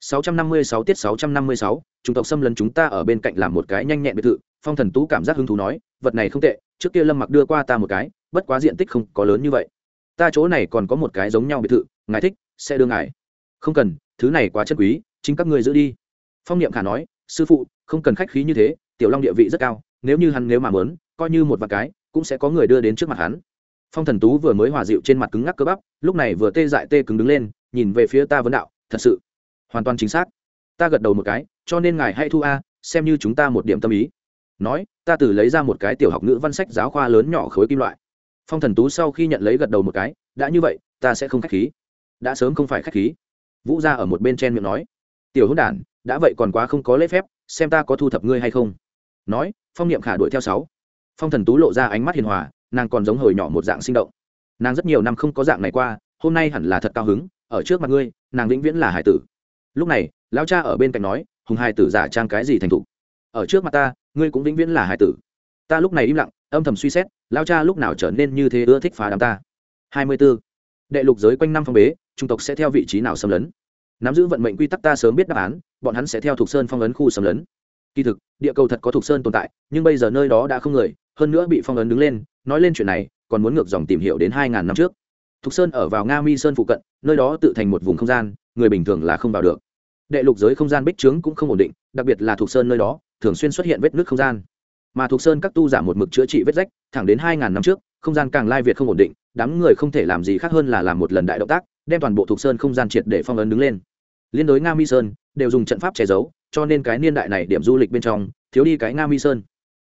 656 tiết 656, chủng tộc xâm lấn chúng ta ở bên cạnh làm một cái nhanh nhẹn biệt thự, Phong Thần Tú cảm giác hứng thú nói, vật này không tệ, trước kia Lâm Mặc đưa qua ta một cái, bất quá diện tích không có lớn như vậy. Ta chỗ này còn có một cái giống nhau biệt thự, ngài thích, sẽ đưa ngài. Không cần, thứ này quá chân quý, chính các ngươi giữ đi. Phong Niệm Khả nói, sư phụ, không cần khách khí như thế, Tiểu Long địa vị rất cao, nếu như hắn nếu mà muốn, coi như một vài cái, cũng sẽ có người đưa đến trước mặt hắn. Phong Thần Tú vừa mới hòa dịu trên mặt cứng ngắc cơ bắp, lúc này vừa tê dại tê cứng đứng lên, nhìn về phía ta vấn đạo, thật sự hoàn toàn chính xác. Ta gật đầu một cái, cho nên ngài hãy thu a, xem như chúng ta một điểm tâm ý. Nói, ta từ lấy ra một cái tiểu học ngữ văn sách giáo khoa lớn nhỏ khối kim loại. Phong thần tú sau khi nhận lấy gật đầu một cái, đã như vậy, ta sẽ không k h á c h khí. Đã sớm không phải k h á c h khí. Vũ ra ở một bên chen miệng nói. Tiểu hữu đản, đã vậy còn quá không có lễ phép, xem ta có thu thập ngươi hay không. Nói, phong niệm khả đuổi theo sáu. Phong thần tú lộ ra ánh mắt hiền hòa, nàng còn giống hồi nhỏ một dạng sinh động. Nàng rất nhiều năm không có dạng này qua, hôm nay hẳn là thật cao hứng, ở trước mặt ngươi, nàng vĩnh viễn là hải tử lúc này, lão cha ở bên cạnh nói, hùng hai tử giả trang cái gì thành thục? Ở trước mặt ta, ngươi cũng vĩnh viễn là hải tử. Ta lúc này im lặng, âm thầm suy xét, lão cha lúc nào trở nên như thế ưa thích phá đám ta? Hai mươi 24. đệ lục giới quanh năm phong bế, trung tộc sẽ theo vị trí nào xâm lấn? Nắm giữ vận mệnh quy tắc ta sớm biết đáp án, bọn hắn sẽ theo thuộc sơn phong ấn khu xâm lấn. Kỳ thực, địa cầu thật có thuộc sơn tồn tại, nhưng bây giờ nơi đó đã không người, hơn nữa bị phong ấn đứng lên, nói lên chuyện này, còn muốn ngược dòng tìm hiểu đến hai ngàn năm trước. Thục sơn ở vào nga mi sơn phụ cận, nơi đó tự thành một vùng không gian người bình thường là không vào được. Đệ lục giới không gian bích trướng cũng không ổn định, đặc biệt là thuộc sơn nơi đó, thường xuyên xuất hiện vết nước không gian. Mà thuộc sơn các tu giả một mực chữa trị vết rách, thẳng đến hai ngàn năm trước, không gian càng lai việt không ổn định, đám người không thể làm gì khác hơn là làm một lần đại động tác, đem toàn bộ thuộc sơn không gian triệt để phong ấn đứng lên. Liên đối nga mi sơn, đều dùng trận pháp che giấu, cho nên cái niên đại này điểm du lịch bên trong, thiếu đi cái nga mi sơn.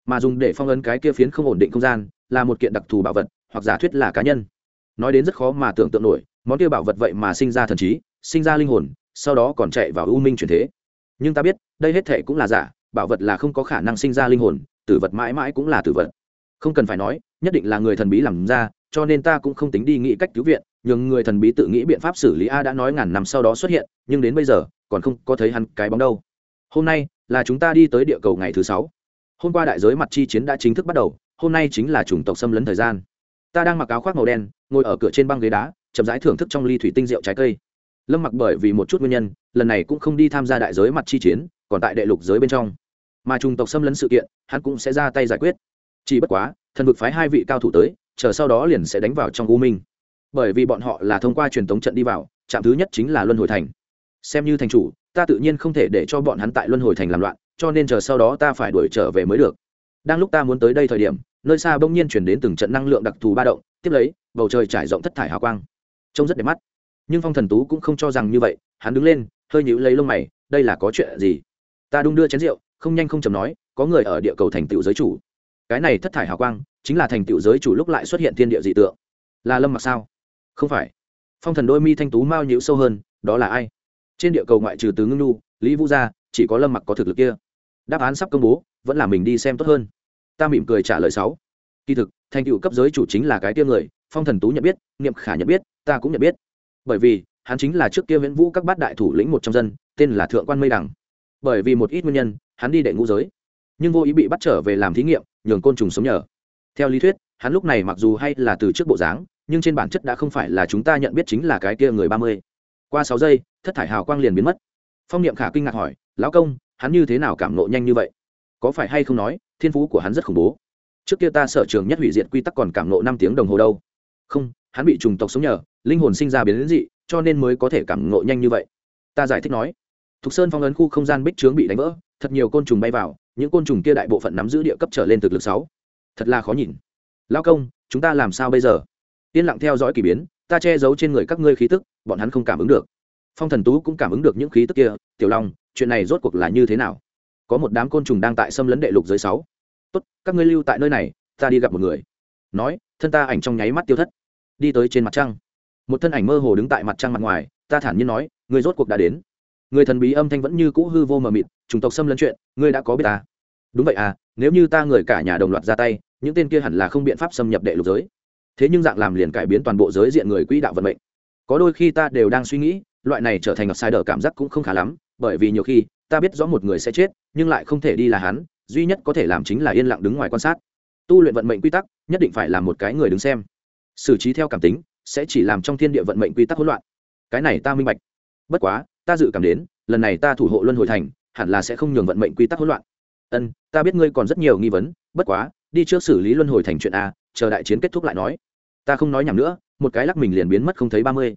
Mà dùng để phong ấn cái kia phiến không ổn định không gian, là một kiện đặc thù bảo vật, hoặc giả thuyết là cá nhân. Nói đến rất khó mà tưởng tượng nổi, món kia bảo vật vậy mà sinh ra thần trí sinh ra linh hồn, sau đó còn chạy vào u minh truyền thế. Nhưng ta biết, đây hết thể cũng là giả, bảo vật là không có khả năng sinh ra linh hồn, tử vật mãi mãi cũng là tử vật. Không cần phải nói, nhất định là người thần bí làm ra, cho nên ta cũng không tính đi nghĩ cách cứu viện, nhưng người thần bí tự nghĩ biện pháp xử lý a đã nói ngàn năm sau đó xuất hiện, nhưng đến bây giờ, còn không có thấy hắn cái bóng đâu. Hôm nay, là chúng ta đi tới địa cầu ngày thứ sáu. Hôm qua đại giới mặt chi chiến đã chính thức bắt đầu, hôm nay chính là chủng tộc xâm lấn thời gian. Ta đang mặc áo khoác màu đen, ngồi ở cửa trên băng ghế đá, chậm rãi thưởng thức trong ly thủy tinh rượu trái cây lâm mặc bởi vì một chút nguyên nhân, lần này cũng không đi tham gia đại giới mặt chi chiến, còn tại đệ lục giới bên trong. Mà trùng tộc xâm lấn sự kiện, hắn cũng sẽ ra tay giải quyết. Chỉ bất quá, thần vực phái hai vị cao thủ tới, chờ sau đó liền sẽ đánh vào trong u minh. Bởi vì bọn họ là thông qua truyền thống trận đi vào, trạm thứ nhất chính là luân hồi thành. Xem như thành chủ, ta tự nhiên không thể để cho bọn hắn tại luân hồi thành làm loạn, cho nên chờ sau đó ta phải đuổi trở về mới được. Đang lúc ta muốn tới đây thời điểm, nơi xa bỗng nhiên chuyển đến từng trận năng lượng đặc thù ba động, tiếp lấy, bầu trời trải rộng thất thải hào quang. Trông rất đẹp mắt nhưng phong thần tú cũng không cho rằng như vậy, hắn đứng lên, hơi nhíu lấy lông mày, đây là có chuyện gì? Ta đung đưa chén rượu, không nhanh không chầm nói, có người ở địa cầu thành tựu giới chủ. Cái này thất thải hào quang, chính là thành tựu giới chủ lúc lại xuất hiện thiên địa dị tượng. Là lâm mặc sao? Không phải. Phong thần đôi mi thanh tú mau nhữ sâu hơn, đó là ai? Trên địa cầu ngoại trừ tứ ngưng nu lý vũ gia, chỉ có lâm mặc có thực lực kia. Đáp án sắp công bố, vẫn là mình đi xem tốt hơn. Ta mỉm cười trả lời sáu. Kỳ thực, thành tựu cấp giới chủ chính là cái tia người, phong thần tú nhận biết, niệm khả nhận biết, ta cũng nhận biết bởi vì, hắn chính là trước kia viễn vũ các bát đại thủ lĩnh một trong dân, tên là thượng quan mây đằng. Bởi vì một ít nguyên nhân, hắn đi đệ ngũ giới. Nhưng vô ý bị bắt trở về làm thí nghiệm, nhường côn trùng sống nhờ. Theo lý thuyết, hắn lúc này mặc dù hay là từ trước bộ dáng, nhưng trên bản chất đã không phải là chúng ta nhận biết chính là cái kia người ba mươi. Qua sáu giây, thất thải hào quang liền biến mất. Phong niệm khả kinh ngạc hỏi, lão công, hắn như thế nào cảm nộ nhanh như vậy? Có phải hay không nói, thiên phú của hắn rất khủng bố? Trước kia ta sở trường nhất hủy diệt quy tắc còn cảm nộ năm tiếng đồng hồ đâu. Không hắn bị trùng tộc sống nhờ, linh hồn sinh ra biến đến dị, cho nên mới có thể cảm ngộ nhanh như vậy. Ta giải thích nói, thục sơn phong ấn khu không gian bích trướng bị đánh vỡ, thật nhiều côn trùng bay vào, những côn trùng kia đại bộ phận nắm giữ địa cấp trở lên thực lực sáu. Thật là khó nhìn. Lao công, chúng ta làm sao bây giờ? Yên lặng theo dõi k ỳ biến, ta che giấu trên người các ngươi khí tức, bọn hắn không cảm ứng được. Phong thần tú cũng cảm ứng được những khí tức kia, tiểu long, chuyện này rốt cuộc là như thế nào? Có một đám côn trùng đang tại xâm lấn đệ lục dưới sáu. Tốt, các ngươi lưu tại nơi này, ta đi gặp một người. Nói, thân ta ảnh trong nháy mắt tiêu thất đi tới trên mặt trăng. Một thân ảnh mơ hồ đứng tại mặt trăng mặt ngoài, ta thản nhiên nói người rốt cuộc đã đến. Người thần bí âm thanh vẫn như cũ hư vô mờ mịt, chủng tộc xâm lấn chuyện, ngươi đã có biết ta. Đúng vậy à nếu như ta người cả nhà đồng loạt ra tay, những tên kia hẳn là không biện pháp xâm nhập đệ lục giới. Thế nhưng dạng làm liền cải biến toàn bộ giới diện người quỹ đạo vận mệnh. Có đôi khi ta đều đang suy nghĩ, loại này trở thành ngọc sai đờ cảm giác cũng không khá lắm, bởi vì nhiều khi, ta biết rõ một người sẽ chết, nhưng lại không thể đi là hắn, duy nhất có thể làm chính là yên lặng đứng ngoài quan sát. Tu luyện vận mệnh quy tắc, nhất định phải là một cái người đứng xem xử trí theo cảm tính, sẽ chỉ làm trong thiên địa vận mệnh quy tắc hỗn loạn. Cái này ta minh bạch. Bất quá, ta dự cảm đến, lần này ta thủ hộ luân hồi thành, hẳn là sẽ không nhường vận mệnh quy tắc hỗn loạn. Ân, ta biết ngươi còn rất nhiều nghi vấn, bất quá, đi trước xử lý luân hồi thành chuyện a, chờ đại chiến kết thúc lại nói. Ta không nói nhầm nữa, một cái lắc mình liền biến mất không thấy ba mươi.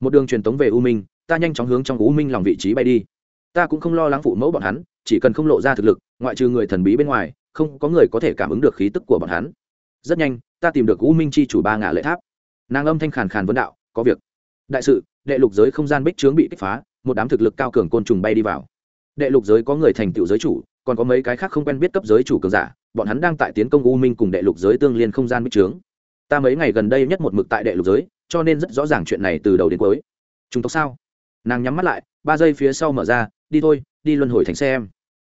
Một đường truyền tống về u minh, ta nhanh chóng hướng trong u minh lòng vị trí bay đi. Ta cũng không lo lắng phụ mẫu bọn hắn, chỉ cần không lộ ra thực lực, ngoại trừ người thần bí bên ngoài, không có người có thể cảm ứng được khí tức của bọn hắn. Rất nhanh ta tìm được u minh chi chủ ba ngã lệ tháp. Nàng âm thanh khàn khàn vấn đạo, có việc. Đại sự, đệ lục giới không gian bích trướng bị kích phá, một đám thực lực cao cường côn trùng bay đi vào. Đệ lục giới có người thành tựu giới chủ, còn có mấy cái khác không quen biết cấp giới chủ cường giả, bọn hắn đang tại tiến công u minh cùng đệ lục giới tương liên không gian bích trướng. Ta mấy ngày gần đây nhất một mực tại đệ lục giới, cho nên rất rõ ràng chuyện này từ đầu đến cuối. Chúng tộc sao? Nàng nhắm mắt lại, ba giây phía sau mở ra, đi thôi, đi luân hồi thành xe em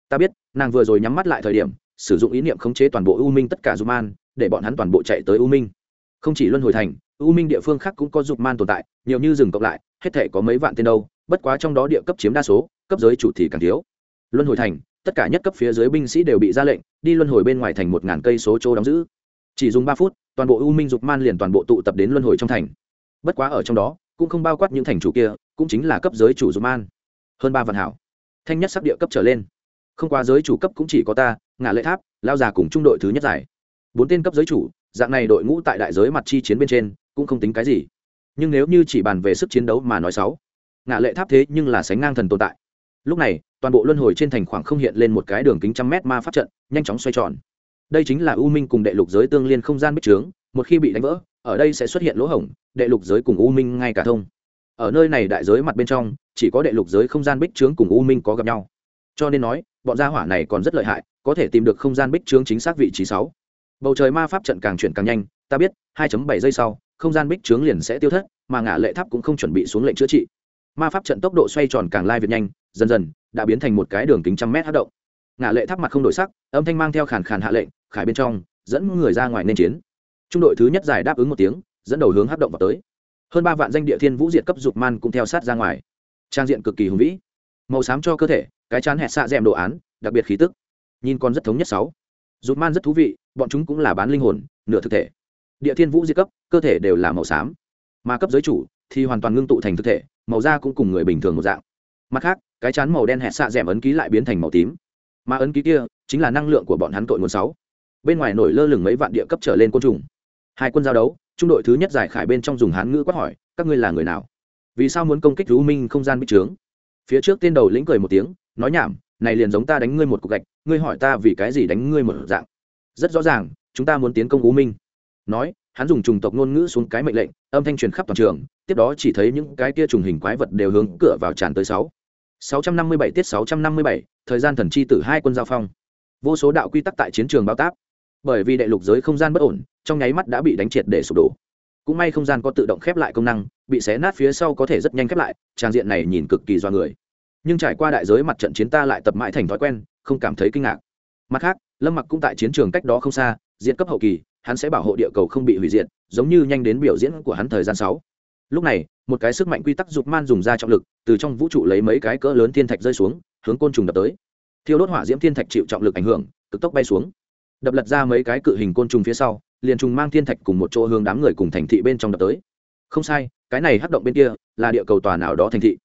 ta biết, nàng vừa rồi nhắm mắt lại thời điểm, sử dụng ý niệm khống chế toàn bộ u minh tất cả dục man để bọn hắn toàn bộ chạy tới u minh. Không chỉ luân hồi thành, u minh địa phương khác cũng có dục man tồn tại, nhiều như rừng cộng lại, hết thể có mấy vạn tên đâu, bất quá trong đó địa cấp chiếm đa số, cấp giới chủ thì càng thiếu. Luân hồi thành, tất cả nhất cấp phía dưới binh sĩ đều bị ra lệnh, đi luân hồi bên ngoài thành một ngàn cây số chỗ đóng giữ. Chỉ dùng ba phút, toàn bộ u minh dục man liền toàn bộ tụ tập đến luân hồi trong thành. Bất quá ở trong đó, cũng không bao quát những thành chủ kia, cũng chính là cấp giới chủ dục man. Hơn ba vạn hảo. Thanh nhất sắc địa cấp trở lên. Không qua giới chủ cấp cũng chỉ có ta ngã lệ tháp, lao già cùng trung đội thứ nhất giải bốn tên cấp giới chủ, dạng này đội ngũ tại đại giới mặt chi chiến bên trên, cũng không tính cái gì. Nhưng nếu như chỉ bàn về sức chiến đấu mà nói sáu, ngã lệ tháp thế nhưng là sánh ngang thần tồn tại. Lúc này, toàn bộ luân hồi trên thành khoảng không hiện lên một cái đường kính trăm mét ma pháp trận, nhanh chóng xoay tròn. Đây chính là u minh cùng đệ lục giới tương liên không gian bích trướng, một khi bị đánh vỡ, ở đây sẽ xuất hiện lỗ hổng, đệ lục giới cùng u minh ngay cả thông. Ở nơi này đại giới mặt bên trong, chỉ có đệ lục giới không gian bích trướng cùng u minh có gặp nhau. Cho nên nói, bọn gia hỏa này còn rất lợi hại, có thể tìm được không gian bích trướng chính xác vị trí sáu bầu trời ma pháp trận càng chuyển càng nhanh, ta biết 2.7 giây sau, không gian bích trướng liền sẽ tiêu thất, mà ngã lệ tháp cũng không chuẩn bị xuống lệnh chữa trị. Ma pháp trận tốc độ xoay tròn càng lai việt nhanh, dần dần, đã biến thành một cái đường kính trăm mét hát động. Ngã lệ tháp mặt không đổi sắc, âm thanh mang theo khàn khàn hạ lệnh, khải bên trong, dẫn người ra ngoài nên chiến. Trung đội thứ nhất giải đáp ứng một tiếng, dẫn đầu hướng hát động vào tới. Hơn ba vạn danh địa thiên vũ diệt cấp dục man cũng theo sát ra ngoài. Trang diện cực kỳ hùng vĩ. Màu xám cho cơ thể, cái chán hẹt xạ d đồ án, đặc biệt khí tức. Nhìn còn rất thống nhất sáu. Dục man rất thú vị bọn chúng cũng là bán linh hồn, nửa thực thể. Địa thiên vũ diệt cấp, cơ thể đều là màu xám. Mà cấp giới chủ thì hoàn toàn ngưng tụ thành thực thể, màu da cũng cùng người bình thường một dạng. Mặt khác, cái chán màu đen hẹn xạ d ấn ký lại biến thành màu tím. Mà ấn ký kia chính là năng lượng của bọn hắn tội nguồn sáu. Bên ngoài nổi lơ lửng mấy vạn địa cấp trở lên côn trùng. Hai quân giao đấu, trung đội thứ nhất giải khải bên trong dùng hán ngữ quát hỏi, các ngươi là người nào? Vì sao muốn công kích u minh không gian bích trướng? Phía trước tên đầu lĩnh cười một tiếng, nói nhảm, này liền giống ta đánh ngươi một cục gạch, ngươi hỏi ta vì cái gì đánh ngươi một dạng rất rõ ràng, chúng ta muốn tiến công u minh. Nói, hắn dùng trùng tộc ngôn ngữ xuống cái mệnh lệnh, âm thanh truyền khắp toàn trường, tiếp đó chỉ thấy những cái kia trùng hình quái vật đều hướng cửa vào tràn tới sáu. Sáu trăm năm mươi bảy tiết sáu trăm năm mươi bảy, thời gian thần chi tử hai quân giao phong. Vô số đạo quy tắc tại chiến trường bao táp. Bởi vì đệ lục giới không gian bất ổn, trong nháy mắt đã bị đánh triệt để sụp đổ. Cũng may không gian có tự động khép lại công năng, bị xé nát phía sau có thể rất nhanh khép lại, trang diện này nhìn cực kỳ do người. Nhưng trải qua đại giới mặt trận chiến ta lại tập mãi thành thói quen, không cảm thấy kinh ngạc. Mặt khác lâm mặc cũng tại chiến trường cách đó không xa, diện cấp hậu kỳ, hắn sẽ bảo hộ địa cầu không bị hủy diệt, giống như nhanh đến biểu diễn của hắn thời gian sáu. Lúc này, một cái sức mạnh quy tắc dục man dùng ra trọng lực, từ trong vũ trụ lấy mấy cái cỡ lớn thiên thạch rơi xuống, hướng côn trùng đập tới. Thiêu đốt hỏa diễm thiên thạch chịu trọng lực ảnh hưởng, cực tốc bay xuống. Đập lật ra mấy cái cự hình côn trùng phía sau, liền trùng mang thiên thạch cùng một chỗ hướng đám người cùng thành thị bên trong đập tới. Không sai, cái này hắc động bên kia, là địa cầu tòa nào đó thành thị.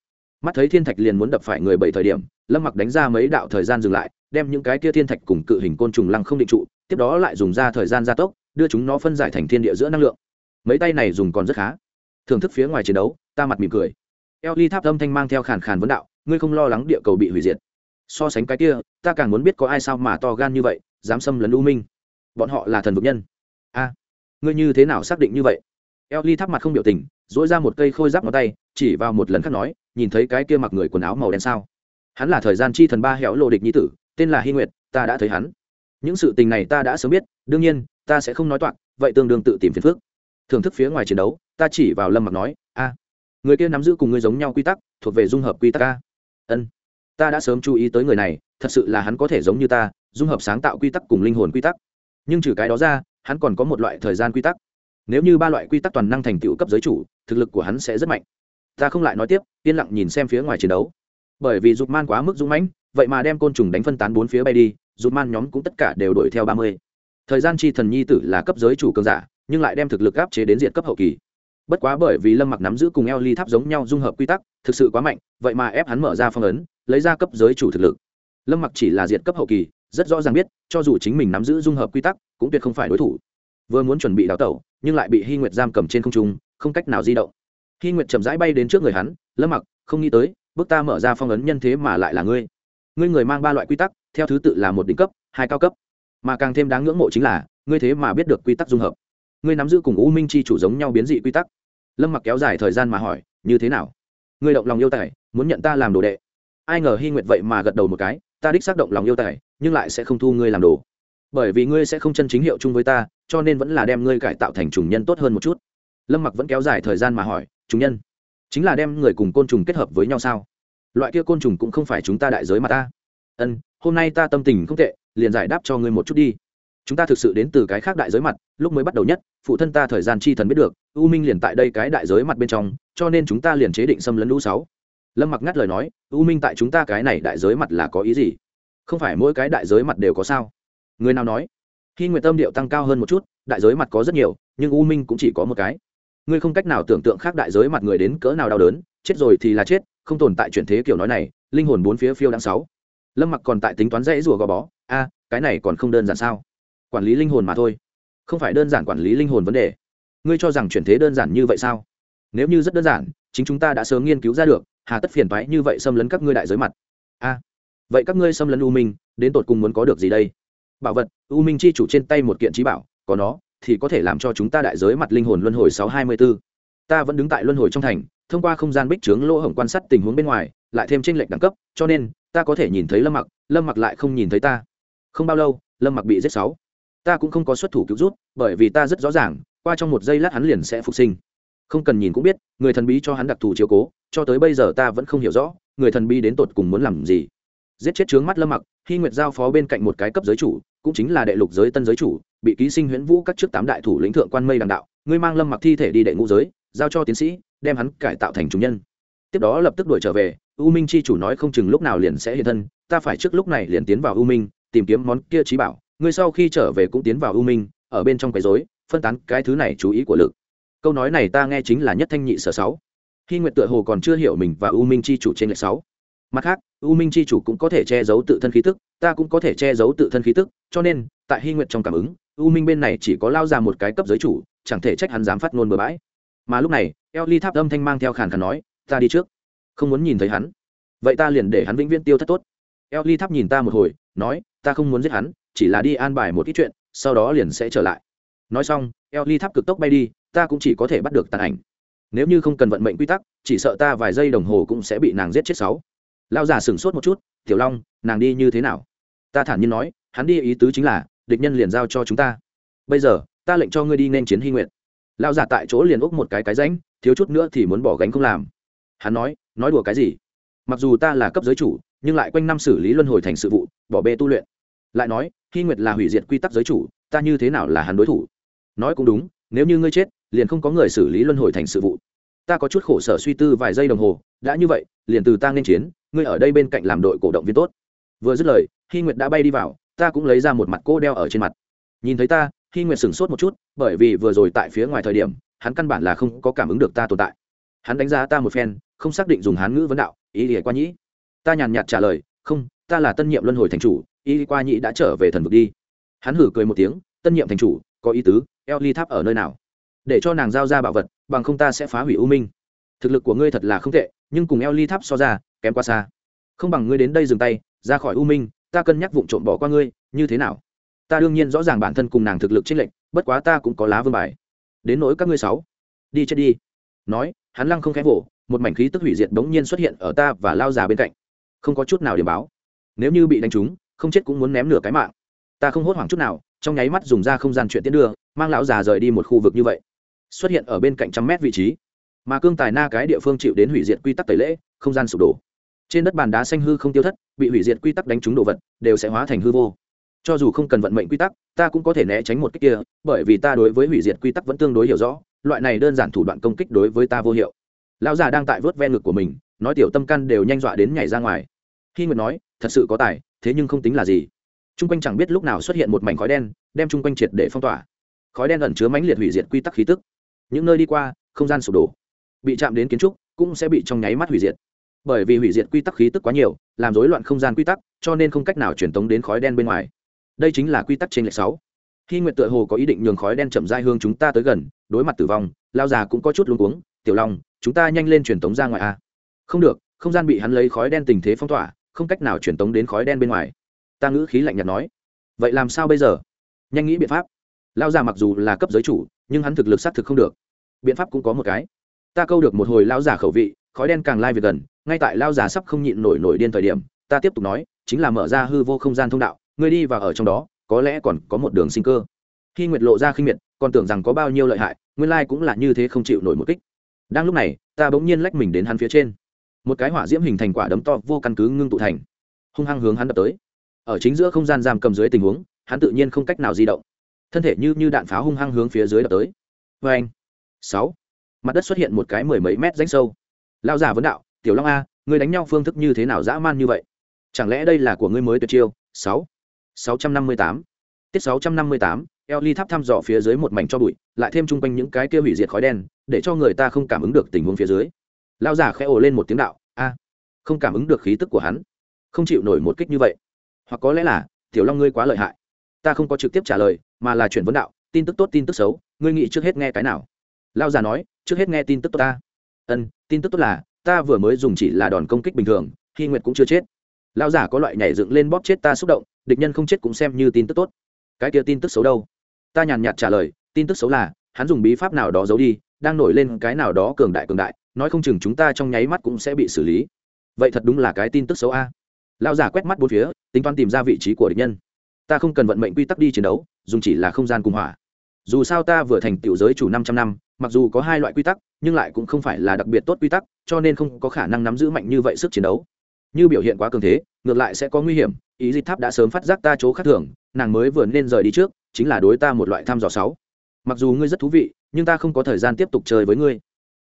Mắt thấy thiên thạch liền muốn đập phải người bảy thời điểm, lâm mặc đánh ra mấy đạo thời gian dừng lại đem những cái kia thiên thạch cùng cự hình côn trùng lăng không định trụ, tiếp đó lại dùng ra thời gian gia tốc, đưa chúng nó phân giải thành thiên địa giữa năng lượng. Mấy tay này dùng còn rất khá. Thưởng thức phía ngoài chiến đấu, ta mặt mỉm cười. Eo ly tháp âm thanh mang theo khàn khàn vấn đạo, ngươi không lo lắng địa cầu bị hủy diệt. So sánh cái kia, ta càng muốn biết có ai sao mà to gan như vậy, dám xâm lấn u minh. Bọn họ là thần vực nhân. A, ngươi như thế nào xác định như vậy? Eo ly tháp mặt không biểu tình dỗi ra một cây khôi giáp ngón tay, chỉ vào một lần khác nói, nhìn thấy cái kia mặc người quần áo màu đen sao? Hắn là thời gian chi thần ba hẻo lộ địch nhi tử tên là hy nguyệt, ta đã thấy hắn. Những sự tình này ta đã sớm biết, đương nhiên, ta sẽ không nói toạc, vậy tương đương tự tìm phiền phước thưởng thức phía ngoài chiến đấu, ta chỉ vào lâm mặc nói, a, người kia nắm giữ cùng ngươi giống nhau quy tắc, thuộc về dung hợp quy tắc a. Ân, ta đã sớm chú ý tới người này, thật sự là hắn có thể giống như ta, dung hợp sáng tạo quy tắc cùng linh hồn quy tắc. Nhưng trừ cái đó ra, hắn còn có một loại thời gian quy tắc. Nếu như ba loại quy tắc toàn năng thành tựu cấp giới chủ, thực lực của hắn sẽ rất mạnh. Ta không lại nói tiếp, yên lặng nhìn xem phía ngoài chiến đấu. Bởi vì dục man quá mức dũng mãnh vậy mà đem côn trùng đánh phân tán bốn phía bay đi rút man nhóm cũng tất cả đều đuổi theo ba mươi. Thời gian chi thần nhi tử là cấp giới chủ cường giả, nhưng lại đem thực lực áp chế đến diện cấp hậu kỳ. Bất quá bởi vì lâm mặc nắm giữ cùng eo ly tháp giống nhau dung hợp quy tắc, thực sự quá mạnh, vậy mà ép hắn mở ra phong ấn, lấy ra cấp giới chủ thực lực. Lâm mặc chỉ là diệt cấp hậu kỳ, rất rõ ràng biết, cho dù chính mình nắm giữ dung hợp quy tắc, cũng tuyệt không phải đối thủ. Vừa muốn chuẩn bị đào tẩu, nhưng lại bị hy nguyệt giam cầm trên không trung, không cách nào di động. Hy nguyệt chậm rãi bay đến trước người hắn, lâm mặc, không nghĩ tới, bước ta mở ra phong ấn nhân thế mà lại là ngươi ngươi người mang ba loại quy tắc, theo thứ tự là một đỉnh cấp, hai cao cấp. Mà càng thêm đáng ngưỡng mộ chính là, ngươi thế mà biết được quy tắc dung hợp. Ngươi nắm giữ cùng u minh chi chủ giống nhau biến dị quy tắc. Lâm mặc kéo dài thời gian mà hỏi, như thế nào? Ngươi động lòng yêu tài, muốn nhận ta làm đồ đệ? Ai ngờ hy nguyệt vậy mà gật đầu một cái, ta đích xác động lòng yêu tài, nhưng lại sẽ không thu ngươi làm đồ. Bởi vì ngươi sẽ không chân chính hiệu chung với ta, cho nên vẫn là đem ngươi cải tạo thành trùng nhân tốt hơn một chút. Lâm mặc vẫn kéo dài thời gian mà hỏi trùng nhân, chính là đem người cùng côn trùng kết hợp với nhau sao? Loại kia côn trùng cũng không phải chúng ta đại giới mà ta. Ân, hôm nay ta tâm tình không tệ, liền giải đáp cho ngươi một chút đi. Chúng ta thực sự đến từ cái khác đại giới mặt, lúc mới bắt đầu nhất, phụ thân ta thời gian chi thần biết được, u minh liền tại đây cái đại giới mặt bên trong, cho nên chúng ta liền chế định xâm lấn lũ sáu. Lâm mặc ngắt lời nói, u minh tại chúng ta cái này đại giới mặt là có ý gì? Không phải mỗi cái đại giới mặt đều có sao? Người nào nói? Khi nguyện tâm điệu tăng cao hơn một chút, đại giới mặt có rất nhiều, nhưng u minh cũng chỉ có một cái. Ngươi không cách nào tưởng tượng khác đại giới mặt người đến cỡ nào đau đớn, chết rồi thì là chết không tồn tại chuyển thế kiểu nói này, linh hồn bốn phía phiêu đáng sáu. Lâm mặc còn tại tính toán dãy rùa gò bó, a, cái này còn không đơn giản sao? Quản lý linh hồn mà thôi. Không phải đơn giản quản lý linh hồn vấn đề. Ngươi cho rằng chuyển thế đơn giản như vậy sao? Nếu như rất đơn giản, chính chúng ta đã sớm nghiên cứu ra được, hà tất phiền toái như vậy xâm lấn các ngươi đại giới mặt. A, vậy các ngươi xâm lấn u minh, đến tột cùng muốn có được gì đây? Bảo vật, u minh chi chủ trên tay một kiện trí bảo, có nó, thì có thể làm cho chúng ta đại giới mặt linh hồn luân hồi sáu hai mươi b ố ta vẫn đứng tại luân hồi trong thành thông qua không gian bích trướng lỗ hổng quan sát tình huống bên ngoài, lại thêm tranh lệch đẳng cấp, cho nên, ta có thể nhìn thấy lâm mặc lâm mặc lại không nhìn thấy ta. Không bao lâu, lâm mặc bị giết sáu. Ta cũng không có xuất thủ cứu rút, bởi vì ta rất rõ ràng, qua trong một giây lát hắn liền sẽ phục sinh. Không cần nhìn cũng biết, người thần bí cho hắn đặc thù chiếu cố, cho tới bây giờ ta vẫn không hiểu rõ, người thần bí đến tột cùng muốn làm gì. Giết chết trướng mắt lâm mặc khi nguyệt giao phó bên cạnh một cái cấp giới chủ, cũng chính là đệ lục giới tân giới chủ, bị ký sinh huyễn vũ các trước tám đại thủ lĩnh thượng quan mây đằng đạo. Ngươi mang lâm mặc thi thể đi đệ ngũ giới, giao cho tiến sĩ đem hắn cải tạo thành chúng nhân. Tiếp đó lập tức đuổi trở về, u minh chi chủ nói không chừng lúc nào liền sẽ hiện thân, ta phải trước lúc này liền tiến vào u minh, tìm kiếm món kia trí bảo ngươi sau khi trở về cũng tiến vào u minh, ở bên trong quấy rối, phân tán cái thứ này chú ý của lực. Câu nói này ta nghe chính là nhất thanh nhị sở sáu. Khi nguyệt tựa hồ còn chưa hiểu mình và u minh chi chủ trên lệ sáu. Mặt khác, u minh chi chủ cũng có thể che giấu tự thân khí tức, ta cũng có thể che giấu tự thân khí tức, cho nên, tại hy nguyệt trong cảm ứng, u minh bên này chỉ có lao ra một cái cấp giới chủ, chẳng thể trách hắn dám phát ngôn bừa bãi mà lúc này, eo ly tháp âm thanh mang theo khàn khàn nói, ta đi trước, không muốn nhìn thấy hắn. Vậy ta liền để hắn vĩnh viễn tiêu thất tốt. Eo ly tháp nhìn ta một hồi, nói, ta không muốn giết hắn, chỉ là đi an bài một ít chuyện, sau đó liền sẽ trở lại. Nói xong, eo ly tháp cực tốc bay đi, ta cũng chỉ có thể bắt được tàn ảnh. Nếu như không cần vận mệnh quy tắc, chỉ sợ ta vài giây đồng hồ cũng sẽ bị nàng giết chết sáu. Lao già sửng sốt một chút, tiểu long, nàng đi như thế nào? Ta thản nhiên nói, hắn đi ý tứ chính là, địch nhân liền giao cho chúng ta. Bây giờ, ta lệnh cho ngươi đi nên chiến hy nguyện lao giả tại chỗ liền úc một cái cái ránh thiếu chút nữa thì muốn bỏ gánh không làm. Hắn nói nói đùa cái gì? Mặc dù ta là cấp giới chủ, nhưng lại quanh năm xử lý luân hồi thành sự vụ, bỏ bê tu luyện. Lại nói khi nguyệt là hủy diệt quy tắc giới chủ, ta như thế nào là hắn đối thủ? Nói cũng đúng, nếu như ngươi chết, liền không có người xử lý luân hồi thành sự vụ. Ta có chút khổ sở suy tư vài giây đồng hồ, đã như vậy, liền từ ta nên chiến, ngươi ở đây bên cạnh làm đội cổ động viên tốt. Vừa dứt lời khi nguyệt đã bay đi vào, ta cũng lấy ra một mặt cô đeo ở trên mặt. Nhìn thấy ta hy nguyệt sửng sốt một chút, bởi vì vừa rồi tại phía ngoài thời điểm, hắn căn bản là không có cảm ứng được ta tồn tại. Hắn đánh giá ta một phen, không xác định dùng hán ngữ vấn đạo, ý ỉa qua nhĩ. Ta nhàn nhạt trả lời, không, ta là tân nhiệm luân hồi thành chủ, ý qua nhĩ đã trở về thần vực đi. Hắn hử cười một tiếng, tân nhiệm thành chủ, có ý tứ eo ly tháp ở nơi nào? Để cho nàng giao ra bảo vật, bằng không ta sẽ phá hủy u minh. Thực lực của ngươi thật là không tệ, nhưng cùng eo ly tháp so ra, kém quá xa. Không bằng ngươi đến đây dừng tay, ra khỏi u minh, ta cân nhắc vụ trộm bỏ qua ngươi, như thế nào? Ta đương nhiên rõ ràng bản thân cùng nàng thực lực t lệnh, lệch bất quá ta cũng có lá vương bài. Đến nỗi các ngươi sáu đi chết đi. Nói hắn lăng không khẽ vỗ một mảnh khí tức hủy diệt bỗng nhiên xuất hiện ở ta và lao già bên cạnh. Không có chút nào điểm báo. Nếu như bị đánh trúng không chết cũng muốn ném nửa cái mạng. Ta không hốt hoảng chút nào trong nháy mắt dùng ra không gian chuyện tiến đưa mang lão già rời đi một khu vực như vậy. Xuất hiện ở bên cạnh trăm mét vị trí. Mà cương tài na cái địa phương chịu đến hủy diệt quy tắc tẩy lễ không gian sụp đổ. Trên đất bàn đá xanh hư không tiêu thất bị hủy diệt quy tắc đánh trúng đồ vật đều sẽ hóa thành hư vô cho dù không cần vận mệnh quy tắc, ta cũng có thể né tránh một cách kia, bởi vì ta đối với hủy diệt quy tắc vẫn tương đối hiểu rõ, loại này đơn giản thủ đoạn công kích đối với ta vô hiệu. Lão già đang tại vớt ven ngực của mình, nói tiểu tâm căn đều nhanh dọa đến nhảy ra ngoài. Khi nguyệt nói, thật sự có tài, thế nhưng không tính là gì. T r u n g quanh chẳng biết lúc nào xuất hiện một mảnh khói đen, đem t r u n g quanh triệt để phong tỏa. Khói đen ẩn chứa mãnh liệt hủy diệt quy tắc khí tức. Những nơi đi qua, không gian sụp đổ. Bị chạm đến kiến trúc, cũng sẽ bị trong nháy mắt hủy diệt. Bởi vì hủy diệt quy tắc khí tức quá nhiều, làm rối loạn không gian quy tắc, cho nên không cách nào truyền tống đến khói đen bên ngoài đây chính là quy tắc trên lệch sáu. Khi nguyệt tựa hồ có ý định nhường khói đen chậm dai hương chúng ta tới gần, đối mặt tử vong lao già cũng có chút luống cuống, tiểu long, chúng ta nhanh lên truyền tống ra ngoài a. Không được, không gian bị hắn lấy khói đen tình thế phong tỏa, không cách nào truyền tống đến khói đen bên ngoài. Ta ngữ khí lạnh nhạt nói. Vậy làm sao bây giờ? Nhanh nghĩ biện pháp. Lao già mặc dù là cấp giới chủ, nhưng hắn thực lực xác thực không được. Biện pháp cũng có một cái. Ta câu được một hồi lao già khẩu vị, khói đen càng lai về gần, ngay tại lao già sắp không nhịn nổi nổi điên thời điểm, ta tiếp tục nói, chính là mở ra hư vô không gian thông đạo ngươi đi vào ở trong đó, có lẽ còn có một đường sinh cơ. Khi nguyệt lộ ra khinh miệt, còn tưởng rằng có bao nhiêu lợi hại, nguyên lai cũng là như thế không chịu nổi một kích. Đang lúc này, ta bỗng nhiên lách mình đến hắn phía trên. Một cái hỏa diễm hình thành quả đấm to, vô căn cứ ngưng tụ thành. Hung hăng hướng hắn đập tới. Ở chính giữa không gian giam cầm dưới tình huống, hắn tự nhiên không cách nào di động. Thân thể như như đạn pháo hung hăng hướng phía dưới đập tới. Vê anh sáu! Mặt đất xuất hiện một cái mười mấy mét rãnh sâu. Lao giả vấn đạo, tiểu long a người đánh nhau phương thức như thế nào dã man như vậy? Chẳng lẽ đây là của ngươi mới tuyệt chiêu? Sáu! Sáu trăm năm mươi tám. Tiết sáu trăm năm mươi tám tháp thăm dò phía dưới một mảnh cho bụi, lại thêm chung quanh những cái kia hủy diệt khói đen, để cho người ta không cảm ứng được tình huống phía dưới. Lão giả khẽ ồ lên một tiếng đạo, a, không cảm ứng được khí tức của hắn. Không chịu nổi một kích như vậy. Hoặc có lẽ là, tiểu long ngươi quá lợi hại. Ta không có trực tiếp trả lời, mà là chuyển vấn đạo, tin tức tốt, tin tức xấu, ngươi nghĩ trước hết nghe cái nào? Lão già nói, trước hết nghe tin tức tốt ta. Ân tin tức tốt là, ta vừa mới dùng chỉ là đòn công kích bình thường Hi nguyệt cũng chưa chết. Lão giả có loại nhảy dựng lên bóp chết ta xúc động, địch nhân không chết cũng xem như tin tức tốt. Cái kia tin tức xấu đâu? Ta nhàn nhạt trả lời, tin tức xấu là, hắn dùng bí pháp nào đó giấu đi, đang nổi lên cái nào đó cường đại cường đại, nói không chừng chúng ta trong nháy mắt cũng sẽ bị xử lý. Vậy thật đúng là cái tin tức xấu a. Lão giả quét mắt bốn phía, tính toán tìm ra vị trí của địch nhân. Ta không cần vận mệnh quy tắc đi chiến đấu, dùng chỉ là không gian cùng hỏa. Dù sao ta vừa thành tiểu giới chủ năm trăm năm, mặc dù có hai loại quy tắc, nhưng lại cũng không phải là đặc biệt tốt quy tắc, cho nên không có khả năng nắm giữ mạnh như vậy sức chiến đấu như biểu hiện quá cường thế, ngược lại sẽ có nguy hiểm, ý dịch tháp đã sớm phát giác ta chỗ khác thường, nàng mới vừa nên rời đi trước, chính là đối ta một loại thăm dò sáu. Mặc dù ngươi rất thú vị, nhưng ta không có thời gian tiếp tục chơi với ngươi.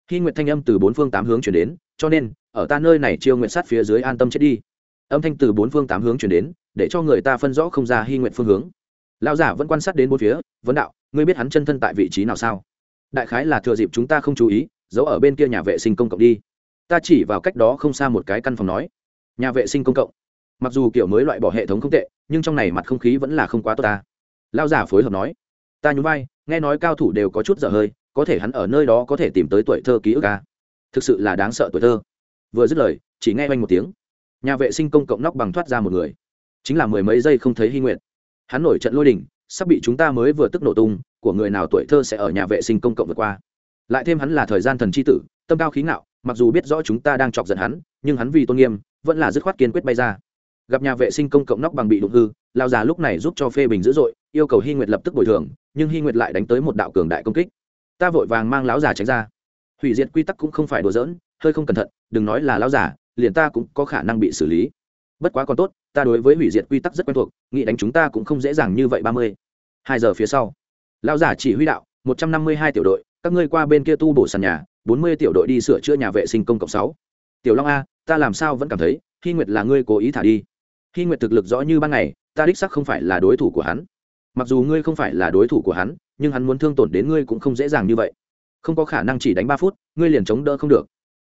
Khi nguyện thanh âm từ bốn phương tám hướng chuyển đến, cho nên, ở ta nơi này chiêu nguyện sát phía dưới an tâm chết đi. Âm thanh từ bốn phương tám hướng chuyển đến, để cho người ta phân rõ không ra hy nguyện phương hướng. Lão giả vẫn quan sát đến bốn phía, vấn đạo, ngươi biết hắn chân thân tại vị trí nào sao? Đại khái là thừa dịp chúng ta không chú ý, giấu ở bên kia nhà vệ sinh công cộng đi. Ta chỉ vào cách đó không xa một cái căn phòng nói nhà vệ sinh công cộng. Mặc dù kiểu mới loại bỏ hệ thống không tệ, nhưng trong này mặt không khí vẫn là không quá tốt ta. Lao giả phối hợp nói, ta nhún vai, nghe nói cao thủ đều có chút dở hơi, có thể hắn ở nơi đó có thể tìm tới tuổi thơ ký ức ca thực sự là đáng sợ tuổi thơ. Vừa dứt lời, chỉ nghe oanh một tiếng. Nhà vệ sinh công cộng nóc bằng thoát ra một người. Chính là mười mấy giây không thấy hy nguyện hắn nổi trận lôi đình, sắp bị chúng ta mới vừa tức nổ tung, của người nào tuổi thơ sẽ ở nhà vệ sinh công cộng vượt qua. Lại thêm hắn là thời gian thần c h i tử, tâm cao khí ngạo, mặc dù biết rõ chúng ta đang chọc giận hắn, nhưng hắn vì tôn nghiêm vẫn là dứt khoát kiên quyết bay ra. Gặp nhà vệ sinh công cộng nóc bằng bị đụng hư, lao già lúc này giúp cho phê bình dữ dội, yêu cầu hy nguyệt lập tức bồi thường, nhưng hy nguyệt lại đánh tới một đạo cường đại công kích. Ta vội vàng mang lão già tránh ra. Hủy diệt quy tắc cũng không phải đùa giỡn, hơi không cẩn thận, đừng nói là lão già, liền ta cũng có khả năng bị xử lý. Bất quá còn tốt, ta đối với hủy diệt quy tắc rất quen thuộc, nghĩ đánh chúng ta cũng không dễ dàng như vậy ba mươi. Hai giờ phía sau, lão giả chỉ huy đạo, một trăm năm mươi hai tiểu đội, các ngươi qua bên kia tu bổ sàn nhà, bốn mươi tiểu đội đi sửa chữa nhà vệ sinh công cộng sáu tiểu long a, ta làm sao vẫn cảm thấy hy nguyệt là ngươi cố ý thả đi. Hy nguyệt thực lực rõ như ban ngày, ta đích sắc không phải là đối thủ của hắn. Mặc dù ngươi không phải là đối thủ của hắn, nhưng hắn muốn thương tổn đến ngươi cũng không dễ dàng như vậy. Không có khả năng chỉ đánh ba phút, ngươi liền chống đỡ không được.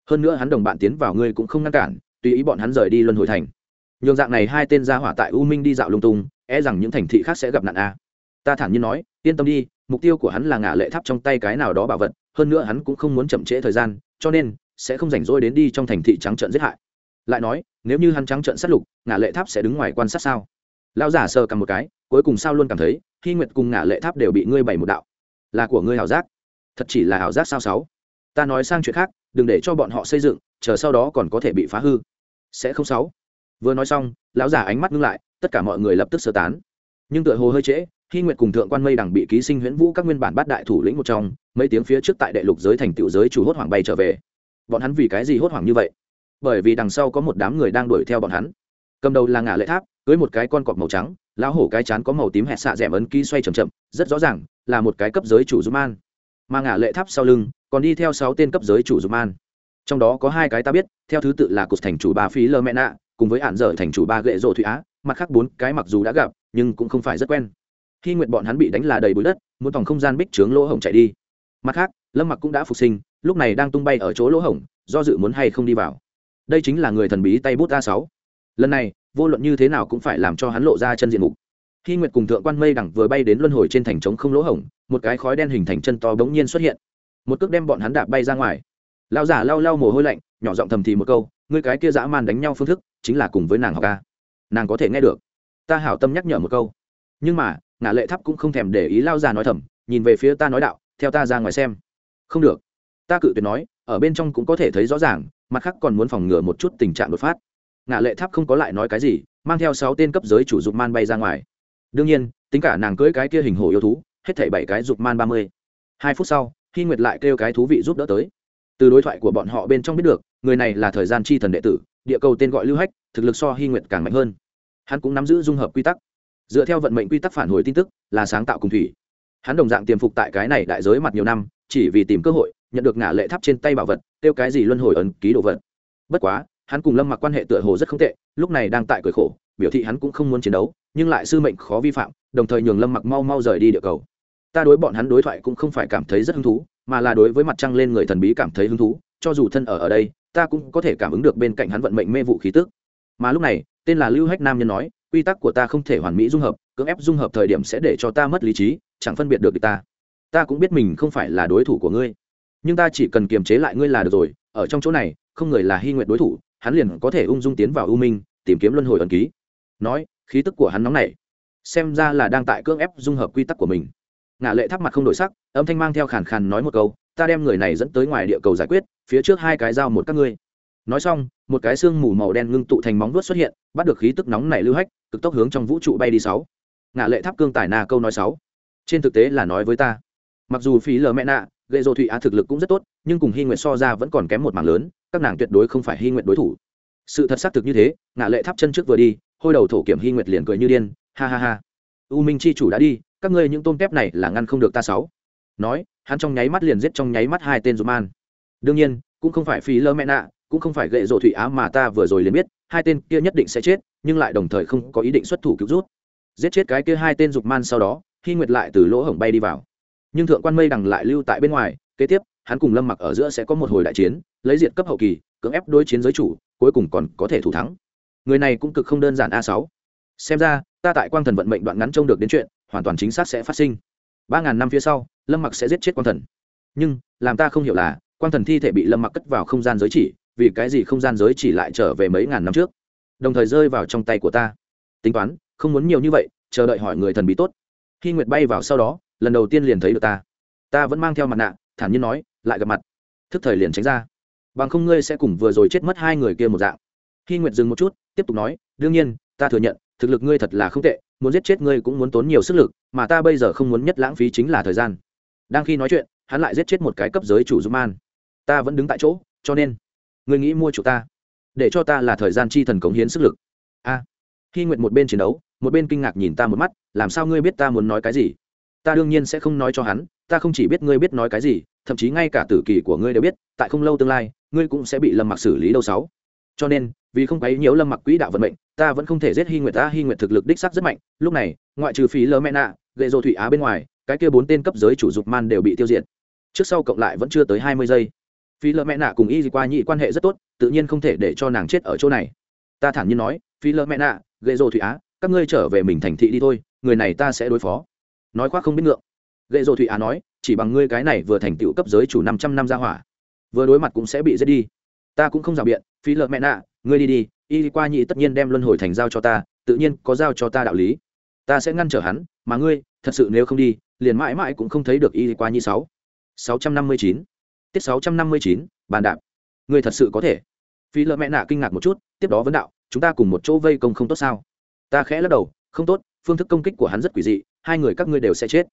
Hơn nữa hắn đồng bạn tiến vào ngươi cũng không ngăn cản, tùy ý bọn hắn rời đi luân hồi thành. Nhường dạng này hai tên gia hỏa tại u minh đi dạo lung tung e rằng những thành thị khác sẽ gặp nạn a. Ta thản nhiên nói, yên tâm đi, mục tiêu của hắn là ngả lệ tháp trong tay cái nào đó bảo vật, hơn nữa hắn cũng không muốn chậm trễ thời gian, cho nên sẽ không rảnh rỗi đến đi trong thành thị trắng trợn giết hại. Lại nói, nếu như hắn trắng trợn sát lục, ngã lệ tháp sẽ đứng ngoài quan sát sao? Lão giả sờ cầm một cái, cuối cùng sao luôn cảm thấy khi nguyệt cùng ngã lệ tháp đều bị ngươi bày một đạo. Là của ngươi hảo giác. Thật chỉ là hảo giác sao sáu? Ta nói sang chuyện khác, đừng để cho bọn họ xây dựng, chờ sau đó còn có thể bị phá hư. Sẽ không sáu? Vừa nói xong, lão giả ánh mắt ngưng lại, tất cả mọi người lập tức sơ tán. Nhưng tựa hồ hơi trễ khi nguyệt cùng thượng quan mây đằng bị ký sinh huyễn vũ các nguyên bản bát đại thủ lĩnh một trong, mấy tiếng phía trước tại đệ lục giới thành tựu giới chủ hốt hoảng bay trở về bọn hắn vì cái gì hốt hoảng như vậy? Bởi vì đằng sau có một đám người đang đuổi theo bọn hắn. Cầm đầu là ngả lệ tháp, cưới một cái con cọp màu trắng, lão hổ cái chán có màu tím hẹt xạ d ẻ m ấn ký xoay c h ậ m chậm, rất rõ ràng, là một cái cấp giới chủ dung an mà ngả lệ tháp sau lưng, còn đi theo sáu tên cấp giới chủ dung an trong đó có hai cái ta biết, theo thứ tự là cột thành chủ ba phí lơ mẹ nạ, cùng với hạn dở thành chủ ba gậy rộ thụy á, mặt khác bốn cái mặc dù đã gặp, nhưng cũng không phải rất quen. Khi nguyện bọn hắn bị đánh là đầy bụi đất, muốn tòng không gian bích trướng lỗ hổng chạy đi. Mặt khác lâm mặc cũng đã phục sinh, lúc này đang tung bay ở chỗ lỗ hổng, do dự muốn hay không đi vào. Đây chính là người thần bí tay bút a sáu. Lần này, vô luận như thế nào cũng phải làm cho hắn lộ ra chân diện mục. Khi nguyệt cùng thượng quan mây đẳng vừa bay đến luân hồi trên thành trống không lỗ hổng, một cái khói đen hình thành chân to bỗng nhiên xuất hiện. Một cước đem bọn hắn đạp bay ra ngoài. Lão giả lau lau mồ hôi lạnh, nhỏ giọng thầm thì một câu, ngươi cái kia dã man đánh nhau phương thức, chính là cùng với nàng học ca nàng có thể nghe được. Ta hảo tâm nhắc nhở một câu. Nhưng mà ngã lệ thắp cũng không thèm để ý lao già nói thầm, nhìn về phía ta nói đạo, theo ta ra ngoài xem không được. Ta cự tuyệt nói, ở bên trong cũng có thể thấy rõ ràng, mặt khác còn muốn phòng ngừa một chút tình trạng đột phát. Ngã lệ tháp không có lại nói cái gì, mang theo sáu tên cấp giới chủ dục man bay ra ngoài. Đương nhiên, tính cả nàng cưới cái kia hình hồ yêu thú, hết thảy bảy cái dục man ba mươi. Hai phút sau khi nguyệt lại kêu cái thú vị giúp đỡ tới. Từ đối thoại của bọn họ bên trong biết được, người này là thời gian chi thần đệ tử, địa cầu tên gọi lưu hách, thực lực so hy nguyệt càng mạnh hơn. Hắn cũng nắm giữ dung hợp quy tắc. Dựa theo vận mệnh quy tắc phản hồi tin tức, là sáng tạo cùng thủy. Hắn đồng dạng tiềm phục tại cái này đại giới mặt nhiều năm chỉ vì tìm cơ hội, nhận được ngả lệ tháp trên tay bảo vật tiêu cái gì luân hồi ấn ký đồ vật. Bất quá, hắn cùng lâm mặc quan hệ tựa hồ rất không tệ, lúc này đang tại cười khổ, biểu thị hắn cũng không muốn chiến đấu, nhưng lại sư mệnh khó vi phạm, đồng thời nhường lâm mặc mau mau rời đi địa cầu. Ta đối bọn hắn đối thoại cũng không phải cảm thấy rất hứng thú, mà là đối với mặt trăng lên người thần bí cảm thấy hứng thú, cho dù thân ở ở đây, ta cũng có thể cảm ứng được bên cạnh hắn vận mệnh mê vụ khí tức. Mà lúc này, tên là lưu hách nam nhân nói, quy tắc của ta không thể hoàn mỹ dung hợp, cưỡng ép dung hợp thời điểm sẽ để cho ta mất lý trí, chẳng phân biệt được ta ta cũng biết mình không phải là đối thủ của ngươi, nhưng ta chỉ cần kiềm chế lại ngươi là được rồi, ở trong chỗ này, không người là hy nguyện đối thủ, hắn liền có thể ung dung tiến vào U minh, tìm kiếm luân hồi ẩn ký. Nói, khí tức của hắn nóng này xem ra là đang tại cưỡng ép dung hợp quy tắc của mình. Ngã lệ thắp mặt không đổi sắc, âm thanh mang theo khàn khàn nói một câu, ta đem người này dẫn tới ngoài địa cầu giải quyết, phía trước hai cái dao một các ngươi. Nói xong, một cái xương mù màu đen ngưng tụ thành móng vuốt xuất hiện, bắt được khí tức nóng này lưu hách, cực tốc hướng trong vũ trụ bay đi sáu. Ngã lệ tháp cương tài na câu nói sáu. Trên thực tế là nói với ta mặc dù phí lờ mẹ nạ gậy dô thụy á thực lực cũng rất tốt, nhưng cùng hy nguyện so ra vẫn còn kém một mảng lớn, các nàng tuyệt đối không phải hy nguyện đối thủ. Sự thật xác thực như thế ngã lệ tháp chân trước vừa đi, hôi đầu thổ kiểm hy nguyệt liền cười như điên, ha ha ha. U minh chi chủ đã đi, các ngươi những tôm tép này là ngăn không được ta sáu. Nói, hắn trong nháy mắt liền giết trong nháy mắt hai tên dùm man. Đương nhiên, cũng không phải phí lơ mẹ nạ, cũng không phải gậy rộ thủy á mà ta vừa rồi liền biết, hai tên kia nhất định sẽ chết, nhưng lại đồng thời không có ý định xuất thủ cứu rút. Giết chết cái kia hai tên dục man sau đó khi nguyệt lại từ lỗ hổng bay đi vào nhưng thượng quan mây đằng lại lưu tại bên ngoài, kế tiếp, hắn cùng lâm mặc ở giữa sẽ có một hồi đại chiến, lấy diện cấp hậu kỳ, cưỡng ép đối chiến giới chủ, cuối cùng còn có thể thủ thắng. Người này cũng cực không đơn giản a sáu. Xem ra, ta tại quang thần vận mệnh đoạn ngắn trông được đến chuyện, hoàn toàn chính xác sẽ phát sinh. Ba ngàn năm phía sau, lâm mặc sẽ giết chết quang thần. Nhưng, làm ta không hiểu là, quang thần thi thể bị lâm mặc cất vào không gian giới chỉ, vì cái gì không gian giới chỉ lại trở về mấy ngàn năm trước? Đồng thời rơi vào trong tay của ta. Tính toán, không muốn nhiều như vậy, chờ đợi hỏi người thần bí tốt. Khi nguyệt bay vào sau đó lần đầu tiên liền thấy được ta. Ta vẫn mang theo mặt nạ thản nhiên nói lại gặp mặt. Thức thời liền tránh ra. Bằng không ngươi sẽ cùng vừa rồi chết mất hai người kia một dạng. Khi nguyệt dừng một chút tiếp tục nói đương nhiên ta thừa nhận thực lực ngươi thật là không tệ muốn giết chết ngươi cũng muốn tốn nhiều sức lực mà ta bây giờ không muốn nhất lãng phí chính là thời gian. Đang khi nói chuyện hắn lại giết chết một cái cấp giới chủ dung man. Ta vẫn đứng tại chỗ cho nên ngươi nghĩ mua chủ ta. Để cho ta là thời gian chi thần cống hiến sức lực. A. À, khi nguyện một bên chiến đấu một bên kinh ngạc nhìn ta một mắt làm sao ngươi biết ta muốn nói cái gì? Ta đương nhiên sẽ không nói cho hắn, ta không chỉ biết ngươi biết nói cái gì, thậm chí ngay cả tử kỳ của ngươi đều biết, tại không lâu tương lai, ngươi cũng sẽ bị lâm mặc xử lý đâu sáu. Cho nên, vì không quấy nhiễu lâm mặc quỹ đạo vận mệnh, ta vẫn không thể giết hy nguyệt, ta hy nguyệt thực lực đích sắc rất mạnh, lúc này, ngoại trừ phí lơ mẹ nạ, gậy rô thủy á bên ngoài, cái kia bốn tên cấp giới chủ dục man đều bị tiêu diệt. Trước sau cộng lại vẫn chưa tới hai mươi giây. Phí lơ mẹ nạ cùng y qua nhị quan hệ rất tốt, tự nhiên không thể để cho nàng chết ở chỗ này. Ta thản nhiên nói, phí lơ mẹ nạ, gậy rô thủy á, các ngươi trở về mình thành thị đi thôi, người này ta sẽ đối phó nói khoác không biết ngượng. Gậy rô thủy á nói, chỉ bằng ngươi cái này vừa thành tựu cấp giới chủ năm trăm năm ra hỏa. Vừa đối mặt cũng sẽ bị giết đi. Ta cũng không rào biện, phí lợn mẹ nạ, ngươi đi đi, y qua nhị tất nhiên đem luân hồi thành giao cho ta, tự nhiên có giao cho ta đạo lý. Ta sẽ ngăn trở hắn, mà ngươi, thật sự nếu không đi, liền mãi mãi cũng không thấy được y qua nhị sáu. sáu trăm năm mươi chín. Tiết sáu trăm năm mươi chín, bàn đạp. Ngươi thật sự có thể. Phí lợn mẹ nạ kinh ngạc một chút, tiếp đó vấn đạo, chúng ta cùng một chỗ vây công không tốt sao? Ta khẽ lắc đầu, không tốt phương thức công kích của hắn rất quỷ dị, hai người các ngươi đều sẽ chết.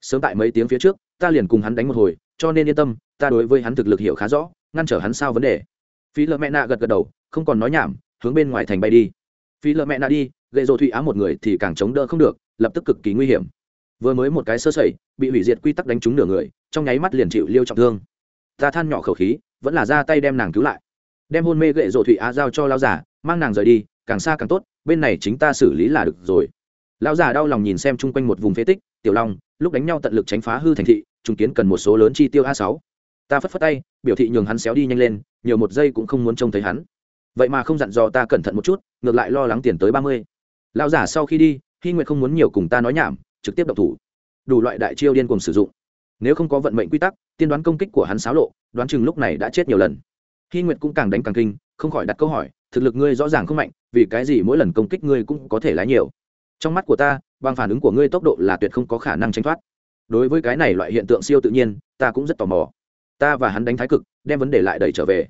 Sớm tại mấy tiếng phía trước, ta liền cùng hắn đánh một hồi, cho nên yên tâm, ta đối với hắn thực lực hiểu khá rõ, ngăn trở hắn sao vấn đề. Phí lợ mẹ nạ gật gật đầu, không còn nói nhảm, hướng bên ngoài thành bay đi. Phí lợ mẹ nạ đi, gậy rồ thụy á một người thì càng chống đỡ không được, lập tức cực kỳ nguy hiểm. Vừa mới một cái sơ sẩy, bị hủy diệt quy tắc đánh trúng nửa người, trong nháy mắt liền chịu liêu trọng thương. Ta than nhỏ khẩu khí, vẫn là ra tay đem nàng cứu lại. Đem hôn mê gậy rồ thụy á giao cho lao giả, mang nàng rời đi, càng xa càng tốt, bên này chính ta xử lý là được rồi lão già đau lòng nhìn xem chung quanh một vùng phế tích, tiểu long, lúc đánh nhau tận lực tránh phá hư thành thị trung kiến cần một số lớn chi tiêu a sáu. Ta phất phất tay, biểu thị nhường hắn xéo đi nhanh lên, nhiều một giây cũng không muốn trông thấy hắn. Vậy mà không dặn dò ta cẩn thận một chút, ngược lại lo lắng tiền tới ba mươi. Lão giả sau khi đi, hy nguyệt không muốn nhiều cùng ta nói nhảm, trực tiếp độc thủ. Đủ loại đại chiêu điên cùng sử dụng. Nếu không có vận mệnh quy tắc, tiên đoán công kích của hắn xáo lộ, đoán chừng lúc này đã chết nhiều lần. Hy nguyệt cũng càng đánh càng kinh, không khỏi đặt câu hỏi, thực lực ngươi rõ ràng không mạnh, vì cái gì mỗi lần công kích ngươi cũng có thể lái nhiều? Trong mắt của ta, bằng phản ứng của ngươi tốc độ là tuyệt không có khả năng tranh thoát. Đối với cái này loại hiện tượng siêu tự nhiên, ta cũng rất tò mò. Ta và hắn đánh thái cực, đem vấn đề lại đẩy trở về.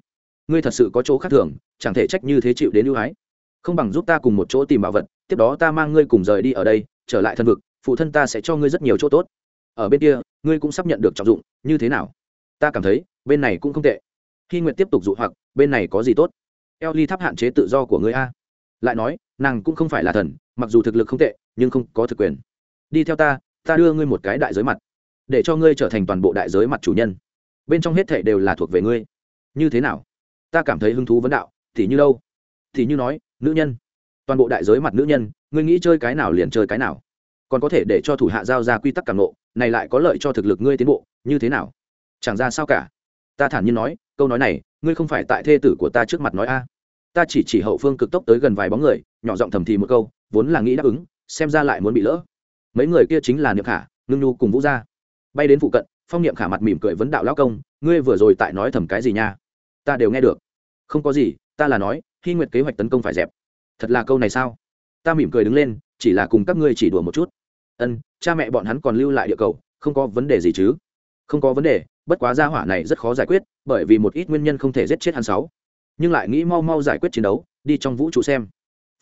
Ngươi thật sự có chỗ khác thường, chẳng thể trách như thế chịu đến ưu hái. không bằng giúp ta cùng một chỗ tìm bảo vật, tiếp đó ta mang ngươi cùng rời đi ở đây, trở lại thân vực, phụ thân ta sẽ cho ngươi rất nhiều chỗ tốt. Ở bên kia, ngươi cũng sắp nhận được trọng dụng, như thế nào? Ta cảm thấy, bên này cũng không tệ. Khi nguyện tiếp tục dụ hoặc, bên này có gì tốt? Eo ly tháp hạn chế tự do của ngươi a. Lại nói, nàng cũng không phải là thần mặc dù thực lực không tệ, nhưng không có thực quyền. Đi theo ta ta đưa ngươi một cái đại giới mặt, để cho ngươi trở thành toàn bộ đại giới mặt chủ nhân. Bên trong hết thệ đều là thuộc về ngươi. Như thế nào? Ta cảm thấy hứng thú vấn đạo, thì như đâu? Thì như nói, nữ nhân. Toàn bộ đại giới mặt nữ nhân, ngươi nghĩ chơi cái nào liền chơi cái nào. Còn có thể để cho thủ hạ giao ra quy tắc càng nộ, này lại có lợi cho thực lực ngươi tiến bộ, như thế nào? Chẳng ra sao cả. Ta thản nhiên nói, câu nói này, ngươi không phải tại thê tử của ta trước mặt nói a. Ta chỉ chỉ hậu phương cực tốc tới gần vài bóng người, nhỏ giọng thầm thì một câu vốn là nghĩ đáp ứng, xem ra lại muốn bị lỡ. Mấy người kia chính là niệm khả, ngưng nhu cùng vũ gia. Bay đến phụ cận, phong niệm khả mặt mỉm cười vấn đạo lão công, ngươi vừa rồi tại nói thầm cái gì nha? Ta đều nghe được. Không có gì, ta là nói khi nguyệt kế hoạch tấn công phải dẹp. Thật là câu này sao? Ta mỉm cười đứng lên, chỉ là cùng các ngươi chỉ đùa một chút. Ân, cha mẹ bọn hắn còn lưu lại địa cầu, không có vấn đề gì chứ? Không có vấn đề, bất quá gia hỏa này rất khó giải quyết, bởi vì một ít nguyên nhân không thể giết chết hắn sáu. Nhưng lại nghĩ mau mau giải quyết chiến đấu, đi trong vũ trụ xem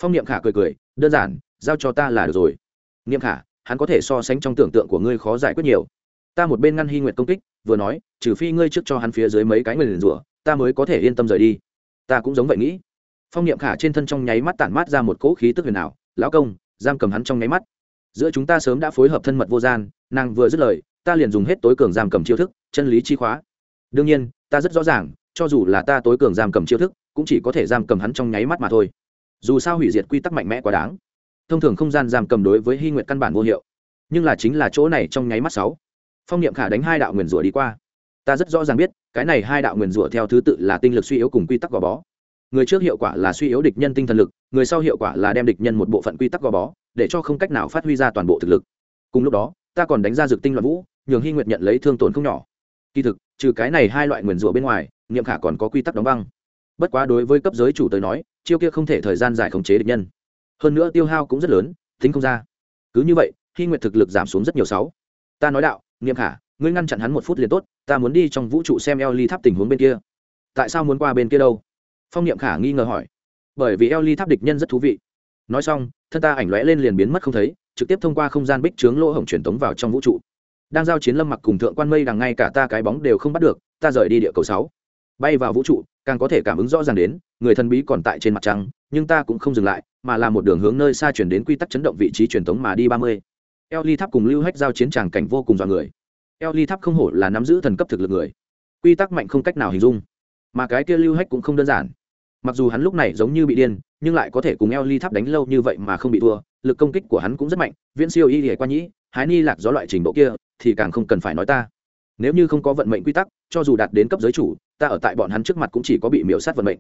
phong niệm khả cười cười, đơn giản, giao cho ta là được rồi. Niệm khả, hắn có thể so sánh trong tưởng tượng của ngươi khó giải quyết nhiều. Ta một bên ngăn hy nguyệt công kích, vừa nói, trừ phi ngươi trước cho hắn phía dưới mấy cái người liền rủa, ta mới có thể yên tâm rời đi. Ta cũng giống vậy nghĩ. Phong niệm khả trên thân trong nháy mắt tản mát ra một cỗ khí tức huyền ảo, lão công, giam cầm hắn trong nháy mắt. Giữa chúng ta sớm đã phối hợp thân mật vô gian, nàng vừa dứt lời, ta liền dùng hết tối cường giam cầm chiêu thức, chân lý chi khóa. Đương nhiên, ta rất rõ ràng, cho dù là ta tối cường giam cầm chiêu thức, cũng chỉ có thể giam cầm hắn trong nháy mắt mà thôi dù sao hủy diệt quy tắc mạnh mẽ quá đáng. Thông thường không gian giam cầm đối với hy nguyện căn bản vô hiệu, nhưng là chính là chỗ này trong nháy mắt sáu. Phong niệm khả đánh hai đạo nguyền rủa đi qua. Ta rất rõ ràng biết, cái này hai đạo nguyền rủa theo thứ tự là tinh lực suy yếu cùng quy tắc gò bó. Người trước hiệu quả là suy yếu địch nhân tinh thần lực, người sau hiệu quả là đem địch nhân một bộ phận quy tắc gò bó, để cho không cách nào phát huy ra toàn bộ thực lực. Cùng lúc đó, ta còn đánh ra dược tinh loạn vũ, nhường hy nguyệt nhận lấy thương tổn không nhỏ. Kỳ thực, trừ cái này hai loại nguyền rủa bên ngoài, niệm khả còn có quy tắc đóng băng bất quá đối với cấp giới chủ tới nói, chiêu kia không thể thời gian dài khống chế địch nhân. Hơn nữa tiêu hao cũng rất lớn, tính không ra. Cứ như vậy khi nguyệt thực lực giảm xuống rất nhiều sáu. Ta nói đạo, niệm khả, ngươi ngăn chặn hắn một phút liền tốt, ta muốn đi trong vũ trụ xem eo ly tháp tình huống bên kia. Tại sao muốn qua bên kia đâu? Phong niệm khả nghi ngờ hỏi. Bởi vì eo ly tháp địch nhân rất thú vị. Nói xong, thân ta ảnh lóe lên liền biến mất không thấy, trực tiếp thông qua không gian bích trướng lỗ hổng truyền tống vào trong vũ trụ. Đang giao chiến lâm mặc cùng thượng quan mây đằng ngay cả ta cái bóng đều không bắt được, ta rời đi địa cầu sáu bay vào vũ trụ, càng có thể cảm ứng rõ ràng đến, người thần bí còn tại trên mặt trăng, nhưng ta cũng không dừng lại, mà là một đường hướng nơi xa chuyển đến quy tắc chấn động vị trí truyền thống mà đi ba mươi. Eo ly tháp cùng lưu hách giao chiến tràng cảnh vô cùng dọa người. Eo ly tháp không hổ là nắm giữ thần cấp thực lực người. Quy tắc mạnh không cách nào hình dung. Mà cái kia lưu hách cũng không đơn giản. Mặc dù hắn lúc này giống như bị điên, nhưng lại có thể cùng eo ly tháp đánh lâu như vậy mà không bị thua, lực công kích của hắn cũng rất mạnh, viễn siêu y hề qua nhĩ, hái ni lạc gió loại trình độ kia, thì càng không cần phải nói ta nếu như không có vận mệnh quy tắc, cho dù đạt đến cấp giới chủ, ta ở tại bọn hắn trước mặt cũng chỉ có bị miễu sát vận mệnh.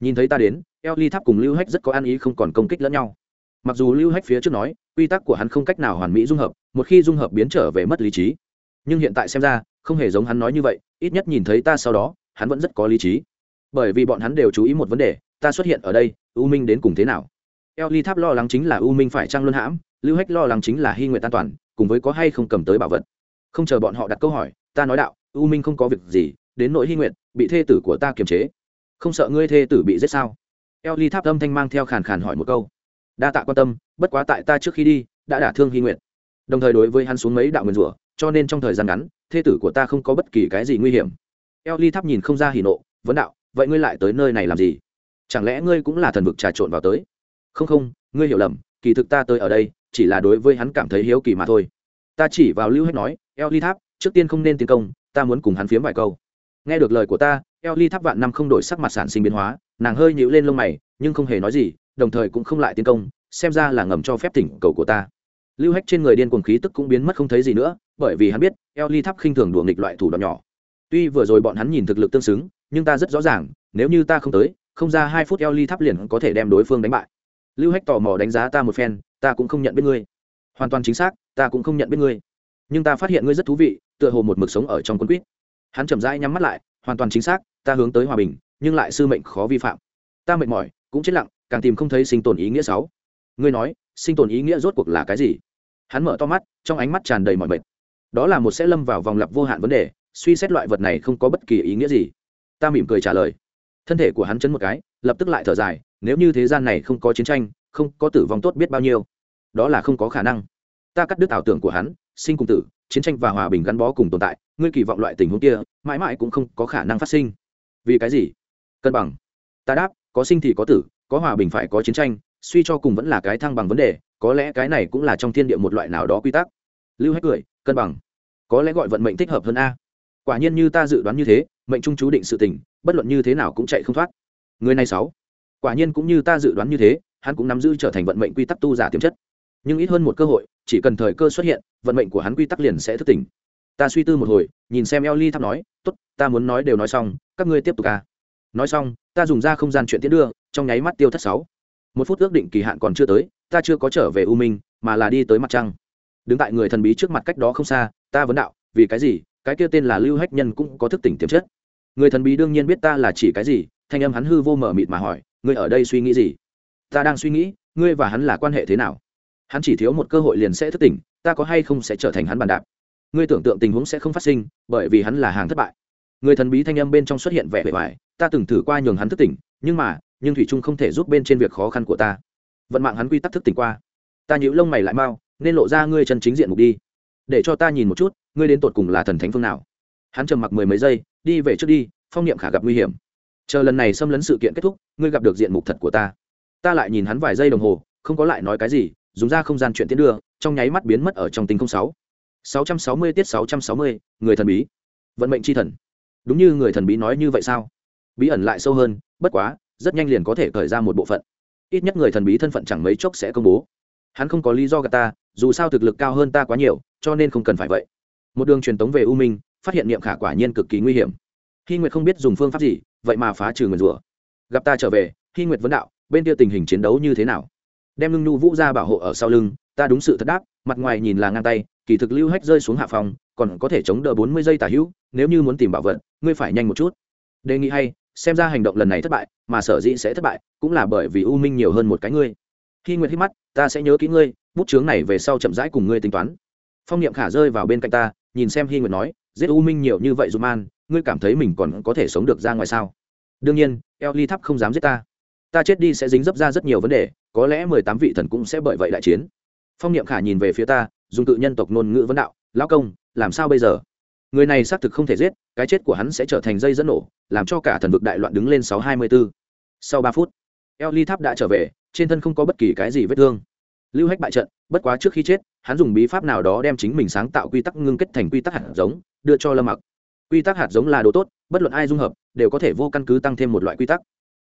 Nhìn thấy ta đến, eo ly tháp cùng lưu hách rất có ăn ý không còn công kích lẫn nhau. Mặc dù lưu hách phía trước nói, quy tắc của hắn không cách nào hoàn mỹ dung hợp, một khi dung hợp biến trở về mất lý trí. Nhưng hiện tại xem ra, không hề giống hắn nói như vậy, ít nhất nhìn thấy ta sau đó, hắn vẫn rất có lý trí. Bởi vì bọn hắn đều chú ý một vấn đề, ta xuất hiện ở đây, u minh đến cùng thế nào? Eo ly tháp lo lắng chính là u minh phải trăng luân hãm, lưu hách lo lắng chính là hy nguyện an toàn, cùng với có hay không cầm tới bảo vật. Không chờ bọn họ đặt câu hỏi ta nói đạo, u minh không có việc gì, đến nỗi hy nguyện bị thê tử của ta kiềm chế. Không sợ ngươi thê tử bị giết sao? Eo ly tháp âm thanh mang theo khàn khàn hỏi một câu. Đa tạ quan tâm, bất quá tại ta trước khi đi, đã đả thương hy nguyện đồng thời đối với hắn xuống mấy đạo nguyên rủa, cho nên trong thời gian ngắn, thê tử của ta không có bất kỳ cái gì nguy hiểm. Eo ly tháp nhìn không ra hỉ nộ, vấn đạo, vậy ngươi lại tới nơi này làm gì? Chẳng lẽ ngươi cũng là thần vực trà trộn vào tới? Không không, ngươi hiểu lầm, kỳ thực ta tới ở đây, chỉ là đối với hắn cảm thấy hiếu kỳ mà thôi. Ta chỉ vào lưu hết nói eo ly tháp trước tiên không nên tiến công, ta muốn cùng hắn phiếm vài câu. Nghe được lời của ta eo ly tháp vạn năm không đổi sắc mặt sản sinh biến hóa, nàng hơi nhịu lên lông mày, nhưng không hề nói gì, đồng thời cũng không lại tiến công, xem ra là ngầm cho phép tỉnh cầu của ta. Lưu hách trên người điên cuồng khí tức cũng biến mất không thấy gì nữa, bởi vì hắn biết eo ly tháp khinh thường đùa nghịch loại thủ đoạn nhỏ. Tuy vừa rồi bọn hắn nhìn thực lực tương xứng, nhưng ta rất rõ ràng, nếu như ta không tới, không ra hai phút eo ly tháp liền có thể đem đối phương đánh bại. Lưu hách tò mò đánh giá ta một phen, ta cũng không nhận biết ngươi. Hoàn toàn chính xác, ta cũng không nhận biết ngươi. Nhưng ta phát hiện ngươi rất thú vị tựa hồ một mực sống ở trong quân quýt. Hắn chậm rãi nhắm mắt lại, hoàn toàn chính xác, ta hướng tới hòa bình, nhưng lại sư mệnh khó vi phạm. Ta mệt mỏi, cũng chết lặng, càng tìm không thấy sinh tồn ý nghĩa sáu. Ngươi nói, sinh tồn ý nghĩa rốt cuộc là cái gì? Hắn mở to mắt, trong ánh mắt tràn đầy mọi mệt. Đó là một sẽ lâm vào vòng lặp vô hạn vấn đề, suy xét loại vật này không có bất kỳ ý nghĩa gì. Ta mỉm cười trả lời. Thân thể của hắn chấn một cái, lập tức lại thở dài, nếu như thế gian này không có chiến tranh, không có tử vong tốt biết bao nhiêu. Đó là không có khả năng. Ta cắt đứt ảo tưởng của hắn, sinh cùng tử chiến tranh và hòa bình gắn bó cùng tồn tại, ngươi kỳ vọng loại tình huống kia mãi mãi cũng không có khả năng phát sinh. Vì cái gì? Cân bằng. Ta đáp, có sinh thì có tử, có hòa bình phải có chiến tranh, suy cho cùng vẫn là cái thăng bằng vấn đề, có lẽ cái này cũng là trong thiên địa một loại nào đó quy tắc. Lưu hết cười, cân bằng. Có lẽ gọi vận mệnh thích hợp hơn a. Quả nhiên như ta dự đoán như thế, mệnh trung chú định sự tình, bất luận như thế nào cũng chạy không thoát. Người này sáu. Quả nhiên cũng như ta dự đoán như thế, hắn cũng nắm giữ trở thành vận mệnh quy tắc tu giả tiềm chất nhưng ít hơn một cơ hội, chỉ cần thời cơ xuất hiện, vận mệnh của hắn quy tắc liền sẽ thức tỉnh. Ta suy tư một hồi, nhìn xem eo ly thắp nói, tốt, ta muốn nói đều nói xong, các ngươi tiếp tục ca nói xong, ta dùng ra không gian chuyện tiến đưa, trong nháy mắt tiêu thất sáu. Một phút ước định kỳ hạn còn chưa tới, ta chưa có trở về u minh, mà là đi tới mặt trăng. Đứng tại người thần bí trước mặt cách đó không xa, ta vấn đạo, vì cái gì? Cái kia tên là lưu hách nhân cũng có thức tỉnh tiềm chất. Người thần bí đương nhiên biết ta là chỉ cái gì, thanh âm hắn hư vô mở mịt mà hỏi, ngươi ở đây suy nghĩ gì? Ta đang suy nghĩ, ngươi và hắn là quan hệ thế nào? Hắn chỉ thiếu một cơ hội liền sẽ thức tỉnh ta có hay không sẽ trở thành hắn bàn đạp? Ngươi tưởng tượng tình huống sẽ không phát sinh, bởi vì hắn là hàng thất bại. Người thần bí thanh âm bên trong xuất hiện vẻ bề ngoài, ta từng thử qua nhường hắn thức tỉnh nhưng mà, nhưng thủy trung không thể giúp bên trên việc khó khăn của ta. Vận mạng hắn quy tắc thức tỉnh qua. Ta nhíu lông mày lại mau, nên lộ ra ngươi chân chính diện mục đi. Để cho ta nhìn một chút, ngươi đến tột cùng là thần thánh phương nào? Hắn trầm mặc mười mấy giây, đi về trước đi, phong niệm khả gặp nguy hiểm. Chờ lần này xâm lấn sự kiện kết thúc, ngươi gặp được diện mục thật của ta. Ta lại nhìn hắn vài giây đồng hồ, không có lại nói cái gì dùng ra không gian chuyện tiến đưa, trong nháy mắt biến mất ở trong tinh không sáu. sáu trăm sáu mươi tiết sáu trăm sáu mươi, người thần bí. Vận mệnh chi thần. Đúng như người thần bí nói như vậy sao? Bí ẩn lại sâu hơn, bất quá, rất nhanh liền có thể khởi ra một bộ phận. Ít nhất người thần bí thân phận chẳng mấy chốc sẽ công bố. Hắn không có lý do gạt ta, dù sao thực lực cao hơn ta quá nhiều, cho nên không cần phải vậy. Một đường truyền tống về u minh, phát hiện niệm khả quả nhiên cực kỳ nguy hiểm. Khi nguyệt không biết dùng phương pháp gì, vậy mà phá trừ người rùa gặp ta trở về khi nguyệt vấn đạo, bên kia tình hình chiến đấu như thế nào? Đem lưng nhu vũ ra bảo hộ ở sau lưng, ta đúng sự thật đáp, mặt ngoài nhìn là ngang tay, kỳ thực lưu hách rơi xuống hạ phòng, còn có thể chống đỡ bốn mươi giây tả hữu, nếu như muốn tìm bảo vật, ngươi phải nhanh một chút. Đề nghị hay, xem ra hành động lần này thất bại, mà sở dĩ sẽ thất bại, cũng là bởi vì u minh nhiều hơn một cái ngươi. Khi nguyệt hít mắt, ta sẽ nhớ kỹ ngươi, bút chướng này về sau chậm rãi cùng ngươi tính toán. Phong niệm khả rơi vào bên cạnh ta, nhìn xem hy nguyệt nói, giết u minh nhiều như vậy dù man, ngươi cảm thấy mình còn có thể sống được ra ngoài sao? Đương nhiên eo ly thắp không dám giết ta ta chết đi sẽ dính dấp ra rất nhiều vấn đề, có lẽ mười tám vị thần cũng sẽ bởi vậy đại chiến. Phong niệm khả nhìn về phía ta, dùng tự nhân tộc ngôn ngữ vấn đạo, lão công, làm sao bây giờ? Người này xác thực không thể giết, cái chết của hắn sẽ trở thành dây dẫn nổ, làm cho cả thần vực đại loạn đứng lên sáu hai mươi b ố sau ba phút eo ly tháp đã trở về, trên thân không có bất kỳ cái gì vết thương. Lưu hách bại trận, bất quá trước khi chết, hắn dùng bí pháp nào đó đem chính mình sáng tạo quy tắc ngưng kết thành quy tắc hạt giống, đưa cho lâm mặc. Quy tắc hạt giống là đồ tốt, bất luận ai dung hợp, đều có thể vô căn cứ tăng thêm một loại quy tắc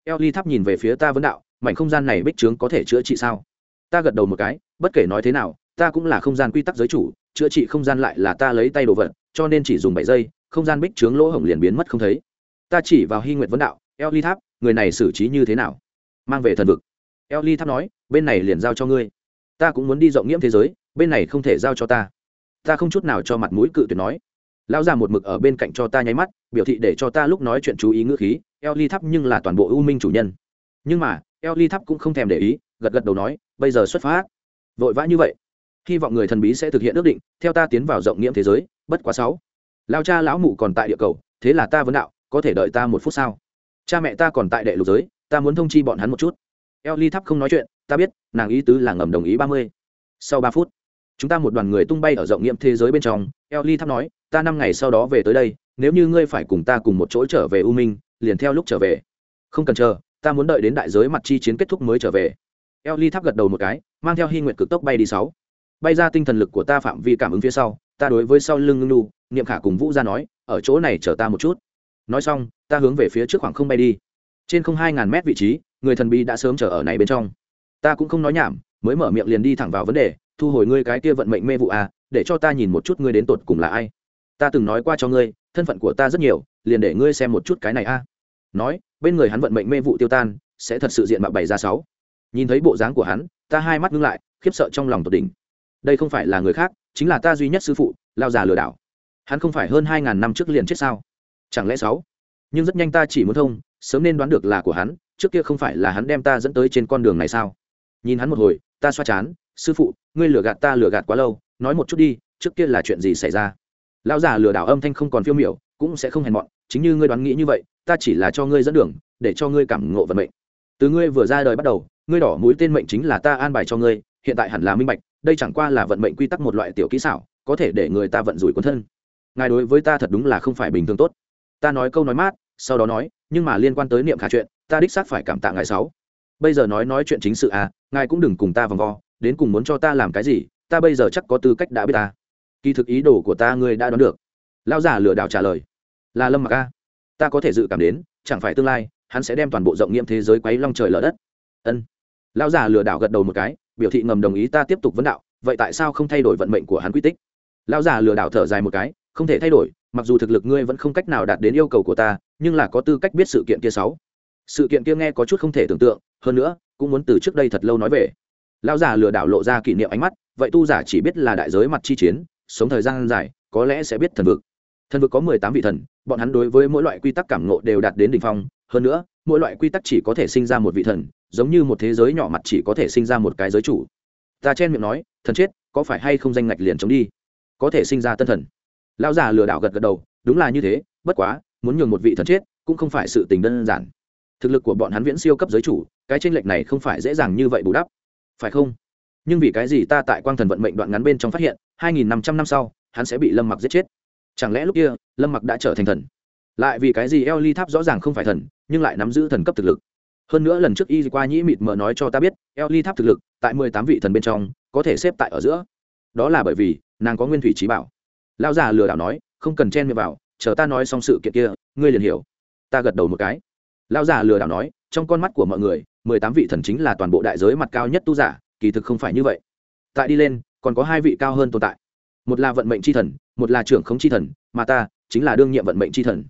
eo ly tháp nhìn về phía ta vấn đạo, mảnh không gian này bích trướng có thể chữa trị sao? Ta gật đầu một cái, bất kể nói thế nào, ta cũng là không gian quy tắc giới chủ, chữa trị không gian lại là ta lấy tay đồ vật, cho nên chỉ dùng bảy giây, không gian bích trướng lỗ hổng liền biến mất không thấy. Ta chỉ vào hy nguyện vấn đạo, eo ly tháp, người này xử trí như thế nào? Mang về thần vực. Eo ly tháp nói, bên này liền giao cho ngươi. Ta cũng muốn đi rộng nghiễm thế giới, bên này không thể giao cho ta. Ta không chút nào cho mặt mũi cự tuyệt nói. Lão già một mực ở bên cạnh cho ta nháy mắt, biểu thị để cho ta lúc nói chuyện chú ý ngữ khí eo ly tháp nhưng là toàn bộ ưu minh chủ nhân. Nhưng mà, eo ly tháp cũng không thèm để ý, gật gật đầu nói, bây giờ xuất phát. Vội vã như vậy, hy vọng người thần bí sẽ thực hiện ước định, theo ta tiến vào rộng nghiệm thế giới, bất quá sáu. Lao cha lão mụ còn tại địa cầu, thế là ta vấn đạo, có thể đợi ta một phút sao? Cha mẹ ta còn tại đệ lục giới, ta muốn thông chi bọn hắn một chút. Eo ly thắp không nói chuyện, ta biết, nàng ý tứ là ngầm đồng ý ba mươi. Sau ba phút, chúng ta một đoàn người tung bay ở rộng nghiệm thế giới bên trong. Eo ly thắp nói, ta năm ngày sau đó về tới đây, nếu như ngươi phải cùng ta cùng một chỗ trở về u minh liền theo lúc trở về. Không cần chờ, ta muốn đợi đến đại giới mặt chi chiến kết thúc mới trở về. Eo ly tháp gật đầu một cái, mang theo hy nguyện cực tốc bay đi sáu. Bay ra tinh thần lực của ta phạm vi cảm ứng phía sau, ta đối với sau lưng ngưng nu niệm khả cùng vũ ra nói, ở chỗ này chờ ta một chút. Nói xong, ta hướng về phía trước khoảng không bay đi. Trên không hai ngàn mét vị trí, người thần bí đã sớm chờ ở này bên trong. Ta cũng không nói nhảm, mới mở miệng liền đi thẳng vào vấn đề, thu hồi ngươi cái kia vận mệnh mê vụ à để cho ta nhìn một chút ngươi đến tột cùng là ai. Ta từng nói qua cho ngươi thân phận của ta rất nhiều, liền để ngươi xem một chút cái này a. Nói, bên người hắn vận mệnh mê vụ tiêu tan, sẽ thật sự diện mạo bày ra sáu. Nhìn thấy bộ dáng của hắn, ta hai mắt ngưng lại, khiếp sợ trong lòng tột đỉnh. Đây không phải là người khác, chính là ta duy nhất sư phụ, lao già lừa đảo. Hắn không phải hơn hai ngàn năm trước liền chết sao? Chẳng lẽ sáu? Nhưng rất nhanh ta chỉ muốn thông, sớm nên đoán được là của hắn, trước kia không phải là hắn đem ta dẫn tới trên con đường này sao? Nhìn hắn một hồi, ta xoa chán, sư phụ, ngươi lừa gạt ta lừa gạt quá lâu, nói một chút đi, trước kia là chuyện gì xảy ra? Lão già lừa đảo âm thanh không còn phiêu miểu, cũng sẽ không hèn mọn, chính như ngươi đoán nghĩ như vậy, ta chỉ là cho ngươi dẫn đường, để cho ngươi cảm ngộ vận mệnh. Từ ngươi vừa ra đời bắt đầu, ngươi đỏ mũi tên mệnh chính là ta an bài cho ngươi, hiện tại hẳn là minh bạch, đây chẳng qua là vận mệnh quy tắc một loại tiểu kỹ xảo, có thể để người ta vận rủi cuốn thân. Ngài đối với ta thật đúng là không phải bình thường tốt. Ta nói câu nói mát, sau đó nói, nhưng mà liên quan tới niệm khả chuyện, ta đích xác phải cảm tạ ngài sáu. Bây giờ nói nói chuyện chính sự à ngài cũng đừng cùng ta vòng vo, đến cùng muốn cho ta làm cái gì, ta bây giờ chắc có tư cách đã biết ta kỳ thực ý đồ của ta ngươi đã đoán được. Lão giả lừa đảo trả lời. Là lâm mặc a. Ta có thể dự cảm đến, chẳng phải tương lai, hắn sẽ đem toàn bộ rộng nghiệm thế giới quấy long trời lở đất. Ân. Lão giả lừa đảo gật đầu một cái, biểu thị ngầm đồng ý ta tiếp tục vấn đạo, vậy tại sao không thay đổi vận mệnh của hắn quy tích? Lão giả lừa đảo thở dài một cái, không thể thay đổi, mặc dù thực lực ngươi vẫn không cách nào đạt đến yêu cầu của ta, nhưng là có tư cách biết sự kiện kia sáu. Sự kiện kia nghe có chút không thể tưởng tượng, hơn nữa, cũng muốn từ trước đây thật lâu nói về. Lão giả lừa đảo lộ ra kỷ niệm ánh mắt, vậy tu giả chỉ biết là đại giới mặt chi chiến sống thời gian dài, có lẽ sẽ biết thần vực. Thần vực có mười tám vị thần, bọn hắn đối với mỗi loại quy tắc cảm ngộ đều đạt đến đ ỉ n h phong. Hơn nữa, mỗi loại quy tắc chỉ có thể sinh ra một vị thần, giống như một thế giới nhỏ mặt chỉ có thể sinh ra một cái giới chủ. Ta chen miệng nói, thần chết, có phải hay không danh ngạch liền chống đi? Có thể sinh ra tân thần. Lão già lừa đảo gật gật đầu, đúng là như thế, bất quá, muốn nhường một vị thần chết, cũng không phải sự tình đơn giản. Thực lực của bọn hắn viễn siêu cấp giới chủ, cái tranh lệch này không phải dễ dàng như vậy bù đắp. Phải không? Nhưng vì cái gì ta tại quang thần vận mệnh đoạn ngắn bên trong phát hiện, hai nghìn năm trăm năm sau, hắn sẽ bị lâm mặc giết chết? Chẳng lẽ lúc kia, lâm mặc đã trở thành thần? Lại vì cái gì eo ly tháp rõ ràng không phải thần, nhưng lại nắm giữ thần cấp thực lực? Hơn nữa lần trước y qua nhĩ mịt mờ nói cho ta biết, eo ly tháp thực lực, tại mười tám vị thần bên trong, có thể xếp tại ở giữa. Đó là bởi vì, nàng có nguyên thủy trí bảo. Lão già lừa đảo nói, không cần chen miệng vào, chờ ta nói xong sự kiện kia, ngươi liền hiểu. Ta gật đầu một cái. Lão già lừa đảo nói, trong con mắt của mọi người, mười tám vị thần chính là toàn bộ đại giới mặt cao nhất tu giả kỳ thực không phải như vậy. Tại đi lên, còn có hai vị cao hơn tồn tại. Một là vận mệnh c h i thần, một là trưởng không c h i thần, mà ta chính là đương nhiệm vận mệnh c h i thần.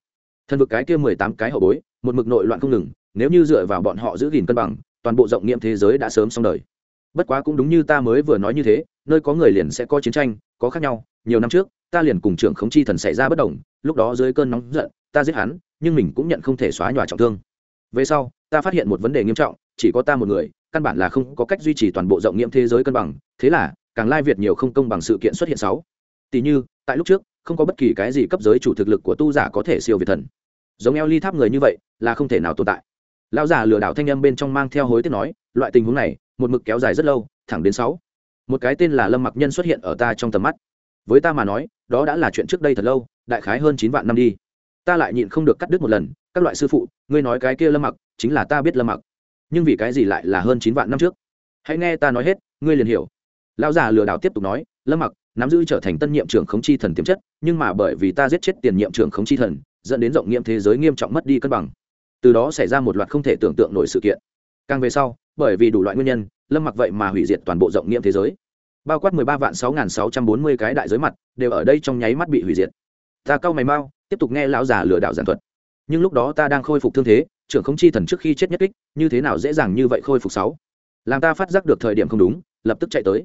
Thần vực cái kia mười tám cái hậu bối, một mực nội loạn không ngừng, nếu như dựa vào bọn họ giữ gìn cân bằng, toàn bộ rộng nghiệm thế giới đã sớm xong đời. Bất quá cũng đúng như ta mới vừa nói như thế, nơi có người liền sẽ có chiến tranh, có khác nhau, nhiều năm trước, ta liền cùng trưởng khống chi thần xảy ra bất đồng, lúc đó dưới cơn nóng giận, ta giết hắn, nhưng mình cũng nhận không thể xóa nhòa trọng thương. Về sau, ta phát hiện một vấn đề nghiêm trọng, chỉ có ta một người căn bản là không có cách duy trì toàn bộ rộng nghiệm thế giới cân bằng, thế là, càng lai việt nhiều không công bằng sự kiện xuất hiện sáu. Tỷ như, tại lúc trước, không có bất kỳ cái gì cấp giới chủ thực lực của tu giả có thể siêu việt thần. Giống eo ly tháp người như vậy, là không thể nào tồn tại. Lão giả lừa đảo thanh âm bên trong mang theo hối tiếc nói, loại tình huống này, một mực kéo dài rất lâu, thẳng đến sáu. Một cái tên là lâm mặc nhân xuất hiện ở ta trong tầm mắt. Với ta mà nói, đó đã là chuyện trước đây thật lâu, đại khái hơn chín vạn năm đi. Ta lại nhịn không được cắt đứt một lần, các loại sư phụ, ngươi nói cái kia lâm mặc, chính là ta biết lâm mặc nhưng vì cái gì lại là hơn chín vạn năm trước? Hãy nghe ta nói hết, ngươi liền hiểu. Lão già lừa đảo tiếp tục nói, lâm mặc, nắm giữ trở thành tân nhiệm trưởng khống chi thần tiềm chất, nhưng mà bởi vì ta giết chết tiền nhiệm trưởng khống chi thần, dẫn đến rộng nghiệm thế giới nghiêm trọng mất đi cân bằng. Từ đó xảy ra một loạt không thể tưởng tượng nổi sự kiện. Càng về sau, bởi vì đủ loại nguyên nhân, lâm mặc vậy mà hủy diệt toàn bộ rộng nghiệm thế giới. Bao quát mười ba vạn sáu nghìn sáu trăm bốn mươi cái đại giới mặt, đều ở đây trong nháy mắt bị hủy diệt. Ta cau mày mau, tiếp tục nghe lão già lừa đảo giảng thuật nhưng lúc đó ta đang khôi phục thương thế, trưởng không chi thần trước khi chết nhất kích, như thế nào dễ dàng như vậy khôi phục sáu? Làm ta phát giác được thời điểm không đúng, lập tức chạy tới.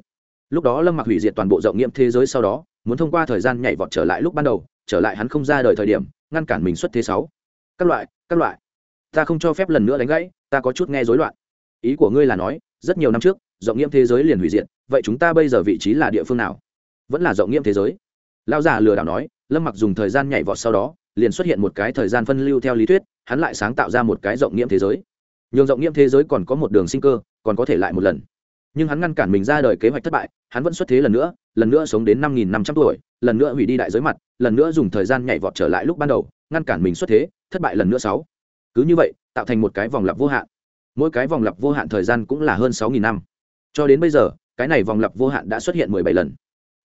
Lúc đó lâm mặc hủy diệt toàn bộ rộng nghiệm thế giới sau đó, muốn thông qua thời gian nhảy vọt trở lại lúc ban đầu, trở lại hắn không ra đời thời điểm, ngăn cản mình xuất thế sáu. Các loại các loại. Ta không cho phép lần nữa đánh gãy, ta có chút nghe rối loạn. Ý của ngươi là nói, rất nhiều năm trước, rộng nghiệm thế giới liền hủy diệt, vậy chúng ta bây giờ vị trí là địa phương nào? Vẫn là rộng nghiệm thế giới. Lao giả lừa đảo nói, lâm mặc dùng thời gian nhảy vọt sau đó liền xuất hiện một cái thời gian phân lưu theo lý thuyết, hắn lại sáng tạo ra một cái rộng nghiệm thế giới. Nhường rộng nghiệm thế giới còn có một đường sinh cơ, còn có thể lại một lần. Nhưng hắn ngăn cản mình ra đời kế hoạch thất bại, hắn vẫn xuất thế lần nữa lần nữa sống đến năm nghìn năm trăm tuổi, lần nữa hủy đi đại giới mặt, lần nữa dùng thời gian nhảy vọt trở lại lúc ban đầu, ngăn cản mình xuất thế, thất bại lần nữa sáu. Cứ như vậy, tạo thành một cái vòng lặp vô hạn. Mỗi cái vòng lặp vô hạn thời gian cũng là hơn sáu nghìn năm. Cho đến bây giờ, cái này vòng lặp vô hạn đã xuất hiện mười bảy lần.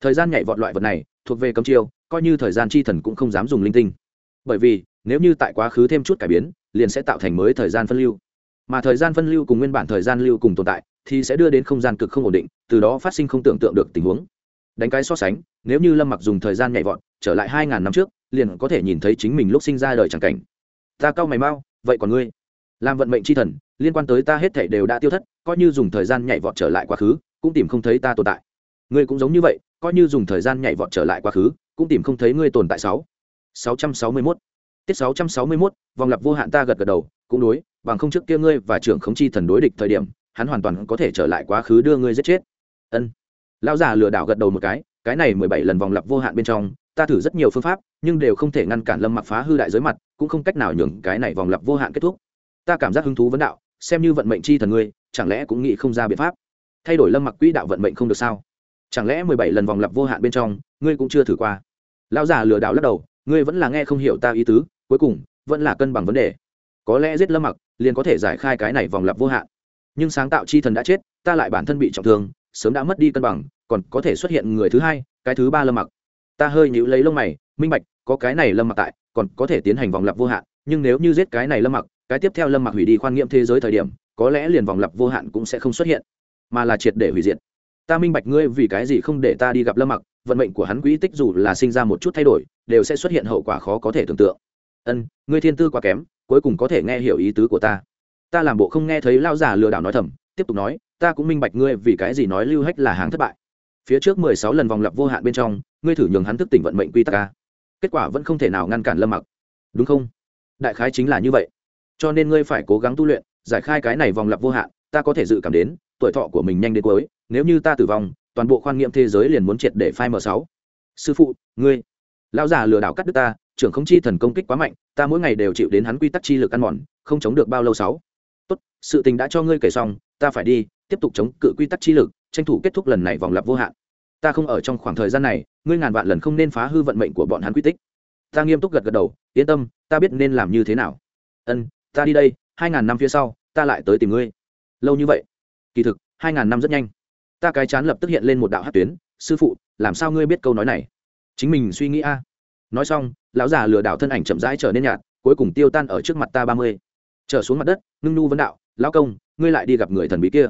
Thời gian nhảy vọt loại vật này, thuộc về cấm chiêu, coi như thời gian chi thần cũng không dám dùng linh tinh bởi vì, nếu như tại quá khứ thêm chút cải biến, liền sẽ tạo thành mới thời gian phân lưu. Mà thời gian phân lưu cùng nguyên bản thời gian lưu cùng tồn tại, thì sẽ đưa đến không gian cực không ổn định, từ đó phát sinh không tưởng tượng được tình huống. Đánh cái so sánh, nếu như lâm mặc dùng thời gian nhảy vọt, trở lại hai ngàn năm trước, liền có thể nhìn thấy chính mình lúc sinh ra đời c cảnh. Ta cau mày mau, vậy còn ngươi? Làm vận mệnh c h i thần, liên quan tới ta hết thể đều đã tiêu thất, coi như dùng thời gian nhảy vọt trở lại quá khứ, cũng tìm không thấy ta tồn tại. Ngươi cũng giống như vậy, coi như dùng thời gian nhảy vọt trở lại quá khứ, cũng tìm không thấy ngươi tồn tại sáu sáu trăm sáu mươi mốt. Tiết sáu trăm sáu mươi mốt, vòng lặp vô hạn ta gật gật đầu, cũng đối, bằng không trước kia ngươi và trưởng khống chi thần đối địch thời điểm, hắn hoàn toàn có thể trở lại quá khứ đưa ngươi giết chết. Ân. Lão già lừa đảo gật đầu một cái cái này mười bảy lần vòng lặp vô hạn bên trong, ta thử rất nhiều phương pháp, nhưng đều không thể ngăn cản lâm mặc phá hư đại giới mặt, cũng không cách nào nhường cái này vòng lặp vô hạn kết thúc. Ta cảm giác hứng thú vấn đạo, xem như vận mệnh chi thần ngươi, chẳng lẽ cũng nghĩ không ra biện pháp? Thay đổi lâm mặc quỹ đạo vận mệnh không được sao? Chẳng lẽ mười bảy lần vòng lặp vô hạn bên trong, ngươi cũng chưa thử qua? Lão già lừa đảo lắc đầu ngươi vẫn là nghe không hiểu ta ý tứ, cuối cùng, vẫn là cân bằng vấn đề. Có lẽ giết lâm mặc, liền có thể giải khai cái này vòng lặp vô hạn. Nhưng sáng tạo chi thần đã chết, ta lại bản thân bị trọng thương, sớm đã mất đi cân bằng, còn có thể xuất hiện người thứ hai, cái thứ ba lâm mặc. Ta hơi nhíu lấy lông mày, minh bạch, có cái này lâm mặc tại, còn có thể tiến hành vòng lặp vô hạn, nhưng nếu như giết cái này lâm mặc, cái tiếp theo lâm mặc hủy đi khoan nghiệm thế giới thời điểm, có lẽ liền vòng lặp vô hạn cũng sẽ không xuất hiện, mà là triệt để hủy diệt. Ta minh bạch ngươi vì cái gì không để ta đi gặp lâm mặc vận mệnh của hắn quỹ tích dù là sinh ra một chút thay đổi, đều sẽ xuất hiện hậu quả khó có thể tưởng tượng. Ân, ngươi thiên tư quá kém, cuối cùng có thể nghe hiểu ý tứ của ta. Ta làm bộ không nghe thấy lao giả lừa đảo nói thầm, tiếp tục nói, ta cũng minh bạch ngươi vì cái gì nói lưu hách là hàng thất bại. Phía trước mười sáu lần vòng lặp vô hạn bên trong, ngươi thử nhường hắn thức tỉnh vận mệnh quy tắc ca kết quả vẫn không thể nào ngăn cản lâm mặc. Đúng không? Đại khái chính là như vậy. Cho nên ngươi phải cố gắng tu luyện, giải khai cái này vòng lặp vô hạn, ta có thể dự cảm đến, tuổi thọ của mình nhanh đến cuối, nếu như ta tử vong toàn bộ khoan nghiệm thế giới liền muốn triệt để phai m sáu. Sư phụ, ngươi, lão già lừa đảo cắt đứt ta, trưởng không chi thần công kích quá mạnh, ta mỗi ngày đều chịu đến hắn quy tắc chi lực ăn mòn, không chống được bao lâu sáu. Tốt, sự tình đã cho ngươi kể xong, ta phải đi, tiếp tục chống cự quy tắc chi lực, tranh thủ kết thúc lần này vòng lặp vô hạn. Ta không ở trong khoảng thời gian này, ngươi ngàn vạn lần không nên phá hư vận mệnh của bọn hắn quy tích. Ta nghiêm túc gật gật đầu, yên tâm, ta biết nên làm như thế nào. Ân, ta đi đây, hai ngàn năm phía sau, ta lại tới tìm ngươi. Lâu như vậy. Kỳ thực, hai ngàn năm rất nhanh ta cái chán lập tức hiện lên một đạo hát tuyến, sư phụ, làm sao ngươi biết câu nói này? Chính mình suy nghĩ a. Nói xong, lão già lừa đảo thân ảnh chậm rãi trở nên nhạt, cuối cùng tiêu tan ở trước mặt ta ba mươi. Trở xuống mặt đất, ngưng nu vấn đạo, lão công, ngươi lại đi gặp người thần bí kia.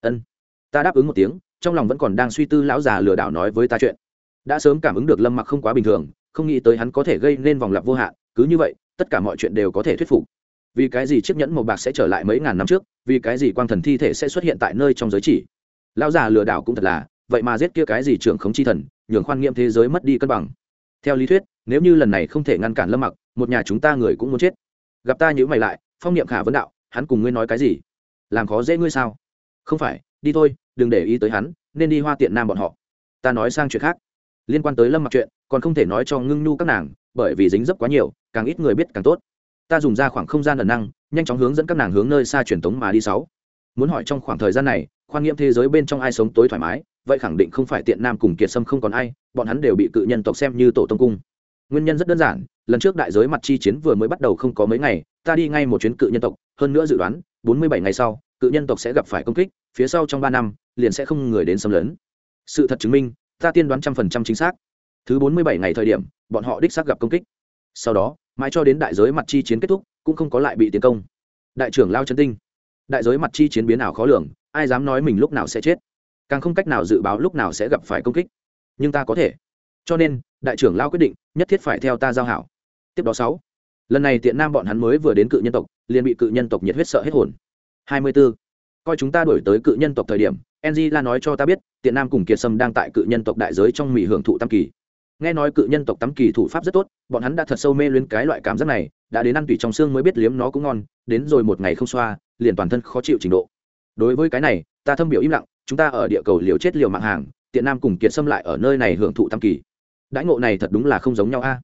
Ân. Ta đáp ứng một tiếng, trong lòng vẫn còn đang suy tư lão già lừa đảo nói với ta chuyện. Đã sớm cảm ứng được lâm mặc không quá bình thường, không nghĩ tới hắn có thể gây nên vòng lặp vô hạn, cứ như vậy, tất cả mọi chuyện đều có thể thuyết phục. Vì cái gì chiếc nhẫn màu bạc sẽ trở lại mấy ngàn năm trước, vì cái gì quang thần thi thể sẽ xuất hiện tại nơi trong giới chỉ? Lão già lừa đảo cũng thật là, vậy mà giết kia cái gì trưởng khống chi thần, nhường khoan nghiệm thế giới mất đi cân bằng. Theo lý thuyết, nếu như lần này không thể ngăn cản lâm mặc, một nhà chúng ta người cũng muốn chết. Gặp ta nhữ mày lại, phong niệm khả vấn đạo, hắn cùng ngươi nói cái gì? Làm khó dễ ngươi sao? Không phải, đi thôi, đừng để ý tới hắn, nên đi hoa tiện nam bọn họ. Ta nói sang chuyện khác. Liên quan tới lâm mặc chuyện, còn không thể nói cho ngưng nhu các nàng, bởi vì dính dấp quá nhiều, càng ít người biết càng tốt. Ta dùng ra khoảng không gian ẩn năng, nhanh chóng hướng dẫn các nàng hướng nơi xa truyền tống mà đi sáu. Muốn hỏi trong khoảng thời gian này khoan nghiệm thế giới bên trong ai sống tối thoải mái, vậy khẳng định không phải tiện nam cùng kiệt sâm không còn ai, bọn hắn đều bị cự nhân tộc xem như tổ tông cung. Nguyên nhân rất đơn giản, lần trước đại giới mặt chi chiến vừa mới bắt đầu không có mấy ngày, ta đi ngay một chuyến cự nhân tộc, hơn nữa dự đoán, bốn mươi bảy ngày sau, cự nhân tộc sẽ gặp phải công kích, phía sau trong ba năm, liền sẽ không người đến xâm lấn. Sự thật chứng minh, ta tiên đoán trăm phần trăm chính xác. Thứ bốn mươi bảy ngày thời điểm, bọn họ đích xác gặp công kích. Sau đó, mãi cho đến đại giới mặt chi chiến kết thúc, cũng không có lại bị tiến công. Đại trưởng lao chân tinh. Đại giới mặt chi chiến biến ảo khó lường ai dám nói mình lúc nào sẽ chết? Càng không cách nào dự báo lúc nào sẽ gặp phải công kích. Nhưng ta có thể. Cho nên, đại trưởng lao quyết định, nhất thiết phải theo ta giao hảo. Tiếp đó sáu. Lần này tiện nam bọn hắn mới vừa đến cự nhân tộc, liền bị cự nhân tộc nhiệt huyết sợ hết hồn. Hai mươi 24. coi chúng ta đổi tới cự nhân tộc thời điểm enzy la nói cho ta biết, tiện nam cùng kiệt sâm đang tại cự nhân tộc đại giới trong mỹ hưởng thụ tam kỳ. Nghe nói cự nhân tộc tắm kỳ thủ pháp rất tốt, bọn hắn đã thật sâu mê luyến cái loại cảm giác này, đã đến ăn tủy trong xương mới biết liếm nó cũng ngon, đến rồi một ngày không xoa, liền toàn thân khó chịu trình độ đối với cái này, ta thâm biểu im lặng, chúng ta ở địa cầu liều chết liều mạng hàng, tiện nam cùng kiệt sâm lại ở nơi này hưởng thụ tam kỳ. Đãi ngộ này thật đúng là không giống nhau a.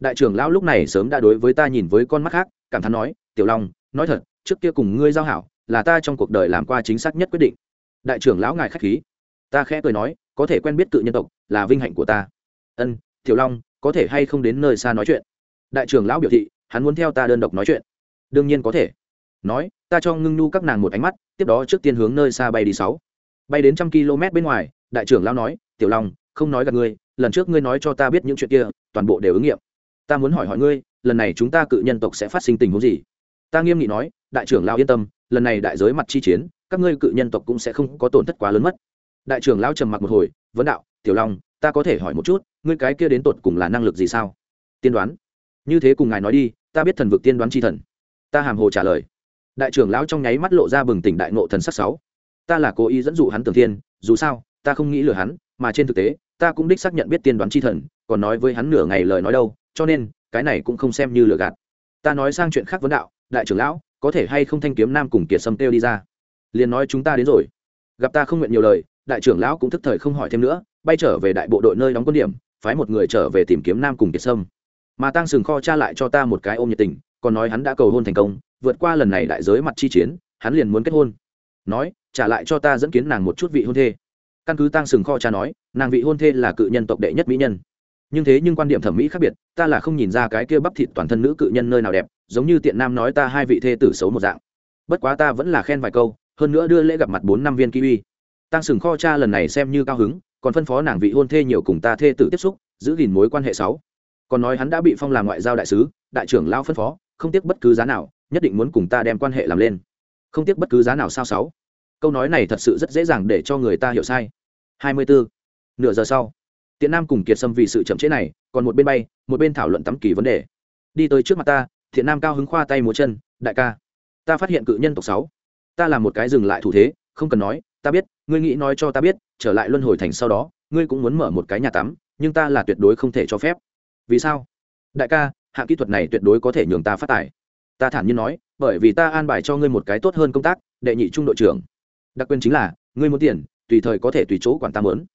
Đại trưởng lão lúc này sớm đã đối với ta nhìn với con mắt khác, cảm thán nói, tiểu long, nói thật, trước kia cùng ngươi giao hảo, là ta trong cuộc đời làm qua chính xác nhất quyết định. Đại trưởng lão ngài k h á c h khí. Ta khẽ cười nói, có thể quen biết cự nhân tộc, là vinh hạnh của ta. Ân, tiểu long, có thể hay không đến nơi xa nói chuyện? Đại trưởng lão biểu thị, hắn muốn theo ta đơn độc nói chuyện. Đương nhiên có thể nói, ta cho ngưng nhu các nàng một ánh mắt, tiếp đó trước tiên hướng nơi xa bay đi sáu. Bay đến trăm km bên ngoài, đại trưởng lão nói, tiểu long, không nói gặp ngươi, lần trước ngươi nói cho ta biết những chuyện kia, toàn bộ đều ứng nghiệm. Ta muốn hỏi hỏi ngươi, lần này chúng ta cự nhân tộc sẽ phát sinh tình huống gì? Ta nghiêm nghị nói, đại trưởng lão yên tâm, lần này đại giới mặt chi chiến, các ngươi cự nhân tộc cũng sẽ không có tổn thất quá lớn mất. Đại trưởng lão trầm mặc một hồi, vấn đạo, tiểu long, ta có thể hỏi một chút, ngươi cái kia đến tột cùng là năng lực gì sao? Tiên đoán. Như thế cùng ngài nói đi, ta biết thần vực tiên đoán chi thần. Ta hàm hồ trả lời đại trưởng lão trong nháy mắt lộ ra bừng tỉnh đại ngộ thần sắc sáu. Ta là cố ý dẫn dụ hắn tường thiên, dù sao, ta không nghĩ lừa hắn, mà trên thực tế, ta cũng đích xác nhận biết tiên đoán chi thần, còn nói với hắn nửa ngày lời nói đâu, cho nên, cái này cũng không xem như lừa gạt. Ta nói sang chuyện khác vấn đạo, đại trưởng lão, có thể hay không thanh kiếm nam cùng kiệt sâm têu đi ra? Liền nói chúng ta đến rồi. Gặp ta không nguyện nhiều lời, đại trưởng lão cũng thức thời không hỏi thêm nữa, bay trở về đại bộ đội nơi đóng quân điểm, phái một người trở về tìm kiếm nam cùng kiệt sâm. Mà tăng sừng kho cha lại cho ta một cái ôm nhiệt tình, còn nói hắn đã cầu hôn thành công vượt qua lần này đại giới mặt chi chiến, hắn liền muốn kết hôn. Nói, trả lại cho ta dẫn kiến nàng một chút vị hôn thê. Căn cứ tăng sừng kho cha nói, nàng vị hôn thê là cự nhân tộc đệ nhất mỹ nhân. Nhưng thế nhưng quan điểm thẩm mỹ khác biệt, ta là không nhìn ra cái kia bắp thịt toàn thân nữ cự nhân nơi nào đẹp, giống như tiện nam nói ta hai vị thê tử xấu một dạng. Bất quá ta vẫn là khen vài câu, hơn nữa đưa lễ gặp mặt bốn năm viên kiwi. Tăng sừng kho cha lần này xem như cao hứng, còn phân phó nàng vị hôn thê nhiều cùng ta thê tử tiếp xúc, giữ gìn mối quan hệ sáu. Còn nói hắn đã bị phong làm ngoại giao đại sứ, đại trưởng lao phân phó, không tiếc bất cứ giá nào nhất định muốn cùng ta đem quan hệ làm lên. Không tiếc bất cứ giá nào sao sáu. Câu nói này thật sự rất dễ dàng để cho người ta hiểu sai. 24. nửa giờ sau tiện nam cùng kiệt sâm vì sự chậm trễ này, còn một bên bay, một bên thảo luận tắm kỳ vấn đề. Đi tới trước mặt ta, thiện nam cao hứng khoa tay múa chân, đại ca, ta phát hiện cự nhân tộc sáu. Ta làm một cái dừng lại thủ thế, không cần nói, ta biết, ngươi nghĩ nói cho ta biết, trở lại luân hồi thành sau đó, ngươi cũng muốn mở một cái nhà tắm, nhưng ta là tuyệt đối không thể cho phép. Vì sao? Đại ca, hạng kỹ thuật này tuyệt đối có thể nhường ta phát tài ta thản nhiên nói, bởi vì ta an bài cho ngươi một cái tốt hơn công tác, đệ nhị trung đội trưởng. Đặc quyền chính là, ngươi muốn tiền, tùy thời có thể tùy chỗ quản ta mớn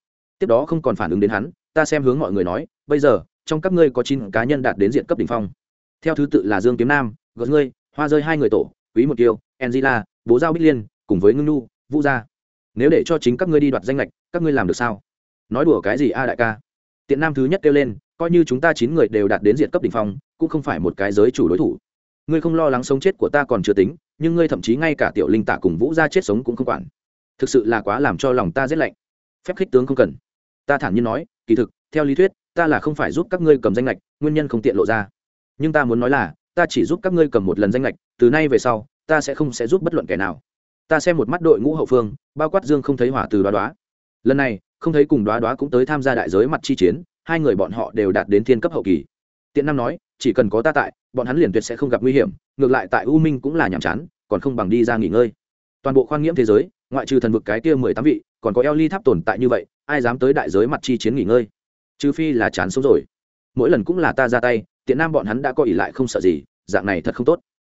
tiếp đó không còn phản ứng đến hắn, ta xem hướng mọi người nói, bây giờ, trong các ngươi có chín cá nhân đạt đến diện cấp đ ỉ n h phong. Theo thứ tự là dương kiếm nam, gợt ngươi, hoa rơi hai người tổ, quý một kiều angela, bố giao bích liên, cùng với ngưng nu vũ gia. Nếu để cho chính các ngươi đi đoạt danh lệch, các ngươi làm được sao? Nói đùa cái gì a đại ca? Tiện nam thứ nhất kêu lên, coi như chúng ta chín người đều đạt đến diện cấp đ ỉ n h phong, cũng không phải một cái giới chủ đối thủ ngươi không lo lắng sống chết của ta còn chưa tính, nhưng ngươi thậm chí ngay cả tiểu linh tạ cùng vũ gia chết sống cũng không quản. Thực sự là quá làm cho lòng ta rét lạnh. Phép khích tướng không cần. Ta thản nhiên nói, kỳ thực, theo lý thuyết, ta là không phải giúp các ngươi cầm danh lệch nguyên nhân không tiện lộ ra. Nhưng ta muốn nói là, ta chỉ giúp các ngươi cầm một lần danh lệch từ nay về sau, ta sẽ không sẽ giúp bất luận kẻ nào. Ta xem một mắt đội ngũ hậu phương, bao quát dương không thấy hỏa từ đoá đoá. Lần này, không thấy cùng đoá đoá cũng tới tham gia đại giới mặt chi chiến, hai người bọn họ đều đạt đến thiên cấp hậu kỳ. Tiện nam nói, chỉ cần có ta tại bọn hắn liền tuyệt sẽ không gặp nguy hiểm, ngược lại tại u minh cũng là nhàm chán, còn không bằng đi ra nghỉ ngơi. Toàn bộ khoan nghiễm thế giới, ngoại trừ thần vực cái kia mười tám vị, còn có eo ly tháp tồn tại như vậy, ai dám tới đại giới mặt chi chiến nghỉ ngơi? Trừ phi là chán sống rồi. Mỗi lần cũng là ta ra tay, tiện nam bọn hắn đã có ỉ lại không sợ gì, dạng này thật không tốt.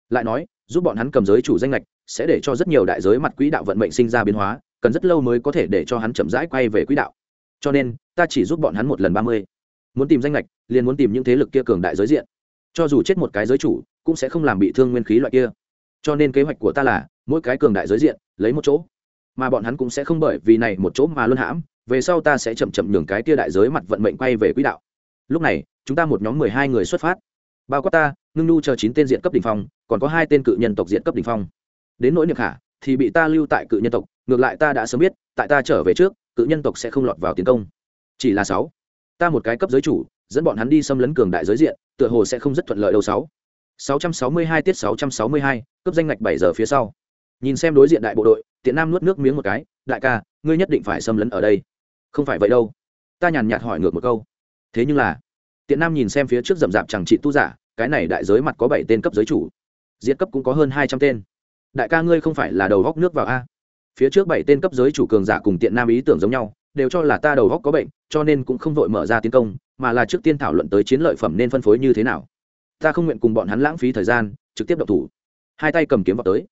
Lại nói, giúp bọn hắn cầm giới chủ danh lệch sẽ để cho rất nhiều đại giới mặt quỹ đạo vận mệnh sinh ra biến hóa, cần rất lâu mới có thể để cho hắn chậm rãi quay về quỹ đạo. Cho nên, ta chỉ giúp bọn hắn một lần ba mươi. Muốn tìm danh lệch liền muốn tìm những thế lực kia cường đại giới diện cho dù chết một cái giới chủ, cũng sẽ không làm bị thương nguyên khí loại kia. Cho nên kế hoạch của ta là, mỗi cái cường đại giới diện, lấy một chỗ. Mà bọn hắn cũng sẽ không bởi vì này một chỗ mà luân hãm, về sau ta sẽ chậm chậm nhường cái tia đại giới mặt vận mệnh quay về quỹ đạo. Lúc này, chúng ta một nhóm mười hai người xuất phát. Bao quát ta, ngưng nu chờ chín tên diện cấp đ ỉ n h phong, còn có hai tên cự nhân tộc diện cấp đ ỉ n h phong. Đến nỗi niệm khả, thì bị ta lưu tại cự nhân tộc, ngược lại ta đã sớm biết, tại ta trở về trước, cự nhân tộc sẽ không lọt vào tiến công. Chỉ là sáu. Ta một cái cấp giới chủ dẫn bọn hắn đi xâm lấn cường đại giới diện, tựa hồ sẽ không rất thuận lợi đâu sáu. sáu trăm sáu mươi hai tiết sáu trăm sáu mươi hai cấp danh ngạch bảy giờ phía sau. Nhìn xem đối diện đại bộ đội tiện nam nuốt nước miếng một cái, đại ca, ngươi nhất định phải xâm lấn ở đây. Không phải vậy đâu. Ta nhàn nhạt hỏi ngược một câu. Thế nhưng là tiện nam nhìn xem phía trước rậm rạp chẳng trị tu giả, cái này đại giới mặt có bảy tên cấp giới chủ, diệt cấp cũng có hơn hai trăm tên. Đại ca ngươi không phải là đầu góc nước vào a? Phía trước bảy tên cấp giới chủ cường giả cùng tiện nam ý tưởng giống nhau đều cho là ta đầu góc có bệnh, cho nên cũng không vội mở ra tiến công, mà là trước tiên thảo luận tới chiến lợi phẩm nên phân phối như thế nào. Ta không nguyện cùng bọn hắn lãng phí thời gian, trực tiếp động thủ. Hai tay cầm kiếm vào tới.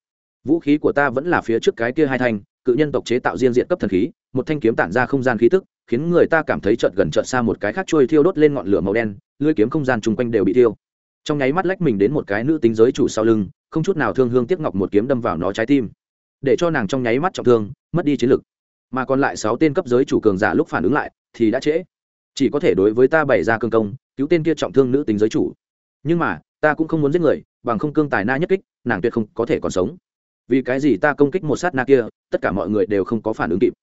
Vũ khí của ta vẫn là phía trước cái kia hai thanh, cự nhân tộc chế tạo riêng diện cấp thần khí, một thanh kiếm tản ra không gian khí tức, khiến người ta cảm thấy chợt gần chợt xa một cái khác trôi thiêu đốt lên ngọn lửa màu đen, lưỡi kiếm không gian chung quanh đều bị thiêu. Trong nháy mắt lách mình đến một cái nữ tính giới chủ sau lưng, không chút nào thương hương tiếc ngọc một kiếm đâm vào nó trái tim. Để cho nàng trong nháy mắt trọng thương, mất đi chiến lực mà còn lại sáu tên cấp giới chủ cường giả lúc phản ứng lại, thì đã trễ. Chỉ có thể đối với ta bày ra cương công, cứu tên kia trọng thương nữ tính giới chủ. Nhưng mà, ta cũng không muốn giết người, bằng không cương tài na nhất kích, nàng tuyệt không có thể còn sống. Vì cái gì ta công kích một sát na kia, tất cả mọi người đều không có phản ứng kịp.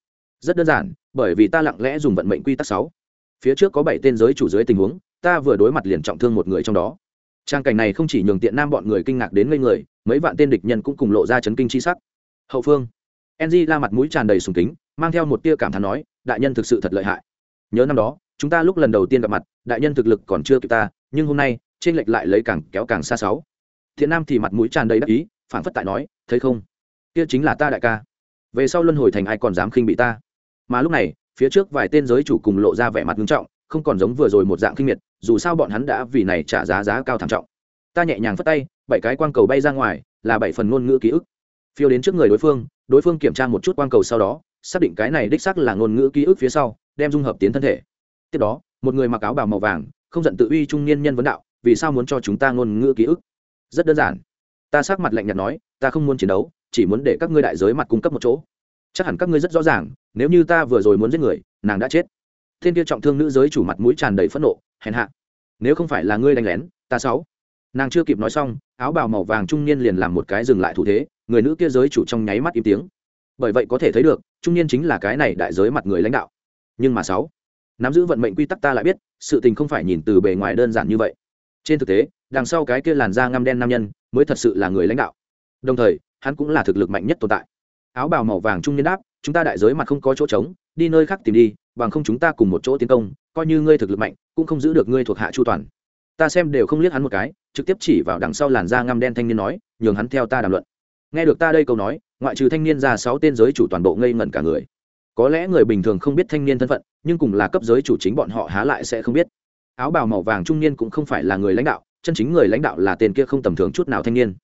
Rất đơn giản, bởi vì ta lặng lẽ dùng vận mệnh quy tắc sáu. Phía trước có bảy tên giới chủ dưới tình huống, ta vừa đối mặt liền trọng thương một người trong đó. Trang cảnh này không chỉ nhường tiện nam bọn người kinh ngạc đến ngây người, mấy vạn tên địch nhân cũng cùng lộ ra chấn kinh chi sắc. Hậu phương ng la mặt mũi tràn đầy sùng kính mang theo một tia cảm thán nói, đại nhân thực sự thật lợi hại. Nhớ năm đó, chúng ta lúc lần đầu tiên gặp mặt, đại nhân thực lực còn chưa kịp ta, nhưng hôm nay, trên lệch lại lấy càng kéo càng xa sáu. Thiện nam thì mặt mũi tràn đầy đắc ý phản phất tại nói, thấy không? Kia chính là ta đại ca. Về sau luân hồi thành ai còn dám khinh bị ta? Mà lúc này, phía trước vài tên giới chủ cùng lộ ra vẻ mặt nghiêm trọng, không còn giống vừa rồi một dạng kinh miệt, dù sao bọn hắn đã vì này trả giá giá cao thảm trọng. Ta nhẹ nhàng phất tay, bảy cái quang cầu bay ra ngoài, là bảy phần ngôn ngữ ký ức. Phiêu đến trước người đối phương đối phương kiểm tra một chút quang cầu sau đó xác định cái này đích xác là ngôn ngữ ký ức phía sau, đem dung hợp tiến thân thể. Tiếp đó, một người mặc áo bào màu vàng, không giận tự uy trung niên nhân vấn đạo, vì sao muốn cho chúng ta ngôn ngữ ký ức? Rất đơn giản. Ta sắc mặt lạnh nhạt nói, ta không muốn chiến đấu, chỉ muốn để các ngươi đại giới mặt cung cấp một chỗ. Chắc hẳn các ngươi rất rõ ràng, nếu như ta vừa rồi muốn giết người, nàng đã chết. Thiên kia trọng thương nữ giới chủ mặt mũi tràn đầy phẫn nộ, hèn hạ. Nếu không phải là ngươi đánh lén, ta sáu. Nàng chưa kịp nói xong, áo bào màu vàng trung niên liền làm một cái dừng lại thủ thế, người nữ kia giới chủ trong nháy mắt im tiếng. Bởi vậy có thể thấy được trung niên chính là cái này đại giới mặt người lãnh đạo. Nhưng mà sáu, nắm giữ vận mệnh quy tắc ta lại biết, sự tình không phải nhìn từ bề ngoài đơn giản như vậy. Trên thực tế, đằng sau cái kia làn da ngăm đen nam nhân, mới thật sự là người lãnh đạo. Đồng thời, hắn cũng là thực lực mạnh nhất tồn tại. Áo bào màu vàng trung niên đáp, chúng ta đại giới mặt không có chỗ trống, đi nơi khác tìm đi, bằng không chúng ta cùng một chỗ tiến công, coi như ngươi thực lực mạnh, cũng không giữ được ngươi thuộc hạ chu toàn. Ta xem đều không liếc hắn một cái, trực tiếp chỉ vào đằng sau làn da ngăm đen thanh niên nói, nhường hắn theo ta đàm luận. Nghe được ta đây câu nói ngoại trừ thanh niên ra sáu tên giới chủ toàn bộ ngây ngẩn cả người. Có lẽ người bình thường không biết thanh niên thân phận, nhưng cùng là cấp giới chủ chính bọn họ há lại sẽ không biết. Áo bào màu vàng trung niên cũng không phải là người lãnh đạo, chân chính người lãnh đạo là tên kia không tầm thường chút nào thanh niên.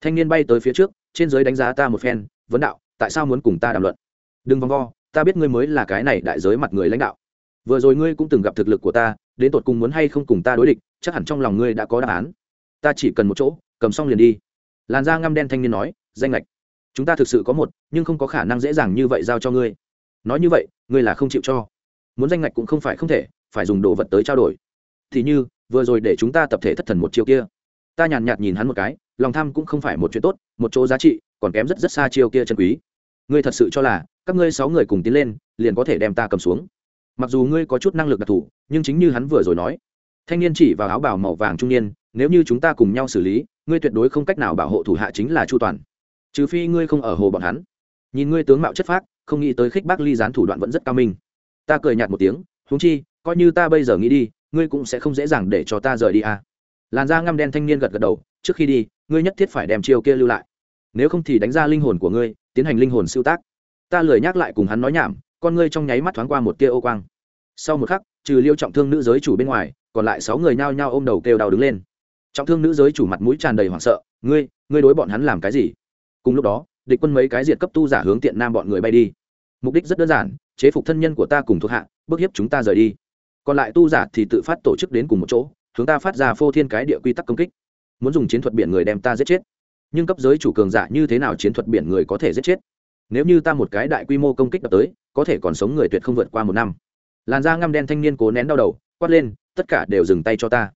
Thanh niên bay tới phía trước, trên giới đánh giá ta một phen, vấn đạo, tại sao muốn cùng ta đàm luận? Đừng vòng vo, ta biết ngươi mới là cái này đại giới mặt người lãnh đạo. Vừa rồi ngươi cũng từng gặp thực lực của ta, đến tột cùng muốn hay không cùng ta đối địch, chắc hẳn trong lòng ngươi đã có đáp án. Ta chỉ cần một chỗ, cầm xong liền đi. Làn da ngăm đen thanh niên nói, danh lệch chúng ta thực sự có một, nhưng không có khả năng dễ dàng như vậy giao cho ngươi. Nói như vậy, ngươi là không chịu cho. Muốn danh ngạch cũng không phải không thể, phải dùng đồ vật tới trao đổi. Thì như, vừa rồi để chúng ta tập thể thất thần một chiều kia. Ta nhàn nhạt nhìn hắn một cái, lòng tham cũng không phải một chuyện tốt, một chỗ giá trị, còn kém rất rất xa chiêu kia chân quý. Ngươi thật sự cho là, các ngươi sáu người cùng tiến lên, liền có thể đem ta cầm xuống. Mặc dù ngươi có chút năng lực đặc thù, nhưng chính như hắn vừa rồi nói, thanh niên chỉ vào áo bào màu vàng trung niên, nếu như chúng ta cùng nhau xử lý, ngươi tuyệt đối không cách nào bảo hộ thủ hạ chính là chu toàn trừ phi ngươi không ở hồ bọn hắn. Nhìn ngươi tướng mạo chất phác, không nghĩ tới khích bác ly gián thủ đoạn vẫn rất cao minh. Ta cười nhạt một tiếng húng chi, coi như ta bây giờ nghĩ đi, ngươi cũng sẽ không dễ dàng để cho ta rời đi à. làn da ngăm đen thanh niên gật gật đầu, trước khi đi, ngươi nhất thiết phải đem chiêu kia lưu lại. Nếu không thì đánh ra linh hồn của ngươi, tiến hành linh hồn siêu tác. Ta lười nhắc lại cùng hắn nói nhảm, con ngươi trong nháy mắt thoáng qua một tia ô quang. Sau một khắc, trừ liêu trọng thương nữ giới chủ bên ngoài, còn lại sáu người nhao nhao ôm đầu kêu đau đứng lên. Trọng thương nữ giới chủ mặt mũi tràn đầy hoảng sợ, ngươi ngươi đối bọn hắn làm cái gì? Cùng lúc đó, địch quân mấy cái diệt cấp tu giả hướng tiện nam bọn người bay đi. Mục đích rất đơn giản, chế phục thân nhân của ta cùng thuộc hạ bức hiếp chúng ta rời đi. Còn lại tu giả thì tự phát tổ chức đến cùng một chỗ, hướng ta phát ra phô thiên cái địa quy tắc công kích. Muốn dùng chiến thuật biển người đem ta giết chết. Nhưng cấp giới chủ cường giả như thế nào chiến thuật biển người có thể giết chết? Nếu như ta một cái đại quy mô công kích đập tới, có thể còn sống người tuyệt không vượt qua một năm. Làn da ngăm đen thanh niên cố nén đau đầu, quát lên, tất cả đều dừng tay cho ta.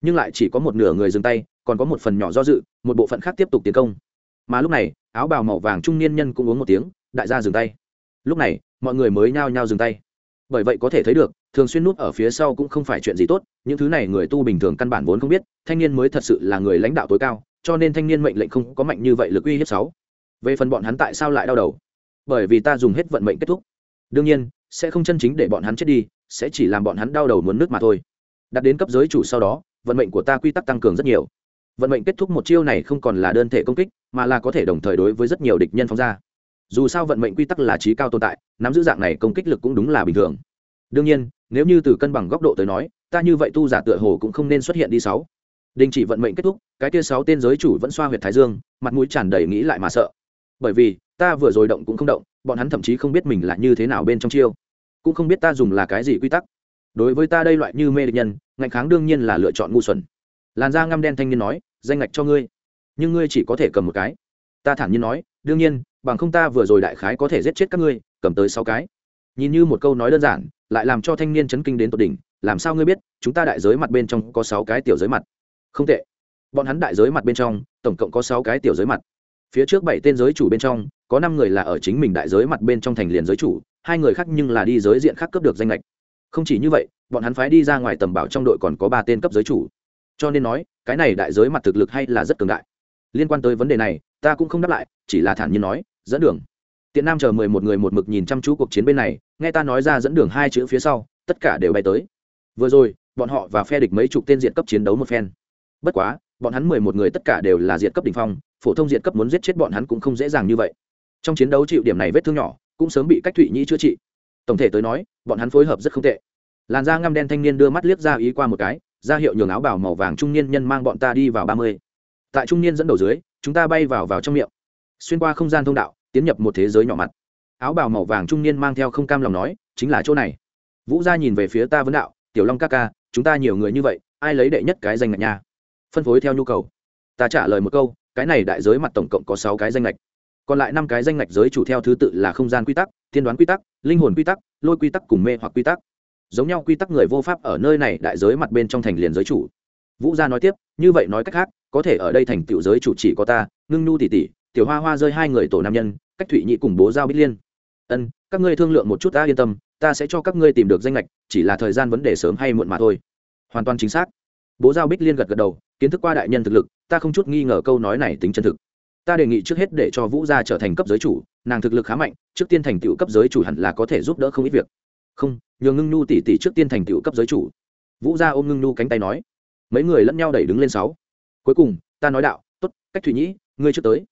Nhưng lại chỉ có một nửa người dừng tay, còn có một phần nhỏ do dự, một bộ phận khác tiếp tục tiến công mà lúc này, áo bào màu vàng trung niên nhân cũng uống một tiếng, đại gia dừng tay. Lúc này, mọi người mới nhao nhao dừng tay. Bởi vậy có thể thấy được, thường xuyên nút ở phía sau cũng không phải chuyện gì tốt, những thứ này người tu bình thường căn bản vốn không biết, thanh niên mới thật sự là người lãnh đạo tối cao, cho nên thanh niên mệnh lệnh không có mạnh như vậy lực uy hiếp sáu về phần bọn hắn tại sao lại đau đầu? Bởi vì ta dùng hết vận mệnh kết thúc. Đương nhiên, sẽ không chân chính để bọn hắn chết đi, sẽ chỉ làm bọn hắn đau đầu muốn nước mà thôi. Đặt đến cấp giới chủ sau đó, vận mệnh của ta quy tắc tăng cường rất nhiều vận mệnh kết thúc một chiêu này không còn là đơn thể công kích, mà là có thể đồng thời đối với rất nhiều địch nhân phóng ra. Dù sao vận mệnh quy tắc là trí cao tồn tại, nắm giữ dạng này công kích lực cũng đúng là bình thường. Đương nhiên, nếu như từ cân bằng góc độ tới nói, ta như vậy tu giả tựa hồ cũng không nên xuất hiện đi sáu. Đình chỉ vận mệnh kết thúc, cái kia sáu tên giới chủ vẫn xoa huyệt thái dương, mặt mũi tràn đầy nghĩ lại mà sợ. Bởi vì, ta vừa rồi động cũng không động, bọn hắn thậm chí không biết mình là như thế nào bên trong chiêu. Cũng không biết ta dùng là cái gì quy tắc. Đối với ta đây loại như mê địch nhân, ngạnh kháng đương nhiên là lựa chọn ngu xuẩn. Làn da ngăm đen thanh niên nói danh ngạch cho ngươi. Nhưng ngươi chỉ có thể cầm một cái. Ta thản nhiên nói, đương nhiên, bằng không ta vừa rồi đại khái có thể giết chết các ngươi, cầm tới sáu cái. Nhìn như một câu nói đơn giản, lại làm cho thanh niên chấn kinh đến tột đỉnh, làm sao ngươi biết, chúng ta đại giới mặt bên trong có sáu cái tiểu giới mặt? Không tệ. Bọn hắn đại giới mặt bên trong, tổng cộng có sáu cái tiểu giới mặt. Phía trước bảy tên giới chủ bên trong, có năm người là ở chính mình đại giới mặt bên trong thành liền giới chủ, hai người khác nhưng là đi giới diện khác cấp được danh lệch không chỉ như vậy, bọn hắn phái đi ra ngoài tầm bảo trong đội còn có ba tên cấp giới chủ cho nên nói, cái này đại giới mặt thực lực hay là rất cường đại. Liên quan tới vấn đề này, ta cũng không đáp lại, chỉ là thản nhiên nói, dẫn đường. Tiện nam chờ mười một người một mực nhìn chăm chú cuộc chiến bên này, nghe ta nói ra dẫn đường hai chữ phía sau, tất cả đều bay tới. Vừa rồi, bọn họ và phe địch mấy chục tên diện cấp chiến đấu một phen. Bất quá, bọn hắn mười một người tất cả đều là diện cấp đ ỉ n h phong, phổ thông diện cấp muốn giết chết bọn hắn cũng không dễ dàng như vậy. Trong chiến đấu chịu điểm này vết thương nhỏ, cũng sớm bị cách thụy nhĩ chữa trị. Tổng thể tới nói, bọn hắn phối hợp rất không tệ. Làn da ngăm đen thanh niên đưa mắt liếc ra ý qua một cái ra hiệu nhường áo bảo màu vàng trung niên nhân mang bọn ta đi vào ba mươi. Tại trung niên dẫn đầu dưới, chúng ta bay vào vào trong miệng. Xuyên qua không gian thông đạo, tiến nhập một thế giới nhỏ mặt. Áo bào màu vàng trung niên mang theo không cam lòng nói, chính là chỗ này. Vũ gia nhìn về phía ta vấn đạo, tiểu long ca ca, chúng ta nhiều người như vậy, ai lấy đệ nhất cái danh ngạch nha? Phân phối theo nhu cầu. Ta trả lời một câu, cái này đại giới mặt tổng cộng có sáu cái danh ngạch. Còn lại năm cái danh ngạch giới chủ theo thứ tự là không gian quy tắc, tiên đoán quy tắc, linh hồn quy tắc, lôi quy tắc cùng mê hoặc quy tắc giống nhau quy tắc người vô pháp ở nơi này đại giới mặt bên trong thành liền giới chủ. Vũ gia nói tiếp, như vậy nói cách khác, có thể ở đây thành tựu giới chủ chỉ có ta, ngưng nhu tỷ tỷ, tiểu hoa hoa rơi hai người tổ nam nhân, cách thụy nhị cùng bố giao bích liên. Ân, các ngươi thương lượng một chút ta yên tâm, ta sẽ cho các ngươi tìm được danh lệch chỉ là thời gian vấn đề sớm hay muộn mà thôi. Hoàn toàn chính xác. Bố giao bích liên gật gật đầu, kiến thức qua đại nhân thực lực, ta không chút nghi ngờ câu nói này tính chân thực. Ta đề nghị trước hết để cho vũ gia trở thành cấp giới chủ, nàng thực lực khá mạnh, trước tiên thành tựu cấp giới chủ hẳn là có thể giúp đỡ không ít việc không, nhường ngưng nhu tỷ tỷ trước tiên thành tựu cấp giới chủ. Vũ gia ôm ngưng nhu cánh tay nói, mấy người lẫn nhau đẩy đứng lên sáu. Cuối cùng, ta nói đạo, tốt, cách thủy nhĩ, ngươi chưa tới.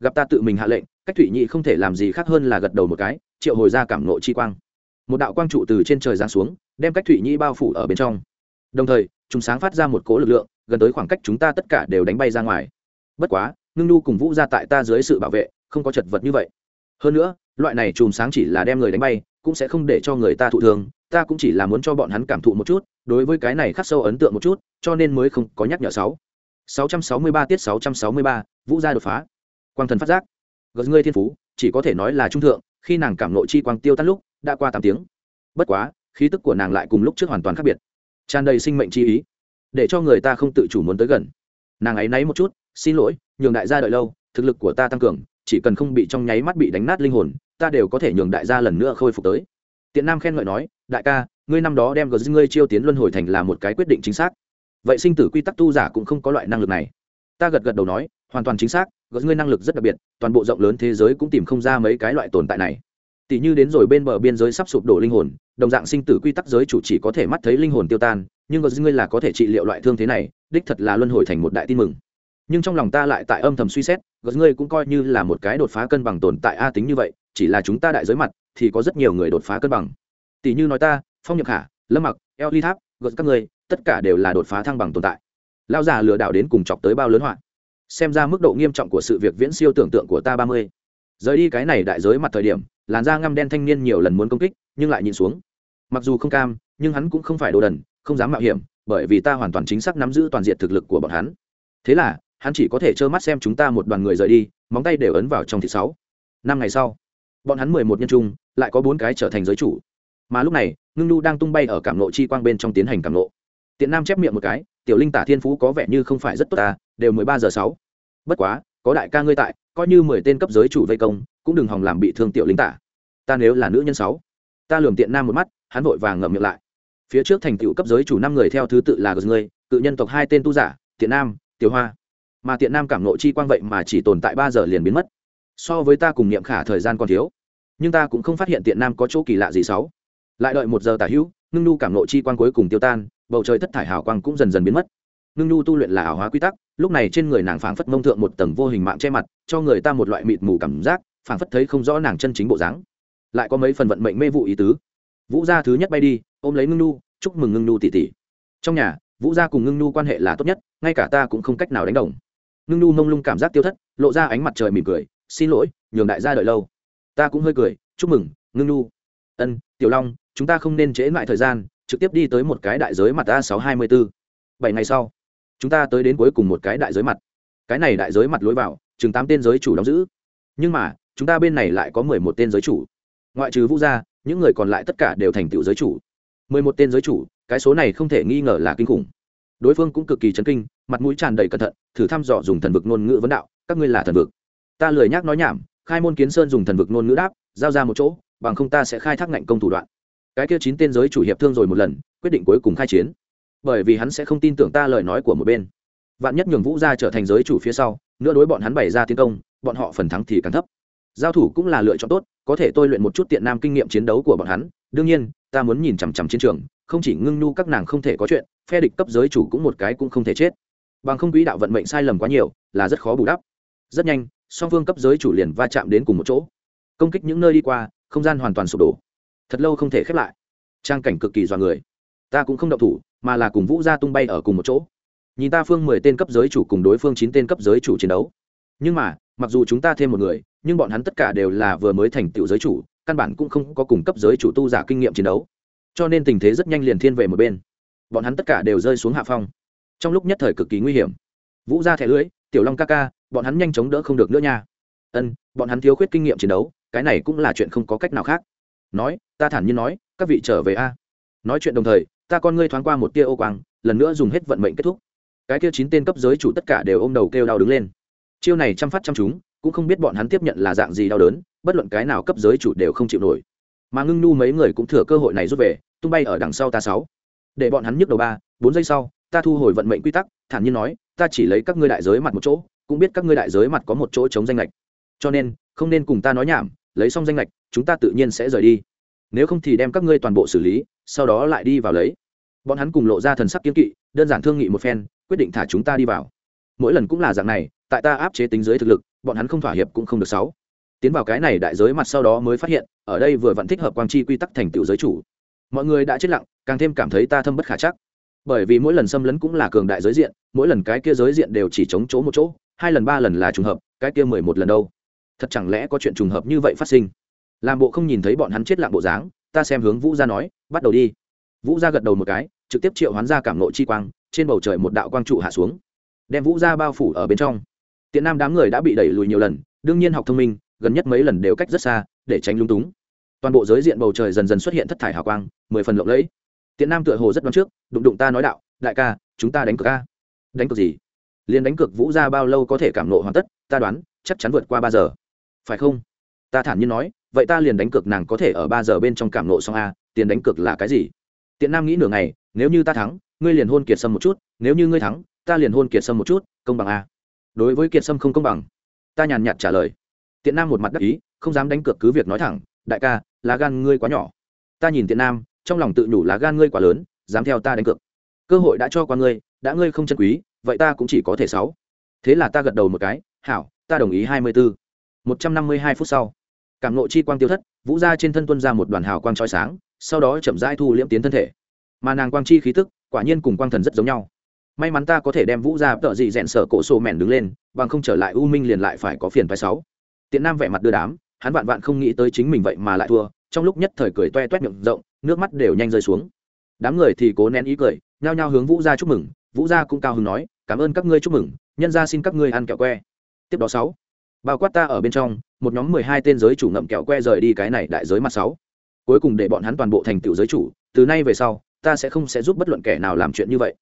Gặp ta tự mình hạ lệnh, cách thủy nhĩ không thể làm gì khác hơn là gật đầu một cái, triệu hồi ra cảm nộ chi quang. Một đạo quang trụ từ trên trời giáng xuống, đem cách thủy nhĩ bao phủ ở bên trong. Đồng thời, chúng sáng phát ra một cỗ lực lượng, gần tới khoảng cách chúng ta tất cả đều đánh bay ra ngoài. Bất quá, ngưng nu cùng vũ ra tại ta dưới sự bảo vệ, không có chật vật như vậy. Hơn nữa loại này chùm sáng chỉ là đem người đánh bay cũng sẽ không để cho người ta thụ thường ta cũng chỉ là muốn cho bọn hắn cảm thụ một chút đối với cái này khắc sâu ấn tượng một chút cho nên mới không có nhắc nhở sáu. 663 tiết 663, vũ gia đột phá. Quang thần phát giác. Gật ngươi thiên phú chỉ có thể nói là trung thượng khi nàng cảm nội chi quang tiêu tan lúc đã qua tám tiếng. Bất quá khí tức của nàng lại cùng lúc trước hoàn toàn khác biệt. Tràn đầy sinh mệnh chi ý. Để cho người ta không tự chủ muốn tới gần. Nàng ấy náy một chút xin lỗi nhường đại gia đợi lâu thực lực của ta tăng cường chỉ cần không bị trong nháy mắt bị đánh nát linh hồn ta đều có thể nhường đại gia lần nữa khôi phục tới. Tiện nam khen ngợi nói, đại ca, ngươi năm đó đem gờ ngươi chiêu tiến luân hồi thành là một cái quyết định chính xác. Vậy sinh tử quy tắc tu giả cũng không có loại năng lực này. Ta gật gật đầu nói, hoàn toàn chính xác, gờ ngươi năng lực rất đặc biệt, toàn bộ rộng lớn thế giới cũng tìm không ra mấy cái loại tồn tại này. Tỷ như đến rồi bên bờ biên giới sắp sụp đổ linh hồn, đồng dạng sinh tử quy tắc giới chủ chỉ có thể mắt thấy linh hồn tiêu tan, nhưng gờ ngươi là có thể trị liệu loại thương thế này, đích thật là luân hồi thành một đại tin mừng. Nhưng trong lòng ta lại tại âm thầm suy xét, gờ ngươi cũng coi như là một cái đột phá cân bằng tồn tại a tính như vậy chỉ là chúng ta đại giới mặt thì có rất nhiều người đột phá cân bằng. Tỷ như nói ta phong nhược Hà, lâm mặc eo ly tháp gợt các người tất cả đều là đột phá thăng bằng tồn tại. Lao già lừa đảo đến cùng chọc tới bao lớn hoạn xem ra mức độ nghiêm trọng của sự việc viễn siêu tưởng tượng của ta ba mươi. Rời đi cái này đại giới mặt thời điểm làn da ngăm đen thanh niên nhiều lần muốn công kích nhưng lại nhìn xuống. Mặc dù không cam nhưng hắn cũng không phải đồ đần không dám mạo hiểm bởi vì ta hoàn toàn chính xác nắm giữ toàn diện thực lực của bọn hắn. Thế là hắn chỉ có thể trơ mắt xem chúng ta một đoàn người rời đi móng tay đều ấn vào trong thị sáu. Năm ngày sau bọn hắn mười một nhân trung, lại có bốn cái trở thành giới chủ. Mà lúc này, ngưng nu đang tung bay ở cảm nộ chi quang bên trong tiến hành cảm nộ. Tiện nam chép miệng một cái, tiểu linh tả thiên phú có vẻ như không phải rất tốt ta đều mười ba giờ sáu. Bất quá, có đại ca ngươi tại, coi như mười tên cấp giới chủ vây công, cũng đừng hòng làm bị thương tiểu linh tả. Ta nếu là nữ nhân sáu. Ta lường tiện nam một mắt, hắn vội vàng ngậm miệng lại. Phía trước thành tựu cấp giới chủ năm người theo thứ tự là người cự nhân tộc hai tên tu giả, tiện nam, tiểu hoa. Mà tiện nam cảm nộ chi quang vậy mà chỉ tồn tại ba giờ liền biến mất. So với ta cùng niệm khả thời gian còn thiếu nhưng ta cũng không phát hiện tiện nam có chỗ kỳ lạ gì sáu. Lại đợi một giờ tả hữu, ngưng nu cảm nộ chi quang cuối cùng tiêu tan, bầu trời thất thải hào quang cũng dần dần biến mất. Ngưng nu tu luyện là ảo hóa quy tắc, lúc này trên người nàng phảng phất mông thượng một tầng vô hình mạng che mặt, cho người ta một loại mịt mù cảm giác, phảng phất thấy không rõ nàng chân chính bộ dáng. Lại có mấy phần vận mệnh mê vụ ý tứ. Vũ gia thứ nhất bay đi, ôm lấy ngưng nu chúc mừng ngưng nu tỷ tỷ. Trong nhà, vũ gia cùng ngưng nu quan hệ là tốt nhất, ngay cả ta cũng không cách nào đánh đồng. Ngưng nu mông lung cảm giác tiêu thất, lộ ra ánh mặt trời mỉm cười, xin lỗi, nhường đại gia đợi lâu ta cũng hơi cười, chúc mừng, ngưng nhu. Ân, tiểu long, chúng ta không nên trễ lại thời gian, trực tiếp đi tới một cái đại giới mặt a sáu hai mươi bốn bảy ngày sau, chúng ta tới đến cuối cùng một cái đại giới mặt. Cái này đại giới mặt lối vào, chừng tám tên giới chủ đóng giữ. Nhưng mà, chúng ta bên này lại có mười một tên giới chủ. Ngoại trừ vũ gia, những người còn lại tất cả đều thành tựu giới chủ. mười một tên giới chủ, cái số này không thể nghi ngờ là kinh khủng. Đối phương cũng cực kỳ chấn kinh, mặt mũi tràn đầy cẩn thận, thử thăm dò dùng thần vực ngôn ngữ vấn đạo, các ngươi là thần vực. Ta lười nhác nói nhảm khai môn kiến sơn dùng thần vực ngôn ngữ đáp, giao ra một chỗ, bằng không ta sẽ khai thác ngạnh công thủ đoạn. Cái kia chín tên giới chủ hiệp thương rồi một lần, quyết định cuối cùng khai chiến. Bởi vì hắn sẽ không tin tưởng ta lời nói của một bên. Vạn nhất nhường vũ gia trở thành giới chủ phía sau, nữa đối bọn hắn bày ra tiến công, bọn họ phần thắng thì càng thấp. Giao thủ cũng là lựa chọn tốt, có thể tôi luyện một chút tiện nam kinh nghiệm chiến đấu của bọn hắn. Đương nhiên, ta muốn nhìn chằm chằm chiến trường, không chỉ ngưng nhu các nàng không thể có chuyện, phe địch cấp giới chủ cũng một cái cũng không thể chết. Bằng không quỹ đạo vận mệnh sai lầm quá nhiều, là rất khó bù đắp. Rất nhanh song phương cấp giới chủ liền va chạm đến cùng một chỗ. Công kích những nơi đi qua, không gian hoàn toàn sụp đổ. Thật lâu không thể khép lại. Trang cảnh cực kỳ dọa người. Ta cũng không động thủ, mà là cùng vũ gia tung bay ở cùng một chỗ. Nhìn ta phương mười tên cấp giới chủ cùng đối phương chín tên cấp giới chủ chiến đấu. Nhưng mà, mặc dù chúng ta thêm một người, nhưng bọn hắn tất cả đều là vừa mới thành tựu giới chủ, căn bản cũng không có cùng cấp giới chủ tu giả kinh nghiệm chiến đấu. Cho nên tình thế rất nhanh liền thiên về một bên. Bọn hắn tất cả đều rơi xuống hạ phong. Trong lúc nhất thời cực kỳ nguy hiểm. Vũ ra thẻ lưới, tiểu long ca ca bọn hắn nhanh chóng đỡ không được nữa nha. Ân, bọn hắn thiếu khuyết kinh nghiệm chiến đấu, cái này cũng là chuyện không có cách nào khác. Nói, ta thản nhiên nói, các vị trở về a. Nói chuyện đồng thời, ta con ngươi thoáng qua một tia ô quang, lần nữa dùng hết vận mệnh kết thúc. Cái kia chín tên cấp giới chủ tất cả đều ôm đầu kêu đau đứng lên. Chiêu này chăm phát chăm chúng, cũng không biết bọn hắn tiếp nhận là dạng gì đau đớn, bất luận cái nào cấp giới chủ đều không chịu nổi. Mà ngưng nu mấy người cũng thừa cơ hội này rút về, tung bay ở đằng sau ta sáu. Để bọn hắn nhức đầu ba, bốn giây sau, ta thu hồi vận mệnh quy tắc, thản nhiên nói, ta chỉ lấy các ngươi đại giới mặt một chỗ cũng biết các ngươi đại giới mặt có một chỗ chống danh lệch. Cho nên, không nên cùng ta nói nhảm, lấy xong danh lệch, chúng ta tự nhiên sẽ rời đi. Nếu không thì đem các ngươi toàn bộ xử lý, sau đó lại đi vào lấy. Bọn hắn cùng lộ ra thần sắc kiên kỵ, đơn giản thương nghị một phen, quyết định thả chúng ta đi vào. Mỗi lần cũng là dạng này, tại ta áp chế tính giới thực lực, bọn hắn không thỏa hiệp cũng không được sáu. Tiến vào cái này đại giới mặt sau đó mới phát hiện, ở đây vừa vẫn thích hợp quang chi quy tắc thành tựu giới chủ. Mọi người đã chết lặng, càng thêm cảm thấy ta thâm bất khả chắc. Bởi vì mỗi lần xâm lấn cũng là cường đại giới diện, mỗi lần cái kia giới diện đều chỉ chống chỗ một chỗ hai lần ba lần là trùng hợp, cái kia mười một lần đâu? Thật chẳng lẽ có chuyện trùng hợp như vậy phát sinh? Làm bộ không nhìn thấy bọn hắn chết lặng bộ dáng, ta xem hướng vũ gia nói, bắt đầu đi. Vũ gia gật đầu một cái, trực tiếp triệu hoán ra cảm nộ chi quang, trên bầu trời một đạo quang trụ hạ xuống, đem vũ gia bao phủ ở bên trong. Tiện nam đám người đã bị đẩy lùi nhiều lần, đương nhiên học thông minh, gần nhất mấy lần đều cách rất xa, để tránh lung túng. Toàn bộ giới diện bầu trời dần dần xuất hiện thất thải hào quang, mười phần lộng lẫy. Tiện nam tựa hồ rất đoán trước, đụng đụng ta nói đạo, đại ca, chúng ta đánh cược ca đánh cược gì? Liền đánh cược vũ ra bao lâu có thể cảm nộ hoàn tất, ta đoán, chắc chắn vượt qua ba giờ. Phải không? Ta thản nhiên nói, vậy ta liền đánh cược nàng có thể ở ba giờ bên trong cảm nộ xong a, tiền đánh cược là cái gì? Tiện nam nghĩ nửa ngày, nếu như ta thắng, ngươi liền hôn kiệt sâm một chút, nếu như ngươi thắng, ta liền hôn kiệt sâm một chút, công bằng a. Đối với kiệt sâm không công bằng, ta nhàn nhạt trả lời. Tiện nam một mặt đắc ý, không dám đánh cược cứ việc nói thẳng, đại ca, lá gan ngươi quá nhỏ. Ta nhìn tiện nam, trong lòng tự nhủ lá gan ngươi quá lớn, dám theo ta đánh cược. Cơ hội đã cho qua ngươi, đã ngươi không chân quý vậy ta cũng chỉ có thể sáu. Thế là ta gật đầu một cái, hảo, ta đồng ý hai mươi bốn một trăm năm mươi hai phút sau cảm nộ chi quang tiêu thất, vũ ra trên thân tuân ra một đoàn hào quang trói sáng, sau đó chậm rãi thu liễm tiến thân thể. Mà nàng quang chi khí tức, quả nhiên cùng quang thần rất giống nhau. May mắn ta có thể đem vũ ra tợ dị rẽn sở cổ sổ mèn đứng lên, bằng không trở lại u minh liền lại phải có phiền phái sáu. Tiện nam vẻ mặt đưa đám, hắn vạn vạn không nghĩ tới chính mình vậy mà lại thua, trong lúc nhất thời cười toe toét miệng rộng, nước mắt đều nhanh rơi xuống. Đám người thì cố nén ý cười, nhao nhao hướng vũ gia chúc mừng, vũ gia cũng cao hứng nói cảm ơn các ngươi, chúc mừng. Nhân gia xin các ngươi ăn kẹo que. Tiếp đó sáu. Bao quát ta ở bên trong, một nhóm mười hai tên giới chủ ngậm kẹo que rời đi cái này đại giới mặt sáu. Cuối cùng để bọn hắn toàn bộ thành tựu giới chủ, từ nay về sau, ta sẽ không sẽ giúp bất luận kẻ nào làm chuyện như vậy.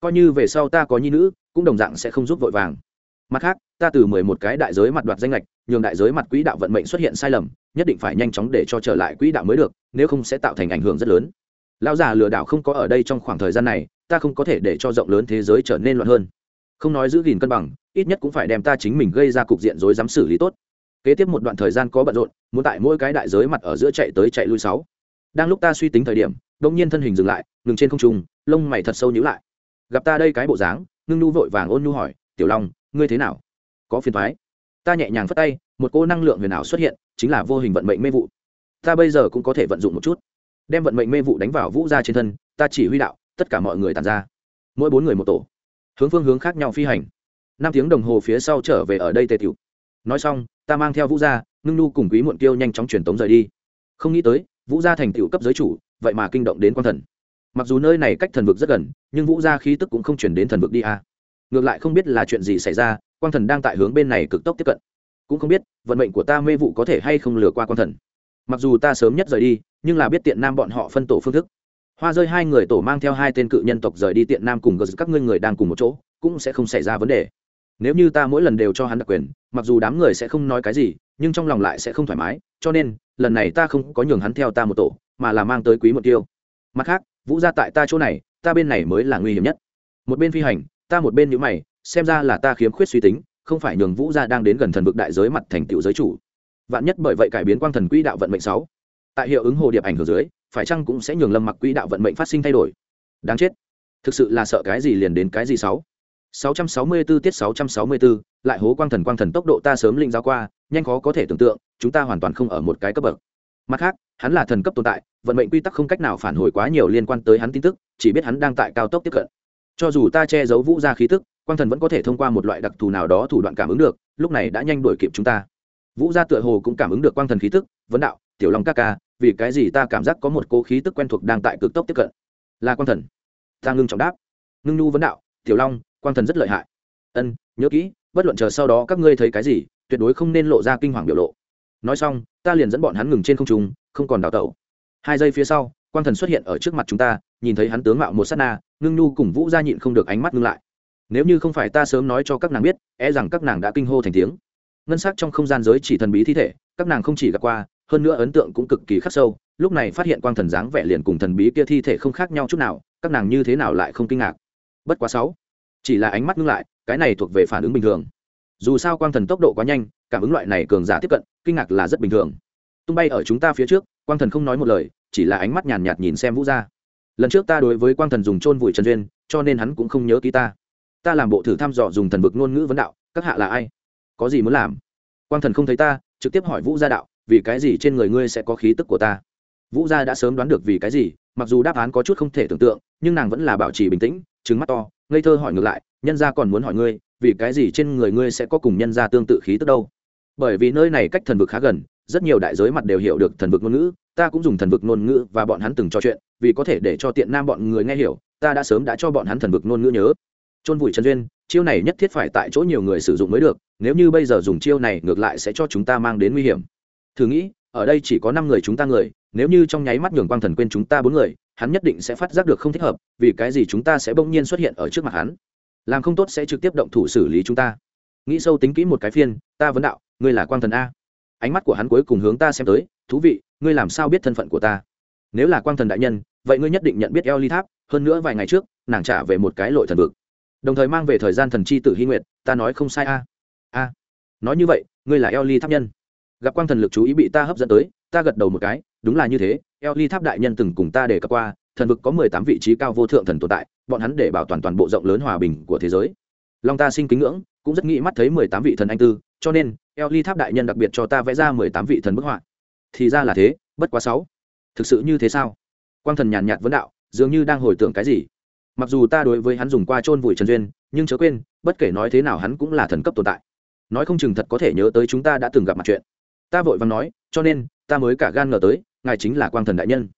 Coi như về sau ta có nhi nữ, cũng đồng dạng sẽ không giúp vội vàng. Mặt khác, ta từ mười một cái đại giới mặt đoạt danh lệch, nhường đại giới mặt quỹ đạo vận mệnh xuất hiện sai lầm, nhất định phải nhanh chóng để cho trở lại quỹ đạo mới được, nếu không sẽ tạo thành ảnh hưởng rất lớn. Lão già lừa đảo không có ở đây trong khoảng thời gian này ta không có thể để cho rộng lớn thế giới trở nên loạn hơn. Không nói giữ gìn cân bằng, ít nhất cũng phải đem ta chính mình gây ra cục diện rối dám xử lý tốt. Kế tiếp một đoạn thời gian có bận rộn, muốn tại mỗi cái đại giới mặt ở giữa chạy tới chạy lui sáu. Đang lúc ta suy tính thời điểm đông nhiên thân hình dừng lại, ngừng trên không trung, lông mày thật sâu nhíu lại. Gặp ta đây cái bộ dáng, ngưng nu vội vàng ôn nhu hỏi, tiểu long, ngươi thế nào? Có phiền thoái ta nhẹ nhàng phất tay, một cô năng lượng huyền ảo xuất hiện, chính là vô hình vận mệnh mê vụ. Ta bây giờ cũng có thể vận dụng một chút. Đem vận mệnh mê vụ đánh vào vũ ra trên thân, ta chỉ huy đạo tất cả mọi người tàn ra. Mỗi bốn người một tổ. Hướng phương hướng khác nhau phi hành. Năm tiếng đồng hồ phía sau trở về ở đây tề tiểu. Nói xong, ta mang theo vũ gia, ngưng nu cùng quý muộn kiêu nhanh chóng truyền tống rời đi. Không nghĩ tới, vũ gia thành tựu cấp giới chủ, vậy mà kinh động đến quan thần. Mặc dù nơi này cách thần vực rất gần, nhưng vũ gia khí tức cũng không chuyển đến thần vực đi a à. ngược lại không biết là chuyện gì xảy ra quan thần đang tại hướng bên này cực tốc tiếp cận. Cũng không biết, vận mệnh của ta mê vụ có thể hay không lừa qua quan thần. Mặc dù ta sớm nhất rời đi, nhưng là biết tiện nam bọn họ phân tổ phương thức hoa rơi hai người tổ mang theo hai tên cự nhân tộc rời đi tiện nam cùng gờ các ngươi người đang cùng một chỗ, cũng sẽ không xảy ra vấn đề. Nếu như ta mỗi lần đều cho hắn đặc quyền, mặc dù đám người sẽ không nói cái gì, nhưng trong lòng lại sẽ không thoải mái, cho nên, lần này ta không có nhường hắn theo ta một tổ, mà là mang tới quý một tiêu. Mặt khác, vũ ra tại ta chỗ này, ta bên này mới là nguy hiểm nhất. Một bên phi hành, ta một bên nhữ mày, xem ra là ta khiếm khuyết suy tính, không phải nhường vũ gia đang đến gần thần vực đại giới mặt thành tựu giới chủ. Vạn nhất bởi vậy cải biến quang thần quỹ đạo vận mệnh sáu. Tại hiệu ứng hồ điệp ảnh hưởng dưới phải chăng cũng sẽ nhường lâm mặc quỹ đạo vận mệnh phát sinh thay đổi đáng chết thực sự là sợ cái gì liền đến cái gì sáu 664 tiết 664, lại hố quang thần quang thần tốc độ ta sớm linh giáo qua, nhanh khó có thể tưởng tượng, chúng ta hoàn toàn không ở một cái cấp bậc. Mặt khác, hắn là thần cấp tồn tại, vận mệnh quy tắc không cách nào phản hồi quá nhiều liên quan tới hắn tin tức, chỉ biết hắn đang tại cao tốc tiếp cận. Cho dù ta che giấu vũ ra khí tức, quang thần vẫn có thể thông qua một loại đặc thù nào đó thủ đoạn cảm ứng được, lúc này đã nhanh đuổi kịp chúng ta. Vũ gia tựa hồ cũng cảm ứng được quang thần khí tức, vấn đạo, "Tiểu Long ca ca, vì cái gì ta cảm giác có một cố khí tức quen thuộc đang tại cực tốc tiếp cận?" "Là quang thần." Ta ngưng trọng đáp. Ngưng Nu vấn đạo, "Tiểu Long, quang thần rất lợi hại." ân nhớ kỹ bất luận chờ sau đó các ngươi thấy cái gì tuyệt đối không nên lộ ra kinh hoàng biểu lộ nói xong ta liền dẫn bọn hắn ngừng trên không trung không còn đào tẩu hai giây phía sau quang thần xuất hiện ở trước mặt chúng ta nhìn thấy hắn tướng mạo một s á t na ngưng nhu cùng vũ ra nhịn không được ánh mắt ngưng lại nếu như không phải ta sớm nói cho các nàng biết e rằng các nàng đã kinh hô thành tiếng ngân s ắ c trong không gian giới chỉ thần bí thi thể các nàng không chỉ gặp qua hơn nữa ấn tượng cũng cực kỳ khắc sâu, lúc này phát hiện quang thần dáng vẻ liền cùng thần bí kia thi thể không khác nhau chút nào, các nàng như thế nào lại không kinh ngạc. Bất quá sáu, chỉ là ánh mắt ngưng lại, cái này thuộc về phản ứng bình thường. Dù sao quang thần tốc độ quá nhanh, cảm ứng loại này cường giả tiếp cận, kinh ngạc là rất bình thường. Tung bay ở chúng ta phía trước, quang thần không nói một lời, chỉ là ánh mắt nhàn nhạt nhìn xem vũ gia. Lần trước ta đối với quang thần dùng chôn vùi trần duyên, cho nên hắn cũng không nhớ ký ta. Ta làm bộ thử thăm dò dùng thần vực ngôn ngữ vấn đạo, các hạ là ai? Có gì muốn làm? Quang thần không thấy ta, trực tiếp hỏi vũ gia đạo vì cái gì trên người ngươi sẽ có khí tức của ta? Vũ gia đã sớm đoán được vì cái gì, mặc dù đáp án có chút không thể tưởng tượng, nhưng nàng vẫn là bảo trì bình tĩnh trứng mắt to, ngây thơ hỏi ngược lại, nhân gia còn muốn hỏi ngươi, vì cái gì trên người ngươi sẽ có cùng nhân gia tương tự khí tức đâu? Bởi vì nơi này cách thần vực khá gần, rất nhiều đại giới mặt đều hiểu được thần vực ngôn ngữ, ta cũng dùng thần vực ngôn ngữ và bọn hắn từng trò chuyện, vì có thể để cho tiện nam bọn người nghe hiểu, ta đã sớm đã cho bọn hắn thần vực ngôn ngữ nhớ. Chôn vùi trần duyên, chiêu này nhất thiết phải tại chỗ nhiều người sử dụng mới được, nếu như bây giờ dùng chiêu này ngược lại sẽ cho chúng ta mang đến nguy hiểm thử nghĩ, ở đây chỉ có năm người chúng ta người, nếu như trong nháy mắt nhường quang thần quên chúng ta bốn người, hắn nhất định sẽ phát giác được không thích hợp, vì cái gì chúng ta sẽ bỗng nhiên xuất hiện ở trước mặt hắn? Làm không tốt sẽ trực tiếp động thủ xử lý chúng ta. Nghĩ sâu tính kỹ một cái phiên, ta vấn đạo, ngươi là quang thần a. Ánh mắt của hắn cuối cùng hướng ta xem tới, thú vị, ngươi làm sao biết thân phận của ta? Nếu là quang thần đại nhân, vậy ngươi nhất định nhận biết eo ly tháp, hơn nữa vài ngày trước, nàng trả về một cái lội thần vực. Đồng thời mang về thời gian thần chi tử hy nguyệt, ta nói không sai a. A. Nói như vậy, ngươi là eo ly tháp nhân gặp quang thần lực chú ý bị ta hấp dẫn tới, ta gật đầu một cái, đúng là như thế, eo ly tháp đại nhân từng cùng ta để cập qua, thần vực có mười tám vị trí cao vô thượng thần tồn tại, bọn hắn để bảo toàn toàn bộ rộng lớn hòa bình của thế giới. Long ta sinh kính ngưỡng, cũng rất nghĩ mắt thấy mười tám vị thần anh tư, cho nên, eo ly tháp đại nhân đặc biệt cho ta vẽ ra mười tám vị thần bức họa. Thì ra là thế, bất quá sáu. Thực sự như thế sao? Quang thần nhàn nhạt vấn đạo, dường như đang hồi tưởng cái gì. Mặc dù ta đối với hắn dùng qua chôn vùi trần duyên, nhưng chớ quên, bất kể nói thế nào hắn cũng là thần cấp tồn tại. Nói không chừng thật có thể nhớ tới chúng ta đã từng gặp mặt chuyện ta vội vàng nói, cho nên, ta mới cả gan ngờ tới, ngài chính là quang thần đại nhân.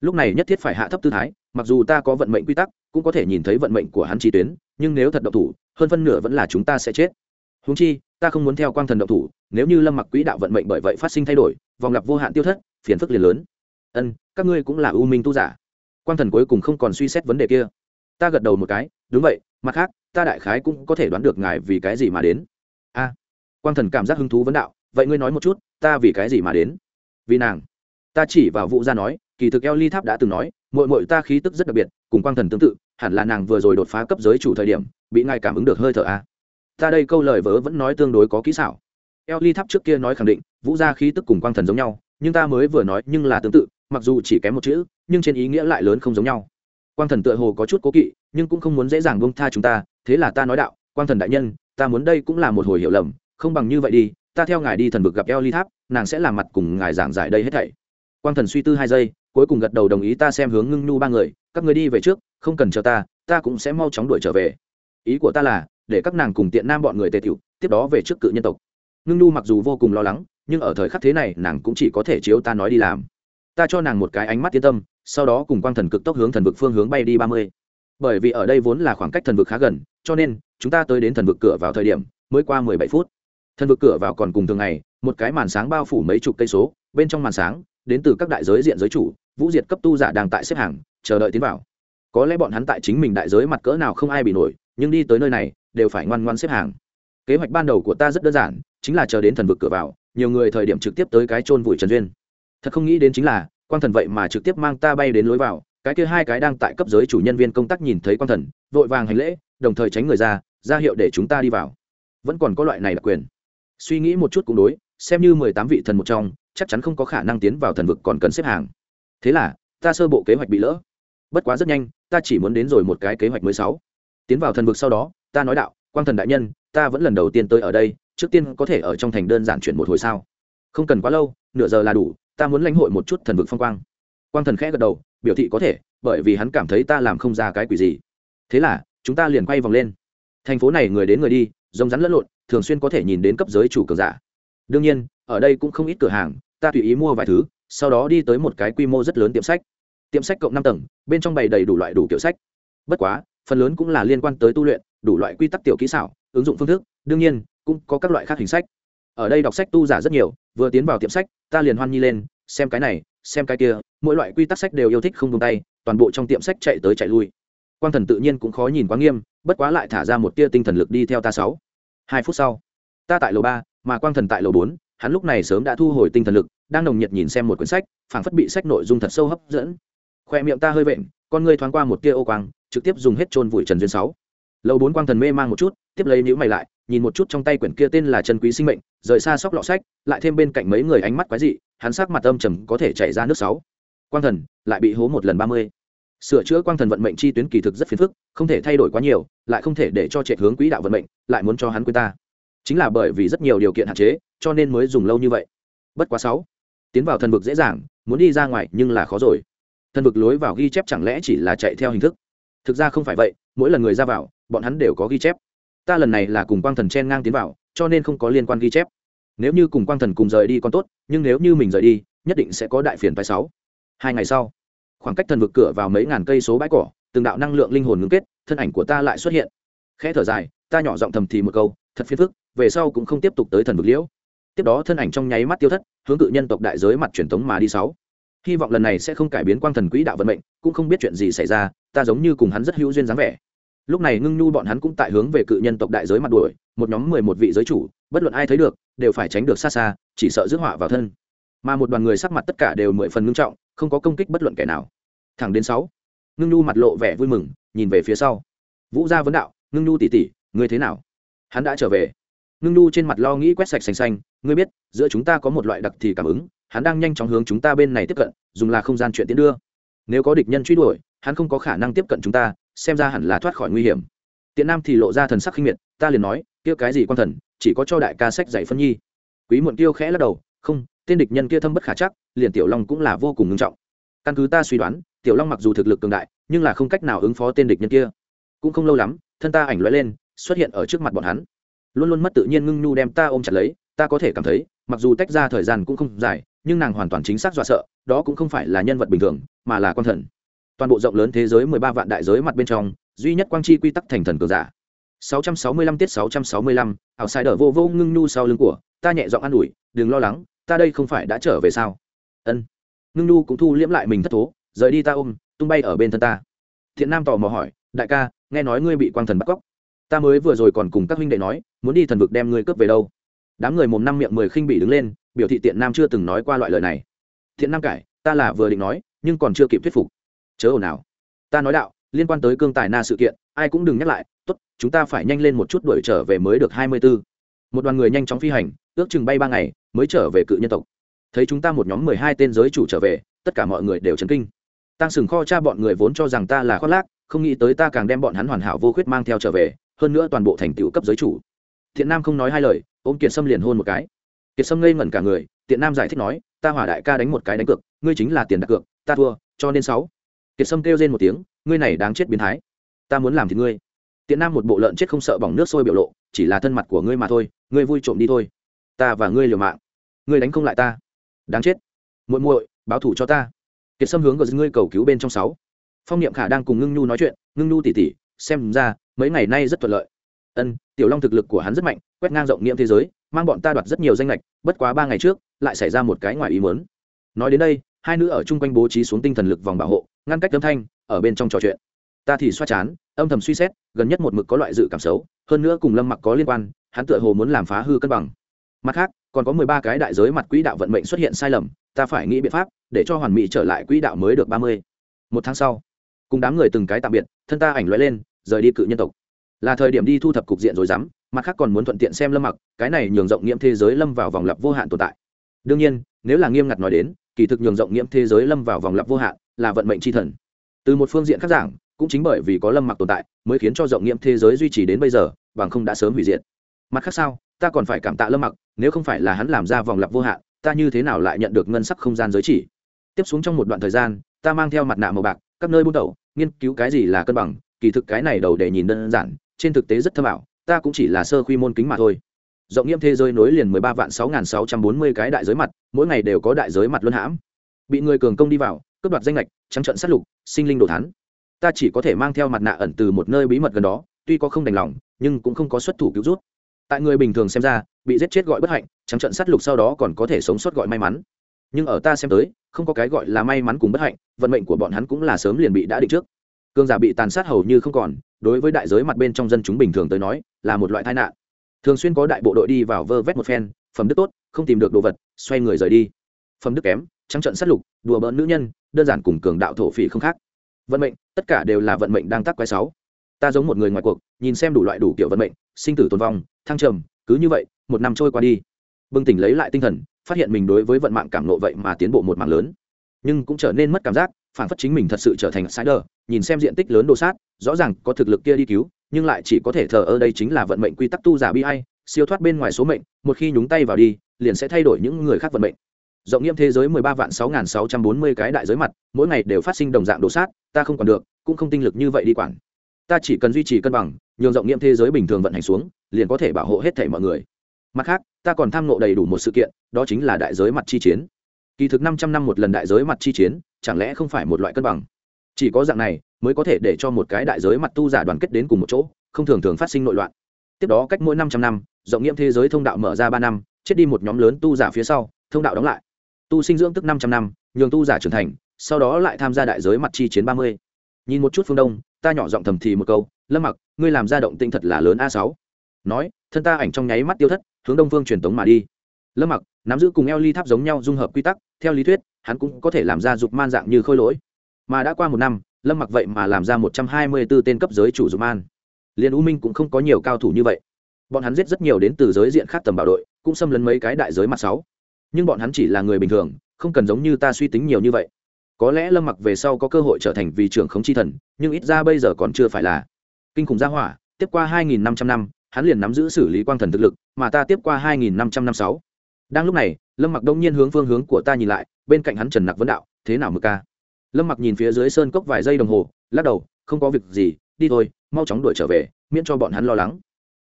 Lúc này nhất thiết phải hạ thấp tư thái, mặc dù ta có vận mệnh quy tắc, cũng có thể nhìn thấy vận mệnh của hắn trí tuyến, nhưng nếu thật độc thủ, hơn phân nửa vẫn là chúng ta sẽ chết. Húng chi, ta không muốn theo quang thần độc thủ, nếu như lâm mặc quỹ đạo vận mệnh bởi vậy phát sinh thay đổi, vòng lặp vô hạn tiêu thất, phiền phức liền lớn. Ân, các ngươi cũng là ưu minh tu giả. Quang thần cuối cùng không còn suy xét vấn đề kia. Ta gật đầu một cái, đúng vậy, mặt khác, ta đại khái cũng có thể đoán được ngài vì cái gì mà đến. A, quang thần cảm giác hứng thú vấn đạo vậy ngươi nói một chút, ta vì cái gì mà đến? Vì nàng. Ta chỉ vào vụ ra nói, kỳ thực eo ly tháp đã từng nói mội mội ta khí tức rất đặc biệt, cùng quang thần tương tự, hẳn là nàng vừa rồi đột phá cấp giới chủ thời điểm, bị ngài cảm ứng được hơi thở a. Ta đây câu lời vớ vẫn nói tương đối có kỹ xảo. Eo ly tháp trước kia nói khẳng định, vũ gia khí tức cùng quang thần giống nhau, nhưng ta mới vừa nói nhưng là tương tự, mặc dù chỉ kém một chữ, nhưng trên ý nghĩa lại lớn không giống nhau. Quang thần tựa hồ có chút cố kỵ, nhưng cũng không muốn dễ dàng bông tha chúng ta, thế là ta nói đạo, quang thần đại nhân, ta muốn đây cũng là một hồi hiểu lầm, không bằng như vậy đi ta theo ngài đi thần vực gặp eo ly tháp, nàng sẽ làm mặt cùng ngài giảng giải đây hết thảy. Quang thần suy tư hai giây, cuối cùng gật đầu đồng ý ta xem hướng ngưng nhu ba người, các người đi về trước, không cần chờ ta ta cũng sẽ mau chóng đuổi trở về. Ý của ta là, để các nàng cùng tiện nam bọn người tề tiểu, tiếp đó về trước cự nhân tộc. Ngưng nhu mặc dù vô cùng lo lắng, nhưng ở thời khắc thế này, nàng cũng chỉ có thể chiếu ta nói đi làm. Ta cho nàng một cái ánh mắt yên tâm, sau đó cùng quang thần cực tốc hướng thần vực phương hướng bay đi ba mươi. Bởi vì ở đây vốn là khoảng cách thần vực khá gần, cho nên, chúng ta tới đến thần vực cửa vào thời điểm, mới qua mười bảy phút thần vực cửa vào còn cùng thường ngày, một cái màn sáng bao phủ mấy chục cây số, bên trong màn sáng, đến từ các đại giới diện giới chủ, vũ diệt cấp tu giả đang tại xếp hàng, chờ đợi tiến vào. Có lẽ bọn hắn tại chính mình đại giới mặt cỡ nào không ai bị nổi, nhưng đi tới nơi này, đều phải ngoan ngoan xếp hàng. Kế hoạch ban đầu của ta rất đơn giản, chính là chờ đến thần vực cửa vào, nhiều người thời điểm trực tiếp tới cái chôn vùi trần duyên. Thật không nghĩ đến chính là quan thần vậy mà trực tiếp mang ta bay đến lối vào, cái kia hai cái đang tại cấp giới chủ nhân viên công tác nhìn thấy quan thần, vội vàng hành lễ, đồng thời tránh người ra ra hiệu để chúng ta đi vào. Vẫn còn có loại này đặc quyền suy nghĩ một chút cũng đối, xem như mười tám vị thần một trong, chắc chắn không có khả năng tiến vào thần vực còn cần xếp hàng. Thế là, ta sơ bộ kế hoạch bị lỡ. Bất quá rất nhanh, ta chỉ muốn đến rồi một cái kế hoạch mới sáu. Tiến vào thần vực sau đó, ta nói đạo, quang thần đại nhân, ta vẫn lần đầu tiên tới ở đây, trước tiên có thể ở trong thành đơn giản chuyển một hồi sao? Không cần quá lâu, nửa giờ là đủ, ta muốn lãnh hội một chút thần vực phong quang. Quang thần khẽ gật đầu, biểu thị có thể, bởi vì hắn cảm thấy ta làm không ra cái quỷ gì. Thế là, chúng ta liền quay vòng lên. Thành phố này người đến người đi rồng rắn lẫn lộn, thường xuyên có thể nhìn đến cấp giới chủ cường giả. Đương nhiên, ở đây cũng không ít cửa hàng, ta tùy ý mua vài thứ, sau đó đi tới một cái quy mô rất lớn tiệm sách. Tiệm sách cộng năm tầng, bên trong bày đầy đủ loại đủ kiểu sách. Bất quá, phần lớn cũng là liên quan tới tu luyện, đủ loại quy tắc tiểu kỹ xảo, ứng dụng phương thức, đương nhiên, cũng có các loại khác hình sách. Ở đây đọc sách tu giả rất nhiều, vừa tiến vào tiệm sách, ta liền hoan nhi lên, xem cái này, xem cái kia, mỗi loại quy tắc sách đều yêu thích không tung tay, toàn bộ trong tiệm sách chạy tới chạy lui quang thần tự nhiên cũng khó nhìn quá nghiêm, bất quá lại thả ra một tia tinh thần lực đi theo ta sáu. Hai phút sau, ta tại lầu ba, mà quang thần tại lầu bốn, hắn lúc này sớm đã thu hồi tinh thần lực, đang nồng nhiệt nhìn xem một quyển sách, phảng phất bị sách nội dung thật sâu hấp dẫn. Khoe miệng ta hơi vện, con ngươi thoáng qua một tia ô quang, trực tiếp dùng hết trôn vùi trần duyên sáu. Lầu bốn quang thần mê mang một chút, tiếp lấy nhữ mày lại, nhìn một chút trong tay quyển kia tên là chân quý sinh mệnh, rời xa sóc lọ sách, lại thêm bên cạnh mấy người ánh mắt quái dị, hắn sắc mặt âm trầm có thể chảy ra nước sáu. Quang thần, lại bị hố một lần ba mươi sửa chữa quang thần vận mệnh chi tuyến kỳ thực rất phiền phức, không thể thay đổi quá nhiều, lại không thể để cho trệ hướng quỹ đạo vận mệnh, lại muốn cho hắn quên ta. Chính là bởi vì rất nhiều điều kiện hạn chế, cho nên mới dùng lâu như vậy. Bất quá sáu, tiến vào thần vực dễ dàng, muốn đi ra ngoài nhưng là khó rồi. Thần vực lối vào ghi chép chẳng lẽ chỉ là chạy theo hình thức? Thực ra không phải vậy, mỗi lần người ra vào, bọn hắn đều có ghi chép. Ta lần này là cùng quang thần chen ngang tiến vào, cho nên không có liên quan ghi chép. Nếu như cùng quang thần cùng rời đi còn tốt, nhưng nếu như mình rời đi, nhất định sẽ có đại phiền phái sáu. Hai ngày sau khoảng cách thần vực cửa vào mấy ngàn cây số bãi cỏ, từng đạo năng lượng linh hồn ngưng kết, thân ảnh của ta lại xuất hiện. Khẽ thở dài, ta nhỏ giọng thầm thì một câu, thật phiền phức, về sau cũng không tiếp tục tới thần vực liễu. Tiếp đó thân ảnh trong nháy mắt tiêu thất, hướng cự nhân tộc đại giới mặt truyền thống mà đi sáu. Hy vọng lần này sẽ không cải biến quang thần quỹ đạo vận mệnh, cũng không biết chuyện gì xảy ra, ta giống như cùng hắn rất hữu duyên dáng vẻ. Lúc này ngưng nhu bọn hắn cũng tại hướng về cự nhân tộc đại giới mặt đuổi, một nhóm mười một vị giới chủ, bất luận ai thấy được, đều phải tránh được xa xa, chỉ sợ rước họa vào thân. Mà một đoàn người sắc mặt tất cả đều mười phần ngưng trọng không có công kích bất luận kẻ nào. Thẳng đến sáu, ngưng nhu mặt lộ vẻ vui mừng, nhìn về phía sau. Vũ gia vấn đạo, ngưng nhu tỉ tỉ ngươi thế nào? Hắn đã trở về. Ngưng nhu trên mặt lo nghĩ quét sạch xanh xanh, ngươi biết, giữa chúng ta có một loại đặc thì cảm ứng, hắn đang nhanh chóng hướng chúng ta bên này tiếp cận, dùng là không gian chuyện tiến đưa. Nếu có địch nhân truy đuổi, hắn không có khả năng tiếp cận chúng ta, xem ra hẳn là thoát khỏi nguy hiểm. Tiện nam thì lộ ra thần sắc khinh miệt, ta liền nói, kia cái gì quan thần, chỉ có cho đại ca sách dạy phân nhi. Quý muộn tiêu khẽ lắc đầu, không tên địch nhân kia thâm bất khả chắc liền tiểu long cũng là vô cùng ngưng trọng. Căn cứ ta suy đoán tiểu long mặc dù thực lực cường đại nhưng là không cách nào ứng phó tên địch nhân kia. Cũng không lâu lắm thân ta ảnh lóe lên xuất hiện ở trước mặt bọn hắn. Luôn luôn mất tự nhiên ngưng nhu đem ta ôm chặt lấy ta có thể cảm thấy mặc dù tách ra thời gian cũng không dài nhưng nàng hoàn toàn chính xác dọa sợ đó cũng không phải là nhân vật bình thường mà là quan thần. Toàn bộ rộng lớn thế giới mười ba vạn đại giới mặt bên trong duy nhất quang chi quy tắc thành thần cường giả. 665 tiết 665, ảo sai đỡ vô vô ngưng nhu sau lưng của ta nhẹ giọng an ủi đừng lo lắng ta đây không phải đã trở về sao? Ân. Ngưng nhu cũng thu liễm lại mình thất thố, rời đi ta ôm, tung bay ở bên thân ta. Thiện nam tò mò hỏi, đại ca, nghe nói ngươi bị quang thần bắt cóc. Ta mới vừa rồi còn cùng các huynh đệ nói, muốn đi thần vực đem ngươi cướp về đâu. Đám người mồm năm miệng mười khinh bị đứng lên, biểu thị tiện nam chưa từng nói qua loại lời này. Thiện nam cải, ta là vừa định nói, nhưng còn chưa kịp thuyết phục. Chớ ồn nào ta nói đạo, liên quan tới cương tài na sự kiện, ai cũng đừng nhắc lại. Tốt, chúng ta phải nhanh lên một chút đuổi trở về mới được hai mươi 24 một đoàn người nhanh chóng phi hành, ước chừng bay ba ngày, mới trở về cự nhân tộc. Thấy chúng ta một nhóm mười hai tên giới chủ trở về, tất cả mọi người đều chấn kinh. Tăng sừng kho cha bọn người vốn cho rằng ta là khoác lác, không nghĩ tới ta càng đem bọn hắn hoàn hảo vô khuyết mang theo trở về, hơn nữa toàn bộ thành tựu cấp giới chủ. Thiện nam không nói hai lời, ôm kiệt sâm liền hôn một cái. Kiệt sâm ngây ngẩn cả người tiện nam giải thích nói, ta hỏa đại ca đánh một cái đánh cược, ngươi chính là tiền đặt cược, ta thua, cho nên sáu. Kiệt sâm kêu lên một tiếng, ngươi này đáng chết biến thái, ta muốn làm thì ngươi tiện nam một bộ lợn chết không sợ bỏng nước sôi biểu lộ, chỉ là thân mặt của ngươi mà thôi, ngươi vui trộm đi thôi. Ta và ngươi liều mạng. Ngươi đánh không lại ta. Đáng chết. Muội muội, báo thủ cho ta. Kiệt sâm hướng của ngươi cầu cứu bên trong sáu. Phong niệm khả đang cùng ngưng nhu nói chuyện, ngưng nhu tỉ tỉ, xem ra, mấy ngày nay rất thuận lợi. Ân, tiểu long thực lực của hắn rất mạnh, quét ngang rộng nghiệm thế giới, mang bọn ta đoạt rất nhiều danh lệch bất quá ba ngày trước, lại xảy ra một cái ngoài ý muốn. Nói đến đây, hai nữ ở chung quanh bố trí xuống tinh thần lực vòng bảo hộ, ngăn cách âm thanh, ở bên trong trò chuyện ta thì xoa chán, âm thầm suy xét, gần nhất một mực có loại dự cảm xấu, hơn nữa cùng lâm mặc có liên quan, hắn tựa hồ muốn làm phá hư cân bằng. Mặt khác, còn có mười ba cái đại giới mặt quỹ đạo vận mệnh xuất hiện sai lầm, ta phải nghĩ biện pháp, để cho hoàn mỹ trở lại quỹ đạo mới được ba mươi. Một tháng sau, cùng đám người từng cái tạm biệt, thân ta ảnh loại lên, rời đi cự nhân tộc. Là thời điểm đi thu thập cục diện rồi dám, mặt khác còn muốn thuận tiện xem lâm mặc, cái này nhường rộng nghiễm thế giới lâm vào vòng lặp vô hạn tồn tại. Đương nhiên, nếu là nghiêm ngặt nói đến, kỳ thực nhường rộng nghiễm thế giới lâm vào vòng lặp vô hạn, là vận mệnh tri thần. Từ một phương diện khác giảng cũng chính bởi vì có lâm mặc tồn tại, mới khiến cho rộng nghiệm thế giới duy trì đến bây giờ, bằng không đã sớm hủy diệt. Mặt khác sao, ta còn phải cảm tạ lâm mặc, nếu không phải là hắn làm ra vòng lặp vô hạn, ta như thế nào lại nhận được ngân sắc không gian giới chỉ? Tiếp xuống trong một đoạn thời gian, ta mang theo mặt nạ màu bạc, các nơi buôn đầu nghiên cứu cái gì là cân bằng, kỳ thực cái này đầu để nhìn đơn giản, trên thực tế rất thâm ảo, ta cũng chỉ là sơ quy môn kính mà thôi. Rộng nghiêm thế giới nối liền mười ba vạn sáu nghìn sáu trăm bốn mươi cái đại giới mặt, mỗi ngày đều có đại giới mặt luân hãm. Bị người cường công đi vào, cướp đoạt danh lệch, trắng trận sát lục, sinh linh đồ thắn ta chỉ có thể mang theo mặt nạ ẩn từ một nơi bí mật gần đó, tuy có không đành lòng, nhưng cũng không có xuất thủ cứu rút. Tại người bình thường xem ra, bị giết chết gọi bất hạnh, trắng trận sát lục sau đó còn có thể sống sót gọi may mắn. Nhưng ở ta xem tới, không có cái gọi là may mắn cùng bất hạnh, vận mệnh của bọn hắn cũng là sớm liền bị đã định trước. Cương giả bị tàn sát hầu như không còn, đối với đại giới mặt bên trong dân chúng bình thường tới nói, là một loại tai nạn. Thường xuyên có đại bộ đội đi vào vơ vét một phen, phẩm đức tốt, không tìm được đồ vật, xoay người rời đi. Phẩm đức kém, trắng trận sát lục, đùa bỡn nữ nhân, đơn giản cùng cường đạo thổ phỉ không khác vận mệnh, tất cả đều là vận mệnh đang tắc quái sáu ta giống một người ngoài cuộc, nhìn xem đủ loại đủ kiểu vận mệnh, sinh tử tồn vong, thăng trầm, cứ như vậy, một năm trôi qua đi. Bừng tỉnh lấy lại tinh thần, phát hiện mình đối với vận mạng cảm nộ vậy mà tiến bộ một mạng lớn. Nhưng cũng trở nên mất cảm giác, phản phất chính mình thật sự trở thành sai đờ nhìn xem diện tích lớn đồ sát, rõ ràng có thực lực kia đi cứu, nhưng lại chỉ có thể thờ ơ đây chính là vận mệnh quy tắc tu giả bi hay siêu thoát bên ngoài số mệnh, một khi nhúng tay vào đi, liền sẽ thay đổi những người khác vận mệnh rộng nghiêm thế giới mười ba vạn sáu nghìn sáu trăm bốn mươi cái đại giới mặt, mỗi ngày đều phát sinh đồng dạng đồ sát, ta không còn được, cũng không tinh lực như vậy đi quản. Ta chỉ cần duy trì cân bằng, nhường rộng nghiêm thế giới bình thường vận hành xuống, liền có thể bảo hộ hết thể mọi người. Mặt khác, ta còn tham nộ đầy đủ một sự kiện, đó chính là đại giới mặt chi chiến. Kỳ thực năm trăm năm một lần đại giới mặt chi chiến, chẳng lẽ không phải một loại cân bằng? Chỉ có dạng này, mới có thể để cho một cái đại giới mặt tu giả đoàn kết đến cùng một chỗ, không thường thường phát sinh nội loạn. Tiếp đó cách mỗi năm trăm năm, rộng nghiệm thế giới thông đạo mở ra ba năm, chết đi một nhóm lớn tu giả phía sau, thông đạo đóng lại tu sinh dưỡng tức năm trăm năm, nhường tu giả trưởng thành, sau đó lại tham gia đại giới mặt chi chiến ba mươi. Nhìn một chút phương đông, ta nhỏ giọng thầm thì một câu, lâm mặc, ngươi làm ra động tinh thật là lớn a sáu. Nói, thân ta ảnh trong nháy mắt tiêu thất, hướng đông phương truyền tống mà đi. Lâm mặc, nắm giữ cùng eo ly tháp giống nhau dung hợp quy tắc, theo lý thuyết, hắn cũng có thể làm ra dục man dạng như khôi lỗi. Mà đã qua một năm, lâm mặc vậy mà làm ra một trăm hai mươi b ố tên cấp giới chủ dục man. Liên u minh cũng không có nhiều cao thủ như vậy. Bọn hắn giết rất nhiều đến từ giới diện khác tầm bảo đội, cũng xâm lấn mấy cái đại giới mặt sáu nhưng bọn hắn chỉ là người bình thường, không cần giống như ta suy tính nhiều như vậy. Có lẽ lâm mặc về sau có cơ hội trở thành vị trưởng khống chi thần, nhưng ít ra bây giờ còn chưa phải là. Kinh khủng gia hỏa, tiếp qua hai nghìn năm năm, hắn liền nắm giữ xử lý quang thần thực lực, mà ta tiếp qua hai nghìn năm trăm năm sáu. Đang lúc này, lâm mặc đông nhiên hướng phương hướng của ta nhìn lại, bên cạnh hắn trần nặc vấn đạo, thế nào mực ca? Lâm mặc nhìn phía dưới sơn cốc vài giây đồng hồ, lắc đầu, không có việc gì, đi thôi, mau chóng đuổi trở về, miễn cho bọn hắn lo lắng.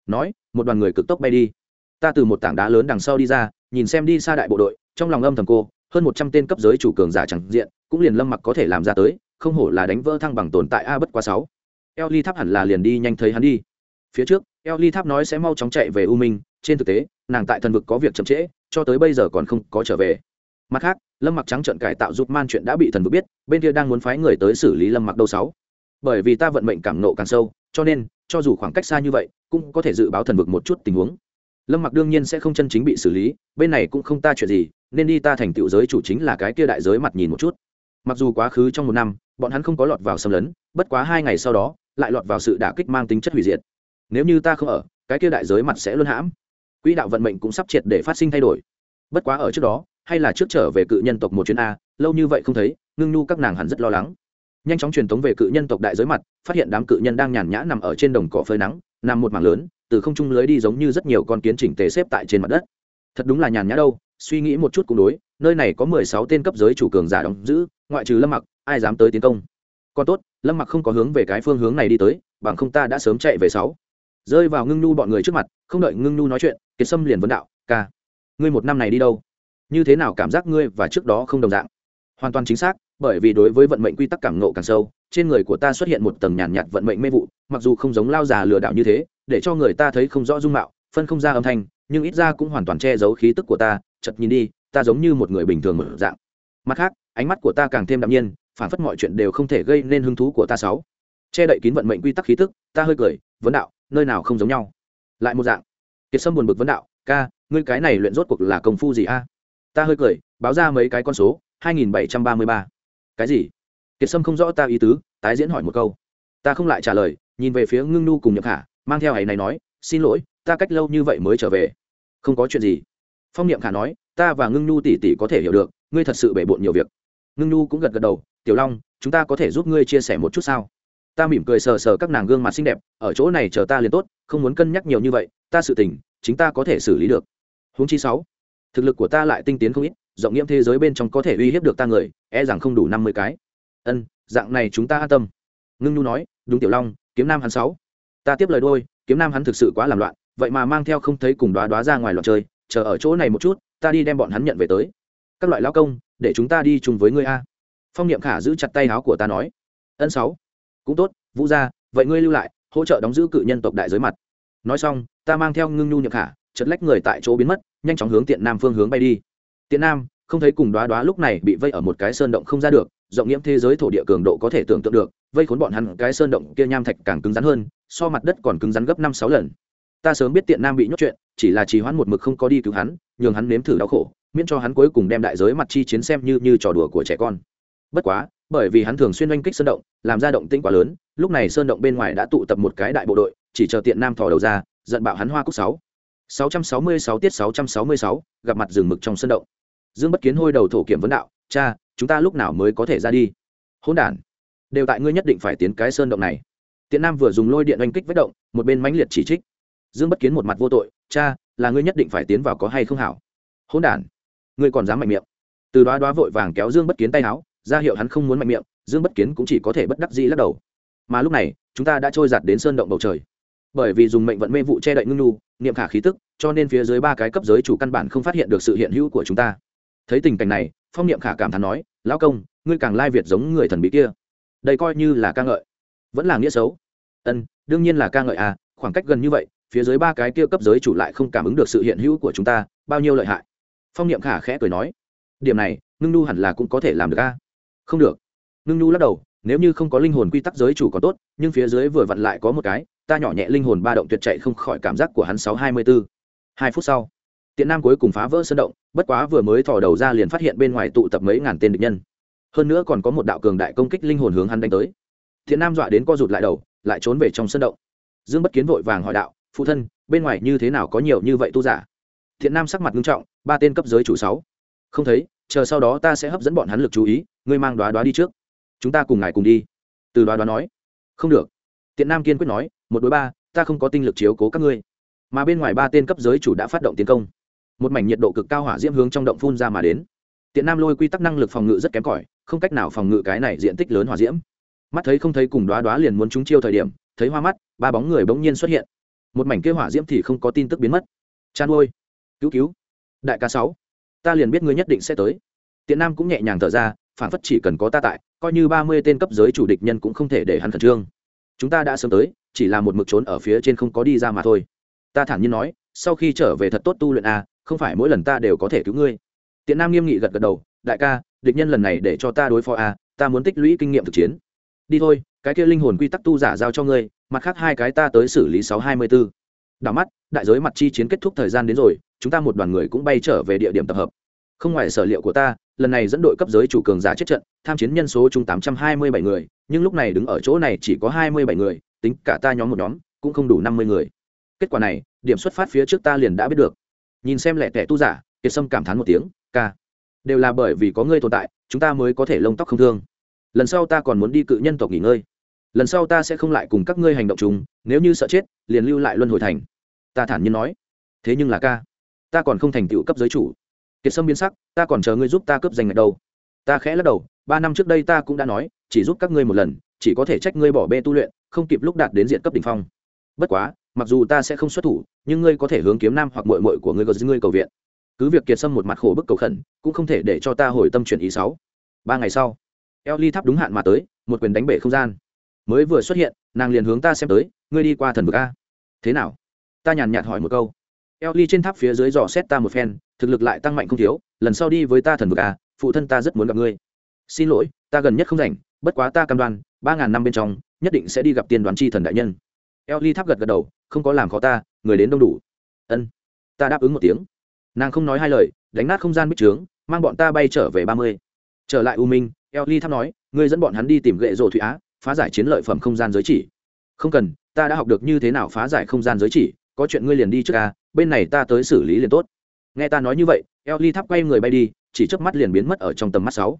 Nói, một đoàn người cực tốc bay đi. Ta từ một tảng đá lớn đằng sau đi ra nhìn xem đi xa đại bộ đội, trong lòng âm thầm cô, hơn một trăm tên cấp giới chủ cường giả chẳng diện, cũng liền lâm mặc có thể làm ra tới, không hổ là đánh vỡ thăng bằng tồn tại a bất quá sáu. Eo ly tháp hẳn là liền đi nhanh thấy hắn đi. Phía trước, eo ly tháp nói sẽ mau chóng chạy về u minh, trên thực tế, nàng tại thần vực có việc chậm trễ, cho tới bây giờ còn không có trở về. Mặt khác, lâm mặc trắng trận cải tạo giúp man chuyện đã bị thần vực biết, bên kia đang muốn phái người tới xử lý lâm mặc đâu sáu. Bởi vì ta vận mệnh cảm nộ càng sâu, cho nên, cho dù khoảng cách xa như vậy, cũng có thể dự báo thần vực một chút tình huống lâm mặc đương nhiên sẽ không chân chính bị xử lý, bên này cũng không ta chuyện gì, nên đi ta thành tựu giới chủ chính là cái kia đại giới mặt nhìn một chút. Mặc dù quá khứ trong một năm, bọn hắn không có lọt vào xâm lấn, bất quá hai ngày sau đó, lại lọt vào sự đả kích mang tính chất hủy diệt. Nếu như ta không ở, cái kia đại giới mặt sẽ luôn hãm. Quỹ đạo vận mệnh cũng sắp triệt để phát sinh thay đổi. Bất quá ở trước đó, hay là trước trở về cự nhân tộc một chuyến a, lâu như vậy không thấy, ngưng nhu các nàng hẳn rất lo lắng. Nhanh chóng truyền tống về cự nhân tộc đại giới mặt, phát hiện đám cự nhân đang nhàn nhã nằm ở trên đồng cỏ phơi nắng, nằm một mảng lớn từ không trung lưới đi giống như rất nhiều con kiến chỉnh tề xếp tại trên mặt đất. Thật đúng là nhàn nhã đâu, suy nghĩ một chút cũng đối, nơi này có mười sáu tên cấp giới chủ cường giả đóng giữ, ngoại trừ lâm mặc, ai dám tới tiến công? Còn tốt, lâm mặc không có hướng về cái phương hướng này đi tới, bằng không ta đã sớm chạy về sáu. Rơi vào ngưng nhu bọn người trước mặt, không đợi ngưng nhu nói chuyện, kiệt sâm liền vấn đạo, ca, ngươi một năm này đi đâu? Như thế nào cảm giác ngươi và trước đó không đồng dạng? Hoàn toàn chính xác bởi vì đối với vận mệnh quy tắc cảm ngộ càng sâu, trên người của ta xuất hiện một tầng nhàn nhạt vận mệnh mê vụ, mặc dù không giống lao già lừa đảo như thế, để cho người ta thấy không rõ dung mạo, phân không ra âm thanh, nhưng ít ra cũng hoàn toàn che giấu khí tức của ta chật nhìn đi, ta giống như một người bình thường mở dạng. Mặt khác, ánh mắt của ta càng thêm đạm nhiên phản phất mọi chuyện đều không thể gây nên hứng thú của ta sáu. Che đậy kín vận mệnh quy tắc khí tức, ta hơi cười, vấn đạo, nơi nào không giống nhau? Lại một dạng. Kiệt sâm buồn bực vấn đạo, ca, ngươi cái này luyện rốt cuộc là công phu gì a? Ta hơi cười, báo ra mấy cái con số, hai nghìn bảy trăm ba mươi ba cái gì? Kiệt sâm không rõ ta ý tứ, tái diễn hỏi một câu. Ta không lại trả lời, nhìn về phía ngưng nu cùng nhậm khả, mang theo hãy này nói, xin lỗi, ta cách lâu như vậy mới trở về. Không có chuyện gì. Phong niệm khả nói, ta và ngưng nu tỉ tỉ có thể hiểu được, ngươi thật sự bể bộn nhiều việc. Ngưng nu cũng gật gật đầu, tiểu long, chúng ta có thể giúp ngươi chia sẻ một chút sao? Ta mỉm cười sờ sờ các nàng gương mặt xinh đẹp, ở chỗ này chờ ta liền tốt, không muốn cân nhắc nhiều như vậy, ta sự tình, chính ta có thể xử lý được. Huống chi sáu, thực lực của ta lại tinh tiến không ít rộng nghiễm thế giới bên trong có thể uy hiếp được ta người e rằng không đủ năm mươi cái. Ân, dạng này chúng ta an tâm. Ngưng nhu nói, đúng tiểu long, kiếm nam hắn sáu. Ta tiếp lời đôi, kiếm nam hắn thực sự quá làm loạn, vậy mà mang theo không thấy cùng đoá đoá ra ngoài loạn chơi, chờ ở chỗ này một chút, ta đi đem bọn hắn nhận về tới. Các loại lao công, để chúng ta đi chung với ngươi a. Phong niệm khả giữ chặt tay áo của ta nói. Ân sáu. Cũng tốt, vũ gia, vậy ngươi lưu lại, hỗ trợ đóng giữ cự nhân tộc đại giới mặt. Nói xong, ta mang theo ngưng nhu nhược khả chật lách người tại chỗ biến mất, nhanh chóng hướng tiện nam phương hướng bay đi tiện nam, không thấy cùng đoá đoá lúc này bị vây ở một cái sơn động không ra được, rộng nghiễm thế giới thổ địa cường độ có thể tưởng tượng được, vây khốn bọn hắn cái sơn động kia nham thạch càng cứng rắn hơn, so mặt đất còn cứng rắn gấp năm sáu lần. Ta sớm biết tiện nam bị nhốt chuyện, chỉ là trì hoãn một mực không có đi cứu hắn, nhường hắn nếm thử đau khổ, miễn cho hắn cuối cùng đem đại giới mặt chi chiến xem như như trò đùa của trẻ con. Bất quá, bởi vì hắn thường xuyên oanh kích sơn động, làm ra động tĩnh quá lớn, lúc này sơn động bên ngoài đã tụ tập một cái đại bộ đội, chỉ chờ tiện nam thò đầu ra, giận bạo hắn hoa cúc sáu. Sáu trăm sáu mươi sáu tiết sáu trăm sáu mươi sáu, gặp mặt rừng mực trong sơn động dương bất kiến hôi đầu thổ kiểm vấn đạo, cha, chúng ta lúc nào mới có thể ra đi? Hỗn đản, đều tại ngươi nhất định phải tiến cái sơn động này. Tiện nam vừa dùng lôi điện oanh kích vết động, một bên mãnh liệt chỉ trích. Dương bất kiến một mặt vô tội, cha, là ngươi nhất định phải tiến vào có hay không hảo? Hỗn đản, ngươi còn dám mạnh miệng? Từ đoá đoá vội vàng kéo dương bất kiến tay áo, ra hiệu hắn không muốn mạnh miệng, dương bất kiến cũng chỉ có thể bất đắc dĩ lắc đầu. Mà lúc này, chúng ta đã trôi giặt đến sơn động bầu trời. Bởi vì dùng mệnh vận mê vụ che đậy ngưng nu niệm khả khí tức, cho nên phía dưới ba cái cấp giới chủ căn bản không phát hiện được sự hiện hữu của chúng ta thấy tình cảnh này, phong niệm khả cảm thán nói, lão công, ngươi càng lai việt giống người thần bí kia. Đây coi như là ca ngợi. Vẫn là nghĩa xấu. Ân, đương nhiên là ca ngợi à khoảng cách gần như vậy, phía dưới ba cái kia cấp giới chủ lại không cảm ứng được sự hiện hữu của chúng ta, bao nhiêu lợi hại? Phong niệm khả khẽ cười nói, điểm này, ngưng nu hẳn là cũng có thể làm được a không được. Ngưng nu lắc đầu, nếu như không có linh hồn quy tắc giới chủ còn tốt, nhưng phía dưới vừa vặn lại có một cái, ta nhỏ nhẹ linh hồn ba động tuyệt chạy không khỏi cảm giác của hắn sáu hai mươi bốn hai phút sau tiện nam cuối cùng phá vỡ sân động, bất quá vừa mới thò đầu ra liền phát hiện bên ngoài tụ tập mấy ngàn tên địch nhân. Hơn nữa còn có một đạo cường đại công kích linh hồn hướng hắn đánh tới. Thiện nam dọa đến co rụt lại đầu, lại trốn về trong sân động. Dương bất kiến vội vàng hỏi đạo, phụ thân, bên ngoài như thế nào có nhiều như vậy tu giả? Thiện nam sắc mặt nghiêm trọng, ba tên cấp giới chủ sáu. Không thấy, chờ sau đó ta sẽ hấp dẫn bọn hắn lực chú ý, ngươi mang đoá đoá đi trước. Chúng ta cùng ngài cùng đi. Từ đoá đoá nói. Không được. Thiện nam kiên quyết nói, một đối ba, ta không có tinh lực chiếu cố các ngươi. Mà bên ngoài ba tên cấp giới chủ đã phát động tiến công một mảnh nhiệt độ cực cao hỏa diễm hướng trong động phun ra mà đến. Tiện nam lôi quy tắc năng lực phòng ngự rất kém cỏi không cách nào phòng ngự cái này diện tích lớn hỏa diễm. Mắt thấy không thấy cùng đoá đoá liền muốn trúng chiêu thời điểm thấy hoa mắt ba bóng người bỗng nhiên xuất hiện. Một mảnh kêu hỏa diễm thì không có tin tức biến mất. Chan ôi cứu cứu. Đại ca sáu ta liền biết ngươi nhất định sẽ tới. Tiện nam cũng nhẹ nhàng thở ra phản phất chỉ cần có ta tại coi như ba mươi tên cấp giới chủ địch nhân cũng không thể để hắn khẩn trương. Chúng ta đã sớm tới chỉ là một mực trốn ở phía trên không có đi ra mà thôi. Ta thản nhiên nói sau khi trở về thật tốt tu luyện a à, không phải mỗi lần ta đều có thể cứu ngươi. Tiện nam nghiêm nghị gật gật đầu đại ca địch nhân lần này để cho ta đối phó a à, ta muốn tích lũy kinh nghiệm thực chiến. Đi thôi cái kia linh hồn quy tắc tu giả giao cho ngươi mặt khác hai cái ta tới xử lý sáu hai mươi b ố đảo mắt đại giới mặt chi chiến kết thúc thời gian đến rồi chúng ta một đoàn người cũng bay trở về địa điểm tập hợp. Không ngoài sở liệu của ta lần này dẫn đội cấp giới chủ cường giả chết trận tham chiến nhân số chung tám trăm hai mươi bảy người nhưng lúc này đứng ở chỗ này chỉ có hai mươi bảy người tính cả ta nhóm một nhóm cũng không đủ năm mươi người. Kết quả này điểm xuất phát phía trước ta liền đã biết được nhìn xem lẹ tẻ tu giả, kiệt sâm cảm thán một tiếng, ca, đều là bởi vì có ngươi tồn tại, chúng ta mới có thể lông tóc không thương. Lần sau ta còn muốn đi cự nhân tộc nghỉ ngơi. Lần sau ta sẽ không lại cùng các ngươi hành động chung, nếu như sợ chết, liền lưu lại luân hồi thành. Ta thản nhiên nói. Thế nhưng là ca, ta còn không thành tựu cấp giới chủ. Kiệt sâm biến sắc, ta còn chờ ngươi giúp ta cướp danh ngạch đâu. Ta khẽ lắc đầu, ba năm trước đây ta cũng đã nói, chỉ giúp các ngươi một lần, chỉ có thể trách ngươi bỏ bê tu luyện, không kịp lúc đạt đến diện cấp đ ỉ n h phong. Bất quá mặc dù ta sẽ không xuất thủ, nhưng ngươi có thể hướng kiếm nam hoặc mội mội của ngươi gờ ngươi cầu viện. Cứ việc kiệt sâm một mặt khổ bức cầu khẩn, cũng không thể để cho ta hồi tâm chuyển ý sáu. Ba ngày sau eo ly tháp đúng hạn mà tới, một quyền đánh bể không gian. Mới vừa xuất hiện, nàng liền hướng ta xem tới, ngươi đi qua thần vực a. Thế nào? Ta nhàn nhạt hỏi một câu. Eo ly trên tháp phía dưới dò xét ta một phen, thực lực lại tăng mạnh không thiếu, lần sau đi với ta thần vực a, phụ thân ta rất muốn gặp ngươi. Xin lỗi, ta gần nhất không rảnh, bất quá ta cam đoan, ba ngàn năm bên trong, nhất định sẽ đi gặp tiên đoàn chi thần đại nhân. Eo ly tháp gật gật đầu không có làm khó ta, người đến đông đủ. Ân. Ta đáp ứng một tiếng. Nàng không nói hai lời, đánh nát không gian bích trướng, mang bọn ta bay trở về ba mươi. Trở lại u minh eo ly tháp nói, ngươi dẫn bọn hắn đi tìm gậy rộ thụy á, phá giải chiến lợi phẩm không gian giới chỉ. Không cần, ta đã học được như thế nào phá giải không gian giới chỉ, có chuyện ngươi liền đi trước ca bên này ta tới xử lý liền tốt. Nghe ta nói như vậy eo ly tháp quay người bay đi, chỉ chớp mắt liền biến mất ở trong tầm mắt sáu.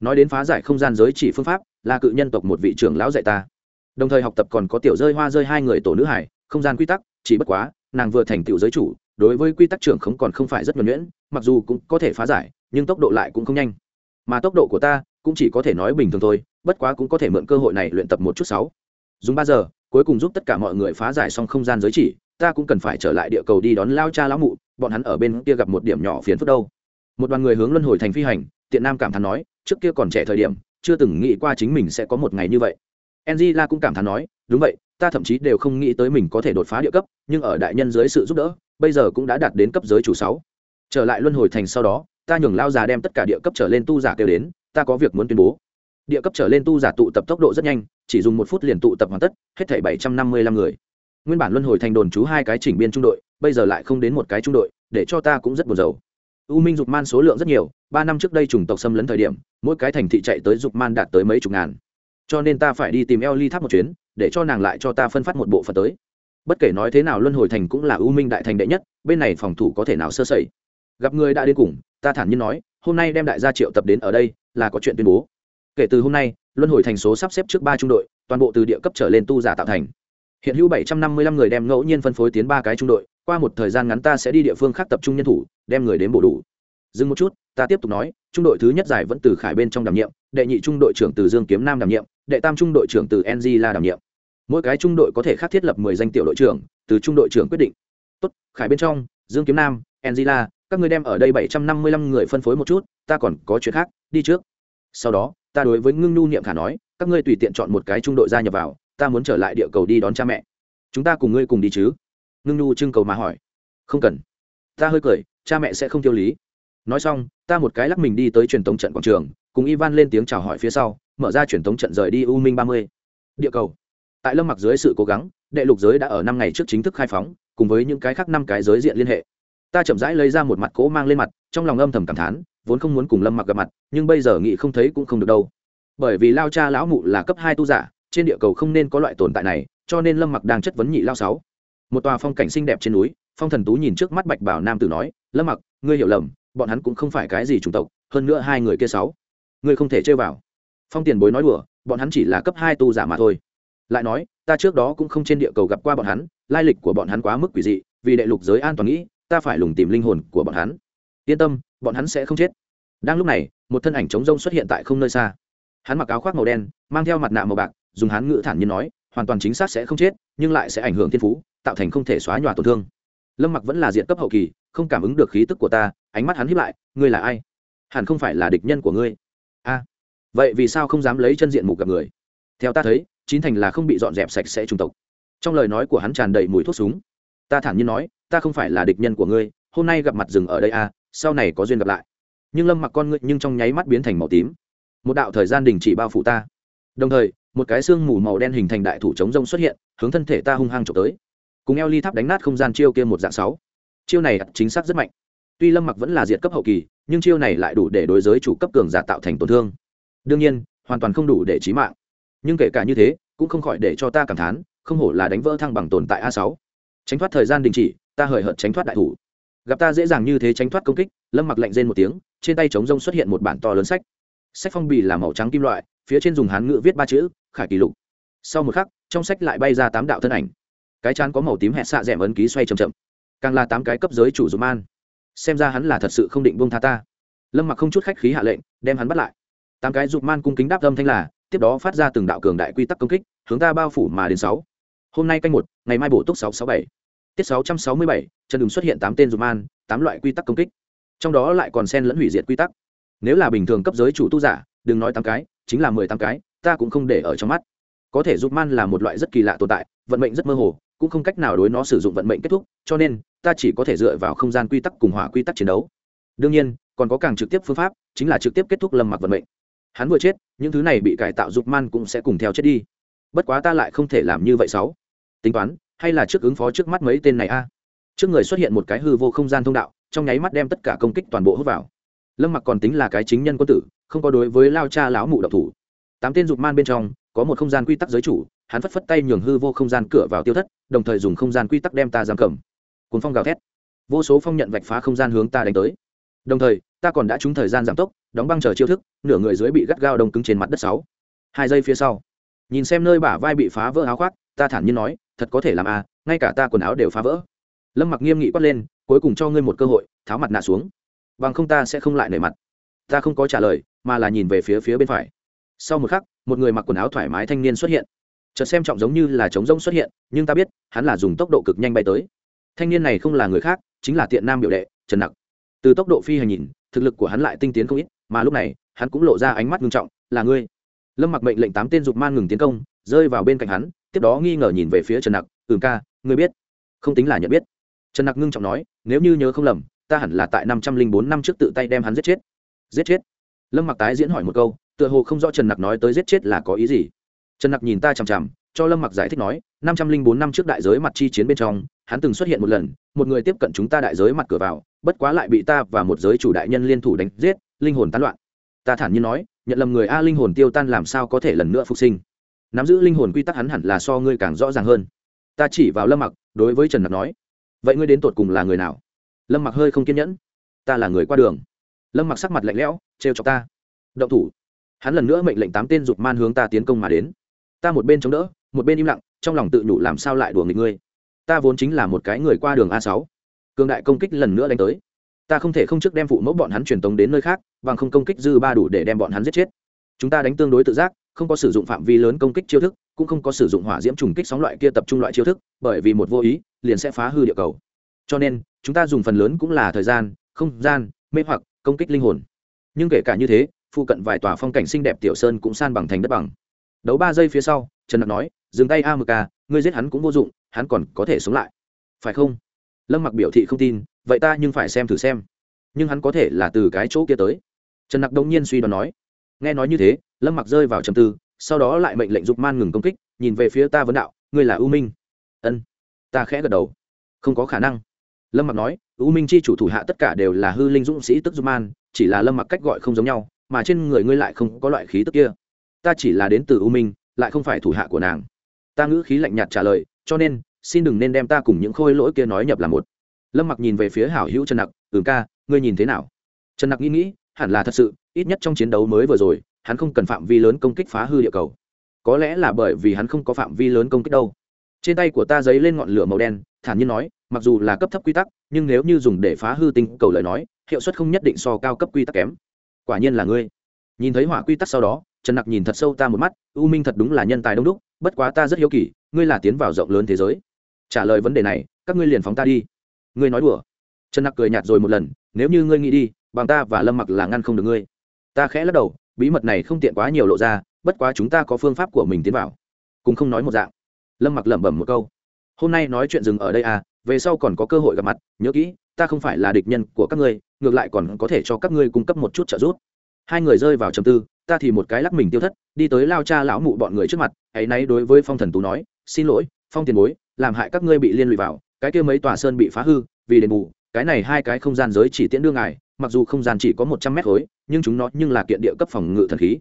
Nói đến phá giải không gian giới chỉ phương pháp, là cự nhân tộc một vị trưởng lão dạy ta. Đồng thời học tập còn có tiểu rơi hoa rơi hai người tổ nữ hải không gian quy tắc, chỉ bất quá, nàng vừa thành tiểu giới chủ, đối với quy tắc trưởng không còn không phải rất nhuẩn nhuyễn, mặc dù cũng có thể phá giải, nhưng tốc độ lại cũng không nhanh. Mà tốc độ của ta cũng chỉ có thể nói bình thường thôi, bất quá cũng có thể mượn cơ hội này luyện tập một chút sáu. Dùng ba giờ, cuối cùng giúp tất cả mọi người phá giải xong không gian giới chỉ, ta cũng cần phải trở lại địa cầu đi đón lao cha lão mụ, bọn hắn ở bên kia gặp một điểm nhỏ phiến phức đâu. Một đoàn người hướng luân hồi thành phi hành, tiện nam cảm thán nói, trước kia còn trẻ thời điểm, chưa từng nghĩ qua chính mình sẽ có một ngày như vậy. Angela cũng cảm thán nói, đúng vậy ta thậm chí đều không nghĩ tới mình có thể đột phá địa cấp, nhưng ở đại nhân dưới sự giúp đỡ, bây giờ cũng đã đạt đến cấp giới chủ sáu. Trở lại luân hồi thành sau đó, ta nhường lao già đem tất cả địa cấp trở lên tu giả kêu đến, ta có việc muốn tuyên bố. Địa cấp trở lên tu giả tụ tập tốc độ rất nhanh, chỉ dùng một phút liền tụ tập hoàn tất, hết thảy bảy trăm năm mươi lăm người. Nguyên bản luân hồi thành đồn trú hai cái chỉnh biên trung đội, bây giờ lại không đến một cái trung đội, để cho ta cũng rất buồn rầu. U minh dục man số lượng rất nhiều, ba năm trước đây chủng tộc xâm lấn thời điểm, mỗi cái thành thị chạy tới dục man đạt tới mấy chục ngàn. Cho nên ta phải đi tìm eo ly tháp một chuyến để cho nàng lại cho ta phân phát một bộ phận tới. Bất kể nói thế nào luân hồi thành cũng là u minh đại thành đệ nhất, bên này phòng thủ có thể nào sơ sẩy. Gặp người đã đến cùng, ta thản nhiên nói, hôm nay đem đại gia triệu tập đến ở đây, là có chuyện tuyên bố. Kể từ hôm nay, luân hồi thành số sắp xếp trước ba trung đội, toàn bộ từ địa cấp trở lên tu giả tạo thành. Hiện hữu bảy trăm năm mươi lăm người đem ngẫu nhiên phân phối tiến ba cái trung đội, qua một thời gian ngắn ta sẽ đi địa phương khác tập trung nhân thủ, đem người đến bổ đủ. Dừng một chút ta tiếp tục nói, trung đội thứ nhất giải vẫn từ khải bên trong đảm nhiệm, đệ nhị trung đội trưởng từ dương kiếm nam đảm nhiệm, đệ tam trung đội trưởng từ ng la đảm nhiệm. Mỗi cái trung đội có thể khác thiết lập mười danh tiểu đội trưởng, từ trung đội trưởng quyết định. Tốt, khải bên trong, dương kiếm nam ng la, các người đem ở đây bảy trăm năm mươi lăm người phân phối một chút, ta còn có chuyện khác, đi trước. Sau đó, ta đối với ngưng nhu niệm khả nói, các ngươi tùy tiện chọn một cái trung đội gia nhập vào, ta muốn trở lại địa cầu đi đón cha mẹ. Chúng ta cùng ngươi cùng đi chứ? Ngưng nhu trưng cầu mà hỏi. Không cần. Ta hơi cười, cha mẹ sẽ không tiêu lý nói xong, ta một cái lắc mình đi tới truyền tống trận quảng trường, cùng ivan lên tiếng chào hỏi phía sau, mở ra truyền tống trận rời đi u minh ba mươi. Địa cầu. Tại lâm mặc dưới sự cố gắng, đệ lục giới đã ở năm ngày trước chính thức khai phóng, cùng với những cái khác năm cái giới diện liên hệ. Ta chậm rãi lấy ra một mặt cỗ mang lên mặt, trong lòng âm thầm cảm thán, vốn không muốn cùng lâm mặc gặp mặt, nhưng bây giờ nghĩ không thấy cũng không được đâu. Bởi vì lao cha lão mụ là cấp hai tu giả, trên địa cầu không nên có loại tồn tại này, cho nên lâm mặc đang chất vấn nhị lao sáu. Một tòa phong cảnh xinh đẹp trên núi, phong thần tú nhìn trước mắt bạch bảo nam tử nói, lâm mặc, ngươi hiểu lầm bọn hắn cũng không phải cái gì chủng tộc, hơn nữa hai người kia sáu ngươi không thể chơi vào. Phong tiền bối nói đùa, bọn hắn chỉ là cấp hai tu giả mà thôi. Lại nói, ta trước đó cũng không trên địa cầu gặp qua bọn hắn, lai lịch của bọn hắn quá mức quỷ dị, vì đệ lục giới an toàn nghĩ, ta phải lùng tìm linh hồn của bọn hắn. Yên tâm, bọn hắn sẽ không chết. Đang lúc này, một thân ảnh trống rông xuất hiện tại không nơi xa. Hắn mặc áo khoác màu đen, mang theo mặt nạ màu bạc, dùng hắn ngữ thản nhiên nói, hoàn toàn chính xác sẽ không chết, nhưng lại sẽ ảnh hưởng thiên phú, tạo thành không thể xóa nhòa tổn thương. Lâm mặc vẫn là diện cấp hậu kỳ, không cảm ứng được khí tức của ta ánh mắt hắn hiếp lại, ngươi là ai? Hẳn không phải là địch nhân của ngươi. A, vậy vì sao không dám lấy chân diện mục gặp người? Theo ta thấy, chín thành là không bị dọn dẹp sạch sẽ trung tộc. Trong lời nói của hắn tràn đầy mùi thuốc súng. Ta thản nhiên nói, ta không phải là địch nhân của ngươi, hôm nay gặp mặt rừng ở đây a, sau này có duyên gặp lại. Nhưng lâm mặc con ngươi nhưng trong nháy mắt biến thành màu tím. Một đạo thời gian đình chỉ bao phủ ta. Đồng thời, một cái xương mù màu đen hình thành đại thủ chống rông xuất hiện, hướng thân thể ta hung hăng trộm tới. Cùng eo ly tháp đánh nát không gian chiêu kia một dạng sáu. Chiêu này chính xác rất mạnh tuy lâm mặc vẫn là diệt cấp hậu kỳ, nhưng chiêu này lại đủ để đối giới chủ cấp cường giả tạo thành tổn thương. Đương nhiên, hoàn toàn không đủ để trí mạng. Nhưng kể cả như thế, cũng không khỏi để cho ta cảm thán, không hổ là đánh vỡ thăng bằng tồn tại a sáu. Tránh thoát thời gian đình chỉ, ta hời hợt tránh thoát đại thủ. Gặp ta dễ dàng như thế tránh thoát công kích, lâm mặc lạnh rên một tiếng, trên tay chống rông xuất hiện một bản to lớn sách. Sách phong bì là màu trắng kim loại, phía trên dùng hán ngữ viết ba chữ, khải kỷ lục. Sau một khắc, trong sách lại bay ra tám đạo thân ảnh. Cái chán có màu tím hẹn xạ rẻm ấn ký xoay chậm chậm. Càng là tám cái cấp giới chủ dùm an xem ra hắn là thật sự không định buông tha ta. Lâm mặc không chút khách khí hạ lệnh, đem hắn bắt lại. Tám cái dùm man cung kính đáp âm thanh là, tiếp đó phát ra từng đạo cường đại quy tắc công kích, hướng ta bao phủ mà đến sáu. Hôm nay canh một, ngày mai bổ túc sáu sáu bảy. Tiết sáu trăm sáu mươi bảy chân đường xuất hiện tám tên dùm man, tám loại quy tắc công kích. Trong đó lại còn sen lẫn hủy diệt quy tắc. Nếu là bình thường cấp giới chủ tu giả, đừng nói tám cái, chính là mười tám cái, ta cũng không để ở trong mắt. Có thể giúp man là một loại rất kỳ lạ tồn tại, vận mệnh rất mơ hồ, cũng không cách nào đối nó sử dụng vận mệnh kết thúc, cho nên ta chỉ có thể dựa vào không gian quy tắc cùng hỏa quy tắc chiến đấu. Đương nhiên, còn có càng trực tiếp phương pháp, chính là trực tiếp kết thúc lâm mặc vận mệnh. Hắn vừa chết, những thứ này bị cải tạo dục man cũng sẽ cùng theo chết đi. Bất quá ta lại không thể làm như vậy sáu. Tính toán, hay là trước ứng phó trước mắt mấy tên này a? Trước người xuất hiện một cái hư vô không gian thông đạo, trong nháy mắt đem tất cả công kích toàn bộ hút vào. Lâm mặc còn tính là cái chính nhân quân tử, không có đối với lao cha lão mụ độc thủ. Tám tên dục man bên trong, có một không gian quy tắc giới chủ, hắn phất phất tay nhường hư vô không gian cửa vào tiêu thất, đồng thời dùng không gian quy tắc đem ta giam cầm cuốn phong gào thét. Vô số phong nhận vạch phá không gian hướng ta đánh tới. Đồng thời, ta còn đã trúng thời gian giảm tốc, đóng băng chờ chiêu thức, nửa người dưới bị gắt gao đông cứng trên mặt đất sáu. Hai giây phía sau, nhìn xem nơi bả vai bị phá vỡ áo khoác, ta thản nhiên nói, thật có thể làm à ngay cả ta quần áo đều phá vỡ. Lâm mặc nghiêm nghị quát lên, cuối cùng cho ngươi một cơ hội, tháo mặt nạ xuống. Bằng không ta sẽ không lại nể mặt. Ta không có trả lời, mà là nhìn về phía phía bên phải. Sau một khắc, một người mặc quần áo thoải mái thanh niên xuất hiện. Chợt xem trọng giống như là trống rỗng xuất hiện, nhưng ta biết, hắn là dùng tốc độ cực nhanh bay tới thanh niên này không là người khác, chính là tiện nam biểu đệ, trần nặc. Từ tốc độ phi hành nhìn, thực lực của hắn lại tinh tiến không ít, mà lúc này, hắn cũng lộ ra ánh mắt nghiêm trọng, là ngươi? Lâm mặc mệnh lệnh tám tên dục man ngừng tiến công, rơi vào bên cạnh hắn, tiếp đó nghi ngờ nhìn về phía trần nặc, ừm ca, ngươi biết? Không tính là nhận biết. Trần nặc ngưng trọng nói, nếu như nhớ không lầm, ta hẳn là tại năm trăm linh bốn năm trước tự tay đem hắn giết chết. Giết chết? Lâm mặc tái diễn hỏi một câu, tựa hồ không rõ trần nặc nói tới giết chết là có ý gì. Trần nặc nhìn ta chằm chằm cho lâm mặc giải thích nói, năm trăm linh bốn năm trước đại giới mặt chi chiến bên trong, hắn từng xuất hiện một lần, một người tiếp cận chúng ta đại giới mặt cửa vào, bất quá lại bị ta và một giới chủ đại nhân liên thủ đánh giết, linh hồn tán loạn. Ta thản nhiên nói, nhận lầm người a linh hồn tiêu tan làm sao có thể lần nữa phục sinh? Nắm giữ linh hồn quy tắc hắn hẳn là so ngươi càng rõ ràng hơn. Ta chỉ vào lâm mặc, đối với trần nặc nói, vậy ngươi đến tột cùng là người nào? Lâm mặc hơi không kiên nhẫn, ta là người qua đường. Lâm mặc sắc mặt lạnh lẽo, trêu chọc ta. Động thủ. Hắn lần nữa mệnh lệnh tám tên dục man hướng ta tiến công mà đến. Ta một bên chống đỡ một bên im lặng, trong lòng tự nhủ làm sao lại đùa nghịch ngươi? Ta vốn chính là một cái người qua đường a sáu. Cường đại công kích lần nữa đánh tới. Ta không thể không trước đem phụ mẫu bọn hắn truyền tống đến nơi khác, bằng không công kích dư ba đủ để đem bọn hắn giết chết. Chúng ta đánh tương đối tự giác, không có sử dụng phạm vi lớn công kích chiêu thức, cũng không có sử dụng hỏa diễm trùng kích sóng loại kia tập trung loại chiêu thức, bởi vì một vô ý, liền sẽ phá hư địa cầu. Cho nên, chúng ta dùng phần lớn cũng là thời gian, không gian, mê hoặc, công kích linh hồn. Nhưng kể cả như thế, phụ cận vài tòa phong cảnh xinh đẹp tiểu sơn cũng san bằng thành đất bằng đấu ba giây phía sau, trần nặc nói, dừng tay a mk ngươi giết hắn cũng vô dụng, hắn còn có thể sống lại. Phải không? Lâm mặc biểu thị không tin, vậy ta nhưng phải xem thử xem. Nhưng hắn có thể là từ cái chỗ kia tới. Trần nặc đông nhiên suy đoán nói. Nghe nói như thế, lâm mặc rơi vào trầm tư, sau đó lại mệnh lệnh dục man ngừng công kích, nhìn về phía ta vấn đạo, ngươi là u minh? Ân. Ta khẽ gật đầu. Không có khả năng. Lâm mặc nói, u minh chi chủ thủ hạ tất cả đều là hư linh dũng sĩ tức dục man, chỉ là lâm mặc cách gọi không giống nhau, mà trên người ngươi lại không có loại khí tức kia ta chỉ là đến từ u minh, lại không phải thủ hạ của nàng. Ta ngữ khí lạnh nhạt trả lời, cho nên, xin đừng nên đem ta cùng những khôi lỗi kia nói nhập là một. Lâm mặc nhìn về phía hảo hữu trần nặc ừ ca, ngươi nhìn thế nào? Trần nặc nghĩ nghĩ, hẳn là thật sự, ít nhất trong chiến đấu mới vừa rồi, hắn không cần phạm vi lớn công kích phá hư địa cầu. Có lẽ là bởi vì hắn không có phạm vi lớn công kích đâu. Trên tay của ta giấy lên ngọn lửa màu đen, thản nhiên nói, mặc dù là cấp thấp quy tắc, nhưng nếu như dùng để phá hư tinh cầu lời nói, hiệu suất không nhất định so cao cấp quy tắc kém. Quả nhiên là ngươi. Nhìn thấy hỏa quy tắc sau đó trần nặc nhìn thật sâu ta một mắt, u minh thật đúng là nhân tài đông đúc, bất quá ta rất hiếu kỳ, ngươi là tiến vào rộng lớn thế giới. Trả lời vấn đề này, các ngươi liền phóng ta đi. Ngươi nói đùa. Trần nặc cười nhạt rồi một lần, nếu như ngươi nghĩ đi, bằng ta và lâm mặc là ngăn không được ngươi. Ta khẽ lắc đầu, bí mật này không tiện quá nhiều lộ ra, bất quá chúng ta có phương pháp của mình tiến vào. Cùng không nói một dạng. Lâm mặc lẩm bẩm một câu, hôm nay nói chuyện dừng ở đây à về sau còn có cơ hội gặp mặt, nhớ kỹ, ta không phải là địch nhân của các ngươi, ngược lại còn có thể cho các ngươi cung cấp một chút trợ giúp. Hai người rơi vào trầm tư ta thì một cái lắc mình tiêu thất, đi tới lao cha lão mụ bọn người trước mặt, hãy náy đối với phong thần tú nói, xin lỗi, phong tiền bối, làm hại các ngươi bị liên lụy vào, cái kia mấy tòa sơn bị phá hư, vì đền bù, cái này hai cái không gian giới chỉ tiễn đưa ngài, mặc dù không gian chỉ có một trăm mét khối, nhưng chúng nó nhưng là kiện địa cấp phòng ngự thần khí.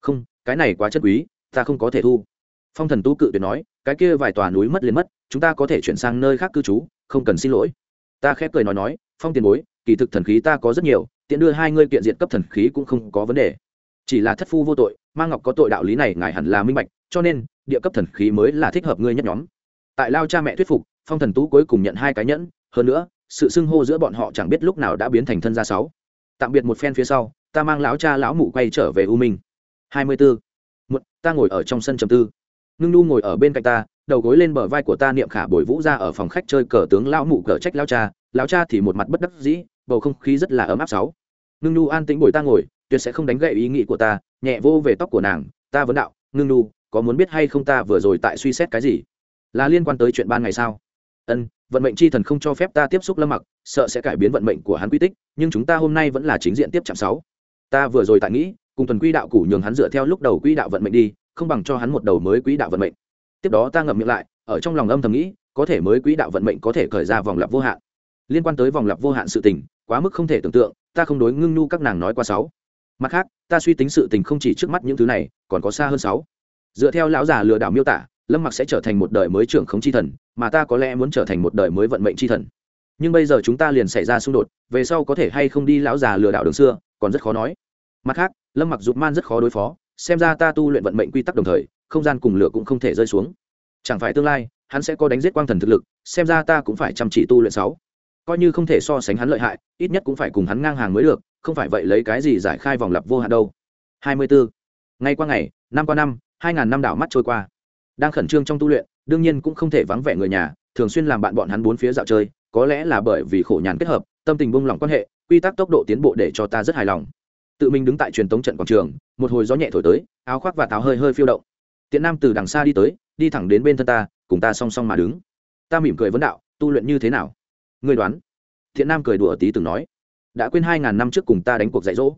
Không, cái này quá chất quý, ta không có thể thu. Phong thần tú cự tuyệt nói, cái kia vài tòa núi mất liền mất, chúng ta có thể chuyển sang nơi khác cư trú, không cần xin lỗi. Ta khép cười nói nói, phong tiền bối, kỳ thực thần khí ta có rất nhiều tiện đưa hai ngươi kiện diện cấp thần khí cũng không có vấn đề chỉ là thất phu vô tội mang ngọc có tội đạo lý này ngài hẳn là minh bạch, cho nên, địa cấp thần khí mới là thích hợp ngươi nhất nhóm. Tại lao cha mẹ thuyết phục, phong thần tú cuối cùng nhận hai cái nhẫn, hơn nữa, sự xưng hô giữa bọn họ chẳng biết lúc nào đã biến thành thân gia sáu. Tạm biệt một phen phía sau, ta mang lão cha lão mụ quay trở về u minh. Hai mươi bốn một, ta ngồi ở trong sân trầm tư. Ngưng nu ngồi ở bên cạnh ta, đầu gối lên bờ vai của ta niệm khả bồi vũ ra ở phòng khách chơi cờ tướng lão mụ cờ trách lão cha lão cha thì một mặt bất đắc dĩ, bầu không khí rất là ấm áp sáu. Ngưng nu an tĩnh bồi ta ngồi tuyệt sẽ không đánh gậy ý nghĩ của ta, nhẹ vô về tóc của nàng, ta vấn đạo, ngưng nu, có muốn biết hay không ta vừa rồi tại suy xét cái gì? Là liên quan tới chuyện ban ngày sao? Ân, vận mệnh chi thần không cho phép ta tiếp xúc lâm mặc, sợ sẽ cải biến vận mệnh của hắn quy tích, nhưng chúng ta hôm nay vẫn là chính diện tiếp chạm sáu. Ta vừa rồi tại nghĩ, cùng tuần quy đạo củ nhường hắn dựa theo lúc đầu quỹ đạo vận mệnh đi, không bằng cho hắn một đầu mới quỹ đạo vận mệnh. Tiếp đó ta ngậm miệng lại, ở trong lòng âm thầm nghĩ, có thể mới quỹ đạo vận mệnh có thể khởi ra vòng lặp vô hạn. Liên quan tới vòng lặp vô hạn sự tình, quá mức không thể tưởng tượng, ta không đối ngưng nhu các nàng nói qua sáu mặt khác, ta suy tính sự tình không chỉ trước mắt những thứ này, còn có xa hơn sáu. Dựa theo lão già lừa đảo miêu tả, lâm mặc sẽ trở thành một đời mới trưởng khống chi thần, mà ta có lẽ muốn trở thành một đời mới vận mệnh chi thần. Nhưng bây giờ chúng ta liền xảy ra xung đột, về sau có thể hay không đi lão già lừa đảo đường xưa, còn rất khó nói. Mặt khác, lâm mặc dục man rất khó đối phó, xem ra ta tu luyện vận mệnh quy tắc đồng thời, không gian cùng lửa cũng không thể rơi xuống. Chẳng phải tương lai, hắn sẽ có đánh giết quang thần thực lực, xem ra ta cũng phải chăm chỉ tu luyện sáu. Coi như không thể so sánh hắn lợi hại, ít nhất cũng phải cùng hắn ngang hàng mới được không phải vậy lấy cái gì giải khai vòng lặp vô hạn đâu. 24. ngay qua ngày, năm qua năm, hai ngàn năm đảo mắt trôi qua. Đang khẩn trương trong tu luyện, đương nhiên cũng không thể vắng vẻ người nhà, thường xuyên làm bạn bọn hắn bốn phía dạo chơi, có lẽ là bởi vì khổ nhàn kết hợp, tâm tình bung lỏng quan hệ, quy tắc tốc độ tiến bộ để cho ta rất hài lòng. Tự mình đứng tại truyền tống trận quảng trường, một hồi gió nhẹ thổi tới, áo khoác và táo hơi hơi phiêu động. Tiện nam từ đằng xa đi tới, đi thẳng đến bên thân ta, cùng ta song song mà đứng. Ta mỉm cười vấn đạo, tu luyện như thế nào? Ngươi đoán. Thiện nam cười đùa tí từng nói đã quên hai ngàn năm trước cùng ta đánh cuộc dạy dỗ.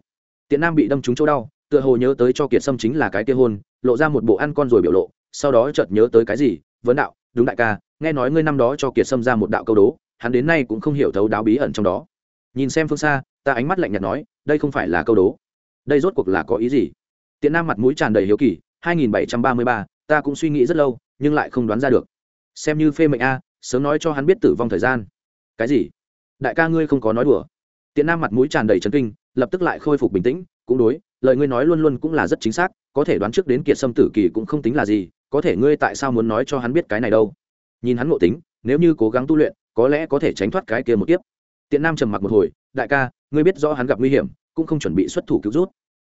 Tiện nam bị đâm trúng chỗ đau tựa hồ nhớ tới cho kiệt sâm chính là cái kia hôn lộ ra một bộ ăn con rồi biểu lộ sau đó chợt nhớ tới cái gì vấn đạo đúng đại ca nghe nói ngươi năm đó cho kiệt sâm ra một đạo câu đố hắn đến nay cũng không hiểu thấu đáo bí ẩn trong đó. Nhìn xem phương xa ta ánh mắt lạnh nhạt nói đây không phải là câu đố. Đây rốt cuộc là có ý gì? Tiện nam mặt mũi tràn đầy hiếu kỳ 2733, ta cũng suy nghĩ rất lâu nhưng lại không đoán ra được. Xem như phê mệnh a sớm nói cho hắn biết tử vong thời gian. Cái gì? Đại ca ngươi không có nói đùa tiện nam mặt mũi tràn đầy chấn kinh, lập tức lại khôi phục bình tĩnh, cũng đối, lời ngươi nói luôn luôn cũng là rất chính xác, có thể đoán trước đến kiệt sâm tử kỳ cũng không tính là gì, có thể ngươi tại sao muốn nói cho hắn biết cái này đâu? Nhìn hắn ngộ tính, nếu như cố gắng tu luyện, có lẽ có thể tránh thoát cái kia một kiếp. Tiện nam trầm mặc một hồi, đại ca, ngươi biết rõ hắn gặp nguy hiểm, cũng không chuẩn bị xuất thủ cứu rút.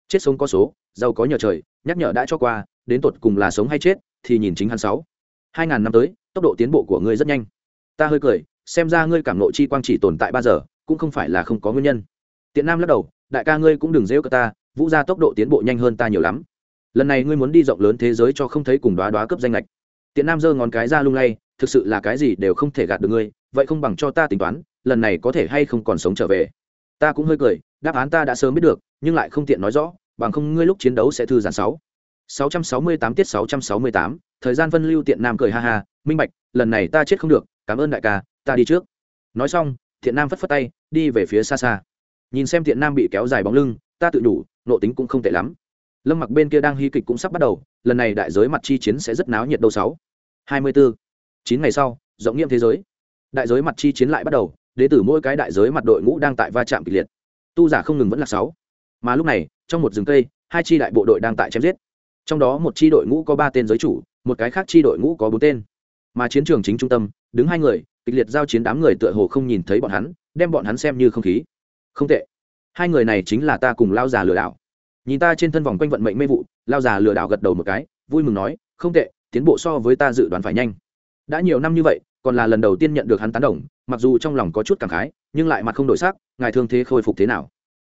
Chết sống có số, giàu có nhờ trời, nhắc nhở đã cho qua, đến tột cùng là sống hay chết, thì nhìn chính hắn sáu. Hai ngàn năm tới, tốc độ tiến bộ của ngươi rất nhanh. Ta hơi cười, xem ra ngươi cảm nộ chi quang chỉ tồn tại ba giờ cũng không phải là không có nguyên nhân. Tiện nam lắc đầu đại ca ngươi cũng đừng dễ cờ ta vũ ra tốc độ tiến bộ nhanh hơn ta nhiều lắm. Lần này ngươi muốn đi rộng lớn thế giới cho không thấy cùng đoá đoá cấp danh lệch. Tiện nam giơ ngón cái ra lung lay thực sự là cái gì đều không thể gạt được ngươi vậy không bằng cho ta tính toán lần này có thể hay không còn sống trở về. Ta cũng hơi cười đáp án ta đã sớm biết được nhưng lại không tiện nói rõ bằng không ngươi lúc chiến đấu sẽ thư giãn sáu. 668 tiết 668, thời gian phân lưu tiện nam cười ha ha, minh bạch, lần này ta chết không được, cảm ơn đại ca, ta đi trước. Nói xong, thiện nam phất phất tay, đi về phía xa xa. Nhìn xem thiện nam bị kéo dài bóng lưng, ta tự đủ, nộ tính cũng không tệ lắm. Lâm Mặc bên kia đang hy kịch cũng sắp bắt đầu, lần này đại giới mặt chi chiến sẽ rất náo nhiệt đâu sáu. 24. 9 ngày sau, rộng nghiệm thế giới. Đại giới mặt chi chiến lại bắt đầu, Đế tử mỗi cái đại giới mặt đội ngũ đang tại va chạm kịch liệt. Tu giả không ngừng vẫn là sáu. Mà lúc này, trong một rừng cây, hai chi đại bộ đội đang tại chém giết trong đó một chi đội ngũ có ba tên giới chủ một cái khác chi đội ngũ có bốn tên mà chiến trường chính trung tâm, đứng hai người, kịch liệt giao chiến đám người tựa hồ không nhìn thấy bọn hắn, đem bọn hắn xem như không khí. Không tệ. Hai người này chính là ta cùng lao già lừa đảo. Nhìn ta trên thân vòng quanh vận mệnh mê vụ, lao già lừa đảo gật đầu một cái, vui mừng nói, không tệ, tiến bộ so với ta dự đoán phải nhanh. Đã nhiều năm như vậy, còn là lần đầu tiên nhận được hắn tán đồng, mặc dù trong lòng có chút cảm khái, nhưng lại mặt không đổi sắc, ngài thương thế khôi phục thế nào?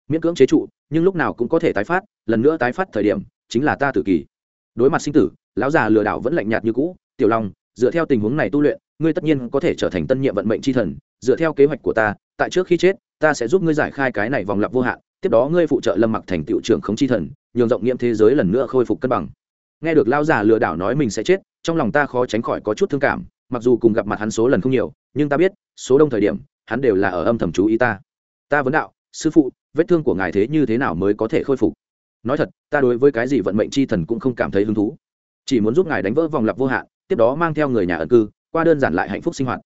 Miễn cưỡng chế trụ, nhưng lúc nào cũng có thể tái phát, lần nữa tái phát thời điểm, chính là ta tử kỳ đối mặt sinh tử, lão già lừa đảo vẫn lạnh nhạt như cũ, tiểu long dựa theo tình huống này tu luyện, ngươi tất nhiên có thể trở thành tân nhiệm vận mệnh c h i thần, dựa theo kế hoạch của ta, tại trước khi chết, ta sẽ giúp ngươi giải khai cái này vòng lặp vô hạn, tiếp đó ngươi phụ trợ lâm mặc thành tiệu trưởng không chi thần, nhường rộng nghiệm thế giới lần nữa khôi phục cân bằng. Nghe được lão già lừa đảo nói mình sẽ chết, trong lòng ta khó tránh khỏi có chút thương cảm, mặc dù cùng gặp mặt hắn số lần không nhiều, nhưng ta biết, số đông thời điểm, hắn đều là ở âm thầm chú ý ta. Ta vấn đạo, sư phụ, vết thương của ngài thế như thế nào mới có thể khôi phục? Nói thật, ta đối với cái gì vận mệnh c h i thần cũng không cảm thấy hứng thú. Chỉ muốn giúp ngài đánh vỡ vòng lặp vô hạn tiếp đó mang theo người nhà ẩn cư, qua đơn giản lại hạnh phúc sinh hoạt.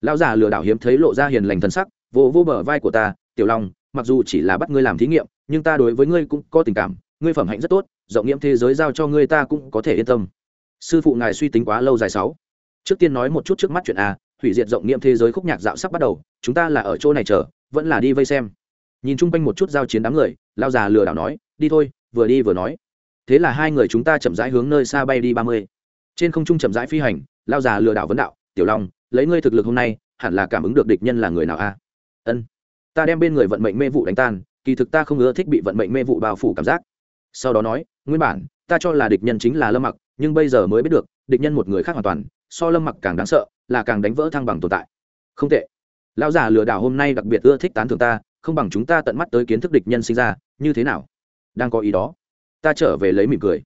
Lão già lừa đảo hiếm thấy lộ ra hiền lành thân sắc, vỗ vỗ bờ vai của ta, tiểu long, mặc dù chỉ là bắt ngươi làm thí nghiệm, nhưng ta đối với ngươi cũng có tình cảm, ngươi phẩm hạnh rất tốt, rộng nghiệm thế giới giao cho ngươi ta cũng có thể yên tâm. Sư phụ ngài suy tính quá lâu dài sáu. Trước tiên nói một chút trước mắt chuyện a, hủy diệt rộng nghiệm thế giới khúc nhạc dạo sắp bắt đầu, chúng ta là ở chỗ này chờ, vẫn là đi vây xem. Nhìn chung quanh một chút giao chiến đám người lao già lừa đảo nói, đi thôi, vừa đi vừa nói. Thế là hai người chúng ta chậm rãi hướng nơi xa bay đi ba mươi trên không trung chậm rãi phi hành, lao già lừa đảo vấn đạo, tiểu long, lấy ngươi thực lực hôm nay, hẳn là cảm ứng được địch nhân là người nào a? Ân, ta đem bên người vận mệnh mê vụ đánh tan, kỳ thực ta không ưa thích bị vận mệnh mê vụ bao phủ cảm giác. Sau đó nói, nguyên bản, ta cho là địch nhân chính là lâm mặc, nhưng bây giờ mới biết được, địch nhân một người khác hoàn toàn, so lâm mặc càng đáng sợ, là càng đánh vỡ thăng bằng tồn tại. Không tệ. Lão già lừa đảo hôm nay đặc biệt ưa thích tán thưởng ta, không bằng chúng ta tận mắt tới kiến thức địch nhân sinh ra, như thế nào? Đang có ý đó. Ta trở về lấy mỉm cười.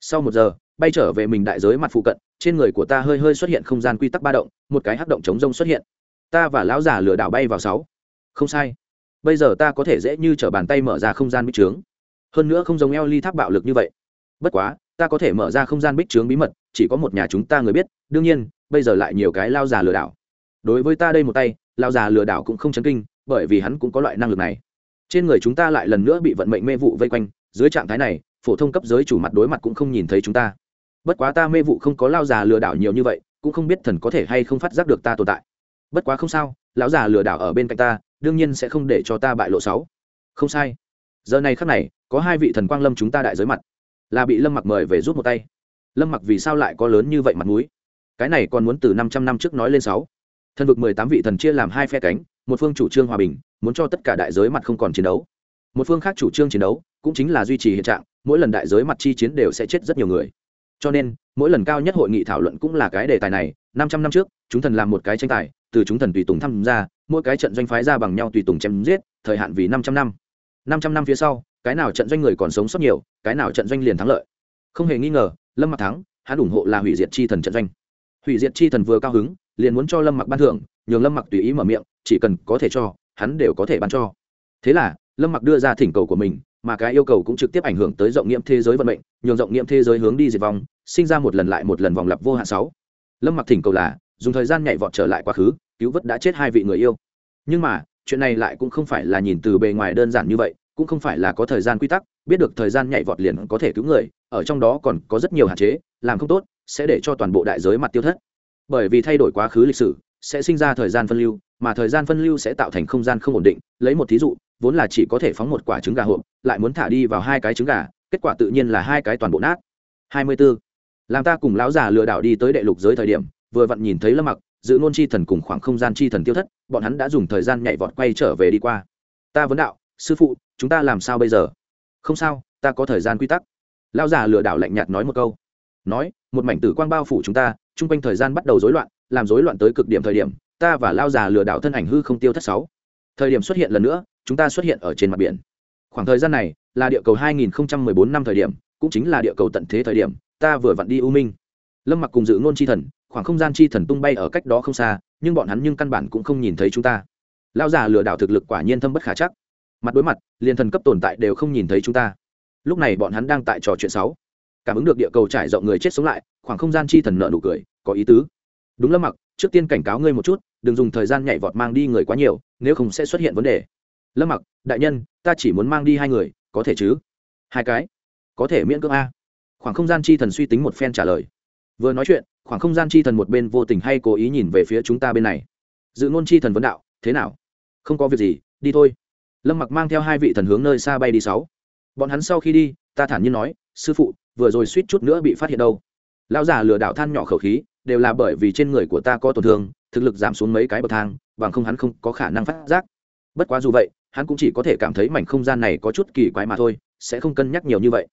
Sau một giờ bay trở về mình đại giới mặt phụ cận, trên người của ta hơi hơi xuất hiện không gian quy tắc ba động, một cái hắc động chống rông xuất hiện. Ta và lão già lừa đảo bay vào sáu. Không sai. Bây giờ ta có thể dễ như t bàn tay mở ra không gian bích trướng. Hơn nữa không giống eo ly tháp bạo lực như vậy. Bất quá, ta có thể mở ra không gian bích trướng bí mật, chỉ có một nhà chúng ta người biết. Đương nhiên, bây giờ lại nhiều cái lao già lừa đảo. Đối với ta đây một tay lao già lừa đảo cũng không chấn kinh, bởi vì hắn cũng có loại năng lực này. Trên người chúng ta lại lần nữa bị vận mệnh mê vụ vây quanh. Dưới trạng thái này, phổ thông cấp giới chủ mặt đối mặt cũng không nhìn thấy chúng ta bất quá ta mê vụ không có lao già lừa đảo nhiều như vậy, cũng không biết thần có thể hay không phát giác được ta tồn tại. Bất quá không sao, lão già lừa đảo ở bên cạnh ta, đương nhiên sẽ không để cho ta bại lộ sáu. Không sai. Giờ này khắc này, có hai vị thần quang lâm chúng ta đại giới mặt. Là bị lâm mặc mời về rút một tay. Lâm mặc vì sao lại có lớn như vậy mặt mũi? Cái này còn muốn từ năm trăm năm trước nói lên sáu. Thần vực mười tám vị thần chia làm hai phe cánh, một phương chủ trương hòa bình, muốn cho tất cả đại giới mặt không còn chiến đấu. Một phương khác chủ trương chiến đấu, cũng chính là duy trì hiện trạng, mỗi lần đại giới mặt chi chiến đều sẽ chết rất nhiều người cho nên, mỗi lần cao nhất hội nghị thảo luận cũng là cái đề tài này, năm trăm năm trước, chúng thần làm một cái tranh tài, từ chúng thần tùy tùng tham gia, mỗi cái trận doanh phái ra bằng nhau tùy tùng chém giết, thời hạn vì năm trăm năm. Năm trăm năm phía sau, cái nào trận doanh người còn sống sót nhiều, cái nào trận doanh liền thắng lợi. Không hề nghi ngờ, lâm mặc thắng, hắn ủng hộ là hủy diệt chi thần trận doanh. Hủy diệt chi thần vừa cao hứng, liền muốn cho lâm mặc ban thưởng, nhường lâm mặc tùy ý mở miệng, chỉ cần có thể cho, hắn đều có thể ban cho. Thế là, lâm mặc đưa ra thỉnh cầu của mình mà cái yêu cầu cũng trực tiếp ảnh hưởng tới rộng nghiệm thế giới vận mệnh, nhường rộng nghiệm thế giới hướng đi diệt vong, sinh ra một lần lại một lần vòng lặp vô hạn sáu. Lâm mặc thỉnh cầu là, dùng thời gian nhảy vọt trở lại quá khứ, cứu vớt đã chết hai vị người yêu. Nhưng mà, chuyện này lại cũng không phải là nhìn từ bề ngoài đơn giản như vậy, cũng không phải là có thời gian quy tắc, biết được thời gian nhảy vọt liền có thể cứu người, ở trong đó còn có rất nhiều hạn chế, làm không tốt, sẽ để cho toàn bộ đại giới mặt tiêu thất. Bởi vì thay đổi quá khứ lịch sử, sẽ sinh ra thời gian phân lưu, mà thời gian phân lưu sẽ tạo thành không gian không ổn định. Lấy một thí dụ vốn là chỉ có thể phóng một quả trứng gà hộp, lại muốn thả đi vào hai cái trứng gà, kết quả tự nhiên là hai cái toàn bộ nát. Hai mươi 24. làm ta cùng lão già lừa đảo đi tới đệ lục giới thời điểm, vừa vặn nhìn thấy lâm mặc, dự ngôn chi thần cùng khoảng không gian chi thần tiêu thất, bọn hắn đã dùng thời gian nhảy vọt quay trở về đi qua. Ta vấn đạo, sư phụ, chúng ta làm sao bây giờ? Không sao, ta có thời gian quy tắc. Lão già lừa đảo lạnh nhạt nói một câu. Nói, một mảnh tử quang bao phủ chúng ta, chung quanh thời gian bắt đầu rối loạn, làm rối loạn tới cực điểm thời điểm, ta và lao già lừa đảo thân ảnh hư không tiêu thất sáu thời điểm xuất hiện lần nữa, chúng ta xuất hiện ở trên mặt biển. Khoảng thời gian này, là địa cầu 2014 năm thời điểm, cũng chính là địa cầu tận thế thời điểm, ta vừa vặn đi u minh. Lâm mặc cùng dự ngôn chi thần, khoảng không gian chi thần tung bay ở cách đó không xa, nhưng bọn hắn nhưng căn bản cũng không nhìn thấy chúng ta. Lao già lừa đảo thực lực quả nhiên thâm bất khả chắc. Mặt đối mặt liền thần cấp tồn tại đều không nhìn thấy chúng ta. Lúc này bọn hắn đang tại trò chuyện sáu cảm ứng được địa cầu trải rộng người chết sống lại, khoảng không gian chi thần nợ nụ cười, có ý tứ. Đúng lâm mặc trước tiên cảnh cáo ngươi một chút, đừng dùng thời gian nhảy vọt mang đi người quá nhiều, nếu không sẽ xuất hiện vấn đề. Lâm mặc, đại nhân, ta chỉ muốn mang đi hai người, có thể chứ? Hai cái? Có thể miễn cưỡng a. Khoảng không gian chi thần suy tính một phen trả lời. Vừa nói chuyện, khoảng không gian chi thần một bên vô tình hay cố ý nhìn về phía chúng ta bên này. Dự ngôn chi thần vấn đạo, thế nào? Không có việc gì, đi thôi. Lâm mặc mang theo hai vị thần hướng nơi xa bay đi sáu. Bọn hắn sau khi đi, ta thản nhiên nói, sư phụ, vừa rồi suýt chút nữa bị phát hiện đâu. Lão già lừa đảo than nhỏ khẩu khí đều là bởi vì trên người của ta có tổn thương, thực lực giảm xuống mấy cái bậc thang, bằng không hắn không có khả năng phát giác. Bất quá dù vậy, hắn cũng chỉ có thể cảm thấy mảnh không gian này có chút kỳ quái mà thôi, sẽ không cân nhắc nhiều như vậy.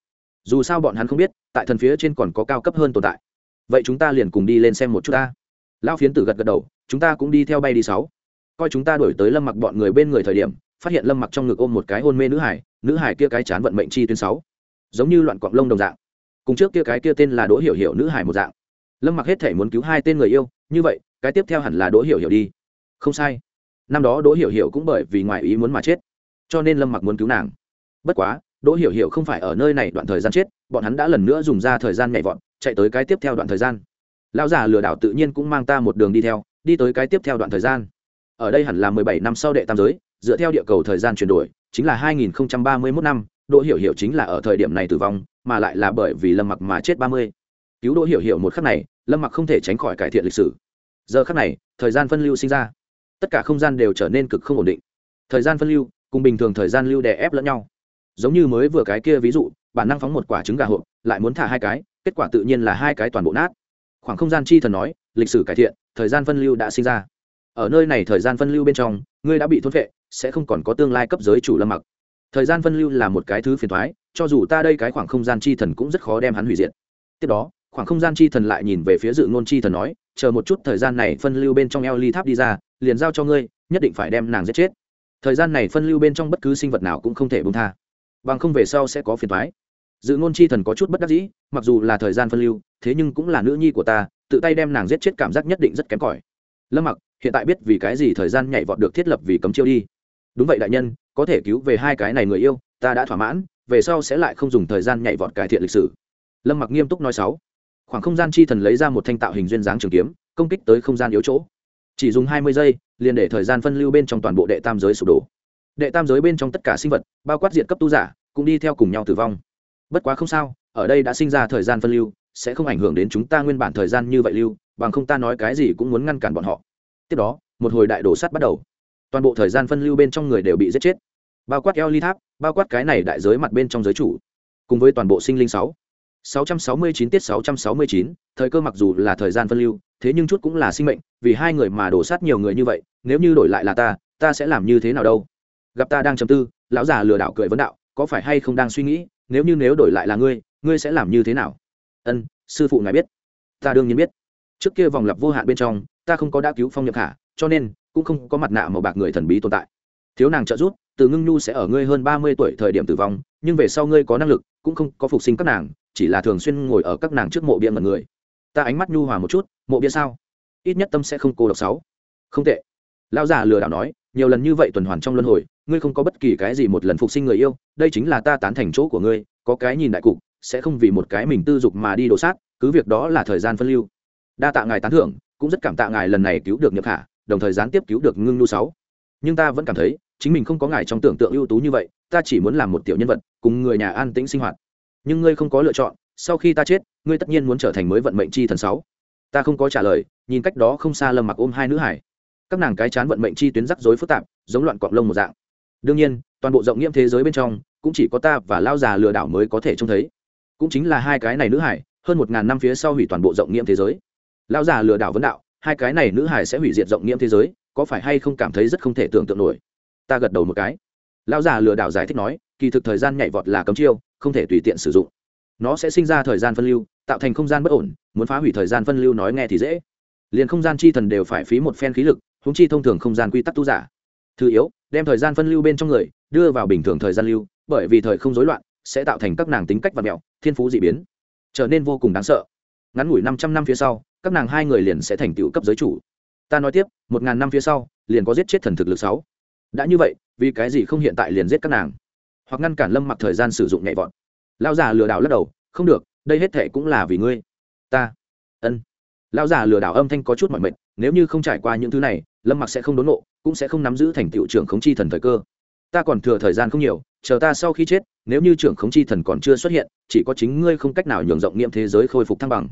Dù sao bọn hắn không biết, tại thần phía trên còn có cao cấp hơn tồn tại. Vậy chúng ta liền cùng đi lên xem một chút ta. Lão phiến tử gật gật đầu, chúng ta cũng đi theo bay đi sáu. Coi chúng ta đổi tới lâm mặc bọn người bên người thời điểm, phát hiện lâm mặc trong ngực ôm một cái hôn mê nữ hải nữ hải kia cái chán vận mệnh chi tuyến sáu. Giống như loạn quạng lông đồng dạng. Cùng trước kia cái kia tên là đỗ hiểu hiểu nữ hải một dạng lâm mặc hết thể muốn cứu hai tên người yêu, như vậy, cái tiếp theo hẳn là đỗ hiểu hiểu đi. Không sai. Năm đó đỗ hiểu hiểu cũng bởi vì ngoại ý muốn mà chết, cho nên lâm mặc muốn cứu nàng. Bất quá, đỗ hiểu hiểu không phải ở nơi này đoạn thời gian chết, bọn hắn đã lần nữa dùng ra thời gian nhảy vọt, chạy tới cái tiếp theo đoạn thời gian. Lão già lừa đảo tự nhiên cũng mang ta một đường đi theo, đi tới cái tiếp theo đoạn thời gian. Ở đây hẳn là mười bảy năm sau đệ tam giới, dựa theo địa cầu thời gian chuyển đổi, chính là hai nghìn ba mươi 2031 năm, đỗ hiểu hiểu chính là ở thời điểm này tử vong, mà lại là bởi vì lâm mặc mà chết ba mươi. Cứu đỗ hiểu hiểu một khắc này lâm mặc không thể tránh khỏi cải thiện lịch sử. Giờ khắc này, thời gian phân lưu sinh ra. Tất cả không gian đều trở nên cực không ổn định. Thời gian phân lưu, cùng bình thường thời gian lưu đè ép lẫn nhau. Giống như mới vừa cái kia ví dụ, bản năng phóng một quả trứng gà hộp, lại muốn thả hai cái, kết quả tự nhiên là hai cái toàn bộ nát. Khoảng không gian chi thần nói, lịch sử cải thiện, thời gian phân lưu đã sinh ra. Ở nơi này thời gian phân lưu bên trong, ngươi đã bị thốt vệ sẽ không còn có tương lai cấp giới chủ lâm mặc. Thời gian phân lưu là một cái thứ phiền thoái, cho dù ta đây cái khoảng không gian chi thần cũng rất khó đem hắn hủy diệt. Tiếp đó khoảng không gian chi thần lại nhìn về phía dự ngôn chi thần nói, chờ một chút, thời gian này phân lưu bên trong eo ly tháp đi ra, liền giao cho ngươi, nhất định phải đem nàng giết chết. Thời gian này phân lưu bên trong bất cứ sinh vật nào cũng không thể bông tha. Bằng không về sau sẽ có phiền thoái dự ngôn chi thần có chút bất đắc dĩ, mặc dù là thời gian phân lưu, thế nhưng cũng là nữ nhi của ta, tự tay đem nàng giết chết cảm giác nhất định rất kém cỏi. Lâm mặc, hiện tại biết vì cái gì thời gian nhảy vọt được thiết lập vì cấm chiêu đi. Đúng vậy đại nhân, có thể cứu về hai cái này người yêu, ta đã thỏa mãn, về sau sẽ lại không dùng thời gian nhảy vọt cải thiện lịch sử. Lâm mặc nghiêm túc nói sáu khoảng không gian chi thần lấy ra một thanh tạo hình duyên dáng trường kiếm, công kích tới không gian yếu chỗ. Chỉ dùng hai mươi giây, liền để thời gian phân lưu bên trong toàn bộ đệ tam giới sụp đổ. Đệ tam giới bên trong tất cả sinh vật, bao quát diện cấp tu giả, cũng đi theo cùng nhau tử vong. Bất quá không sao, ở đây đã sinh ra thời gian phân lưu, sẽ không ảnh hưởng đến chúng ta nguyên bản thời gian như vậy lưu, bằng không ta nói cái gì cũng muốn ngăn cản bọn họ. Tiếp đó, một hồi đại đổ sắt bắt đầu. Toàn bộ thời gian phân lưu bên trong người đều bị giết chết. Bao quát eo ly tháp, bao quát cái này đại giới mặt bên trong giới chủ, cùng với toàn bộ sinh linh sáu. 669 tiết 669, thời cơ mặc dù là thời gian phân lưu, thế nhưng chút cũng là sinh mệnh, vì hai người mà đổ sát nhiều người như vậy, nếu như đổi lại là ta, ta sẽ làm như thế nào đâu? Gặp ta đang trầm tư, lão già lừa đảo cười vấn đạo, có phải hay không đang suy nghĩ, nếu như nếu đổi lại là ngươi, ngươi sẽ làm như thế nào? Ân, sư phụ ngài biết. Ta đương nhiên biết. Trước kia vòng lặp vô hạn bên trong, ta không có đã cứu phong nhập khả, cho nên cũng không có mặt nạ màu bạc người thần bí tồn tại. Thiếu nàng trợ giúp, từ ngưng nhu sẽ ở ngươi hơn 30 tuổi thời điểm tử vong, nhưng về sau ngươi có năng lực, cũng không có phục sinh các nàng, chỉ là thường xuyên ngồi ở các nàng trước mộ bia mật người. Ta ánh mắt nhu hòa một chút mộ bia sao? Ít nhất tâm sẽ không cô độc sáu. Không tệ. Lão già lừa đảo nói nhiều lần như vậy tuần hoàn trong luân hồi ngươi không có bất kỳ cái gì một lần phục sinh người yêu đây chính là ta tán thành chỗ của ngươi có cái nhìn đại cục sẽ không vì một cái mình tư dục mà đi đổ sát cứ việc đó là thời gian phân lưu. Đa tạ ngài tán thưởng cũng rất cảm tạ ngài lần này cứu được nhập hạ đồng thời gián tiếp cứu được ngưng nu sáu. Nhưng ta vẫn cảm thấy chính mình không có ngài trong tưởng tượng ưu tú như vậy ta chỉ muốn làm một tiểu nhân vật cùng người nhà an tĩnh sinh hoạt. Nhưng ngươi không có lựa chọn, sau khi ta chết, ngươi tất nhiên muốn trở thành mới vận mệnh chi thần sáu. Ta không có trả lời, nhìn cách đó không xa lâm mặc ôm hai nữ hải. Các nàng cái chán vận mệnh chi tuyến rắc rối phức tạp, giống loạn cọng lông một dạng. Đương nhiên, toàn bộ rộng nghiễm thế giới bên trong, cũng chỉ có ta và lao già lừa đảo mới có thể trông thấy. Cũng chính là hai cái này nữ hải, hơn một ngàn năm phía sau hủy toàn bộ rộng nghiễm thế giới. Lao già lừa đảo vấn đạo, hai cái này nữ hải sẽ hủy diệt rộng nghiễm thế giới, có phải hay không cảm thấy rất không thể tưởng tượng nổi. Ta gật đầu một cái lão già lừa đảo giải thích nói, kỳ thực thời gian nhảy vọt là cấm chiêu, không thể tùy tiện sử dụng. Nó sẽ sinh ra thời gian phân lưu, tạo thành không gian bất ổn, muốn phá hủy thời gian phân lưu nói nghe thì dễ. Liền không gian chi thần đều phải phí một phen khí lực húng chi thông thường không gian quy tắc tu giả. Thứ yếu, đem thời gian phân lưu bên trong người, đưa vào bình thường thời gian lưu, bởi vì thời không rối loạn, sẽ tạo thành các nàng tính cách và mẹo, thiên phú d ị biến. Trở nên vô cùng đáng sợ. Ngắn ngủi năm trăm năm phía sau, các nàng hai người liền sẽ thành tựu cấp giới chủ. Ta nói tiếp, một ngàn năm phía sau, liền có giết chết thần thực lực sáu. Đã như vậy vì cái gì không hiện tại liền giết các nàng? Hoặc ngăn cản lâm mặc thời gian sử dụng nhạy vọt. Lao già lừa đảo lắc đầu, không được, đây hết thệ cũng là vì ngươi. Ta. Ân. Lao già lừa đảo âm thanh có chút mọi mệnh nếu như không trải qua những thứ này, lâm mặc sẽ không đốn nộ, cũng sẽ không nắm giữ thành tựu trưởng khống chi thần thời cơ. Ta còn thừa thời gian không nhiều, chờ ta sau khi chết, nếu như trưởng khống chi thần còn chưa xuất hiện, chỉ có chính ngươi không cách nào nhường rộng nghiệm thế giới khôi phục thăng bằng.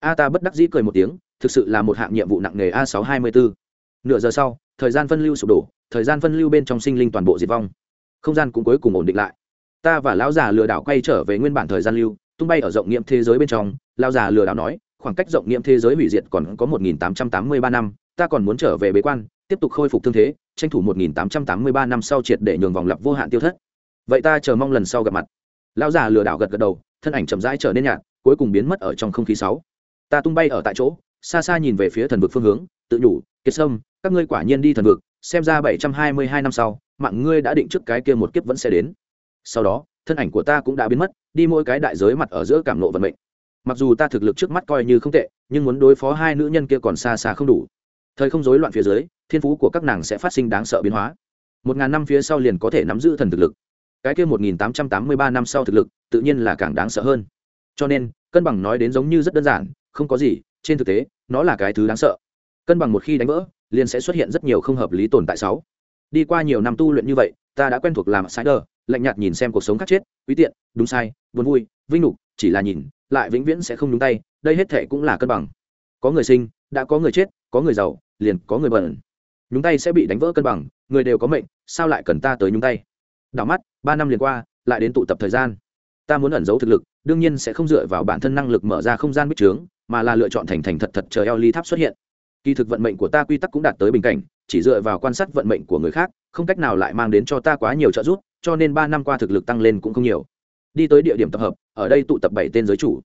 A ta bất đắc dĩ cười một tiếng, thực sự là một hạng nhiệm vụ nặng nề a sáu hai mươi bốn nửa giờ sau, thời gian phân lưu sụp đổ thời gian phân lưu bên trong sinh linh toàn bộ diệt vong. Không gian cũng cuối cùng ổn định lại. Ta và lão già lừa đảo quay trở về nguyên bản thời gian lưu, tung bay ở rộng nghiệm thế giới bên trong. Lão già lừa đảo nói, khoảng cách rộng nghiệm thế giới hủy diệt còn có một nghìn tám trăm tám mươi ba năm, ta còn muốn trở về bế quan, tiếp tục khôi phục thương thế, tranh thủ một nghìn tám trăm tám mươi ba năm sau triệt để nhường vòng lặp vô hạn tiêu thất. Vậy ta chờ mong lần sau gặp mặt. Lão già lừa đảo gật gật đầu, thân ảnh chậm rãi trở nên nhạt, cuối cùng biến mất ở trong không khí sáu. Ta tung bay ở tại chỗ, xa xa nhìn về phía thần vực phương hướng, tự nhủ, kiệt sâm các ngươi quả nhiên đi thần vực, xem ra bảy trăm hai mươi hai năm sau, mạng ngươi đã định trước cái kia một kiếp vẫn sẽ đến. Sau đó, thân ảnh của ta cũng đã biến mất, đi mỗi cái đại giới mặt ở giữa cảm nộ vận mệnh. Mặc dù ta thực lực trước mắt coi như không tệ, nhưng muốn đối phó hai nữ nhân kia còn xa xa không đủ. Thời không rối loạn phía dưới, thiên phú của các nàng sẽ phát sinh đáng sợ biến hóa. Một ngàn năm phía sau liền có thể nắm giữ thần thực lực. Cái kia một nghìn tám trăm tám mươi ba năm sau thực lực, tự nhiên là càng đáng sợ hơn. Cho nên, cân bằng nói đến giống như rất đơn giản, không có gì, trên thực tế, nó là cái thứ đáng sợ cân bằng một khi đánh vỡ, liền sẽ xuất hiện rất nhiều không hợp lý tồn tại sáu. Đi qua nhiều năm tu luyện như vậy, ta đã quen thuộc làm cider lạnh nhạt nhìn xem cuộc sống khác chết, quý tiện, đúng sai, buồn vui, vinh nhục, chỉ là nhìn, lại vĩnh viễn sẽ không nhúng tay, đây hết thể cũng là cân bằng. Có người sinh, đã có người chết, có người giàu, liền có người bẩn nhúng tay sẽ bị đánh vỡ cân bằng, người đều có mệnh, sao lại cần ta tới nhúng tay? Đảo mắt, ba năm liền qua, lại đến tụ tập thời gian. Ta muốn ẩn giấu thực lực, đương nhiên sẽ không dựa vào bản thân năng lực mở ra không gian bích trướng, mà là lựa chọn thành thành thật thật chờ eo ly tháp xuất hiện kỳ thực vận mệnh của ta quy tắc cũng đạt tới bình cảnh, chỉ dựa vào quan sát vận mệnh của người khác, không cách nào lại mang đến cho ta quá nhiều trợ giúp, cho nên ba năm qua thực lực tăng lên cũng không nhiều. Đi tới địa điểm tập hợp, ở đây tụ tập bảy tên giới chủ.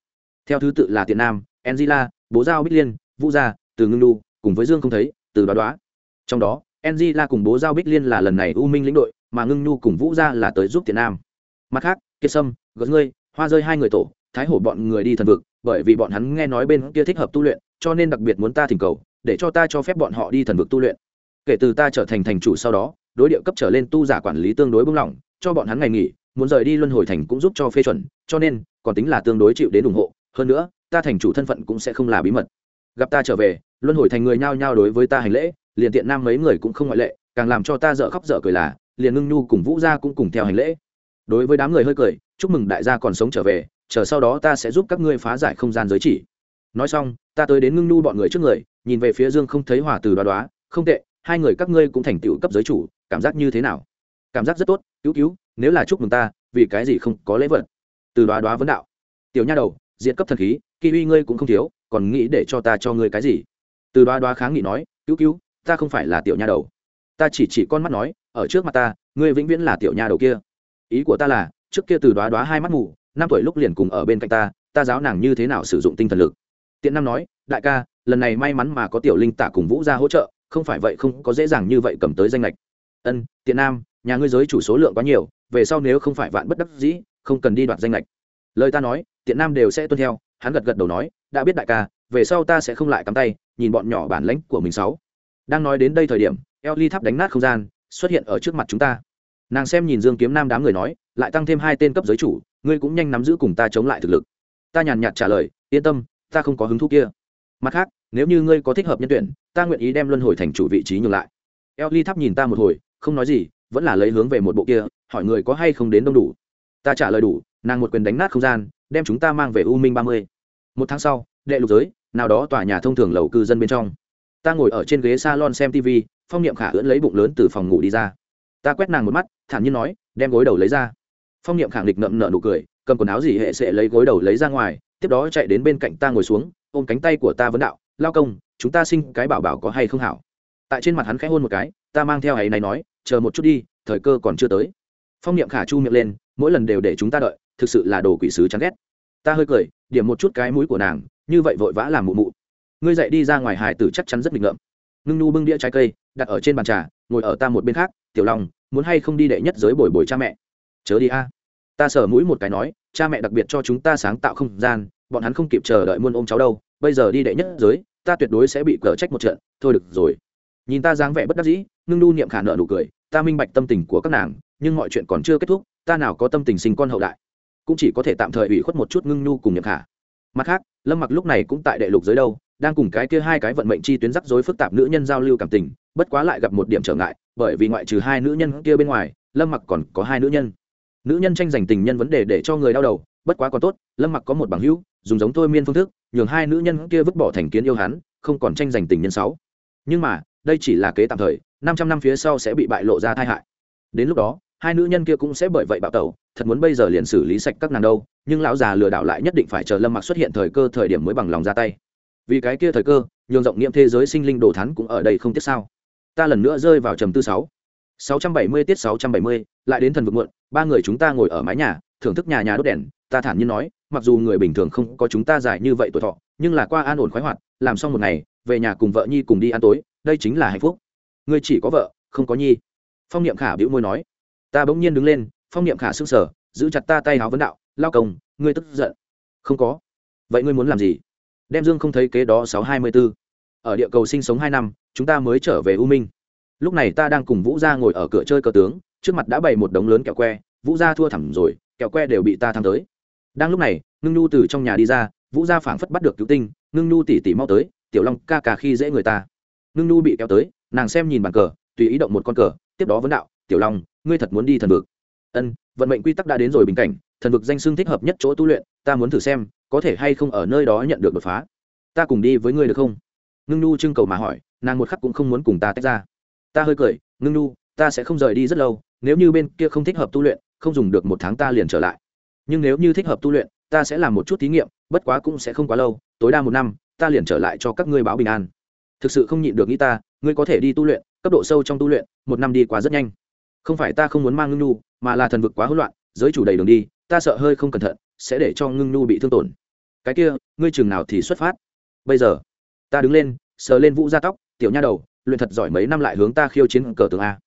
Theo thứ tự là tiện nam, angela, bố giao bích liên, vũ gia, từ ngưng lu cùng với dương không thấy, từ đoá đoá. Trong đó, angela cùng bố giao bích liên là lần này u minh lĩnh đội, mà ngưng nhu cùng vũ gia là tới giúp tiện nam. Mặt khác, kiệt sâm gớt ngươi, hoa rơi hai người tổ, thái hổ bọn người đi thần vực, bởi vì bọn hắn nghe nói bên kia thích hợp tu luyện, cho nên đặc biệt muốn ta thỉnh cầu để cho ta cho phép bọn họ đi thần vực tu luyện. Kể từ ta trở thành thành chủ sau đó, đối địa cấp trở lên tu giả quản lý tương đối bung lỏng, cho bọn hắn ngày nghỉ, muốn rời đi luân hồi thành cũng giúp cho phê chuẩn, cho nên, còn tính là tương đối chịu đến ủng hộ, hơn nữa, ta thành chủ thân phận cũng sẽ không là bí mật. Gặp ta trở về, luân hồi thành người nhao nhao đối với ta hành lễ, liền tiện nam mấy người cũng không ngoại lệ, càng làm cho ta dở khóc dở cười là, liền ngưng nhu cùng vũ gia cũng cùng theo hành lễ. Đối với đám người hơi cười, chúc mừng đại gia còn sống trở về, chờ sau đó ta sẽ giúp các ngươi phá giải không gian giới chỉ nói xong, ta tới đến ngưng nu bọn người trước người, nhìn về phía dương không thấy hòa từ đoá đoá, không tệ, hai người các ngươi cũng thành tựu cấp giới chủ, cảm giác như thế nào? Cảm giác rất tốt, cứu cứu, nếu là chúc mừng ta, vì cái gì không có lễ vật? Từ đoá đoá vấn đạo. Tiểu nha đầu diện cấp thần khí, kỳ uy ngươi cũng không thiếu, còn nghĩ để cho ta cho ngươi cái gì? Từ đoá đoá kháng nghị nói, cứu cứu, ta không phải là tiểu nha đầu. Ta chỉ chỉ con mắt nói, ở trước mặt ta, ngươi vĩnh viễn là tiểu nha đầu kia. Ý của ta là, trước kia từ đoá đoá hai mắt mù, năm tuổi lúc liền cùng ở bên cạnh ta ta giáo nàng như thế nào sử dụng tinh thần lực tiện nam nói, đại ca, lần này may mắn mà có tiểu linh tả cùng vũ ra hỗ trợ, không phải vậy không có dễ dàng như vậy cầm tới danh lệch ân, tiện nam, nhà ngươi giới chủ số lượng quá nhiều, về sau nếu không phải vạn bất đắc dĩ, không cần đi đoạt danh lệch lời ta nói, tiện nam đều sẽ tuân theo, hắn gật gật đầu nói, đã biết đại ca, về sau ta sẽ không lại cắm tay, nhìn bọn nhỏ bản lãnh của mình sáu. Đang nói đến đây thời điểm, eo ly tháp đánh nát không gian, xuất hiện ở trước mặt chúng ta. Nàng xem nhìn dương kiếm nam đám người nói, lại tăng thêm hai tên cấp giới chủ, ngươi cũng nhanh nắm giữ cùng ta chống lại thực lực. Ta nhàn nhạt trả lời, yên tâm ta không có hứng thú kia. Mặt khác, nếu như ngươi có thích hợp nhân tuyển, ta nguyện ý đem luân hồi thành chủ vị trí nhường lại. Eo ly nhìn ta một hồi, không nói gì, vẫn là lấy hướng về một bộ kia, hỏi người có hay không đến đông đủ. Ta trả lời đủ, nàng một quyền đánh nát không gian, đem chúng ta mang về u minh ba mươi. Một tháng sau, đệ lục giới, nào đó tòa nhà thông thường lầu cư dân bên trong. Ta ngồi ở trên ghế salon xem tv phong niệm khả ưỡn lấy bụng lớn từ phòng ngủ đi ra. Ta quét nàng một mắt, thản nhiên nói, đem gối đầu lấy ra. Phong niệm khẳng định ngậm nợ nụ cười, cầm quần áo gì hệ sẽ lấy gối đầu lấy ra ngoài tiếp đó chạy đến bên cạnh ta ngồi xuống, ôm cánh tay của ta vấn đạo, lao công, chúng ta sinh cái bảo bảo có hay không hảo? Tại trên mặt hắn khẽ hôn một cái, ta mang theo ấy này nói, chờ một chút đi, thời cơ còn chưa tới. Phong niệm khả chu miệng lên, mỗi lần đều để chúng ta đợi, thực sự là đồ quỷ sứ chán ghét. Ta hơi cười, điểm một chút cái mũi của nàng, như vậy vội vã làm mụ mụ. Ngươi dậy đi ra ngoài hải tử chắc chắn rất nghịch ngợm. Ngưng nu bưng đĩa trái cây, đặt ở trên bàn trà, ngồi ở ta một bên khác, tiểu lòng muốn hay không đi đệ nhất giới bồi bồi cha mẹ? Chớ đi a. Ta sờ mũi một cái nói, cha mẹ đặc biệt cho chúng ta sáng tạo không gian bọn hắn không kịp chờ đợi muôn ôm cháu đâu, bây giờ đi đệ nhất giới, ta tuyệt đối sẽ bị cờ trách một trận, thôi được rồi. Nhìn ta dáng vẻ bất đắc dĩ, ngưng nu niệm khả nợ nụ cười, ta minh bạch tâm tình của các nàng, nhưng mọi chuyện còn chưa kết thúc, ta nào có tâm tình sinh con hậu đại. Cũng chỉ có thể tạm thời ủy khuất một chút ngưng nu cùng niệm khả mặt khác, lâm mặc lúc này cũng tại đệ lục giới đâu, đang cùng cái kia hai cái vận mệnh chi tuyến rắc rối phức tạp nữ nhân giao lưu cảm tình, bất quá lại gặp một điểm trở ngại, bởi vì ngoại trừ hai nữ nhân kia bên ngoài, lâm mặc còn có hai nữ nhân. Nữ nhân tranh giành tình nhân vấn đề để cho người đau đầu bất quá còn tốt, lâm mặc có một bằng hữu, dùng giống thôi miên phương thức, nhường hai nữ nhân kia vứt bỏ thành kiến yêu hắn, không còn tranh giành tình nhân sáu. Nhưng mà, đây chỉ là kế tạm thời, năm trăm năm phía sau sẽ bị bại lộ ra tai hại. Đến lúc đó, hai nữ nhân kia cũng sẽ bởi vậy bạo tẩu, thật muốn bây giờ liền xử lý sạch các nàng đâu, nhưng lão già lừa đảo lại nhất định phải chờ lâm mặc xuất hiện thời cơ thời điểm mới bằng lòng ra tay. Vì cái kia thời cơ, nhường rộng nghiệm thế giới sinh linh đồ thắn cũng ở đây không tiếc sao. Ta lần nữa rơi vào trầm tư sáu. Sáu trăm bảy mươi tiết sáu trăm bảy mươi, lại đến thần vực muộn, ba người chúng ta ngồi ở mái nhà, thưởng thức nhà nhà đốt đèn ta thản nhiên nói, mặc dù người bình thường không có chúng ta dài như vậy tuổi thọ, nhưng là qua an ổn khoái hoạt, làm xong một ngày, về nhà cùng vợ nhi cùng đi ăn tối, đây chính là hạnh phúc. Ngươi chỉ có vợ, không có nhi. Phong niệm khả bĩu môi nói. Ta bỗng nhiên đứng lên, phong niệm khả sưng sở giữ chặt ta tay háo vấn đạo, lao công, ngươi tức giận. Không có. Vậy ngươi muốn làm gì? Đem dương không thấy kế đó sáu hai mươi b ố ở địa cầu sinh sống hai năm, chúng ta mới trở về u minh. Lúc này ta đang cùng vũ gia ngồi ở cửa chơi cờ tướng, trước mặt đã bày một đống lớn kẹo que, vũ gia thua thẳm rồi, kẹo que đều bị ta thắng tới đang lúc này, ngưng nhu từ trong nhà đi ra, vũ gia phảng phất bắt được cứu tinh, ngưng nhu tỉ tỉ mau tới, tiểu long, ca ca khi dễ người ta. Ngưng nhu bị kéo tới, nàng xem nhìn bàn cờ, tùy ý động một con cờ, tiếp đó vấn đạo, tiểu long, ngươi thật muốn đi thần vực? Ân, vận mệnh quy tắc đã đến rồi bình cảnh, thần vực danh xưng thích hợp nhất chỗ tu luyện, ta muốn thử xem, có thể hay không ở nơi đó nhận được đột phá. Ta cùng đi với ngươi được không? Ngưng nhu trưng cầu mà hỏi, nàng một khắc cũng không muốn cùng ta tách ra. Ta hơi cười, ngưng nhu, ta sẽ không rời đi rất lâu, nếu như bên kia không thích hợp tu luyện, không dùng được một tháng ta liền trở lại nhưng nếu như thích hợp tu luyện, ta sẽ làm một chút thí nghiệm, bất quá cũng sẽ không quá lâu, tối đa một năm, ta liền trở lại cho các ngươi báo bình an. Thực sự không nhịn được nghĩ ta, ngươi có thể đi tu luyện, cấp độ sâu trong tu luyện, một năm đi qua rất nhanh. Không phải ta không muốn mang ngưng nhu, mà là thần vực quá hỗn loạn, giới chủ đầy đường đi, ta sợ hơi không cẩn thận, sẽ để cho ngưng nhu bị thương tổn. Cái kia, ngươi chừng nào thì xuất phát. Bây giờ, ta đứng lên, sờ lên vũ gia tóc, tiểu nha đầu, luyện thật giỏi mấy năm lại hướng ta khiêu chiến cờ tường a.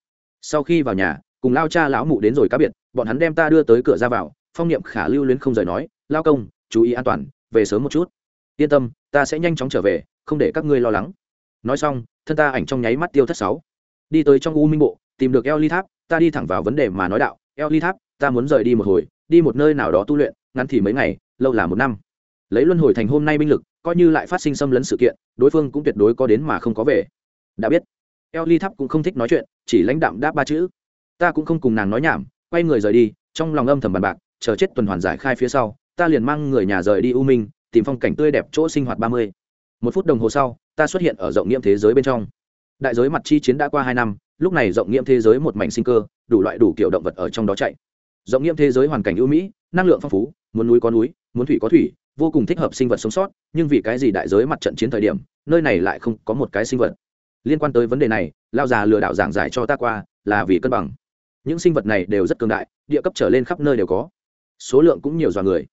Sau khi vào nhà, cùng lao cha lão mụ đến rồi cá biệt, bọn hắn đem ta đưa tới cửa ra vào phong niệm khả lưu luyến không rời nói, lao công, chú ý an toàn, về sớm một chút. Yên tâm, ta sẽ nhanh chóng trở về, không để các ngươi lo lắng. Nói xong, thân ta ảnh trong nháy mắt tiêu thất sáu. Đi tới trong u minh bộ, tìm được eo ly tháp, ta đi thẳng vào vấn đề mà nói đạo, eo ly tháp, ta muốn rời đi một hồi, đi một nơi nào đó tu luyện, ngắn thì mấy ngày, lâu là một năm. Lấy luân hồi thành hôm nay binh lực, coi như lại phát sinh xâm lấn sự kiện, đối phương cũng tuyệt đối có đến mà không có về. Đã biết, eo ly tháp cũng không thích nói chuyện, chỉ lãnh đạm đáp ba chữ. Ta cũng không cùng nàng nói nhảm, quay người rời đi, trong lòng âm thầm bàn bạc chờ chết tuần hoàn giải khai phía sau, ta liền mang người nhà rời đi u minh, tìm phong cảnh tươi đẹp chỗ sinh hoạt ba mươi. Một phút đồng hồ sau, ta xuất hiện ở rộng nghiệm thế giới bên trong. Đại giới mặt chi chiến đã qua hai năm, lúc này rộng nghiệm thế giới một mảnh sinh cơ, đủ loại đủ kiểu động vật ở trong đó chạy. Rộng nghiệm thế giới hoàn cảnh ưu mỹ, năng lượng phong phú, muốn núi có núi, muốn thủy có thủy, vô cùng thích hợp sinh vật sống sót, nhưng vì cái gì đại giới mặt trận chiến thời điểm, nơi này lại không có một cái sinh vật? Liên quan tới vấn đề này lao già lừa đảo giảng giải cho ta qua, là vì cân bằng. Những sinh vật này đều rất cường đại, địa cấp trở lên khắp nơi đều có số lượng cũng nhiều dọa người.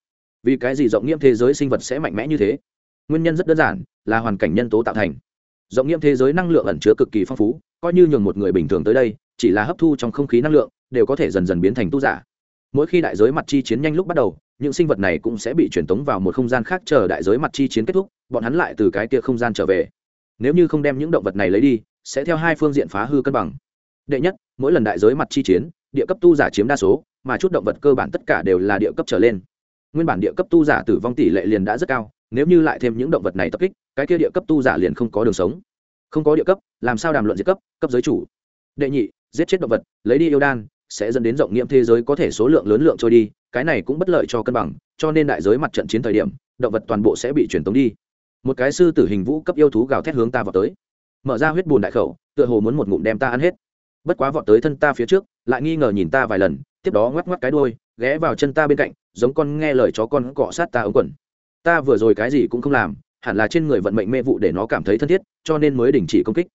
Vì cái gì rộng nghiệm thế giới sinh vật sẽ mạnh mẽ như thế? Nguyên nhân rất đơn giản, là hoàn cảnh nhân tố tạo thành. Rộng nghiệm thế giới năng lượng ẩn chứa cực kỳ phong phú, coi như nhường một người bình thường tới đây, chỉ là hấp thu trong không khí năng lượng, đều có thể dần dần biến thành tu giả. Mỗi khi đại giới mặt chi chiến nhanh lúc bắt đầu, những sinh vật này cũng sẽ bị truyền tống vào một không gian khác chờ đại giới mặt chi chiến kết thúc, bọn hắn lại từ cái kia không gian trở về. Nếu như không đem những động vật này lấy đi, sẽ theo hai phương diện phá hư cân bằng. Đệ nhất, mỗi lần đại giới mặt chi chiến, địa cấp tu giả chiếm đa số mà chút động vật cơ bản tất cả đều là địa cấp trở lên. Nguyên bản địa cấp tu giả tử vong tỷ lệ liền đã rất cao, nếu như lại thêm những động vật này tập kích, cái kia địa cấp tu giả liền không có đường sống. Không có địa cấp, làm sao đàm luận diệt cấp cấp giới chủ? Đệ nhị, giết chết động vật, lấy đi yêu đan, sẽ dẫn đến rộng nghiệm thế giới có thể số lượng lớn lượng trôi đi, cái này cũng bất lợi cho cân bằng, cho nên đại giới mặt trận chiến thời điểm, động vật toàn bộ sẽ bị chuyển tống đi. Một cái sư tử hình vũ cấp yêu thú gào thét hướng ta vào tới. Mở ra huyết bùn đại khẩu, tựa hồ muốn một ngụm đem ta ăn hết. Bất quá vọt tới thân ta phía trước, lại nghi ngờ nhìn ta vài lần tiếp đó ngoắc ngoắc cái đuôi, ghé vào chân ta bên cạnh, giống con nghe lời chó con cọ sát ta ống quần. Ta vừa rồi cái gì cũng không làm, hẳn là trên người vận mệnh mê vụ để nó cảm thấy thân thiết, cho nên mới đình chỉ công kích.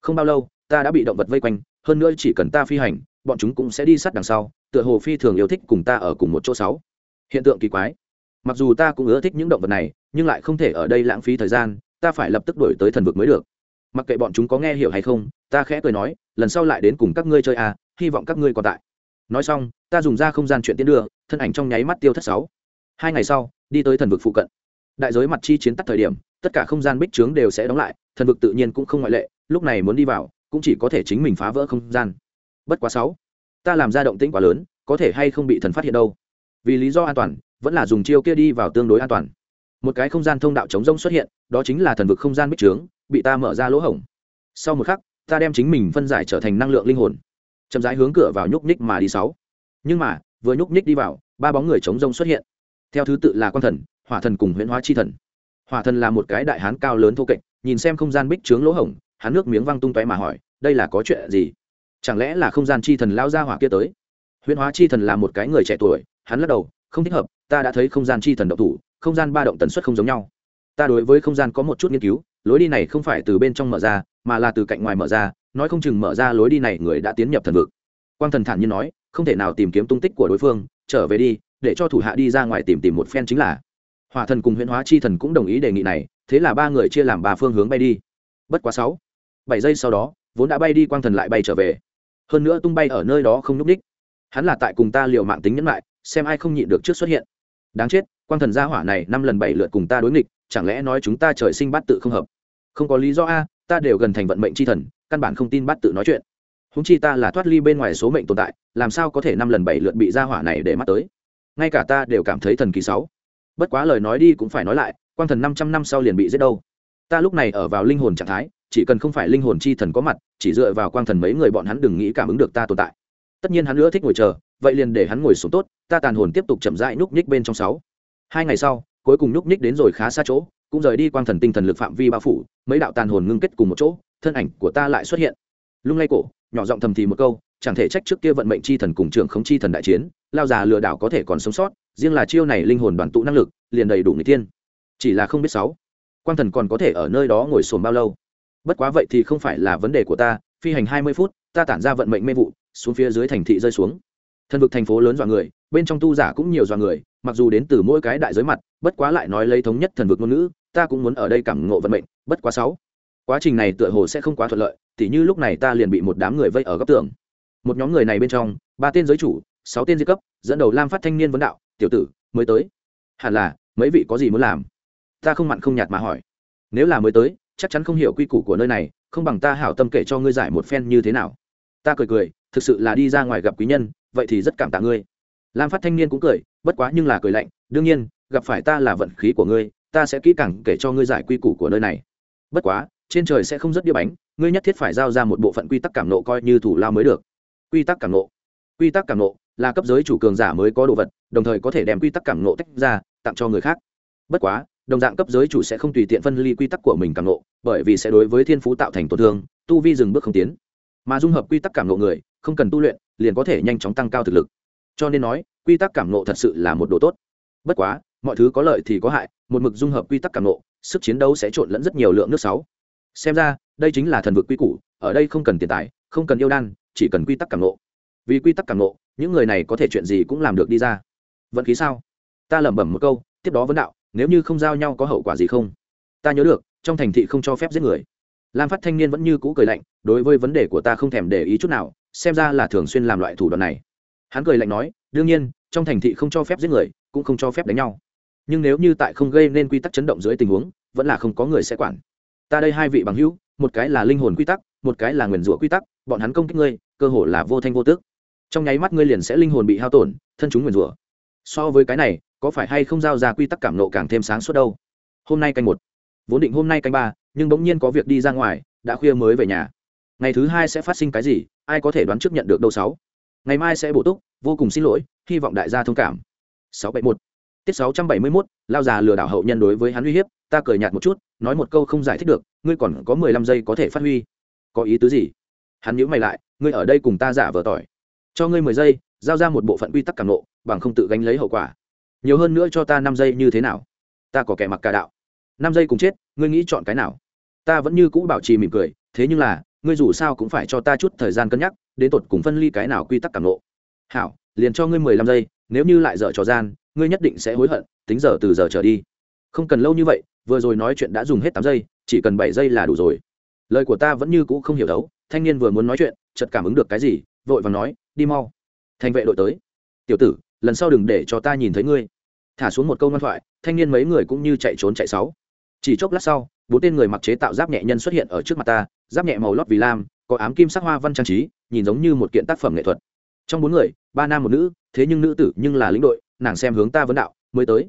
Không bao lâu, ta đã bị động vật vây quanh, hơn nữa chỉ cần ta phi hành, bọn chúng cũng sẽ đi sát đằng sau, tựa hồ phi thường yêu thích cùng ta ở cùng một chỗ sáu. Hiện tượng kỳ quái. Mặc dù ta cũng ưa thích những động vật này, nhưng lại không thể ở đây lãng phí thời gian, ta phải lập tức đổi tới thần vực mới được. Mặc kệ bọn chúng có nghe hiểu hay không, ta khẽ cười nói, lần sau lại đến cùng các ngươi chơi à hy vọng các ngươi còn tại nói xong, ta dùng ra không gian chuyện tiến đưa, thân ảnh trong nháy mắt tiêu thất sáu. Hai ngày sau, đi tới thần vực phụ cận. Đại giới mặt chi chiến tắt thời điểm, tất cả không gian bích trướng đều sẽ đóng lại, thần vực tự nhiên cũng không ngoại lệ, lúc này muốn đi vào, cũng chỉ có thể chính mình phá vỡ không gian. Bất quá sáu, ta làm ra động tĩnh quá lớn, có thể hay không bị thần phát hiện đâu? Vì lý do an toàn, vẫn là dùng chiêu kia đi vào tương đối an toàn. Một cái không gian thông đạo chống rông xuất hiện, đó chính là thần vực không gian bích trướng, bị ta mở ra lỗ hổng. Sau một khắc, ta đem chính mình phân giải trở thành năng lượng linh hồn chậm rãi hướng cửa vào nhúc nhích mà đi sáu. Nhưng mà, vừa nhúc nhích đi vào, ba bóng người chống rông xuất hiện. Theo thứ tự là quan thần, hỏa thần cùng huyễn hóa chi thần. Hỏa thần là một cái đại hán cao lớn thô kệch, nhìn xem không gian bích trướng lỗ hổng, hắn nước miếng văng tung tóe mà hỏi, đây là có chuyện gì? Chẳng lẽ là không gian chi thần lao ra hỏa kia tới? Huyễn hóa chi thần là một cái người trẻ tuổi, hắn lắc đầu, không thích hợp, ta đã thấy không gian chi thần động thủ, không gian ba động tần suất không giống nhau. Ta đối với không gian có một chút nghiên cứu, lối đi này không phải từ bên trong mở ra, mà là từ cạnh ngoài mở ra nói không chừng mở ra lối đi này người đã tiến nhập thần vực. Quang thần thản nhiên nói, không thể nào tìm kiếm tung tích của đối phương, trở về đi, để cho thủ hạ đi ra ngoài tìm tìm một phen chính là. Hỏa thần cùng huyễn hóa chi thần cũng đồng ý đề nghị này, thế là ba người chia làm ba phương hướng bay đi. Bất quá sáu, bảy giây sau đó, vốn đã bay đi quang thần lại bay trở về. Hơn nữa tung bay ở nơi đó không n ú c đích. Hắn là tại cùng ta liều mạng tính nhẫn lại, xem ai không nhịn được trước xuất hiện. Đáng chết, quang thần gia hỏa này năm lần bảy lượt cùng ta đối nghịch, chẳng lẽ nói chúng ta trời sinh bát tự không hợp? Không có lý do a ta đều gần thành vận mệnh c h i thần, căn bản không tin bát tự nói chuyện. Húng chi ta là thoát ly bên ngoài số mệnh tồn tại, làm sao có thể năm lần bảy lượt bị gia hỏa này để mắt tới? Ngay cả ta đều cảm thấy thần kỳ sáu. Bất quá lời nói đi cũng phải nói lại, quang thần năm trăm năm sau liền bị giết đâu. Ta lúc này ở vào linh hồn trạng thái, chỉ cần không phải linh hồn chi thần có mặt, chỉ dựa vào quang thần mấy người bọn hắn đừng nghĩ cảm ứng được ta tồn tại. Tất nhiên hắn nữa thích ngồi chờ, vậy liền để hắn ngồi xuống tốt, ta tàn hồn tiếp tục chậm rãi núp nhích bên trong sáu. Hai ngày sau, cuối cùng núp nhích đến rồi khá xa chỗ cũng rời đi quang thần tinh thần lực phạm vi bao phủ, mấy đạo tàn hồn ngưng kết cùng một chỗ, thân ảnh của ta lại xuất hiện. Lung lay cổ, nhỏ giọng thầm thì một câu, chẳng thể trách trước kia vận mệnh chi thần cùng trưởng khống chi thần đại chiến, lao già lừa đảo có thể còn sống sót, riêng là chiêu này linh hồn đoàn tụ năng lực, liền đầy đủ người tiên chỉ là không biết sáu, quang thần còn có thể ở nơi đó ngồi sồn bao lâu? Bất quá vậy thì không phải là vấn đề của ta, phi hành hai mươi phút, ta tản ra vận mệnh mê vụ, xuống phía dưới thành thị rơi xuống. Thần vực thành phố lớn dọa người, bên trong tu giả cũng nhiều dọa người, mặc dù đến từ mỗi cái đại giới mặt, bất quá lại nói lấy thống nhất thần vực ngôn ngữ ta cũng muốn ở đây cảm ngộ vận mệnh, bất quá sáu. Quá trình này tựa hồ sẽ không quá thuận lợi, tỉ như lúc này ta liền bị một đám người vây ở góc tường. Một nhóm người này bên trong, ba tên giới chủ, sáu tên di cấp, dẫn đầu lam phát thanh niên vấn đạo, tiểu tử, mới tới. Hẳn là, mấy vị có gì muốn làm? Ta không mặn không nhạt mà hỏi. Nếu là mới tới, chắc chắn không hiểu quy củ của nơi này, không bằng ta hảo tâm kể cho ngươi giải một phen như thế nào. Ta cười cười, thực sự là đi ra ngoài gặp quý nhân, vậy thì rất cảm tạ ngươi. Lam phát thanh niên cũng cười, bất quá nhưng là cười lạnh, đương nhiên, gặp phải ta là vận khí của ngươi ta sẽ kỹ càng kể cho ngươi giải quy củ của nơi này. Bất quá, trên trời sẽ không rất đĩa bánh, ngươi nhất thiết phải giao ra một bộ phận quy tắc cảm nộ coi như thủ lao mới được. Quy tắc cảm nộ. Quy tắc cảm nộ là cấp giới chủ cường giả mới có đồ vật, đồng thời có thể đem quy tắc cảm nộ tách ra, tặng cho người khác. Bất quá, đồng dạng cấp giới chủ sẽ không tùy tiện phân ly quy tắc của mình cảm nộ, bởi vì sẽ đối với thiên phú tạo thành tổn thương, tu vi dừng bước không tiến. Mà dung hợp quy tắc cảm nộ người, không cần tu luyện, liền có thể nhanh chóng tăng cao thực lực. Cho nên nói, quy tắc cảm nộ thật sự là một đồ tốt. Bất quá mọi thứ có lợi thì có hại, một mực dung hợp quy tắc cảm nộ sức chiến đấu sẽ trộn lẫn rất nhiều lượng nước sáu. Xem ra, đây chính là thần vực quy củ, ở đây không cần tiền tài, không cần yêu đan, chỉ cần quy tắc cảm nộ vì quy tắc cảm nộ những người này có thể chuyện gì cũng làm được đi ra. Vận khí sao? Ta lẩm bẩm một câu, tiếp đó vấn đạo, nếu như không giao nhau có hậu quả gì không? Ta nhớ được, trong thành thị không cho phép giết người. Lam phát thanh niên vẫn như cũ cười lạnh, đối với vấn đề của ta không thèm để ý chút nào, xem ra là thường xuyên làm loại thủ đoạn này. Hắn cười lạnh nói, đương nhiên, trong thành thị không cho phép giết người, cũng không cho phép đánh nhau nhưng nếu như tại không gây nên quy tắc chấn động dưới tình huống, vẫn là không có người sẽ quản. Ta đây hai vị bằng hữu, một cái là linh hồn quy tắc, một cái là nguyền rủa quy tắc, bọn hắn công kích ngươi, cơ hồ là vô thanh vô tước. Trong nháy mắt ngươi liền sẽ linh hồn bị hao tổn, thân chúng nguyền rủa. So với cái này, có phải hay không giao ra quy tắc cảm nộ càng thêm sáng suốt đâu? Hôm nay canh một. Vốn định hôm nay canh ba, nhưng bỗng nhiên có việc đi ra ngoài, đã khuya mới về nhà. Ngày thứ hai sẽ phát sinh cái gì, ai có thể đoán trước nhận được đâu sáu. Ngày mai sẽ bổ túc, vô cùng xin lỗi, hy vọng đại gia thông cảm. sáu bảy một tiết sáu trăm bảy mươi mốt, lao già lừa đảo hậu nhân đối với hắn uy hiếp, ta cười nhạt một chút, nói một câu không giải thích được, ngươi còn có mười lăm giây có thể phát huy. Có ý tứ gì? Hắn nhíu mày lại, ngươi ở đây cùng ta giả vờ tỏi. Cho ngươi mười giây, giao ra một bộ phận quy tắc cảm nộ, bằng không tự gánh lấy hậu quả. Nhiều hơn nữa cho ta năm giây như thế nào? Ta có kẻ mặc cả đạo. Năm giây cùng chết, ngươi nghĩ chọn cái nào? Ta vẫn như cũ bảo trì mỉm cười, thế nhưng là, ngươi dù sao cũng phải cho ta chút thời gian cân nhắc, đến tột cùng phân ly cái nào quy tắc cảm nộ. Hảo, liền cho ngươi mười lăm giây, nếu như lại dở trò gian ngươi nhất định sẽ hối hận, tính giờ từ giờ trở đi. Không cần lâu như vậy, vừa rồi nói chuyện đã dùng hết tám giây, chỉ cần bảy giây là đủ rồi. Lời của ta vẫn như cũ không hiểu đấu, thanh niên vừa muốn nói chuyện, chợt cảm ứng được cái gì, vội vàng nói, đi mau. Thành vệ đội tới. Tiểu tử, lần sau đừng để cho ta nhìn thấy ngươi. Thả xuống một câu ngoan thoại, thanh niên mấy người cũng như chạy trốn chạy sáu. Chỉ chốc lát sau, bốn tên người mặc chế tạo giáp nhẹ nhân xuất hiện ở trước mặt ta, giáp nhẹ màu lót vì lam, có ám kim sắc hoa văn trang trí, nhìn giống như một kiện tác phẩm nghệ thuật. Trong bốn người, ba nam một nữ, thế nhưng nữ tử nhưng là lĩnh đội nàng xem hướng ta vấn đạo, mới tới.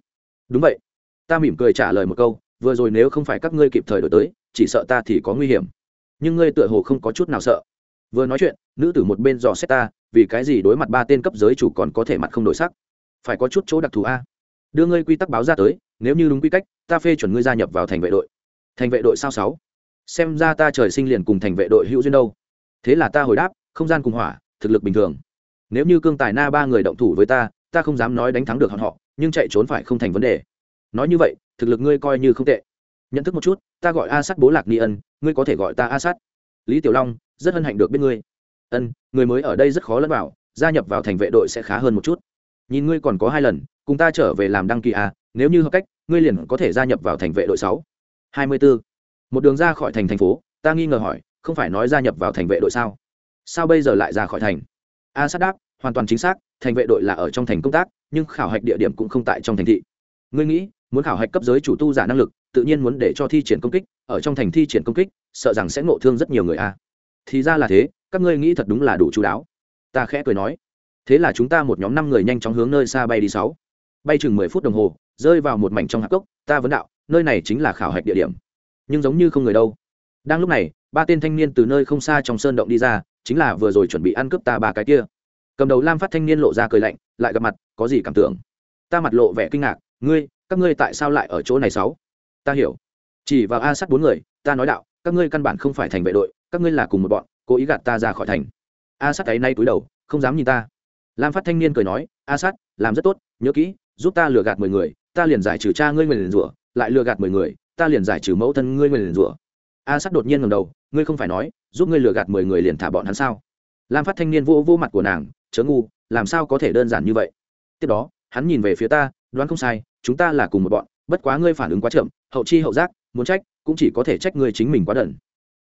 Đúng vậy. Ta mỉm cười trả lời một câu, vừa rồi nếu không phải các ngươi kịp thời đổi tới, chỉ sợ ta thì có nguy hiểm. Nhưng ngươi tựa hồ không có chút nào sợ. Vừa nói chuyện, nữ tử một bên dò xét ta, vì cái gì đối mặt ba tên cấp giới chủ còn có thể mặt không đổi sắc? Phải có chút chỗ đặc thù a. Đưa ngươi quy tắc báo ra tới, nếu như đúng quy cách, ta phê chuẩn ngươi gia nhập vào thành vệ đội. Thành vệ đội sao sáu? Xem ra ta trời sinh liền cùng thành vệ đội hữu duyên đâu. Thế là ta hồi đáp, không gian cùng hỏa, thực lực bình thường. Nếu như cương tài na ba người động thủ với ta ta không dám nói đánh thắng được họ, nhưng chạy trốn phải không thành vấn đề. Nói như vậy, thực lực ngươi coi như không tệ. Nhận thức một chút, ta gọi a sắt bố lạc ni ân, ngươi có thể gọi ta a sắt lý tiểu long, rất hân hạnh được biết ngươi. Ân, người mới ở đây rất khó lẫn vào, gia nhập vào thành vệ đội sẽ khá hơn một chút. Nhìn ngươi còn có hai lần, cùng ta trở về làm đăng ký à nếu như hợp cách, ngươi liền có thể gia nhập vào thành vệ đội sáu. Hai mươi bốn một đường ra khỏi thành thành phố, ta nghi ngờ hỏi, không phải nói gia nhập vào thành vệ đội sao? Sao bây giờ lại ra khỏi thành? A sát đáp, hoàn toàn chính xác thành vệ đội là ở trong thành công tác, nhưng khảo hạch địa điểm cũng không tại trong thành thị. Ngươi nghĩ, muốn khảo hạch cấp giới chủ tu giả năng lực, tự nhiên muốn để cho thi triển công kích, ở trong thành thi triển công kích, sợ rằng sẽ ngộ thương rất nhiều người a. Thì ra là thế, các ngươi nghĩ thật đúng là đủ chú đáo. Ta khẽ cười nói. Thế là chúng ta một nhóm năm người nhanh chóng hướng nơi xa bay đi sáu. Bay chừng mười phút đồng hồ, rơi vào một mảnh trong hạp cốc, ta vấn đạo, nơi này chính là khảo hạch địa điểm. Nhưng giống như không người đâu. Đang lúc này, ba tên thanh niên từ nơi không xa trong sơn động đi ra, chính là vừa rồi chuẩn bị ăn cướp ta ba cái kia cầm đầu lam phát thanh niên lộ ra cười lạnh, lại gặp mặt, có gì cảm tưởng? Ta mặt lộ vẻ kinh ngạc, ngươi, các ngươi tại sao lại ở chỗ này sáu? Ta hiểu. Chỉ vào a sát bốn người, ta nói đạo, các ngươi căn bản không phải thành vệ đội, các ngươi là cùng một bọn, cố ý gạt ta ra khỏi thành. A sát ấy nay túi đầu, không dám nhìn ta. Lam phát thanh niên cười nói, a sát, làm rất tốt, nhớ kỹ, giúp ta lừa gạt mười người, ta liền giải trừ cha ngươi người liền rủa, lại lừa gạt mười người, ta liền giải trừ mẫu thân ngươi người liền rủa. A sát đột nhiên ngầm đầu, ngươi không phải nói, giúp ngươi lừa gạt mười người liền thả bọn hắn sao? Lam phát thanh niên vô vô mặt của nàng chớ ngu, làm sao có thể đơn giản như vậy? Tiếp đó, hắn nhìn về phía ta, đoán không sai, chúng ta là cùng một bọn, bất quá ngươi phản ứng quá chậm, hậu chi hậu giác, muốn trách, cũng chỉ có thể trách ngươi chính mình quá đần.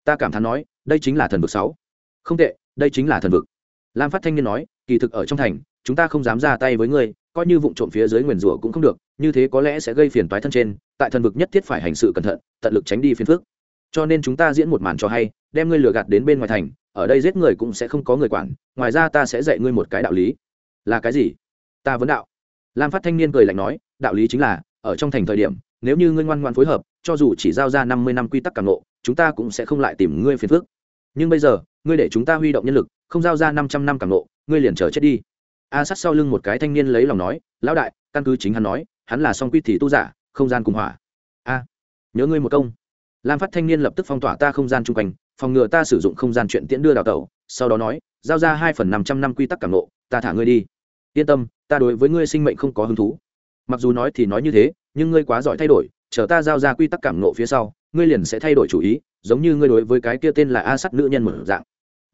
Ta cảm thán nói, đây chính là thần vực sáu. Không tệ, đây chính là thần vực. Lam phát thanh niên nói, kỳ thực ở trong thành, chúng ta không dám ra tay với ngươi, coi như vụ trộm phía dưới nguyền rủa cũng không được, như thế có lẽ sẽ gây phiền toái thân trên, tại thần vực nhất thiết phải hành sự cẩn thận, tận lực tránh đi phiền phức. Cho nên chúng ta diễn một màn cho hay, đem ngươi lừa gạt đến bên ngoài thành ở đây giết người cũng sẽ không có người quản, ngoài ra ta sẽ dạy ngươi một cái đạo lý. Là cái gì? Ta vấn đạo. Lam phát thanh niên cười lạnh nói, đạo lý chính là, ở trong thành thời điểm, nếu như ngươi ngoan ngoan phối hợp, cho dù chỉ giao ra năm mươi năm quy tắc càng nộ chúng ta cũng sẽ không lại tìm ngươi phiền phức. Nhưng bây giờ, ngươi để chúng ta huy động nhân lực, không giao ra năm trăm năm càng nộ ngươi liền chờ chết đi. A sát sau lưng một cái thanh niên lấy lòng nói, lão đại, căn cứ chính hắn nói, hắn là song quy thì tu giả, không gian cùng hỏa. A, nhớ ngươi một công. Lam phát thanh niên lập tức phong tỏa ta không gian chung quanh phòng ngừa ta sử dụng không gian chuyện tiễn đưa đào tẩu, sau đó nói, giao ra hai phần năm trăm năm quy tắc cảm nộ ta thả ngươi đi. Yên tâm, ta đối với ngươi sinh mệnh không có hứng thú. Mặc dù nói thì nói như thế, nhưng ngươi quá giỏi thay đổi, chờ ta giao ra quy tắc cảm nộ phía sau, ngươi liền sẽ thay đổi chủ ý, giống như ngươi đối với cái kia tên là a sắt nữ nhân một dạng.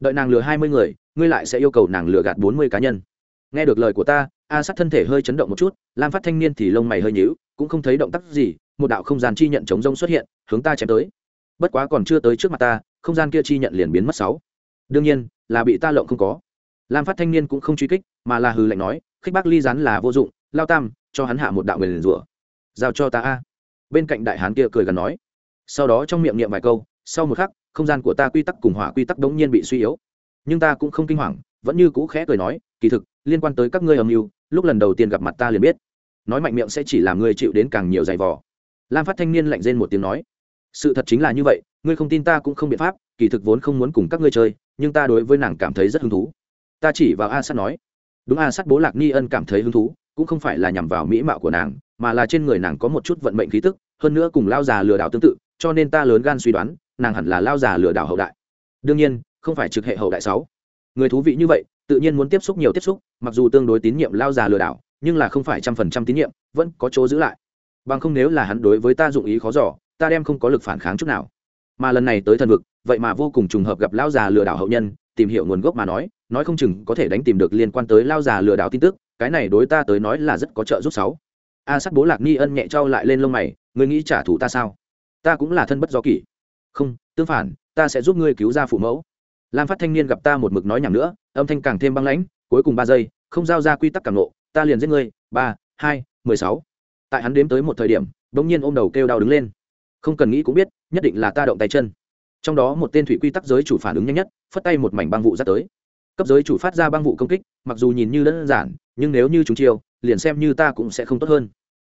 Đợi nàng lừa hai mươi người, ngươi lại sẽ yêu cầu nàng lừa gạt bốn mươi cá nhân. Nghe được lời của ta, a sắt thân thể hơi chấn động một chút, lam phát thanh niên thì lông mày hơi nhíu, cũng không thấy động tác gì, một đạo không gian chi nhận chống rông xuất hiện, hướng ta chém tới bất quá còn chưa tới trước mặt ta, không gian kia chi nhận liền biến mất sáu. Đương nhiên, là bị ta lộng không có. Lam phát thanh niên cũng không truy kích, mà là hừ lạnh nói, khích bác ly rắn là vô dụng, lao tam, cho hắn hạ một đạo người liền rủa. Giao cho ta a. Bên cạnh đại hán kia cười gần nói. Sau đó trong miệng niệm vài câu, sau một khắc, không gian của ta quy tắc cùng hỏa quy tắc đống nhiên bị suy yếu. Nhưng ta cũng không kinh hoàng, vẫn như cũ khẽ cười nói, kỳ thực, liên quan tới các ngươi âm mưu, lúc lần đầu tiên gặp mặt ta liền biết. Nói mạnh miệng sẽ chỉ làm ngươi chịu đến càng nhiều giày vò. Lam phát thanh niên lạnh rên một tiếng nói sự thật chính là như vậy, ngươi không tin ta cũng không biện pháp, kỳ thực vốn không muốn cùng các ngươi chơi, nhưng ta đối với nàng cảm thấy rất hứng thú. Ta chỉ vào a sắt nói. Đúng, a sắt bố lạc ni ân cảm thấy hứng thú, cũng không phải là nhằm vào mỹ mạo của nàng, mà là trên người nàng có một chút vận mệnh khí tức, hơn nữa cùng lao già lừa đảo tương tự, cho nên ta lớn gan suy đoán, nàng hẳn là lao già lừa đảo hậu đại. Đương nhiên, không phải trực hệ hậu đại sáu. Người thú vị như vậy, tự nhiên muốn tiếp xúc nhiều tiếp xúc, mặc dù tương đối tín nhiệm lao già lừa đảo, nhưng là không phải trăm phần trăm tín nhiệm, vẫn có chỗ giữ lại. Bằng không nếu là hắn đối với ta dụng ý khó giỏ ta đem không có lực phản kháng chút nào. Mà lần này tới thần vực, vậy mà vô cùng trùng hợp gặp lao già lừa đảo hậu nhân, tìm hiểu nguồn gốc mà nói nói không chừng có thể đánh tìm được liên quan tới lao già lừa đảo tin tức, cái này đối ta tới nói là rất có trợ giúp sáu. A sắc bố lạc ni ân nhẹ trao lại lên lông mày, ngươi nghĩ trả thù ta sao? Ta cũng là thân bất do kỷ. Không, tương phản, ta sẽ giúp ngươi cứu ra phụ mẫu. Lam phát thanh niên gặp ta một mực nói nhảm nữa, âm thanh càng thêm băng lãnh, cuối cùng ba giây, không giao ra quy tắc càng nộ ta liền giết ngươi, ba, hai, mười sáu. Tại hắn đếm tới một thời điểm, bỗng nhiên ôm đầu kêu đau đứng lên không cần nghĩ cũng biết, nhất định là ta động tay chân. Trong đó một tên thủy quy tắc giới chủ phản ứng nhanh nhất, phất tay một mảnh băng vụ ra tới. Cấp giới chủ phát ra băng vụ công kích, mặc dù nhìn như đơn giản, nhưng nếu như chúng chiêu, liền xem như ta cũng sẽ không tốt hơn.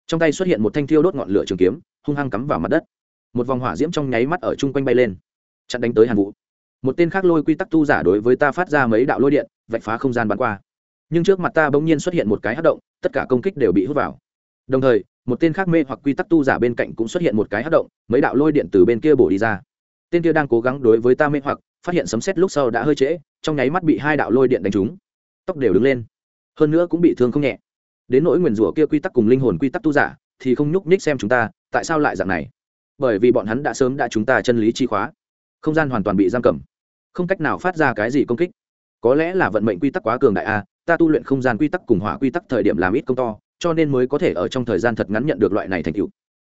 Trong tay xuất hiện một thanh thiêu đốt ngọn lửa trường kiếm, hung hăng cắm vào mặt đất. Một vòng hỏa diễm trong nháy mắt ở chung quanh bay lên, chặn đánh tới hàn vụ một tên khác lôi quy tắc tu giả đối với ta phát ra mấy đạo lôi điện, vạch phá không gian bắn qua. Nhưng trước mặt ta bỗng nhiên xuất hiện một cái hát động, tất cả công kích đều bị hút vào. Đồng thời một tên khác mê hoặc quy tắc tu giả bên cạnh cũng xuất hiện một cái hát động, mấy đạo lôi điện từ bên kia bổ đi ra. Tên kia đang cố gắng đối với ta mê hoặc, phát hiện sấm xét lúc sau đã hơi trễ, trong nháy mắt bị hai đạo lôi điện đánh trúng. Tóc đều đứng lên. Hơn nữa cũng bị thương không nhẹ. Đến nỗi nguyền rủa kia quy tắc cùng linh hồn quy tắc tu giả, thì không nhúc nhích xem chúng ta, tại sao lại dạng này? Bởi vì bọn hắn đã sớm đã chúng ta chân lý chi khóa. Không gian hoàn toàn bị giam cầm. Không cách nào phát ra cái gì công kích. Có lẽ là vận mệnh quy tắc quá cường đại a ta tu luyện không gian quy tắc cùng hỏa quy tắc thời điểm làm ít công to cho nên mới có thể ở trong thời gian thật ngắn nhận được loại này thành tựu.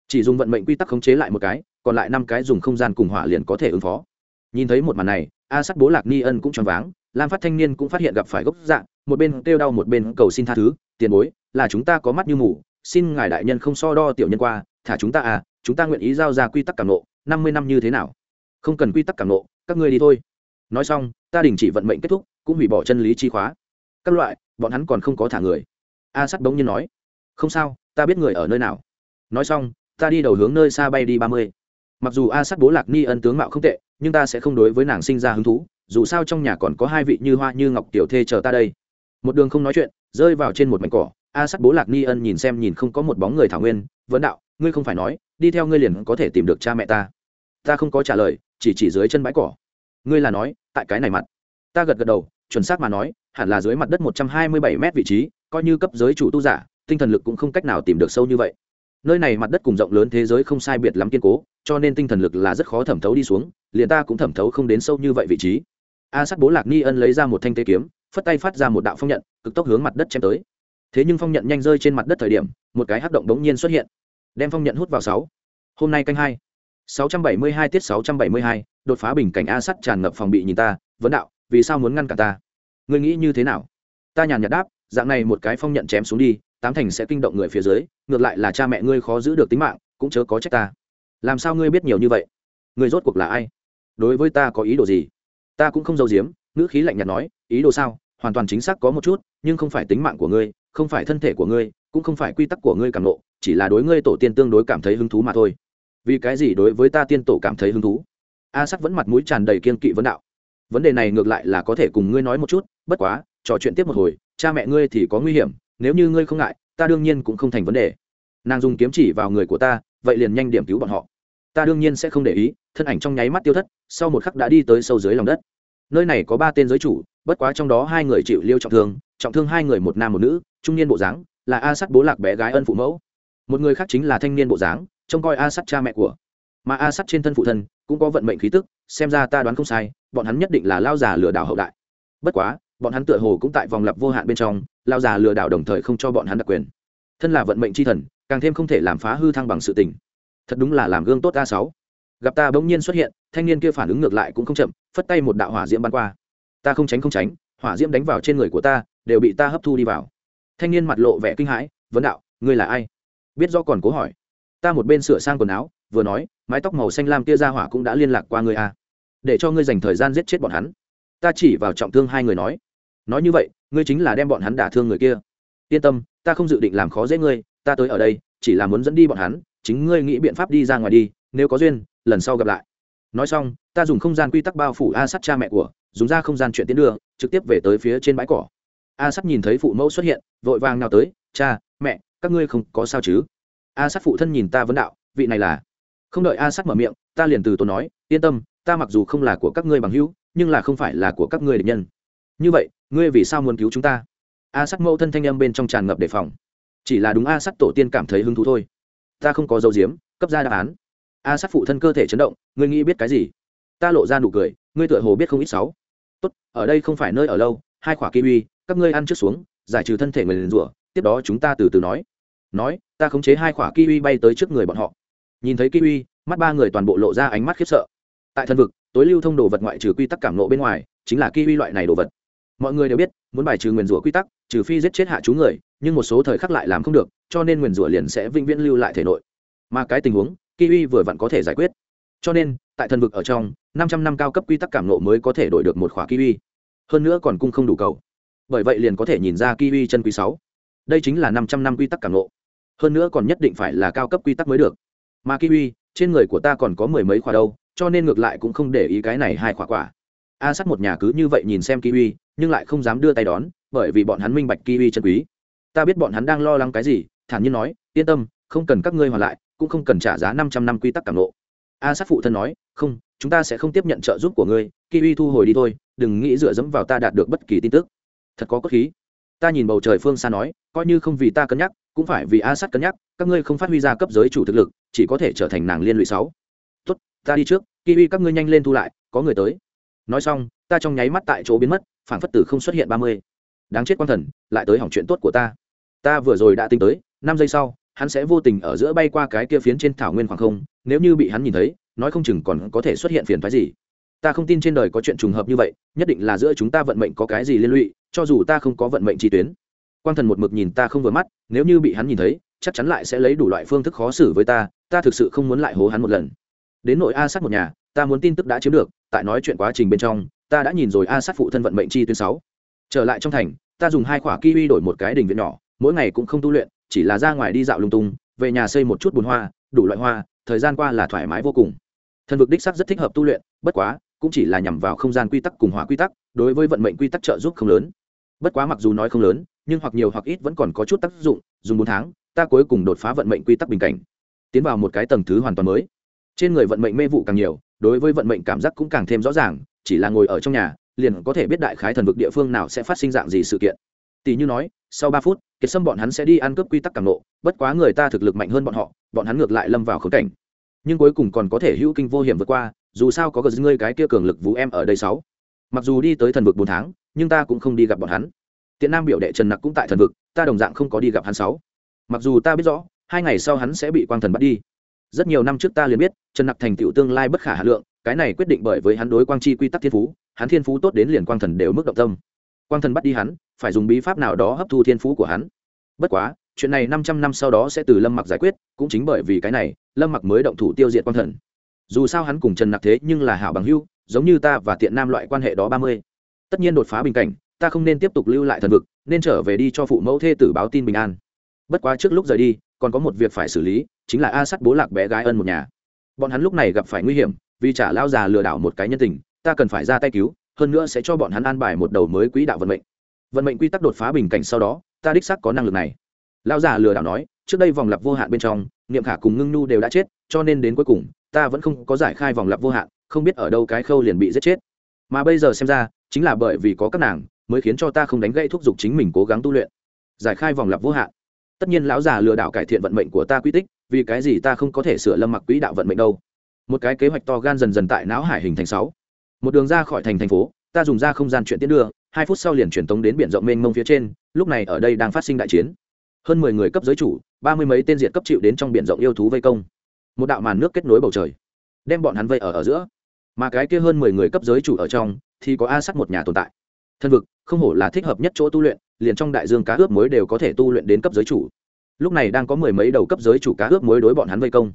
Chỉ dùng vận mệnh quy tắc khống chế lại một cái, còn lại năm cái dùng không gian cùng hỏa liền có thể ứng phó. Nhìn thấy một màn này, a sắc bố lạc ni ân cũng choáng váng, lam phát thanh niên cũng phát hiện gặp phải gốc dạng một bên kêu đau một bên cầu xin tha thứ, tiền bối, là chúng ta có mắt như mù, xin ngài đại nhân không so đo tiểu nhân qua, thả chúng ta à chúng ta nguyện ý giao ra quy tắc cảm nộ, năm mươi năm như thế nào? Không cần quy tắc cảm nộ, các ngươi đi thôi. Nói xong, ta đình chỉ vận mệnh kết thúc, cũng hủy bỏ chân lý chi khóa. Các loại, bọn hắn còn không có thả người. A sắt bỗng nhiên nói không sao, ta biết người ở nơi nào. Nói xong, ta đi đầu hướng nơi xa bay đi ba mươi. Mặc dù a sắt bố lạc ni ân tướng mạo không tệ, nhưng ta sẽ không đối với nàng sinh ra hứng thú, dù sao trong nhà còn có hai vị như hoa như ngọc tiểu thê chờ ta đây. Một đường không nói chuyện, rơi vào trên một mảnh cỏ, a sắt bố lạc ni ân nhìn xem nhìn không có một bóng người thảo nguyên, vấn đạo, ngươi không phải nói, đi theo ngươi liền có thể tìm được cha mẹ ta? Ta không có trả lời, chỉ chỉ dưới chân bãi cỏ. Ngươi là nói, tại cái này mặt. Ta gật gật đầu, chuẩn xác mà nói, hẳn là dưới mặt đất một trăm hai mươi bảy m vị trí, coi như cấp giới chủ tu giả tinh thần lực cũng không cách nào tìm được sâu như vậy. Nơi này mặt đất cùng rộng lớn thế giới không sai biệt lắm kiên cố, cho nên tinh thần lực là rất khó thẩm thấu đi xuống, liền ta cũng thẩm thấu không đến sâu như vậy vị trí. A sắt bố lạc ni ân lấy ra một thanh tế kiếm, phất tay phát ra một đạo phong nhận, cực tốc hướng mặt đất chém tới. Thế nhưng phong nhận nhanh rơi trên mặt đất thời điểm, một cái hắc động đống nhiên xuất hiện. Đem phong nhận hút vào sáu. Hôm nay canh hai. sáu trăm bảy mươi hai tiết sáu trăm bảy mươi hai, đột phá bình cảnh a sắt tràn ngập phòng bị nhìn ta, vấn đạo, vì sao muốn ngăn cả ta? Ngươi nghĩ như thế nào? Ta nhàn nhạt đáp, dạng này một cái phong nhận chém xuống đi tám thành sẽ kinh động người phía dưới, ngược lại là cha mẹ ngươi khó giữ được tính mạng, cũng chớ có trách ta. Làm sao ngươi biết nhiều như vậy? Ngươi rốt cuộc là ai? Đối với ta có ý đồ gì? Ta cũng không giấu giếm, ngữ khí lạnh nhạt nói, ý đồ sao? Hoàn toàn chính xác có một chút, nhưng không phải tính mạng của ngươi, không phải thân thể của ngươi, cũng không phải quy tắc của ngươi cảm nộ chỉ là đối ngươi tổ tiên tương đối cảm thấy hứng thú mà thôi. Vì cái gì đối với ta tiên tổ cảm thấy hứng thú? A sắc vẫn mặt mũi tràn đầy kiên kỵ vấn đạo. Vấn đề này ngược lại là có thể cùng ngươi nói một chút, bất quá, trò chuyện tiếp một hồi, cha mẹ ngươi thì có nguy hiểm nếu như ngươi không ngại, ta đương nhiên cũng không thành vấn đề. Nàng dùng kiếm chỉ vào người của ta, vậy liền nhanh điểm cứu bọn họ. Ta đương nhiên sẽ không để ý, thân ảnh trong nháy mắt tiêu thất, sau một khắc đã đi tới sâu dưới lòng đất. Nơi này có ba tên giới chủ, bất quá trong đó hai người chịu liêu trọng thương trọng thương hai người một nam một nữ, trung niên bộ dáng, là a sắt bố lạc bé gái ân phụ mẫu. Một người khác chính là thanh niên bộ dáng, trông coi a sắt cha mẹ của. Mà a sắt trên thân phụ thân cũng có vận mệnh khí tức, xem ra ta đoán không sai, bọn hắn nhất định là lao già lừa đảo hậu đại. Bất quá bọn hắn tựa hồ cũng tại vòng lặp vô hạn bên trong, lao già lừa đảo đồng thời không cho bọn hắn đặc quyền. Thân là vận mệnh c h i thần, càng thêm không thể làm phá hư thăng bằng sự tình. Thật đúng là làm gương tốt a sáu. Gặp ta bỗng nhiên xuất hiện, thanh niên kia phản ứng ngược lại cũng không chậm, phất tay một đạo hỏa diễm bắn qua. Ta không tránh không tránh, hỏa diễm đánh vào trên người của ta, đều bị ta hấp thu đi vào. Thanh niên mặt lộ vẻ kinh hãi, vấn đạo, ngươi là ai? Biết do còn cố hỏi. Ta một bên sửa sang quần áo, vừa nói, mái tóc màu xanh lam kia ra hỏa cũng đã liên lạc qua ngươi a để cho ngươi dành thời gian giết chết bọn hắn. Ta chỉ vào trọng thương hai người nói nói như vậy, ngươi chính là đem bọn hắn đả thương người kia. Yên tâm, ta không dự định làm khó dễ ngươi, ta tới ở đây, chỉ là muốn dẫn đi bọn hắn, chính ngươi nghĩ biện pháp đi ra ngoài đi, nếu có duyên, lần sau gặp lại. Nói xong, ta dùng không gian quy tắc bao phủ a sắt cha mẹ của, dùng ra không gian chuyện tiến đưa, trực tiếp về tới phía trên bãi cỏ. A sắt nhìn thấy phụ mẫu xuất hiện, vội vàng nào tới, cha, mẹ, các ngươi không có sao chứ? A sắt phụ thân nhìn ta vấn đạo, vị này là? Không đợi a sắt mở miệng, ta liền từ tốn nói, yên tâm, ta mặc dù không là của các ngươi bằng hữu, nhưng là không phải là của các ngươi địch nhân như vậy, ngươi vì sao muốn cứu chúng ta? A sắt mẫu thân thanh âm bên trong tràn ngập đề phòng. Chỉ là đúng a sắt tổ tiên cảm thấy hứng thú thôi. Ta không có dấu diếm cấp ra đáp án. A sắt phụ thân cơ thể chấn động, ngươi nghĩ biết cái gì? Ta lộ ra nụ cười, ngươi tựa hồ biết không ít sáu tốt, ở đây không phải nơi ở lâu, hai quả kiwi, các ngươi ăn trước xuống, giải trừ thân thể người liền rủa, tiếp đó chúng ta từ từ nói. Nói, ta khống chế hai quả kiwi bay tới trước người bọn họ. Nhìn thấy kiwi, mắt ba người toàn bộ lộ ra ánh mắt khiếp sợ. Tại thân vực, tối lưu thông đồ vật ngoại trừ quy tắc cảm nộ bên ngoài, chính là kiwi loại này đồ vật mọi người đều biết, muốn bài trừ nguyền rủa quy tắc, trừ phi giết chết hạ chú người, nhưng một số thời khắc lại làm không được, cho nên nguyền rủa liền sẽ vĩnh viễn lưu lại thể nội. Mà cái tình huống, kiwi vừa vặn có thể giải quyết. Cho nên, tại thần vực ở trong, năm trăm năm cao cấp quy tắc cảm nộ mới có thể đổi được một khỏa kiwi. Hơn nữa còn cung không đủ cầu. Bởi vậy liền có thể nhìn ra kiwi chân quý sáu. Đây chính là năm trăm năm quy tắc cảm nộ. Hơn nữa còn nhất định phải là cao cấp quy tắc mới được. Mà kiwi, trên người của ta còn có mười mấy khóa đâu, cho nên ngược lại cũng không để ý cái này hai khóa quả. A sắt một nhà cứ như vậy nhìn xem kiwi nhưng lại không dám đưa tay đón, bởi vì bọn hắn minh bạch kiwi chân quý. Ta biết bọn hắn đang lo lắng cái gì, thản nhiên nói, yên tâm, không cần các ngươi hoàn lại, cũng không cần trả giá năm trăm năm quy tắc cảm nộ a sát phụ thân nói, không, chúng ta sẽ không tiếp nhận trợ giúp của ngươi, kiwi thu hồi đi thôi, đừng nghĩ dựa dẫm vào ta đạt được bất kỳ tin tức. Thật có cốt khí. Ta nhìn bầu trời phương xa nói, coi như không vì ta cân nhắc, cũng phải vì a sát cân nhắc, các ngươi không phát huy ra cấp giới chủ thực lực, chỉ có thể trở thành nàng liên lụy sáu. Tốt, ta đi trước, kiwi các ngươi nhanh lên thu lại, có người tới. Nói xong ta trong nháy mắt tại chỗ biến mất phản phất tử không xuất hiện ba mươi. Đáng chết quan thần, lại tới hỏng chuyện tốt của ta. Ta vừa rồi đã tính tới, năm giây sau, hắn sẽ vô tình ở giữa bay qua cái kia phiến trên thảo nguyên khoảng không, nếu như bị hắn nhìn thấy, nói không chừng còn có thể xuất hiện phiền phái gì. Ta không tin trên đời có chuyện trùng hợp như vậy, nhất định là giữa chúng ta vận mệnh có cái gì liên lụy, cho dù ta không có vận mệnh chi tuyến. Quan thần một mực nhìn ta không vừa mắt, nếu như bị hắn nhìn thấy, chắc chắn lại sẽ lấy đủ loại phương thức khó xử với ta ta thực sự không muốn lại hố hắn một lần. Đến nội a sát một nhà, ta muốn tin tức đã chiếm được, tại nói chuyện quá trình bên trong ta đã nhìn rồi a sát phụ thân vận mệnh chi tuyến sáu. Trở lại trong thành, ta dùng hai khỏa kiwi đổi một cái đình viện nhỏ, mỗi ngày cũng không tu luyện, chỉ là ra ngoài đi dạo lung tung, về nhà xây một chút bùn hoa, đủ loại hoa, thời gian qua là thoải mái vô cùng. Thần vực đích sắc rất thích hợp tu luyện, bất quá, cũng chỉ là nhằm vào không gian quy tắc cùng hỏa quy tắc, đối với vận mệnh quy tắc trợ giúp không lớn. Bất quá mặc dù nói không lớn, nhưng hoặc nhiều hoặc ít vẫn còn có chút tác dụng, dùng bốn tháng, ta cuối cùng đột phá vận mệnh quy tắc bình cảnh. Tiến vào một cái tầng thứ hoàn toàn mới. Trên người vận mệnh mê vụ càng nhiều, đối với vận mệnh cảm giác cũng càng thêm rõ ràng chỉ là ngồi ở trong nhà, liền có thể biết đại khái thần vực địa phương nào sẽ phát sinh dạng gì sự kiện. Tỷ như nói, sau ba phút, kiệt sâm bọn hắn sẽ đi ăn cướp quy tắc càng nộ bất quá người ta thực lực mạnh hơn bọn họ, bọn hắn ngược lại lâm vào khớp cảnh. Nhưng cuối cùng còn có thể hữu kinh vô hiểm vượt qua, dù sao có gờ ngươi cái kia cường lực vũ em ở đây sáu. Mặc dù đi tới thần vực bốn tháng, nhưng ta cũng không đi gặp bọn hắn. Tiện nam biểu đệ trần nặc cũng tại thần vực, ta đồng dạng không có đi gặp hắn sáu. Mặc dù ta biết rõ, hai ngày sau hắn sẽ bị quang thần bắt đi. Rất nhiều năm trước ta liền biết, trần nặc thành tựu tương lai bất khả hà lượng cái này quyết định bởi với hắn đối quang chi quy tắc thiên phú, hắn thiên phú tốt đến liền quang thần đều mức động tâm. Quang thần bắt đi hắn, phải dùng bí pháp nào đó hấp thu thiên phú của hắn. Bất quá, chuyện này năm trăm năm sau đó sẽ từ lâm mặc giải quyết, cũng chính bởi vì cái này, lâm mặc mới động thủ tiêu diệt quang thần. Dù sao hắn cùng trần nặc thế nhưng là hảo bằng hưu giống như ta và tiện nam loại quan hệ đó ba mươi. Tất nhiên đột phá bình cảnh, ta không nên tiếp tục lưu lại thần vực, nên trở về đi cho phụ mẫu thê tử báo tin bình an. Bất quá trước lúc rời đi, còn có một việc phải xử lý, chính là a sắt bố lạc bé gái ân một nhà. Bọn hắn lúc này gặp phải nguy hiểm vì trả lao già lừa đảo một cái nhân tình, ta cần phải ra tay cứu, hơn nữa sẽ cho bọn hắn an bài một đầu mới quỹ đạo vận mệnh. Vận mệnh quy tắc đột phá bình cảnh sau đó, ta đích xác có năng lực này. Lao già lừa đảo nói, trước đây vòng lặp vô hạn bên trong, niệm khả cùng ngưng nhu đều đã chết, cho nên đến cuối cùng, ta vẫn không có giải khai vòng lặp vô hạn, không biết ở đâu cái khâu liền bị giết chết. Mà bây giờ xem ra, chính là bởi vì có các nàng, mới khiến cho ta không đánh gây thúc giục chính mình cố gắng tu luyện. Giải khai vòng lặp vô hạn. Tất nhiên lão già lừa đảo cải thiện vận mệnh của ta quy tích, vì cái gì ta không có thể sửa lâm mặc quỹ đạo vận mệnh đâu? Một cái kế hoạch to gan dần dần tại não hải hình thành sáu. Một đường ra khỏi thành thành phố, ta dùng ra không gian chuyện tiến đưa, hai phút sau liền truyền tống đến biển rộng mênh mông phía trên, lúc này ở đây đang phát sinh đại chiến. Hơn mười người cấp giới chủ, ba mươi mấy tên diện cấp chịu đến trong biển rộng yêu thú vây công. Một đạo màn nước kết nối bầu trời, đem bọn hắn vây ở ở giữa. Mà cái kia hơn mười người cấp giới chủ ở trong, thì có a sắt một nhà tồn tại. Thân vực, không hổ là thích hợp nhất chỗ tu luyện, liền trong đại dương cá ướp muối đều có thể tu luyện đến cấp giới chủ. Lúc này đang có mười mấy đầu cấp giới chủ cá ướp muối đối bọn hắn vây công.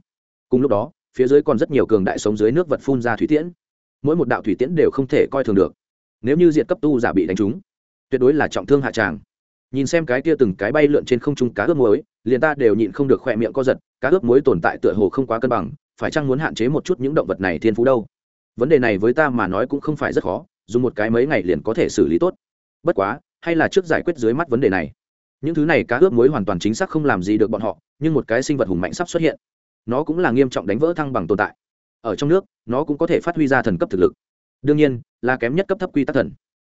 Cùng lúc đó phía dưới còn rất nhiều cường đại sống dưới nước vật phun ra thủy tiễn. Mỗi một đạo thủy tiễn đều không thể coi thường được. Nếu như diện cấp tu giả bị đánh trúng, tuyệt đối là trọng thương hạ tràng. Nhìn xem cái kia từng cái bay lượn trên không trung cá ướp muối, liền ta đều nhịn không được khỏe miệng co giật, cá ướp muối tồn tại tựa hồ không quá cân bằng, phải chăng muốn hạn chế một chút những động vật này thiên phú đâu? Vấn đề này với ta mà nói cũng không phải rất khó, dùng một cái mấy ngày liền có thể xử lý tốt. Bất quá, hay là trước giải quyết dưới mắt vấn đề này. Những thứ này cá ướp muối hoàn toàn chính xác không làm gì được bọn họ, nhưng một cái sinh vật hùng mạnh sắp xuất hiện nó cũng là nghiêm trọng đánh vỡ thăng bằng tồn tại. Ở trong nước, nó cũng có thể phát huy ra thần cấp thực lực. Đương nhiên, là kém nhất cấp thấp quy tắc thần.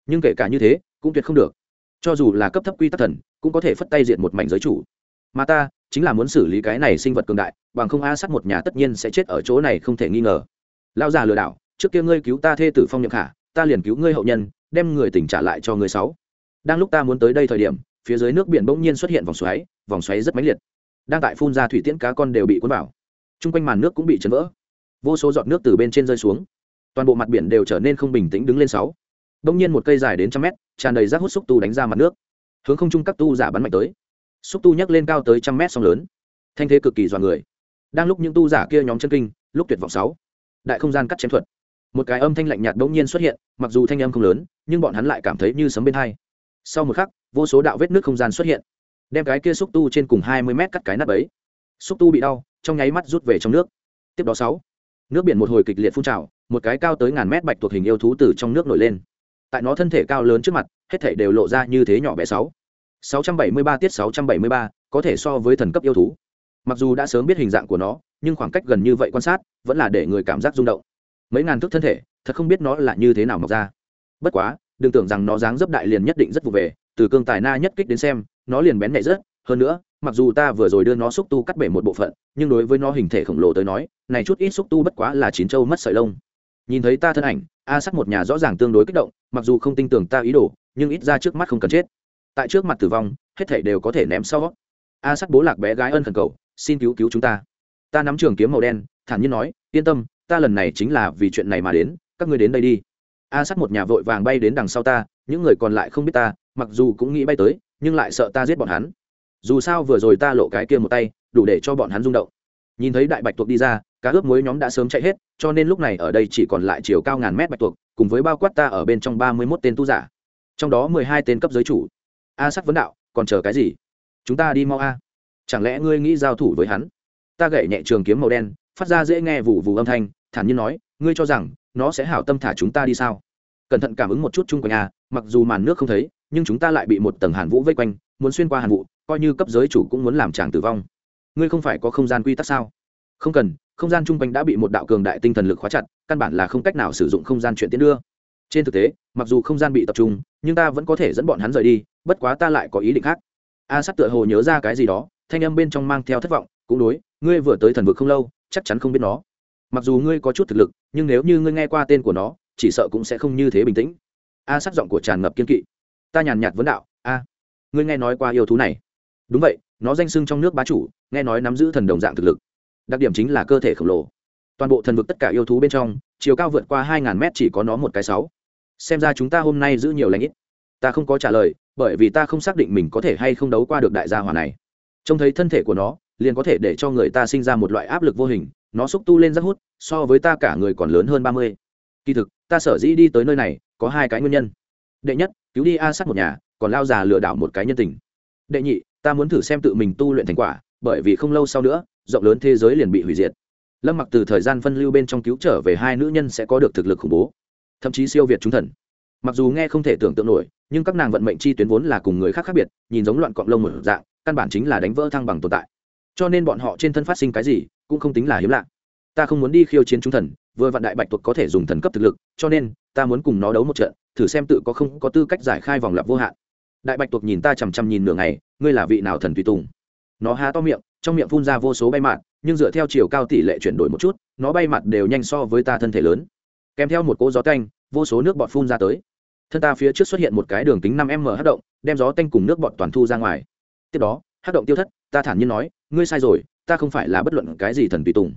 Nhưng kể cả như thế, cũng tuyệt không được. Cho dù là cấp thấp quy tắc thần, cũng có thể phất tay diện một mảnh giới chủ. Mà ta, chính là muốn xử lý cái này sinh vật cường đại, bằng không a sát một nhà tất nhiên sẽ chết ở chỗ này không thể nghi ngờ. Lao già lừa đảo, trước kia ngươi cứu ta thê tử phong nhậm khả, ta liền cứu ngươi hậu nhân, đem người tỉnh trả lại cho người sáu. Đang lúc ta muốn tới đây thời điểm, phía dưới nước biển bỗng nhiên xuất hiện vòng xoáy vòng xoáy rất mãnh liệt. Đang tại phun ra thủy tiễn cá con đều bị cuốn vào chung quanh màn nước cũng bị chấn vỡ. Vô số giọt nước từ bên trên rơi xuống. Toàn bộ mặt biển đều trở nên không bình tĩnh đứng lên sáu. Đông nhiên một cây dài đến trăm mét, tràn đầy rác hút xúc tu đánh ra mặt nước. Hướng không trung các tu giả bắn mạnh tới. Xúc tu nhấc lên cao tới trăm mét song lớn. Thanh thế cực kỳ dọa người. Đang lúc những tu giả kia nhóm chân kinh, lúc tuyệt vọng sáu. Đại không gian cắt chém thuật. Một cái âm thanh lạnh nhạt đông nhiên xuất hiện, mặc dù thanh âm không lớn, nhưng bọn hắn lại cảm thấy như sấm bên hai. Sau một khắc, vô số đạo vết nước không gian xuất hiện. Đem cái kia xúc tu trên cùng hai mươi mét cắt cái nắp ấy. Xúc tu bị đau trong nháy mắt rút về trong nước. Tiếp đó sáu, nước biển một hồi kịch liệt phun trào, một cái cao tới ngàn mét bạch thuộc hình yêu thú từ trong nước nổi lên. Tại nó thân thể cao lớn trước mặt, hết thể đều lộ ra như thế nhỏ bé sáu. sáu trăm bảy mươi ba tiết sáu trăm bảy mươi ba, có thể so với thần cấp yêu thú. Mặc dù đã sớm biết hình dạng của nó, nhưng khoảng cách gần như vậy quan sát, vẫn là để người cảm giác rung động. Mấy ngàn thước thân thể, thật không biết nó là như thế nào mọc ra. Bất quá, đừng tưởng rằng nó dáng dấp đại liền nhất định rất vụ về, từ cương tài na nhất kích đến xem, nó liền bén nhạy rất, hơn nữa mặc dù ta vừa rồi đưa nó xúc tu cắt bể một bộ phận, nhưng đối với nó hình thể khổng lồ tới nói, này chút ít xúc tu bất quá là chín châu mất sợi lông. Nhìn thấy ta thân ảnh, a sắc một nhà rõ ràng tương đối kích động, mặc dù không tin tưởng ta ý đồ, nhưng ít ra trước mắt không cần chết. Tại trước mặt tử vong, hết thể đều có thể ném sau. A sắc bố lạc bé gái ân thần cầu, xin cứu cứu chúng ta. Ta nắm trường kiếm màu đen, thản nhiên nói, yên tâm, ta lần này chính là vì chuyện này mà đến, các ngươi đến đây đi. A sắc một nhà vội vàng bay đến đằng sau ta, những người còn lại không biết ta, mặc dù cũng nghĩ bay tới, nhưng lại sợ ta giết bọn hắn dù sao vừa rồi ta lộ cái kia một tay, đủ để cho bọn hắn rung động. Nhìn thấy đại bạch tuộc đi ra, cá ướp muối nhóm đã sớm chạy hết, cho nên lúc này ở đây chỉ còn lại chiều cao ngàn mét bạch tuộc, cùng với bao quát ta ở bên trong ba mươi mốt tên tu giả. Trong đó mười hai tên cấp giới chủ. A sắc vấn đạo, còn chờ cái gì? Chúng ta đi mau a. Chẳng lẽ ngươi nghĩ giao thủ với hắn? Ta gậy nhẹ trường kiếm màu đen, phát ra dễ nghe vụ vụ âm thanh, thản nhiên nói, ngươi cho rằng, nó sẽ hảo tâm thả chúng ta đi sao? Cẩn thận cảm ứng một chút chung quanh a, mặc dù màn nước không thấy, nhưng chúng ta lại bị một tầng hàn vũ vây quanh, muốn xuyên qua hàn vụ coi như cấp giới chủ cũng muốn làm chàng tử vong. Ngươi không phải có không gian quy tắc sao? Không cần, không gian chung quanh đã bị một đạo cường đại tinh thần lực khóa chặt, căn bản là không cách nào sử dụng không gian chuyện tiến đưa. Trên thực tế, mặc dù không gian bị tập trung, nhưng ta vẫn có thể dẫn bọn hắn rời đi, bất quá ta lại có ý định khác. A sắt tựa hồ nhớ ra cái gì đó, thanh âm bên trong mang theo thất vọng, cũng đối, ngươi vừa tới thần vực không lâu, chắc chắn không biết nó. Mặc dù ngươi có chút thực lực, nhưng nếu như ngươi nghe qua tên của nó, chỉ sợ cũng sẽ không như thế bình tĩnh. A sắc giọng của tràn ngập kiên kỵ. Ta nhàn nhạt vấn đạo, a, ngươi nghe nói qua yêu thú này? Đúng vậy, nó danh sưng trong nước bá chủ, nghe nói nắm giữ thần đồng dạng thực lực. Đặc điểm chính là cơ thể khổng lồ. Toàn bộ thần vực tất cả yêu thú bên trong, chiều cao vượt qua hai ngàn mét chỉ có nó một cái sáu. Xem ra chúng ta hôm nay giữ nhiều lãnh ít. Ta không có trả lời, bởi vì ta không xác định mình có thể hay không đấu qua được đại gia hỏa này. Trông thấy thân thể của nó, liền có thể để cho người ta sinh ra một loại áp lực vô hình, nó xúc tu lên rất hút, so với ta cả người còn lớn hơn ba mươi. Kỳ thực, ta sở dĩ đi tới nơi này, có hai cái nguyên nhân. Đệ nhất, cứu đi a sát một nhà, còn lao già lừa đảo một cái nhân tình đệ nhị, ta muốn thử xem tự mình tu luyện thành quả, bởi vì không lâu sau nữa, rộng lớn thế giới liền bị hủy diệt. Lâm mặc từ thời gian phân lưu bên trong cứu trở về hai nữ nhân sẽ có được thực lực khủng bố, thậm chí siêu việt chúng thần. Mặc dù nghe không thể tưởng tượng nổi, nhưng các nàng vận mệnh chi tuyến vốn là cùng người khác khác biệt, nhìn giống loạn cọng lông một dạng, căn bản chính là đánh vỡ thăng bằng tồn tại. Cho nên bọn họ trên thân phát sinh cái gì, cũng không tính là hiếm lạ. Ta không muốn đi khiêu chiến trung thần, vừa vạn đại bạch tuộc có thể dùng thần cấp thực lực, cho nên, ta muốn cùng nó đấu một trận, thử xem tự có không có tư cách giải khai vòng lặp vô hạn đại bạch tuộc nhìn ta chằm chằm nhìn nửa ngày, ngươi là vị nào thần tùy tùng? Nó há to miệng, trong miệng phun ra vô số bay mạt, nhưng dựa theo chiều cao tỷ lệ chuyển đổi một chút, nó bay mặt đều nhanh so với ta thân thể lớn. Kèm theo một cỗ gió canh vô số nước bọt phun ra tới. Thân ta phía trước xuất hiện một cái đường kính năm m hát động, đem gió tanh cùng nước bọt toàn thu ra ngoài. Tiếp đó, hát động tiêu thất, ta thản nhiên nói, ngươi sai rồi, ta không phải là bất luận cái gì thần tùy tùng.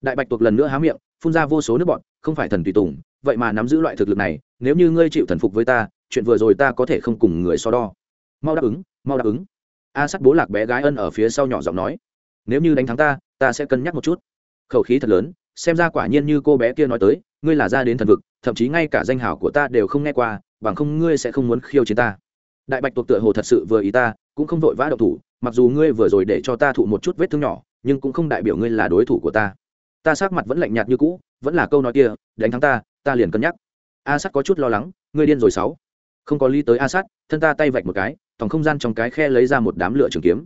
Đại bạch tuộc lần nữa há miệng, phun ra vô số nước bọt, không phải thần tùy tùng, vậy mà nắm giữ loại thực lực này, nếu như ngươi chịu thần phục với ta chuyện vừa rồi ta có thể không cùng người so đo. Mau đáp ứng, mau đáp ứng. A sắt bố lạc bé gái ân ở phía sau nhỏ giọng nói. Nếu như đánh thắng ta ta sẽ cân nhắc một chút. Khẩu khí thật lớn, xem ra quả nhiên như cô bé kia nói tới, ngươi là ra đến thần vực, thậm chí ngay cả danh hào của ta đều không nghe qua, bằng không ngươi sẽ không muốn khiêu chiến ta. Đại bạch tuộc tựa hồ thật sự vừa ý ta, cũng không vội vã đậu thủ, mặc dù ngươi vừa rồi để cho ta thụ một chút vết thương nhỏ, nhưng cũng không đại biểu ngươi là đối thủ của ta. Ta sát mặt vẫn lạnh nhạt như cũ, vẫn là câu nói kia, đánh thắng ta ta liền cân nhắc. A sắt có chút lo lắng, ngươi điên rồi sáu không có ly tới a sát, thân ta tay vạch một cái thòng không gian trong cái khe lấy ra một đám lửa trường kiếm.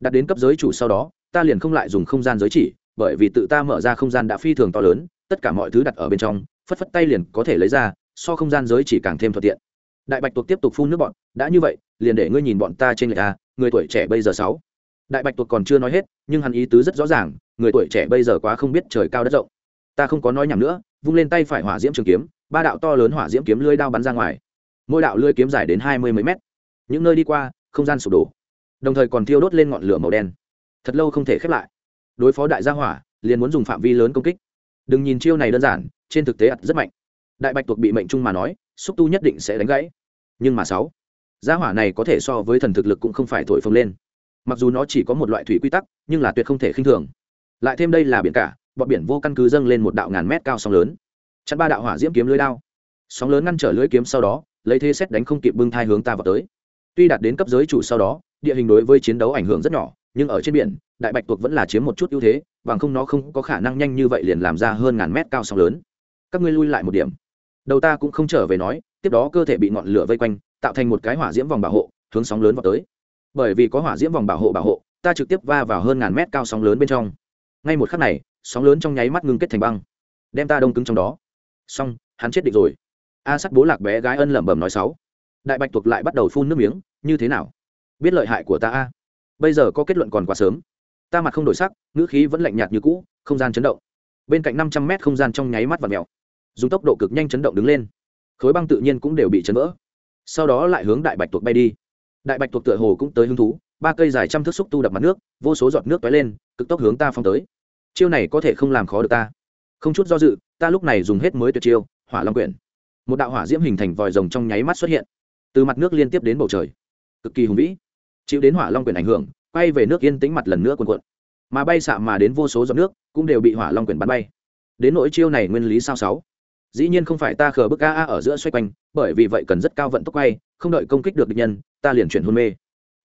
Đặt đến cấp giới chủ sau đó, ta liền không lại dùng không gian giới chỉ, bởi vì tự ta mở ra không gian đã phi thường to lớn, tất cả mọi thứ đặt ở bên trong, phất phất tay liền có thể lấy ra, so không gian giới chỉ càng thêm thuận tiện. Đại bạch tuộc tiếp tục phun nước bọn, đã như vậy, liền để ngươi nhìn bọn ta trên người ta người tuổi trẻ bây giờ sáu. Đại bạch tuộc còn chưa nói hết, nhưng hắn ý tứ rất rõ ràng, người tuổi trẻ bây giờ quá không biết trời cao đất rộng. Ta không có nói nhầm nữa, vung lên tay phải hỏa diễm trường kiếm, ba đạo to lớn hỏa diễm kiếm lưới đao bắn ra ngoài mỗi đạo lưới kiếm dài đến hai mươi mấy mét. Những nơi đi qua, không gian sụp đổ. Đồng thời còn thiêu đốt lên ngọn lửa màu đen. Thật lâu không thể khép lại. Đối phó đại gia hỏa, liền muốn dùng phạm vi lớn công kích. Đừng nhìn chiêu này đơn giản, trên thực tế ặt rất mạnh. Đại bạch tuộc bị mệnh trung mà nói, xúc tu nhất định sẽ đánh gãy. Nhưng mà sáu, gia hỏa này có thể so với thần thực lực cũng không phải thổi phồng lên. Mặc dù nó chỉ có một loại thủy quy tắc, nhưng là tuyệt không thể khinh thường. Lại thêm đây là biển cả, bọn biển vô căn cứ dâng lên một đạo ngàn mét cao sóng lớn. Chặn ba đạo hỏa diễm kiếm lưới đao. Sóng lớn ngăn trở lưới kiếm sau đó lấy thế xét đánh không kịp bưng thai hướng ta vào tới. Tuy đạt đến cấp giới chủ sau đó, địa hình đối với chiến đấu ảnh hưởng rất nhỏ, nhưng ở trên biển, đại bạch tuộc vẫn là chiếm một chút ưu thế, bằng không nó không có khả năng nhanh như vậy liền làm ra hơn ngàn mét cao sóng lớn. Các ngươi lui lại một điểm. Đầu ta cũng không trở về nói, tiếp đó cơ thể bị ngọn lửa vây quanh, tạo thành một cái hỏa diễm vòng bảo hộ, hướng sóng lớn vào tới. Bởi vì có hỏa diễm vòng bảo hộ bảo hộ, ta trực tiếp va vào hơn ngàn mét cao sóng lớn bên trong. Ngay một khắc này, sóng lớn trong nháy mắt ngưng kết thành băng, đem ta đông cứng trong đó. Xong, hắn chết định rồi a sắc bố lạc bé gái ân lẩm bẩm nói sáu. Đại bạch tuộc lại bắt đầu phun nước miếng, như thế nào? Biết lợi hại của ta a? Bây giờ có kết luận còn quá sớm. Ta mặt không đổi sắc, ngữ khí vẫn lạnh nhạt như cũ, không gian chấn động. Bên cạnh năm trăm mét không gian trong nháy mắt và mèo. Dùng tốc độ cực nhanh chấn động đứng lên. Khối băng tự nhiên cũng đều bị chấn vỡ. Sau đó lại hướng đại bạch tuộc bay đi. Đại bạch tuộc tựa hồ cũng tới hứng thú, ba cây dài trăm thước xúc tu đập mặt nước, vô số giọt nước tói lên, cực tốc hướng ta phong tới. Chiêu này có thể không làm khó được ta. Không chút do dự, ta lúc này dùng hết mới tuyệt chiêu, hỏa long quyển một đạo hỏa diễm hình thành vòi rồng trong nháy mắt xuất hiện. Từ mặt nước liên tiếp đến bầu trời. Cực kỳ hùng vĩ. Chịu đến hỏa long quyền ảnh hưởng, quay về nước yên tĩnh mặt lần nữa cuồn cuộn. Mà bay xạ mà đến vô số giọt nước, cũng đều bị hỏa long quyền bắn bay. Đến nỗi chiêu này nguyên lý sao sáu. Dĩ nhiên không phải ta khờ bức a a ở giữa xoay quanh, bởi vì vậy cần rất cao vận tốc quay, không đợi công kích được địch nhân, ta liền chuyển hôn mê.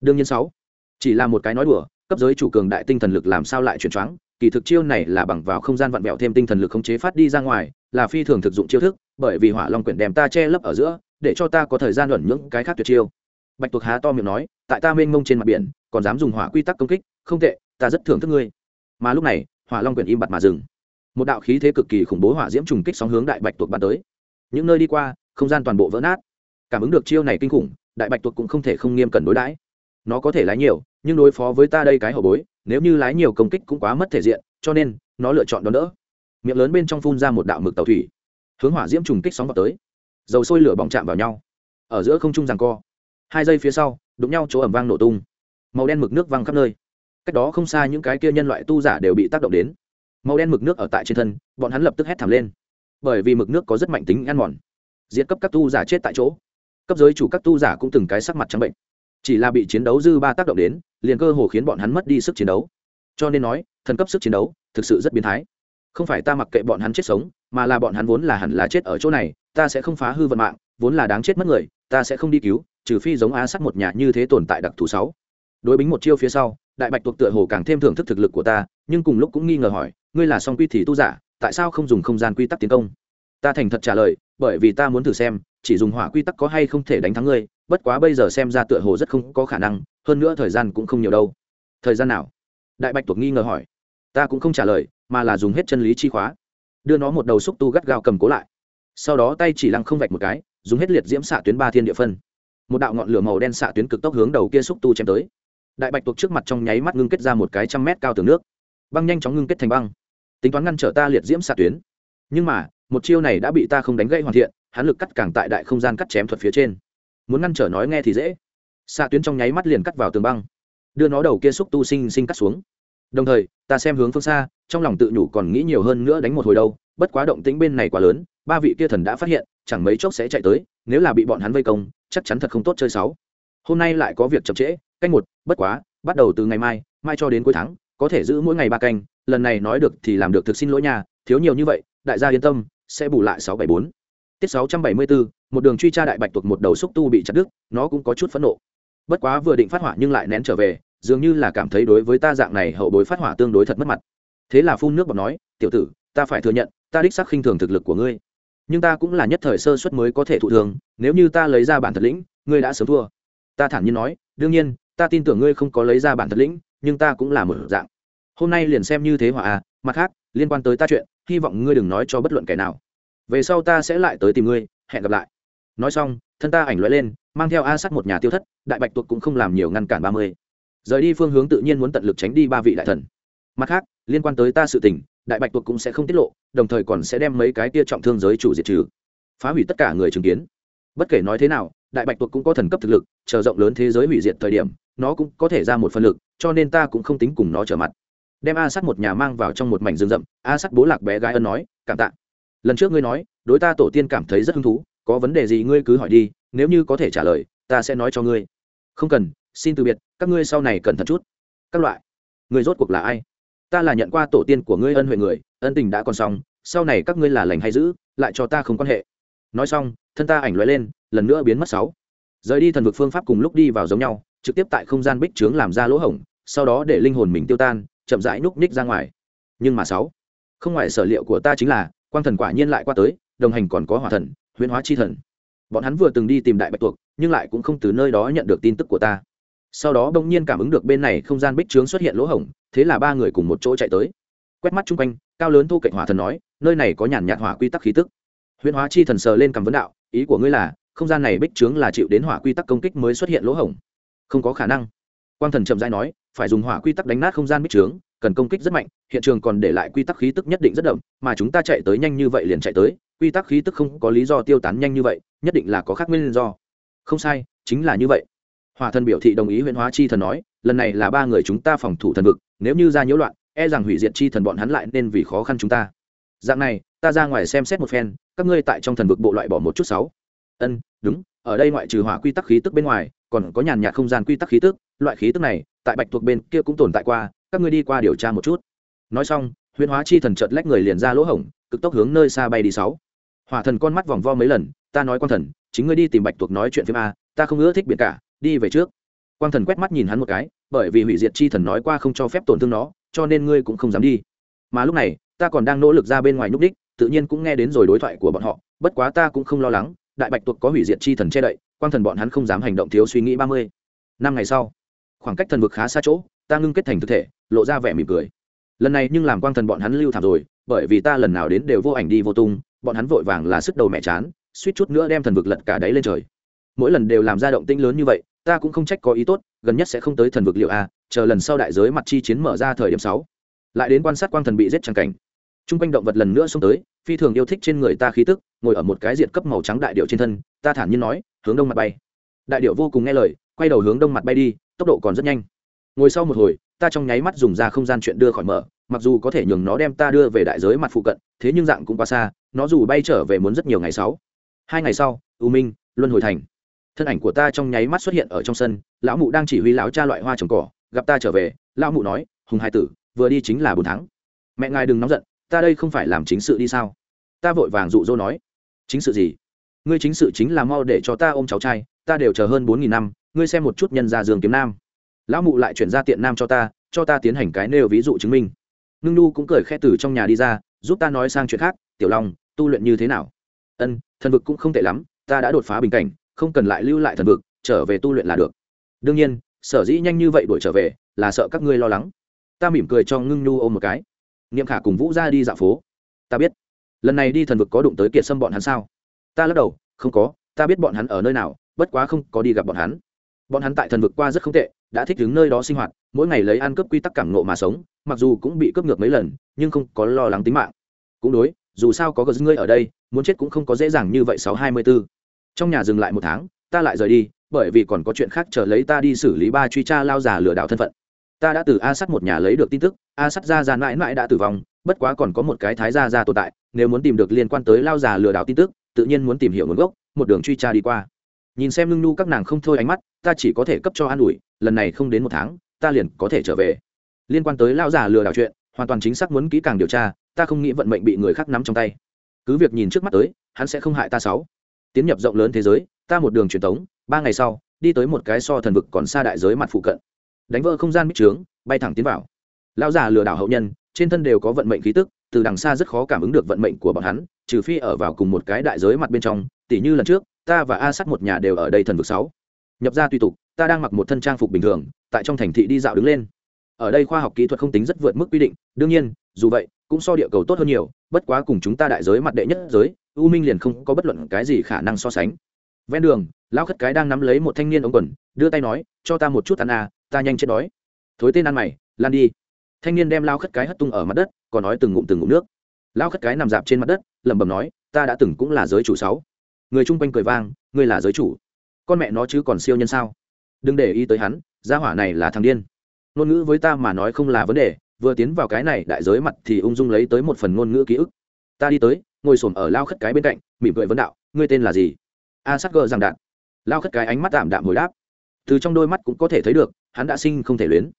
Đương nhiên sáu. Chỉ là một cái nói đùa, cấp giới chủ cường đại tinh thần lực làm sao lại chuyển choáng? Kỳ thực chiêu này là bằng vào không gian vặn vẹo thêm tinh thần lực khống chế phát đi ra ngoài, là phi thường thực dụng chiêu thức bởi vì hỏa long quyển đem ta che lấp ở giữa, để cho ta có thời gian luẩn những cái khác tuyệt chiêu. Bạch tuộc há to miệng nói, tại ta mênh mông trên mặt biển, còn dám dùng hỏa quy tắc công kích, không tệ, ta rất thưởng thức ngươi. Mà lúc này, hỏa long quyển im bặt mà dừng. Một đạo khí thế cực kỳ khủng bố hỏa diễm trùng kích sóng hướng đại bạch tuộc bắn tới. Những nơi đi qua, không gian toàn bộ vỡ nát. Cảm ứng được chiêu này kinh khủng, đại bạch tuộc cũng không thể không nghiêm cẩn đối đãi. Nó có thể lái nhiều, nhưng đối phó với ta đây cái hậu bối, nếu như lái nhiều công kích cũng quá mất thể diện, cho nên, nó lựa chọn đón đỡ. Miệng lớn bên trong phun ra một đạo mực tàu thủy hướng hỏa diễm trùng kích sóng vào tới. Dầu sôi lửa bỏng chạm vào nhau. Ở giữa không trung ràng co. Hai giây phía sau, đụng nhau chỗ ẩm vang nổ tung. Màu đen mực nước văng khắp nơi. Cách đó không xa những cái kia nhân loại tu giả đều bị tác động đến. Màu đen mực nước ở tại trên thân, bọn hắn lập tức hét thảm lên. Bởi vì mực nước có rất mạnh tính ăn mòn. Diệt cấp các tu giả chết tại chỗ. Cấp giới chủ các tu giả cũng từng cái sắc mặt trắng bệnh. Chỉ là bị chiến đấu dư ba tác động đến, liền cơ hồ khiến bọn hắn mất đi sức chiến đấu. Cho nên nói, thần cấp sức chiến đấu thực sự rất biến thái. Không phải ta mặc kệ bọn hắn chết sống mà là bọn hắn vốn là hẳn là chết ở chỗ này, ta sẽ không phá hư vận mạng, vốn là đáng chết mất người, ta sẽ không đi cứu, trừ phi giống á sắt một nhà như thế tồn tại đặc thù sáu. Đối bính một chiêu phía sau, đại bạch tuộc tựa hồ càng thêm thưởng thức thực lực của ta, nhưng cùng lúc cũng nghi ngờ hỏi, ngươi là song quy thì tu giả, tại sao không dùng không gian quy tắc tiến công? Ta thành thật trả lời, bởi vì ta muốn thử xem, chỉ dùng hỏa quy tắc có hay không thể đánh thắng ngươi, bất quá bây giờ xem ra tựa hồ rất không có khả năng, hơn nữa thời gian cũng không nhiều đâu. Thời gian nào? Đại bạch tuộc nghi ngờ hỏi. Ta cũng không trả lời, mà là dùng hết chân lý chi khóa đưa nó một đầu xúc tu gắt gao cầm cố lại. Sau đó tay chỉ lăng không vạch một cái, dùng hết liệt diễm xạ tuyến ba thiên địa phân. Một đạo ngọn lửa màu đen xạ tuyến cực tốc hướng đầu kia xúc tu chém tới. Đại bạch tuộc trước mặt trong nháy mắt ngưng kết ra một cái trăm mét cao tường nước. Băng nhanh chóng ngưng kết thành băng. Tính toán ngăn trở ta liệt diễm xạ tuyến. Nhưng mà, một chiêu này đã bị ta không đánh gãy hoàn thiện, hắn lực cắt càng tại đại không gian cắt chém thuật phía trên. Muốn ngăn trở nói nghe thì dễ. Xạ tuyến trong nháy mắt liền cắt vào tường băng. Đưa nó đầu kia xúc tu sinh sinh cắt xuống đồng thời, ta xem hướng phương xa, trong lòng tự nhủ còn nghĩ nhiều hơn nữa đánh một hồi đâu, bất quá động tĩnh bên này quá lớn, ba vị kia thần đã phát hiện, chẳng mấy chốc sẽ chạy tới, nếu là bị bọn hắn vây công, chắc chắn thật không tốt chơi sáu hôm nay lại có việc chậm trễ, canh một, bất quá, bắt đầu từ ngày mai mai cho đến cuối tháng, có thể giữ mỗi ngày ba canh, lần này nói được thì làm được thực xin lỗi nhà thiếu nhiều như vậy, đại gia yên tâm, sẽ bù lại sáu bảy bốn. Tiết sáu trăm bảy mươi bốn, một đường truy tra đại bạch tuộc một đầu xúc tu bị chặt đứt, nó cũng có chút phẫn nộ. Bất quá vừa định phát hỏa nhưng lại nén trở về dường như là cảm thấy đối với ta dạng này hậu bối phát hỏa tương đối thật mất mặt. Thế là phun nước bọt nói, tiểu tử, ta phải thừa nhận, ta đích xác khinh thường thực lực của ngươi. Nhưng ta cũng là nhất thời sơ suất mới có thể thụ thường, nếu như ta lấy ra bản thật lĩnh, ngươi đã sớm thua. Ta thản nhiên nói, đương nhiên, ta tin tưởng ngươi không có lấy ra bản thật lĩnh, nhưng ta cũng là một dạng. Hôm nay liền xem như thế hỏa à mặt khác, liên quan tới ta chuyện, hy vọng ngươi đừng nói cho bất luận kẻ nào. Về sau ta sẽ lại tới tìm ngươi, hẹn gặp lại. Nói xong, thân ta ảnh loại lên, mang theo a sắt một nhà tiêu thất, đại bạch tuộc cũng không làm nhiều ngăn cản ba mươi rời đi phương hướng tự nhiên muốn tận lực tránh đi ba vị đại thần. Mặt khác, liên quan tới ta sự tình, đại bạch tuộc cũng sẽ không tiết lộ, đồng thời còn sẽ đem mấy cái kia trọng thương giới chủ diệt trừ. Phá hủy tất cả người chứng kiến. Bất kể nói thế nào, đại bạch tuộc cũng có thần cấp thực lực, chờ rộng lớn thế giới hủy diệt thời điểm, nó cũng có thể ra một phần lực, cho nên ta cũng không tính cùng nó trở mặt. Đem a sắt một nhà mang vào trong một mảnh rừng rậm, a sắt bố lạc bé gái ân nói, cảm tạ. Lần trước ngươi nói, đối ta tổ tiên cảm thấy rất hứng thú, có vấn đề gì ngươi cứ hỏi đi, nếu như có thể trả lời, ta sẽ nói cho ngươi. Không cần xin từ biệt, các ngươi sau này cẩn thận chút. Các loại. Người rốt cuộc là ai? Ta là nhận qua tổ tiên của ngươi ân huệ người, ân tình đã còn xong, sau này các ngươi là lành hay giữ, lại cho ta không quan hệ. Nói xong, thân ta ảnh loại lên, lần nữa biến mất sáu. Rời đi thần vực phương pháp cùng lúc đi vào giống nhau, trực tiếp tại không gian bích trướng làm ra lỗ hổng, sau đó để linh hồn mình tiêu tan, chậm rãi núp ních ra ngoài. Nhưng mà sáu, không ngoài sở liệu của ta chính là, quang thần quả nhiên lại qua tới, đồng hành còn có hỏa thần, huyễn hóa chi thần. Bọn hắn vừa từng đi tìm đại bạch tuộc, nhưng lại cũng không từ nơi đó nhận được tin tức của ta sau đó bỗng nhiên cảm ứng được bên này không gian bích trướng xuất hiện lỗ hổng, thế là ba người cùng một chỗ chạy tới. Quét mắt chung quanh, cao lớn thu cạnh hỏa thần nói, nơi này có nhàn nhạt hỏa quy tắc khí tức. Huyễn hóa chi thần sờ lên cầm vấn đạo, ý của ngươi là, không gian này bích trướng là chịu đến hỏa quy tắc công kích mới xuất hiện lỗ hổng? Không có khả năng. Quang thần chậm dai nói, phải dùng hỏa quy tắc đánh nát không gian bích trướng, cần công kích rất mạnh, hiện trường còn để lại quy tắc khí tức nhất định rất đậm, mà chúng ta chạy tới nhanh như vậy liền chạy tới, quy tắc khí tức không có lý do tiêu tán nhanh như vậy, nhất định là có khác nguyên do. Không sai, chính là như vậy hòa thần biểu thị đồng ý huyễn hóa chi thần nói, lần này là ba người chúng ta phòng thủ thần vực, nếu như ra nhiễu loạn e rằng hủy diệt chi thần bọn hắn lại nên vì khó khăn chúng ta. Dạng này, ta ra ngoài xem xét một phen, các ngươi tại trong thần vực bộ loại bỏ một chút sáu. Ân, đúng, ở đây ngoại trừ hỏa quy tắc khí tức bên ngoài, còn có nhàn nhạt không gian quy tắc khí tức, loại khí tức này, tại bạch thuộc bên kia cũng tồn tại qua, các ngươi đi qua điều tra một chút. Nói xong, huyễn hóa chi thần chợt lách người liền ra lỗ hổng, cực tốc hướng nơi xa bay đi sáu. Hỏa thần con mắt vòng vo mấy lần, ta nói quan thần, chính ngươi đi tìm bạch thuộc nói chuyện phim a, ta không ưa thích biệt cả đi về trước. Quang thần quét mắt nhìn hắn một cái, bởi vì hủy diệt chi thần nói qua không cho phép tổn thương nó, cho nên ngươi cũng không dám đi. Mà lúc này, ta còn đang nỗ lực ra bên ngoài nhúc đích tự nhiên cũng nghe đến rồi đối thoại của bọn họ, bất quá ta cũng không lo lắng, đại bạch tuộc có hủy diệt chi thần che đậy, quang thần bọn hắn không dám hành động thiếu suy nghĩ ba mươi. Năm ngày sau, khoảng cách thần vực khá xa chỗ, ta ngưng kết thành thực thể, lộ ra vẻ mỉm cười. Lần này nhưng làm quang thần bọn hắn lưu thảm rồi, bởi vì ta lần nào đến đều vô ảnh đi vô tung, bọn hắn vội vàng là sức đầu mẹ chán, suýt chút nữa đem thần vực lật cả đáy lên trời. Mỗi lần đều làm ra động tĩnh lớn như vậy ta cũng không trách có ý tốt, gần nhất sẽ không tới thần vực liệu a, chờ lần sau đại giới mặt chi chiến mở ra thời điểm sáu. Lại đến quan sát quang thần bị giết trắng cảnh. T r u n g quanh động vật lần nữa xông tới, phi thường yêu thích trên người ta khí tức, ngồi ở một cái diện cấp màu trắng đại điệu trên thân, ta thản nhiên nói, hướng đông mặt bay. Đại điệu vô cùng nghe lời, quay đầu hướng đông mặt bay đi, tốc độ còn rất nhanh. Ngồi sau một hồi, ta trong nháy mắt dùng ra không gian chuyện đưa khỏi mở, mặc dù có thể nhường nó đem ta đưa về đại giới mặt phụ cận, thế nhưng dạng cũng quá xa, nó dù bay trở về muốn rất nhiều ngày sáu. Hai ngày sau, u minh, luân hồi thành thân ảnh của ta trong nháy mắt xuất hiện ở trong sân, lão mụ đang chỉ huy lão cha loại hoa trồng cỏ, gặp ta trở về, lão mụ nói, hùng hai tử, vừa đi chính là bốn tháng. Mẹ ngài đừng nóng giận, ta đây không phải làm chính sự đi sao? Ta vội vàng dụ dỗ nói, chính sự gì? Ngươi chính sự chính là mau để cho ta ôm cháu trai, ta đều chờ hơn bốn nghìn năm, ngươi xem một chút nhân ra giường kiếm nam. Lão mụ lại chuyển ra tiện nam cho ta cho ta tiến hành cái nêu ví dụ chứng minh. Ngưng nu cũng cười khe từ trong nhà đi ra, giúp ta nói sang chuyện khác, tiểu long, tu luyện như thế nào? Ân thần vực cũng không tệ lắm, ta đã đột phá bình cảnh không cần lại lưu lại thần vực, trở về tu luyện là được. Đương nhiên, sở dĩ nhanh như vậy đuổi trở về, là sợ các ngươi lo lắng. Ta mỉm cười cho ngưng nhu ôm một cái. Niệm khả cùng vũ ra đi dạo phố. Ta biết. Lần này đi thần vực có đụng tới kiệt sâm bọn hắn sao? Ta lắc đầu, không có, ta biết bọn hắn ở nơi nào, bất quá không có đi gặp bọn hắn. Bọn hắn tại thần vực qua rất không tệ, đã thích đứng nơi đó sinh hoạt, mỗi ngày lấy ăn cướp quy tắc cảm nộ mà sống, mặc dù cũng bị cướp ngược mấy lần, nhưng không có lo lắng tính mạng. Cũng đối, dù sao có gờ ngươi ở đây, muốn chết cũng không có dễ dàng như vậy sáu hai mươi bốn trong nhà dừng lại một tháng, ta lại rời đi, bởi vì còn có chuyện khác chờ lấy ta đi xử lý ba truy tra lao già lừa đảo thân phận. Ta đã từ a sắt một nhà lấy được tin tức, a sắt ra ra mãi mãi đã tử vong, bất quá còn có một cái thái gia ra tồn tại, nếu muốn tìm được liên quan tới lao già lừa đảo tin tức, tự nhiên muốn tìm hiểu nguồn gốc, một đường truy tra đi qua. Nhìn xem lưng nu các nàng không thôi ánh mắt, ta chỉ có thể cấp cho an ủi, lần này không đến một tháng, ta liền có thể trở về. Liên quan tới lao già lừa đảo chuyện, hoàn toàn chính xác muốn kỹ càng điều tra, ta không nghĩ vận mệnh bị người khác nắm trong tay. Cứ việc nhìn trước mắt tới, hắn sẽ không hại ta sáu tiến nhập rộng lớn thế giới, ta một đường truyền thống ba ngày sau, đi tới một cái so thần vực còn xa đại giới mặt phụ cận. Đánh vỡ không gian bích trướng, bay thẳng tiến vào. Lão già lừa đảo hậu nhân, trên thân đều có vận mệnh khí tức, từ đằng xa rất khó cảm ứng được vận mệnh của bọn hắn, trừ phi ở vào cùng một cái đại giới mặt bên trong, tỉ như lần trước, ta và a sắt một nhà đều ở đây thần vực sáu. Nhập ra tùy tục, ta đang mặc một thân trang phục bình thường, tại trong thành thị đi dạo đứng lên. Ở đây khoa học kỹ thuật không tính rất vượt mức quy định, đương nhiên, dù vậy, cũng so địa cầu tốt hơn nhiều, bất quá cùng chúng ta đại giới mặt đệ nhất giới u minh liền không có bất luận cái gì khả năng so sánh. Ven đường, lão khất cái đang nắm lấy một thanh niên ống quần, đưa tay nói, cho ta một chút ăn à ta nhanh chết đói. Thối tên ăn mày, lan đi. Thanh niên đem lao khất cái hất tung ở mặt đất, còn nói từng ngụm từng ngụm nước. Lao khất cái nằm dạp trên mặt đất, lẩm bẩm nói, ta đã từng cũng là giới chủ sáu. Người chung quanh cười vang, ngươi là giới chủ? Con mẹ nó chứ còn siêu nhân sao? Đừng để ý tới hắn, gia hỏa này là thằng điên. Ngôn ngữ với ta mà nói không là vấn đề, vừa tiến vào cái này đại giới mặt thì ung dung lấy tới một phần ngôn ngữ ký ức. Ta đi tới ngồi xổm ở lao khất cái bên cạnh, mỉm cười vấn đạo, ngươi tên là gì? A sắc gờ rằng đạn. Lao khất cái ánh mắt tạm đạm hồi đáp, từ trong đôi mắt cũng có thể thấy được, hắn đã sinh không thể luyến.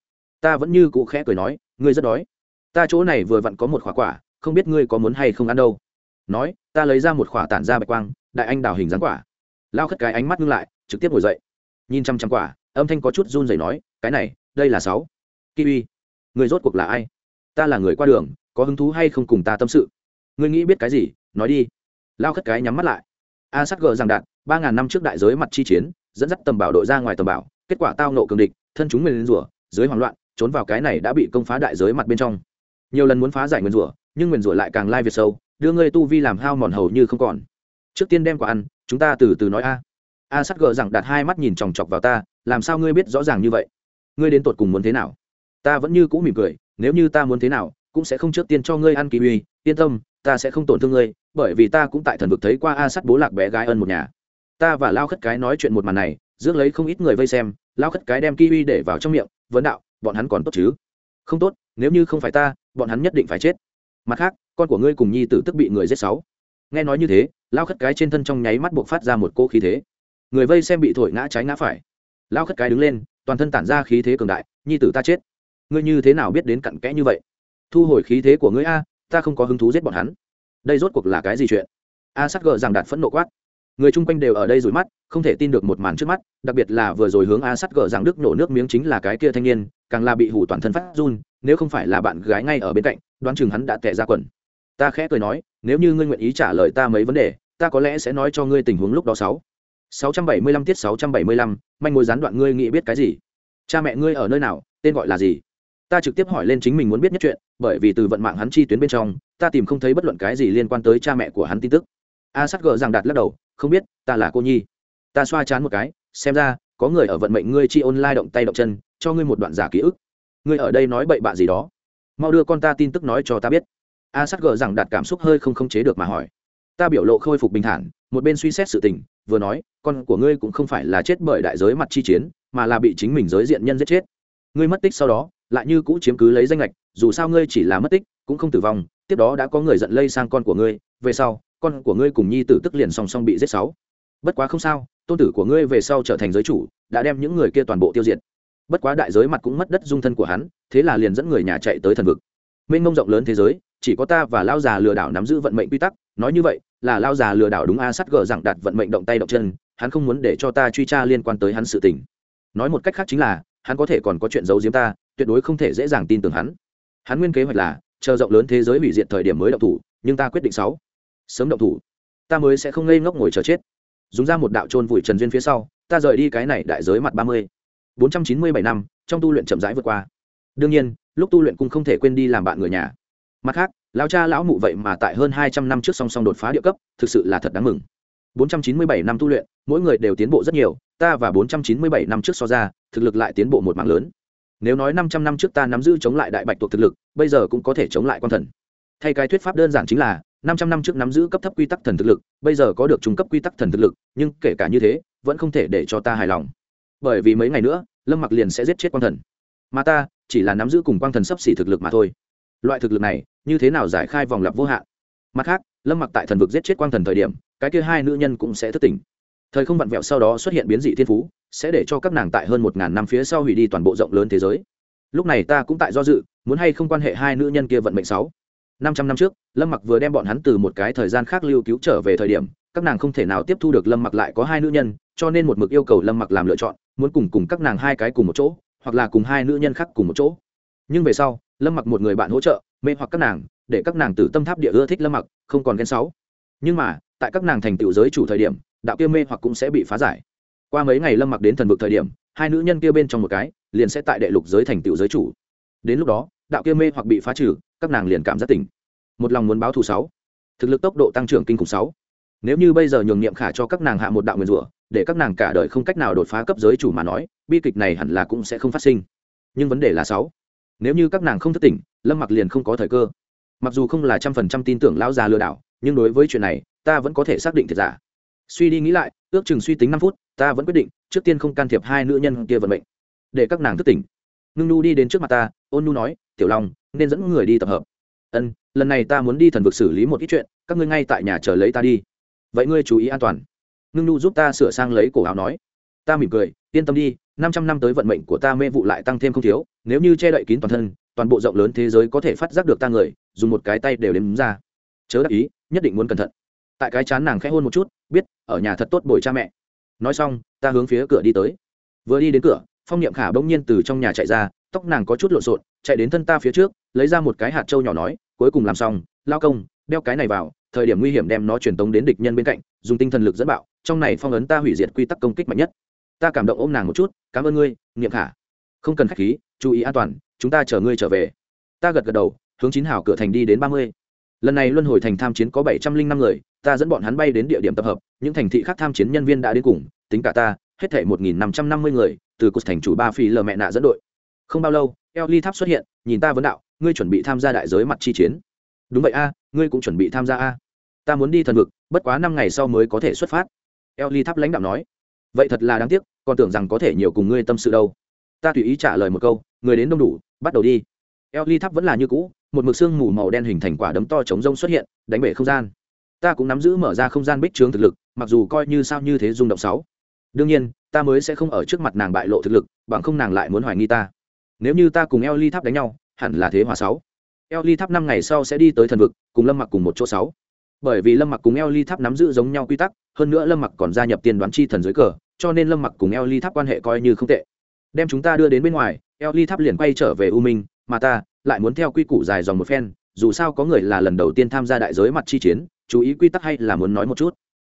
Ta vẫn như cụ khẽ cười nói, ngươi rất đói. Ta chỗ này vừa vặn có một khỏa quả, không biết ngươi có muốn hay không ăn đâu. Nói, ta lấy ra một khỏa tản ra bạch quang, đại anh đào hình dáng quả. Lao khất cái ánh mắt ngưng lại, trực tiếp ngồi dậy. Nhìn chăm chăm quả, âm thanh có chút run rẩy nói, cái này, đây là sáu. Kiwi. Người rốt cuộc là ai? Ta là người qua đường, có hứng thú hay không cùng ta tâm sự? Ngươi nghĩ biết cái gì? Nói đi. Lao khất cái nhắm mắt lại. A sắc gờ rằng đạn ba ngàn năm trước đại giới mặt chi chiến, dẫn dắt tầm bảo đội ra ngoài tầm bảo, kết quả tao nộ cường địch, thân chúng nguyên rủa, dưới hoảng loạn, trốn vào cái này đã bị công phá đại giới mặt bên trong. Nhiều lần muốn phá giải nguyên rủa, nhưng nguyên rủa lại càng lai việt sâu, đưa ngươi tu vi làm hao mòn hầu như không còn. Trước tiên đem quả ăn, chúng ta từ từ nói a. A sắc gờ rằng đặt hai mắt nhìn chòng chọc vào ta, làm sao ngươi biết rõ ràng như vậy? Ngươi đến tột cùng muốn thế nào? Ta vẫn như cũ mỉm cười, nếu như ta muốn thế nào, cũng sẽ không trước tiên cho ngươi ăn kỳ uy, yên tâm ta sẽ không tổn thương ngươi, bởi vì ta cũng tại thần vực thấy qua a sắt bố lạc bé gái ân một nhà. Ta và lao khất cái nói chuyện một màn này, rước lấy không ít người vây xem, lao khất cái đem kiwi để vào trong miệng, vấn đạo, bọn hắn còn tốt chứ? Không tốt, nếu như không phải ta, bọn hắn nhất định phải chết. Mặt khác, con của ngươi cùng nhi tử tức bị người giết sáu. Nghe nói như thế, lao khất cái trên thân trong nháy mắt buộc phát ra một cỗ khí thế. Người vây xem bị thổi ngã trái ngã phải. Lao khất cái đứng lên, toàn thân tản ra khí thế cường đại, nhi tử ta chết. Ngươi như thế nào biết đến cặn kẽ như vậy? Thu hồi khí thế của ngươi a ta không có hứng thú giết bọn hắn. Đây rốt cuộc là cái gì chuyện? A sắt gờ rằng đạt phẫn nộ quát. Người chung quanh đều ở đây rủi mắt, không thể tin được một màn trước mắt, đặc biệt là vừa rồi hướng a sắt gờ rằng đức nổ nước miếng chính là cái kia thanh niên, càng là bị hủ toàn thân phát run, nếu không phải là bạn gái ngay ở bên cạnh, đoán chừng hắn đã tệ ra quần. Ta khẽ cười nói, nếu như ngươi nguyện ý trả lời ta mấy vấn đề, ta có lẽ sẽ nói cho ngươi tình huống lúc đó sáu. Sáu trăm bảy mươi lăm tiết sáu trăm bảy mươi lăm, manh mối gián đoạn ngươi nghĩ biết cái gì? Cha mẹ ngươi ở nơi nào, tên gọi là gì? Ta trực tiếp hỏi lên chính mình muốn biết nhất chuyện, bởi vì từ vận mạng hắn chi tuyến bên trong, ta tìm không thấy bất luận cái gì liên quan tới cha mẹ của hắn tin tức. A sát gờ rằng đạt lắc đầu, không biết, ta là cô nhi. Ta xoa chán một cái, xem ra, có người ở vận mệnh ngươi chi lai động tay động chân, cho ngươi một đoạn giả ký ức. Ngươi ở đây nói bậy bạ gì đó. Mau đưa con ta tin tức nói cho ta biết. A sát gờ rằng đạt cảm xúc hơi không khống chế được mà hỏi. Ta biểu lộ khôi phục bình thản, một bên suy xét sự tình, vừa nói, con của ngươi cũng không phải là chết bởi đại giới mặt chi chiến, mà là bị chính mình giới diện nhân giết chết. Ngươi mất tích sau đó lại như cũ chiếm cứ lấy danh lệch, dù sao ngươi chỉ là mất tích, cũng không tử vong, tiếp đó đã có người giận lây sang con của ngươi, về sau, con của ngươi cùng nhi tử tức liền song song bị giết sáu. Bất quá không sao, tôn tử của ngươi về sau trở thành giới chủ, đã đem những người kia toàn bộ tiêu diệt. Bất quá đại giới mặt cũng mất đất dung thân của hắn, thế là liền dẫn người nhà chạy tới thần vực. Mênh mông rộng lớn thế giới, chỉ có ta và lao già lừa đảo nắm giữ vận mệnh quy tắc, nói như vậy, là lao già lừa đảo đúng a sắt gờ rằng đặt vận mệnh động tay động chân, hắn không muốn để cho ta truy tra liên quan tới hắn sự tình. Nói một cách khác chính là, hắn có thể còn có chuyện giấu giếm ta tuyệt đối không thể dễ dàng tin tưởng hắn. Hắn nguyên kế hoạch là, chờ rộng lớn thế giới hủy diệt thời điểm mới động thủ, nhưng ta quyết định sáu. Sớm động thủ. Ta mới sẽ không ngây ngốc ngồi chờ chết. Dùng ra một đạo trôn vùi trần duyên phía sau, ta rời đi cái này đại giới mặt ba mươi. Bốn trăm chín mươi bảy năm, trong tu luyện chậm rãi vượt qua. Đương nhiên, lúc tu luyện cũng không thể quên đi làm bạn người nhà. Mặt khác, lão cha lão mụ vậy mà tại hơn hai trăm năm trước song song đột phá địa cấp, thực sự là thật đáng mừng. 497 năm tu luyện, mỗi người đều tiến bộ rất nhiều, ta và 497 năm trước so ra, thực lực lại tiến bộ một mạng lớn nếu nói 500 năm trước ta nắm giữ chống lại đại bạch tuộc thực lực, bây giờ cũng có thể chống lại quan thần. Thay cái thuyết pháp đơn giản chính là 500 năm trước nắm giữ cấp thấp quy tắc thần thực lực, bây giờ có được trung cấp quy tắc thần thực lực, nhưng kể cả như thế, vẫn không thể để cho ta hài lòng. Bởi vì mấy ngày nữa, lâm mặc liền sẽ giết chết quan thần. Mà ta, chỉ là nắm giữ cùng quan thần sắp xỉ thực lực mà thôi. Loại thực lực này, như thế nào giải khai vòng lặp vô hạn? Mặt khác, lâm mặc tại thần vực giết chết quan thần thời điểm, cái kia hai nữ nhân cũng sẽ thất tỉnh. Thời không vặn vẹo sau đó xuất hiện biến dị thiên phú sẽ để cho các nàng tại hơn một ngàn năm phía sau hủy đi toàn bộ rộng lớn thế giới. Lúc này ta cũng tại do dự, muốn hay không quan hệ hai nữ nhân kia vận mệnh sáu. Năm trăm năm trước, lâm mặc vừa đem bọn hắn từ một cái thời gian khác lưu cứu trở về thời điểm, các nàng không thể nào tiếp thu được lâm mặc lại có hai nữ nhân, cho nên một mực yêu cầu lâm mặc làm lựa chọn, muốn cùng cùng các nàng hai cái cùng một chỗ, hoặc là cùng hai nữ nhân khác cùng một chỗ. Nhưng về sau, lâm mặc một người bạn hỗ trợ, mê hoặc các nàng, để các nàng từ tâm tháp địa ưa thích lâm mặc, không còn ghen sáu. Nhưng mà, tại các nàng thành tựu giới chủ thời điểm, đạo kia mê hoặc cũng sẽ bị phá giải qua mấy ngày lâm mặc đến thần vực thời điểm, hai nữ nhân kia bên trong một cái, liền sẽ tại đệ lục giới thành tựu giới chủ. Đến lúc đó, đạo kia mê hoặc bị phá trừ, các nàng liền cảm giác tỉnh. Một lòng muốn báo thù sáu. Thực lực tốc độ tăng trưởng kinh khủng sáu. Nếu như bây giờ nhường niệm khả cho các nàng hạ một đạo nguyên rủa, để các nàng cả đời không cách nào đột phá cấp giới chủ mà nói, bi kịch này hẳn là cũng sẽ không phát sinh. Nhưng vấn đề là sáu. Nếu như các nàng không thức tỉnh, lâm mặc liền không có thời cơ. Mặc dù không là trăm phần trăm tin tưởng lão già lừa đảo, nhưng đối với chuyện này, ta vẫn có thể xác định thiệt giả. Suy đi nghĩ lại, ước chừng suy tính năm phút ta vẫn quyết định, trước tiên không can thiệp hai nữ nhân kia vận mệnh. Để các nàng thức tỉnh. Ngưng nu đi đến trước mặt ta, ôn nu nói, tiểu long, nên dẫn người đi tập hợp. Ân, lần này ta muốn đi thần vực xử lý một ít chuyện, các ngươi ngay tại nhà chờ lấy ta đi. Vậy ngươi chú ý an toàn. Ngưng nu giúp ta sửa sang lấy cổ áo nói, ta mỉm cười, yên tâm đi, năm trăm năm tới vận mệnh của ta mê vụ lại tăng thêm không thiếu, nếu như che đậy kín toàn thân, toàn bộ rộng lớn thế giới có thể phát giác được ta người, dùng một cái tay đều đếm ra. Chớ đắc ý, nhất định muốn cẩn thận. Tại cái chán nàng khẽ hôn một chút, biết, ở nhà thật tốt bồi cha mẹ nói xong, ta hướng phía cửa đi tới. Vừa đi đến cửa, phong niệm khả bỗng nhiên từ trong nhà chạy ra, tóc nàng có chút lộn xộn, chạy đến thân ta phía trước, lấy ra một cái hạt trâu nhỏ nói, cuối cùng làm xong, lao công, đeo cái này vào, thời điểm nguy hiểm đem nó truyền tống đến địch nhân bên cạnh, dùng tinh thần lực dẫn bạo, trong này phong ấn ta hủy diệt quy tắc công kích mạnh nhất. Ta cảm động ôm nàng một chút, cảm ơn ngươi, niệm khả. Không cần khách khí, chú ý an toàn, chúng ta chờ ngươi trở về. Ta gật gật đầu, hướng chín hảo cửa thành đi đến ba mươi. Lần này luân hồi thành tham chiến có bảy trăm linh năm người ta dẫn bọn hắn bay đến địa điểm tập hợp, những thành thị khác tham chiến nhân viên đã đến cùng, tính cả ta, hết thể một nghìn năm trăm năm mươi người, từ cột thành chủ ba phi lờ mẹ nạ dẫn đội. Không bao lâu eo ly tháp xuất hiện, nhìn ta vấn đạo, ngươi chuẩn bị tham gia đại giới mặt chi chiến. Đúng vậy a, ngươi cũng chuẩn bị tham gia a. Ta muốn đi thần vực, bất quá năm ngày sau mới có thể xuất phát. Eo ly tháp lãnh đạo nói. Vậy thật là đáng tiếc, còn tưởng rằng có thể nhiều cùng ngươi tâm sự đâu. Ta tùy ý trả lời một câu, người đến đông đủ, bắt đầu đi. Eo ly tháp vẫn là như cũ, một mực xương mù màu đen hình thành quả đấm to chống rông xuất hiện, đánh bể không gian ta cũng nắm giữ mở ra không gian bích trướng thực lực, mặc dù coi như sao như thế rung động sáu. Đương nhiên, ta mới sẽ không ở trước mặt nàng bại lộ thực lực, bằng không nàng lại muốn hoài nghi ta. Nếu như ta cùng eo ly tháp đánh nhau, hẳn là thế hòa sáu. Eo ly tháp năm ngày sau sẽ đi tới thần vực, cùng lâm mặc cùng một chỗ sáu. Bởi vì lâm mặc cùng eo ly tháp nắm giữ giống nhau quy tắc, hơn nữa lâm mặc còn gia nhập tiền đoán chi thần dưới cờ, cho nên lâm mặc cùng eo ly tháp quan hệ coi như không tệ. Đem chúng ta đưa đến bên ngoài eo ly tháp liền quay trở về u minh, mà ta lại muốn theo quy củ dài dòng một phen, dù sao có người là lần đầu tiên tham gia đại giới mặt chi chiến chú ý quy tắc hay là muốn nói một chút?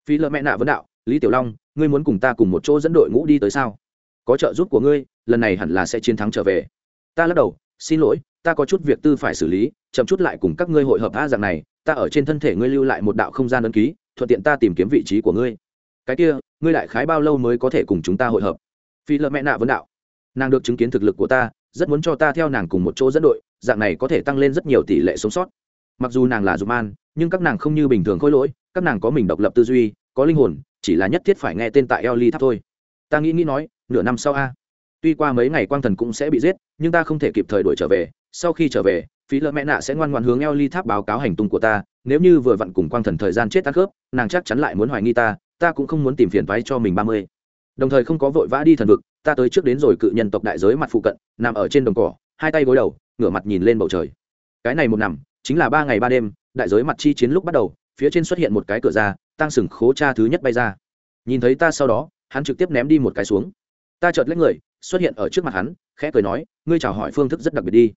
Phi lợ mẹ nạ vấn đạo, lý tiểu long, ngươi muốn cùng ta cùng một chỗ dẫn đội ngũ đi tới sao? Có trợ giúp của ngươi, lần này hẳn là sẽ chiến thắng trở về. Ta lắc đầu, xin lỗi, ta có chút việc tư phải xử lý, chậm chút lại cùng các ngươi hội hợp a dạng này, ta ở trên thân thể ngươi lưu lại một đạo không gian ấn ký, thuận tiện ta tìm kiếm vị trí của ngươi. Cái kia, ngươi lại khái bao lâu mới có thể cùng chúng ta hội hợp? Phi lợ mẹ nạ vấn đạo, nàng được chứng kiến thực lực của ta, rất muốn cho ta theo nàng cùng một chỗ dẫn đội, dạng này có thể tăng lên rất nhiều tỷ lệ sống sót mặc dù nàng là dục man, nhưng các nàng không như bình thường khôi lỗi, các nàng có mình độc lập tư duy, có linh hồn, chỉ là nhất thiết phải nghe tên tại eo ly tháp thôi. Ta nghĩ nghĩ nói, nửa năm sau a. Tuy qua mấy ngày quang thần cũng sẽ bị giết, nhưng ta không thể kịp thời đuổi trở về. Sau khi trở về, phí lợ mẹ nạ sẽ ngoan ngoan hướng eo ly tháp báo cáo hành tung của ta. Nếu như vừa vặn cùng quang thần thời gian chết tắt khớp, nàng chắc chắn lại muốn hoài nghi ta ta cũng không muốn tìm phiền váy cho mình ba mươi. Đồng thời không có vội vã đi thần vực, ta tới trước đến rồi cự nhân tộc đại giới mặt phụ cận, nằm ở trên đồng cỏ, hai tay gối đầu, ngửa mặt nhìn lên bầu trời. Cái này một nằm chính là ba ngày ba đêm, đại giới mặt chi chiến lúc bắt đầu, phía trên xuất hiện một cái cửa ra tăng sừng khố cha thứ nhất bay ra. Nhìn thấy ta sau đó, hắn trực tiếp ném đi một cái xuống. Ta chợt lấy người, xuất hiện ở trước mặt hắn, khẽ cười nói, ngươi chào hỏi phương thức rất đặc biệt đi.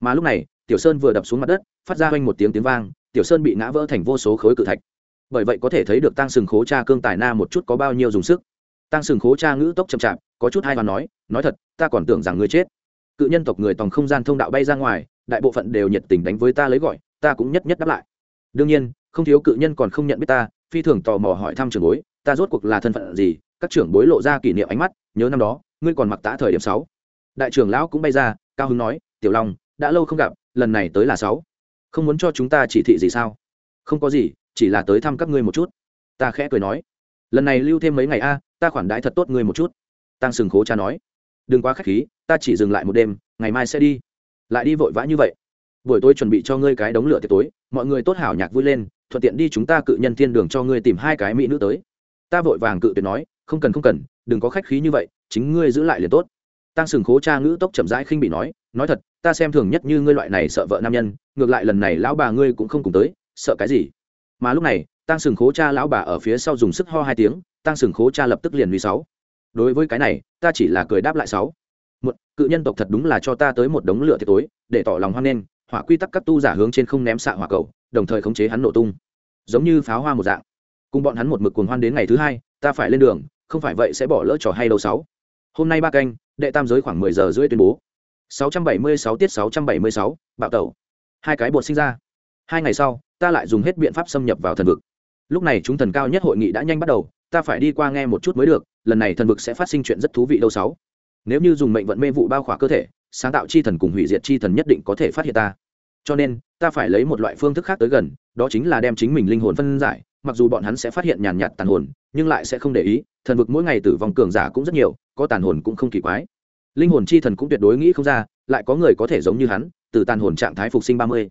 Mà lúc này, tiểu sơn vừa đập xuống mặt đất, phát ra quanh một tiếng tiếng vang, tiểu sơn bị ngã vỡ thành vô số khối cự thạch. Bởi vậy có thể thấy được tăng sừng khố cha cương tài na một chút có bao nhiêu dùng sức. Tăng sừng khố cha ngữ tốc chậm chạp, có chút hai và nói nói thật, ta còn tưởng rằng ngươi chết. Cự nhân tộc người tòng không gian thông đạo bay ra ngoài đại bộ phận đều nhiệt tình đánh với ta lấy gọi, ta cũng nhất nhất đáp lại. Đương nhiên, không thiếu cự nhân còn không nhận biết ta, phi thường tò mò hỏi thăm trưởng bối, ta rốt cuộc là thân phận gì, các trưởng bối lộ ra kỷ niệm ánh mắt, nhớ năm đó, ngươi còn mặc tã thời điểm sáu. Đại trưởng lão cũng bay ra, cao hứng nói, tiểu long, đã lâu không gặp, lần này tới là sáu. Không muốn cho chúng ta chỉ thị gì sao? Không có gì, chỉ là tới thăm các ngươi một chút. Ta khẽ cười nói, lần này lưu thêm mấy ngày a, ta khoản đãi thật tốt ngươi một chút. Tăng sừng khố cha nói, đừng quá k h á c h khí, ta chỉ dừng lại một đêm, ngày mai sẽ đi lại đi vội vã như vậy. Buổi tối chuẩn bị cho ngươi cái đống lửa tiệc tối, mọi người tốt hảo nhạc vui lên, thuận tiện đi chúng ta cự nhân thiên đường cho ngươi tìm hai cái mỹ nữ tới. Ta vội vàng cự tuyệt nói, không cần không cần, đừng có khách khí như vậy, chính ngươi giữ lại liền tốt. Tăng sừng khố cha ngữ tốc chậm rãi khinh bị nói nói thật, ta xem thường nhất như ngươi loại này sợ vợ nam nhân, ngược lại lần này lão bà ngươi cũng không cùng tới, sợ cái gì? Mà lúc này tăng sừng khố cha lão bà ở phía sau dùng sức ho hai tiếng tăng sừng khố cha lập tức liền vì sáu. Đối với cái này, ta chỉ là cười đáp lại sáu một cự nhân tộc thật đúng là cho ta tới một đống lửa thiệt tối để tỏ lòng hoan nghênh hỏa quy tắc các tu giả hướng trên không ném xạ hỏa cầu đồng thời khống chế hắn nổ tung. Giống như pháo hoa một dạng. Cùng bọn hắn một mực cuồng hoan đến ngày thứ hai ta phải lên đường không phải vậy sẽ bỏ lỡ trò hay đâu sáu. Hôm nay ba canh đệ tam giới khoảng mười giờ rưỡi tuyên bố. 676 tiết 676, bạo tẩu. Hai cái bột sinh ra. Hai ngày sau ta lại dùng hết biện pháp xâm nhập vào thần vực. Lúc này chúng thần cao nhất hội nghị đã nhanh bắt đầu ta phải đi qua nghe một chút mới được lần này thần vực sẽ phát sinh chuyện rất thú vị đâu sáu nếu như dùng mệnh vận mê vụ bao khỏa cơ thể, sáng tạo chi thần cùng hủy diệt chi thần nhất định có thể phát hiện ta. Cho nên, ta phải lấy một loại phương thức khác tới gần, đó chính là đem chính mình linh hồn phân giải, mặc dù bọn hắn sẽ phát hiện nhàn nhạt tàn hồn, nhưng lại sẽ không để ý, thần vực mỗi ngày tử vong cường giả cũng rất nhiều, có tàn hồn cũng không kỳ quái. Linh hồn chi thần cũng tuyệt đối nghĩ không ra, lại có người có thể giống như hắn, từ tàn hồn trạng thái phục sinh ba mươi.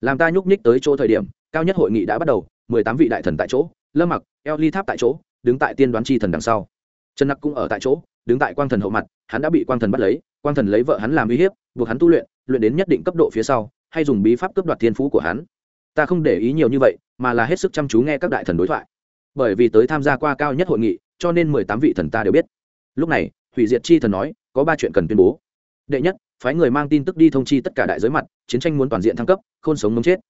Làm ta nhúc nhích tới chỗ thời điểm, cao nhất hội nghị đã bắt đầu, mười tám vị đại thần tại chỗ, lâm mặc eo ly tháp tại chỗ, đứng tại tiên đoán chi thần đằng sau. Trần nặc cũng ở tại chỗ đứng tại quang thần hậu mặt, hắn đã bị quang thần bắt lấy, quang thần lấy vợ hắn làm uy hiếp, buộc hắn tu luyện luyện đến nhất định cấp độ phía sau, hay dùng bí pháp cướp đoạt thiên phú của hắn. Ta không để ý nhiều như vậy, mà là hết sức chăm chú nghe các đại thần đối thoại. Bởi vì tới tham gia qua cao nhất hội nghị, cho nên mười tám vị thần ta đều biết. Lúc này, hủy diệt chi thần nói, có ba chuyện cần tuyên bố. Đệ nhất, phái người mang tin tức đi thông chi tất cả đại giới mặt, chiến tranh muốn toàn diện thăng cấp, khôn sống mống chết.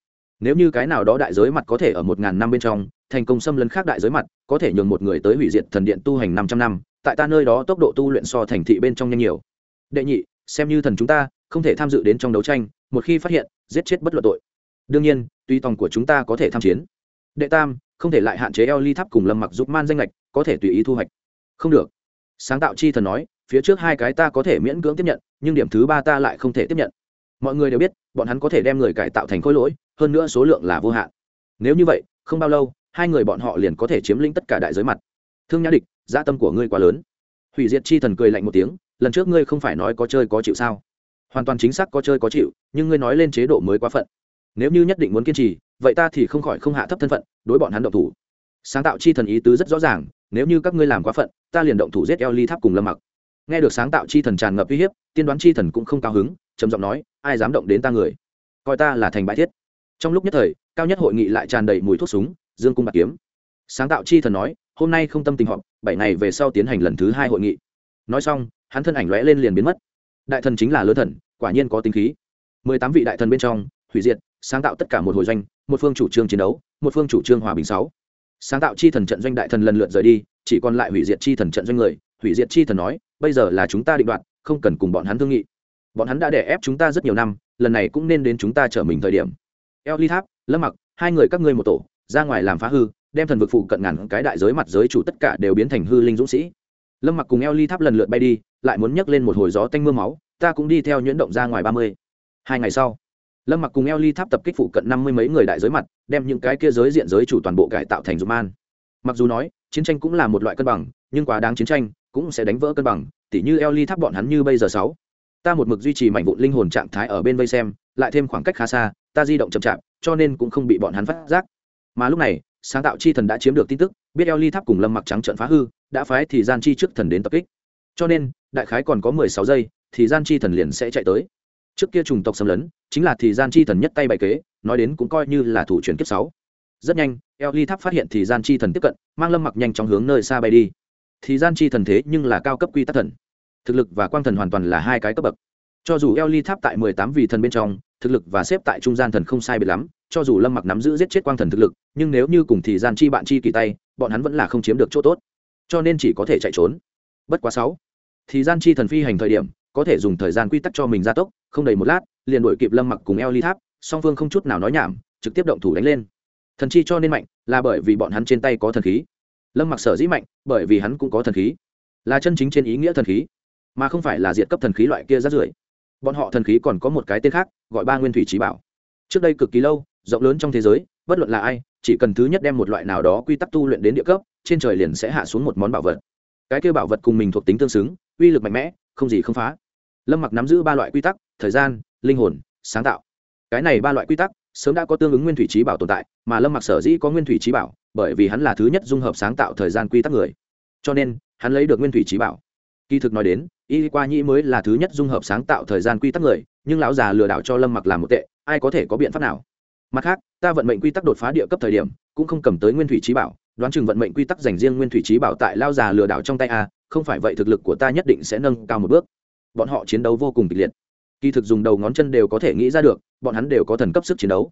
Nếu như cái nào đó đại giới mặt có thể ở một ngàn năm bên trong, thành công xâm lấn khác đại giới mặt, có thể nhường một người tới hủy diệt thần điện tu hành năm trăm năm tại ta nơi đó tốc độ tu luyện so thành thị bên trong nhanh nhiều. Đệ nhị, xem như thần chúng ta, không thể tham dự đến trong đấu tranh, một khi phát hiện, giết chết bất luận tội. Đương nhiên tuy tòng của chúng ta có thể tham chiến. Đệ tam, không thể lại hạn chế eo ly tháp cùng lâm mặc giúp man danh lệch có thể tùy ý thu hoạch. Không được. Sáng tạo chi thần nói, phía trước hai cái ta có thể miễn cưỡng tiếp nhận, nhưng điểm thứ ba ta lại không thể tiếp nhận. Mọi người đều biết, bọn hắn có thể đem người cải tạo thành khối lỗi, hơn nữa số lượng là vô hạn. Nếu như vậy, không bao lâu, hai người bọn họ liền có thể chiếm lĩnh tất cả đại giới mặt thương nhã địch gia tâm của ngươi quá lớn. Hủy diệt chi thần cười lạnh một tiếng, lần trước ngươi không phải nói có chơi có chịu sao? Hoàn toàn chính xác có chơi có chịu, nhưng ngươi nói lên chế độ mới quá phận. Nếu như nhất định muốn kiên trì, vậy ta thì không khỏi không hạ thấp thân phận, đối bọn hắn động thủ. Sáng tạo chi thần ý tứ rất rõ ràng, nếu như các ngươi làm quá phận, ta liền động thủ giết eo ly tháp cùng lâm mặc. Nghe được sáng tạo chi thần tràn ngập uy hiếp, tiên đoán chi thần cũng không cao hứng, trầm giọng nói, ai dám động đến ta người? Coi ta là thành bãi thiết. Trong lúc nhất thời, cao nhất hội nghị lại tràn đầy mùi thuốc súng, dương cung bạc kiếm. Sáng tạo chi thần nói hôm nay không tâm tình họp, bảy ngày về sau tiến hành lần thứ hai hội nghị. Nói xong, hắn thân ảnh lóe lên liền biến mất. Đại thần chính là lớn thần, quả nhiên có tính khí. Mười tám vị đại thần bên trong, hủy diệt, sáng tạo tất cả một hồi doanh, một phương chủ trương chiến đấu, một phương chủ trương hòa bình sáu. Sáng tạo chi thần trận doanh đại thần lần lượt rời đi, chỉ còn lại hủy diệt chi thần trận doanh người. Hủy diệt chi thần nói, bây giờ là chúng ta định đoạt, không cần cùng bọn hắn thương nghị. Bọn hắn đã đè ép chúng ta rất nhiều năm, lần này cũng nên đến chúng ta trở mình thời điểm. Eo ly tháp, lâm mặc, hai người các ngươi một tổ, ra ngoài làm phá hư đem thần vực phụ cận ngàn cái đại giới mặt giới chủ tất cả đều biến thành hư linh dũng sĩ. Lâm mặc cùng eo ly tháp lần lượt bay đi, lại muốn nhấc lên một hồi gió tanh m ư a máu, ta cũng đi theo nhuyễn động ra ngoài ba mươi. Hai ngày sau, lâm mặc cùng eo ly tháp tập kích phụ cận năm mươi mấy người đại giới mặt, đem những cái kia giới diện giới chủ toàn bộ cải tạo thành dục an. Mặc dù nói, chiến tranh cũng là một loại cân bằng, nhưng quá đáng chiến tranh, cũng sẽ đánh vỡ cân bằng, tỉ như eo ly tháp bọn hắn như bây giờ sáu. Ta một mực duy trì mảnh vụn linh hồn trạng thái ở bên vây xem, lại thêm khoảng cách khá xa, ta di động chậm chạp, cho nên cũng không bị bọn hắn phát giác. Mà lúc này sáng tạo chi thần đã chiếm được tin tức, biết eo ly tháp cùng lâm mặc trắng trận phá hư, đã phái thì gian chi trước thần đến tập kích. Cho nên, đại khái còn có mười sáu giây, thì gian chi thần liền sẽ chạy tới. Trước kia trùng tộc xâm lấn, chính là thì gian chi thần nhất tay bày kế, nói đến cũng coi như là thủ truyền kiếp sáu. Rất nhanh eo ly tháp phát hiện thì gian chi thần tiếp cận, mang lâm mặc nhanh chóng hướng nơi xa bay đi. Thì gian chi thần thế nhưng là cao cấp quy tắc thần. Thực lực và quang thần hoàn toàn là hai cái cấp bậc. Cho dù eo ly tháp tại mười tám vị thần bên trong, thực lực và xếp tại trung gian thần không sai biệt lắm cho dù lâm mặc nắm giữ giết chết quang thần thực lực, nhưng nếu như cùng thì gian chi bạn chi kỳ tay, bọn hắn vẫn là không chiếm được chỗ tốt. Cho nên chỉ có thể chạy trốn. Bất quá sáu, thì gian chi thần phi hành thời điểm, có thể dùng thời gian quy tắc cho mình gia tốc, không đầy một lát, liền đổi kịp lâm mặc cùng eo ly tháp, song phương không chút nào nói nhảm, trực tiếp động thủ đánh lên. Thần chi cho nên mạnh, là bởi vì bọn hắn trên tay có thần khí. Lâm mặc sở dĩ mạnh, bởi vì hắn cũng có thần khí. Là chân chính trên ý nghĩa thần khí, mà không phải là diệt cấp thần khí loại kia rát rưởi. Bọn họ thần khí còn có một cái tên khác, gọi ba nguyên thủy trí bảo. Trước đây cực kỳ lâu rộng lớn trong thế giới, bất luận là ai, chỉ cần thứ nhất đem một loại nào đó quy tắc tu luyện đến địa cấp, trên trời liền sẽ hạ xuống một món bảo vật. Cái kêu bảo vật cùng mình thuộc tính tương xứng, uy lực mạnh mẽ, không gì không phá. Lâm mặc nắm giữ ba loại quy tắc, thời gian, linh hồn, sáng tạo. Cái này ba loại quy tắc sớm đã có tương ứng nguyên thủy trí bảo tồn tại, mà lâm mặc sở dĩ có nguyên thủy trí bảo, bởi vì hắn là thứ nhất dung hợp sáng tạo thời gian quy tắc người. Cho nên, hắn lấy được nguyên thủy trí bảo. Kỳ thực nói đến, y qua nhĩ mới là thứ nhất dung hợp sáng tạo thời gian quy tắc người, nhưng lão già lừa đảo cho lâm mặc làm một tệ, ai có thể có biện pháp nào? Mặt khác, ta vận mệnh quy tắc đột phá địa cấp thời điểm, cũng không cầm tới nguyên thủy trí bảo, đoán chừng vận mệnh quy tắc dành riêng nguyên thủy trí bảo tại lao già lừa đảo trong tay a, không phải vậy thực lực của ta nhất định sẽ nâng cao một bước. Bọn họ chiến đấu vô cùng kịch liệt. Kỳ thực dùng đầu ngón chân đều có thể nghĩ ra được, bọn hắn đều có thần cấp sức chiến đấu.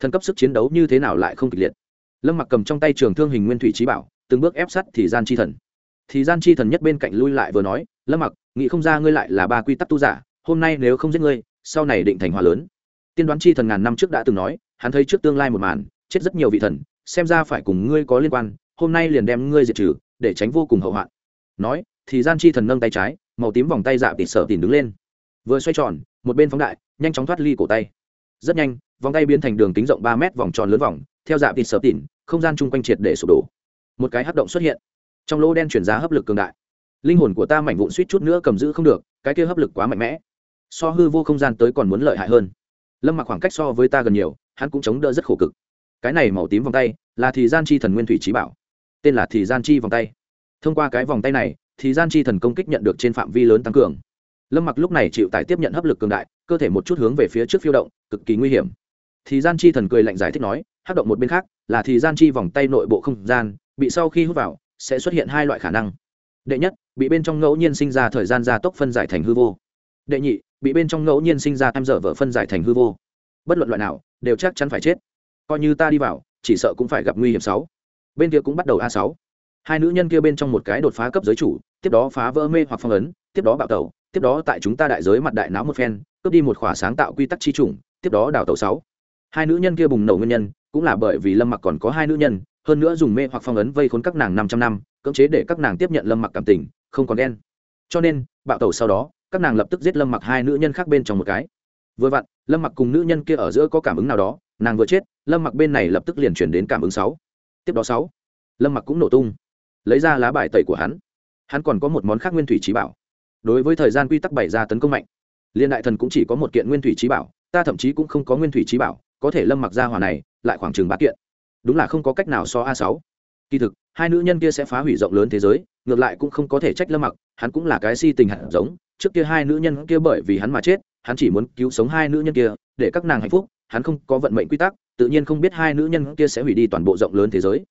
Thần cấp sức chiến đấu như thế nào lại không kịch liệt? Lâm mặc cầm trong tay trường thương hình nguyên thủy trí bảo, từng bước ép sát thì gian chi thần. Thì gian chi thần nhất bên cạnh lui lại vừa nói, lâm mặc, nghĩ không ra ngươi lại là ba quy tắc tu giả, hôm nay nếu không giết ngươi, sau này định thành hòa lớn. Tiên đoán chi thần ngàn năm trước đã từng nói hắn thấy trước tương lai một màn, chết rất nhiều vị thần, xem ra phải cùng ngươi có liên quan, hôm nay liền đem ngươi diệt trừ, để tránh vô cùng hậu hoạn. Nói, thì gian chi thần nâng tay trái, màu tím vòng tay dạ tịt sở tìm đứng lên. Vừa xoay tròn, một bên phóng đại, nhanh chóng thoát ly cổ tay. Rất nhanh, vòng tay biến thành đường kính rộng ba mét vòng tròn lớn vòng, theo dạ tịt sở tìm không gian chung quanh triệt để sụp đổ. Một cái hấp động xuất hiện. Trong lỗ đen chuyển giá hấp lực cường đại. Linh hồn của ta mảnh vụn suýt chút nữa cầm giữ không được, cái kia hấp lực quá mạnh mẽ. So hư vô không gian tới còn muốn lợi hại hơn. Lâm mặc khoảng cách so với ta gần nhiều hắn cũng chống đỡ rất khổ cực. Cái này màu tím vòng tay là thì gian chi thần nguyên thủy trí bảo. Tên là thì gian chi vòng tay. Thông qua cái vòng tay này, thì gian chi thần công kích nhận được trên phạm vi lớn tăng cường. Lâm mặc lúc này chịu tải tiếp nhận hấp lực cường đại, cơ thể một chút hướng về phía trước phiêu động, cực kỳ nguy hiểm. Thì gian chi thần cười lạnh giải thích nói hát động một bên khác là thì gian chi vòng tay nội bộ không gian, bị sau khi hút vào, sẽ xuất hiện hai loại khả năng. Đệ nhất, bị bên trong ngẫu nhiên sinh ra thời gian gia tốc phân giải thành hư vô. Đệ nhị, bị bên trong ngẫu nhiên sinh ra em dở vợ phân giải thành hư vô. Bất luận loại nào đều chắc chắn phải chết. Coi như ta đi vào, chỉ sợ cũng phải gặp nguy hiểm sáu. Bên kia cũng bắt đầu a sáu. Hai nữ nhân kia bên trong một cái đột phá cấp giới chủ, tiếp đó phá vỡ mê hoặc phong ấn, tiếp đó bạo tẩu, tiếp đó tại chúng ta đại giới mặt đại não một phen, cướp đi một khỏa sáng tạo quy tắc chi chủng, tiếp đó đào tẩu sáu. Hai nữ nhân kia bùng nổ nguyên nhân, cũng là bởi vì lâm mặc còn có hai nữ nhân, hơn nữa dùng mê hoặc phong ấn vây khốn các nàng năm trăm năm, cưỡng chế để các nàng tiếp nhận lâm mặc cảm tình, không còn đen cho nên, bạo tẩu sau đó, các nàng lập tức giết lâm mặc hai nữ nhân khác bên trong một cái vừa vặn, lâm mặc cùng nữ nhân kia ở giữa có cảm ứng nào đó, nàng vừa chết, lâm mặc bên này lập tức liền chuyển đến cảm ứng sáu. Tiếp đó sáu, lâm mặc cũng nổ tung. Lấy ra lá bài tẩy của hắn. Hắn còn có một món khác nguyên thủy trí bảo. Đối với thời gian quy tắc bày ra tấn công mạnh, liên đại thần cũng chỉ có một kiện nguyên thủy trí bảo, ta thậm chí cũng không có nguyên thủy trí bảo, có thể lâm mặc ra hòa này, lại khoảng chừng ba kiện. Đúng là không có cách nào so a sáu. Kỳ thực, hai nữ nhân kia sẽ phá hủy rộng lớn thế giới, ngược lại cũng không có thể trách lâm mặc, hắn cũng là cái si tình hạt giống, trước kia hai nữ nhân kia bởi vì hắn mà chết hắn chỉ muốn cứu sống hai nữ nhân kia, để các nàng hạnh phúc, hắn không có vận mệnh quy tắc, tự nhiên không biết hai nữ nhân kia sẽ hủy đi toàn bộ rộng lớn thế giới.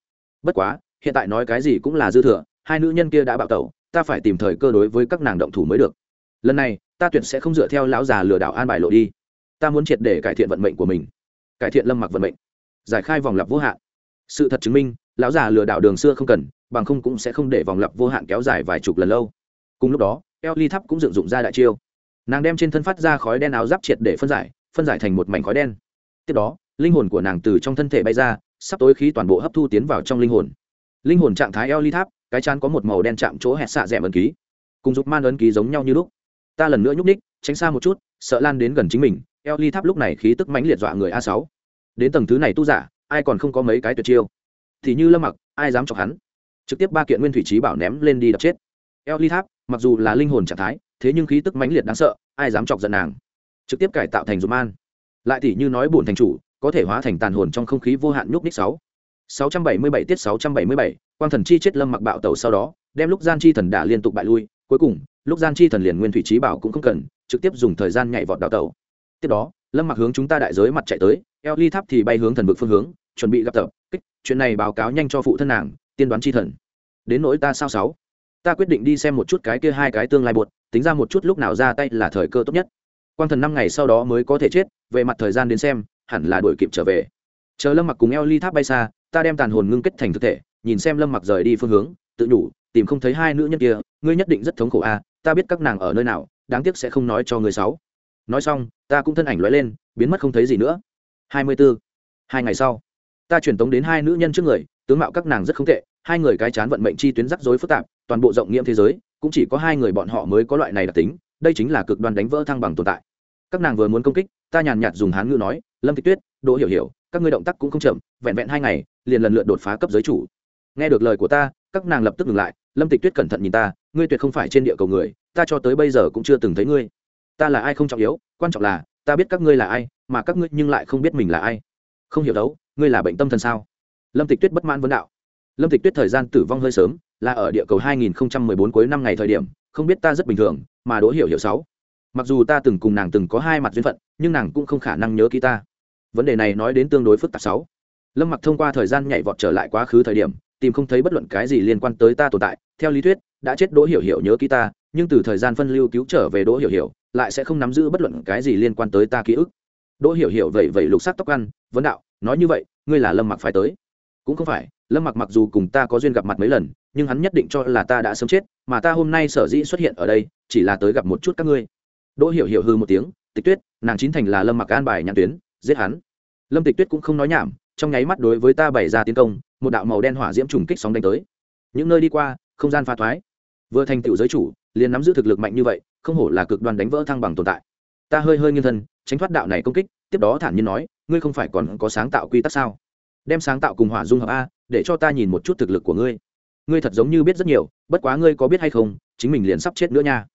Bất quá, hiện tại nói cái gì cũng là dư thừa, hai nữ nhân kia đã bạo tẩu, ta phải tìm thời cơ đối với các nàng động thủ mới được. Lần này, ta tuyệt sẽ không dựa theo lão già lừa đảo an bài lộ đi. Ta muốn triệt để cải thiện vận mệnh của mình. Cải thiện lâm mặc vận mệnh. Giải khai vòng lặp vô hạn. Sự thật chứng minh, lão già lừa đảo đường xưa không cần, bằng không cũng sẽ không để vòng lặp vô hạn kéo dài vài chục lần lâu. Cùng lúc đó eo ly thắp cũng dựng dụng ra đại chiêu nàng đem trên thân phát ra khói đen áo giáp triệt để phân giải phân giải thành một mảnh khói đen. Tiếp đó, linh hồn của nàng từ trong thân thể bay ra, sắp tối khí toàn bộ hấp thu tiến vào trong linh hồn. Linh hồn trạng thái eo ly tháp, cái chán có một màu đen chạm chỗ hẹt xạ d ẻ m ấn ký. Cùng giúp man ấn ký giống nhau như lúc. Ta lần nữa nhúc ních tránh xa một chút, sợ lan đến gần chính mình eo ly tháp lúc này khí tức mãnh liệt dọa người a sáu. Đến tầng thứ này tu giả, ai còn không có mấy cái tuyệt chiêu? Thì như lâm mặc, ai dám chọc hắn? Trực tiếp ba kiện nguyên thủy trí bảo ném lên đi đập chết. Eo ly tháp, mặc dù là linh hồn trạng thái thế nhưng khí tức mãnh liệt đáng sợ, ai dám chọc giận nàng? Trực tiếp cải tạo thành dùm man. Lại thì như nói bổn thành chủ, có thể hóa thành tàn hồn trong không khí vô hạn nhúc ních sáu. Sáu trăm bảy mươi bảy tiết sáu trăm bảy mươi bảy, quang thần chi chết lâm mặc bạo tẩu sau đó, đem lúc gian chi thần đả liên tục bại lui, cuối cùng, lúc gian chi thần liền nguyên thủy trí bảo cũng không cần, trực tiếp dùng thời gian nhảy vọt đào tẩu. Tiếp đó, lâm mặc hướng chúng ta đại giới mặt chạy tới, eo ly tháp thì bay hướng thần vực phương hướng, chuẩn bị gặp tập, kích, chuyện này báo cáo nhanh cho phụ thân nàng, tiên đoán chi thần. Đến nỗi ta sao sáu? Ta quyết định đi xem một chút cái kia hai cái tương lai buột tính ra một chút lúc nào ra tay là thời cơ tốt nhất. Quang thần năm ngày sau đó mới có thể chết, về mặt thời gian đến xem, hẳn là đuổi kịp trở về. Chờ lâm mặc cùng eo ly tháp bay xa, ta đem tàn hồn ngưng kết thành thực thể, nhìn xem lâm mặc rời đi phương hướng, tự nhủ, tìm không thấy hai nữ nhân kia, ngươi nhất định rất thống khổ a ta biết các nàng ở nơi nào, đáng tiếc sẽ không nói cho người sáu nói xong, ta cũng thân ảnh lóe lên, biến mất không thấy gì nữa. Hai mươi 24. hai ngày sau, ta chuyển tống đến hai nữ nhân trước người, tướng mạo các nàng rất không tệ, hai người cái chán vận mệnh chi tuyến rắc rối phức tạp, toàn bộ rộng nghiệm thế giới cũng chỉ có hai người bọn họ mới có loại này đặc tính, đây chính là cực đoan đánh vỡ thăng bằng tồn tại. Các nàng vừa muốn công kích, ta nhàn nhạt dùng hán ngữ nói, lâm thị tuyết, đỗ hiểu hiểu, các ngươi động tác cũng không chậm, vẹn vẹn hai ngày, liền lần lượt đột phá cấp giới chủ. Nghe được lời của ta, các nàng lập tức ngừng lại, lâm tịch tuyết cẩn thận nhìn ta, ngươi tuyệt không phải trên địa cầu người, ta cho tới bây giờ cũng chưa từng thấy ngươi. Ta là ai không trọng yếu, quan trọng là, ta biết các ngươi là ai, mà các ngươi nhưng lại không biết mình là ai. Không hiểu đấu, ngươi là bệnh tâm thần sao? Lâm tịch tuyết bất mãn vấn đạo lâm tịch tuyết thời gian tử vong hơi sớm, là ở địa cầu 2014 cuối năm ngày thời điểm, không biết ta rất bình thường, mà đỗ hiểu hiểu sáu. Mặc dù ta từng cùng nàng từng có hai mặt duyên phận, nhưng nàng cũng không khả năng nhớ ký ta. Vấn đề này nói đến tương đối phức tạp sáu. Lâm mặc thông qua thời gian nhảy vọt trở lại quá khứ thời điểm, tìm không thấy bất luận cái gì liên quan tới ta tồn tại. Theo lý thuyết, đã chết đỗ hiểu hiểu nhớ ký ta, nhưng từ thời gian phân lưu cứu trở về đỗ hiểu hiểu, lại sẽ không nắm giữ bất luận cái gì liên quan tới ta ký ức. Đỗ hiểu hiểu vậy vậy lục sắc tóc ăn, vấn đạo, nói như vậy, ngươi là lâm mặc phải tới. Cũng không phải lâm mặc mặc dù cùng ta có duyên gặp mặt mấy lần, nhưng hắn nhất định cho là ta đã sớm chết, mà ta hôm nay sở dĩ xuất hiện ở đây, chỉ là tới gặp một chút các ngươi. Đỗ hiểu hiểu hư một tiếng, tịch tuyết, nàng chín thành là lâm mặc an bài nhãn tuyến, giết hắn. Lâm tịch tuyết cũng không nói nhảm, trong nháy mắt đối với ta bày ra tiến công, một đạo màu đen hỏa diễm trùng kích sóng đánh tới. Những nơi đi qua, không gian pha thoái. Vừa thành tựu giới chủ, liền nắm giữ thực lực mạnh như vậy, không hổ là cực đoan đánh vỡ thăng bằng tồn tại. Ta hơi hơi nghiêng thân, tránh thoát đạo này công kích, tiếp đó thản nhiên nói, ngươi không phải còn có sáng tạo quy tắc sao? Đem sáng tạo cùng hỏa dung hợp a để cho ta nhìn một chút thực lực của ngươi. Ngươi thật giống như biết rất nhiều, bất quá ngươi có biết hay không, chính mình liền sắp chết nữa nha.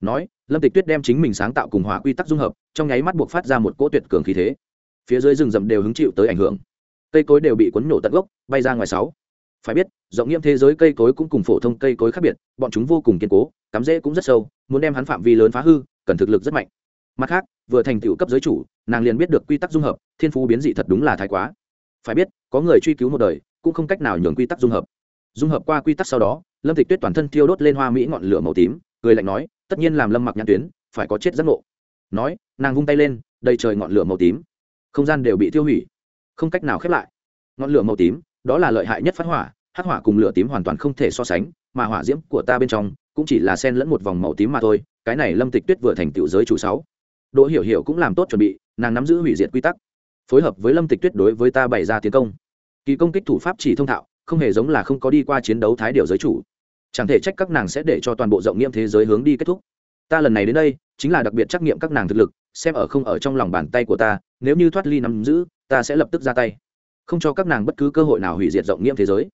Nói, lâm tịch tuyết đem chính mình sáng tạo cùng hòa quy tắc dung hợp, trong nháy mắt buộc phát ra một cỗ tuyệt cường khí thế. Phía dưới rừng rậm đều hứng chịu tới ảnh hưởng. Cây cối đều bị cuốn nổ tận gốc, bay ra ngoài sáu. Phải biết, rộng nghiêm thế giới cây cối cũng cùng phổ thông cây cối khác biệt, bọn chúng vô cùng kiên cố, cắm rễ cũng rất sâu, muốn đem hắn phạm vi lớn phá hư, cần thực lực rất mạnh. Mặt khác, vừa thành tựu cấp giới chủ, nàng liền biết được quy tắc dung hợp, thiên phú biến dị thật đúng là thái quá. Phải biết, có người truy cứu một đời cũng không cách nào nhường quy tắc dung hợp. Dung hợp qua quy tắc sau đó, lâm tịch tuyết toàn thân thiêu đốt lên hoa mỹ ngọn lửa màu tím, cười lạnh nói, tất nhiên làm lâm mặc nhãn tuyến, phải có chết giác ngộ. Nói, nàng vung tay lên, đầy trời ngọn lửa màu tím. Không gian đều bị tiêu hủy, không cách nào khép lại. Ngọn lửa màu tím, đó là lợi hại nhất phát hỏa, hắc hỏa cùng lửa tím hoàn toàn không thể so sánh, mà hỏa diễm của ta bên trong cũng chỉ là sen lẫn một vòng màu tím mà thôi, cái này lâm tịch tuyết vừa thành tựu giới chủ sáu. Đỗ hiểu hiểu cũng làm tốt chuẩn bị, nàng nắm giữ hủy diệt quy tắc, phối hợp với lâm tịch tuyết đối với ta bày ra tiến công kỳ công kích thủ pháp chỉ thông thạo, không hề giống là không có đi qua chiến đấu thái điều giới chủ. Chẳng thể trách các nàng sẽ để cho toàn bộ rộng nghiệm thế giới hướng đi kết thúc. Ta lần này đến đây, chính là đặc biệt trắc nghiệm các nàng thực lực, xem ở không ở trong lòng bàn tay của ta, nếu như thoát ly nắm giữ, ta sẽ lập tức ra tay. Không cho các nàng bất cứ cơ hội nào hủy diệt rộng nghiệm thế giới.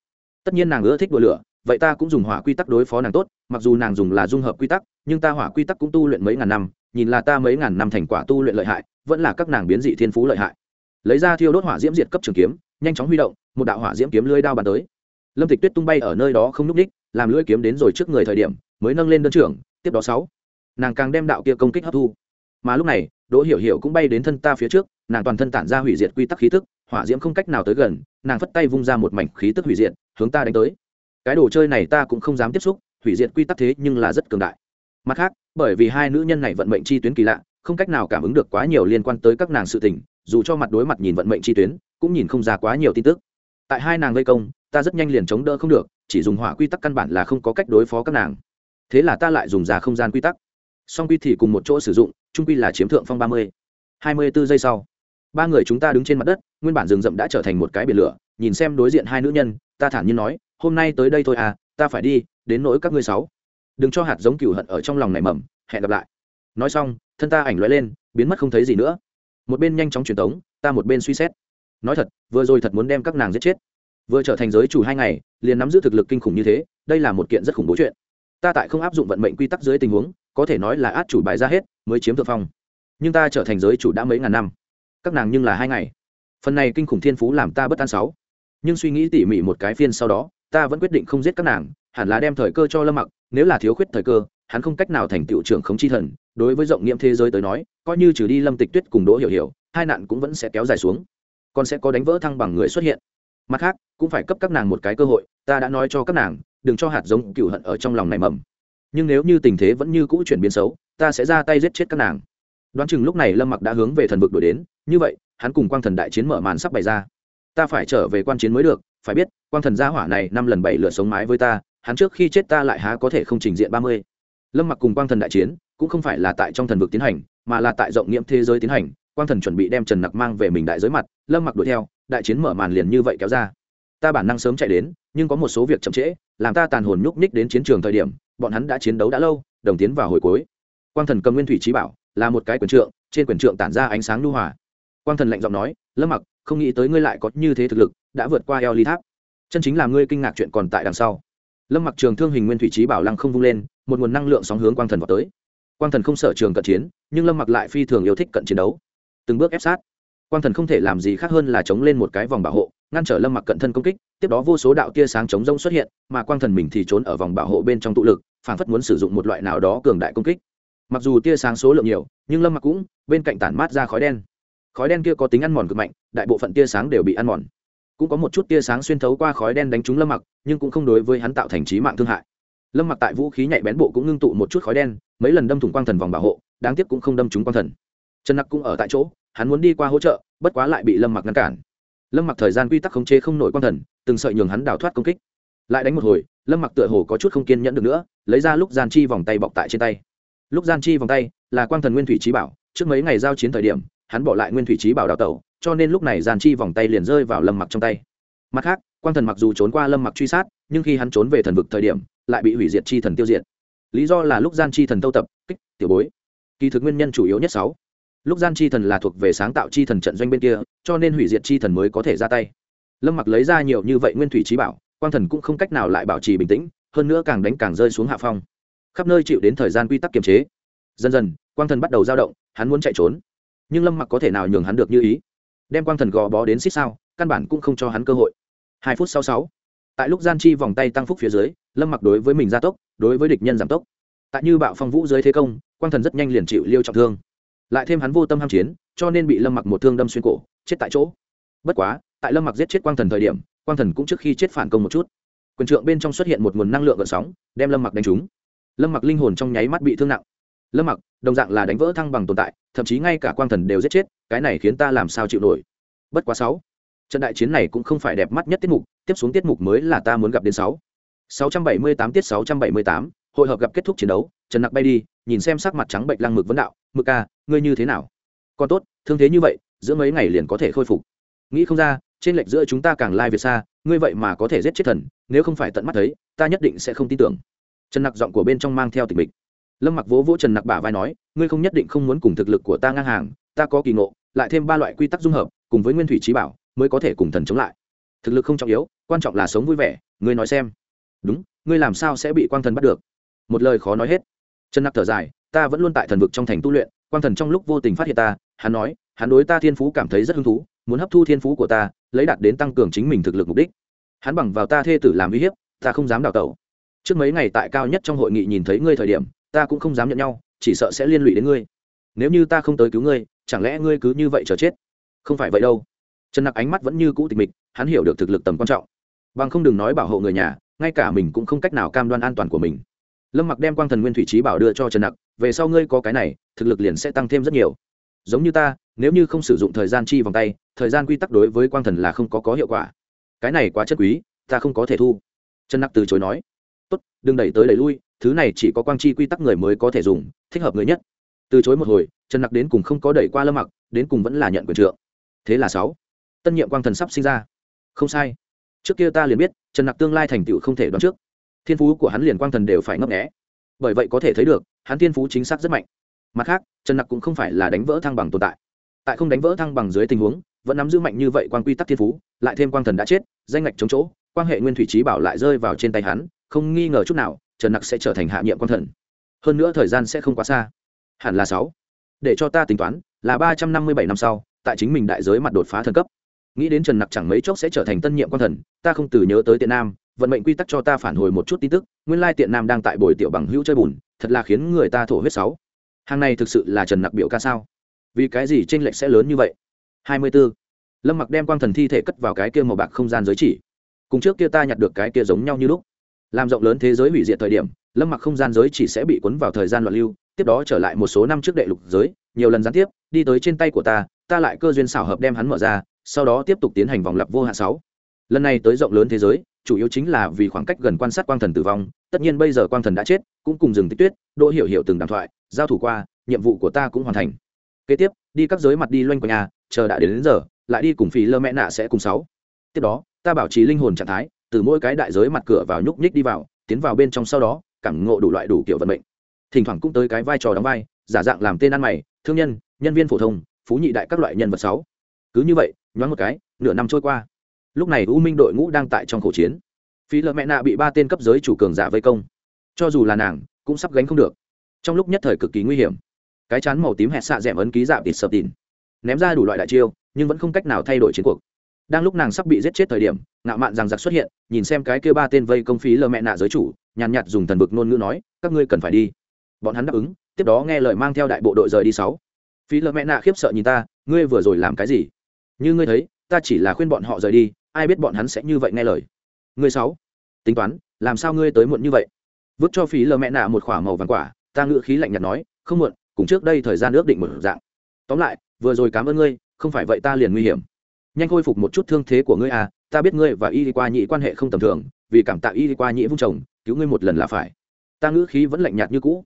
Tất nhiên nàng ưa thích đùa lửa, vậy ta cũng dùng hỏa quy tắc đối phó nàng tốt, mặc dù nàng dùng là dung hợp quy tắc, nhưng ta hỏa quy tắc cũng tu luyện mấy ngàn năm, nhìn là ta mấy ngàn năm thành quả tu luyện lợi hại, vẫn là các nàng biến dị thiên phú lợi hại. Lấy ra thiêu đốt hỏa diễm diệt cấp trường kiếm nhanh chóng huy động, một đạo hỏa diễm kiếm lưới đao bàn tới. Lâm tịch tuyết tung bay ở nơi đó không n ú c ních, làm lưỡi kiếm đến rồi trước người thời điểm, mới nâng lên đơn trưởng, tiếp đó sáu. Nàng càng đem đạo kia công kích hấp thu. Mà lúc này, đỗ hiểu hiểu cũng bay đến thân ta phía trước, nàng toàn thân tản ra hủy diệt quy tắc khí tức, hỏa diễm không cách nào tới gần, nàng phất tay vung ra một mảnh khí tức hủy diệt, hướng ta đánh tới. Cái đồ chơi này ta cũng không dám tiếp xúc, hủy diệt quy tắc thế nhưng là rất cường đại. Mặt khác, bởi vì hai nữ nhân này vận mệnh chi tuyến kỳ lạ, không cách nào cảm ứng được quá nhiều liên quan tới các nàng sự tình, dù cho mặt đối mặt nhìn vận mệnh chi tuyến cũng nhìn không ra quá nhiều tin tức. Tại hai nàng gây công, ta rất nhanh liền chống đỡ không được, chỉ dùng hỏa quy tắc căn bản là không có cách đối phó các nàng. Thế là ta lại dùng ra không gian quy tắc. Song quy thì cùng một chỗ sử dụng, trung quy là chiếm thượng phong ba mươi. Hai mươi bốn giây sau, ba người chúng ta đứng trên mặt đất, nguyên bản rừng rậm đã trở thành một cái biển lửa, nhìn xem đối diện hai nữ nhân, ta thản nhiên nói, hôm nay tới đây thôi à ta phải đi, đến nỗi các ngươi sáu. Đừng cho hạt giống cừu hận ở trong lòng này mầm, hẹn gặp lại. Nói xong, thân ta ảnh lóe lên, biến mất không thấy gì nữa. Một bên nhanh chóng truyền tống, ta một bên suy xét nói thật, vừa rồi thật muốn đem các nàng giết chết. Vừa trở thành giới chủ hai ngày, liền nắm giữ thực lực kinh khủng như thế, đây là một kiện rất khủng bố chuyện. Ta tại không áp dụng vận mệnh quy tắc dưới tình huống, có thể nói là át chủ bài ra hết, mới chiếm thượng phong. Nhưng ta trở thành giới chủ đã mấy ngàn năm. Các nàng nhưng là hai ngày. Phần này kinh khủng thiên phú làm ta bất an sáu. Nhưng suy nghĩ tỉ mỉ một cái phiên sau đó, ta vẫn quyết định không giết các nàng, hẳn là đem thời cơ cho lâm mặc, nếu là thiếu khuyết thời cơ, hắn không cách nào thành tựu trưởng khống chi thần. Đối với rộng nghiệm thế giới tới nói, coi như trừ đi lâm tịch tuyết cùng đỗ hiểu hiểu, hai nạn cũng vẫn sẽ kéo dài xuống còn sẽ có đánh vỡ thăng bằng người xuất hiện. Mặt khác, cũng phải cấp các nàng một cái cơ hội, ta đã nói cho các nàng, đừng cho hạt giống cựu hận ở trong lòng này mầm. Nhưng nếu như tình thế vẫn như cũ chuyển biến xấu, ta sẽ ra tay giết chết các nàng. Đoán chừng lúc này lâm mặc đã hướng về thần vực đổi đến, như vậy, hắn cùng quang thần đại chiến mở màn sắp bày ra. Ta phải trở về quan chiến mới được, phải biết, quang thần gia hỏa này năm lần bảy lượt sống mái với ta, hắn trước khi chết ta lại há có thể không trình diện ba mươi. Lâm mặc cùng quang thần đại chiến, cũng không phải là tại trong thần vực tiến hành, mà là tại rộng nghiễm thế giới tiến hành quang thần chuẩn bị đem trần nặc mang về mình đại giới mặt lâm mặc đuổi theo đại chiến mở màn liền như vậy kéo ra ta bản năng sớm chạy đến nhưng có một số việc chậm trễ làm ta tàn hồn nhúc nhích đến chiến trường thời điểm bọn hắn đã chiến đấu đã lâu đồng tiến vào hồi cuối quang thần cầm nguyên thủy trí bảo là một cái quyền trượng trên quyền trượng tản ra ánh sáng lưu hòa quang thần lạnh giọng nói lâm mặc không nghĩ tới ngươi lại có như thế thực lực đã vượt qua eo ly tháp chân chính là ngươi kinh ngạc chuyện còn tại đằng sau lâm mặc trường thương hình nguyên thủy trí bảo lăng không vung lên một nguồn năng lượng sóng hướng quang thần vào tới quang thần không sợ trường cận chiến nhưng lâm mặc lại phi thường yêu thích cận chiến đấu từng bước ép sát. Quang thần không thể làm gì khác hơn là chống lên một cái vòng bảo hộ, ngăn trở lâm mặc cận thân công kích, tiếp đó vô số đạo tia sáng chống rông xuất hiện, mà quang thần mình thì trốn ở vòng bảo hộ bên trong tụ lực, phản phất muốn sử dụng một loại nào đó cường đại công kích. Mặc dù tia sáng số lượng nhiều, nhưng lâm mặc cũng bên cạnh tản mát ra khói đen. Khói đen kia có tính ăn mòn cực mạnh, đại bộ phận tia sáng đều bị ăn mòn. Cũng có một chút tia sáng xuyên thấu qua khói đen đánh trúng lâm mặc, nhưng cũng không đối với hắn tạo thành trí mạng thương hại. Lâm mặc tại vũ khí nhạy bén bộ cũng ngưng tụ một chút khói đen, mấy lần đâm thủng quang thần vòng bảo hộ, đáng tiếc cũng không đâm trúng quang thần trần nặc cũng ở tại chỗ, hắn muốn đi qua hỗ trợ, bất quá lại bị lâm mặc ngăn cản. Lâm mặc thời gian quy tắc khống chế không nổi quang thần, từng sợi nhường hắn đào thoát công kích. Lại đánh một hồi, lâm mặc tựa hồ có chút không kiên nhẫn được nữa, lấy ra lúc gian chi vòng tay bọc tại trên tay. Lúc gian chi vòng tay là quang thần nguyên thủy trí bảo, trước mấy ngày giao chiến thời điểm, hắn bỏ lại nguyên thủy trí bảo đào tẩu, cho nên lúc này gian chi vòng tay liền rơi vào lâm mặc trong tay. Mặt khác, quang thần mặc dù trốn qua lâm mặc truy sát, nhưng khi hắn trốn về thần vực thời điểm, lại bị hủy diệt chi thần tiêu diệt. Lý do là lúc gian chi thần tâu tập, kích, tiểu bối. Kỳ thực nguyên nhân chủ yếu nhất sáu lúc gian chi thần là thuộc về sáng tạo chi thần trận doanh bên kia, cho nên hủy diệt chi thần mới có thể ra tay. Lâm mặc lấy ra nhiều như vậy nguyên thủy trí bảo, quang thần cũng không cách nào lại bảo trì bình tĩnh, hơn nữa càng đánh càng rơi xuống hạ phong. Khắp nơi chịu đến thời gian quy tắc kiềm chế. Dần dần, quang thần bắt đầu dao động, hắn muốn chạy trốn. Nhưng lâm mặc có thể nào nhường hắn được như ý? Đem quang thần gò bó đến xích sao, căn bản cũng không cho hắn cơ hội. Hai phút sau sáu. Tại lúc gian chi vòng tay tăng phúc phía dưới, lâm mặc đối với mình gia tốc, đối với địch nhân giảm tốc. Tại như bạo phong vũ dưới thế công, quang thần rất nhanh liền chịu liêu trọng thương lại thêm hắn vô tâm ham chiến, cho nên bị lâm mặc một thương đâm xuyên cổ, chết tại chỗ. Bất quá, tại lâm mặc giết chết quang thần thời điểm, quang thần cũng trước khi chết phản công một chút. Quyền trượng bên trong xuất hiện một nguồn năng lượng gợn sóng, đem lâm mặc đánh trúng. Lâm mặc linh hồn trong nháy mắt bị thương nặng. Lâm mặc, đồng dạng là đánh vỡ thăng bằng tồn tại, thậm chí ngay cả quang thần đều giết chết, cái này khiến ta làm sao chịu nổi? Bất quá sáu, trận đại chiến này cũng không phải đẹp mắt nhất tiết mục, tiếp xuống tiết mục mới là ta muốn gặp đến sáu. Sáu trăm bảy mươi tám tiết sáu trăm bảy mươi tám, hội hợp gặp kết thúc chiến đấu, trần nặc bay đi nhìn xem sắc mặt trắng bệnh lăng mực vấn đạo, mực ca, ngươi như thế nào? Còn tốt, thương thế như vậy, giữa mấy ngày liền có thể khôi phục. Nghĩ không ra, trên lệch giữa chúng ta càng lai việt xa, ngươi vậy mà có thể giết chết thần, nếu không phải tận mắt thấy, ta nhất định sẽ không tin tưởng. Trần nặc giọng của bên trong mang theo tình mình lâm mặc vỗ vỗ trần nặc bả vai nói, ngươi không nhất định không muốn cùng thực lực của ta ngang hàng, ta có kỳ ngộ, lại thêm ba loại quy tắc dung hợp, cùng với nguyên thủy trí bảo, mới có thể cùng thần chống lại. Thực lực không trọng yếu, quan trọng là sống vui vẻ, ngươi nói xem. Đúng, ngươi làm sao sẽ bị quang thần bắt được? Một lời khó nói hết trần nặc thở dài, ta vẫn luôn tại thần vực trong thành tu luyện, quang thần trong lúc vô tình phát hiện ta, hắn nói, hắn đối ta thiên phú cảm thấy rất hứng thú, muốn hấp thu thiên phú của ta, lấy đạt đến tăng cường chính mình thực lực mục đích. Hắn bằng vào ta thê tử làm uy hiếp, ta không dám đào tẩu. Trước mấy ngày tại cao nhất trong hội nghị nhìn thấy ngươi thời điểm, ta cũng không dám nhận nhau, chỉ sợ sẽ liên lụy đến ngươi. Nếu như ta không tới cứu ngươi, chẳng lẽ ngươi cứ như vậy chờ chết? Không phải vậy đâu. Trần nặc ánh mắt vẫn như cũ tịch mịch, hắn hiểu được thực lực tầm quan trọng. Bằng không đừng nói bảo hộ người nhà, ngay cả mình cũng không cách nào cam đoan an toàn của mình lâm mặc đem quang thần nguyên thủy trí bảo đưa cho trần nặc, về sau ngươi có cái này, thực lực liền sẽ tăng thêm rất nhiều. Giống như ta, nếu như không sử dụng thời gian chi vòng tay, thời gian quy tắc đối với quang thần là không có có hiệu quả. Cái này quá chất quý, ta không có thể thu. Trần nặc từ chối nói. Tốt, đừng đẩy tới đẩy lui, thứ này chỉ có quang chi quy tắc người mới có thể dùng, thích hợp người nhất. Từ chối một hồi, trần nặc đến cùng không có đẩy qua lâm mặc, đến cùng vẫn là nhận quyền trượng. Thế là sáu. Tân nhiệm quang thần sắp sinh ra. Không sai. Trước kia ta liền biết, trần nặc tương lai thành tựu không thể đoán trước thiên phú của hắn liền quang thần đều phải ngấp nghẽ bởi vậy có thể thấy được, hắn thiên phú chính xác rất mạnh. Mặt khác, trần nặc cũng không phải là đánh vỡ thăng bằng tồn tại. Tại không đánh vỡ thăng bằng dưới tình huống, vẫn nắm giữ mạnh như vậy quan quy tắc thiên phú, lại thêm quang thần đã chết, danh ngạch chống chỗ, quan hệ nguyên thủy trí bảo lại rơi vào trên tay hắn, không nghi ngờ chút nào, trần nặc sẽ trở thành hạ nhiệm quang thần. Hơn nữa thời gian sẽ không quá xa. Hẳn là sáu. Để cho ta tính toán, là ba trăm năm mươi bảy năm sau, tại chính mình đại giới mặt đột phá thần cấp. Nghĩ đến trần nặc chẳng mấy chốc sẽ trở thành tân nhiệm quang thần, ta không từ nhớ tới tiện nam vận mệnh quy tắc cho ta phản hồi một chút tin tức, nguyên lai tiện nam đang tại bồi tiểu bằng hữu chơi bùn, thật là khiến người ta thổ huyết sáu. Hàng này thực sự là trần nặc biểu ca sao? Vì cái gì tranh lệch sẽ lớn như vậy? Hai mươi 24. lâm mặc đem quang thần thi thể cất vào cái kia màu bạc không gian giới chỉ. Cùng trước kia ta nhặt được cái kia giống nhau như lúc. Làm rộng lớn thế giới hủy diệt thời điểm, lâm mặc không gian giới chỉ sẽ bị cuốn vào thời gian loạn lưu, tiếp đó trở lại một số năm trước đệ lục giới, nhiều lần gián tiếp, đi tới trên tay của ta ta lại cơ duyên xảo hợp đem hắn mở ra, sau đó tiếp tục tiến hành vòng lặp vô hạn sáu. Lần này tới rộng lớn thế giới chủ yếu chính là vì khoảng cách gần quan sát quang thần tử vong tất nhiên bây giờ quang thần đã chết cũng cùng dừng tích tuyết đỗ hiểu hiểu từng đàm thoại giao thủ qua nhiệm vụ của ta cũng hoàn thành. Kế tiếp đi các giới mặt đi loanh quanh nhà chờ đã đến, đến giờ lại đi cùng phí lơ mẹ nạ sẽ cùng sáu. Tiếp đó ta bảo trì linh hồn trạng thái từ mỗi cái đại giới mặt cửa vào nhúc nhích đi vào tiến vào bên trong sau đó cảm ngộ đủ loại đủ kiểu vận mệnh. Thỉnh thoảng cũng tới cái vai trò đóng vai giả dạng làm tên ăn mày thương nhân nhân viên phổ thông phú nhị đại các loại nhân vật sáu. Cứ như vậy nhoáng một cái nửa năm trôi qua lúc này u minh đội ngũ đang tại trong khẩu chiến. Phí lợ mẹ nạ bị ba tên cấp giới chủ cường giả vây công. Cho dù là nàng, cũng sắp gánh không được. Trong lúc nhất thời cực kỳ nguy hiểm. Cái chán màu tím hẹt xạ d ẻ m ấn ký dạ tịt sập tìn ném ra đủ loại đại chiêu, nhưng vẫn không cách nào thay đổi chiến cuộc. Đang lúc nàng sắp bị giết chết thời điểm, ngạo mạn rằng giặc xuất hiện, nhìn xem cái kêu ba tên vây công phí lờ mẹ nạ giới chủ, nhàn nhạt dùng thần vực ngôn ngữ nói, các ngươi cần phải đi. Bọn hắn đáp ứng, tiếp đó nghe lời mang theo đại bộ đội rời đi sáu. Phí lờ mẹ nạ khiếp sợ nhìn ta, ngươi vừa rồi làm cái gì? Như ngươi thấy, ta chỉ là khuyên bọn họ rời đi ai biết bọn hắn sẽ như vậy nghe lời. Ngươi sáu, tính toán, làm sao ngươi tới muộn như vậy? Vứt cho phí lờ mẹ nạ một khoả màu vàng quả, ta ngự khí lạnh nhạt nói, không muộn, cùng trước đây thời gian ước định một dạng. Tóm lại, vừa rồi cảm ơn ngươi, không phải vậy ta liền nguy hiểm. Nhanh khôi phục một chút thương thế của ngươi à ta biết ngươi và y đi qua nhị quan hệ không tầm thường, vì cảm tạ y đi qua nhị vung chồng, cứu ngươi một lần là phải. Ta ngữ khí vẫn lạnh nhạt như cũ.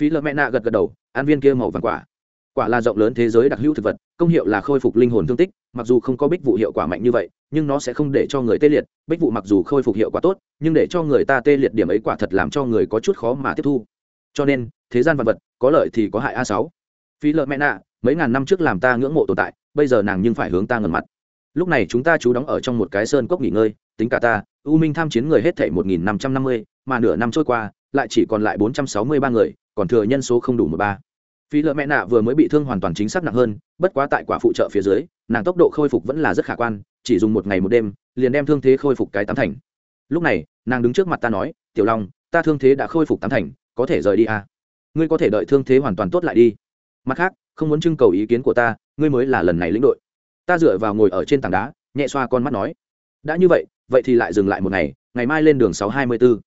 Phí lợ mẹ nạ gật gật đầu, an viên kia màu vàng quả. Quả là rộng lớn thế giới đặc hữu thực vật, công hiệu là khôi phục linh hồn thương tích mặc dù không có bích vụ hiệu quả mạnh như vậy, nhưng nó sẽ không để cho người tê liệt. Bích vụ mặc dù khôi phục hiệu quả tốt, nhưng để cho người ta tê liệt điểm ấy quả thật làm cho người có chút khó mà tiếp thu. Cho nên, thế gian vật vật, có lợi thì có hại a sáu. Phí lợi mẹ nạ, mấy ngàn năm trước làm ta ngưỡng mộ tồn tại, bây giờ nàng nhưng phải hướng ta ngần mặt. Lúc này chúng ta trú đóng ở trong một cái sơn cốc nghỉ ngơi, tính cả ta, u minh tham chiến người hết thảy một nghìn năm trăm năm mươi, mà nửa năm trôi qua, lại chỉ còn lại bốn trăm sáu mươi ba người, còn thừa nhân số không đủ một ba. Phí lợ mẹ nạ vừa mới bị thương hoàn toàn chính xác nặng hơn, bất quá tại quả phụ trợ phía dưới, nàng tốc độ khôi phục vẫn là rất khả quan, chỉ dùng một ngày một đêm, liền đem thương thế khôi phục cái tám thành. Lúc này, nàng đứng trước mặt ta nói, tiểu long, ta thương thế đã khôi phục tám thành, có thể rời đi à. ngươi có thể đợi thương thế hoàn toàn tốt lại đi. Mặt khác, không muốn trưng cầu ý kiến của ta, ngươi mới là lần này lĩnh đội. Ta dựa vào ngồi ở trên tảng đá, nhẹ xoa con mắt nói, đã như vậy vậy thì lại dừng lại một ngày ngày mai lên đường sáu hai mươi bốn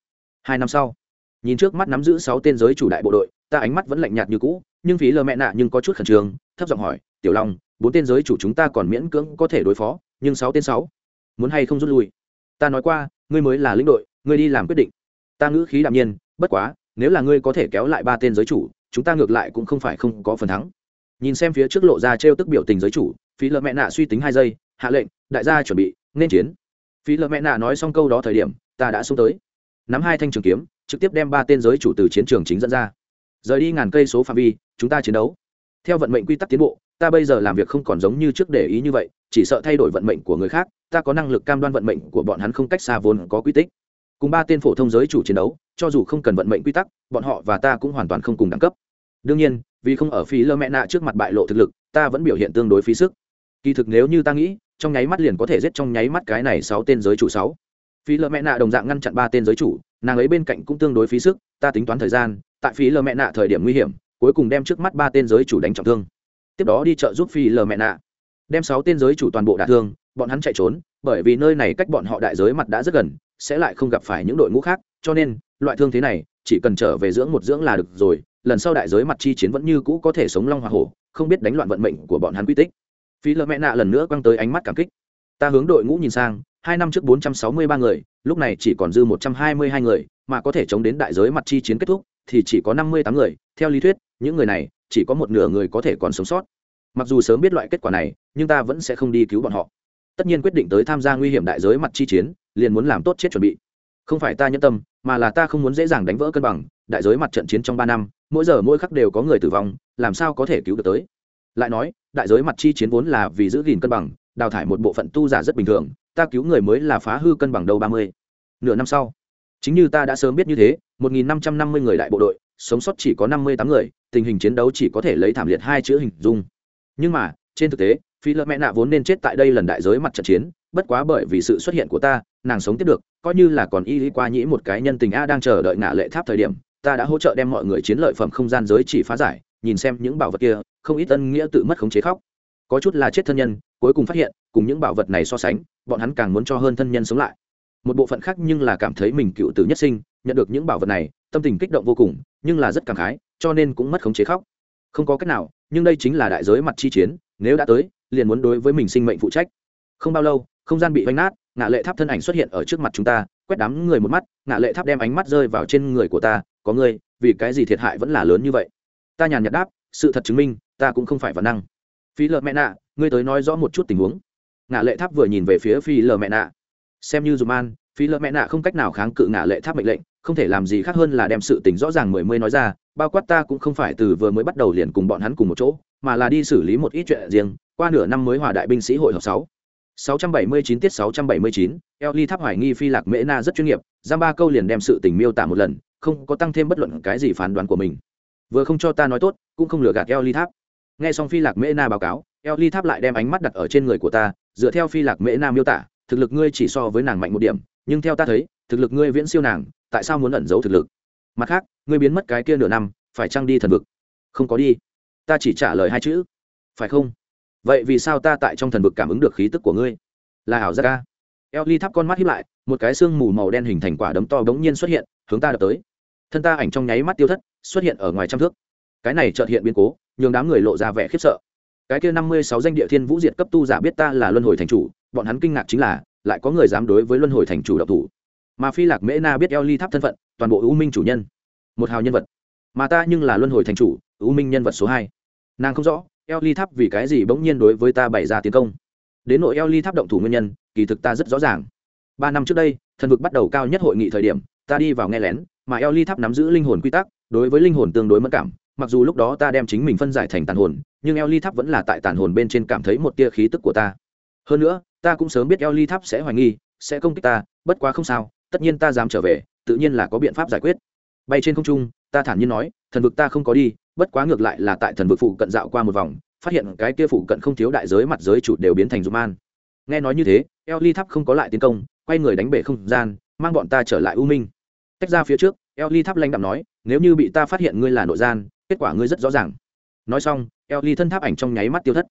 hai năm sau, nhìn trước mắt nắm giữ sáu tên giới chủ đại bộ đội, ta ánh mắt vẫn lạnh nhạt như cũ nhưng phí lờ mẹ nạ nhưng có chút khẩn trương, thấp giọng hỏi, tiểu long, bốn tên giới chủ chúng ta còn miễn cưỡng có thể đối phó, nhưng sáu tên sáu, muốn hay không rút lui? Ta nói qua, ngươi mới là lĩnh đội, ngươi đi làm quyết định. Ta ngữ khí đạm nhiên, bất quá, nếu là ngươi có thể kéo lại ba tên giới chủ, chúng ta ngược lại cũng không phải không có phần thắng. Nhìn xem phía trước lộ ra t tức biểu tình giới chủ, phí lợ mẹ nạ suy tính hai giây, hạ lệnh, đại gia chuẩn bị, nên chiến. Phí lợ mẹ nạ nói xong câu đó thời điểm, ta đã xuống tới. Nắm hai thanh trường kiếm, trực tiếp đem ba tên giới chủ từ chiến trường chính dẫn ra rời đi ngàn cây số phạm vi, chúng ta chiến đấu. Theo vận mệnh quy tắc tiến bộ, ta bây giờ làm việc không còn giống như trước để ý như vậy, chỉ sợ thay đổi vận mệnh của người khác, ta có năng lực cam đoan vận mệnh của bọn hắn không cách xa vốn có quy tích. Cùng ba tên phổ thông giới chủ chiến đấu, cho dù không cần vận mệnh quy tắc, bọn họ và ta cũng hoàn toàn không cùng đẳng cấp. Đương nhiên, vì không ở phí lơ mẹ nạ trước mặt bại lộ thực lực, ta vẫn biểu hiện tương đối phí sức. Kỳ thực nếu như ta nghĩ, trong nháy mắt liền có thể giết trong nháy mắt cái này sáu tên giới chủ sáu. Phí lơ mẹ nạ đồng dạng ngăn chặn ba tên giới chủ, nàng ấy bên cạnh cũng tương đối phí sức, ta tính toán thời gian tại phí lờ mẹ nạ thời điểm nguy hiểm, cuối cùng đem trước mắt ba tên giới chủ đánh trọng thương. Tiếp đó đi chợ giúp phi lờ mẹ nạ. Đem sáu tên giới chủ toàn bộ đả thương, bọn hắn chạy trốn, bởi vì nơi này cách bọn họ đại giới mặt đã rất gần, sẽ lại không gặp phải những đội ngũ khác, cho nên, loại thương thế này, chỉ cần trở về dưỡng một dưỡng là được rồi, lần sau đại giới mặt chi chiến vẫn như cũ có thể sống long hoa hổ, không biết đánh loạn vận mệnh của bọn hắn quy tích. Phi lợ mẹ nạ lần nữa quăng tới ánh mắt cảm kích. Ta hướng đội ngũ nhìn sang, hai năm trước bốn trăm sáu mươi ba người, lúc này chỉ còn dư một trăm hai mươi hai người, mà có thể chống đến đại giới mặt chi chiến kết thúc thì chỉ có năm mươi tám người. Theo lý thuyết, những người này chỉ có một nửa người có thể còn sống sót. Mặc dù sớm biết loại kết quả này, nhưng ta vẫn sẽ không đi cứu bọn họ. Tất nhiên quyết định tới tham gia nguy hiểm đại giới mặt chi chiến, liền muốn làm tốt chết chuẩn bị. Không phải ta nhẫn tâm, mà là ta không muốn dễ dàng đánh vỡ cân bằng. Đại giới mặt trận chiến trong ba năm, mỗi giờ mỗi khắc đều có người tử vong, làm sao có thể cứu được tới? Lại nói, đại giới mặt chi chiến vốn là vì giữ gìn cân bằng, đào thải một bộ phận tu giả rất bình thường, ta cứu người mới là phá hư cân bằng đầu ba mươi. Nửa năm sau chính như ta đã sớm biết như thế, một nghìn năm trăm năm mươi người đại bộ đội, sống sót chỉ có năm mươi tám người, tình hình chiến đấu chỉ có thể lấy thảm liệt hai chữ hình dung. Nhưng mà, trên thực tế, phi lợn mẹ nạ vốn nên chết tại đây lần đại giới mặt trận chiến, bất quá bởi vì sự xuất hiện của ta, nàng sống tiếp được, coi như là còn y qua nhĩ một cái nhân tình a đang chờ đợi ngã lệ tháp thời điểm, ta đã hỗ trợ đem mọi người chiến lợi phẩm không gian giới chỉ phá giải, nhìn xem những bảo vật kia, không ít ân nghĩa tự mất khống chế khóc. Có chút là chết thân nhân, cuối cùng phát hiện, cùng những bảo vật này so sánh, bọn hắn càng muốn cho hơn thân nhân sống lại một bộ phận khác nhưng là cảm thấy mình cựu tử nhất sinh, nhận được những bảo vật này, tâm tình kích động vô cùng, nhưng là rất cảm khái, cho nên cũng mất khống chế khóc. Không có cách nào, nhưng đây chính là đại giới mặt chi chiến, nếu đã tới, liền muốn đối với mình sinh mệnh phụ trách. Không bao lâu, không gian bị vánh nát, ngạ lệ tháp thân ảnh xuất hiện ở trước mặt chúng ta, quét đám người một mắt, ngạ lệ tháp đem ánh mắt rơi vào trên người của ta, có ngươi, vì cái gì thiệt hại vẫn là lớn như vậy? Ta nhàn nhạt đáp, sự thật chứng minh, ta cũng không phải văn năng. Phi lợ mẹ nạ, ngươi tới nói rõ một chút tình huống. Ngạ lệ tháp vừa nhìn về phía phi lờ mẹ nạ xem như dùm an phi lợ mẹ nạ không cách nào kháng cự ngã lệ tháp mệnh lệnh không thể làm gì khác hơn là đem sự tình rõ ràng mười mươi nói ra bao quát ta cũng không phải từ vừa mới bắt đầu liền cùng bọn hắn cùng một chỗ mà là đi xử lý một ít chuyện riêng qua nửa năm mới hòa đại binh sĩ hội họp sáu 679 tiết 679, Ellie tháp hoài nghi phi lạc mễ na rất chuyên nghiệp, giam ba câu liền đem sự tình miêu tả một lần, không có tăng thêm bất luận cái gì phán đoán của mình. Vừa không cho ta nói tốt, cũng không lừa gạt Ellie tháp. Nghe xong phi lạc mễ na báo cáo, Ellie tháp lại đem ánh mắt đặt ở trên người của ta, dựa theo phi lạc mễ na miêu tả, thực lực ngươi chỉ so với nàng mạnh một điểm, nhưng theo ta thấy, thực lực ngươi viễn siêu nàng, tại sao muốn ẩn giấu thực lực? Mặt khác, ngươi biến mất cái kia nửa năm, phải trăng đi thần vực? Không có đi. Ta chỉ trả lời hai chữ. Phải không? vậy vì sao ta tại trong thần vực cảm ứng được khí tức của ngươi là ảo giác ca eo ly thắp con mắt hiếp lại một cái xương mù màu đen hình thành quả đấm to bỗng nhiên xuất hiện hướng ta đập tới thân ta ảnh trong nháy mắt tiêu thất xuất hiện ở ngoài trăm thước cái này chợt hiện biến cố nhường đám người lộ ra vẻ khiếp sợ cái kia năm mươi sáu danh địa thiên vũ diệt cấp tu giả biết ta là luân hồi thành chủ bọn hắn kinh ngạc chính là, lại có người dám đối với luân hồi thành chủ độc thủ. Mà phi lạc mễ na biết eo ly tháp thân phận, toàn bộ ưu minh chủ nhân. Một hào nhân vật. Mà ta nhưng là luân hồi thành chủ ưu minh nhân vật số hai. Nàng không rõ eo ly tháp vì cái gì bỗng nhiên đối với ta bày ra tiến công. Đến nội eo ly tháp động thủ nguyên nhân, kỳ thực ta rất rõ ràng. Ba năm trước đây, thần vực bắt đầu cao nhất hội nghị thời điểm, ta đi vào nghe lén, mà eo ly tháp nắm giữ linh hồn quy tắc, đối với linh hồn tương đối mất cảm. Mặc dù lúc đó ta đem chính mình phân giải thành tàn hồn, nhưng eo ly tháp vẫn là tại tàn hồn bên trên cảm thấy một tia khí tức của ta. Hơn nữa ta cũng sớm biết eo ly tháp sẽ hoài nghi, sẽ công kích ta, bất quá không sao, tất nhiên ta dám trở về, tự nhiên là có biện pháp giải quyết. Bay trên không trung, ta thản nhiên nói, thần vực ta không có đi, bất quá ngược lại là tại thần vực phụ cận dạo qua một vòng, phát hiện cái kia phụ cận không thiếu đại giới mặt giới chủ đều biến thành dung man. Nghe nói như thế eo ly tháp không có lại tiến công, quay người đánh bể không gian, mang bọn ta trở lại u minh. Tách ra phía trước eo ly tháp lanh đạm nói, nếu như bị ta phát hiện ngươi là nội gian, kết quả ngươi rất rõ ràng. Nói xong eo ly thân tháp ảnh trong nháy mắt tiêu thất.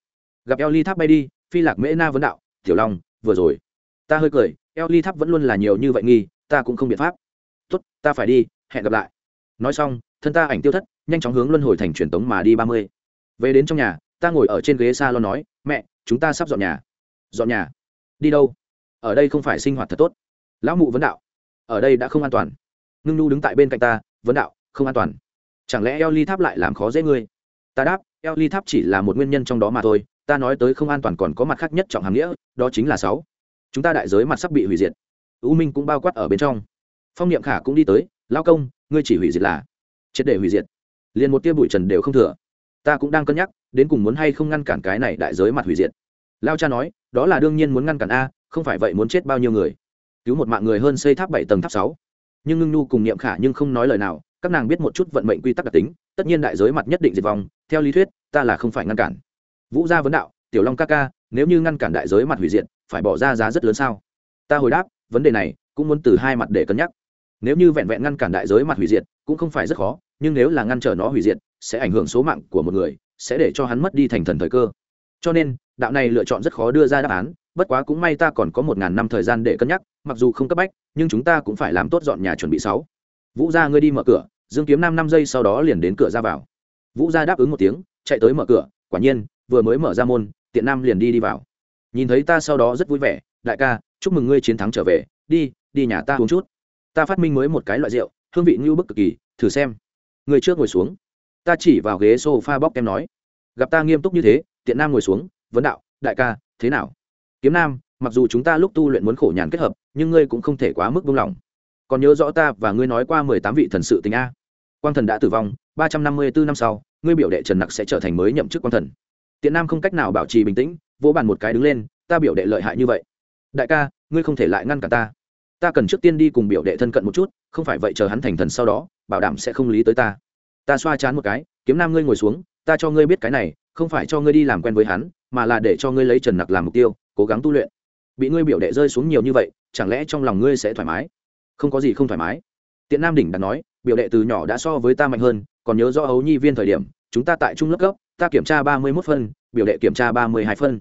Gặp eo ly tháp bay đi, phi lạc mễ na vấn đạo tiểu long, vừa rồi. Ta hơi cười, eo ly tháp vẫn luôn là nhiều như vậy nghi, ta cũng không biện pháp. Tốt, ta phải đi, hẹn gặp lại. Nói xong, thân ta ảnh tiêu thất, nhanh chóng hướng luân hồi thành truyền tống mà đi ba mươi. Về đến trong nhà, ta ngồi ở trên ghế s a lo nói, mẹ, chúng ta sắp dọn nhà. Dọn nhà? Đi đâu? Ở đây không phải sinh hoạt thật tốt. Lão mụ vấn đạo. Ở đây đã không an toàn. Ngưng nhu đứng tại bên cạnh ta, vấn đạo, không an toàn. Chẳng lẽ eo ly tháp lại làm khó dễ ngươi? Ta đáp, eo ly tháp chỉ là một nguyên nhân trong đó mà thôi ta nói tới không an toàn còn có mặt khác nhất trọng hàm nghĩa, đó chính là sáu. Chúng ta đại giới mặt sắp bị hủy diệt. U minh cũng bao quát ở bên trong. Phong niệm khả cũng đi tới lao công, ngươi chỉ hủy diệt là triệt để hủy diệt. Liền một tia bụi trần đều không thừa. Ta cũng đang cân nhắc, đến cùng muốn hay không ngăn cản cái này đại giới mặt hủy diệt. Lao cha nói, đó là đương nhiên muốn ngăn cản a, không phải vậy muốn chết bao nhiêu người? Cứu một mạng người hơn xây tháp bảy tầng tháp sáu. Nhưng ngưng nhu cùng niệm khả nhưng không nói lời nào, các nàng biết một chút vận mệnh quy tắc đặc tính, tất nhiên đại giới mặt nhất định diệt vong, theo lý thuyết, ta là không phải ngăn cản vũ gia vấn đạo, tiểu long ca ca, nếu như ngăn cản đại giới mặt hủy diệt, phải bỏ ra giá rất lớn sao? Ta hồi đáp, vấn đề này cũng muốn từ hai mặt để cân nhắc. Nếu như vẹn vẹn ngăn cản đại giới mặt hủy diệt cũng không phải rất khó, nhưng nếu là ngăn trở nó hủy diệt, sẽ ảnh hưởng số mạng của một người, sẽ để cho hắn mất đi thành thần thời cơ. Cho nên, đạo này lựa chọn rất khó đưa ra đáp án, bất quá cũng may ta còn có một ngàn năm thời gian để cân nhắc, mặc dù không cấp bách, nhưng chúng ta cũng phải làm tốt dọn nhà chuẩn bị sáu. Vũ gia ngươi đi mở cửa, dương kiếm Nam năm giây sau đó liền đến cửa ra vào. Vũ gia đáp ứng một tiếng, chạy tới mở cửa, quả nhiên vừa mới mở ra môn, tiện nam liền đi đi vào. Nhìn thấy ta sau đó rất vui vẻ, đại ca, chúc mừng ngươi chiến thắng trở về, đi đi nhà ta uống chút. Ta phát minh mới một cái loại rượu, hương vị ngưu bức cực kỳ, thử xem. Người trước ngồi xuống. Ta chỉ vào ghế s o f a bóc kem nói. Gặp ta nghiêm túc như thế, tiện nam ngồi xuống, vấn đạo, đại ca, thế nào? Kiếm nam, mặc dù chúng ta lúc tu luyện muốn khổ nhàn kết hợp, nhưng ngươi cũng không thể quá mức buông lỏng. Còn nhớ rõ ta và ngươi nói qua mười tám vị thần sự tình a. Quang thần đã tử vong, ba trăm năm mươi bốn năm sau, ngươi biểu đệ trần nặc sẽ trở thành mới nhậm chức quang thần tiện nam không cách nào bảo trì bình tĩnh, vỗ bàn một cái đứng lên, ta biểu đệ lợi hại như vậy. Đại ca, ngươi không thể lại ngăn cả ta. Ta cần trước tiên đi cùng biểu đệ thân cận một chút, không phải vậy chờ hắn thành thần sau đó, bảo đảm sẽ không lý tới ta. Ta xoa chán một cái, kiếm nam ngươi ngồi xuống, ta cho ngươi biết cái này, không phải cho ngươi đi làm quen với hắn, mà là để cho ngươi lấy trần nặc làm mục tiêu, cố gắng tu luyện. Bị ngươi biểu đệ rơi xuống nhiều như vậy, chẳng lẽ trong lòng ngươi sẽ thoải mái? Không có gì không thoải mái. Tiện nam đỉnh đã nói, biểu đệ từ nhỏ đã so với ta mạnh hơn, còn nhớ rõ hấu nhi viên thời điểm, chúng ta tại trung lớp cấp ta kiểm tra ba mươi mốt phân, biểu đệ kiểm tra ba mươi hai phân.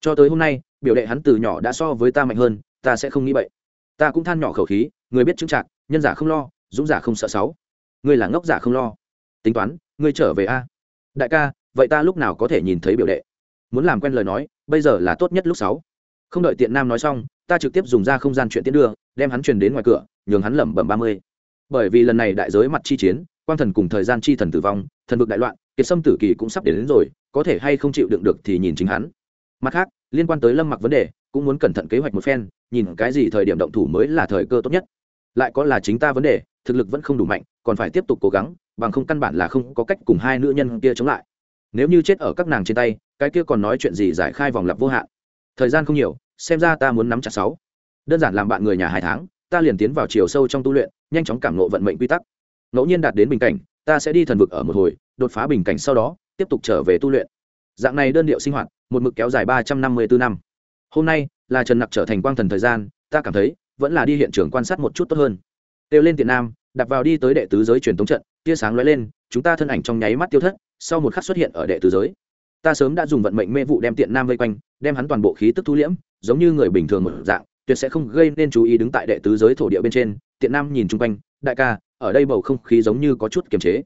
Cho tới hôm nay, biểu đệ hắn từ nhỏ đã so với ta mạnh hơn, ta sẽ không nghĩ vậy ta cũng than nhỏ khẩu khí, người biết chứng trạc, nhân giả không lo, dũng giả không sợ sáu ngươi là ngốc giả không lo. Tính toán, ngươi trở về a. Đại ca, vậy ta lúc nào có thể nhìn thấy biểu đệ? Muốn làm quen lời nói, bây giờ là tốt nhất lúc sáu. Không đợi tiện nam nói xong, ta trực tiếp dùng ra không gian chuyện tiến đưa, đem hắn truyền đến ngoài cửa, nhường hắn lẩm bẩm ba mươi. Bởi vì lần này đại giới mặt chi chiến, quang thần cùng thời gian chi thần tử vong, thần vực đại loạn kiệt sâm tử kỳ cũng sắp đến, đến rồi có thể hay không chịu đựng được thì nhìn chính hắn. Mặt khác liên quan tới lâm mặc vấn đề cũng muốn cẩn thận kế hoạch một phen nhìn cái gì thời điểm động thủ mới là thời cơ tốt nhất. Lại có là chính ta vấn đề thực lực vẫn không đủ mạnh còn phải tiếp tục cố gắng bằng không căn bản là không có cách cùng hai nữ nhân kia chống lại. Nếu như chết ở các nàng trên tay cái kia còn nói chuyện gì giải khai vòng lặp vô hạn. Thời gian không nhiều xem ra ta muốn nắm chặt sáu. Đơn giản làm bạn người nhà hai tháng ta liền tiến vào chiều sâu trong tu luyện nhanh chóng cảm nộ vận mệnh quy tắc. Ngẫu nhiên đạt đến bình cảnh ta sẽ đi thần vực ở một hồi đột phá bình cảnh sau đó, tiếp tục trở về tu luyện. Dạng này đơn điệu sinh hoạt, một mực kéo dài ba trăm năm mươi bốn năm. Hôm nay, là trần nặc trở thành quang thần thời gian, ta cảm thấy, vẫn là đi hiện trường quan sát một chút tốt hơn. Kêu lên tiện nam đặt vào đi tới đệ tứ giới truyền thống trận, tia sáng lóe lên, chúng ta thân ảnh trong nháy mắt tiêu thất, sau một khắc xuất hiện ở đệ tứ giới. Ta sớm đã dùng vận mệnh mê vụ đem tiện nam vây quanh, đem hắn toàn bộ khí tức thu liễm, giống như người bình thường một dạng, tuyệt sẽ không gây nên chú ý đứng tại đệ tứ giới thổ địa bên trên. Tiện nam nhìn chung quanh, đại ca, ở đây bầu không khí giống như có chút kiềm chế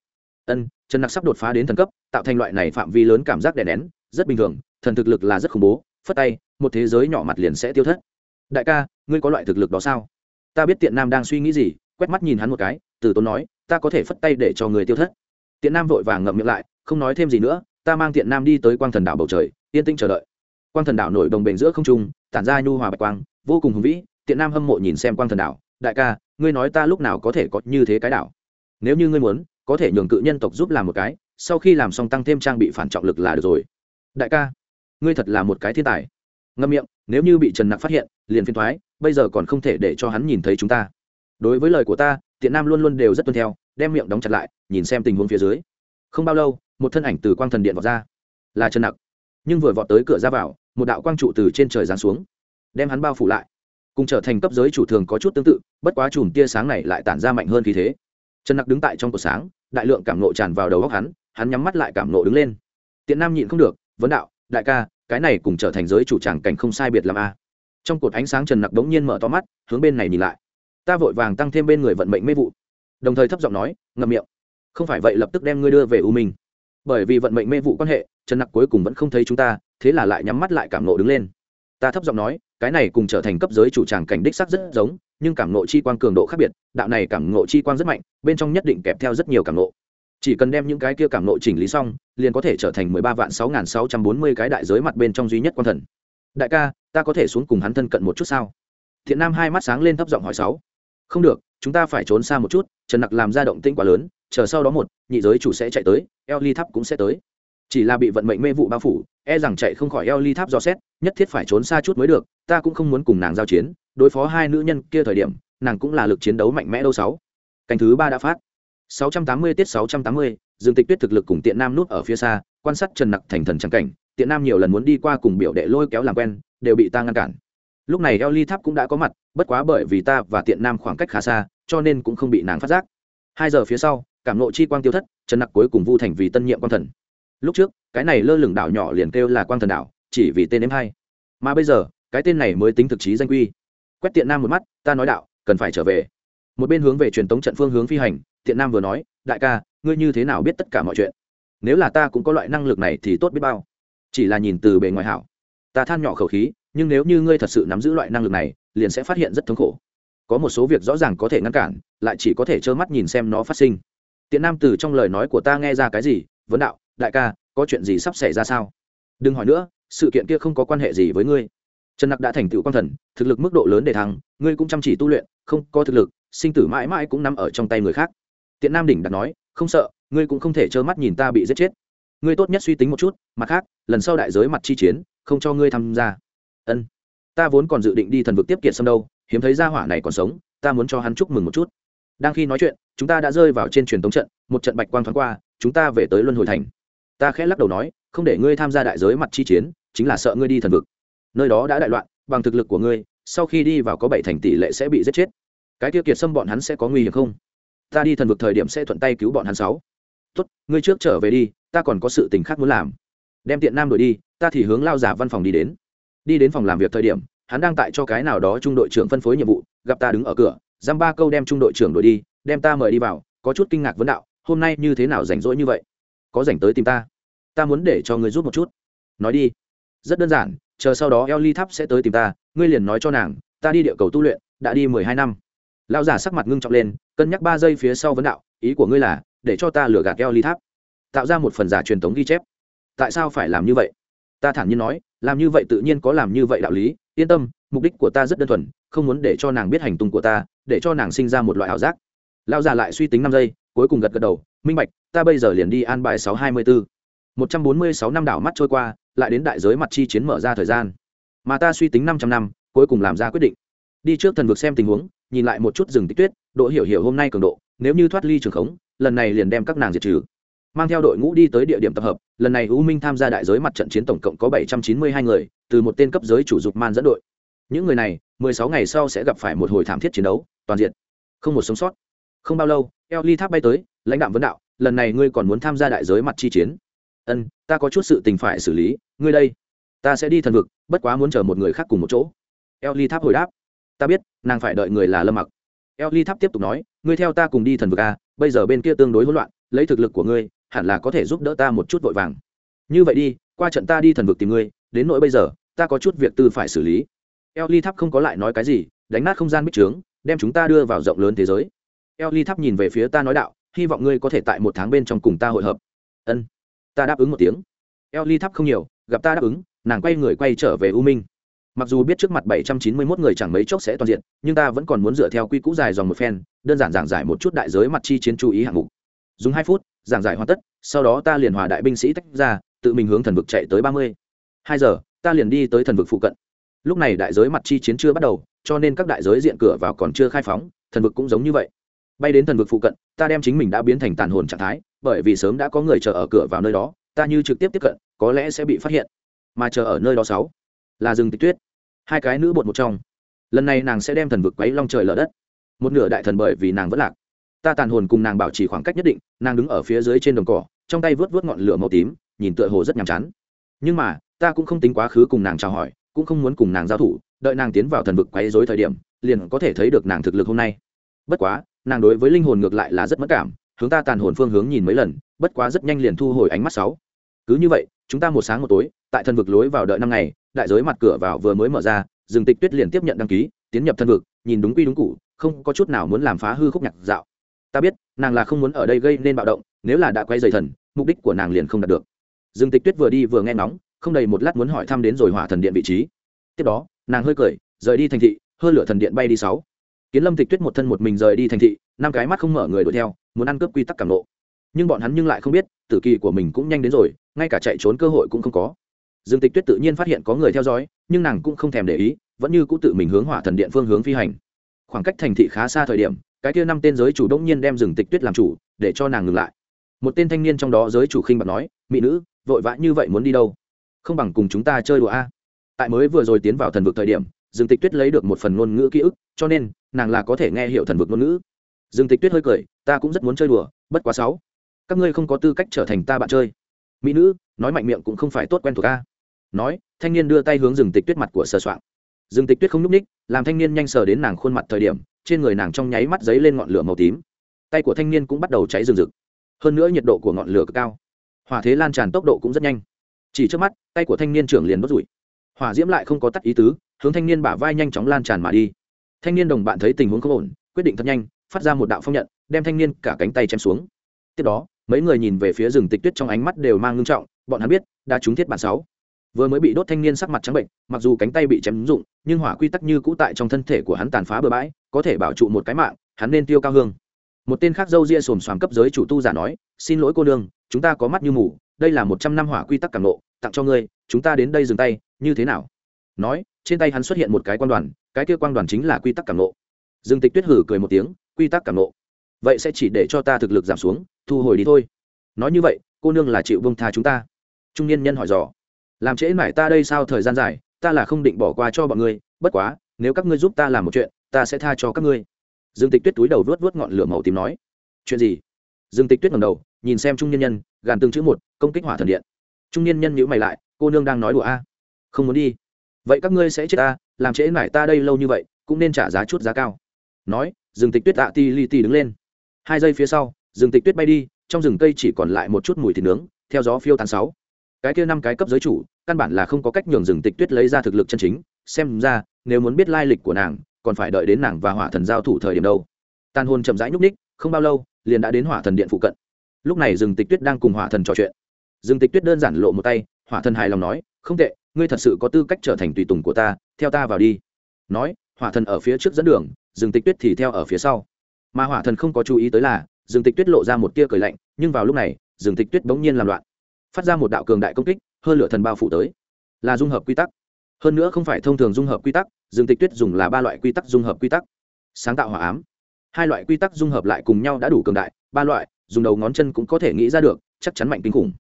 ân, trần nặc sắp đột phá đến thần cấp, tạo thành loại này phạm vi lớn cảm giác đè nén, rất bình thường, thần thực lực là rất khủng bố, phất tay, một thế giới nhỏ mặt liền sẽ tiêu thất. Đại ca, ngươi có loại thực lực đó sao? Ta biết tiện nam đang suy nghĩ gì, quét mắt nhìn hắn một cái, từ tốn nói, ta có thể phất tay để cho người tiêu thất. Tiện nam vội vàng ngậm miệng lại, không nói thêm gì nữa, ta mang tiện nam đi tới quang thần đảo bầu trời, yên tĩnh chờ đợi. Quang thần đảo nổi đồng bền giữa không trung, tản ra nhu hòa bạch quang, vô cùng hùng vĩ, tiện nam hâm mộ nhìn xem quang thần đảo, đại ca, ngươi nói ta lúc nào có thể có như thế cái đảo? Nếu như ngươi muốn có thể nhường cự nhân tộc giúp làm một cái, sau khi làm xong tăng thêm trang bị phản trọng lực là được rồi. Đại ca, ngươi thật là một cái thiên tài. Ngâm miệng, nếu như bị trần nặc phát hiện, liền phiên thoái, bây giờ còn không thể để cho hắn nhìn thấy chúng ta. Đối với lời của ta tiện nam luôn luôn đều rất tuân theo, đem miệng đóng chặt lại, nhìn xem tình huống phía dưới. Không bao lâu, một thân ảnh từ quang thần điện vọt ra. Là trần nặc. Nhưng vừa vọt tới cửa ra vào, một đạo quang trụ từ trên trời giáng xuống, đem hắn bao phủ lại. Cùng trở thành cấp giới chủ thường có chút tương tự, bất quá chùm tia sáng này lại tản ra mạnh hơn khí thế trần nặc đứng tại trong cột sáng, đại lượng cảm nộ tràn vào đầu góc hắn hắn nhắm mắt lại cảm nộ đứng lên. Tiện nam nhịn không được, vấn đạo, đại ca, cái này cùng trở thành giới chủ tràng cảnh không sai biệt làm a. Trong cột ánh sáng trần nặc đống nhiên mở to mắt, hướng bên này nhìn lại. Ta vội vàng tăng thêm bên người vận mệnh mê vụ. Đồng thời thấp giọng nói, ngậm miệng. Không phải vậy lập tức đem ngươi đưa về u minh. Bởi vì vận mệnh mê vụ quan hệ, trần nặc cuối cùng vẫn không thấy chúng ta, thế là lại nhắm mắt lại cảm nộ đứng lên ta thấp giọng nói, cái này cùng trở thành cấp giới chủ tràng cảnh đích sắc rất giống, nhưng cảm nộ chi quang cường độ khác biệt, đạo này cảm nộ chi quang rất mạnh, bên trong nhất định kẹp theo rất nhiều cảm nộ chỉ cần đem những cái kia cảm nộ chỉnh lý xong, liền có thể trở thành mười ba vạn sáu nghìn sáu trăm bốn mươi cái đại giới mặt bên trong duy nhất quan thần. Đại ca, ta có thể xuống cùng hắn thân cận một chút sao? Thiện nam hai mắt sáng lên thấp giọng hỏi sáu. Không được, chúng ta phải trốn xa một chút, trần nặc làm ra động tĩnh quá lớn, chờ sau đó một, nhị giới chủ sẽ chạy tới eo ly thắp cũng sẽ tới chỉ là bị vận mệnh mê vụ bao phủ e rằng chạy không khỏi eo ly tháp do xét nhất thiết phải trốn xa chút mới được ta cũng không muốn cùng nàng giao chiến đối phó hai nữ nhân kia thời điểm nàng cũng là lực chiến đấu mạnh mẽ đâu sáu canh thứ ba đã phát 680 tiết 680, Dương Tịch Tuyết thực lực cùng Tiện Nam nút ở phía xa, quan sát Trần Nặc thành thần chẳng cảnh, Tiện Nam nhiều lần muốn đi qua cùng biểu đệ lôi kéo làm quen, đều bị ta ngăn cản. Lúc này Eo Ly Tháp cũng đã có mặt, bất quá bởi vì ta và Tiện Nam khoảng cách khá xa, cho nên cũng không bị nàng phát giác. Hai giờ phía sau, cảm nộ chi quang tiêu thất, Trần Nặc cuối cùng vu thành vì tân nhiệm quan thần. Lúc trước, cái này lơ lửng đảo nhỏ liền kêu là quang thần đảo, chỉ vì tên em hay. Mà bây giờ, cái tên này mới tính thực chí danh quy. Quét Tiện Nam một mắt, ta nói đạo, cần phải trở về. Một bên hướng về truyền tống trận phương hướng phi hành, thiện nam vừa nói đại ca ngươi như thế nào biết tất cả mọi chuyện nếu là ta cũng có loại năng lực này thì tốt biết bao chỉ là nhìn từ bề ngoài hảo ta than nhỏ khẩu khí nhưng nếu như ngươi thật sự nắm giữ loại năng lực này liền sẽ phát hiện rất thống khổ có một số việc rõ ràng có thể ngăn cản lại chỉ có thể trơ mắt nhìn xem nó phát sinh tiện nam từ trong lời nói của ta nghe ra cái gì vấn đạo đại ca, có chuyện gì sắp xảy ra sao? Đừng hỏi nữa, sự kiện kia không có quan hệ gì với ngươi. Trần nặc đã thành tựu quan thần, thực lực mức độ lớn để thắng ngươi cũng chăm chỉ tu luyện, không có thực lực, sinh tử mãi mãi cũng nằm ở trong tay người khác. Tiện nam đỉnh đặt nói, không sợ, ngươi cũng không thể trơ mắt nhìn ta bị giết chết. Ngươi tốt nhất suy tính một chút, mặt khác, lần sau đại giới mặt chi chiến, không cho ngươi tham gia. Ân. Ta vốn còn dự định đi thần vực tiếp kiệt xâm đâu, hiếm thấy gia hỏa này còn sống, ta muốn cho hắn chúc mừng một chút. Đang khi nói chuyện, chúng ta đã rơi vào trên truyền tống trận, một trận bạch quang thoáng qua, chúng ta về tới luân hồi thành ta khẽ lắc đầu nói, không để ngươi tham gia đại giới mặt chi chiến, chính là sợ ngươi đi thần vực. Nơi đó đã đại loạn, bằng thực lực của ngươi, sau khi đi vào có bảy thành tỷ lệ sẽ bị giết chết. Cái tiêu kiệt xâm bọn hắn sẽ có nguy hiểm không? Ta đi thần vực thời điểm sẽ thuận tay cứu bọn hắn sáu. Tốt, ngươi trước trở về đi, ta còn có sự tình khác muốn làm. Đem tiện nam đổi đi, ta thì hướng lao giả văn phòng đi đến. Đi đến phòng làm việc thời điểm, hắn đang tại cho cái nào đó trung đội trưởng phân phối nhiệm vụ, gặp ta đứng ở cửa dăm ba câu đem trung đội trưởng đuổi đi, đem ta mời đi vào, có chút kinh ngạc vấn đạo, hôm nay như thế nào rảnh rỗi như vậy? Có rảnh tới tìm ta. Ta muốn để cho ngươi giúp một chút. Nói đi. Rất đơn giản, chờ sau đó eo ly tháp sẽ tới tìm ta, ngươi liền nói cho nàng, ta đi địa cầu tu luyện, đã đi mười hai năm. Lão giả sắc mặt ngưng trọng lên, cân nhắc ba giây phía sau vấn đạo, ý của ngươi là, để cho ta lừa gạt eo ly tháp. Tạo ra một phần giả truyền thống ghi chép. Tại sao phải làm như vậy? Ta thản nhiên nói, làm như vậy tự nhiên có làm như vậy đạo lý, yên tâm, mục đích của ta rất đơn thuần, không muốn để cho nàng biết hành tung của ta, để cho nàng sinh ra một loại ảo giác. Lão già lại suy tính năm giây, cuối cùng gật gật đầu, minh bạch ta bây giờ liền đi an bài sáu hai mươi bốn một trăm bốn mươi sáu năm đảo mắt trôi qua, lại đến đại giới mặt chi chiến mở ra thời gian. Mà ta suy tính năm trăm năm, cuối cùng làm ra quyết định. Đi trước thần vực xem tình huống, nhìn lại một chút rừng tích tuyết, độ hiểu hiểu hôm nay cường độ, nếu như thoát ly trường khống, lần này liền đem các nàng diệt trừ. Mang theo đội ngũ đi tới địa điểm tập hợp, lần này u minh tham gia đại giới mặt trận chiến tổng cộng có bảy trăm chín mươi hai người, từ một tên cấp giới chủ dục man dẫn đội. Những người này, mười sáu ngày sau sẽ gặp phải một hồi thảm thiết chiến đấu, toàn diện. Không một sống sót. Không bao lâu, eo ly tháp bay tới, lãnh đạo vấn đạo lần này ngươi còn muốn tham gia đại giới mặt chi chiến. Ân, ta có chút sự tình phải xử lý, ngươi đây, ta sẽ đi thần vực, bất quá muốn chờ một người khác cùng một chỗ. Eo ly tháp hồi đáp. Ta biết, nàng phải đợi người là lâm mặc. Eo ly tháp tiếp tục nói, ngươi theo ta cùng đi thần vực a bây giờ bên kia tương đối hỗn loạn, lấy thực lực của ngươi, hẳn là có thể giúp đỡ ta một chút vội vàng. Như vậy đi, qua trận ta đi thần vực tìm ngươi, đến nỗi bây giờ, ta có chút việc tư phải xử lý. Eo ly tháp không có lại nói cái gì, đánh nát không gian bích trướng, đem chúng ta đưa vào rộng lớn thế giới. Eo ly tháp nhìn về phía ta nói đạo hy vọng ngươi có thể tại một tháng bên trong cùng ta hội hợp. Ân. Ta đáp ứng một tiếng. Eo ly thắp không nhiều, gặp ta đáp ứng, nàng quay người quay trở về u minh. Mặc dù biết trước mặt bảy trăm chín mươi 791 người chẳng mấy chốc sẽ toàn diện, nhưng ta vẫn còn muốn dựa theo quy cũ dài dòng một phen, đơn giản giảng giải một chút đại giới mặt chi chiến chú ý hạng mục. Dùng hai phút, giảng giải hoàn tất, sau đó ta liền hòa đại binh sĩ tách ra, tự mình hướng thần vực chạy tới ba mươi. Hai giờ, ta liền đi tới thần vực phụ cận. Lúc này đại giới mặt chi chiến chưa bắt đầu, cho nên các đại giới diện cửa vào còn chưa khai phóng, thần vực cũng giống như vậy bay đến thần vực phụ cận, ta đem chính mình đã biến thành tàn hồn trạng thái, bởi vì sớm đã có người chờ ở cửa vào nơi đó, ta như trực tiếp tiếp cận, có lẽ sẽ bị phát hiện. Mà chờ ở nơi đó sáu, là rừng tịch tuyết. Hai cái nữ bột một trong. Lần này nàng sẽ đem thần vực quấy long trời lở đất. Một nửa đại thần bởi vì nàng vẫn lạc. Ta tàn hồn cùng nàng bảo trì khoảng cách nhất định, nàng đứng ở phía dưới trên đồng cỏ, trong tay vớt vớt ngọn lửa màu tím, nhìn tựa hồ rất nhàm chán. Nhưng mà, ta cũng không tính quá khứ cùng nàng chào hỏi, cũng không muốn cùng nàng giao thủ, đợi nàng tiến vào thần vực quấy dối thời điểm, liền có thể thấy được nàng thực lực hôm nay. Bất quá nàng đối với linh hồn ngược lại là rất mất cảm, hướng ta tàn hồn phương hướng nhìn mấy lần, bất quá rất nhanh liền thu hồi ánh mắt sáu. Cứ như vậy, chúng ta một sáng một tối, tại thần vực lối vào đợi năm ngày, đại giới mặt cửa vào vừa mới mở ra rừng tịch tuyết liền tiếp nhận đăng ký, tiến nhập thần vực, nhìn đúng quy đúng cụ không có chút nào muốn làm phá hư khúc nhạc dạo. Ta biết, nàng là không muốn ở đây gây nên bạo động, nếu là đã quay dày thần, mục đích của nàng liền không đạt được. Rừng tịch tuyết vừa đi vừa nghe nóng không đầy một lát muốn hỏi thăm đến rồi hỏa thần điện vị trí. Tiếp đó, nàng hơi cười, rời đi thành thị hơn lửa thần điện bay đi sáu kiến lâm tịch tuyết một thân một mình rời đi thành thị, năm cái mắt không mở người đuổi theo, muốn ăn cướp quy tắc cảm nộ. Nhưng bọn hắn nhưng lại không biết, tử kỳ của mình cũng nhanh đến rồi, ngay cả chạy trốn cơ hội cũng không có. Dương tịch tuyết tự nhiên phát hiện có người theo dõi, nhưng nàng cũng không thèm để ý, vẫn như cũ tự mình hướng hỏa thần điện phương hướng phi hành. Khoảng cách thành thị khá xa thời điểm, cái kia năm tên giới chủ đông nhiên đem rừng tịch tuyết làm chủ, để cho nàng ngừng lại. Một tên thanh niên trong đó giới chủ khinh bạc nói, mỹ nữ, vội vã như vậy muốn đi đâu? Không bằng cùng chúng ta chơi đùa a. Tại mới vừa rồi tiến vào thần vực thời điểm rừng tịch tuyết lấy được một phần ngôn ngữ ký ức, cho nên nàng là có thể nghe hiểu thần vực ngôn ngữ. Dương tịch tuyết hơi cười, ta cũng rất muốn chơi đùa, bất quá sáu. Các ngươi không có tư cách trở thành ta bạn chơi. Mỹ nữ, nói mạnh miệng cũng không phải tốt quen thuộc a. Nói, thanh niên đưa tay hướng rừng tịch tuyết mặt của sờ soạn rừng tịch tuyết không nhúc ních, làm thanh niên nhanh sờ đến nàng khuôn mặt thời điểm, trên người nàng trong nháy mắt giấy lên ngọn lửa màu tím. Tay của thanh niên cũng bắt đầu cháy rừng rực. Hơn nữa nhiệt độ của ngọn lửa cực cao. Hỏa thế lan tràn tốc độ cũng rất nhanh. Chỉ trước mắt, tay của thanh niên trưởng liền đốt rủi. Hỏa diễm lại không có tắt ý tứ, hướng thanh niên bả vai nhanh chóng lan tràn mà đi thanh niên đồng bạn thấy tình huống không ổn, quyết định thật nhanh, phát ra một đạo phong nhận, đem thanh niên cả cánh tay chém xuống. Tiếp đó, mấy người nhìn về phía rừng tịch tuyết trong ánh mắt đều mang ngưng trọng, bọn hắn biết, đã trúng thiết bản sáu. Vừa mới bị đốt thanh niên sắc mặt trắng bệnh, mặc dù cánh tay bị chém rụng, nhưng hỏa quy tắc như cũ tại trong thân thể của hắn tàn phá bừa bãi, có thể bảo trụ một cái mạng, hắn nên tiêu cao hương. Một tên khác dâu ria xồm xoàm cấp giới chủ tu giả nói, xin lỗi cô nương, chúng ta có mắt như mù, đây là một trăm năm hỏa quy tắc cảm nộ tặng cho ngươi, chúng ta đến đây dừng tay, như thế nào? Nói trên tay hắn xuất hiện một cái quan đoàn, cái kia quan đoàn chính là quy tắc cảm nộ. Dương tịch tuyết hử cười một tiếng, quy tắc cảm nộ. Vậy sẽ chỉ để cho ta thực lực giảm xuống, thu hồi đi thôi. Nói như vậy, cô nương là chịu bông tha chúng ta. Trung niên nhân hỏi dò. Làm trễ mải ta đây sao thời gian dài, ta là không định bỏ qua cho bọn ngươi, bất quá, nếu các ngươi giúp ta làm một chuyện, ta sẽ tha cho các ngươi. Dương tịch tuyết túi đầu vớt vớt ngọn lửa màu tím nói. Chuyện gì? Dương tịch tuyết ngầm đầu, nhìn xem trung nhân nhân, gàn từng chữ một, công kích hỏa thần điện. Trung nhân nhân nhữ mày lại, cô nương đang nói đùa a. Không muốn đi vậy các ngươi sẽ chết ta, làm trễ mải ta đây lâu như vậy, cũng nên trả giá chút giá cao. Nói, rừng tịch tuyết tạ ti li ti đứng lên. Hai giây phía sau, rừng tịch tuyết bay đi, trong rừng cây chỉ còn lại một chút mùi thịt nướng, theo gió phiêu tán sáu. Cái kia năm cái cấp giới chủ, căn bản là không có cách nhường rừng tịch tuyết lấy ra thực lực chân chính, xem ra, nếu muốn biết lai lịch của nàng, còn phải đợi đến nàng và hỏa thần giao thủ thời điểm đâu. Tàn hồn chậm rãi nhúc ních không bao lâu, liền đã đến hỏa thần điện phụ cận. Lúc này rừng tịch tuyết đang cùng hỏa thần trò chuyện. Dương tịch tuyết đơn giản lộ một tay, hỏa thần hài lòng nói, không tệ, ngươi thật sự có tư cách trở thành tùy tùng của ta, theo ta vào đi. Nói, hỏa thần ở phía trước dẫn đường, Dương tịch tuyết thì theo ở phía sau. Mà hỏa thần không có chú ý tới là, Dương tịch tuyết lộ ra một tia cười lạnh, nhưng vào lúc này, Dương tịch tuyết bỗng nhiên làm loạn. Phát ra một đạo cường đại công kích, hơn lửa thần bao phủ tới. Là dung hợp quy tắc. Hơn nữa không phải thông thường dung hợp quy tắc, Dương tịch tuyết dùng là ba loại quy tắc dung hợp quy tắc. Sáng tạo hỏa ám. Hai loại quy tắc dung hợp lại cùng nhau đã đủ cường đại, ba loại, dùng đầu ngón chân cũng có thể nghĩ ra được, chắc chắn mạnh kinh khủng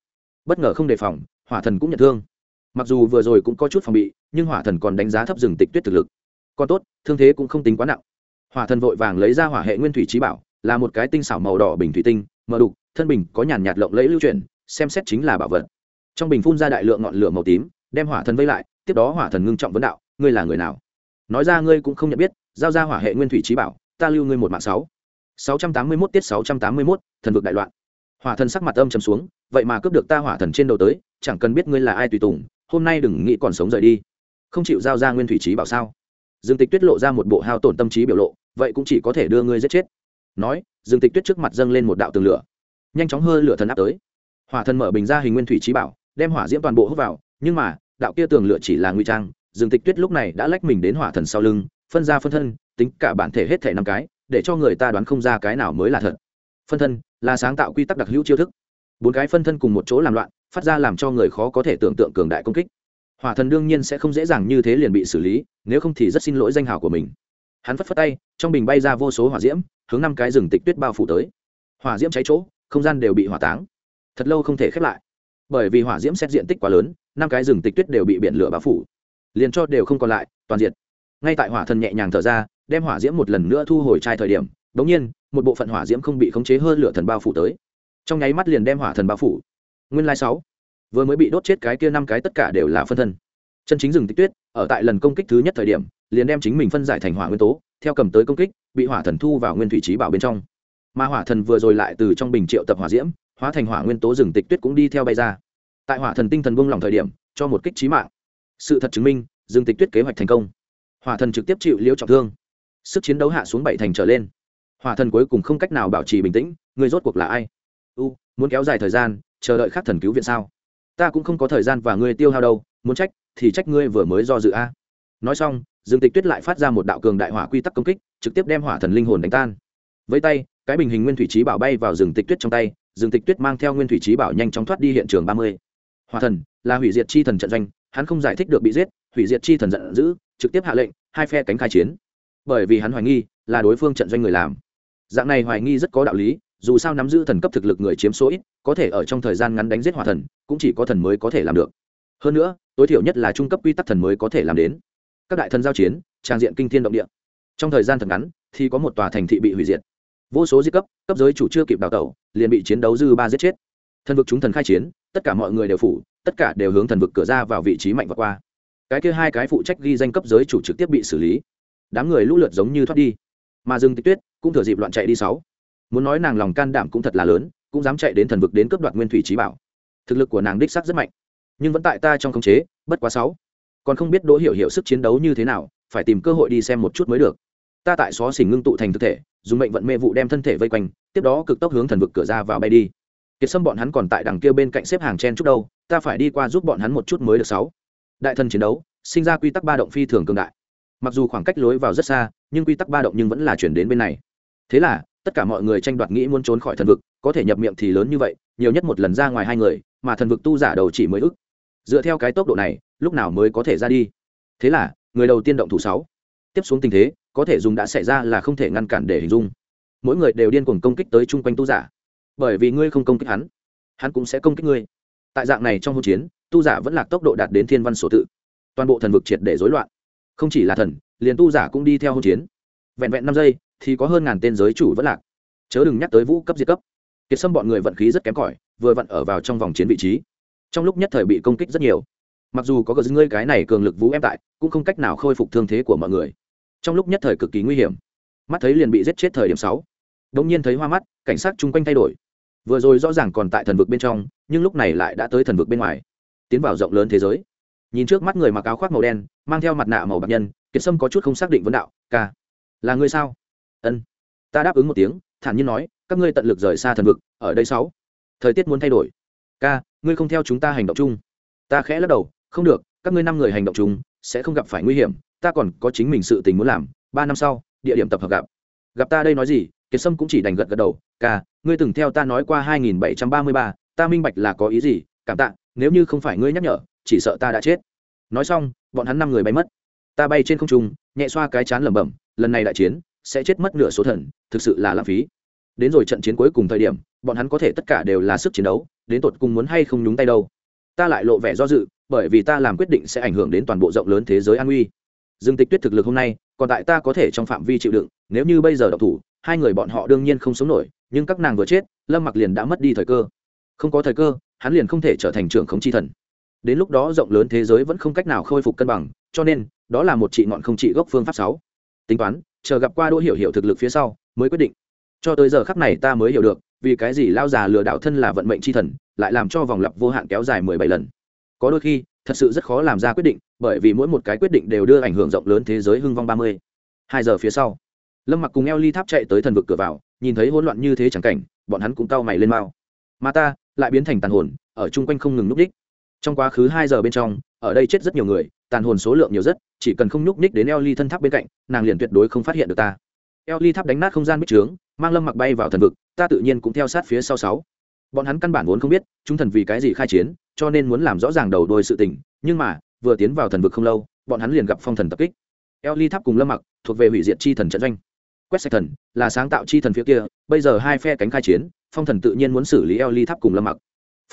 bất ngờ không đề phòng, hỏa thần cũng nhận thương. Mặc dù vừa rồi cũng có chút phòng bị, nhưng hỏa thần còn đánh giá thấp rừng tịch tuyết thực lực. Còn tốt, thương thế cũng không tính quá nặng. Hỏa thần vội vàng lấy ra hỏa hệ nguyên thủy trí bảo, là một cái tinh xảo màu đỏ bình thủy tinh, mờ đục, thân bình, có nhàn nhạt lộng lẫy lưu chuyển, xem xét chính là bảo vật. Trong bình phun ra đại lượng ngọn lửa màu tím, đem hỏa thần vây lại, tiếp đó hỏa thần ngưng trọng vấn đạo, ngươi là người nào? Nói ra ngươi cũng không nhận biết, giao ra hỏa hệ nguyên thủy trí bảo, ta lưu ngươi một mạng sáu. Sáu trăm tám mươi mốt tiết sáu trăm tám mươi mốt, thần vực đại loạn hỏa thần sắc mặt âm trầm xuống, vậy mà cướp được ta hỏa thần trên đầu tới, chẳng cần biết ngươi là ai tùy tùng, hôm nay đừng nghĩ còn sống rời đi. Không chịu giao ra nguyên thủy trí bảo sao? Dương tịch tuyết lộ ra một bộ hao tổn tâm trí biểu lộ, vậy cũng chỉ có thể đưa ngươi giết chết. Nói, dương tịch tuyết trước mặt dâng lên một đạo tường lửa, nhanh chóng hơi lửa thần áp tới. Hỏa thần mở bình ra hình nguyên thủy trí bảo, đem hỏa diễm toàn bộ hút vào, nhưng mà, đạo kia tường lửa chỉ là nguy trang, dương tịch tuyết lúc này đã lách mình đến hỏa thần sau lưng, phân ra phân thân, tính cả bản thể hết thể năm cái, để cho người ta đoán không ra cái nào mới là thật phân thân là sáng tạo quy tắc đặc hữu chiêu thức. Bốn cái phân thân cùng một chỗ làm loạn, phát ra làm cho người khó có thể tưởng tượng cường đại công kích. Hỏa thần đương nhiên sẽ không dễ dàng như thế liền bị xử lý, nếu không thì rất xin lỗi danh hào của mình. Hắn phất phất tay, trong bình bay ra vô số hỏa diễm, hướng năm cái rừng tịch tuyết bao phủ tới. Hỏa diễm cháy chỗ, không gian đều bị hỏa táng. Thật lâu không thể khép lại. Bởi vì hỏa diễm xét diện tích quá lớn, năm cái rừng tịch tuyết đều bị biển lửa bao phủ. Liền cho đều không còn lại, toàn diệt. Ngay tại hỏa thần nhẹ nhàng thở ra, đem hỏa diễm một lần nữa thu hồi trai thời điểm đ ỗ n g nhiên một bộ phận hỏa diễm không bị khống chế hơn lửa thần bao phủ tới. Trong nháy mắt liền đem hỏa thần bao phủ. Nguyên lai sáu, vừa mới bị đốt chết cái kia năm cái tất cả đều là phân thân. Chân chính rừng tích tuyết, ở tại lần công kích thứ nhất thời điểm, liền đem chính mình phân giải thành hỏa nguyên tố, theo cầm tới công kích, bị hỏa thần thu vào nguyên thủy trí bảo bên trong. Mà hỏa thần vừa rồi lại từ trong bình triệu tập hỏa diễm, hóa thành hỏa nguyên tố rừng tịch tuyết cũng đi theo bay ra. Tại hỏa thần tinh thần buông lỏng thời điểm, cho một kích trí mạng. Sự thật chứng minh, rừng tịch tuyết kế hoạch thành công. Hỏa thần trực tiếp chịu liễu trọng thương. Sức chiến đấu hạ xuống bảy thành trở lên hỏa thần cuối cùng không cách nào bảo trì bình tĩnh, người rốt cuộc là ai? U, muốn kéo dài thời gian, chờ đợi khắc thần cứu viện sao? Ta cũng không có thời gian và ngươi tiêu hao đâu, muốn trách, thì trách ngươi vừa mới do dự a. Nói xong, dương tịch tuyết lại phát ra một đạo cường đại hỏa quy tắc công kích, trực tiếp đem hỏa thần linh hồn đánh tan. Với tay, cái bình hình nguyên thủy trí bảo bay vào rừng tịch tuyết trong tay rừng tịch tuyết mang theo nguyên thủy trí bảo nhanh chóng thoát đi hiện trường ba mươi. Hỏa thần, là hủy diệt chi thần trận doanh, hắn không giải thích được bị giết, hủy diệt chi thần giận dữ, trực tiếp hạ lệnh, hai phe cánh khai chiến. Bởi vì hắn hoài nghi, là đối phương trận doanh người làm dạng này hoài nghi rất có đạo lý, dù sao nắm giữ thần cấp thực lực người chiếm số ít, có thể ở trong thời gian ngắn đánh giết hỏa thần, cũng chỉ có thần mới có thể làm được. Hơn nữa, tối thiểu nhất là trung cấp quy tắc thần mới có thể làm đến. Các đại thần giao chiến, trang diện kinh thiên động địa. Trong thời gian thật ngắn, thì có một tòa thành thị bị hủy diệt. Vô số di cấp cấp giới chủ chưa kịp đào tẩu, liền bị chiến đấu dư ba giết chết. Thần vực chúng thần khai chiến, tất cả mọi người đều phủ, tất cả đều hướng thần vực cửa ra vào vị trí mạnh và qua. Cái kia hai cái phụ trách ghi danh cấp giới chủ trực tiếp bị xử lý. Đám người lũ lượt giống như thoát đi mà dương tịch tuyết cũng thừa dịp loạn chạy đi sáu. Muốn nói nàng lòng can đảm cũng thật là lớn, cũng dám chạy đến thần vực đến cướp đoạt nguyên thủy trí bảo. Thực lực của nàng đích sắc rất mạnh, nhưng vẫn tại ta trong khống chế, bất quá sáu. Còn không biết đỗ hiểu hiểu sức chiến đấu như thế nào, phải tìm cơ hội đi xem một chút mới được. Ta tại xó xỉnh ngưng tụ thành thực thể, dùng mệnh vận mê vụ đem thân thể vây quanh, tiếp đó cực tốc hướng thần vực cửa ra vào bay đi. Kiệt sâm bọn hắn còn tại đằng kia bên cạnh xếp hàng chen chút đâu, ta phải đi qua giúp bọn hắn một chút mới được sáu. Đại thần chiến đấu, sinh ra quy tắc ba động phi thường cường đại mặc dù khoảng cách lối vào rất xa, nhưng quy tắc ba động nhưng vẫn là chuyển đến bên này. Thế là, tất cả mọi người tranh đoạt nghĩ muốn trốn khỏi thần vực, có thể nhập miệng thì lớn như vậy, nhiều nhất một lần ra ngoài hai người, mà thần vực tu giả đầu chỉ mới ức. Dựa theo cái tốc độ này, lúc nào mới có thể ra đi? Thế là, người đầu tiên động thủ sáu. Tiếp xuống tình thế, có thể dùng đã xảy ra là không thể ngăn cản để hình dung. Mỗi người đều điên cuồng công kích tới chung quanh tu giả. Bởi vì ngươi không công kích hắn hắn cũng sẽ công kích ngươi. Tại dạng này trong hỗn chiến, tu giả vẫn là tốc độ đạt đến thiên văn sổ tự. Toàn bộ thần vực triệt để rối loạn không chỉ là thần, liền tu giả cũng đi theo hôn chiến. Vẹn vẹn năm giây, thì có hơn ngàn tên giới chủ vẫn lạc. Chớ đừng nhắc tới vũ cấp, diệt cấp. Kiệt sâm bọn người vận khí rất kém cỏi, vừa vận ở vào trong vòng chiến vị trí. Trong lúc nhất thời bị công kích rất nhiều. Mặc dù có gờ ngươi cái này cường lực vũ em tại, cũng không cách nào khôi phục thương thế của mọi người. Trong lúc nhất thời cực kỳ nguy hiểm. Mắt thấy liền bị giết chết thời điểm sáu. Đông nhiên thấy hoa mắt, cảnh sát chung quanh thay đổi. Vừa rồi rõ ràng còn tại thần vực bên trong, nhưng lúc này lại đã tới thần vực bên ngoài. Tiến vào rộng lớn thế giới nhìn trước mắt người mặc áo khoác màu đen, mang theo mặt nạ màu bạc nhân, kiệt sâm có chút không xác định vấn đạo, ca, là ngươi sao? Ân. Ta đáp ứng một tiếng, thản nhiên nói, các ngươi tận lực rời xa thần vực, ở đây sáu. Thời tiết muốn thay đổi. Ca, ngươi không theo chúng ta hành động chung. Ta khẽ lắc đầu, không được, các ngươi năm người hành động chung, sẽ không gặp phải nguy hiểm, ta còn có chính mình sự tình muốn làm, ba năm sau, địa điểm tập hợp gặp. Gặp ta đây nói gì? Kiệt sâm cũng chỉ đành gật gật đầu, ca, ngươi từng theo ta nói qua hai nghìn bảy trăm ba mươi ba, ta minh bạch là có ý gì, cảm tạ, nếu như không phải ngươi nhắc nhở chỉ sợ ta đã chết. Nói xong, bọn hắn năm người bay mất. Ta bay trên không trung, nhẹ xoa cái chán lẩm bẩm, lần này đại chiến sẽ chết mất nửa số thần, thực sự là lãng phí. Đến rồi trận chiến cuối cùng thời điểm, bọn hắn có thể tất cả đều là sức chiến đấu, đến tột cùng muốn hay không nhúng tay đâu. Ta lại lộ vẻ do dự, bởi vì ta làm quyết định sẽ ảnh hưởng đến toàn bộ rộng lớn thế giới an nguy. Dương tịch tuyết thực lực hôm nay, còn tại ta có thể trong phạm vi chịu đựng, nếu như bây giờ độc thủ, hai người bọn họ đương nhiên không sống nổi, nhưng các nàng vừa chết, lâm mặc liền đã mất đi thời cơ. Không có thời cơ, hắn liền không thể trở thành trưởng khống chi thần đến lúc đó rộng lớn thế giới vẫn không cách nào khôi phục cân bằng, cho nên, đó là một trị ngọn không trị gốc phương pháp sáu. Tính toán, chờ gặp qua đỗ hiểu hiểu thực lực phía sau, mới quyết định. Cho tới giờ khắc này ta mới hiểu được, vì cái gì lao già lừa đảo thân là vận mệnh chi thần, lại làm cho vòng lặp vô hạn kéo dài mười bảy lần. Có đôi khi, thật sự rất khó làm ra quyết định, bởi vì mỗi một cái quyết định đều đưa ảnh hưởng rộng lớn thế giới hưng vong ba mươi. Hai giờ phía sau, lâm mặc cùng eo ly tháp chạy tới thần vực cửa vào, nhìn thấy hỗn loạn như thế chẳng cảnh, bọn hắn cũng cau mày lên mao mà ta, lại biến thành tàn hồn, ở chung quanh không ngừng núp đích trong quá khứ hai giờ bên trong, ở đây chết rất nhiều người, tàn hồn số lượng nhiều rất, chỉ cần không nhúc ních đến eo ly thân tháp bên cạnh, nàng liền tuyệt đối không phát hiện được ta. Eo ly tháp đánh nát không gian bích trướng, mang lâm mặc bay vào thần vực, ta tự nhiên cũng theo sát phía sau sáu. Bọn hắn căn bản vốn không biết, chúng thần vì cái gì khai chiến, cho nên muốn làm rõ ràng đầu đôi sự tình, nhưng mà, vừa tiến vào thần vực không lâu, bọn hắn liền gặp phong thần tập kích. Eo ly tháp cùng lâm mặc thuộc về hủy diệt chi thần trận doanh. Quét sạch thần, là sáng tạo chi thần phía kia, bây giờ hai phe cánh khai chiến, phong thần tự nhiên muốn xử lý eo ly tháp cùng lâm mặc.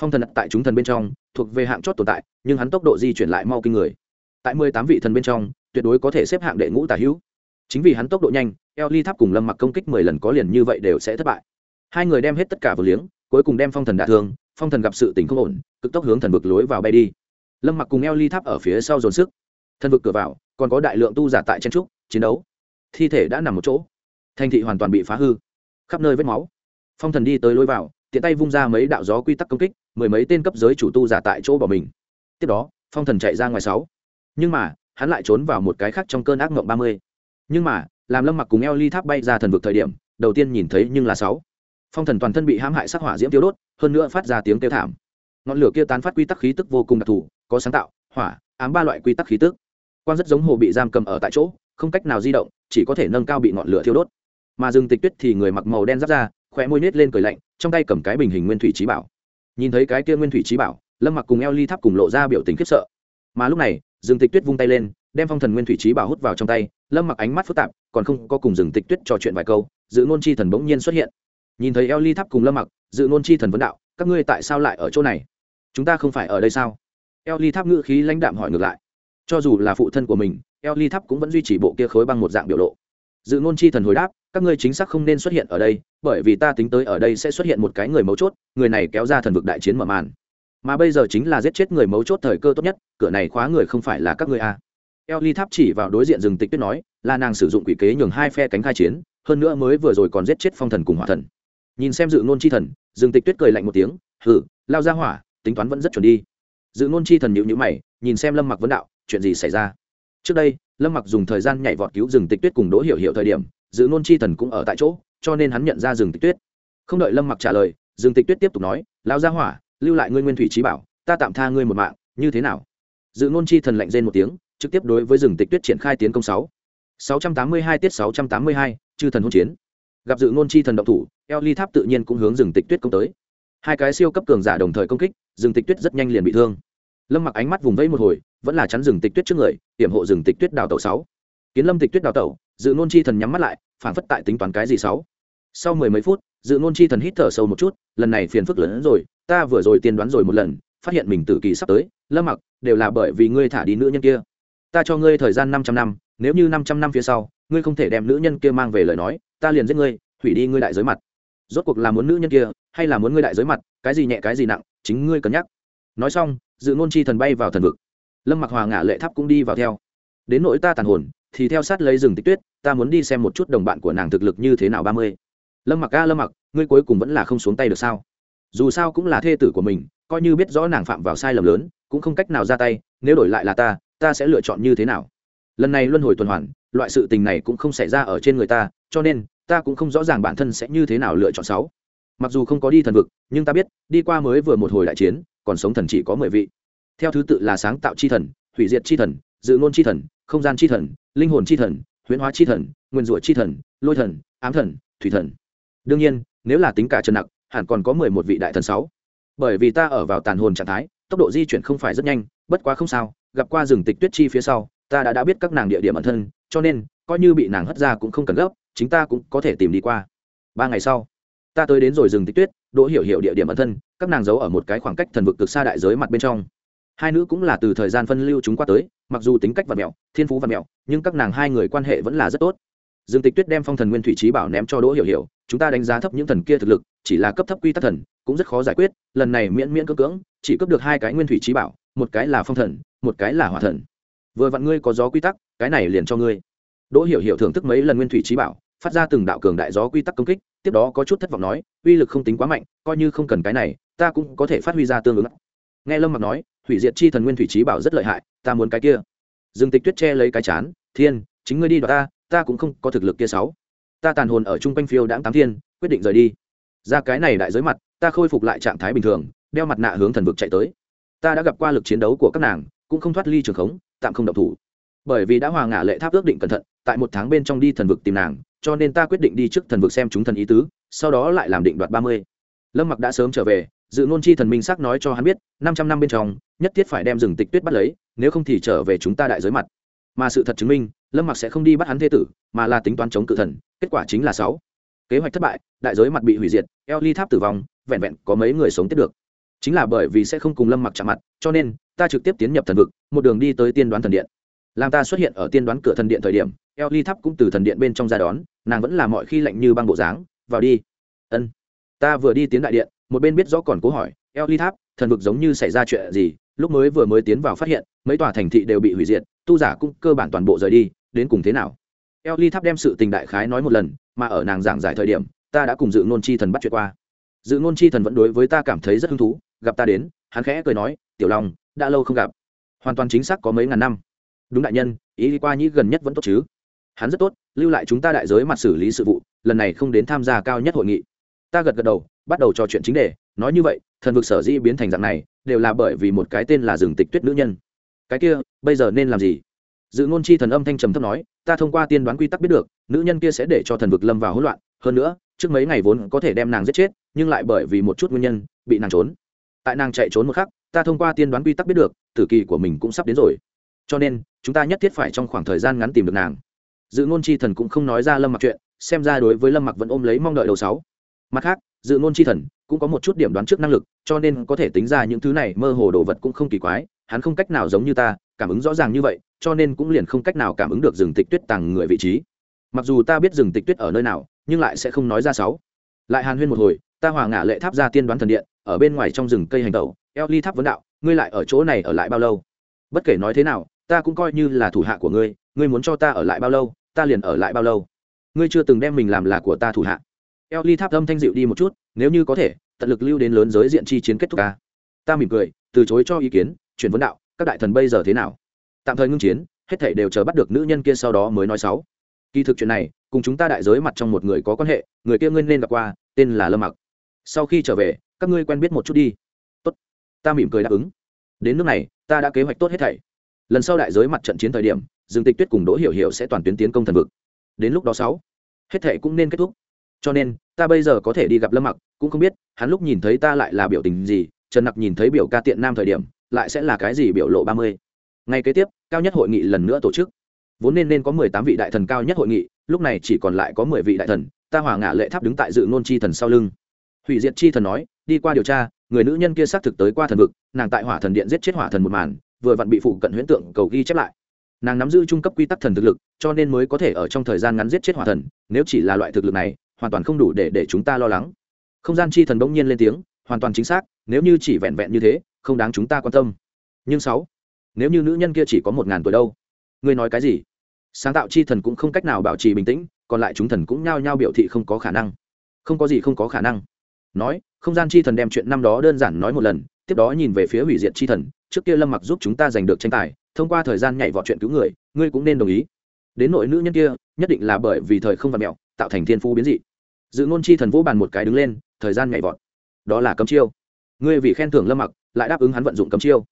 Phong thần tại chúng thần bên trong thuộc về hạng chót tồn tại, nhưng hắn tốc độ di chuyển lại mau kinh người. Tại mười tám vị thần bên trong, tuyệt đối có thể xếp hạng đệ ngũ tả hữu. Chính vì hắn tốc độ nhanh, eo ly tháp cùng lâm mặc công kích mười lần có liền như vậy đều sẽ thất bại. Hai người đem hết tất cả vừa liếng, cuối cùng đem phong thần đả thương, phong thần gặp sự tình không ổn, cực tốc hướng thần vực lối vào bay đi. Lâm mặc cùng eo ly tháp ở phía sau dồn sức. Thần vực cửa vào, còn có đại lượng tu giả tại chen trúc, chiến đấu. Thi thể đã nằm một chỗ. Thành thị hoàn toàn bị phá hư. Khắp nơi vết máu. Phong thần đi tới lối vào, tiện tay vung ra mấy đạo gió quy tắc công kích mười mấy tên cấp giới chủ tu giả tại chỗ bỏ mình. Tiếp đó, phong thần chạy ra ngoài sáu. Nhưng mà, hắn lại trốn vào một cái khác trong cơn ác mộng ba mươi. Nhưng mà, làm lâm mặc cùng eo ly tháp bay ra thần vực thời điểm, đầu tiên nhìn thấy nhưng là sáu. Phong thần toàn thân bị hãm hại sắc hỏa diễm tiêu đốt, hơn nữa phát ra tiếng kêu thảm. Ngọn lửa kia tán phát quy tắc khí tức vô cùng đặc thù, có sáng tạo, hỏa, ám ba loại quy tắc khí tức. Quan rất giống hồ bị giam cầm ở tại chỗ, không cách nào di động, chỉ có thể nâng cao bị ngọn lửa thiêu đốt. Mà rừng tịch tuyết thì người mặc màu đen giáp ra khỏe môi nết lên cười lạnh, trong tay cầm cái bình hình nguyên thủy trí bảo nhìn thấy cái kia nguyên thủy trí bảo, lâm mặc cùng eo ly tháp cùng lộ ra biểu tình khiếp sợ. Mà lúc này rừng tịch tuyết vung tay lên, đem phong thần nguyên thủy trí bảo hút vào trong tay, lâm mặc ánh mắt phức tạp, còn không có cùng rừng tịch tuyết trò chuyện vài câu, dự ngôn chi thần bỗng nhiên xuất hiện. Nhìn thấy eo ly tháp cùng lâm mặc, dự ngôn chi thần vấn đạo, các ngươi tại sao lại ở chỗ này? Chúng ta không phải ở đây sao? Eo ly tháp ngữ khí lãnh đạm hỏi ngược lại. Cho dù là phụ thân của mình eo ly tháp cũng vẫn duy trì bộ kia khối băng một dạng biểu lộ. Dự ngôn chi thần hồi đáp các ngươi chính xác không nên xuất hiện ở đây, bởi vì ta tính tới ở đây sẽ xuất hiện một cái người mấu chốt, người này kéo ra thần vực đại chiến mở màn. Mà bây giờ chính là giết chết người mấu chốt thời cơ tốt nhất, cửa này khóa người không phải là các ngươi a à. eo ly tháp chỉ vào đối diện rừng tịch tuyết nói, là nàng sử dụng quỷ kế nhường hai phe cánh khai chiến, hơn nữa mới vừa rồi còn giết chết phong thần cùng hỏa thần. Nhìn xem dự ngôn chi thần, rừng tịch tuyết cười lạnh một tiếng hử lao ra hỏa, tính toán vẫn rất chuẩn đi. Dự ngôn chi thần nhịu nhữ mày, nhìn xem lâm mặc vấn đạo, chuyện gì xảy ra? Trước đây lâm mặc dùng thời gian nhảy vọt cứu rừng tịch tuyết cùng đỗ hiểu hiểu thời điểm dự Nôn chi thần cũng ở tại chỗ, cho nên hắn nhận ra rừng tịch tuyết. Không đợi lâm mặc trả lời, rừng tịch tuyết tiếp tục nói lao ra hỏa, lưu lại ngươi nguyên thủy trí bảo, ta tạm tha ngươi một mạng, như thế nào? Dự Nôn chi thần lạnh rên một tiếng, trực tiếp đối với rừng tịch tuyết triển khai tiến công sáu. sáu trăm tám mươi hai tiết sáu trăm tám mươi hai, chư thần hôn chiến. Gặp dự ngôn chi thần động thủ, eo ly tháp tự nhiên cũng hướng rừng tịch tuyết công tới. Hai cái siêu cấp cường giả đồng thời công kích, rừng tịch tuyết rất nhanh liền bị thương lâm mặc ánh mắt vùng vẫy một hồi, vẫn là chắn rừng tịch tuyết trước người, hiểm hộ rừng tịch tuyết đào tẩu sáu. Kiến lâm tịch tuyết đào tẩu, dự ngôn chi thần nhắm mắt lại, phản phất tại tính toán cái gì sáu. Sau mười mấy phút, dự ngôn chi thần hít thở sâu một chút, lần này phiền phức lớn hơn rồi, ta vừa rồi tiên đoán rồi một lần, phát hiện mình tử kỳ sắp tới, lâm mặc, đều là bởi vì ngươi thả đi nữ nhân kia. Ta cho ngươi thời gian 500 năm, nếu như 500 năm phía sau, ngươi không thể đem nữ nhân kia mang về lời nói, ta liền giết ngươi, hủy đi ngươi đại giới mặt. Rốt cuộc là muốn nữ nhân kia, hay là muốn ngươi đại giới mặt, cái gì nhẹ cái gì nặng, chính ngươi cân nhắc. Nói xong dự ngôn chi thần bay vào thần vực. Lâm mặc hòa ngã lệ tháp cũng đi vào theo. Đến nỗi ta tàn hồn, thì theo sát lấy rừng tích tuyết, ta muốn đi xem một chút đồng bạn của nàng thực lực như thế nào ba mươi. Lâm mặc a, lâm mặc, ngươi cuối cùng vẫn là không xuống tay được sao? Dù sao cũng là thê tử của mình, coi như biết rõ nàng phạm vào sai lầm lớn, cũng không cách nào ra tay, nếu đổi lại là ta ta sẽ lựa chọn như thế nào? Lần này luân hồi tuần hoàn, loại sự tình này cũng không xảy ra ở trên người ta, cho nên, ta cũng không rõ ràng bản thân sẽ như thế nào lựa chọn sáu. Mặc dù không có đi thần vực, nhưng ta biết, đi qua mới vừa một hồi đại chiến còn sống thần chỉ có mười vị. Theo thứ tự là sáng tạo chi thần, hủy diệt chi thần, dự ngôn chi thần, không gian chi thần, linh hồn chi thần, huyễn hóa chi thần, nguyên rủa chi thần, lôi thần, ám thần, thủy thần. Đương nhiên, nếu là tính cả trần nặc, hẳn còn có mười một vị đại thần sáu. Bởi vì ta ở vào tàn hồn trạng thái, tốc độ di chuyển không phải rất nhanh, bất quá không sao, gặp qua rừng tịch tuyết chi phía sau, ta đã đã biết các nàng địa điểm ẩn thân, cho nên, coi như bị nàng hất ra cũng không cần gấp, chính ta cũng có thể tìm đi qua. Ba ngày sau, ta tới đến rồi rừng tịch tuyết, đỗ hiểu hiểu địa điểm ẩn thân các nàng giấu ở một cái khoảng cách thần vực cực xa đại giới mặt bên trong. Hai nữ cũng là từ thời gian phân lưu chúng qua tới, mặc dù tính cách và mẹo, thiên phú và mẹo, nhưng các nàng hai người quan hệ vẫn là rất tốt. Dương tịch tuyết đem phong thần nguyên thủy trí bảo ném cho đỗ hiểu hiểu, chúng ta đánh giá thấp những thần kia thực lực, chỉ là cấp thấp quy tắc thần, cũng rất khó giải quyết, lần này miễn miễn cưỡng cưỡng, chỉ cấp được hai cái nguyên thủy trí bảo, một cái là phong thần, một cái là hỏa thần. Vừa vặn ngươi có gió quy tắc, cái này liền cho ngươi. Đỗ hiểu hiểu thưởng thức mấy lần nguyên thủy trí bảo phát ra từng đạo cường đại gió quy tắc công kích, tiếp đó có chút thất vọng nói, uy lực không tính quá mạnh, coi như không cần cái này, ta cũng có thể phát huy ra tương ứng. Nghe lâm mặc nói, hủy diệt chi thần nguyên thủy trí bảo rất lợi hại, ta muốn cái kia. Dương tịch tuyết che lấy cái chán, thiên, chính ngươi đi đoạt ta ta cũng không có thực lực kia sáu. Ta tàn hồn ở chung quanh phiêu đãng tám thiên, quyết định rời đi. Ra cái này đại giới mặt, ta khôi phục lại trạng thái bình thường, đeo mặt nạ hướng thần vực chạy tới. Ta đã gặp qua lực chiến đấu của các nàng, cũng không thoát ly trường khống, tạm không động thủ. Bởi vì đã hòa ngả lệ tháp ước định cẩn thận, tại một tháng bên trong đi thần vực tìm nàng cho nên ta quyết định đi trước thần vực xem chúng thần ý tứ, sau đó lại làm định đoạt ba mươi. Lâm mặc đã sớm trở về, dự ngôn chi thần minh xác nói cho hắn biết, năm trăm năm bên trong, nhất thiết phải đem rừng tịch tuyết bắt lấy, nếu không thì trở về chúng ta đại giới mặt. Mà sự thật chứng minh, lâm mặc sẽ không đi bắt hắn thế tử, mà là tính toán chống cự thần, kết quả chính là sáu. Kế hoạch thất bại, đại giới mặt bị hủy diệt, eo ly tháp tử vong, vẹn vẹn có mấy người sống tiếp được. Chính là bởi vì sẽ không cùng lâm mặc chạm mặt, cho nên ta trực tiếp tiến nhập thần vực, một đường đi tới tiên đoán thần điện làm ta xuất hiện ở tiên đoán cửa thần điện thời điểm, eo ly thắp cũng từ thần điện bên trong ra đón, nàng vẫn là mọi khi lạnh như băng bộ dáng, vào đi. Ân. Ta vừa đi tiến đại điện, một bên biết rõ còn cố hỏi, eo ly tháp, thần vực giống như xảy ra chuyện gì? Lúc mới vừa mới tiến vào phát hiện, mấy tòa thành thị đều bị hủy diệt, tu giả cũng cơ bản toàn bộ rời đi, đến cùng thế nào? Eo ly tháp đem sự tình đại khái nói một lần, mà ở nàng giảng giải thời điểm, ta đã cùng dự ngôn chi thần bắt chuyện qua. Dự ngôn chi thần vẫn đối với ta cảm thấy rất hứng thú, gặp ta đến, hắn khẽ cười nói, tiểu long, đã lâu không gặp. Hoàn toàn chính xác có mấy ngàn năm đúng đại nhân, ý đi qua nhĩ gần nhất vẫn tốt chứ? Hắn rất tốt, lưu lại chúng ta đại giới mặt xử lý sự vụ, lần này không đến tham gia cao nhất hội nghị. Ta gật gật đầu, bắt đầu trò chuyện chính đề. Nói như vậy, thần vực sở dĩ biến thành dạng này, đều là bởi vì một cái tên là rừng tịch tuyết nữ nhân. Cái kia, bây giờ nên làm gì? Dự ngôn chi thần âm thanh trầm thấp nói, ta thông qua tiên đoán quy tắc biết được, nữ nhân kia sẽ để cho thần vực lâm vào hỗn loạn. Hơn nữa, trước mấy ngày vốn có thể đem nàng giết chết, nhưng lại bởi vì một chút nguyên nhân, bị nàng trốn. Tại nàng chạy trốn một khắc, ta thông qua tiên đoán quy tắc biết được, tử kỳ của mình cũng sắp đến rồi cho nên, chúng ta nhất thiết phải trong khoảng thời gian ngắn tìm được nàng. Dự ngôn chi thần cũng không nói ra lâm mặc chuyện, xem ra đối với lâm mặc vẫn ôm lấy mong đợi đầu sáu. Mặt khác, dự ngôn chi thần cũng có một chút điểm đoán trước năng lực, cho nên có thể tính ra những thứ này mơ hồ đồ vật cũng không kỳ quái, hắn không cách nào giống như ta, cảm ứng rõ ràng như vậy, cho nên cũng liền không cách nào cảm ứng được rừng tịch tuyết tàng người vị trí. Mặc dù ta biết rừng tịch tuyết ở nơi nào, nhưng lại sẽ không nói ra sáu. Lại hàn huyên một hồi, ta hòa ngả lệ tháp ra tiên đoán thần điện, ở bên ngoài trong rừng cây hành tẩu, eo ly tháp vấn đạo, ngươi lại ở chỗ này ở lại bao lâu? Bất kể nói thế nào ta cũng coi như là thủ hạ của ngươi ngươi muốn cho ta ở lại bao lâu, ta liền ở lại bao lâu. Ngươi chưa từng đem mình làm là của ta thủ hạ. Eo ly tháp âm thanh dịu đi một chút, nếu như có thể, tận lực lưu đến lớn giới diện chi chiến kết thúc ta. Ta mỉm cười, từ chối cho ý kiến, chuyển vấn đạo, các đại thần bây giờ thế nào? Tạm thời ngưng chiến, hết thảy đều chờ bắt được nữ nhân kia sau đó mới nói sáu. Kỳ thực chuyện này, cùng chúng ta đại giới mặt trong một người có quan hệ, người kia ngươi nên gặp qua, tên là lâm mặc. Sau khi trở về, các ngươi quen biết một chút đi. Tốt. Ta mỉm cười đáp ứng. Đến nước này, ta đã kế hoạch tốt hết thảy lần sau đại giới mặt trận chiến thời điểm, dương tịch tuyết cùng đỗ hiểu hiểu sẽ toàn tuyến tiến công thần vực. Đến lúc đó sáu, hết thệ cũng nên kết thúc. Cho nên, ta bây giờ có thể đi gặp lâm mặc, cũng không biết, hắn lúc nhìn thấy ta lại là biểu tình gì, trần nặc nhìn thấy biểu ca tiện nam thời điểm, lại sẽ là cái gì biểu lộ ba mươi. Ngày kế tiếp, cao nhất hội nghị lần nữa tổ chức. Vốn nên nên có mười tám vị đại thần cao nhất hội nghị, lúc này chỉ còn lại có mười vị đại thần, ta hỏa ngã lệ tháp đứng tại dự ngôn chi thần sau lưng. Hủy diệt chi thần nói, đi qua điều tra, người nữ nhân kia xác thực tới qua thần vực, nàng tại hỏa thần điện giết chết hỏa thần một màn vừa vặn bị phụ cận huyễn tượng cầu ghi chép lại. Nàng nắm giữ trung cấp quy tắc thần thực lực, cho nên mới có thể ở trong thời gian ngắn giết chết hỏa thần, nếu chỉ là loại thực lực này, hoàn toàn không đủ để để chúng ta lo lắng. Không gian chi thần bỗng nhiên lên tiếng, hoàn toàn chính xác, nếu như chỉ vẹn vẹn như thế, không đáng chúng ta quan tâm. Nhưng sáu, nếu như nữ nhân kia chỉ có một ngàn tuổi đâu? Ngươi nói cái gì? Sáng tạo chi thần cũng không cách nào bảo trì bình tĩnh, còn lại chúng thần cũng nhao nhao biểu thị không có khả năng. Không có gì không có khả năng. Nói, không gian chi thần đem chuyện năm đó đơn giản nói một lần, tiếp đó nhìn về phía hủy diệt chi thần trước kia lâm mặc giúp chúng ta giành được tranh tài, thông qua thời gian nhảy vọt chuyện cứu người, ngươi cũng nên đồng ý. Đến nội nữ nhân kia, nhất định là bởi vì thời không và mẹo, tạo thành thiên phú biến dị. Dự ngôn chi thần vỗ bàn một cái đứng lên, thời gian nhảy vọt. Đó là cấm chiêu. Ngươi vì khen thưởng lâm mặc, lại đáp ứng hắn vận dụng cấm chiêu.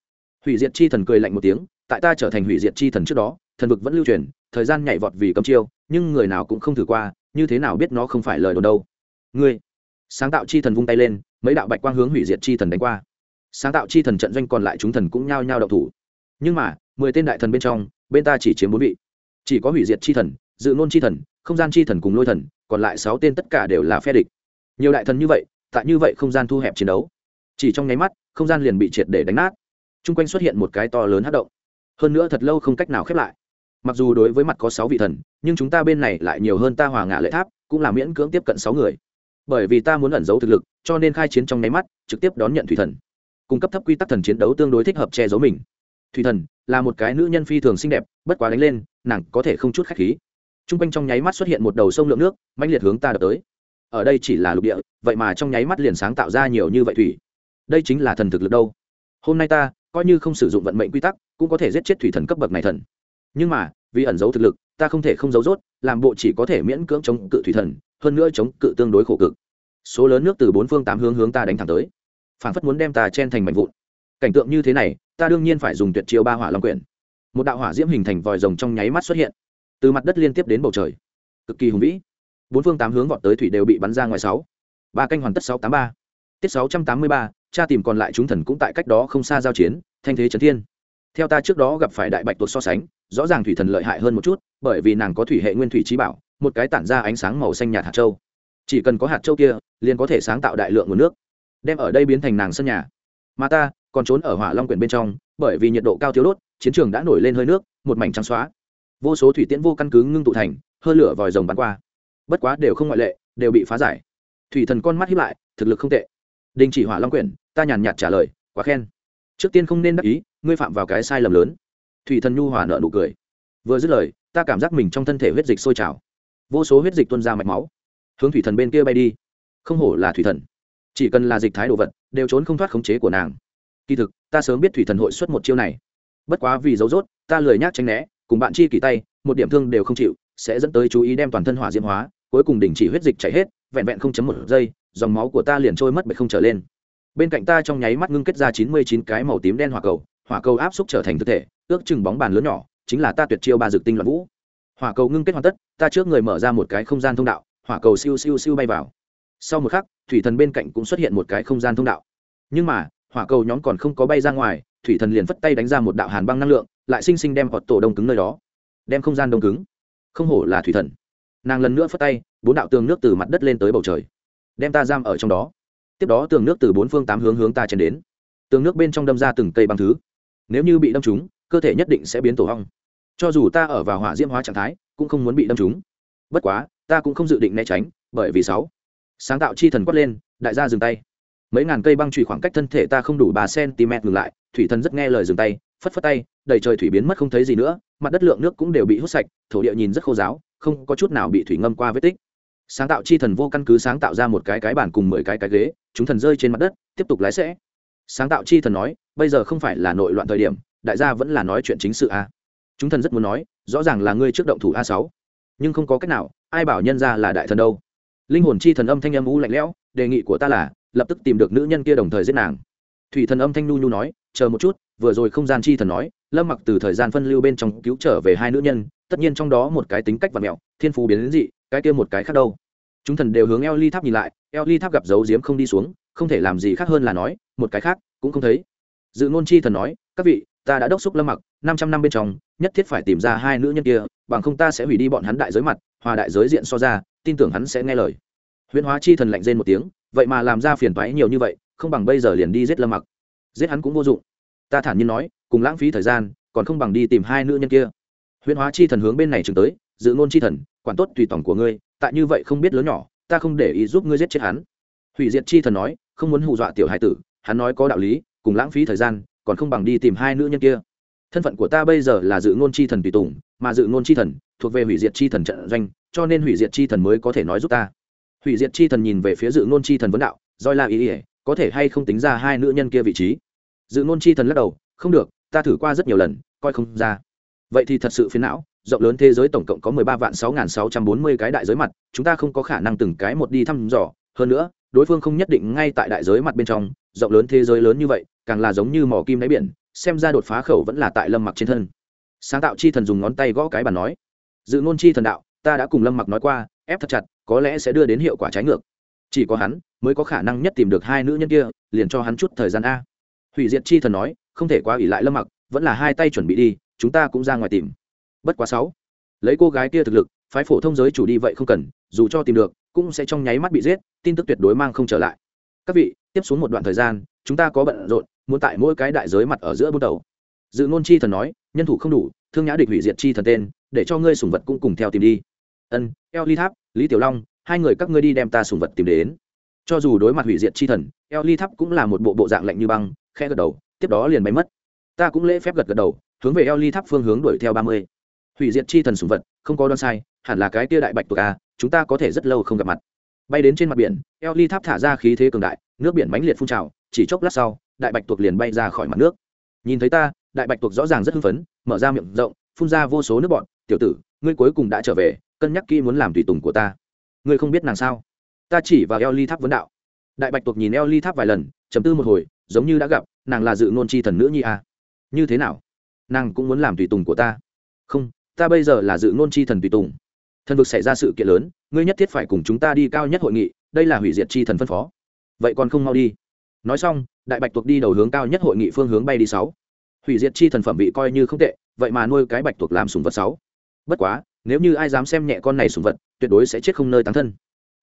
Hủy diệt chi thần cười lạnh một tiếng, tại ta trở thành hủy diệt chi thần trước đó, thần vực vẫn lưu truyền, thời gian nhảy vọt vì cấm chiêu, nhưng người nào cũng không thử qua, như thế nào biết nó không phải lời đồn đâu. Ngươi, sáng tạo chi thần vung tay lên, mấy đạo bạch quang hướng hủy diệt chi thần đánh qua sáng tạo chi thần trận doanh còn lại chúng thần cũng nhao nhao đậu thủ. Nhưng mà, mười tên đại thần bên trong, bên ta chỉ chiếm bốn vị. Chỉ có hủy diệt chi thần, dự ngôn chi thần, không gian chi thần cùng lôi thần, còn lại sáu tên tất cả đều là phe địch. Nhiều đại thần như vậy, tại như vậy không gian thu hẹp chiến đấu. Chỉ trong nháy mắt, không gian liền bị triệt để đánh nát. T r u n g quanh xuất hiện một cái to lớn hát động. Hơn nữa thật lâu không cách nào khép lại. Mặc dù đối với mặt có sáu vị thần, nhưng chúng ta bên này lại nhiều hơn ta hòa ngạ lệ tháp, cũng là miễn cưỡng tiếp cận sáu người. Bởi vì ta muốn ẩn giấu thực lực, cho nên khai chiến trong nháy mắt, trực tiếp đón nhận thủy thần cung cấp thấp quy tắc thần chiến đấu tương đối thích hợp che giấu mình. Thủy thần là một cái nữ nhân phi thường xinh đẹp, bất quá đánh lên, nàng có thể không chút khách khí. T r u n g quanh trong nháy mắt xuất hiện một đầu sông lượng nước, mãnh liệt hướng ta đập tới. Ở đây chỉ là lục địa, vậy mà trong nháy mắt liền sáng tạo ra nhiều như vậy thủy. Đây chính là thần thực lực đâu. Hôm nay ta, coi như không sử dụng vận mệnh quy tắc, cũng có thể giết chết thủy thần cấp bậc này thần. Nhưng mà, vì ẩn giấu thực lực, ta không thể không giấu rốt, làm bộ chỉ có thể miễn cưỡng chống cự thủy thần, hơn nữa chống cự tương đối khổ cực. Số lớn nước từ bốn phương tám hướng hướng ta đánh thẳng tới phản phất muốn đem ta chen thành mảnh vụn. Cảnh tượng như thế này, ta đương nhiên phải dùng tuyệt chiêu ba hỏa long quyển. Một đạo hỏa diễm hình thành vòi rồng trong nháy mắt xuất hiện. Từ mặt đất liên tiếp đến bầu trời. Cực kỳ hùng vĩ. Bốn phương tám hướng vọt tới thủy đều bị bắn ra ngoài sáu. Ba canh hoàn tất sáu tám ba. Tiết sáu trăm tám mươi ba, cha tìm còn lại chúng thần cũng tại cách đó không xa giao chiến, thanh thế trấn thiên. Theo ta trước đó gặp phải đại bạch tuộc so sánh, rõ ràng thủy thần lợi hại hơn một chút, bởi vì nàng có thủy hệ nguyên thủy trí bảo, một cái tản ra ánh sáng màu xanh nhạt hạt châu. Chỉ cần có hạt châu kia, liền có thể sáng tạo đại lượng nguồn nước đem ở đây biến thành nàng sân nhà. Mà ta còn trốn ở hỏa long quyển bên trong, bởi vì nhiệt độ cao thiếu đốt, chiến trường đã nổi lên hơi nước, một mảnh trắng xóa. Vô số thủy tiễn vô căn cứ ngưng tụ thành hơi lửa vòi rồng bắn qua. Bất quá đều không ngoại lệ, đều bị phá giải. Thủy thần con mắt hiếp lại, thực lực không tệ. Đình chỉ hỏa long quyển, ta nhàn nhạt trả lời, quá khen. Trước tiên không nên đắc ý, ngươi phạm vào cái sai lầm lớn. Thủy thần nhu hòa nợ nụ cười. Vừa dứt lời, ta cảm giác mình trong thân thể huyết dịch sôi trào. Vô số huyết dịch tuôn ra mạch máu. Hướng thủy thần bên kia bay đi. Không hổ là thủy thần chỉ cần là dịch thái đồ vật, đều trốn không thoát khống chế của nàng. Kỳ thực, ta sớm biết thủy thần hội xuất một chiêu này. Bất quá vì dấu dốt, ta lười nhác tránh né, cùng bạn chi kỳ tay, một điểm thương đều không chịu, sẽ dẫn tới chú ý đem toàn thân hỏa diễm hóa, cuối cùng đình chỉ huyết dịch chảy hết, vẹn vẹn không chấm một giây, dòng máu của ta liền trôi mất bệ không trở lên. Bên cạnh ta trong nháy mắt ngưng kết ra chín mươi chín cái màu tím đen hỏa cầu hỏa cầu áp xúc trở thành thực thể, ước chừng bóng bàn lớn nhỏ, chính là ta tuyệt chiêu ba dược tinh loạn vũ. Hỏa cầu ngưng kết hoàn tất, ta trước người mở ra một cái không gian thông đạo, hỏa cầu siêu siêu siêu bay vào sau một khắc, thủy thần bên cạnh cũng xuất hiện một cái không gian thông đạo. Nhưng mà, hỏa cầu nhóm còn không có bay ra ngoài, thủy thần liền phất tay đánh ra một đạo hàn băng năng lượng, lại sinh sinh đem họ tổ đông cứng nơi đó. Đem không gian đông cứng. Không hổ là thủy thần. Nàng lần nữa phất tay, bốn đạo tường nước từ mặt đất lên tới bầu trời. Đem ta giam ở trong đó. Tiếp đó tường nước từ bốn phương tám hướng hướng ta chen đến. Tường nước bên trong đâm ra từng cây băng thứ. Nếu như bị đâm trúng, cơ thể nhất định sẽ biến tổ hong. Cho dù ta ở vào hỏa diễm hóa trạng thái, cũng không muốn bị đâm trúng. Bất quá, ta cũng không dự định né tránh, bởi vì sáu sáng tạo chi thần quát lên, đại gia dừng tay. Mấy ngàn cây băng trụy khoảng cách thân thể ta không đủ ba cm ngừng lại, thủy thần rất nghe lời dừng tay, phất phất tay, đầy trời thủy biến mất không thấy gì nữa, mặt đất lượng nước cũng đều bị hút sạch, thổ địa nhìn rất khô giáo, không có chút nào bị thủy ngâm qua vết tích. Sáng tạo chi thần vô căn cứ sáng tạo ra một cái cái bàn cùng mười cái cái ghế, chúng thần rơi trên mặt đất, tiếp tục lái sẽ sáng tạo chi thần nói, bây giờ không phải là nội loạn thời điểm, đại gia vẫn là nói chuyện chính sự a. Chúng thần rất muốn nói, rõ ràng là ngươi trước động thủ a sáu. Nhưng không có cách nào, ai bảo nhân ra là đại thần đâu linh hồn chi thần âm thanh âm u lạnh lẽo, đề nghị của ta là, lập tức tìm được nữ nhân kia đồng thời giết nàng. Thủy thần âm thanh nhu nhu nói, chờ một chút, vừa rồi không gian chi thần nói, lâm mặc từ thời gian phân lưu bên trong cứu trở về hai nữ nhân, tất nhiên trong đó một cái tính cách và mẹo, thiên phú biến đến dị, cái kia một cái khác đâu. Chúng thần đều hướng eo ly tháp nhìn lại, eo ly tháp gặp dấu diếm không đi xuống, không thể làm gì khác hơn là nói, một cái khác, cũng không thấy. Dự ngôn chi thần nói, các vị, ta đã đốc xúc lâm mặc, năm trăm năm bên trong, nhất thiết phải tìm ra hai nữ nhân kia, bằng không ta sẽ hủy đi bọn hắn đại giới mặt, hòa đại giới diện so ra tin tưởng hắn sẽ nghe lời. Huyễn hóa chi thần lạnh rên một tiếng, vậy mà làm ra phiền toái nhiều như vậy, không bằng bây giờ liền đi giết lâm mặc. Giết hắn cũng vô dụng. Ta thản nhiên nói, cùng lãng phí thời gian, còn không bằng đi tìm hai nữ nhân kia. Huyễn hóa chi thần hướng bên này chừng tới, dự ngôn chi thần, quản tốt tùy tổng của ngươi, tại như vậy không biết lớn nhỏ, ta không để ý giúp ngươi giết chết hắn. Hủy diệt chi thần nói, không muốn hù dọa tiểu hải tử, hắn nói có đạo lý, cùng lãng phí thời gian, còn không bằng đi tìm hai nữ nhân kia. Thân phận của ta bây giờ là dự ngôn chi thần tùy tùng, mà dự ngôn chi thần thuộc về hủy diệt chi thần trận doanh cho nên hủy diệt chi thần mới có thể nói giúp ta. Hủy diệt chi thần nhìn về phía dự ngôn chi thần vấn đạo doi la ý ỉa có thể hay không tính ra hai nữ nhân kia vị trí? Dự ngôn chi thần lắc đầu, không được, ta thử qua rất nhiều lần, coi không ra. Vậy thì thật sự phiền não, rộng lớn thế giới tổng cộng có mười ba vạn sáu nghìn sáu trăm bốn mươi cái đại giới mặt, chúng ta không có khả năng từng cái một đi thăm dò. Hơn nữa, đối phương không nhất định ngay tại đại giới mặt bên trong, rộng lớn thế giới lớn như vậy, càng là giống như mỏ kim đáy biển, xem ra đột phá khẩu vẫn là tại lâm mặc trên thân. Sáng tạo chi thần dùng ngón tay gõ cái bàn nói. Dự ngôn chi thần đạo ta đã cùng lâm mặc nói qua, ép thật chặt, có lẽ sẽ đưa đến hiệu quả trái ngược. Chỉ có hắn mới có khả năng nhất tìm được hai nữ nhân kia, liền cho hắn chút thời gian a. Hủy diệt chi thần nói, không thể quá ỉ lại lâm mặc, vẫn là hai tay chuẩn bị đi, chúng ta cũng ra ngoài tìm. Bất quá sáu, lấy cô gái kia thực lực, phái phổ thông giới chủ đi vậy không cần, dù cho tìm được, cũng sẽ trong nháy mắt bị giết, tin tức tuyệt đối mang không trở lại. Các vị, tiếp xuống một đoạn thời gian, chúng ta có bận rộn, muốn tại mỗi cái đại giới mặt ở giữa buôn đầu. dự ngôn chi thần nói, nhân thủ không đủ, thương nhã địch hủy diệt chi thần tên, để cho ngươi sùng vật cũng cùng theo tìm đi ân, eo ly tháp, lý tiểu long, hai người các ngươi đi đem ta sùng vật tìm đến. Cho dù đối mặt hủy diệt chi thần, eo ly tháp cũng là một bộ bộ dạng lạnh như băng khe gật đầu, tiếp đó liền bay mất. Ta cũng lễ phép gật gật đầu, hướng về eo ly tháp phương hướng đuổi theo ba mươi. Hủy diệt chi thần sùng vật, không có đoan sai, hẳn là cái tia đại bạch tuộc a, chúng ta có thể rất lâu không gặp mặt. Bay đến trên mặt biển, eo ly tháp thả ra khí thế cường đại, nước biển mãnh liệt phun trào, chỉ chốc lát sau, đại bạch tuộc liền bay ra khỏi mặt nước. Nhìn thấy ta, đại bạch tuộc rõ ràng rất hưng phấn, mở ra miệng rộng, phun ra vô số nước bọn tiểu tử, ngươi cuối cùng đã trở về cân nhắc kỹ muốn làm tùy tùng của ta. Ngươi không biết nàng sao? Ta chỉ vào eo ly tháp vấn đạo. Đại bạch tuộc nhìn eo ly tháp vài lần chấm tư một hồi, giống như đã gặp, nàng là dự nôn chi thần nữ nhi à. như thế nào? Nàng cũng muốn làm tùy tùng của ta. Không, ta bây giờ là dự nôn chi thần tùy tùng. Thần vực xảy ra sự kiện lớn, ngươi nhất thiết phải cùng chúng ta đi cao nhất hội nghị, đây là hủy diệt chi thần phân phó. Vậy còn không mau đi. Nói xong, đại bạch tuộc đi đầu hướng cao nhất hội nghị phương hướng bay đi sáu. Hủy diệt chi thần phẩm bị coi như không tệ, vậy mà nuôi cái bạch tuộc làm sùng vật sáu. Bất quá nếu như ai dám xem nhẹ con này sùng vật, tuyệt đối sẽ chết không nơi tán thân.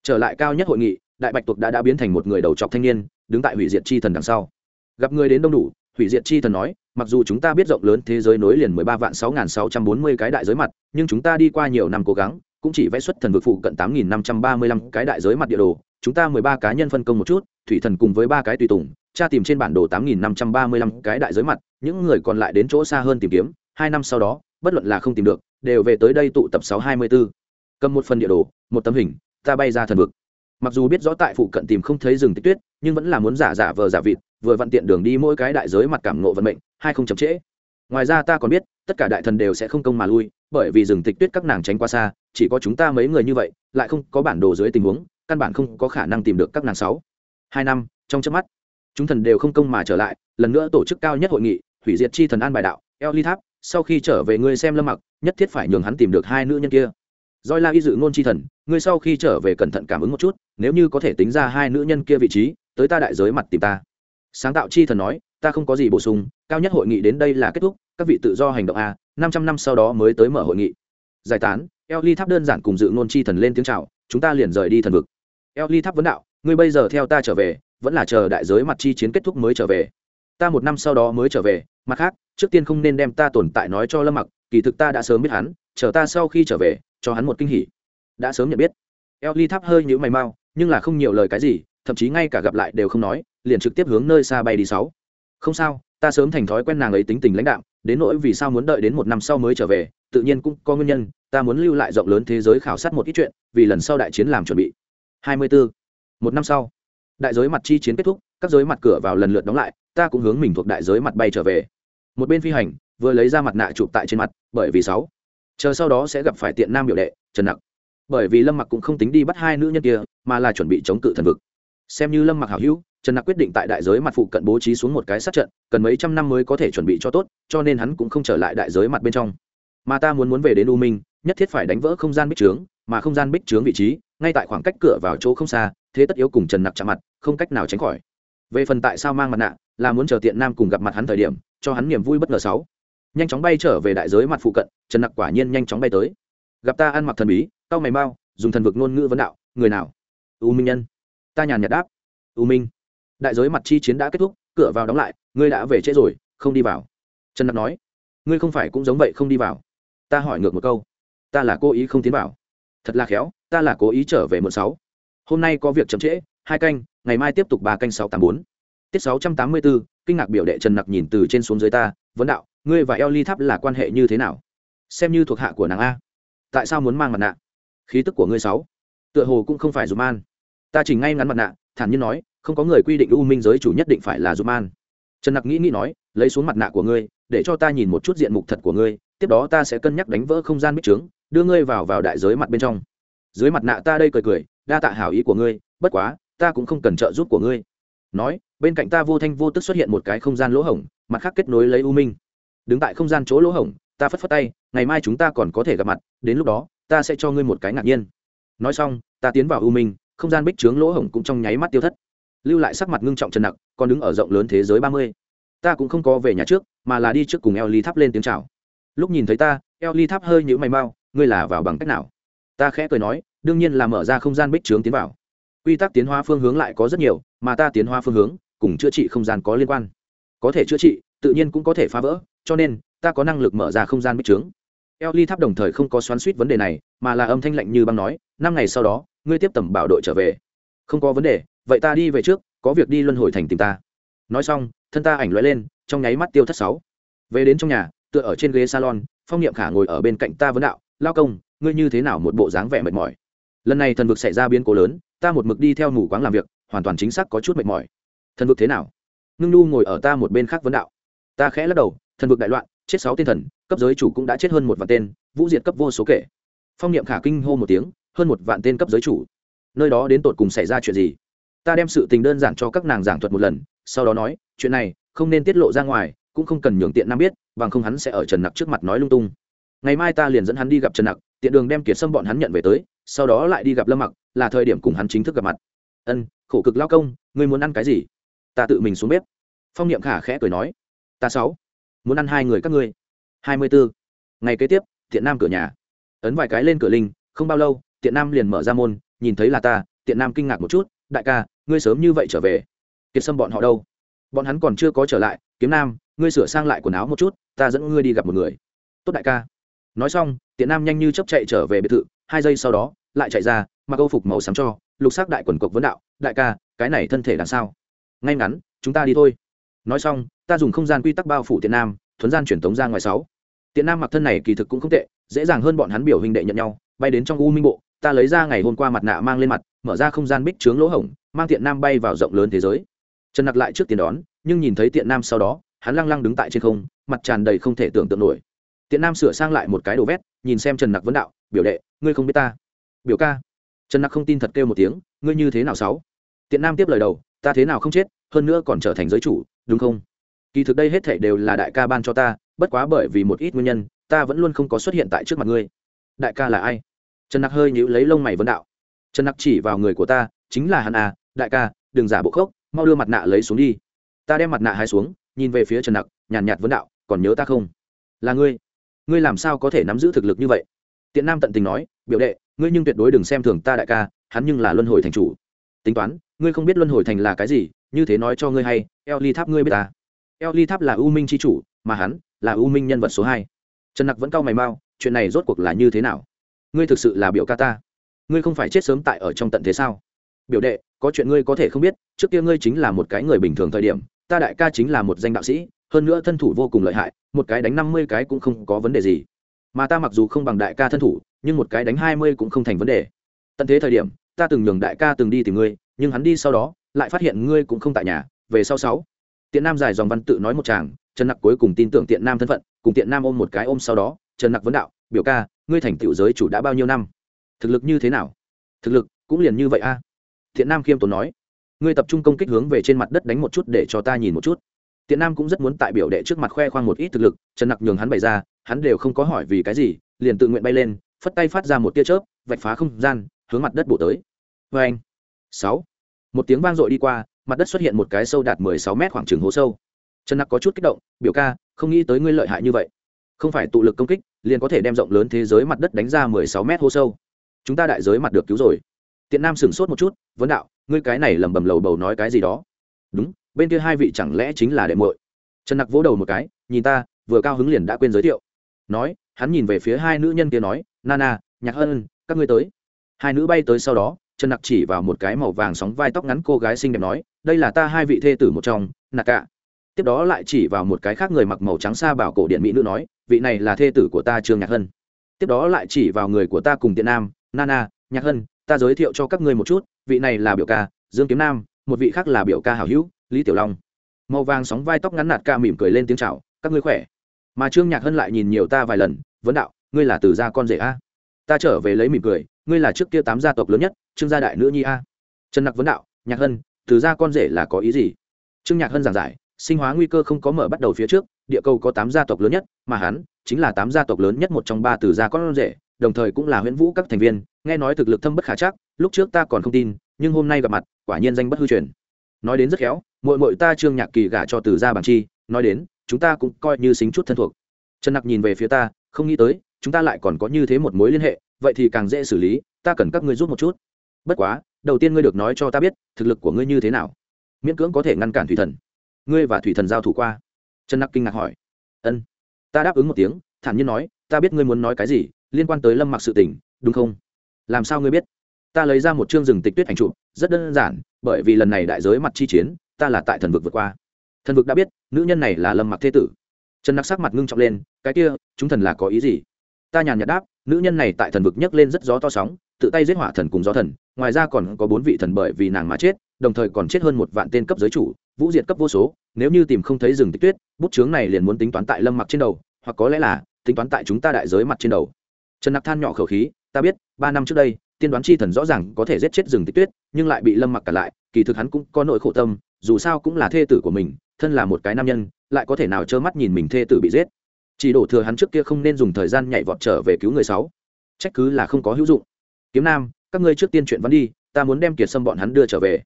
Trở lại cao nhất hội nghị, đại bạch tuộc đã đã biến thành một người đầu trọc thanh niên, đứng tại hủy diệt chi thần đằng sau. Gặp người đến đông đủ, hủy diệt chi thần nói, mặc dù chúng ta biết rộng lớn thế giới nối liền mười ba vạn sáu nghìn sáu trăm bốn mươi cái đại giới mặt, nhưng chúng ta đi qua nhiều năm cố gắng, cũng chỉ vẽ xuất thần vực phụ cận tám nghìn năm trăm ba mươi lăm cái đại giới mặt địa đồ, chúng ta mười ba cá nhân phân công một chút, thủy thần cùng với ba cái tùy tùng, tra tìm trên bản đồ tám nghìn năm trăm ba mươi lăm cái đại giới mặt, những người còn lại đến chỗ xa hơn tìm kiếm, hai năm sau đó bất luận là không tìm được, đều về tới đây tụ tập sáu hai mươi b cầm một phần địa đồ, một tấm hình, ta bay ra thần vực. Mặc dù biết rõ tại phụ cận tìm không thấy rừng tích tuyết, nhưng vẫn là muốn giả giả vờ giả vịt, vừa vặn tiện đường đi mỗi cái đại giới mặt cảm ngộ vận mệnh, hai không chậm trễ. Ngoài ra ta còn biết, tất cả đại thần đều sẽ không công mà lui, bởi vì rừng tịch tuyết các nàng tránh qua xa, chỉ có chúng ta mấy người như vậy, lại không có bản đồ dưới tình huống, căn bản không có khả năng tìm được các nàng sáu. Hai năm, trong chớp mắt, chúng thần đều không công mà trở lại, lần nữa tổ chức cao nhất hội nghị, hủy diệt chi thần an bài đạo eo ly tháp sau khi trở về ngươi xem lâm mặc, nhất thiết phải nhường hắn tìm được hai nữ nhân kia. Doi la y dự ngôn chi thần, ngươi sau khi trở về cẩn thận cảm ứng một chút, nếu như có thể tính ra hai nữ nhân kia vị trí, tới ta đại giới mặt tìm ta. Sáng tạo chi thần nói, ta không có gì bổ sung, cao nhất hội nghị đến đây là kết thúc, các vị tự do hành động a, năm trăm năm sau đó mới tới mở hội nghị. Giải tán, eo ly tháp đơn giản cùng dự ngôn chi thần lên tiếng chào, chúng ta liền rời đi thần vực. Eo ly tháp vấn đạo, ngươi bây giờ theo ta trở về, vẫn là chờ đại giới mặt chi chiến kết thúc mới trở về ta một năm sau đó mới trở về, mặt khác, trước tiên không nên đem ta tồn tại nói cho lâm mặc, kỳ thực ta đã sớm biết hắn, chờ ta sau khi trở về, cho hắn một kinh hỉ. Đã sớm nhận biết. Eo ly tháp hơi nhữ mày mau, nhưng là không nhiều lời cái gì, thậm chí ngay cả gặp lại đều không nói, liền trực tiếp hướng nơi xa bay đi sáu. Không sao, ta sớm thành thói quen nàng ấy tính tình lãnh đạm, đến nỗi vì sao muốn đợi đến một năm sau mới trở về, tự nhiên cũng có nguyên nhân, ta muốn lưu lại rộng lớn thế giới khảo sát một ít chuyện, vì lần sau đại chiến làm chuẩn bị. 24. một năm sau, đại giới mặt chi chiến kết thúc, các giới mặt cửa vào lần lượt đóng lại ta cũng hướng mình thuộc đại giới mặt bay trở về. Một bên phi hành, vừa lấy ra mặt nạ chụp tại trên mặt, bởi vì sáu. Chờ sau đó sẽ gặp phải tiện nam biểu đệ, trần nặc. Bởi vì lâm mặc cũng không tính đi bắt hai nữ nhân kia, mà là chuẩn bị chống cự thần vực. Xem như lâm mặc hảo hữu, trần nặc quyết định tại đại giới mặt phụ cận bố trí xuống một cái sát trận, cần mấy trăm năm mới có thể chuẩn bị cho tốt, cho nên hắn cũng không trở lại đại giới mặt bên trong. Mà ta muốn muốn về đến u minh, nhất thiết phải đánh vỡ không gian bích trướng, mà không gian bích trướng vị trí, ngay tại khoảng cách cửa vào chỗ không xa, thế tất yếu cùng trần nặc chạm mặt, không cách nào tránh khỏi. Về phần tại sao mang mặt nạ là muốn chờ tiện nam cùng gặp mặt hắn thời điểm, cho hắn niềm vui bất ngờ sáu. Nhanh chóng bay trở về đại giới mặt phụ cận, trần nặc quả nhiên nhanh chóng bay tới. Gặp ta ăn mặc thần bí tao mày mau, dùng thần vực ngôn ngữ vấn đạo, người nào? U minh nhân. Ta nhàn nhạt đáp, u minh. Đại giới mặt chi chiến đã kết thúc, cửa vào đóng lại, ngươi đã về trễ rồi, không đi vào. Trần nặc nói, ngươi không phải cũng giống vậy không đi vào? Ta hỏi ngược một câu, ta là cố ý không tiến vào. Thật là khéo, ta là cố ý trở về mượn sáu. Hôm nay có việc chậm trễ, hai canh, ngày mai tiếp tục ba canh sáu tám bốn tiết sáu trăm tám mươi bốn kinh ngạc biểu đệ trần nặc nhìn từ trên xuống dưới ta, vấn đạo, ngươi và eo ly tháp là quan hệ như thế nào? Xem như thuộc hạ của nàng a. Tại sao muốn mang mặt nạ? Khí tức của ngươi sáu, tựa hồ cũng không phải dùm an ta chỉnh ngay ngắn mặt nạ, thản nhiên nói, không có người quy định u minh giới chủ nhất định phải là dùm an trần nặc nghĩ nghĩ nói, lấy xuống mặt nạ của ngươi, để cho ta nhìn một chút diện mục thật của ngươi, tiếp đó ta sẽ cân nhắc đánh vỡ không gian bích trướng, đưa ngươi vào vào đại giới mặt bên trong. Dưới mặt nạ ta đây cười cười, đa tạ hảo ý của ngươi, bất quá, ta cũng không cần trợ giúp của ngươi nói, bên cạnh ta vô thanh vô tức xuất hiện một cái không gian lỗ hổng, mặt khác kết nối lấy u minh. Đứng tại không gian chỗ lỗ hổng, ta phất phất tay, ngày mai chúng ta còn có thể gặp mặt, đến lúc đó, ta sẽ cho ngươi một cái ngạc nhiên. Nói xong, ta tiến vào u minh, không gian bích trướng lỗ hổng cũng trong nháy mắt tiêu thất. Lưu lại sắc mặt ngưng trọng trần nặc, còn đứng ở rộng lớn thế giới ba mươi. Ta cũng không có về nhà trước, mà là đi trước cùng eo ly tháp lên tiếng c h à o lúc nhìn thấy ta eo ly tháp hơi nhữ mày mau, ngươi là vào bằng cách nào? Ta khẽ cười nói, đương nhiên là mở ra không gian bích trướng tiến vào quy tắc tiến hóa phương hướng lại có rất nhiều, mà ta tiến hóa phương hướng cùng chữa trị không gian có liên quan. Có thể chữa trị, tự nhiên cũng có thể phá vỡ, cho nên ta có năng lực mở ra không gian bích trướng. Eo ly tháp đồng thời không có xoắn suýt vấn đề này, mà là âm thanh lạnh như băng nói, năm ngày sau đó, ngươi tiếp tầm bảo đội trở về. Không có vấn đề, vậy ta đi về trước, có việc đi luân hồi thành tìm ta. Nói xong, thân ta ảnh l lên, trong nháy mắt tiêu thất sáu. Về đến trong nhà, tựa ở trên ghế salon, phong niệm khả ngồi ở bên cạnh ta vấn đạo, lao công, ngươi như thế nào một bộ dáng vẻ mệt mỏi? Lần này thần vực xảy ra biến cố lớn ta một mực đi theo mù quáng làm việc, hoàn toàn chính xác có chút mệt mỏi. Thần vực thế nào? Ngưng nu ngồi ở ta một bên khác vấn đạo. Ta khẽ lắc đầu, thần vực đại loạn, chết sáu tên thần, cấp giới chủ cũng đã chết hơn một vạn tên, vũ diệt cấp vô số kể. Phong niệm khả kinh hô một tiếng, hơn một vạn tên cấp giới chủ. Nơi đó đến tột cùng xảy ra chuyện gì? Ta đem sự tình đơn giản cho các nàng giảng thuật một lần, sau đó nói, chuyện này không nên tiết lộ ra ngoài, cũng không cần nhường tiện nam biết, bằng không hắn sẽ ở trần nặc trước mặt nói lung tung. Ngày mai ta liền dẫn hắn đi gặp trần nặc, tiện đường đem kiệt sâm bọn hắn nhận về tới sau đó lại đi gặp lâm mặc, là thời điểm cùng hắn chính thức gặp mặt. Ân, khổ cực lao công, ngươi muốn ăn cái gì? Ta tự mình xuống bếp. Phong niệm khả khẽ cười nói. Ta sáu, muốn ăn hai người các ngươi. Hai mươi bốn ngày kế tiếp tiện nam cửa nhà. Ấn vài cái lên cửa linh, không bao lâu tiện nam liền mở ra môn, nhìn thấy là ta tiện nam kinh ngạc một chút. Đại ca, ngươi sớm như vậy trở về. Kiệt sâm bọn họ đâu? Bọn hắn còn chưa có trở lại. Kiếm nam, ngươi sửa sang lại quần áo một chút, ta dẫn ngươi đi gặp một người. Tốt đại ca. Nói xong tiện nam nhanh như chấp chạy trở về biệt thự hai giây sau đó, lại chạy ra, mặc âu phục màu xám cho, lục sắc đại quần cộc vấn đạo, đại ca, cái này thân thể làm sao? Ngay ngắn, chúng ta đi thôi. Nói xong, ta dùng không gian quy tắc bao phủ tiện nam, thuấn gian truyền tống ra ngoài sáu. Tiện nam mặc thân này kỳ thực cũng không tệ, dễ dàng hơn bọn hắn biểu hình đệ nhận nhau, bay đến trong u minh bộ, ta lấy ra ngày hôm qua mặt nạ mang lên mặt, mở ra không gian bích trướng lỗ hổng, mang tiện nam bay vào rộng lớn thế giới. Trần nặc lại trước tiền đón, nhưng nhìn thấy tiện nam sau đó, hắn lăng lăng đứng tại trên không, mặt tràn đầy không thể tưởng tượng nổi. Tiện nam sửa sang lại một cái đồ vét, nhìn xem trần nặc vấn đạo biểu đệ, ngươi không biết ta. Biểu ca. Trần nặc không tin thật kêu một tiếng, ngươi như thế nào sáu? Tiện nam tiếp lời đầu, ta thế nào không chết, hơn nữa còn trở thành giới chủ, đúng không? Kỳ thực đây hết thể đều là đại ca ban cho ta, bất quá bởi vì một ít nguyên nhân, ta vẫn luôn không có xuất hiện tại trước mặt ngươi. Đại ca là ai? Trần nặc hơi nhữ lấy lông mày vấn đạo. Trần nặc chỉ vào người của ta, chính là hắn à đại ca, đừng giả bộ khốc, mau đưa mặt nạ lấy xuống đi. Ta đem mặt nạ hai xuống, nhìn về phía trần nặc, nhàn nhạt vấn đạo, còn nhớ ta không? Là ngươi. Ngươi làm sao có thể nắm giữ thực lực như vậy? Tiện nam tận tình nói, biểu đệ, ngươi nhưng tuyệt đối đừng xem thường ta đại ca, hắn nhưng là luân hồi thành chủ. Tính toán, ngươi không biết luân hồi thành là cái gì, như thế nói cho ngươi hay, eo ly tháp ngươi biết ta. Eo ly tháp là u minh c h i chủ, mà hắn là u minh nhân vật số hai. Trần nặc vẫn cau mày mau, chuyện này rốt cuộc là như thế nào? Ngươi thực sự là biểu ca ta. Ngươi không phải chết sớm tại ở trong tận thế sao? Biểu đệ, có chuyện ngươi có thể không biết, trước kia ngươi chính là một cái người bình thường thời điểm, ta đại ca chính là một danh đạo sĩ, hơn nữa thân thủ vô cùng lợi hại, một cái đánh năm mươi cái cũng không có vấn đề gì mà ta mặc dù không bằng đại ca thân thủ, nhưng một cái đánh hai mươi cũng không thành vấn đề. Tận thế thời điểm, ta từng nhường đại ca từng đi tìm ngươi, nhưng hắn đi sau đó, lại phát hiện ngươi cũng không tại nhà, về sau sáu. Tiện nam dài dòng văn tự nói một chàng, trần nặc cuối cùng tin tưởng tiện nam thân phận, cùng tiện nam ôm một cái ôm sau đó, trần nặc vấn đạo, biểu ca, ngươi thành tựu giới chủ đã bao nhiêu năm? Thực lực như thế nào? Thực lực, cũng liền như vậy a. Thiện nam khiêm tốn nói, ngươi tập trung công kích hướng về trên mặt đất đánh một chút để cho ta nhìn một chút tiện nam cũng rất muốn tại biểu đệ trước mặt khoe khoang một ít thực lực, trần nặc nhường hắn bày ra, hắn đều không có hỏi vì cái gì, liền tự nguyện bay lên, phất tay phát ra một tia chớp, vạch phá không gian, hướng mặt đất bổ tới. Oeng. anh, sáu, một tiếng vang dội đi qua, mặt đất xuất hiện một cái sâu đạt mười sáu mét khoảng trường hố sâu. Trần nặc có chút kích động, biểu ca, không nghĩ tới ngươi lợi hại như vậy. Không phải tụ lực công kích, liền có thể đem rộng lớn thế giới mặt đất đánh ra mười sáu mét hố sâu. Chúng ta đại giới mặt được cứu rồi. Tiện nam sửng sốt một chút, vấn đạo, ngươi cái này lầm bầm lầu bầu nói cái gì đó? Đúng bên kia hai vị chẳng lẽ chính là đệ muội? Trần nặc vỗ đầu một cái, nhìn ta, vừa cao hứng liền đã quên giới thiệu. Nói, hắn nhìn về phía hai nữ nhân kia nói, nana, nhạc ân các ngươi tới. Hai nữ bay tới sau đó, trần nặc chỉ vào một cái màu vàng sóng vai tóc ngắn cô gái xinh đẹp nói, đây là ta hai vị thê tử một trong nạc cả tiếp đó lại chỉ vào một cái khác người mặc màu trắng xa bảo cổ điện mỹ nữ nói, vị này là thê tử của ta trương nhạc hân. Tiếp đó lại chỉ vào người của ta cùng tiện nam, nana, nhạc hân, ta giới thiệu cho các ngươi một chút, vị này là biểu ca, dương kiếm nam, một vị khác là biểu ca hảo hữu lý tiểu long màu vàng sóng vai tóc ngắn nạt ca mỉm cười lên tiếng chào, các ngươi khỏe? Mà trương nhạc hân lại nhìn nhiều ta vài lần, vấn đạo, ngươi là từ gia con rể a? Ta trở về lấy mỉm cười, ngươi là trước kia tám gia tộc lớn nhất, trương gia đại nữ nhi a? Trần nặc vấn đạo, nhạc hân, từ gia con rể là có ý gì? Trương nhạc hân giảng giải, sinh hóa nguy cơ không có mở bắt đầu phía trước, địa cầu có tám gia tộc lớn nhất, mà hắn chính là tám gia tộc lớn nhất một trong ba từ gia con rể, đồng thời cũng là huyễn vũ các thành viên, nghe nói thực lực thâm bất khả chắc, lúc trước ta còn không tin, nhưng hôm nay gặp mặt, quả nhiên danh bất hư truyền nói đến rất khéo mội mội ta trương nhạc kỳ gả cho từ gia bằng chi, nói đến, chúng ta cũng coi như xính chút thân thuộc. Trần nặc nhìn về phía ta, không nghĩ tới, chúng ta lại còn có như thế một mối liên hệ, vậy thì càng dễ xử lý, ta cần các ngươi giúp một chút. Bất quá, đầu tiên ngươi được nói cho ta biết, thực lực của ngươi như thế nào. Miễn cưỡng có thể ngăn cản thủy thần. Ngươi và thủy thần giao thủ qua. Trần nặc kinh ngạc hỏi. Ân. Ta đáp ứng một tiếng, thản nhiên nói, ta biết ngươi muốn nói cái gì, liên quan tới lâm mặc sự tình, đúng không? Làm sao ngươi biết? Ta lấy ra một chương rừng tịch tuyết ảnh chụp, rất đơn giản, bởi vì lần này đại giới mặt chi chiến, ta là tại thần vực vượt qua. Thần vực đã biết, nữ nhân này là lâm mặc thế tử. Trần nặc sắc mặt ngưng trọng lên, cái kia, chúng thần là có ý gì? Ta nhàn nhạt đáp, nữ nhân này tại thần vực nhấc lên rất gió to sóng, tự tay giết hỏa thần cùng gió thần, ngoài ra còn có bốn vị thần bởi vì nàng mà chết, đồng thời còn chết hơn một vạn tên cấp giới chủ, vũ diệt cấp vô số, nếu như tìm không thấy rừng tích tuyết, bút chướng này liền muốn tính toán tại lâm mặc trên đầu, hoặc có lẽ là, tính toán tại chúng ta đại giới mặt trên đầu. Trần nặc than nhỏ khẩu khí, ta biết, ba năm trước đây tiên đoán chi thần rõ ràng có thể giết chết rừng tích tuyết, nhưng lại bị lâm mặc cả lại, kỳ thực hắn cũng có nỗi khổ tâm, dù sao cũng là thê tử của mình, thân là một cái nam nhân, lại có thể nào trơ mắt nhìn mình thê tử bị giết. Chỉ đổ thừa hắn trước kia không nên dùng thời gian nhảy vọt trở về cứu người sáu. Trách cứ là không có hữu dụng. Kiếm nam, các ngươi trước tiên chuyện vẫn đi, ta muốn đem kiệt sâm bọn hắn đưa trở về.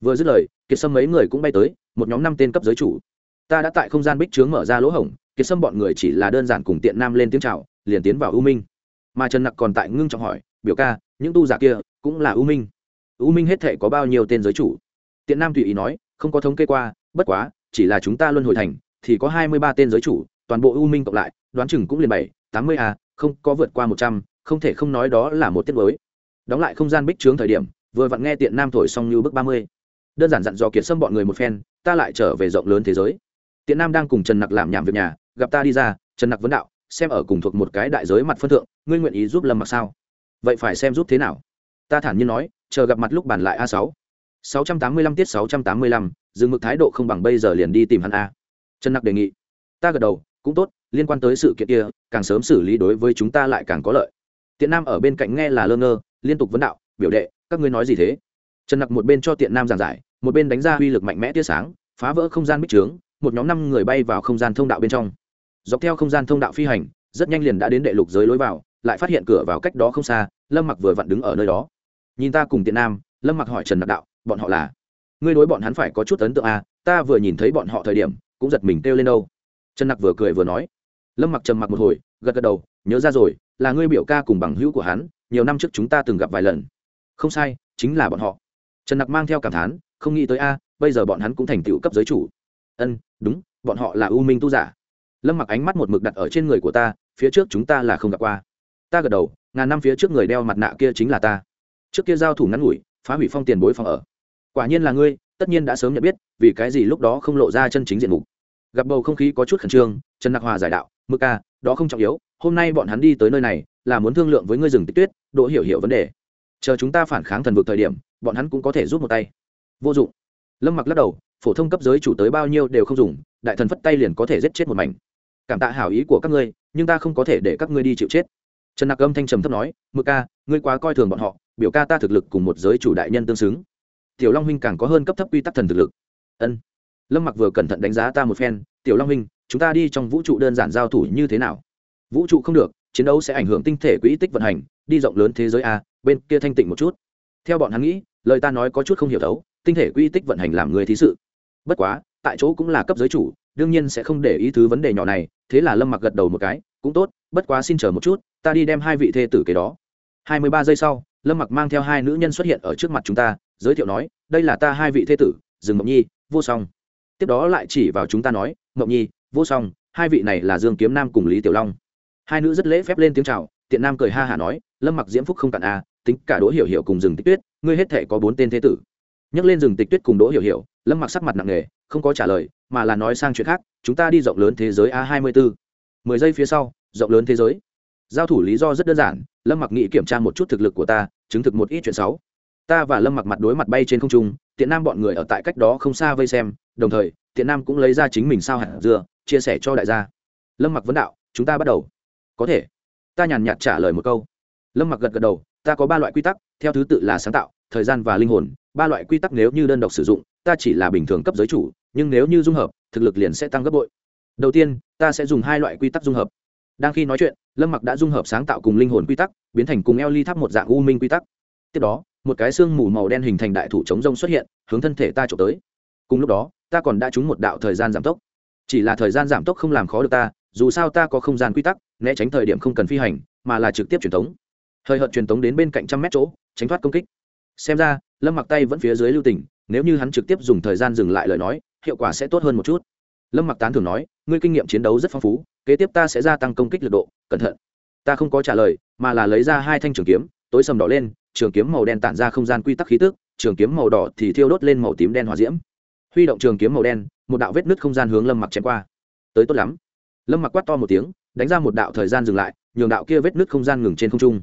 Vừa dứt lời, kiệt sâm mấy người cũng bay tới, một nhóm năm tên cấp giới chủ. Ta đã tại không gian bích trướng mở ra lỗ hổng, kiệt sâm bọn người chỉ là đơn giản cùng tiện nam lên tiếng chào, liền tiến vào ưu minh. Mà trần nặc còn tại ngưng trọng hỏi biểu ca, những tu giả kia cũng là ưu minh. Ưu minh hết thể có bao nhiêu tên giới chủ? Tiện nam tùy ý nói, không có thống kê qua, bất quá, chỉ là chúng ta luân hồi thành, thì có hai mươi ba tên giới chủ, toàn bộ ưu minh cộng lại, đoán chừng cũng liền bảy, tám mươi a, không có vượt qua một trăm, không thể không nói đó là một tiết mới. Đóng lại không gian bích trướng thời điểm, vừa vặn nghe tiện nam thổi xong như bước ba mươi. Đơn giản dặn dò kiệt xâm bọn người một phen, ta lại trở về rộng lớn thế giới. Tiện nam đang cùng trần nặc làm nhảm việc nhà, gặp ta đi ra, trần nặc vấn đạo, xem ở cùng thuộc một cái đại giới mặt phân thượng, ngươi nguyện ý giúp lâm mặc sao? Vậy phải xem giúp thế nào. Ta thản nhiên nói, chờ gặp mặt lúc bàn lại a sáu. sáu trăm tám mươi lăm tiết sáu trăm tám mươi lăm, dừng mực thái độ không bằng bây giờ liền đi tìm hắn a. Trần nặc đề nghị. Ta gật đầu, cũng tốt, liên quan tới sự kiện kia, càng sớm xử lý đối với chúng ta lại càng có lợi. Tiện nam ở bên cạnh nghe là lơ ngơ, liên tục vấn đạo, biểu đệ, các ngươi nói gì thế? Trần nặc một bên cho tiện nam giảng giải, một bên đánh ra uy lực mạnh mẽ tia sáng, phá vỡ không gian bích trướng, một nhóm năm người bay vào không gian thông đạo bên trong. Dọc theo không gian thông đạo phi hành, rất nhanh liền đã đến đệ lục giới lối vào lại phát hiện cửa vào cách đó không xa, lâm mặc vừa vặn đứng ở nơi đó. Nhìn ta cùng tiện nam, lâm mặc hỏi trần nặc đạo, bọn họ là? Ngươi đối bọn hắn phải có chút ấn tượng à ta vừa nhìn thấy bọn họ thời điểm, cũng giật mình kêu lên đâu. Trần nặc vừa cười vừa nói. Lâm mặc trầm mặc một hồi, gật gật đầu, nhớ ra rồi, là ngươi biểu ca cùng bằng hữu của hắn, nhiều năm trước chúng ta từng gặp vài lần. Không sai, chính là bọn họ. Trần nặc mang theo cảm thán, không nghĩ tới a, bây giờ bọn hắn cũng thành tựu cấp giới chủ. Ân, đúng, bọn họ là u minh tu giả. Lâm mặc ánh mắt một mực đặt ở trên người của ta, phía trước chúng ta là không gặp qua ta gật đầu, ngàn năm phía trước người đeo mặt nạ kia chính là ta. Trước kia giao thủ ngắn ngủi, phá hủy phong tiền bối phòng ở. Quả nhiên là ngươi, tất nhiên đã sớm nhận biết, vì cái gì lúc đó không lộ ra chân chính diện mục. Gặp bầu không khí có chút khẩn trương, trần nặc hòa giải đạo, mực ca, đó không trọng yếu, hôm nay bọn hắn đi tới nơi này, là muốn thương lượng với ngươi rừng tích tuyết đỗ hiểu hiểu vấn đề. Chờ chúng ta phản kháng thần vực thời điểm, bọn hắn cũng có thể giúp một tay. Vô dụng. Lâm mặc lắc đầu, phổ thông cấp giới chủ tới bao nhiêu đều không dùng, đại thần phất tay liền có thể giết chết một mảnh. Cảm tạ hảo ý của các ngươi, nhưng ta không có thể để các ngươi đi chịu chết trần nặc âm thanh trầm thấp nói, mực ca, ngươi quá coi thường bọn họ, biểu ca ta thực lực cùng một giới chủ đại nhân tương xứng. Tiểu long huynh càng có hơn cấp thấp quy tắc thần thực lực. Ân. Lâm mặc vừa cẩn thận đánh giá ta một phen, tiểu long huynh, chúng ta đi trong vũ trụ đơn giản giao thủ như thế nào? Vũ trụ không được, chiến đấu sẽ ảnh hưởng tinh thể quỹ tích vận hành, đi rộng lớn thế giới a, bên kia thanh tịnh một chút. Theo bọn hắn nghĩ, lời ta nói có chút không hiểu thấu, tinh thể quỹ tích vận hành làm người thí sự. Bất quá, tại chỗ cũng là cấp giới chủ, đương nhiên sẽ không để ý thứ vấn đề nhỏ này thế là lâm mặc gật đầu một cái cũng tốt bất quá xin chờ một chút ta đi đem hai vị thê tử kế đó. Hai mươi ba giây sau lâm mặc mang theo hai nữ nhân xuất hiện ở trước mặt chúng ta giới thiệu nói đây là ta hai vị thê tử rừng mộng nhi vô song. Tiếp đó lại chỉ vào chúng ta nói mộng nhi vô song hai vị này là dương kiếm nam cùng lý tiểu long. Hai nữ rất lễ phép lên tiếng chào tiện nam cười ha hả nói lâm mặc diễm phúc không cạn a à, tính cả đỗ hiểu hiểu cùng rừng tịch tuyết ngươi hết thể có bốn tên thế tử. Nhắc lên rừng tịch tuyết cùng đỗ hiểu hiểu lâm mặc sắc mặt nặng nề không có trả lời mà là nói sang chuyện khác, chúng ta đi rộng lớn thế giới a hai mươi bốn mười giây phía sau, rộng lớn thế giới. Giao thủ lý do rất đơn giản, lâm mặc nghĩ kiểm tra một chút thực lực của ta, chứng thực một ít chuyện xấu. Ta và lâm mặc mặt đối mặt bay trên không trung, tiện nam bọn người ở tại cách đó không xa vây xem, đồng thời, tiện nam cũng lấy ra chính mình sao hạt dưa, chia sẻ cho đại gia. Lâm mặc vấn đạo, chúng ta bắt đầu. Có thể. Ta nhàn nhạt trả lời một câu. Lâm mặc gật gật đầu, ta có ba loại quy tắc, theo thứ tự là sáng tạo, thời gian và linh hồn. Ba loại quy tắc nếu như đơn độc sử dụng, ta chỉ là bình thường cấp giới chủ nhưng nếu như dung hợp, thực lực liền sẽ tăng gấp bội. Đầu tiên, ta sẽ dùng hai loại quy tắc dung hợp. Đang khi nói chuyện, lâm mặc đã dung hợp sáng tạo cùng linh hồn quy tắc, biến thành cùng eo ly tháp một dạng u minh quy tắc. Tiếp đó, một cái xương mù màu đen hình thành đại thủ chống rông xuất hiện, hướng thân thể ta trộm tới. Cùng lúc đó, ta còn đã trúng một đạo thời gian giảm tốc. Chỉ là thời gian giảm tốc không làm khó được ta, dù sao ta có không gian quy tắc, né tránh thời điểm không cần phi hành, mà là trực tiếp truyền tống. Thời hợt truyền tống đến bên cạnh trăm mét chỗ, tránh thoát công kích. Xem ra, lâm mặc tay vẫn phía dưới lưu tỉnh nếu như hắn trực tiếp dùng thời gian dừng lại lời nói hiệu quả sẽ tốt hơn một chút. Lâm mặc tán thường nói, ngươi kinh nghiệm chiến đấu rất phong phú, kế tiếp ta sẽ gia tăng công kích lực độ, cẩn thận. Ta không có trả lời, mà là lấy ra hai thanh trường kiếm, tối sầm đỏ lên, trường kiếm màu đen tản ra không gian quy tắc khí tức, trường kiếm màu đỏ thì thiêu đốt lên màu tím đen hòa diễm. Huy động trường kiếm màu đen, một đạo vết nứt không gian hướng lâm mặc chém qua. Tới tốt lắm. Lâm mặc quát to một tiếng, đánh ra một đạo thời gian dừng lại, nhường đạo kia vết nứt không gian ngừng trên không trung.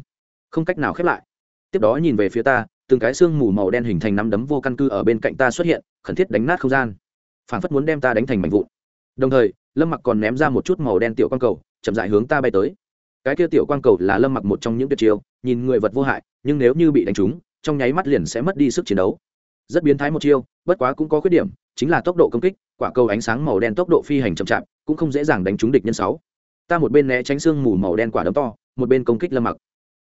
Không cách nào khép lại. Tiếp đó nhìn về phía ta, từng cái xương mù màu đen hình thành nắm đấm vô căn cứ ở bên cạnh ta xuất hiện, khẩn thiết đánh nát không gian phản phất muốn đem ta đánh thành mảnh vụn. Đồng thời, lâm mặc còn ném ra một chút màu đen tiểu quang cầu, chậm dại hướng ta bay tới. Cái kia tiểu quang cầu là lâm mặc một trong những tuyệt chiêu, nhìn người vật vô hại, nhưng nếu như bị đánh trúng, trong nháy mắt liền sẽ mất đi sức chiến đấu. Rất biến thái một chiêu, bất quá cũng có khuyết điểm, chính là tốc độ công kích, quả cầu ánh sáng màu đen tốc độ phi hành chậm chạp, cũng không dễ dàng đánh trúng địch nhân sáu. Ta một bên né tránh xương mù màu đen quả đấm to, một bên công kích lâm mặc.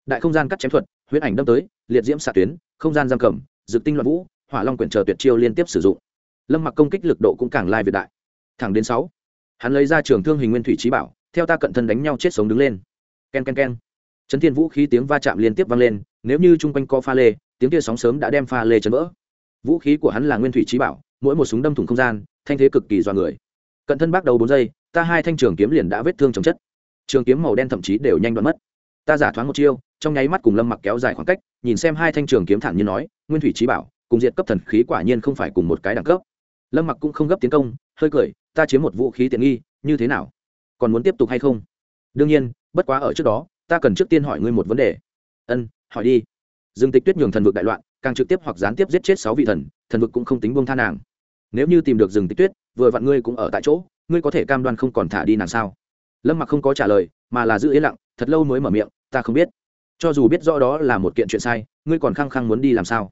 Đại không gian cắt chém thuật huyết ảnh đâm tới, liệt diễm xạ tuyến, không gian giam cầm dược tinh loạn vũ, hỏa long quyển chờ tuyệt chiêu liên tiếp sử dụng lâm mặc công kích lực độ cũng càng lai việt đại. Thẳng đến sáu, hắn lấy ra trường thương hình nguyên thủy trí bảo, theo ta cận thân đánh nhau chết sống đứng lên. Ken ken ken. Chấn thiên vũ khí tiếng va chạm liên tiếp vang lên, nếu như chung quanh co pha lê, tiếng kia sóng sớm đã đem pha lê chấn vỡ. Vũ khí của hắn là nguyên thủy trí bảo, mỗi một súng đâm thủng không gian, thanh thế cực kỳ dọa người. Cận thân bắt đầu bốn giây, ta hai thanh trường kiếm liền đã vết thương chồng chất. Trường kiếm màu đen thậm chí đều nhanh đoạn mất. Ta giả thoáng một chiêu, trong nháy mắt cùng lâm mặc kéo dài khoảng cách, nhìn xem hai thanh trường kiếm thẳng như nói, nguyên thủy trí bảo, cùng diệt cấp thần khí quả nhiên không phải cùng một cái đẳng cấp lâm mặc cũng không gấp tiến công, hơi cười, ta chiếm một vũ khí tiện nghi, như thế nào? Còn muốn tiếp tục hay không? Đương nhiên, bất quá ở trước đó, ta cần trước tiên hỏi ngươi một vấn đề. Ân, hỏi đi. Dương tịch tuyết nhường thần vực đại loạn, càng trực tiếp hoặc gián tiếp giết chết sáu vị thần thần vực cũng không tính buông tha nàng. Nếu như tìm được rừng tịch tuyết, vừa vặn ngươi cũng ở tại chỗ, ngươi có thể cam đoan không còn thả đi nàng sao? Lâm mặc không có trả lời, mà là giữ yên lặng, thật lâu mới mở miệng, ta không biết. Cho dù biết rõ đó là một kiện chuyện sai, ngươi còn khăng khăng muốn đi làm sao?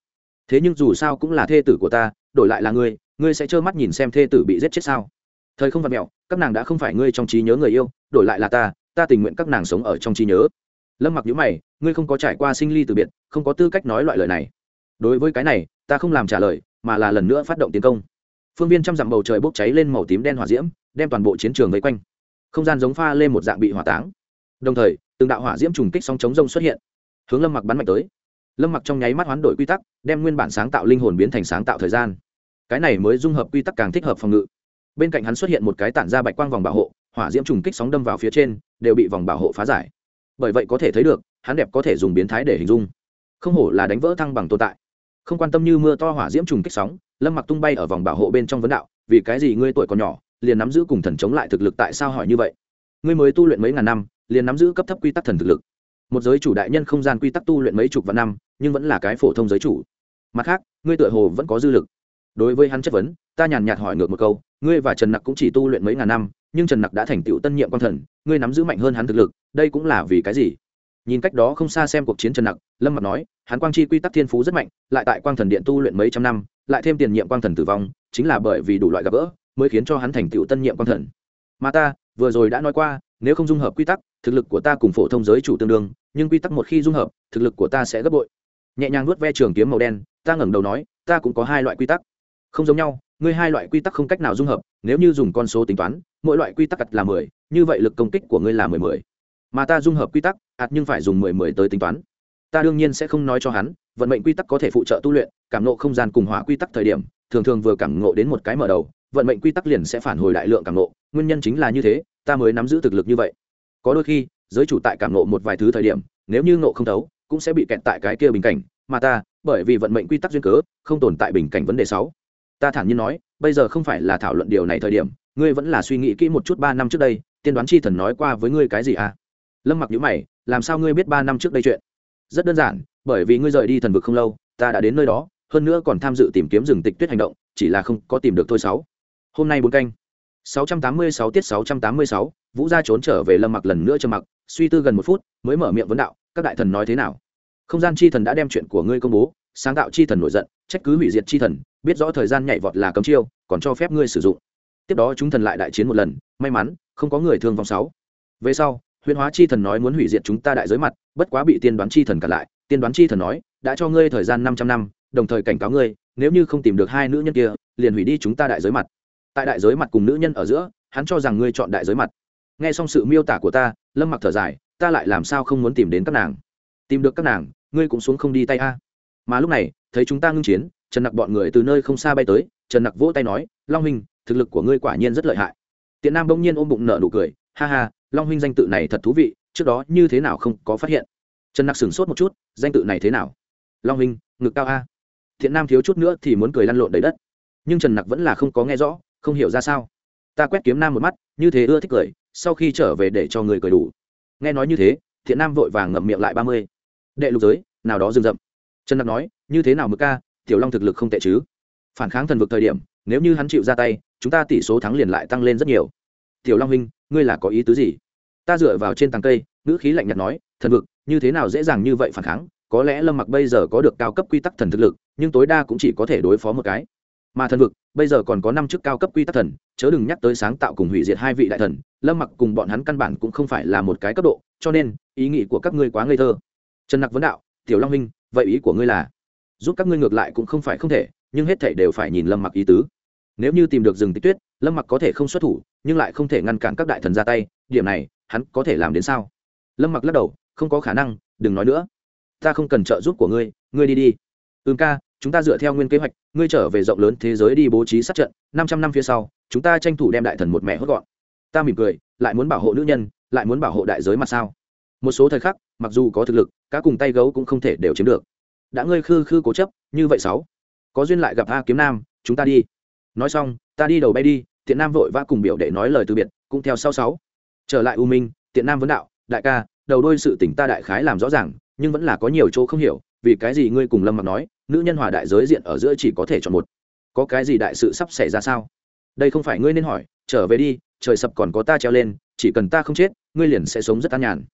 Thế nhưng dù sao cũng là thê tử của ta, đổi lại là ngươi ngươi sẽ trơ mắt nhìn xem thê tử bị giết chết sao? Thời không vật mẹo, các nàng đã không phải ngươi trong trí nhớ người yêu, đổi lại là ta ta tình nguyện các nàng sống ở trong trí nhớ. Lâm mặc nhữ mày, ngươi không có trải qua sinh ly từ biệt, không có tư cách nói loại lời này. Đối với cái này, ta không làm trả lời, mà là lần nữa phát động tiến công. Phương viên trăm dặm bầu trời bốc cháy lên màu tím đen hỏa diễm, đem toàn bộ chiến trường vây quanh. Không gian giống pha lên một dạng bị hỏa táng. Đồng thời, từng đạo hỏa diễm trùng kích sóng chống rông xuất hiện. Hướng lâm mặc bắn mạnh tới. Lâm mặc trong nháy mắt hoán đổi quy tắc, đem nguyên bản sáng tạo linh hồn biến thành sáng tạo thời gian cái này mới dung hợp quy tắc càng thích hợp phòng ngự. Bên cạnh hắn xuất hiện một cái tản ra bạch quang vòng bảo hộ, hỏa diễm trùng kích sóng đâm vào phía trên, đều bị vòng bảo hộ phá giải. Bởi vậy có thể thấy được, hắn đẹp có thể dùng biến thái để hình dung. Không hổ là đánh vỡ thăng bằng tồn tại. Không quan tâm như mưa to hỏa diễm trùng kích sóng, lâm mặc tung bay ở vòng bảo hộ bên trong vấn đạo, vì cái gì ngươi tuổi còn nhỏ, liền nắm giữ cùng thần chống lại thực lực tại sao hỏi như vậy? Ngươi mới tu luyện mấy ngàn năm, liền nắm giữ cấp thấp quy tắc thần thực lực. Một giới chủ đại nhân không gian quy tắc tu luyện mấy chục vạn năm, nhưng vẫn là cái phổ thông giới chủ. Mặt khác, ngươi tựa hồ vẫn có dư lực đối với hắn chất vấn, ta nhàn nhạt hỏi ngược một câu, ngươi và trần nặc cũng chỉ tu luyện mấy ngàn năm, nhưng trần nặc đã thành tựu tân nhiệm quan thần, ngươi nắm giữ mạnh hơn hắn thực lực, đây cũng là vì cái gì? Nhìn cách đó không xa xem cuộc chiến trần nặc, lâm mặt nói, hắn quang chi quy tắc thiên phú rất mạnh, lại tại quang thần điện tu luyện mấy trăm năm, lại thêm tiền nhiệm quang thần tử vong, chính là bởi vì đủ loại gặp gỡ, mới khiến cho hắn thành tựu tân nhiệm quang thần. Mà ta, vừa rồi đã nói qua, nếu không dung hợp quy tắc, thực lực của ta cùng phổ thông giới chủ tương đương, nhưng quy tắc một khi dung hợp, thực lực của ta sẽ gấp bội. Nhẹ nhàng nuốt ve trường kiếm màu đen, ta ngẩng đầu nói, ta cũng có hai loại quy tắc không giống nhau, ngươi hai loại quy tắc không cách nào dung hợp, nếu như dùng con số tính toán, mỗi loại quy tắc ặt là mười, như vậy lực công kích của ngươi là mười mười. Mà ta dung hợp quy tắc, ạt nhưng phải dùng mười mười tới tính toán. Ta đương nhiên sẽ không nói cho hắn, vận mệnh quy tắc có thể phụ trợ tu luyện, cảm nộ không gian cùng hỏa quy tắc thời điểm, thường thường vừa cảm ngộ đến một cái mở đầu, vận mệnh quy tắc liền sẽ phản hồi đại lượng cảm nộ nguyên nhân chính là như thế, ta mới nắm giữ thực lực như vậy. Có đôi khi, giới chủ tại cảm nộ một vài thứ thời điểm, nếu như nộ không thấu, cũng sẽ bị kẹt tại cái kia bình cảnh, mà ta, bởi vì vận mệnh quy tắc duyên cớ, không tồn tại bình cảnh vấn đề sáu ta thản nhiên nói bây giờ không phải là thảo luận điều này thời điểm ngươi vẫn là suy nghĩ kỹ một chút ba năm trước đây tiên đoán chi thần nói qua với ngươi cái gì à? Lâm mặc nhữ mày làm sao ngươi biết ba năm trước đây chuyện? Rất đơn giản bởi vì ngươi rời đi thần vực không lâu ta đã đến nơi đó hơn nữa còn tham dự tìm kiếm rừng tịch tuyết hành động chỉ là không có tìm được thôi sáu. Hôm nay bốn canh. 686 tiết 686, vũ gia trốn trở về lâm mặc lần nữa trầm mặc suy tư gần một phút mới mở miệng vấn đạo các đại thần nói thế nào? Không gian chi thần đã đem chuyện của ngươi công bố sáng tạo chi thần nổi giận, trách cứ hủy diệt chi thần, biết rõ thời gian nhảy vọt là cấm chiêu, còn cho phép ngươi sử dụng. Tiếp đó chúng thần lại đại chiến một lần, may mắn, không có người thương vong sáu. Về sau, huyền hóa chi thần nói muốn hủy diệt chúng ta đại giới mặt, bất quá bị tiên đoán chi thần cản lại. Tiên đoán chi thần nói, đã cho ngươi thời gian 500 năm, đồng thời cảnh cáo ngươi, nếu như không tìm được hai nữ nhân kia, liền hủy đi chúng ta đại giới mặt. Tại đại giới mặt cùng nữ nhân ở giữa, hắn cho rằng ngươi chọn đại giới mặt. Nghe xong sự miêu tả của ta, lâm mặc thở dài, ta lại làm sao không muốn tìm đến các nàng? Tìm được các nàng, ngươi cũng xuống không đi tay a mà lúc này, thấy chúng ta ngưng chiến, trần nặc bọn người từ nơi không xa bay tới, trần nặc vỗ tay nói, long huynh, thực lực của ngươi quả nhiên rất lợi hại. Tiện nam bỗng nhiên ôm bụng nở nụ cười, ha ha, long huynh danh tự này thật thú vị, trước đó như thế nào không có phát hiện. Trần nặc sửng sốt một chút, danh tự này thế nào? Long huynh, ngực cao a. Thiện nam thiếu chút nữa thì muốn cười lăn lộn đầy đất. Nhưng trần nặc vẫn là không có nghe rõ, không hiểu ra sao. Ta quét kiếm nam một mắt, như thế ưa thích cười, sau khi trở về để cho người cười đủ. Nghe nói như thế thiện nam vội vàng ngậm miệng lại ba mươi. Đệ lục giới, nào đó rừng rậm trần đặc nói, như thế nào mực ca, tiểu long thực lực không tệ chứ? Phản kháng thần vực thời điểm, nếu như hắn chịu ra tay, chúng ta tỷ số thắng liền lại tăng lên rất nhiều. Tiểu long huynh, ngươi là có ý tứ gì? Ta dựa vào trên tàng cây, ngữ khí lạnh nhạt nói, thần vực, như thế nào dễ dàng như vậy phản kháng? Có lẽ lâm mặc bây giờ có được cao cấp quy tắc thần thực lực, nhưng tối đa cũng chỉ có thể đối phó một cái. Mà thần vực, bây giờ còn có năm chức cao cấp quy tắc thần, chớ đừng nhắc tới sáng tạo cùng hủy diệt hai vị đại thần, lâm mặc cùng bọn hắn căn bản cũng không phải là một cái cấp độ, cho nên, ý nghĩ của các ngươi quá ngây thơ. Trần nặc vấn đạo, tiểu long huynh vậy ý của ngươi là, giúp các ngươi ngược lại cũng không phải không thể, nhưng hết thảy đều phải nhìn lâm mặc ý tứ. Nếu như tìm được rừng tích tuyết, lâm mặc có thể không xuất thủ, nhưng lại không thể ngăn cản các đại thần ra tay, điểm này, hắn có thể làm đến sao? Lâm mặc lắc đầu, không có khả năng, đừng nói nữa. Ta không cần trợ giúp của ngươi ngươi đi đi. Ừm ca, chúng ta dựa theo nguyên kế hoạch, ngươi trở về rộng lớn thế giới đi bố trí sát trận, năm trăm năm phía sau, chúng ta tranh thủ đem đại thần một mẹ hốt gọn. Ta mỉm cười, lại muốn bảo hộ nữ nhân, lại muốn bảo hộ đại giới mặt sao? Một số thời khắc, mặc dù có thực lực, cá cùng tay gấu cũng không thể đều chiếm được. Đã ngươi khư khư cố chấp, như vậy sáu. Có duyên lại gặp a kiếm nam, chúng ta đi. Nói xong, ta đi đầu bay đi tiện nam vội vã cùng biểu đệ nói lời từ biệt, cũng theo sau sáu. Trở lại u minh tiện nam vấn đạo, đại ca, đầu đôi sự tỉnh ta đại khái làm rõ ràng, nhưng vẫn là có nhiều chỗ không hiểu, vì cái gì ngươi cùng lâm mặc nói, nữ nhân hòa đại giới diện ở giữa chỉ có thể chọn một. Có cái gì đại sự sắp xảy ra sao? Đây không phải ngươi nên hỏi, trở về đi, trời sập còn có ta treo lên, chỉ cần ta không chết, ngươi liền sẽ sống rất an nhàn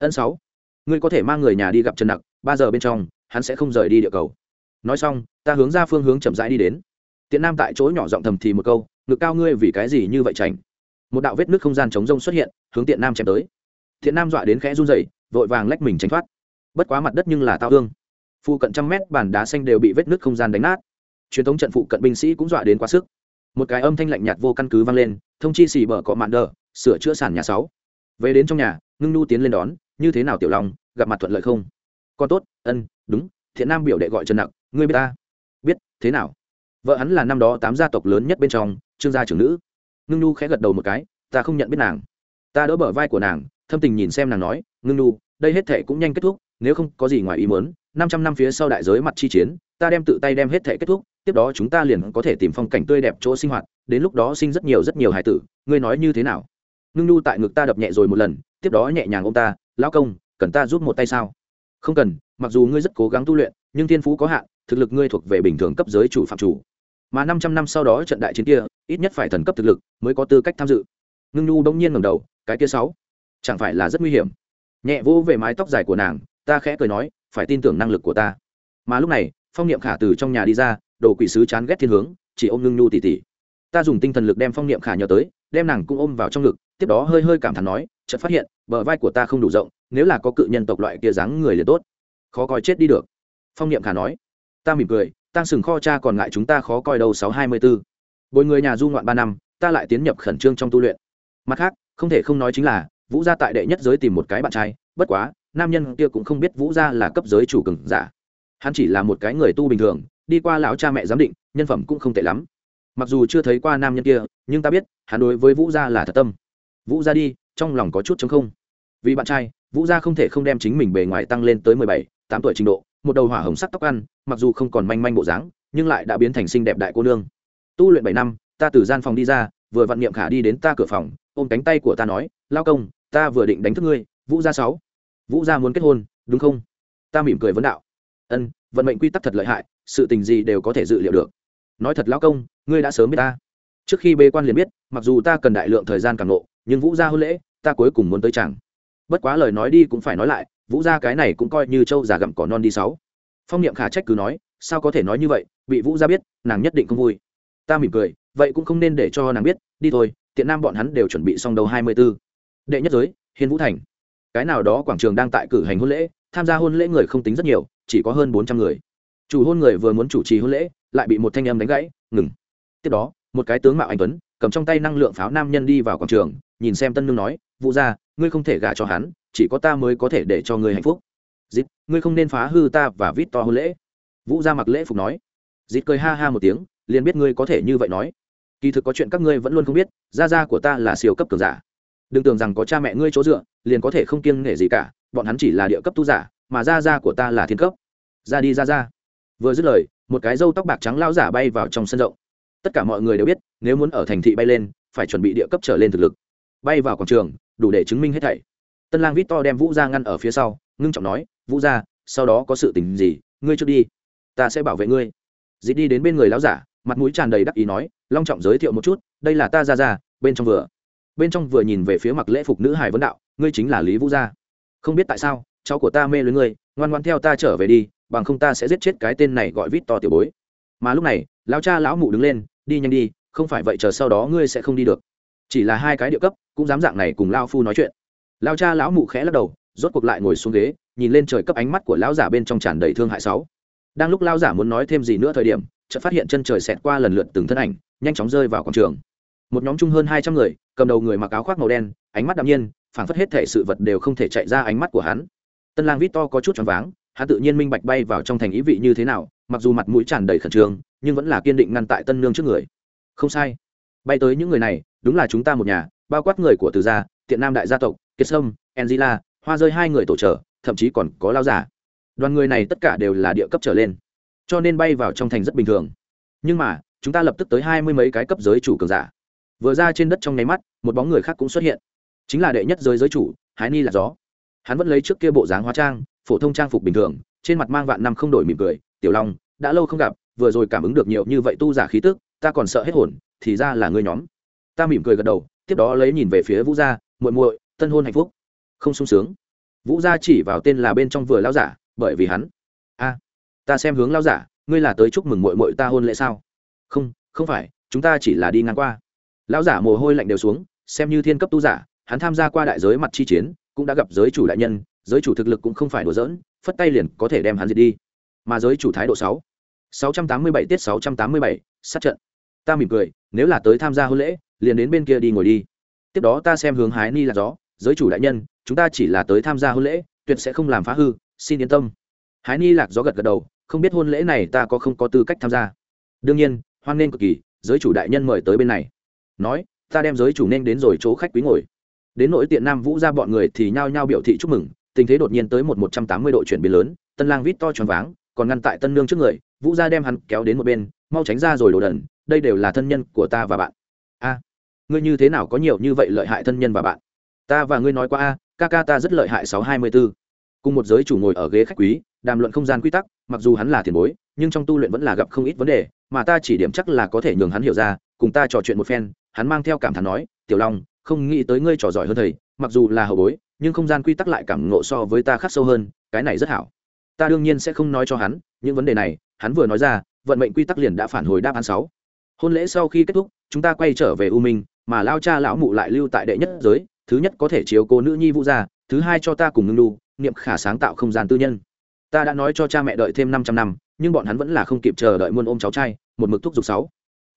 ân sáu, ngươi có thể mang người nhà đi gặp trần nặc, ba giờ bên trong, hắn sẽ không rời đi địa cầu. Nói xong, ta hướng ra phương hướng chậm rãi đi đến. Tiện nam tại chỗ nhỏ giọng thầm thì một câu, ngực cao ngươi vì cái gì như vậy tránh một đạo vết nước không gian chống rông xuất hiện, hướng tiện nam chém tới. Tiện nam dọa đến khẽ run rẩy, vội vàng lách mình tránh thoát. Bất quá mặt đất nhưng là tao hương phụ cận trăm mét bàn đá xanh đều bị vết nước không gian đánh nát. Truyền thống trận phụ cận binh sĩ cũng dọa đến quá sức. Một cái âm thanh lạnh nhạt vô căn cứ vang lên, thông chi xì bở cọ mạn đờ, sửa chữa sàn nhà sáu. Về đến trong nhà, ngưng nu tiến lên đón như thế nào tiểu long, gặp mặt thuận lợi không? Con tốt, ân, đúng, thiện nam biểu đệ gọi trần nặng ngươi biết ta? Biết, thế nào? Vợ hắn là năm đó tám gia tộc lớn nhất bên trong, trương gia trưởng nữ. Ngưng nu khẽ gật đầu một cái, ta không nhận biết nàng. Ta đỡ bờ vai của nàng, thâm tình nhìn xem nàng nói, ngưng nu, đây hết thệ cũng nhanh kết thúc, nếu không có gì ngoài ý muốn, năm trăm năm phía sau đại giới mặt chi chiến, ta đem tự tay đem hết thệ kết thúc, tiếp đó chúng ta liền có thể tìm phong cảnh tươi đẹp chỗ sinh hoạt, đến lúc đó sinh rất nhiều rất nhiều hài tử, ngươi nói như thế nào? Ngưng nu tại ngực ta đập nhẹ rồi một lần, tiếp đó nhẹ nhàng ô m ta lão công, cần ta giúp một tay sao? Không cần, mặc dù ngươi rất cố gắng tu luyện, nhưng thiên phú có hạn, thực lực ngươi thuộc về bình thường cấp giới chủ phạm chủ. Mà năm trăm năm sau đó trận đại chiến kia, ít nhất phải thần cấp thực lực mới có tư cách tham dự. Ngưng nhu bỗng nhiên ngầm đầu, cái kia sáu, chẳng phải là rất nguy hiểm. Nhẹ vỗ về mái tóc dài của nàng, ta khẽ cười nói, phải tin tưởng năng lực của ta. Mà lúc này, phong niệm khả từ trong nhà đi ra, đồ quỷ sứ chán ghét thiên hướng, chỉ ôm ngưng nhu tỉ tỉ. Ta dùng tinh thần lực đem phong niệm khả nhờ tới, đem nàng cũng ôm vào trong ngực tiếp đó hơi hơi cảm thán nói, chợt phát hiện, bờ vai của ta không đủ rộng, nếu là có cự nhân tộc loại kia dáng người liền tốt. Khó coi chết đi được. Phong niệm khả nói. Ta mỉm cười tăng sừng kho cha còn ngại chúng ta khó coi đâu, sáu hai mươi b ố bồi người nhà du ngoạn ba năm, ta lại tiến nhập khẩn trương trong tu luyện. Mặt khác, không thể không nói chính là, vũ gia tại đệ nhất giới tìm một cái bạn trai, bất quá, nam nhân kia cũng không biết vũ gia là cấp giới chủ cường giả. Hắn chỉ là một cái người tu bình thường, đi qua lão cha mẹ giám định, nhân phẩm cũng không tệ lắm. Mặc dù chưa thấy qua nam nhân kia, nhưng ta biết, hắn đối với vũ gia là thật tâm vũ gia đi, trong lòng có chút chống không. Vì bạn trai, vũ gia không thể không đem chính mình bề ngoài tăng lên tới mười bảy, tám tuổi trình độ, một đầu hỏa hồng sắc tóc ăn, mặc dù không còn manh manh bộ dáng, nhưng lại đã biến thành xinh đẹp đại cô nương. Tu luyện bảy năm, ta từ gian phòng đi ra, vừa vặn niệm khả đi đến ta cửa phòng, ôm cánh tay của ta nói, lao công, ta vừa định đánh thức ngươi, vũ gia sáu. Vũ gia muốn kết hôn, đúng không? Ta mỉm cười vấn đạo. Ân, vận mệnh quy tắc thật lợi hại, sự tình gì đều có thể dự liệu được. Nói thật, lao công, ngươi đã sớm biết ta. Trước khi bê quan liền biết, mặc dù ta cần đại lượng thời gian càng nộ nhưng vũ gia hôn lễ, ta cuối cùng muốn tới chẳng. Bất quá lời nói đi cũng phải nói lại, vũ gia cái này cũng coi như châu già gặm cỏ non đi sáu. Phong niệm khả trách cứ nói, sao có thể nói như vậy, bị vũ gia biết, nàng nhất định không vui. Ta mỉm cười, vậy cũng không nên để cho nàng biết, đi thôi, tiện nam bọn hắn đều chuẩn bị xong đầu hai mươi 24. đệ nhất giới, hiên vũ thành. Cái nào đó quảng trường đang tại cử hành hôn lễ, tham gia hôn lễ người không tính rất nhiều, chỉ có hơn bốn trăm người. Chủ hôn người vừa muốn chủ trì hôn lễ, lại bị một thanh âm đánh gãy, ngừng. Tiếp đó, một cái tướng mạo anh tuấn, cầm trong tay năng lượng pháo nam nhân đi vào quảng trường nhìn xem tân nương nói, vũ gia, ngươi không thể gả cho hắn, chỉ có ta mới có thể để cho ngươi hạnh phúc. Dịp ngươi không nên phá hư ta và vít to hôn lễ. Vũ gia mặc lễ phục nói. Dịp cười ha ha một tiếng, liền biết ngươi có thể như vậy nói. Kỳ thực có chuyện các ngươi vẫn luôn không biết, gia gia của ta là siêu cấp cường giả. Đừng tưởng rằng có cha mẹ ngươi chỗ dựa, liền có thể không kiêng nể gì cả, bọn hắn chỉ là địa cấp tu giả, mà gia gia của ta là thiên cấp. Ra đi ra ra vừa dứt lời, một cái râu tóc bạc trắng lao giả bay vào trong sân rộng. Tất cả mọi người đều biết, nếu muốn ở thành thị bay lên, phải chuẩn bị địa cấp trở lên thực lực bay vào quảng trường, đủ để chứng minh hết thảy. Tân lang vít to đem vũ ra ngăn ở phía sau, ngưng trọng nói, vũ ra sau đó có sự tình gì, ngươi trước đi, ta sẽ bảo vệ ngươi. Dịp đi đến bên người lão giả, mặt mũi tràn đầy đắc ý nói, long trọng giới thiệu một chút, đây là ta ra ra bên trong vừa. Bên trong vừa nhìn về phía mặc lễ phục nữ hải vấn đạo, ngươi chính là lý vũ gia. Không biết tại sao, cháu của ta mê lưới ngươi, ngoan ngoan theo ta trở về đi, bằng không ta sẽ giết chết cái tên này gọi vít to tiểu bối. Mà lúc này, lão cha lão mụ đứng lên, đi nhanh đi, không phải vậy chờ sau đó ngươi sẽ không đi được chỉ là hai cái địa cấp, cũng dám dạng này cùng lao phu nói chuyện. Lao cha lão mụ khẽ lắc đầu, rốt cuộc lại ngồi xuống ghế, nhìn lên trời cấp ánh mắt của lão giả bên trong tràn đầy thương hại sáu. Đang lúc lao giả muốn nói thêm gì nữa thời điểm, chợt phát hiện chân trời xẹt qua lần lượt từng thân ảnh, nhanh chóng rơi vào quảng trường. Một nhóm chung hơn hai trăm người, cầm đầu người mặc áo khoác màu đen, ánh mắt đạm nhiên, phảng phất hết thể sự vật đều không thể chạy ra ánh mắt của hắn. Tân lang vít to có chút choáng váng, hắn tự nhiên minh bạch bay vào trong thành ý vị như thế nào, mặc dù mặt mũi tràn đầy khẩn trương, nhưng vẫn là kiên định ngăn tại tân nương trước người. Không sai. Bay tới những người này đúng là chúng ta một nhà, bao quát người của từ gia tiện nam đại gia tộc, kiệt sâm, angela, hoa rơi hai người tổ trở, thậm chí còn có lao giả đoàn người này tất cả đều là địa cấp trở lên, cho nên bay vào trong thành rất bình thường. Nhưng mà, chúng ta lập tức tới hai mươi mấy cái cấp giới chủ cường giả. Vừa ra trên đất trong nháy mắt, một bóng người khác cũng xuất hiện. Chính là đệ nhất giới giới chủ hái ni là gió. Hắn vẫn lấy trước kia bộ dáng hóa trang, phổ thông trang phục bình thường, trên mặt mang vạn năm không đổi mỉm cười, tiểu long, đã lâu không gặp, vừa rồi cảm ứng được nhiều như vậy tu giả khí tức, ta còn sợ hết hồn, thì ra là ngươi nhóm ta mỉm cười gật đầu, tiếp đó lấy nhìn về phía vũ gia, muội muội, tân hôn hạnh phúc. Không sung sướng. Vũ gia chỉ vào tên là bên trong vừa lao giả, bởi vì hắn, a, ta xem hướng lao giả, ngươi là tới chúc mừng muội muội ta hôn lễ sao? Không không phải, chúng ta chỉ là đi ngang qua. Lão giả mồ hôi lạnh đều xuống, xem như thiên cấp tu giả, hắn tham gia qua đại giới mặt chi chiến, cũng đã gặp giới chủ đại nhân, giới chủ thực lực cũng không phải đùa giỡn, phất tay liền có thể đem hắn diệt đi. Mà giới chủ thái độ sáu sáu trăm tám mươi bảy tiết sáu trăm tám mươi bảy, sát trận. Ta mỉm cười, nếu là tới tham gia hôn lễ liền đến bên kia đi ngồi đi. Tiếp đó ta xem hướng hái ni là gió, giới chủ đại nhân, chúng ta chỉ là tới tham gia hôn lễ, tuyệt sẽ không làm phá hư, xin yên tâm. Hái ni lạc gió gật gật đầu, không biết hôn lễ này ta có không có tư cách tham gia. Đương nhiên, hoan nghênh cực kỳ, giới chủ đại nhân mời tới bên này. Nói, ta đem giới chủ nên đến rồi chỗ khách quý ngồi. Đến nỗi tiện nam vũ ra bọn người thì nhao nhao biểu thị chúc mừng, tình thế đột nhiên tới một một trăm tám mươi độ chuyển biến lớn, tân lang vít to tròn váng, còn ngăn tại tân nương trước người, vũ ra đem hắn kéo đến một bên, mau tránh ra rồi đồ đần, đây đều là thân nhân của ta và bạn. A ngươi như thế nào có nhiều như vậy lợi hại thân nhân và bạn? Ta và ngươi nói qua a, ca ca ta rất lợi hại sáu hai mươi b ố cùng một giới chủ ngồi ở ghế khách quý, đàm luận không gian quy tắc, mặc dù hắn là tiền bối, nhưng trong tu luyện vẫn là gặp không ít vấn đề, mà ta chỉ điểm chắc là có thể nhường hắn hiểu ra, cùng ta trò chuyện một phen, hắn mang theo cảm thán nói, tiểu long, không nghĩ tới ngươi trò giỏi hơn thầy, mặc dù là hậu bối, nhưng không gian quy tắc lại cảm ngộ so với ta khắc sâu hơn, cái này rất hảo. Ta đương nhiên sẽ không nói cho hắn, những vấn đề này, hắn vừa nói ra, vận mệnh quy tắc liền đã phản hồi đáp án sáu. Hôn lễ sau khi kết thúc, chúng ta quay trở về u minh mà lao cha lão mụ lại lưu tại đệ nhất giới, thứ nhất có thể chiếu cô nữ nhi vũ gia, thứ hai cho ta cùng ngưng đu niệm khả sáng tạo không gian tư nhân. Ta đã nói cho cha mẹ đợi thêm 500 năm, nhưng bọn hắn vẫn là không kịp chờ đợi muôn ôm cháu trai, một mực thúc giục sáu.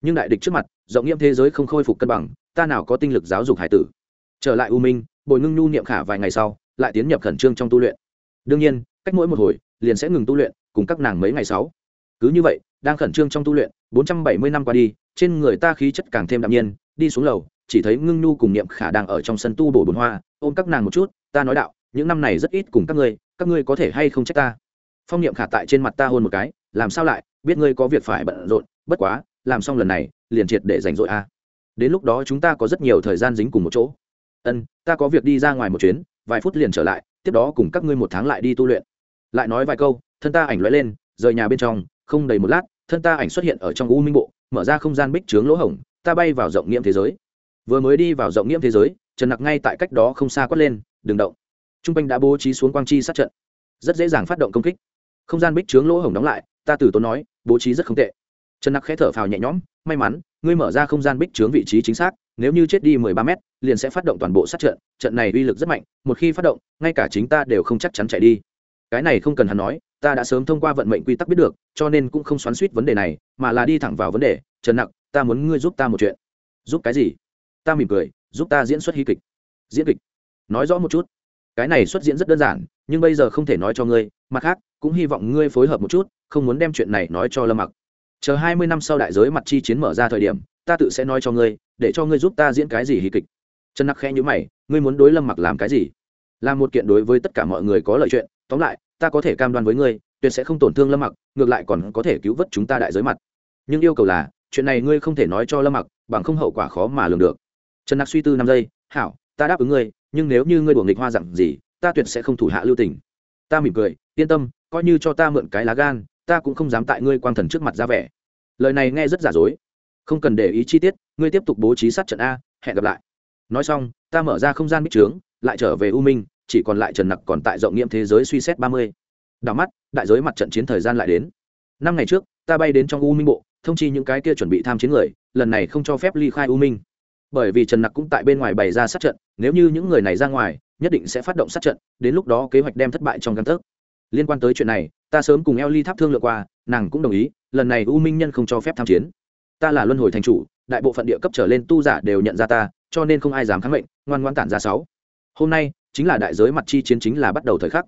Nhưng đại địch trước mặt, rộng nghiêm thế giới không khôi phục cân bằng, ta nào có tinh lực giáo dục hải tử. Trở lại u minh, bồi ngưng nhu niệm khả vài ngày sau, lại tiến nhập khẩn trương trong tu luyện. Đương nhiên, cách mỗi một hồi, liền sẽ ngừng tu luyện, cùng các nàng mấy ngày sáu cứ như vậy, đang khẩn trương trong tu luyện 470 năm qua đi, trên người ta khí chất càng thêm đạm nhiên đi xuống lầu, chỉ thấy ngưng nhu cùng niệm khả đang ở trong sân tu bổ bồn hoa, ôm các nàng một chút, ta nói đạo, những năm này rất ít cùng các ngươi các ngươi có thể hay không trách ta? Phong niệm khả tại trên mặt ta hôn một cái, làm sao lại, biết ngươi có việc phải bận rộn, bất quá, làm xong lần này, liền triệt để rảnh rỗi a đến lúc đó chúng ta có rất nhiều thời gian dính cùng một chỗ. Ân, ta có việc đi ra ngoài một chuyến, vài phút liền trở lại, tiếp đó cùng các ngươi một tháng lại đi tu luyện. Lại nói vài câu, thân ta ảnh lóe lên, rời nhà bên trong, không đầy một lát, thân ta ảnh xuất hiện ở trong u minh bộ, mở ra không gian bích trướng lỗ hổng ta bay vào rộng nghiễm thế giới. Vừa mới đi vào rộng nghiễm thế giới, trần nặc ngay tại cách đó không xa quát lên, đừng động. T r u n g quanh đã bố trí xuống quang chi sát trận. Rất dễ dàng phát động công kích. Không gian bích trướng lỗ hổng đóng lại, ta từ tốn nói, bố trí rất không tệ. Trần nặc khẽ thở phào nhẹ nhõm, may mắn, ngươi mở ra không gian bích trướng vị trí chính xác, nếu như chết đi mười ba mét, liền sẽ phát động toàn bộ sát trận trận này uy lực rất mạnh, một khi phát động, ngay cả chính ta đều không chắc chắn chạy đi. Cái này không cần hắn nói, ta đã sớm thông qua vận mệnh quy tắc biết được, cho nên cũng không xoắn suýt vấn đề này, mà là đi thẳng vào vấn đề, trần nặc ta muốn ngươi giúp ta một chuyện. Giúp cái gì? Ta mỉm cười, giúp ta diễn xuất hy kịch. Diễn kịch? Nói rõ một chút. Cái này xuất diễn rất đơn giản, nhưng bây giờ không thể nói cho ngươi. Mặt khác, cũng hy vọng ngươi phối hợp một chút, không muốn đem chuyện này nói cho lâm mặc. Chờ hai mươi năm sau đại giới mặt chi chiến mở ra thời điểm, ta tự sẽ nói cho ngươi, để cho ngươi giúp ta diễn cái gì hí kịch. Trần nặc khẽ nhữ mày, ngươi muốn đối lâm mặc làm cái gì? Làm một kiện đối với tất cả mọi người có lợi chuyện, tóm lại, ta có thể cam đoan với ngươi, tuyệt sẽ không tổn thương lâm mặc, ngược lại còn có thể cứu vớt chúng ta đại giới mặt. Nhưng yêu cầu là chuyện này ngươi không thể nói cho lâm mặc, bằng không hậu quả khó mà lường được. Trần nặc suy tư năm giây, hảo, ta đáp ứng ngươi, nhưng nếu như ngươi đuổi nghịch hoa dặn gì, ta tuyệt sẽ không thủ hạ lưu tình. Ta mỉm cười, yên tâm, coi như cho ta mượn cái lá gan, ta cũng không dám tại ngươi quang thần trước mặt ra vẻ. Lời này nghe rất giả dối. Không cần để ý chi tiết, ngươi tiếp tục bố trí sát trận a, hẹn gặp lại. Nói xong, ta mở ra không gian bích trướng, lại trở về u minh, chỉ còn lại trần nặc còn tại rộng nghiệm thế giới suy xét ba mươi. Đảo mắt, đại giới mặt trận chiến thời gian lại đến. Năm ngày trước, ta bay đến trong u minh bộ thông chi những cái kia chuẩn bị tham chiến người, lần này không cho phép ly khai u minh. Bởi vì trần nặc cũng tại bên ngoài bày ra sát trận, nếu như những người này ra ngoài, nhất định sẽ phát động sát trận, đến lúc đó kế hoạch đem thất bại trong căn thức liên quan tới chuyện này, ta sớm cùng eo ly tháp thương lượng qua, nàng cũng đồng ý, lần này u minh nhân không cho phép tham chiến. Ta là luân hồi thành chủ, đại bộ phận địa cấp trở lên tu giả đều nhận ra ta, cho nên không ai dám kháng mệnh, ngoan ngoan tản ra sáu. Hôm nay, chính là đại giới mặt chi chiến chính là bắt đầu thời khắc.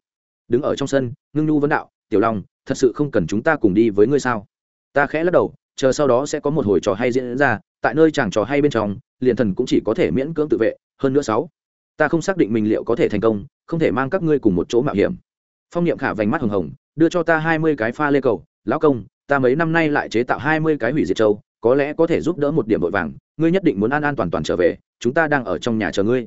Đứng ở trong sân, ngưng nhu vấn đạo, tiểu long, thật sự không cần chúng ta cùng đi với ngươi sao? Ta khẽ lắc đầu chờ sau đó sẽ có một hồi trò hay diễn ra, tại nơi chàng trò hay bên trong, liền thần cũng chỉ có thể miễn cưỡng tự vệ, hơn nữa sáu, ta không xác định mình liệu có thể thành công, không thể mang các ngươi cùng một chỗ mạo hiểm. Phong niệm khả vành mắt hồng hồng, đưa cho ta hai mươi cái pha lê cầu, lão công, ta mấy năm nay lại chế tạo hai mươi cái hủy diệt châu, có lẽ có thể giúp đỡ một điểm vội vàng, ngươi nhất định muốn an an toàn toàn trở về, chúng ta đang ở trong nhà chờ ngươi.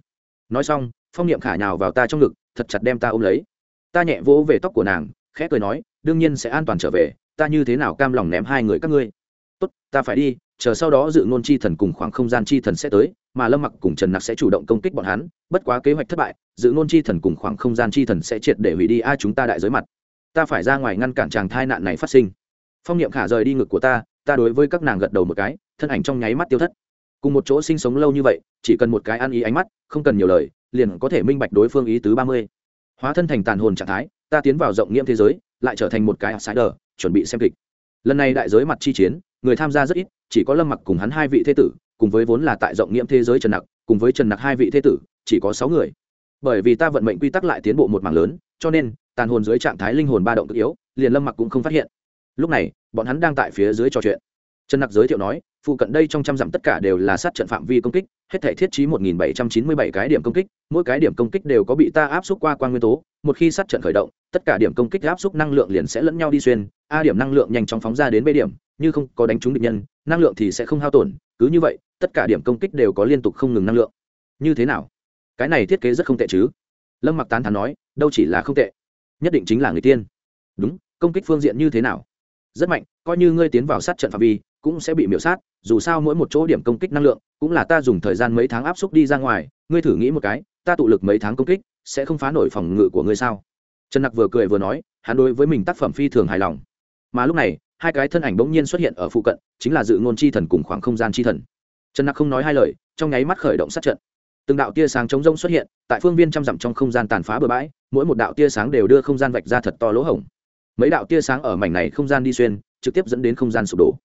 Nói xong, phong niệm khả nhào vào ta trong ngực, thật chặt đem ta ôm lấy. Ta nhẹ vỗ về tóc của nàng, khẽ cười nói, đương nhiên sẽ an toàn trở về, ta như thế nào cam lòng ném hai người các ngươi? Tốt, ta phải đi, chờ sau đó dự ngôn chi thần cùng khoảng không gian chi thần sẽ tới, mà lâm mặc cùng trần nặc sẽ chủ động công kích bọn hắn, bất quá kế hoạch thất bại, dự ngôn chi thần cùng khoảng không gian chi thần sẽ triệt để hủy đi ai chúng ta đại giới mặt. Ta phải ra ngoài ngăn cản chàng thai nạn này phát sinh. Phong niệm khả rời đi ngực của ta ta đối với các nàng gật đầu một cái, thân ảnh trong nháy mắt tiêu thất. Cùng một chỗ sinh sống lâu như vậy, chỉ cần một cái ăn ý ánh mắt, không cần nhiều lời, liền có thể minh bạch đối phương ý tứ ba mươi. Hóa thân thành tàn hồn trạng thái, ta tiến vào rộng nghiêm thế giới, lại trở thành một cái outsider, chuẩn bị xem kịch. Lần này đại giới mặt chi chiến người tham gia rất ít, chỉ có lâm mặc cùng hắn hai vị thế tử, cùng với vốn là tại rộng nghiễm thế giới trần nặc, cùng với trần nặc hai vị thế tử, chỉ có sáu người. Bởi vì ta vận mệnh quy tắc lại tiến bộ một mảng lớn, cho nên, tàn hồn dưới trạng thái linh hồn ba động cực yếu, liền lâm mặc cũng không phát hiện. Lúc này, bọn hắn đang tại phía dưới trò chuyện. Trần nặc giới thiệu nói, phụ cận đây trong trăm dặm tất cả đều là sát trận phạm vi công kích, hết thể thiết trí một nghìn bảy trăm chín mươi bảy cái điểm công kích, mỗi cái điểm công kích đều có bị ta áp xúc qua quan nguyên tố một khi sát trận khởi động, tất cả điểm công kích áp xúc năng lượng liền sẽ lẫn nhau đi xuyên, a điểm năng lượng nhanh chóng phóng ra đến b điểm, như không có đánh trúng địch nhân, năng lượng thì sẽ không hao tổn, cứ như vậy, tất cả điểm công kích đều có liên tục không ngừng năng lượng. Như thế nào? Cái này thiết kế rất không tệ chứ? Lâm mặc tán thán nói, đâu chỉ là không tệ, nhất định chính là người tiên. Đúng, công kích phương diện như thế nào? Rất mạnh, coi như ngươi tiến vào sát trận phạm vi, cũng sẽ bị miễu sát, dù sao mỗi một chỗ điểm công kích năng lượng, cũng là ta dùng thời gian mấy tháng áp xúc đi ra ngoài, ngươi thử nghĩ một cái ta tụ lực mấy tháng công kích, sẽ không phá nổi phòng ngự của ngươi sao? Trần nặc vừa cười vừa nói, hắn đối với mình tác phẩm phi thường hài lòng. Mà lúc này, hai cái thân ảnh bỗng nhiên xuất hiện ở phụ cận, chính là dự ngôn chi thần cùng khoảng không gian chi thần. Trần nặc không nói hai lời, trong nháy mắt khởi động sát trận. Từng đạo tia sáng chống rông xuất hiện, tại phương viên trăm dặm trong không gian tàn phá bừa bãi, mỗi một đạo tia sáng đều đưa không gian vạch ra thật to lỗ hổng. Mấy đạo tia sáng ở mảnh này không gian đi xuyên, trực tiếp dẫn đến không gian sụp đổ.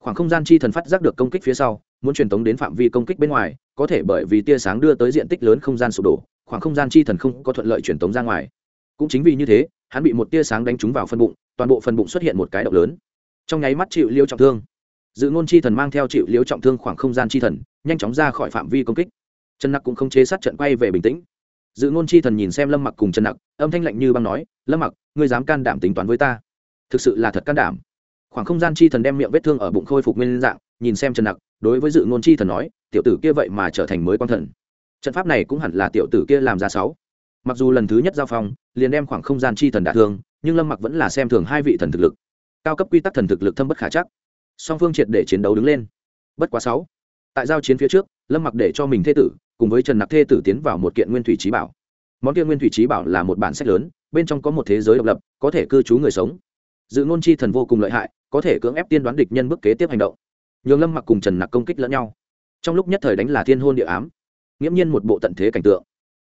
Khoảng không gian chi thần phát giác được công kích phía sau muốn truyền tống đến phạm vi công kích bên ngoài, có thể bởi vì tia sáng đưa tới diện tích lớn không gian sụp đổ, khoảng không gian chi thần không có thuận lợi truyền tống ra ngoài. Cũng chính vì như thế, hắn bị một tia sáng đánh trúng vào phân bụng, toàn bộ phần bụng xuất hiện một cái động lớn. Trong nháy mắt chịu liêu trọng thương. Dự ngôn chi thần mang theo chịu liêu trọng thương khoảng không gian chi thần, nhanh chóng ra khỏi phạm vi công kích. Trần nặc cũng không chế sát trận quay về bình tĩnh. Dự ngôn chi thần nhìn xem lâm mặc cùng trần nặc, âm thanh lạnh như băng nói, lâm mặc, ngươi dám can đảm tính toán với ta? Thực sự là thật can đảm. Khoảng không gian chi thần đem miệng vết thương ở bụng khôi phục nguyên dạng nhìn xem trần nặc, đối với dự ngôn chi thần nói, tiểu tử kia vậy mà trở thành mới quan thần. Trận pháp này cũng hẳn là tiểu tử kia làm ra sáu. Mặc dù lần thứ nhất giao phong, liền đem khoảng không gian chi thần đả thương, nhưng lâm mặc vẫn là xem thường hai vị thần thực lực. Cao cấp quy tắc thần thực lực thâm bất khả chắc. Song phương triệt để chiến đấu đứng lên. Bất quá sáu. Tại giao chiến phía trước, lâm mặc để cho mình thê tử, cùng với trần nặc thê tử tiến vào một kiện nguyên thủy trí bảo. Món kia nguyên thủy trí bảo là một bản sách lớn, bên trong có một thế giới độc lập, có thể cư trú người sống. Dự ngôn chi thần vô cùng lợi hại, có thể cưỡng ép tiên đoán địch nhân bước kế tiếp hành động nhường lâm mặc cùng trần nặc công kích lẫn nhau trong lúc nhất thời đánh là thiên hôn địa ám nghiễm nhiên một bộ tận thế cảnh tượng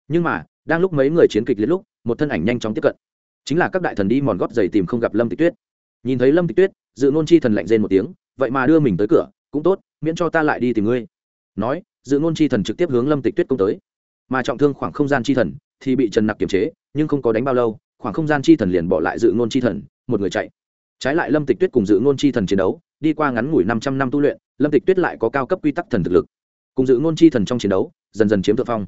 nhưng mà đang lúc mấy người chiến kịch liên lúc một thân ảnh nhanh chóng tiếp cận chính là các đại thần đi mòn gót giày tìm không gặp lâm tịch tuyết nhìn thấy lâm tịch tuyết dự Nôn chi thần lạnh rên một tiếng vậy mà đưa mình tới cửa cũng tốt miễn cho ta lại đi tìm ngươi nói dự ngôn chi thần trực tiếp hướng lâm tịch tuyết công tới mà trọng thương khoảng không gian chi thần thì bị trần nặc kiềm chế nhưng không có đánh bao lâu khoảng không gian chi thần liền bỏ lại dự ngôn chi thần một người chạy trái lại lâm tịch tuyết cùng dự ngôn chi thần chiến đấu đi qua ngắn ngủi năm trăm năm tu luyện lâm tịch tuyết lại có cao cấp quy tắc thần thực lực. Cùng dự ngôn chi thần trong chiến đấu dần dần chiếm thượng phong.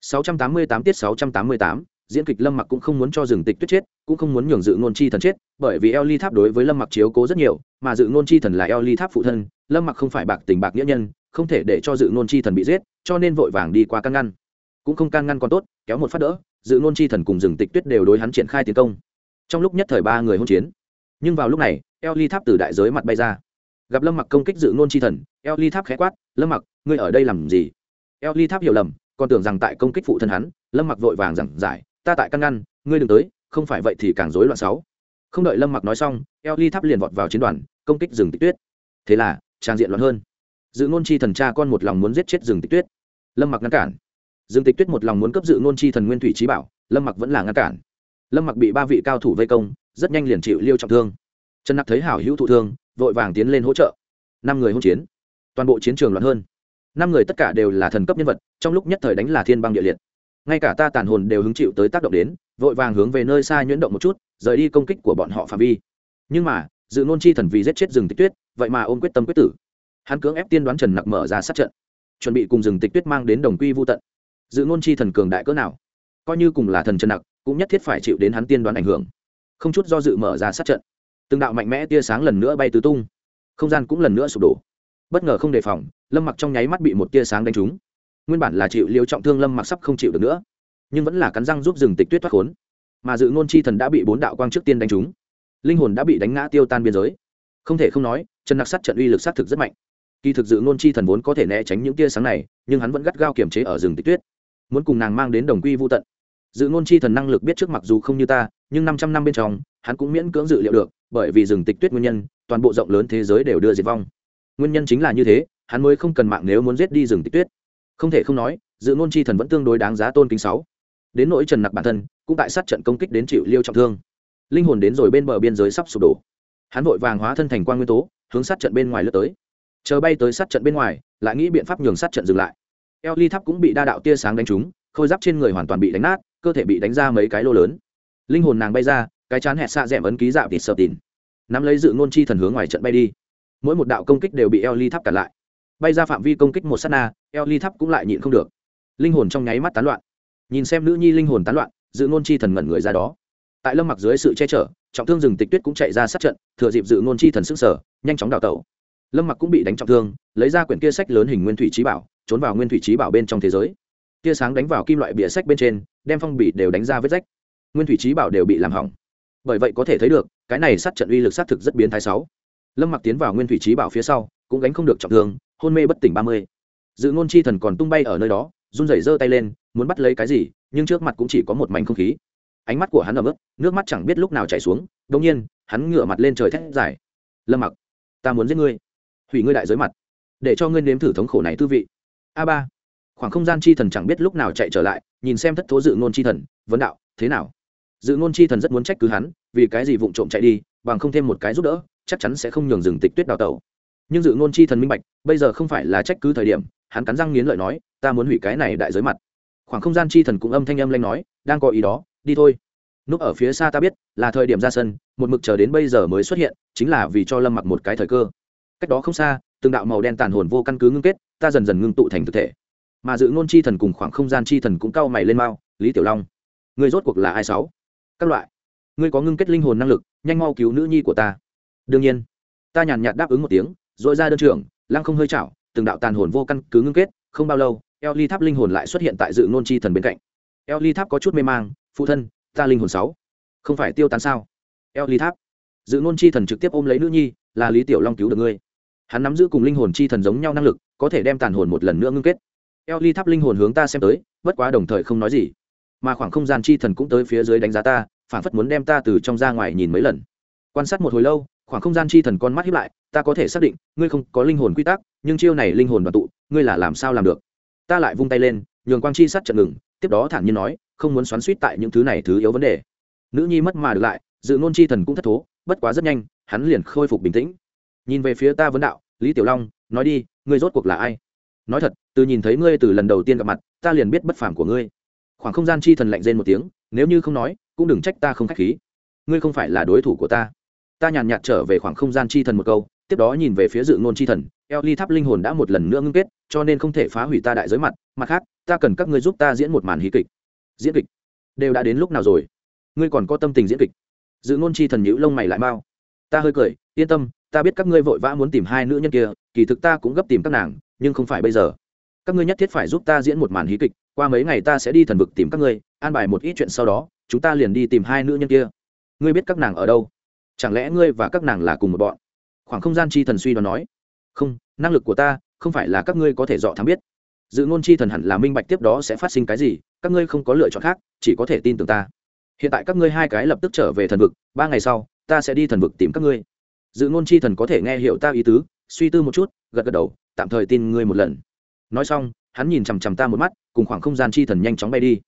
688 tiết 688, diễn kịch lâm mặc cũng không muốn cho rừng tịch tuyết chết cũng không muốn nhường dự ngôn chi thần chết bởi vì eo ly tháp đối với lâm mặc chiếu cố rất nhiều mà dự ngôn chi thần là eo ly tháp phụ thân lâm mặc không phải bạc tình bạc nghĩa nhân không thể để cho dự ngôn chi thần bị giết cho nên vội vàng đi qua can ngăn. Cũng không can ngăn còn tốt kéo một phát đỡ dự ngôn chi thần cùng rừng tịch tuyết đều đối hắn triển khai tiến công. Trong lúc nhất thời ba người hôn chiến nhưng vào lúc này eo ly tháp từ đại giới mặt bay ra gặp lâm mặc công kích dự ngôn chi thần, eo ly tháp khẽ quát, lâm mặc, ngươi ở đây làm gì? Eo ly tháp hiểu lầm, còn tưởng rằng tại công kích phụ thân hắn, lâm mặc vội vàng giảng giải, ta tại căn ngăn, ngươi đừng tới, không phải vậy thì càng rối loạn sáu không đợi lâm mặc nói xong, eo ly tháp liền vọt vào chiến đoàn, công kích rừng tịch tuyết. Thế là, trang diện loạn hơn. Dự ngôn chi thần cha con một lòng muốn giết chết rừng tịch tuyết. Lâm mặc ngăn cản. Rừng tịch tuyết một lòng muốn cấp dự ngôn chi thần nguyên thủy trí bảo, lâm mặc vẫn là ngăn cản. Lâm mặc bị ba vị cao thủ vây công, rất nhanh liền chịu liêu trọng thương trần nặc thấy hảo hữu thụ thương, vội vàng tiến lên hỗ trợ. Năm người hỗn chiến. Toàn bộ chiến trường loạn hơn. Năm người tất cả đều là thần cấp nhân vật, trong lúc nhất thời đánh là thiên băng địa liệt. Ngay cả ta tàn hồn đều hứng chịu tới tác động đến, vội vàng hướng về nơi xa nhuyễn động một chút, rời đi công kích của bọn họ phạm vi. Nhưng mà, dự nôn chi thần vì giết chết rừng tịch tuyết, vậy mà ôm quyết tâm quyết tử. Hắn cưỡng ép tiên đoán trần nặc mở ra sát trận, chuẩn bị cùng rừng tịch tuyết mang đến đồng quy vô tận. Dự nôn chi thần cường đại cỡ nào? Coi như cùng là thần trần nặc, cũng nhất thiết phải chịu đến hắn tiên đoán ảnh hưởng. Không chút do dự mở ra sát trận từng đạo mạnh mẽ tia sáng lần nữa bay tứ tung. Không gian cũng lần nữa sụp đổ. Bất ngờ không đề phòng, lâm mặc trong nháy mắt bị một tia sáng đánh trúng. Nguyên bản là chịu liêu trọng thương lâm mặc sắp không chịu được nữa, nhưng vẫn là cắn răng giúp rừng tịch tuyết thoát khốn. Mà dự ngôn chi thần đã bị bốn đạo quang trước tiên đánh trúng. Linh hồn đã bị đánh ngã tiêu tan biên giới. Không thể không nói trần nặc sắt trận uy lực sát thực rất mạnh. Kỳ thực dự ngôn chi thần vốn có thể né tránh những tia sáng này, nhưng hắn vẫn gắt gao kiềm chế ở rừng tịch tuyết. Muốn cùng nàng mang đến đồng quy vô tận. Dự ngôn chi thần năng lực biết trước mặc dù không như ta, nhưng năm trăm năm bên trong hắn cũng miễn cưỡng dự liệu được, bởi vì rừng tịch tuyết nguyên nhân, toàn bộ rộng lớn thế giới đều đưa diệt vong. Nguyên nhân chính là như thế, hắn mới không cần mạng nếu muốn giết đi rừng tịch tuyết. Không thể không nói, dự ngôn chi thần vẫn tương đối đáng giá tôn kính sáu. Đến nỗi trần nặc bản thân, cũng tại sát trận công kích đến chịu liêu trọng thương. Linh hồn đến rồi bên bờ biên giới sắp sụp đổ. Hắn vội vàng hóa thân thành quan nguyên tố, hướng sát trận bên ngoài lướt tới. Chờ bay tới sát trận bên ngoài, lại nghĩ biện pháp nhường sát trận dừng lại. Eo ly tháp cũng bị đa đạo tia sáng đánh trúng, khôi giáp trên người hoàn toàn bị đánh nát, cơ thể bị đánh ra mấy cái lô lớn. Linh hồn nàng bay ra cái chán hẹt xạ d ẻ m ấn ký dạo thịt sợ tìn. Nắm lấy dự ngôn chi thần hướng ngoài trận bay đi. Mỗi một đạo công kích đều bị eo ly tháp cản lại. Bay ra phạm vi công kích một s á t na eo ly tháp cũng lại nhịn không được. Linh hồn trong nháy mắt tán loạn. Nhìn xem nữ nhi linh hồn tán loạn, dự ngôn chi thần ngẩn người ra đó. Tại lâm mặc dưới sự che chở, trọng thương rừng tịch tuyết cũng chạy ra sát trận, thừa dịp dự ngôn chi thần sức sở nhanh chóng đào tẩu. Lâm mặc cũng bị đánh trọng thương, lấy ra quyển kia sách lớn hình nguyên thủy trí bảo, trốn vào nguyên thủy trí bảo bên trong thế giới. Tia sáng đánh vào kim loại bìa sách bên trên, đem phong bì đều đánh ra vết rách. Nguyên thủy trí bảo đều bị làm hỏng bởi vậy có thể thấy được, cái này sát trận uy lực sát thực rất biến thái sáu. Lâm mặc tiến vào nguyên thủy trí bảo phía sau, cũng gánh không được trọng thương, hôn mê bất tỉnh ba mươi. Dự ngôn chi thần còn tung bay ở nơi đó, run rẩy giơ tay lên, muốn bắt lấy cái gì, nhưng trước mặt cũng chỉ có một mảnh không khí. Ánh mắt của hắn ẩm ướt, nước mắt chẳng biết lúc nào chảy xuống đông nhiên, hắn ngửa mặt lên trời thét dài. Lâm mặc, ta muốn giết ngươi. Hủy ngươi đại giới mặt. Để cho ngươi nếm thử thống khổ này tư vị. A ba. Khoảng không gian chi thần chẳng biết lúc nào chạy trở lại, nhìn xem thất thố dự ngôn chi thần, vấn đạo, thế nào? Dự ngôn chi thần rất muốn trách cứ hắn, vì cái gì vụng trộm chạy đi, bằng không thêm một cái giúp đỡ, chắc chắn sẽ không nhường rừng tịch tuyết đào tẩu. Nhưng dự ngôn chi thần minh bạch, bây giờ không phải là trách cứ thời điểm, hắn cắn răng nghiến lợi nói, ta muốn hủy cái này đại giới mặt. Khoảng không gian chi thần cũng âm thanh âm lanh nói, đang có ý đó, đi thôi. Núp ở phía xa ta biết, là thời điểm ra sân, một mực chờ đến bây giờ mới xuất hiện, chính là vì cho lâm mặc một cái thời cơ. Cách đó không xa, từng đạo màu đen tàn hồn vô căn cứ ngưng kết, ta dần dần ngưng tụ thành thực thể. Mà dự ngôn chi thần cùng khoảng không gian chi thần cũng cau mày lên mao lý tiểu long người rốt cuộc là ai sáu? Các loại. Ngươi có ngưng kết linh hồn năng lực, nhanh mau cứu nữ nhi của ta. Đương nhiên. Ta nhàn nhạt đáp ứng một tiếng dội ra đơn trưởng, lăng không hơi chảo, từng đạo tàn hồn vô căn cứ ngưng kết, không bao lâu, eo ly tháp linh hồn lại xuất hiện tại dự ngôn chi thần bên cạnh. Eo ly tháp có chút mê mang, phụ thân, ta linh hồn sáu. Không phải tiêu tán sao? Eo ly tháp. Dự ngôn chi thần trực tiếp ôm lấy nữ nhi, là lý tiểu long cứu được ngươi. Hắn nắm giữ cùng linh hồn chi thần giống nhau năng lực, có thể đem tàn hồn một lần nữa ngưng kết. Eo ly tháp linh hồn hướng ta xem tới, bất quá đồng thời không nói gì mà khoảng không gian chi thần cũng tới phía dưới đánh giá ta, phản phất muốn đem ta từ trong ra ngoài nhìn mấy lần. Quan sát một hồi lâu, khoảng không gian chi thần con mắt hiếp lại, ta có thể xác định, ngươi không có linh hồn quy tắc, nhưng chiêu này linh hồn đoàn tụ, ngươi là làm sao làm được? Ta lại vung tay lên, nhường quang chi sát trận ngừng, tiếp đó thản nhiên nói, không muốn xoắn suýt tại những thứ này thứ yếu vấn đề. Nữ nhi mất mà được lại, dự ngôn chi thần cũng thất thố, bất quá rất nhanh, hắn liền khôi phục bình tĩnh. Nhìn về phía ta vấn đạo, lý tiểu long, nói đi, ngươi rốt cuộc là ai? Nói thật, từ nhìn thấy ngươi từ lần đầu tiên gặp mặt, ta liền biết bất phàm của ngươi khoảng không gian chi thần lạnh rên một tiếng, nếu như không nói, cũng đừng trách ta không khách khí. Ngươi không phải là đối thủ của ta. Ta nhàn nhạt trở về khoảng không gian chi thần một câu, tiếp đó nhìn về phía dự ngôn chi thần, eo ly tháp linh hồn đã một lần nữa ngưng kết, cho nên không thể phá hủy ta đại giới mặt mặt khác, ta cần các ngươi giúp ta diễn một màn hí kịch. Diễn kịch? Đều đã đến lúc nào rồi? Ngươi còn có tâm tình diễn kịch? Dự ngôn chi thần nhữ lông mày lại mau. Ta hơi cười, yên tâm, ta biết các ngươi vội vã muốn tìm hai nữ nhân kia, kỳ thực ta cũng gấp tìm các nàng, nhưng không phải bây giờ. Các ngươi nhất thiết phải giúp ta diễn một màn hí kịch qua mấy ngày ta sẽ đi thần vực tìm các ngươi, an bài một ít chuyện sau đó, chúng ta liền đi tìm hai nữ nhân kia. Ngươi biết các nàng ở đâu? Chẳng lẽ ngươi và các nàng là cùng một bọn? Khoảng không gian chi thần suy đoán nói. Không, năng lực của ta, không phải là các ngươi có thể dọ thắng biết. Dự ngôn chi thần hẳn là minh bạch tiếp đó sẽ phát sinh cái gì, các ngươi không có lựa chọn khác, chỉ có thể tin tưởng ta. Hiện tại các ngươi hai cái lập tức trở về thần vực, ba ngày sau, ta sẽ đi thần vực tìm các ngươi. Dự ngôn chi thần có thể nghe hiểu ta ý tứ, suy tư một chút, gật gật đầu, tạm thời tin ngươi một lần. Nói xong hắn nhìn chằm chằm ta một mắt, cùng khoảng không gian chi thần nhanh chóng bay đi.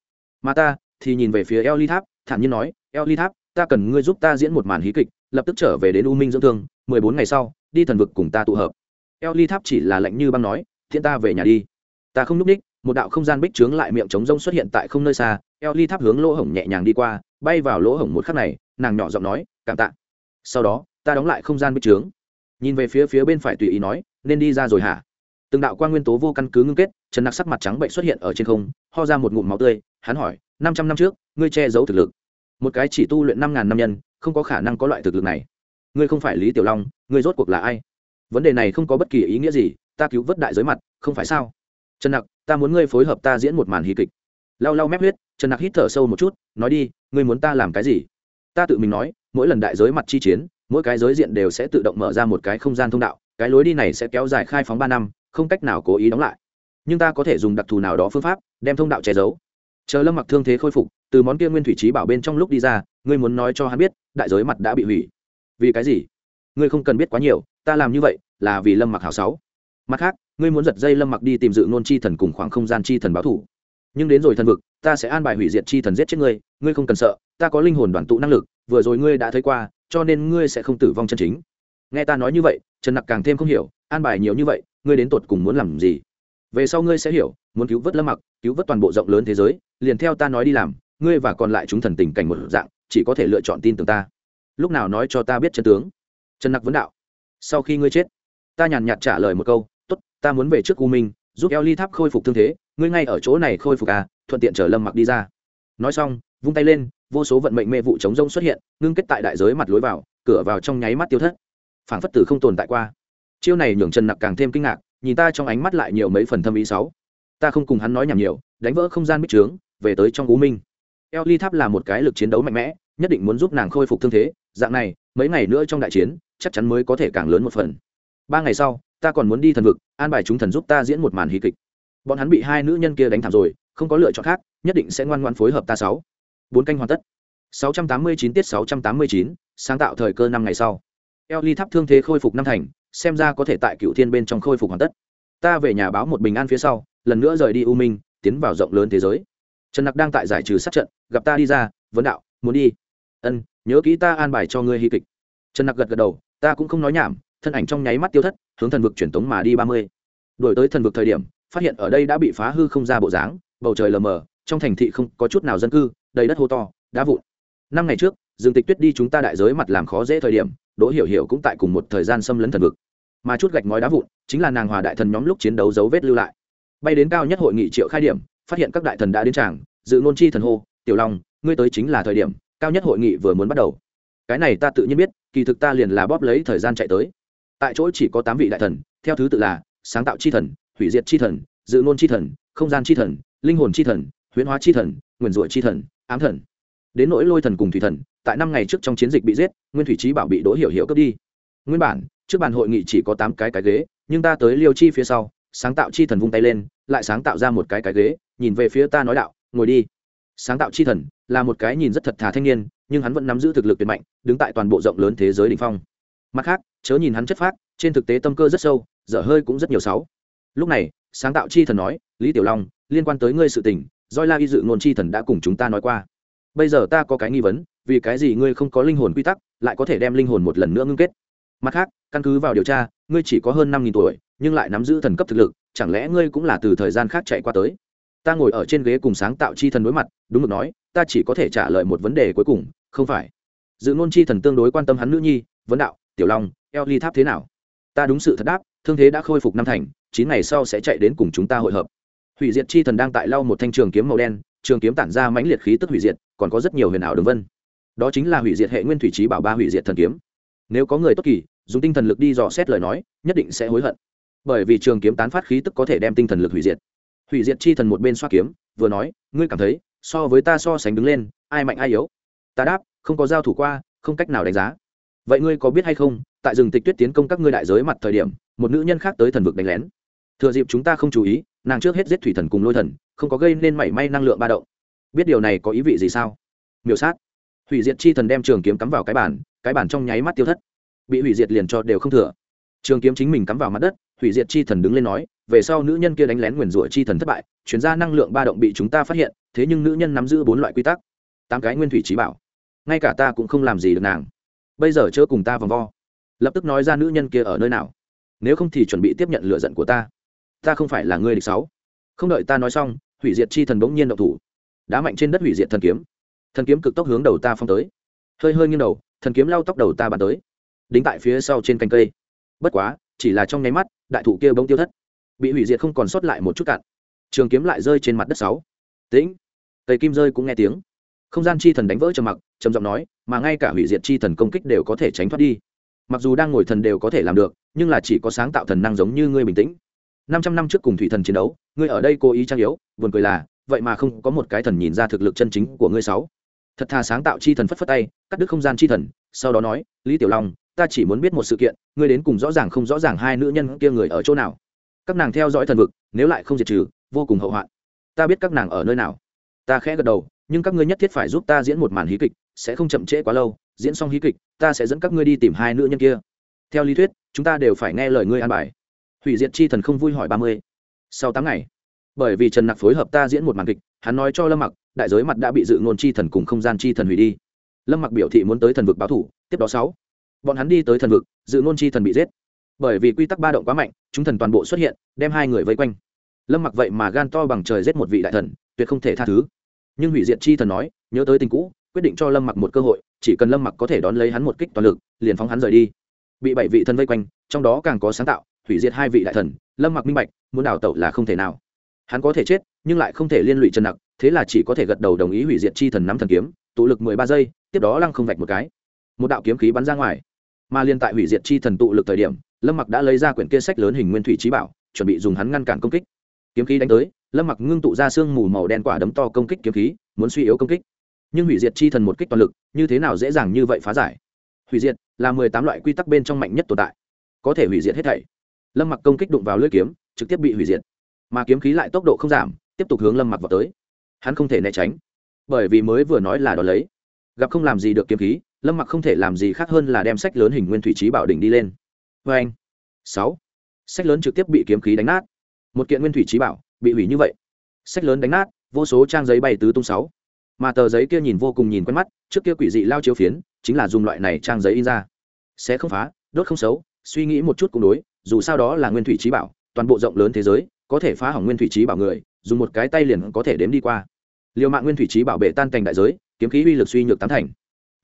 Mà ta thì nhìn về phía eo ly tháp, thản nhiên nói eo ly tháp, ta cần ngươi giúp ta diễn một màn hí kịch, lập tức trở về đến u minh dưỡng thương, mười bốn ngày sau, đi thần vực cùng ta tụ hợp. Eo ly tháp chỉ là lạnh như băng nói, thiện ta về nhà đi. Ta không n ú c ních một đạo không gian bích trướng lại miệng trống rông xuất hiện tại không nơi xa eo ly tháp hướng lỗ hổng nhẹ nhàng đi qua, bay vào lỗ hổng một khắc này, nàng nhỏ giọng nói, cảm tạ. Sau đó, ta đóng lại không gian bích trướng. Nhìn về phía phía bên phải tùy ý nói, nên đi ra rồi hả? Từng đạo quan nguyên tố vô căn cứ ngưng kết, trần nặc sắc mặt trắng bệnh xuất hiện ở trên không, ho ra một ngụm máu tươi, hắn hỏi, năm trăm năm trước, ngươi che giấu thực lực? Một cái chỉ tu luyện năm ngàn năm nhân, không có khả năng có loại thực lực này. Ngươi không phải lý tiểu long, ngươi rốt cuộc là ai? Vấn đề này không có bất kỳ ý nghĩa gì, ta cứu vớt đại giới mặt, không phải sao? Trần nặc, ta muốn ngươi phối hợp ta diễn một màn hí kịch. Lau lau mép huyết, trần nặc hít thở sâu một chút, nói đi, ngươi muốn ta làm cái gì? Ta tự mình nói, mỗi lần đại giới mặt chi chiến, mỗi cái giới diện đều sẽ tự động mở ra một cái không gian thông đạo, cái lối đi này sẽ kéo dài khai phóng ba năm không cách nào cố ý đóng lại. Nhưng ta có thể dùng đặc thù nào đó phương pháp, đem thông đạo che giấu. Chờ lâm mặc thương thế khôi phục, từ món kia nguyên thủy trí bảo bên trong lúc đi ra, ngươi muốn nói cho hắn biết, đại giới mặt đã bị hủy. Vì cái gì? Ngươi không cần biết quá nhiều, ta làm như vậy là vì lâm mặc hảo sáu. Mặt khác, ngươi muốn giật dây lâm mặc đi tìm dự nôn chi thần cùng khoảng không gian chi thần báo thủ nhưng đến rồi thần vực, ta sẽ an bài hủy diệt chi thần giết chết ngươi ngươi không cần sợ, ta có linh hồn đoàn tụ năng lực, vừa rồi ngươi đã thấy qua, cho nên ngươi sẽ không tử vong chân chính. Nghe ta nói như vậy, trần nặc càng thêm không hiểu, an bài nhiều như vậy ngươi đến tột cùng muốn làm gì? Về sau ngươi sẽ hiểu, muốn cứu vớt lâm mặc, cứu vớt toàn bộ rộng lớn thế giới, liền theo ta nói đi làm, ngươi và còn lại chúng thần tình cảnh một dạng, chỉ có thể lựa chọn tin tưởng ta. Lúc nào nói cho ta biết chân tướng? Trần nặc vấn đạo. Sau khi ngươi chết, ta nhàn nhạt trả lời một câu, tốt, ta muốn về trước u minh, giúp eo ly tháp khôi phục thương thế, ngươi ngay ở chỗ này khôi phục à thuận tiện chở lâm mặc đi ra. Nói xong, vung tay lên, vô số vận mệnh mê vụ chống rông xuất hiện, ngưng kết tại đại giới mặt lối vào, cửa vào trong nháy mắt tiêu thất. Phảng phất tử không tồn tại qua chiêu này nhường trần nặc càng thêm kinh ngạc nhìn ta trong ánh mắt lại nhiều mấy phần thâm ý sáu. Ta không cùng hắn nói nhảm nhiều đánh vỡ không gian bích trướng về tới trong u minh. Eo ly tháp là một cái lực chiến đấu mạnh mẽ nhất định muốn giúp nàng khôi phục thương thế dạng này mấy ngày nữa trong đại chiến chắc chắn mới có thể càng lớn một phần. Ba ngày sau ta còn muốn đi thần vực an bài chúng thần giúp ta diễn một màn hí kịch. Bọn hắn bị hai nữ nhân kia đánh thảm rồi không có lựa chọn khác nhất định sẽ ngoan ngoan phối hợp ta sáu. Bốn canh hoàn tất. 689 tiết 689, sáng tạo thời cơ năm ngày sau. Eo ly tháp thương thế khôi phục năm thành xem ra có thể tại cựu thiên bên trong khôi phục hoàn tất. Ta về nhà báo một bình an phía sau, lần nữa rời đi u minh, tiến vào rộng lớn thế giới. Trần nặc đang tại giải trừ sát trận, gặp ta đi ra, vấn đạo, muốn đi? Ân, nhớ kỹ ta an bài cho ngươi hy kịch. Trần nặc gật gật đầu, ta cũng không nói nhảm, thân ảnh trong nháy mắt tiêu thất, hướng thần vực truyền tống mà đi ba mươi. Đổi tới thần vực thời điểm, phát hiện ở đây đã bị phá hư không ra bộ dáng, bầu trời lờ mờ, trong thành thị không có chút nào dân cư, đầy đất hô to, đá vụn. Năm ngày trước, dương tịch tuyết đi chúng ta đại giới mặt làm khó dễ thời điểm đỗ hiểu hiểu cũng tại cùng một thời gian xâm lấn thần vực. Mà chút gạch ngói đá vụn chính là nàng hòa đại thần nhóm lúc chiến đấu dấu vết lưu lại. Bay đến cao nhất hội nghị triệu khai điểm, phát hiện các đại thần đã đến tràng, dự ngôn chi thần hô, tiểu long, ngươi tới chính là thời điểm, cao nhất hội nghị vừa muốn bắt đầu. Cái này ta tự nhiên biết, kỳ thực ta liền là bóp lấy thời gian chạy tới. Tại chỗ chỉ có tám vị đại thần, theo thứ tự là sáng tạo chi thần, hủy diệt chi thần, dự ngôn chi thần, không gian chi thần, linh hồn chi thần, huyễn hóa chi thần nguyền rủa chi thần, ám thần. Đến nỗi lôi thần cùng thủy thần tại năm ngày trước trong chiến dịch bị giết, nguyên thủy trí bảo bị đỗ hiểu hiểu cướp đi. Nguyên bản, trước bàn hội nghị chỉ có tám cái cái ghế, nhưng ta tới liêu chi phía sau, sáng tạo chi thần vung tay lên, lại sáng tạo ra một cái cái ghế, nhìn về phía ta nói đạo, ngồi đi. Sáng tạo chi thần là một cái nhìn rất thật thà thanh niên, nhưng hắn vẫn nắm giữ thực lực tuyệt mạnh, đứng tại toàn bộ rộng lớn thế giới đ ỉ n h phong. Mặt khác, chớ nhìn hắn chất phác, trên thực tế tâm cơ rất sâu, dở hơi cũng rất nhiều sáu. Lúc này, sáng tạo chi thần nói, lý tiểu long, liên quan tới ngươi sự tình, doi la y dự ngôn chi thần đã cùng chúng ta nói qua. Bây giờ ta có cái nghi vấn vì cái gì ngươi không có linh hồn quy tắc, lại có thể đem linh hồn một lần nữa ngưng kết? Mặt khác, căn cứ vào điều tra, ngươi chỉ có hơn năm nghìn tuổi, nhưng lại nắm giữ thần cấp thực lực, chẳng lẽ ngươi cũng là từ thời gian khác chạy qua tới? Ta ngồi ở trên ghế cùng sáng tạo chi thần đối mặt, đúng được nói, ta chỉ có thể trả lời một vấn đề cuối cùng, không phải. Dự ngôn chi thần tương đối quan tâm hắn nữ nhi, vấn đạo, tiểu long, eo ly tháp thế nào? Ta đúng sự thật đáp, thương thế đã khôi phục năm thành, chín ngày sau sẽ chạy đến cùng chúng ta hội hợp. Hủy diệt chi thần đang tại lau một thanh trường kiếm màu đen, trường kiếm tản ra mãnh liệt khí tức hủy diệt, còn có rất nhiều huyền ảo đường vân đó chính là hủy diệt hệ nguyên thủy trí bảo ba hủy diệt thần kiếm. Nếu có người tốt kỳ, dùng tinh thần lực đi dò xét lời nói, nhất định sẽ hối hận. Bởi vì trường kiếm tán phát khí tức có thể đem tinh thần lực hủy diệt. Hủy diệt chi thần một bên xoa kiếm, vừa nói, ngươi cảm thấy, so với ta so sánh đứng lên, ai mạnh ai yếu? Ta đáp, không có giao thủ qua, không cách nào đánh giá. Vậy ngươi có biết hay không, tại rừng tịch tuyết tiến công các ngươi đại giới mặt thời điểm, một nữ nhân khác tới thần vực đánh lén. Thừa dịp chúng ta không chú ý, nàng trước hết giết thủy thần cùng lôi thần, không có gây nên mảy may năng lượng ba động. Biết điều này có ý vị gì sao? Miểu sát hủy diệt chi thần đem trường kiếm cắm vào cái bản cái bản trong nháy mắt tiêu thất. Bị hủy diệt liền cho đều không thừa. Trường kiếm chính mình cắm vào mặt đất, hủy diệt chi thần đứng lên nói, về sau nữ nhân kia đánh lén nguyền rủa chi thần thất bại, chuyển ra năng lượng ba động bị chúng ta phát hiện, thế nhưng nữ nhân nắm giữ bốn loại quy tắc. Tám cái nguyên thủy trí bảo. Ngay cả ta cũng không làm gì được nàng. Bây giờ chớ cùng ta vòng vo. Lập tức nói ra nữ nhân kia ở nơi nào. Nếu không thì chuẩn bị tiếp nhận lựa giận của ta. Ta không phải là người địch sáu. Không đợi ta nói xong, hủy diệt chi thần bỗng nhiên động thủ. Đá mạnh trên đất hủy diệt thần kiếm thần kiếm cực tốc hướng đầu ta phong tới. Hơi hơi nghiêng đầu, thần kiếm lao tóc đầu ta bàn tới. Đính tại phía sau trên cành cây. Bất quá, chỉ là trong nháy mắt, đại thụ kia bỗng tiêu thất. Bị hủy diệt không còn sót lại một chút cạn. Trường kiếm lại rơi trên mặt đất sáu. Tĩnh. Cây kim rơi cũng nghe tiếng. Không gian chi thần đánh vỡ trầm mặc, trầm giọng nói, mà ngay cả hủy diệt chi thần công kích đều có thể tránh thoát đi. Mặc dù đang ngồi thần đều có thể làm được, nhưng là chỉ có sáng tạo thần năng giống như ngươi bình tĩnh. Năm trăm năm trước cùng thủy thần chiến đấu, ngươi ở đây cố ý trang yếu, buồn cười là, vậy mà không có một cái thần nhìn ra thực lực chân chính của ngươi sáu thật thà sáng tạo chi thần phất phất tay, cắt đứt không gian chi thần, sau đó nói, lý tiểu long, ta chỉ muốn biết một sự kiện, ngươi đến cùng rõ ràng không rõ ràng hai nữ nhân kia người ở chỗ nào? Các nàng theo dõi thần vực, nếu lại không diệt trừ, vô cùng hậu hoạn. Ta biết các nàng ở nơi nào. Ta khẽ gật đầu, nhưng các ngươi nhất thiết phải giúp ta diễn một màn hí kịch, sẽ không chậm trễ quá lâu, diễn xong hí kịch, ta sẽ dẫn các ngươi đi tìm hai nữ nhân kia. Theo lý thuyết, chúng ta đều phải nghe lời ngươi an bài. Hủy diệt chi thần không vui hỏi ba mươi. Sau tám ngày, bởi vì trần nặc phối hợp ta diễn một màn kịch, hắn nói cho lâm mặc đại giới mặt đã bị dự ngôn chi thần cùng không gian chi thần hủy đi. Lâm mặc biểu thị muốn tới thần vực báo thủ, tiếp đó sáu. Bọn hắn đi tới thần vực, dự ngôn chi thần bị giết. Bởi vì quy tắc ba động quá mạnh, chúng thần toàn bộ xuất hiện, đem hai người vây quanh. Lâm mặc vậy mà gan to bằng trời giết một vị đại thần, tuyệt không thể tha thứ. Nhưng hủy diệt chi thần nói, nhớ tới tình cũ, quyết định cho lâm mặc một cơ hội, chỉ cần lâm mặc có thể đón lấy hắn một kích toàn lực, liền phóng hắn rời đi. Bị bảy vị thần vây quanh, trong đó càng có sáng tạo, hủy diệt hai vị đại thần, lâm mặc minh bạch, muốn đào tẩu là không thể nào. Hắn có thể chết, nhưng lại không thể liên lụy trần nặc thế là chỉ có thể gật đầu đồng ý hủy diệt chi thần nắm thần kiếm, tụ lực mười ba giây, tiếp đó lăng không vạch một cái. Một đạo kiếm khí bắn ra ngoài. Mà liên tại hủy diệt chi thần tụ lực thời điểm, lâm mặc đã lấy ra quyển kia sách lớn hình nguyên thủy trí bảo, chuẩn bị dùng hắn ngăn cản công kích. Kiếm khí đánh tới, lâm mặc ngưng tụ ra sương mù màu đen quả đấm to công kích kiếm khí, muốn suy yếu công kích. Nhưng hủy diệt chi thần một kích toàn lực, như thế nào dễ dàng như vậy phá giải? Hủy diệt là mười tám loại quy tắc bên trong mạnh nhất tồn tại. Có thể hủy diệt hết thảy. Lâm mặc công kích đụng vào lưỡi kiếm, trực tiếp bị hủy diệt. Mà kiếm khí lại tốc độ không giảm, tiếp tục hướng lâm mặc vào tới hắn không thể né tránh. Bởi vì mới vừa nói là đ ó lấy. Gặp không làm gì được kiếm khí, lâm mặc không thể làm gì khác hơn là đem sách lớn hình nguyên thủy trí bảo đỉnh đi lên. Vê anh, sáu. Sách lớn trực tiếp bị kiếm khí đánh nát. Một kiện nguyên thủy trí bảo bị hủy như vậy. Sách lớn đánh nát, vô số trang giấy bay tứ tung sáu. Mà tờ giấy kia nhìn vô cùng nhìn quen mắt, trước kia quỷ dị lao chiếu phiến, chính là dùng loại này trang giấy in ra. Sẽ không phá, đốt không xấu, suy nghĩ một chút cũng đối, dù sao đó là nguyên thủy trí bảo, toàn bộ rộng lớn thế giới, có thể phá hỏng nguyên thủy trí bảo người, dùng một cái tay liền có thể đếm đi qua liều mạng nguyên thủy trí bảo vệ tan thành đại giới, kiếm khí uy lực suy nhược tám thành.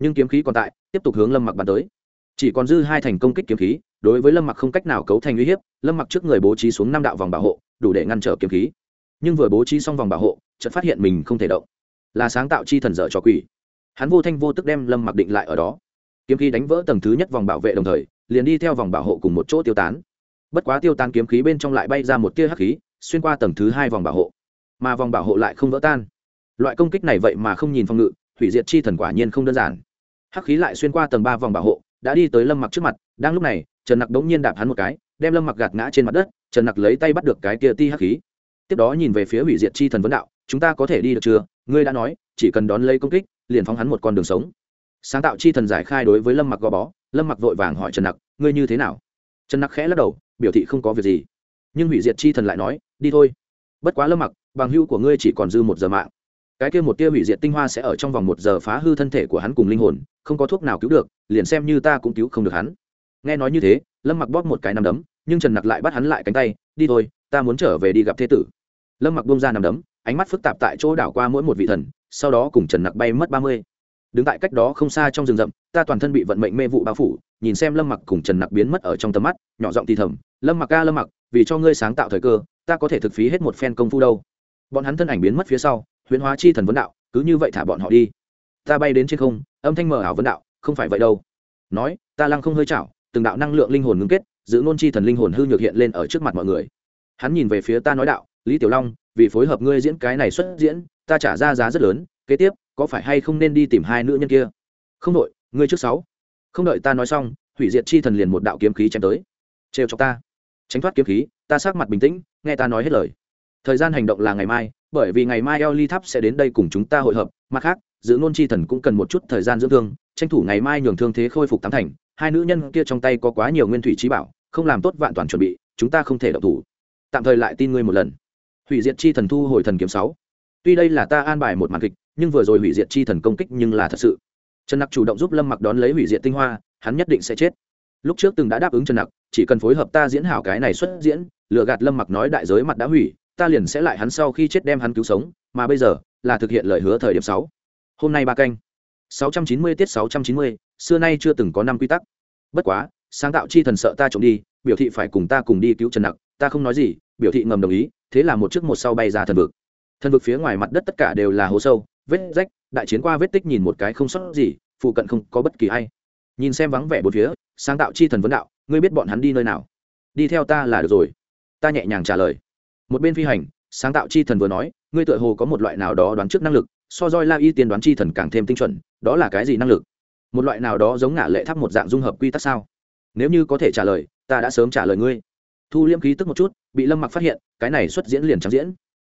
Nhưng kiếm khí còn tại, tiếp tục hướng lâm mặc bắn tới. Chỉ còn dư hai thành công kích kiếm khí, đối với lâm mặc không cách nào cấu thành uy hiếp, lâm mặc trước người bố trí xuống năm đạo vòng bảo hộ, đủ để ngăn trở kiếm khí. Nhưng vừa bố trí xong vòng bảo hộ, chợt phát hiện mình không thể động. Là sáng tạo chi thần dở cho quỷ. Hắn vô thanh vô tức đem lâm mặc định lại ở đó. Kiếm khí đánh vỡ tầng thứ nhất vòng bảo vệ đồng thời, liền đi theo vòng bảo hộ cùng một chỗ tiêu tán. Bất quá tiêu tan kiếm khí bên trong lại bay ra một tia hắc khí, xuyên qua tầng thứ hai vòng bảo hộ. Mà vòng bảo hộ lại không vỡ tan loại công kích này vậy mà không nhìn phòng ngự, hủy diệt chi thần quả nhiên không đơn giản. Hắc khí lại xuyên qua tầng ba vòng bảo hộ, đã đi tới lâm mặc trước mặt, đang lúc này, trần nặc đống nhiên đạp hắn một cái, đem lâm mặc gạt ngã trên mặt đất, trần nặc lấy tay bắt được cái kia ti hắc khí. Tiếp đó nhìn về phía hủy diệt chi thần vấn đạo, chúng ta có thể đi được chưa? Ngươi đã nói, chỉ cần đón lấy công kích, liền phóng hắn một con đường sống. Sáng tạo chi thần giải khai đối với lâm mặc gò bó, lâm mặc vội vàng hỏi trần nặc, ngươi như thế nào? Trần nặc khẽ lắc đầu, biểu thị không có việc gì. Nhưng hủy diệt chi thần lại nói, đi thôi. Bất quá lâm mặc, bằng hưu của ngươi chỉ còn dư một giờ mạng cái kia một tia hủy diệt tinh hoa sẽ ở trong vòng một giờ phá hư thân thể của hắn cùng linh hồn, không có thuốc nào cứu được, liền xem như ta cũng cứu không được hắn. Nghe nói như thế, lâm mặc bóp một cái nằm đấm, nhưng trần nặc lại bắt hắn lại cánh tay, đi thôi, ta muốn trở về đi gặp thế tử. Lâm mặc bông ra nằm đấm, ánh mắt phức tạp tại chỗ đảo qua mỗi một vị thần, sau đó cùng trần nặc bay mất ba mươi. Đứng tại cách đó không xa trong rừng rậm, ta toàn thân bị vận mệnh mê vụ bao phủ, nhìn xem lâm mặc cùng trần nặc biến mất ở trong tầm mắt, nhỏ giọng thì thầm, lâm mặc ca lâm mặc, vì cho ngươi sáng tạo thời cơ, ta có thể thực phí hết một phen công phu đâu. Bọn hắn thân ảnh biến mất phía sau huyễn hóa chi thần vấn đạo, cứ như vậy thả bọn họ đi. Ta bay đến trên không, âm thanh mờ ảo vấn đạo, không phải vậy đâu. Nói, ta lăng không hơi chảo, từng đạo năng lượng linh hồn ngưng kết giữ nôn chi thần linh hồn hư nhược hiện lên ở trước mặt mọi người. Hắn nhìn về phía ta nói đạo, lý tiểu long, vì phối hợp ngươi diễn cái này xuất diễn, ta trả ra giá rất lớn, kế tiếp, có phải hay không nên đi tìm hai nữ nhân kia? Không đội ngươi trước sáu. Không đợi ta nói xong, hủy diệt chi thần liền một đạo kiếm khí chém tới. Trêu cho ta. Tránh thoát kiếm khí, ta sắc mặt bình tĩnh, nghe ta nói hết lời. Thời gian hành động là ngày mai bởi vì ngày mai eo ly tháp sẽ đến đây cùng chúng ta hội hợp. Mặt khác, giữ ngôn chi thần cũng cần một chút thời gian dưỡng thương, tranh thủ ngày mai nhường thương thế khôi phục tám thành. Hai nữ nhân kia trong tay có quá nhiều nguyên thủy trí bảo, không làm tốt vạn toàn chuẩn bị, chúng ta không thể động thủ. Tạm thời lại tin ngươi một lần. Hủy diệt chi thần thu hồi thần kiếm sáu. Tuy đây là ta an bài một màn kịch, nhưng vừa rồi hủy diệt chi thần công kích nhưng là thật sự. Trần nặc chủ động giúp lâm mặc đón lấy hủy diệt tinh hoa, hắn nhất định sẽ chết. Lúc trước từng đã đáp ứng trần nặc, chỉ cần phối hợp ta diễn hảo cái này xuất diễn lựa gạt lâm mặc nói đại giới mặt đã hủy ta liền sẽ lại hắn sau khi chết đem hắn cứu sống, mà bây giờ là thực hiện lời hứa thời điểm sáu. Hôm nay ba canh. sáu trăm chín mươi tiết sáu trăm chín mươi, xưa nay chưa từng có năm quy tắc. Bất quá, sáng tạo chi thần sợ ta trộm đi, biểu thị phải cùng ta cùng đi cứu trần nặc, ta không nói gì, biểu thị ngầm đồng ý, thế là một chiếc một sau bay ra thần vực. Thần vực phía ngoài mặt đất tất cả đều là hố sâu, vết rách, đại chiến qua vết tích nhìn một cái không sót gì, phụ cận không có bất kỳ ai. Nhìn xem vắng vẻ bốn phía, sáng tạo chi thần vấn đạo, ngươi biết bọn hắn đi nơi nào? Đi theo ta là được rồi. Ta nhẹ nhàng trả lời một bên phi hành, sáng tạo chi thần vừa nói, ngươi tựa hồ có một loại nào đó đoán trước năng lực, so roi la y tiên đoán chi thần càng thêm tinh chuẩn, đó là cái gì năng lực? Một loại nào đó giống ngả lệ tháp một dạng dung hợp quy tắc sao? Nếu như có thể trả lời, ta đã sớm trả lời ngươi. Thu liêm khí tức một chút, bị lâm mặc phát hiện, cái này xuất diễn liền trắng diễn.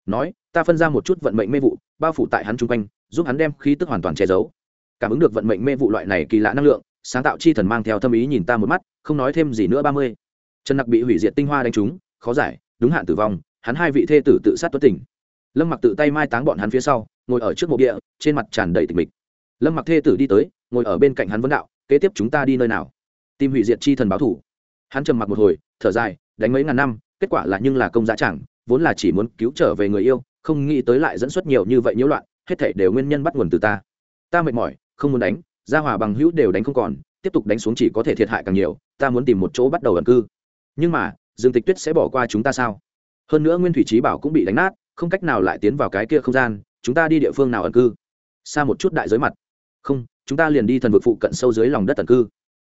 Nói, ta phân ra một chút vận mệnh mê vụ, bao phủ tại hắn chung quanh, giúp hắn đem khí tức hoàn toàn che giấu. Cảm ứng được vận mệnh mê vụ loại này kỳ lạ năng lượng, sáng tạo chi thần mang theo tâm ý nhìn ta một mắt, không nói thêm gì nữa ba mươi. Trần nặc bị hủy diệt tinh hoa đánh trúng, khó giải, đúng hạn tử vong hắn hai vị thê tử tự sát tuất tỉnh lâm mặc tự tay mai táng bọn hắn phía sau, ngồi ở trước mộ địa, trên mặt tràn đầy tịch mịch. Lâm mặc thê tử đi tới, ngồi ở bên cạnh hắn vấn đạo, kế tiếp chúng ta đi nơi nào? Tìm hủy diệt chi thần báo thủ. Hắn trầm mặc một hồi, thở dài, đánh mấy ngàn năm, kết quả là nhưng là công giá chẳng, vốn là chỉ muốn cứu trở về người yêu, không nghĩ tới lại dẫn xuất nhiều như vậy nhiễu loạn, hết thảy đều nguyên nhân bắt nguồn từ ta. Ta mệt mỏi, không muốn đánh, gia hòa bằng hữu đều đánh không còn, tiếp tục đánh xuống chỉ có thể thiệt hại càng nhiều, ta muốn tìm một chỗ bắt đầu ẩn cư. Nhưng mà, dương tịch tuyết sẽ bỏ qua chúng ta sao? Hơn nữa nguyên thủy trí bảo cũng bị đánh nát, không cách nào lại tiến vào cái kia không gian, chúng ta đi địa phương nào ẩn cư? Xa một chút đại giới mặt. Không, chúng ta liền đi thần vực phụ cận sâu dưới lòng đất ẩn cư.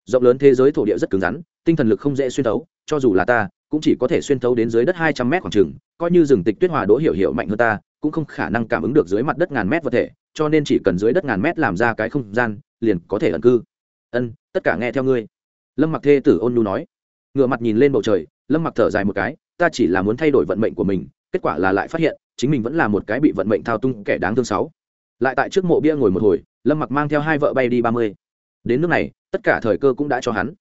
Rộng lớn thế giới thổ địa rất cứng rắn, tinh thần lực không dễ xuyên thấu, cho dù là ta, cũng chỉ có thể xuyên thấu đến dưới đất hai trăm mét khoảng trừng coi như rừng tịch tuyết hòa đỗ hiểu hiểu mạnh hơn ta, cũng không khả năng cảm ứng được dưới mặt đất ngàn mét vật thể, cho nên chỉ cần dưới đất ngàn mét làm ra cái không gian, liền có thể ẩn cư. Ân, tất cả nghe theo ngươi. Lâm mặc thê tử ôn nhu nói. Ngựa mặt nhìn lên bầu trời lâm mặc thở dài một cái, ta chỉ là muốn thay đổi vận mệnh của mình, kết quả là lại phát hiện, chính mình vẫn là một cái bị vận mệnh thao tung kẻ đáng thương sáu. Lại tại trước mộ bia ngồi một hồi, lâm mặc mang theo hai vợ bay đi ba mươi. Đến nước này, tất cả thời cơ cũng đã cho hắn.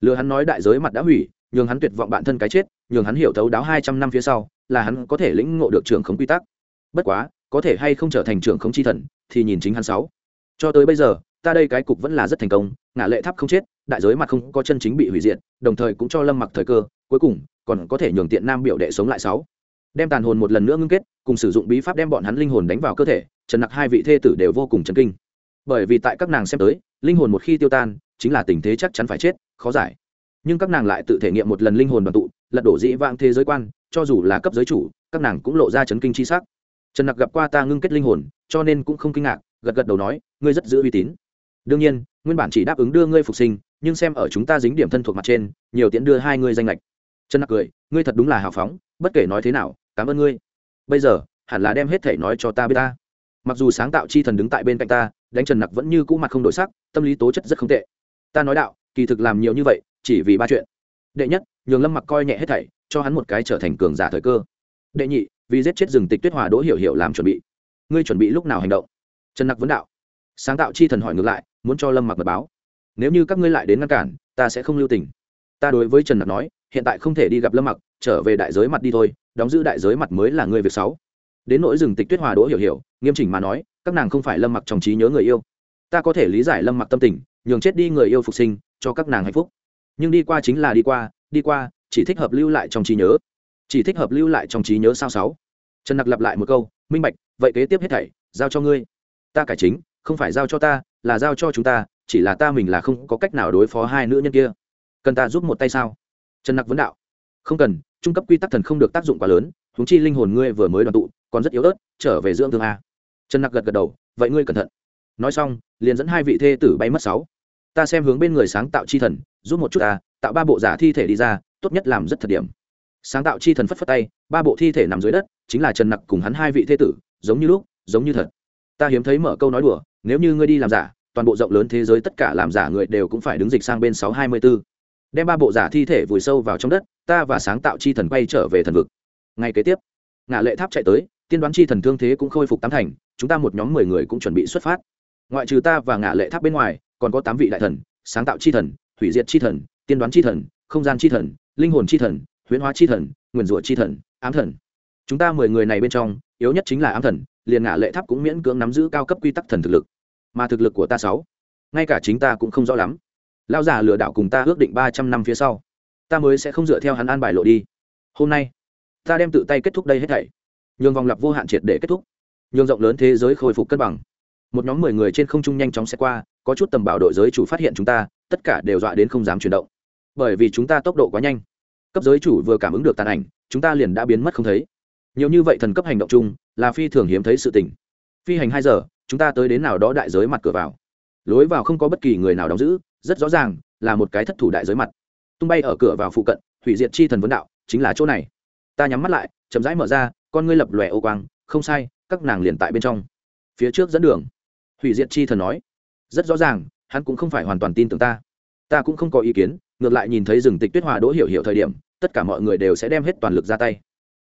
Lừa hắn nói đại giới mặt đã hủy, nhường hắn tuyệt vọng bản thân cái chết, nhường hắn hiểu thấu đáo hai trăm năm phía sau, là hắn có thể lĩnh ngộ được trường khống quy tắc. Bất quá, có thể hay không trở thành trường khống chi thần, thì nhìn chính hắn sáu. Cho tới bây giờ, ta đây cái cục vẫn là rất thành công, ngã lệ tháp không chết, đại giới mặt không có chân chính bị hủy diệt, đồng thời cũng cho lâm mặc thời cơ cuối cùng, còn có thể nhường tiện nam biểu đệ sống lại sáu. Đem tàn hồn một lần nữa ngưng kết, cùng sử dụng bí pháp đem bọn hắn linh hồn đánh vào cơ thể, trần nặc hai vị thê tử đều vô cùng chấn kinh. Bởi vì tại các nàng xem tới, linh hồn một khi tiêu tan, chính là tình thế chắc chắn phải chết, khó giải. Nhưng các nàng lại tự thể nghiệm một lần linh hồn đoàn tụ, lật đổ dĩ vãng thế giới quan, cho dù là cấp giới chủ, các nàng cũng lộ ra chấn kinh c h i s ắ c trần nặc gặp qua ta ngưng kết linh hồn, cho nên cũng không kinh ngạc, gật gật đầu nói, ngươi rất giữ uy tín. Đương nhiên, nguyên bản chỉ đáp ứng đưa ngươi phục sinh, nhưng xem ở chúng ta dính điểm thân thuộc mặt trên, nhiều tiễn đưa hai ngươi danh lệch trần nặc cười, ngươi thật đúng là hào phóng, bất kể nói thế nào, cảm ơn ngươi. Bây giờ, hẳn là đem hết thể nói cho ta biết ta. Mặc dù sáng tạo chi thần đứng tại bên cạnh ta, đánh trần nặc vẫn như cũ mặt không đổi sắc, tâm lý tố chất rất không tệ. Ta nói đạo, kỳ thực làm nhiều như vậy, chỉ vì ba chuyện. Đệ nhất, nhường lâm mặc coi nhẹ hết thảy, cho hắn một cái trở thành cường giả thời cơ. Đệ nhị, vì giết chết rừng tịch tuyết hòa đỗ hiểu hiểu làm chuẩn bị. Ngươi chuẩn bị lúc nào hành động? Trần nặc vấn đạo. Sáng tạo chi thần hỏi ngược lại, muốn cho lâm mặc mật báo. Nếu như các ngươi lại đến ngăn cản, ta sẽ không lưu tình. Ta đối với trần nặc nói hiện tại không thể đi gặp lâm mặc, trở về đại giới mặt đi thôi, đóng giữ đại giới mặt mới là người việc sáu đến nỗi rừng tịch tuyết hòa đỗ hiểu hiểu, nghiêm chỉnh mà nói, các nàng không phải lâm mặc trong trí nhớ người yêu. Ta có thể lý giải lâm mặc tâm tình, nhường chết đi người yêu phục sinh, cho các nàng hạnh phúc. Nhưng đi qua chính là đi qua đi qua, chỉ thích hợp lưu lại trong trí nhớ. Chỉ thích hợp lưu lại trong trí nhớ sao sáu? Trần nặc lặp lại một câu, minh bạch, vậy kế tiếp hết thảy, giao cho ngươi. Ta cải chính, không phải giao cho ta, là giao cho chúng ta, chỉ là ta mình là không có cách nào đối phó hai nữ nhân kia. Cần ta giúp một tay sao? Trần nặc vấn đạo, không cần, trung cấp quy tắc thần không được tác dụng quá lớn húng chi linh hồn ngươi vừa mới đoàn tụ, còn rất yếu ớt, trở về dưỡng thương a. Trần nặc gật gật đầu, vậy ngươi cẩn thận. Nói xong, liền dẫn hai vị thê tử bay mất sáu. Ta xem hướng bên người sáng tạo chi thần, giúp một chút ta, tạo ba bộ giả thi thể đi ra, tốt nhất làm rất thật điểm. Sáng tạo chi thần phất phất tay, ba bộ thi thể nằm dưới đất, chính là trần nặc cùng hắn hai vị thê tử, giống như lúc, giống như thật. Ta hiếm thấy mở câu nói đùa, nếu như ngươi đi làm giả, toàn bộ rộng lớn thế giới tất cả làm giả người đều cũng phải đứng dịch sang bên sáu hai mươi b đem ba bộ giả thi thể vùi sâu vào trong đất, ta và sáng tạo chi thần quay trở về thần vực. Ngay kế tiếp ngã lệ tháp chạy tới, tiên đoán chi thần thương thế cũng khôi phục tám thành, chúng ta một nhóm mười người cũng chuẩn bị xuất phát. Ngoại trừ ta và ngã lệ tháp bên ngoài, còn có tám vị đại thần, sáng tạo chi thần, hủy diệt chi thần, tiên đoán chi thần, không gian chi thần, linh hồn chi thần, huyễn hóa chi thần, nguyền rủa chi thần, ám thần. Chúng ta mười người này bên trong, yếu nhất chính là ám thần, liền ngã lệ tháp cũng miễn cưỡng nắm giữ cao cấp quy tắc thần thực lực. Mà thực lực của ta sáu, ngay cả chính ta cũng không rõ lắm lao già lừa đảo cùng ta ước định ba trăm năm phía sau. Ta mới sẽ không dựa theo hắn an bài lộ đi. Hôm nay, ta đem tự tay kết thúc đây hết thảy. Nhường vòng lặp vô hạn triệt để kết thúc. Nhường rộng lớn thế giới khôi phục cân bằng. Một nhóm mười người trên không trung nhanh chóng sẽ qua, có chút tầm bảo đội giới chủ phát hiện chúng ta, tất cả đều dọa đến không dám chuyển động. Bởi vì chúng ta tốc độ quá nhanh. Cấp giới chủ vừa cảm ứng được tàn ảnh, chúng ta liền đã biến mất không thấy. Nhiều như vậy thần cấp hành động chung, là phi thường hiếm thấy sự tình. Phi hành hai giờ, chúng ta tới đến nào đó đại giới mặt cửa vào. Lối vào không có bất kỳ người nào đóng giữ rất rõ ràng là một cái thất thủ đại giới mặt. Tung bay ở cửa vào phụ cận, hủy diệt chi thần vấn đạo, chính là chỗ này. Ta nhắm mắt lại, chậm rãi mở ra, con ngươi lập lòe ô quang, không sai, các nàng liền tại bên trong. Phía trước dẫn đường. Hủy diệt chi thần nói. Rất rõ ràng, hắn cũng không phải hoàn toàn tin tưởng ta. Ta cũng không có ý kiến, ngược lại nhìn thấy rừng tịch tuyết hòa đỗ hiểu hiểu thời điểm, tất cả mọi người đều sẽ đem hết toàn lực ra tay.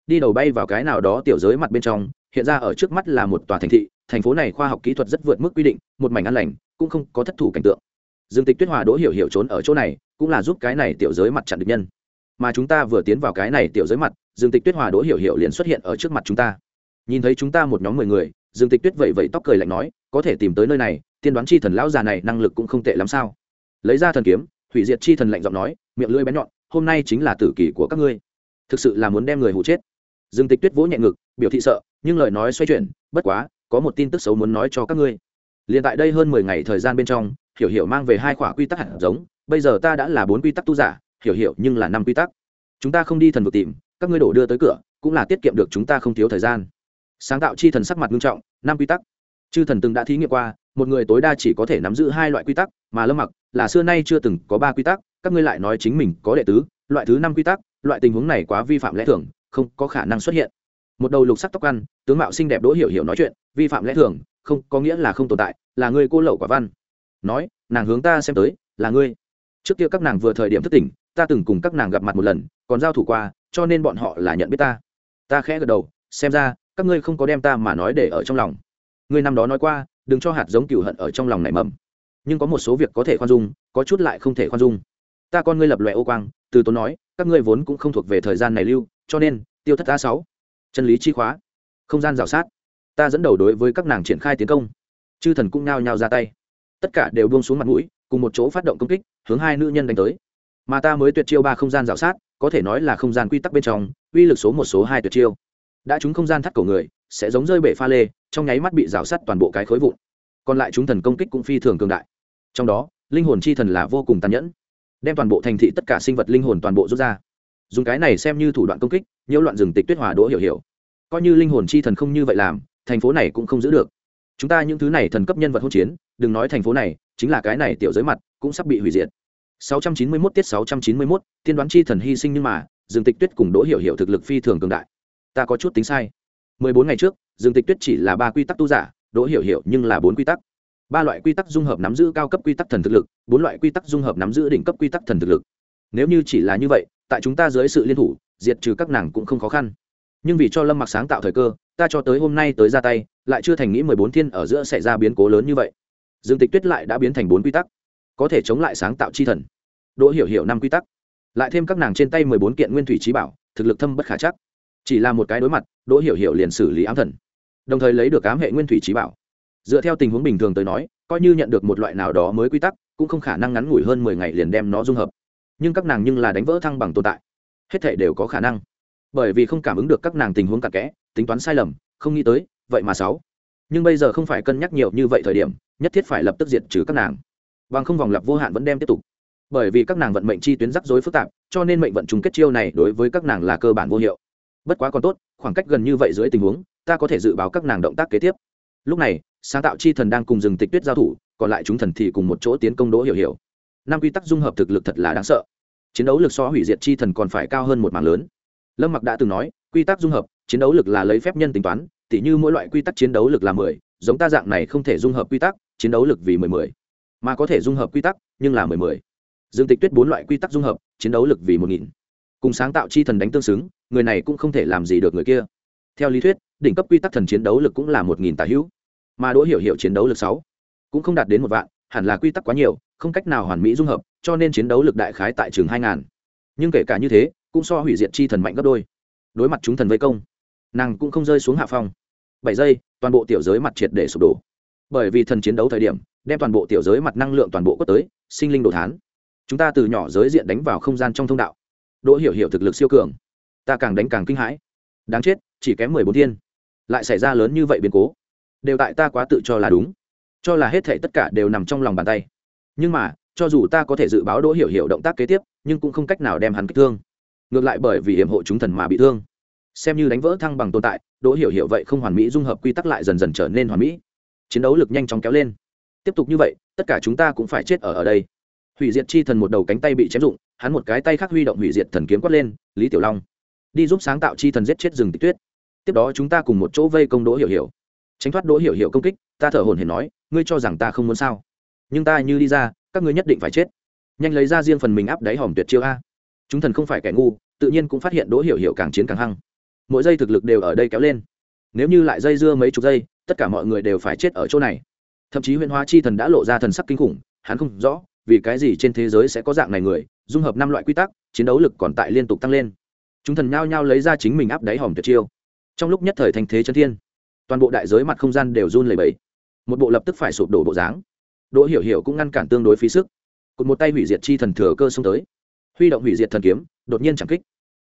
Đi đầu bay vào cái nào đó tiểu giới mặt bên trong, hiện ra ở trước mắt là một tòa thành thị, thành phố này khoa học kỹ thuật rất vượt mức quy định, một mảnh ăn lành, cũng không có thất thủ cảnh tượng dương tịch tuyết hòa đỗ hiểu hiểu trốn ở chỗ này, cũng là giúp cái này tiểu giới mặt chặn địch nhân. Mà chúng ta vừa tiến vào cái này tiểu giới mặt, dương tịch tuyết hòa đỗ hiểu hiểu liền xuất hiện ở trước mặt chúng ta. Nhìn thấy chúng ta một nhóm mười người, dương tịch tuyết vậy vậy tóc cười lạnh nói, có thể tìm tới nơi này, tiên đoán chi thần lão già này năng lực cũng không tệ lắm sao? Lấy ra thần kiếm, hủy diệt chi thần lạnh giọng nói, miệng lưỡi bén nhọn, hôm nay chính là tử kỳ của các ngươi. Thực sự là muốn đem người hụ chết. Dương tịch tuyết vỗ nhẹ ngực, biểu thị sợ, nhưng lời nói xoay chuyển, bất quá, có một tin tức xấu muốn nói cho các ngươi. Liền tại đây hơn mười ngày thời gian bên trong hiểu hiểu mang về hai khỏa quy tắc hạt giống, bây giờ ta đã là bốn quy tắc tu giả, hiểu hiểu nhưng là năm quy tắc. Chúng ta không đi thần vực tìm, các ngươi đổ đưa tới cửa, cũng là tiết kiệm được chúng ta không thiếu thời gian. Sáng tạo chi thần sắc mặt nghiêm trọng, năm quy tắc. Chư thần từng đã thí nghiệm qua, một người tối đa chỉ có thể nắm giữ hai loại quy tắc, mà lâm mặc, là xưa nay chưa từng có ba quy tắc, các ngươi lại nói chính mình có đệ tứ, loại thứ năm quy tắc, loại tình huống này quá vi phạm lẽ thường, không có khả năng xuất hiện. Một đầu lục sắc tóc ăn, tướng mạo xinh đẹp đỗ hiểu hiểu nói chuyện, vi phạm lẽ thường, không có nghĩa là không tồn tại, là người cô lậu quả văn nói, nàng hướng ta xem tới, là ngươi. Trước kia các nàng vừa thời điểm thức tỉnh, ta từng cùng các nàng gặp mặt một lần, còn giao thủ qua, cho nên bọn họ là nhận biết ta. Ta khẽ gật đầu, xem ra, các ngươi không có đem ta mà nói để ở trong lòng. Ngươi năm đó nói qua, đừng cho hạt giống cựu hận ở trong lòng nảy mầm. Nhưng có một số việc có thể khoan dung, có chút lại không thể khoan dung. Ta con ngươi lập lòe ô quang, từ tốn nói, các ngươi vốn cũng không thuộc về thời gian này lưu, cho nên, tiêu thất a sáu. Chân lý chi khóa. Không gian rào sát. Ta dẫn đầu đối với các nàng triển khai tiến công. Chư thần cũng nao nhao ra tay tất cả đều buông xuống mặt mũi, cùng một chỗ phát động công kích, hướng hai nữ nhân đánh tới. Mà ta mới tuyệt chiêu ba không gian rào sát, có thể nói là không gian quy tắc bên trong, uy lực số một số hai tuyệt chiêu. Đã trúng không gian thắt cổ người, sẽ giống rơi bể pha lê, trong nháy mắt bị rào sát toàn bộ cái khối vụn. Còn lại chúng thần công kích cũng phi thường cường đại. Trong đó, linh hồn chi thần là vô cùng tàn nhẫn. Đem toàn bộ thành thị tất cả sinh vật linh hồn toàn bộ rút ra. Dùng cái này xem như thủ đoạn công kích, nhiễu loạn rừng tịch tuyết hòa đỗ hiểu hiểu. Coi như linh hồn chi thần không như vậy làm, thành phố này cũng không giữ được chúng ta những thứ này thần cấp nhân vật hỗn chiến đừng nói thành phố này chính là cái này tiểu giới mặt cũng sắp bị hủy diệt 691 tiết 691, tiên đoán chi thần hy sinh nhưng mà Dương Tịch Tuyết cùng Đỗ Hiểu Hiểu thực lực phi thường cường đại. Ta có chút tính sai. 14 ngày trước, Dương Tịch Tuyết chỉ là ba quy tắc tu giả, Đỗ Hiểu Hiểu nhưng là bốn quy tắc. Ba loại quy tắc dung hợp nắm giữ cao cấp quy tắc thần thực lực, bốn loại quy tắc dung hợp nắm giữ đỉnh cấp quy tắc thần thực lực. Nếu như chỉ là như vậy, tại chúng ta dưới sự liên thủ, diệt trừ các nàng cũng không khó khăn nhưng vì cho lâm mặc sáng tạo thời cơ ta cho tới hôm nay tới ra tay lại chưa thành nghĩ mười bốn thiên ở giữa xảy ra biến cố lớn như vậy. Dương tịch tuyết lại đã biến thành bốn quy tắc, có thể chống lại sáng tạo chi thần. Đỗ hiểu hiểu năm quy tắc, lại thêm các nàng trên tay mười bốn kiện nguyên thủy trí bảo, thực lực thâm bất khả chắc. Chỉ là một cái đối mặt, đỗ hiểu hiểu liền xử lý ám thần, đồng thời lấy được ám hệ nguyên thủy trí bảo. Dựa theo tình huống bình thường tới nói, coi như nhận được một loại nào đó mới quy tắc, cũng không khả năng ngắn ngủi hơn mười ngày liền đem nó dung hợp. Nhưng các nàng nhưng là đánh vỡ thăng bằng tồn tại, hết thể đều có khả năng. Bởi vì không cảm ứng được các nàng tình huống cặn kẽ, tính toán sai lầm, không nghĩ tới vậy mà sáu. Nhưng bây giờ không phải cân nhắc nhiều như vậy thời điểm, nhất thiết phải lập tức diệt trừ các nàng. Bằng không vòng lặp vô hạn vẫn đem tiếp tục. Bởi vì các nàng vận mệnh chi tuyến rắc rối phức tạp, cho nên mệnh vận chung kết chiêu này đối với các nàng là cơ bản vô hiệu. Bất quá còn tốt, khoảng cách gần như vậy dưới tình huống, ta có thể dự báo các nàng động tác kế tiếp. Lúc này, sáng tạo chi thần đang cùng rừng tịch tuyết giao thủ, còn lại chúng thần thì cùng một chỗ tiến công đỗ hiểu hiểu. Năm quy tắc dung hợp thực lực thật là đáng sợ. Chiến đấu lực so hủy diệt chi thần còn phải cao hơn một mảng lớn. Lâm mặc đã từng nói, quy tắc dung hợp, chiến đấu lực là lấy phép nhân tính toán tỉ như mỗi loại quy tắc chiến đấu lực là mười, giống ta dạng này không thể dung hợp quy tắc, chiến đấu lực vì mười mười. Mà có thể dung hợp quy tắc, nhưng là mười mười. Dương tịch tuyết bốn loại quy tắc dung hợp, chiến đấu lực vì một nghìn. Cùng sáng tạo chi thần đánh tương xứng, người này cũng không thể làm gì được người kia. Theo lý thuyết, đỉnh cấp quy tắc thần chiến đấu lực cũng là một nghìn tà hữu. Mà đỗ hiểu hiểu chiến đấu lực sáu, cũng không đạt đến một vạn, hẳn là quy tắc quá nhiều, không cách nào hoàn mỹ dung hợp, cho nên chiến đấu lực đại khái tại trường hai ngàn. Nhưng kể cả như thế, cũng so hủy diệt chi thần mạnh gấp đôi. Đối mặt chúng thần vây công nàng cũng không rơi xuống hạ phong. Bảy giây, toàn bộ tiểu giới mặt triệt để sụp đổ. Bởi vì thần chiến đấu thời điểm, đem toàn bộ tiểu giới mặt năng lượng toàn bộ quất tới, sinh linh đồ thán. Chúng ta từ nhỏ giới diện đánh vào không gian trong thông đạo. Đỗ hiểu hiểu thực lực siêu cường. Ta càng đánh càng kinh hãi. Đáng chết, chỉ kém mười bốn thiên. Lại xảy ra lớn như vậy biến cố. Đều tại ta quá tự cho là đúng. Cho là hết thể tất cả đều nằm trong lòng bàn tay. Nhưng mà, cho dù ta có thể dự báo đỗ hiểu hiểu động tác kế tiếp, nhưng cũng không cách nào đem hắn kích thương. Ngược lại bởi vì hiểm hộ chúng thần mà bị thương xem như đánh vỡ thăng bằng tồn tại, đỗ hiểu hiểu vậy không hoàn mỹ dung hợp quy tắc lại dần dần trở nên hoàn mỹ. Chiến đấu lực nhanh chóng kéo lên. Tiếp tục như vậy, tất cả chúng ta cũng phải chết ở ở đây. Hủy diệt chi thần một đầu cánh tay bị chém rụng hắn một cái tay khác huy động hủy diệt thần kiếm quát lên, lý tiểu long, đi giúp sáng tạo chi thần giết chết rừng tịch tuyết. Tiếp đó chúng ta cùng một chỗ vây công đỗ hiểu hiểu. Tránh thoát đỗ hiểu hiểu công kích, ta thở hồn hển nói, ngươi cho rằng ta không muốn sao? Nhưng ta như đi ra, các ngươi nhất định phải chết. Nhanh lấy ra riêng phần mình áp đáy hòm tuyệt chiêu a. Chúng thần không phải kẻ ngu, tự nhiên cũng phát hiện đỗ hiểu hiểu càng chiến càng hăng mỗi giây thực lực đều ở đây kéo lên. Nếu như lại dây dưa mấy chục giây, tất cả mọi người đều phải chết ở chỗ này. Thậm chí huyễn hóa chi thần đã lộ ra thần sắc kinh khủng, hắn không rõ, vì cái gì trên thế giới sẽ có dạng này người, dung hợp năm loại quy tắc, chiến đấu lực còn tại liên tục tăng lên. Chúng thần nhao nhao lấy ra chính mình áp đáy hòm tuyệt chiêu. Trong lúc nhất thời thành thế chân thiên, toàn bộ đại giới mặt không gian đều run lẩy bẩy. Một bộ lập tức phải sụp đổ bộ dáng. Đỗ hiểu hiểu cũng ngăn cản tương đối phí sức. Cụt một tay hủy diệt chi thần thừa cơ xông tới. Huy động hủy diệt thần kiếm, đột nhiên chẳng kích.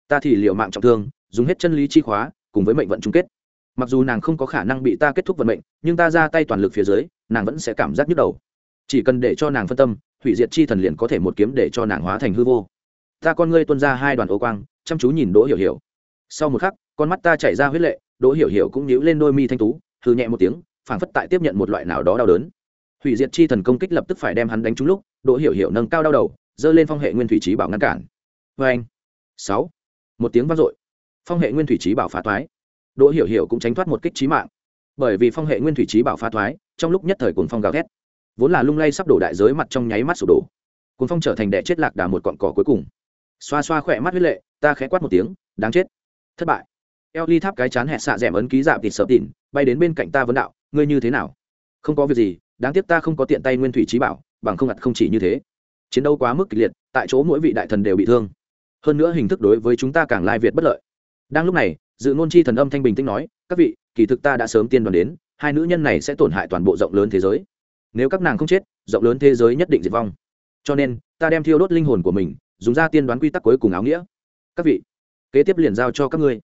Ta thì liệu mạng trọng thương dùng hết chân lý chi khóa, cùng với mệnh vận chung kết. Mặc dù nàng không có khả năng bị ta kết thúc vận mệnh, nhưng ta ra tay toàn lực phía dưới, nàng vẫn sẽ cảm giác nhức đầu. Chỉ cần để cho nàng phân tâm, hủy diệt chi thần liền có thể một kiếm để cho nàng hóa thành hư vô. Ta con ngươi tuân ra hai đoàn ô quang, chăm chú nhìn đỗ hiểu hiểu. Sau một khắc, con mắt ta chảy ra huyết lệ, đỗ hiểu hiểu cũng nhíu lên đôi mi thanh tú hư nhẹ một tiếng, phảng phất tại tiếp nhận một loại nào đó đau đớn. Hủy diệt chi thần công kích lập tức phải đem hắn đánh trúng lúc, đỗ hiểu hiểu nâng cao đau đầu dơ lên phong hệ nguyên thủy trí bảo ngăn cản. Vê anh sáu. Một tiếng vang dội phong hệ nguyên thủy trí bảo phá thoái. Đỗ hiểu hiểu cũng tránh thoát một kích trí mạng. Bởi vì phong hệ nguyên thủy trí bảo phá thoái, trong lúc nhất thời cuồng phong gào thét, vốn là lung lay sắp đổ đại giới mặt trong nháy mắt sụp đổ. Cuồng phong trở thành đẻ chết lạc đà một cọn cỏ cuối cùng. Xoa xoa khỏe mắt huyết lệ, ta khẽ quát một tiếng, đáng chết. Thất bại. Eo ly tháp cái chán hẹn xạ d ẻ m ấn ký dạp thịt sợ tỉn bay đến bên cạnh ta vấn đạo, ngươi như thế nào? Không có việc gì, đáng tiếc ta không có tiện tay nguyên thủy trí bảo, bằng không ngặt không chỉ như thế. Chiến đấu quá mức kịch liệt, tại chỗ mỗi vị đại thần đều bị thương. Hơn nữa hình thức đối với chúng ta càng lai việt bất lợi đang lúc này, dự ngôn chi thần âm thanh bình tĩnh nói, các vị, kỳ thực ta đã sớm tiên đoán đến, hai nữ nhân này sẽ tổn hại toàn bộ rộng lớn thế giới. Nếu các nàng không chết, rộng lớn thế giới nhất định diệt vong. Cho nên, ta đem thiêu đốt linh hồn của mình, dùng ra tiên đoán quy tắc cuối cùng áo nghĩa. Các vị, kế tiếp liền giao cho các ngươi.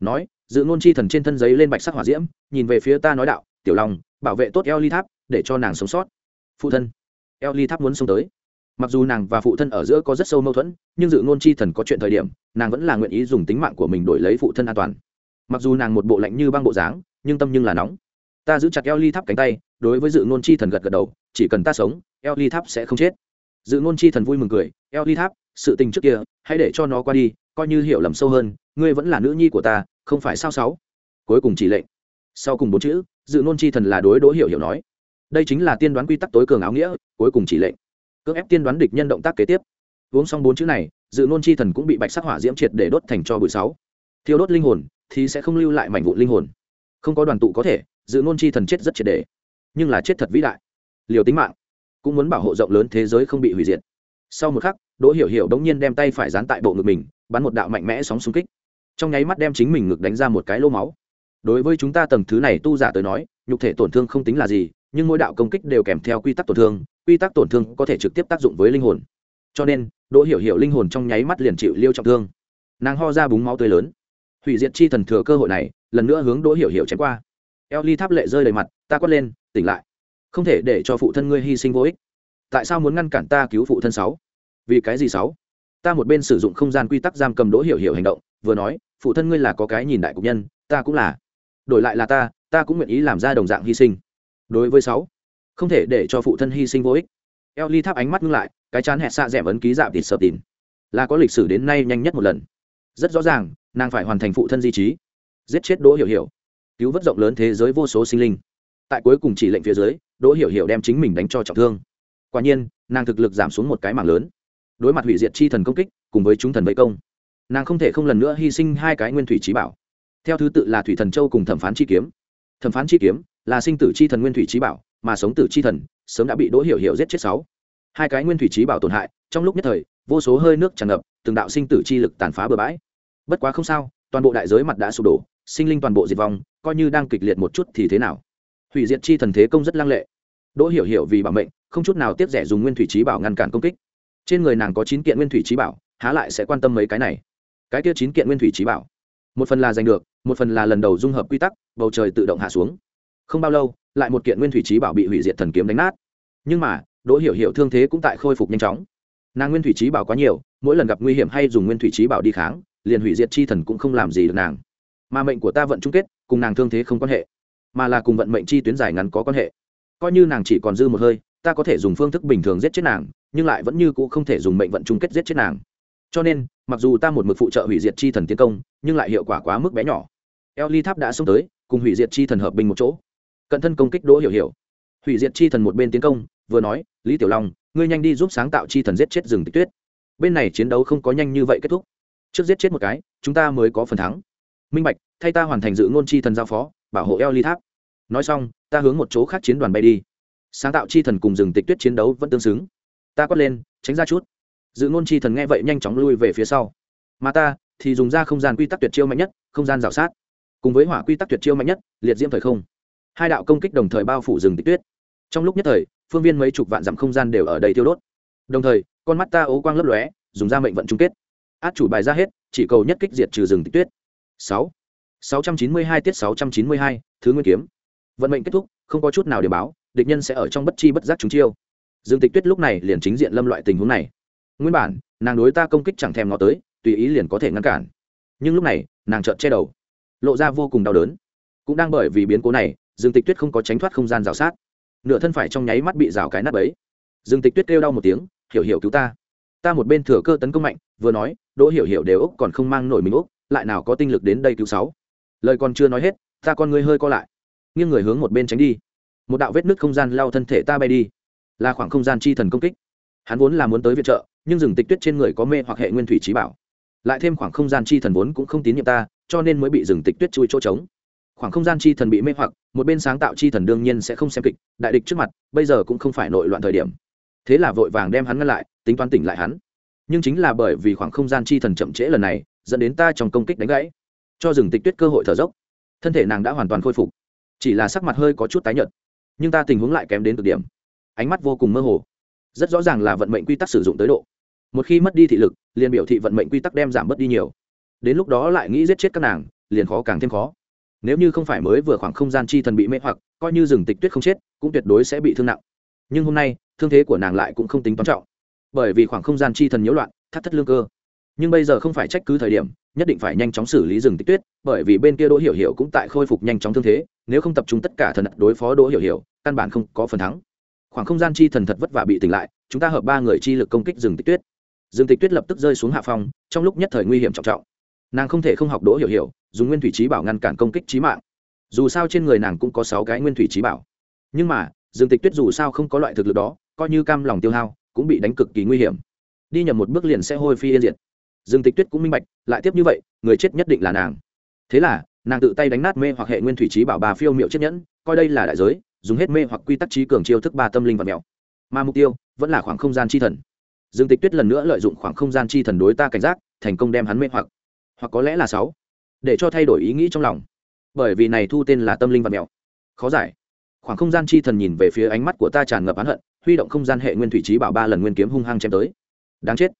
Nói, dự ngôn chi thần trên thân giấy lên bạch sắc hỏa diễm, nhìn về phía ta nói đạo, tiểu long, bảo vệ tốt eo ly tháp để cho nàng sống sót. Phụ thân eo ly tháp muốn xông tới mặc dù nàng và phụ thân ở giữa có rất sâu mâu thuẫn, nhưng dự ngôn chi thần có chuyện thời điểm, nàng vẫn là nguyện ý dùng tính mạng của mình đổi lấy phụ thân an toàn. Mặc dù nàng một bộ lạnh như băng bộ dáng, nhưng tâm nhưng là nóng. Ta giữ chặt eo ly tháp cánh tay, đối với dự ngôn chi thần gật gật đầu, chỉ cần ta sống eo ly tháp sẽ không chết. Dự ngôn chi thần vui mừng cười eo ly tháp, sự tình trước kia, hãy để cho nó qua đi, coi như hiểu lầm sâu hơn, ngươi vẫn là nữ nhi của ta, không phải sao sáu? Cuối cùng chỉ lệnh. Sau cùng bốn chữ, dự ngôn chi thần là đối đỗ hiểu hiểu nói. Đây chính là tiên đoán quy tắc tối cường áo nghĩa, cuối cùng chỉ lệnh cưỡng ép tiên đoán địch nhân động tác kế tiếp. Uống xong bốn chữ này, dự nôn chi thần cũng bị bạch sắc hỏa diễm triệt để đốt thành cho bụi sáu. Thiêu đốt linh hồn, thì sẽ không lưu lại mảnh vụn linh hồn. Không có đoàn tụ có thể, dự nôn chi thần chết rất triệt để. Nhưng là chết thật vĩ đại. Liều tính mạng. Cũng muốn bảo hộ rộng lớn thế giới không bị hủy diệt. Sau một khắc, đỗ hiểu hiểu đống nhiên đem tay phải dán tại bộ ngực mình, bắn một đạo mạnh mẽ sóng xung kích. Trong nháy mắt đem chính mình ngực đánh ra một cái lô máu. Đối với chúng ta tầng thứ này tu giả tới nói, nhục thể tổn thương không tính là gì, nhưng mỗi đạo công kích đều kèm theo quy tắc tổn thương quy tắc tổn thương có thể trực tiếp tác dụng với linh hồn. Cho nên, đỗ hiểu hiểu linh hồn trong nháy mắt liền chịu liêu trọng thương. Nàng ho ra búng máu tươi lớn. Hủy diệt chi thần thừa cơ hội này, lần nữa hướng đỗ hiểu hiểu chém qua. Eo ly tháp lệ rơi đầy mặt, ta quát lên, tỉnh lại. Không thể để cho phụ thân ngươi hy sinh vô ích. Tại sao muốn ngăn cản ta cứu phụ thân sáu? Vì cái gì sáu? Ta một bên sử dụng không gian quy tắc giam cầm đỗ hiểu hiểu hành động, vừa nói, phụ thân ngươi là có cái nhìn đại cục nhân, ta cũng là. Đổi lại là ta ta cũng nguyện ý làm ra đồng dạng hy sinh. Đối với sáu không thể để cho phụ thân hy sinh vô ích. Eo ly tháp ánh mắt ngưng lại, cái chán hẹn xạ d ẻ ấn ký dạp thịt sợp tìm là có lịch sử đến nay nhanh nhất một lần. Rất rõ ràng, nàng phải hoàn thành phụ thân di trí. Giết chết đỗ hiểu hiểu. Cứu vớt rộng lớn thế giới vô số sinh linh. Tại cuối cùng chỉ lệnh phía dưới, đỗ hiểu hiểu đem chính mình đánh cho trọng thương. Quả nhiên, nàng thực lực giảm xuống một cái mảng lớn. Đối mặt hủy diệt chi thần công kích, cùng với chúng thần vây công, nàng không thể không lần nữa hy sinh hai cái nguyên thủy trí bảo. Theo thứ tự là thủy thần châu cùng thẩm phán chi kiếm. Thẩm phán chi kiếm là sinh tử chi thần nguyên thủy trí bảo mà sống tử chi thần, sớm đã bị đỗ hiểu hiểu giết chết sáu. Hai cái nguyên thủy trí bảo tổn hại, trong lúc nhất thời, vô số hơi nước tràn ngập, từng đạo sinh tử chi lực tàn phá bừa bãi. Bất quá không sao, toàn bộ đại giới mặt đã sụp đổ, sinh linh toàn bộ diệt vong, coi như đang kịch liệt một chút thì thế nào? Hủy diệt chi thần thế công rất lăng lệ. Đỗ hiểu hiểu vì bảo mệnh, không chút nào tiếc rẻ dùng nguyên thủy trí bảo ngăn cản công kích. Trên người nàng có chín kiện nguyên thủy trí bảo, há lại sẽ quan tâm mấy cái này? Cái kia chín kiện nguyên thủy trí bảo, một phần là giành được, một phần là lần đầu dung hợp quy tắc, bầu trời tự động hạ xuống. Không bao lâu lại một kiện nguyên thủy trí bảo bị hủy diệt thần kiếm đánh nát. Nhưng mà, đỗ hiểu hiểu thương thế cũng tại khôi phục nhanh chóng. Nàng nguyên thủy trí bảo quá nhiều, mỗi lần gặp nguy hiểm hay dùng nguyên thủy trí bảo đi kháng, liền hủy diệt chi thần cũng không làm gì được nàng. Mà mệnh của ta vận chung kết, cùng nàng thương thế không quan hệ, mà là cùng vận mệnh chi tuyến dài ngắn có quan hệ. Coi như nàng chỉ còn dư một hơi, ta có thể dùng phương thức bình thường giết chết nàng, nhưng lại vẫn như cũ không thể dùng mệnh vận chung kết giết chết nàng. Cho nên, mặc dù ta một mực phụ trợ hủy diệt chi thần tiến công, nhưng lại hiệu quả quá mức bé nhỏ. Eo ly tháp đã xông tới, cùng hủy diệt chi thần hợp bình một chỗ cận thân công kích đỗ hiểu hiểu. Hủy diệt chi thần một bên tiến công, vừa nói, lý tiểu long, ngươi nhanh đi giúp sáng tạo chi thần giết chết rừng tích tuyết. Bên này chiến đấu không có nhanh như vậy kết thúc. Trước giết chết một cái, chúng ta mới có phần thắng. Minh bạch, thay ta hoàn thành dự ngôn chi thần giao phó, bảo hộ eo ly tháp. Nói xong, ta hướng một chỗ khác chiến đoàn bay đi. Sáng tạo chi thần cùng rừng tịch tuyết chiến đấu vẫn tương xứng. Ta quát lên, tránh ra chút. Dự ngôn chi thần nghe vậy nhanh chóng lui về phía sau. Mà ta thì dùng ra không gian quy tắc tuyệt chiêu mạnh nhất, không gian rào sát. Cùng với hỏa quy tắc tuyệt chiêu mạnh nhất, liệt diễm thời không hai đạo công kích đồng thời bao phủ rừng tịch tuyết. Trong lúc nhất thời, phương viên mấy chục vạn dặm không gian đều ở đây tiêu đốt. Đồng thời, con mắt ta ố quang lấp lóe, dùng ra mệnh vận chung kết. Át chủ bài ra hết, chỉ cầu nhất kích diệt trừ rừng tịch tuyết. Sáu. Sáu trăm chín mươi hai tiết sáu trăm chín mươi hai, thứ nguyên kiếm. Vận mệnh kết thúc, không có chút nào để báo, địch nhân sẽ ở trong bất chi bất giác chúng chiêu. Dương tịch tuyết lúc này liền chính diện lâm loại tình huống này. Nguyên bản, nàng đối ta công kích chẳng thèm ngó tới, tùy ý liền có thể ngăn cản. Nhưng lúc này, nàng trợn che đầu, lộ ra vô cùng đau đớn. Cũng đang bởi vì biến cố này dương tịch tuyết không có tránh thoát không gian rào sát. Nửa thân phải trong nháy mắt bị rào cái nắp ấy dương tịch tuyết kêu đau một tiếng, hiểu hiểu cứu ta. Ta một bên thừa cơ tấn công mạnh, vừa nói, đỗ hiểu hiểu đều úc còn không mang nổi mình úc lại nào có tinh lực đến đây cứu sáu. Lời còn chưa nói hết, ta con ngươi hơi co lại. Nghiêng người hướng một bên tránh đi. Một đạo vết nứt không gian lao thân thể ta bay đi. Là khoảng không gian chi thần công kích. Hắn vốn là muốn tới viện trợ, nhưng rừng tịch tuyết trên người có mê hoặc hệ nguyên thủy trí bảo. Lại thêm khoảng không gian chi thần vốn cũng không tín nhiệm ta, cho nên mới bị rừng tịch tuyết chui chỗ trống khoảng không gian chi thần bị mê hoặc, một bên sáng tạo chi thần đương nhiên sẽ không xem kịch, đại địch trước mặt, bây giờ cũng không phải nội loạn thời điểm. Thế là vội vàng đem hắn ngăn lại, tính toán tỉnh lại hắn. Nhưng chính là bởi vì khoảng không gian chi thần chậm trễ lần này, dẫn đến ta trong công kích đánh gãy. Cho rừng tịch tuyết cơ hội thở dốc. Thân thể nàng đã hoàn toàn khôi phục. Chỉ là sắc mặt hơi có chút tái nhợt. Nhưng ta tình huống lại kém đến cực điểm. Ánh mắt vô cùng mơ hồ. Rất rõ ràng là vận mệnh quy tắc sử dụng tới độ. Một khi mất đi thị lực, liền biểu thị vận mệnh quy tắc đem giảm bớt đi nhiều. Đến lúc đó lại nghĩ giết chết các nàng, liền khó càng thêm khó nếu như không phải mới vừa khoảng không gian chi thần bị mê hoặc, coi như rừng tịch tuyết không chết, cũng tuyệt đối sẽ bị thương nặng. Nhưng hôm nay, thương thế của nàng lại cũng không tính toán trọng. Bởi vì khoảng không gian chi thần nhiễu loạn, thắt thất lương cơ. Nhưng bây giờ không phải trách cứ thời điểm, nhất định phải nhanh chóng xử lý rừng tích tuyết, bởi vì bên kia đỗ hiểu hiểu cũng tại khôi phục nhanh chóng thương thế, nếu không tập trung tất cả thần đối phó đỗ hiểu hiểu, căn bản không có phần thắng. Khoảng không gian chi thần thật vất vả bị tỉnh lại, chúng ta hợp ba người chi lực công kích rừng tích tuyết. Rừng tịch tuyết lập tức rơi xuống hạ phong, trong lúc nhất thời nguy hiểm trọng trọng. Nàng không thể không học đỗ hiểu hiểu dùng nguyên thủy trí bảo ngăn cản công kích trí mạng. Dù sao trên người nàng cũng có sáu cái nguyên thủy trí bảo. Nhưng mà, dương tịch tuyết dù sao không có loại thực lực đó, coi như cam lòng tiêu hao, cũng bị đánh cực kỳ nguy hiểm. Đi nhầm một bước liền sẽ hôi phi yên diệt. Dương tịch tuyết cũng minh bạch, lại tiếp như vậy, người chết nhất định là nàng. Thế là, nàng tự tay đánh nát mê hoặc hệ nguyên thủy trí bảo bà phiêu miệu chiếc nhẫn, coi đây là đại giới, dùng hết mê hoặc quy tắc trí cường chiêu thức ba tâm linh và mèo mà mục tiêu, vẫn là khoảng không gian chi thần. Dương tịch tuyết lần nữa lợi dụng khoảng không gian chi thần đối ta cảnh giác, thành công đem hắn mê hoặc. Hoặc có lẽ là sáu để cho thay đổi ý nghĩ trong lòng. Bởi vì này thu tên là tâm linh vật mèo. Khó giải. Khoảng không gian chi thần nhìn về phía ánh mắt của ta tràn ngập oán hận, huy động không gian hệ nguyên thủy trí bảo ba lần nguyên kiếm hung hăng chém tới. Đáng chết.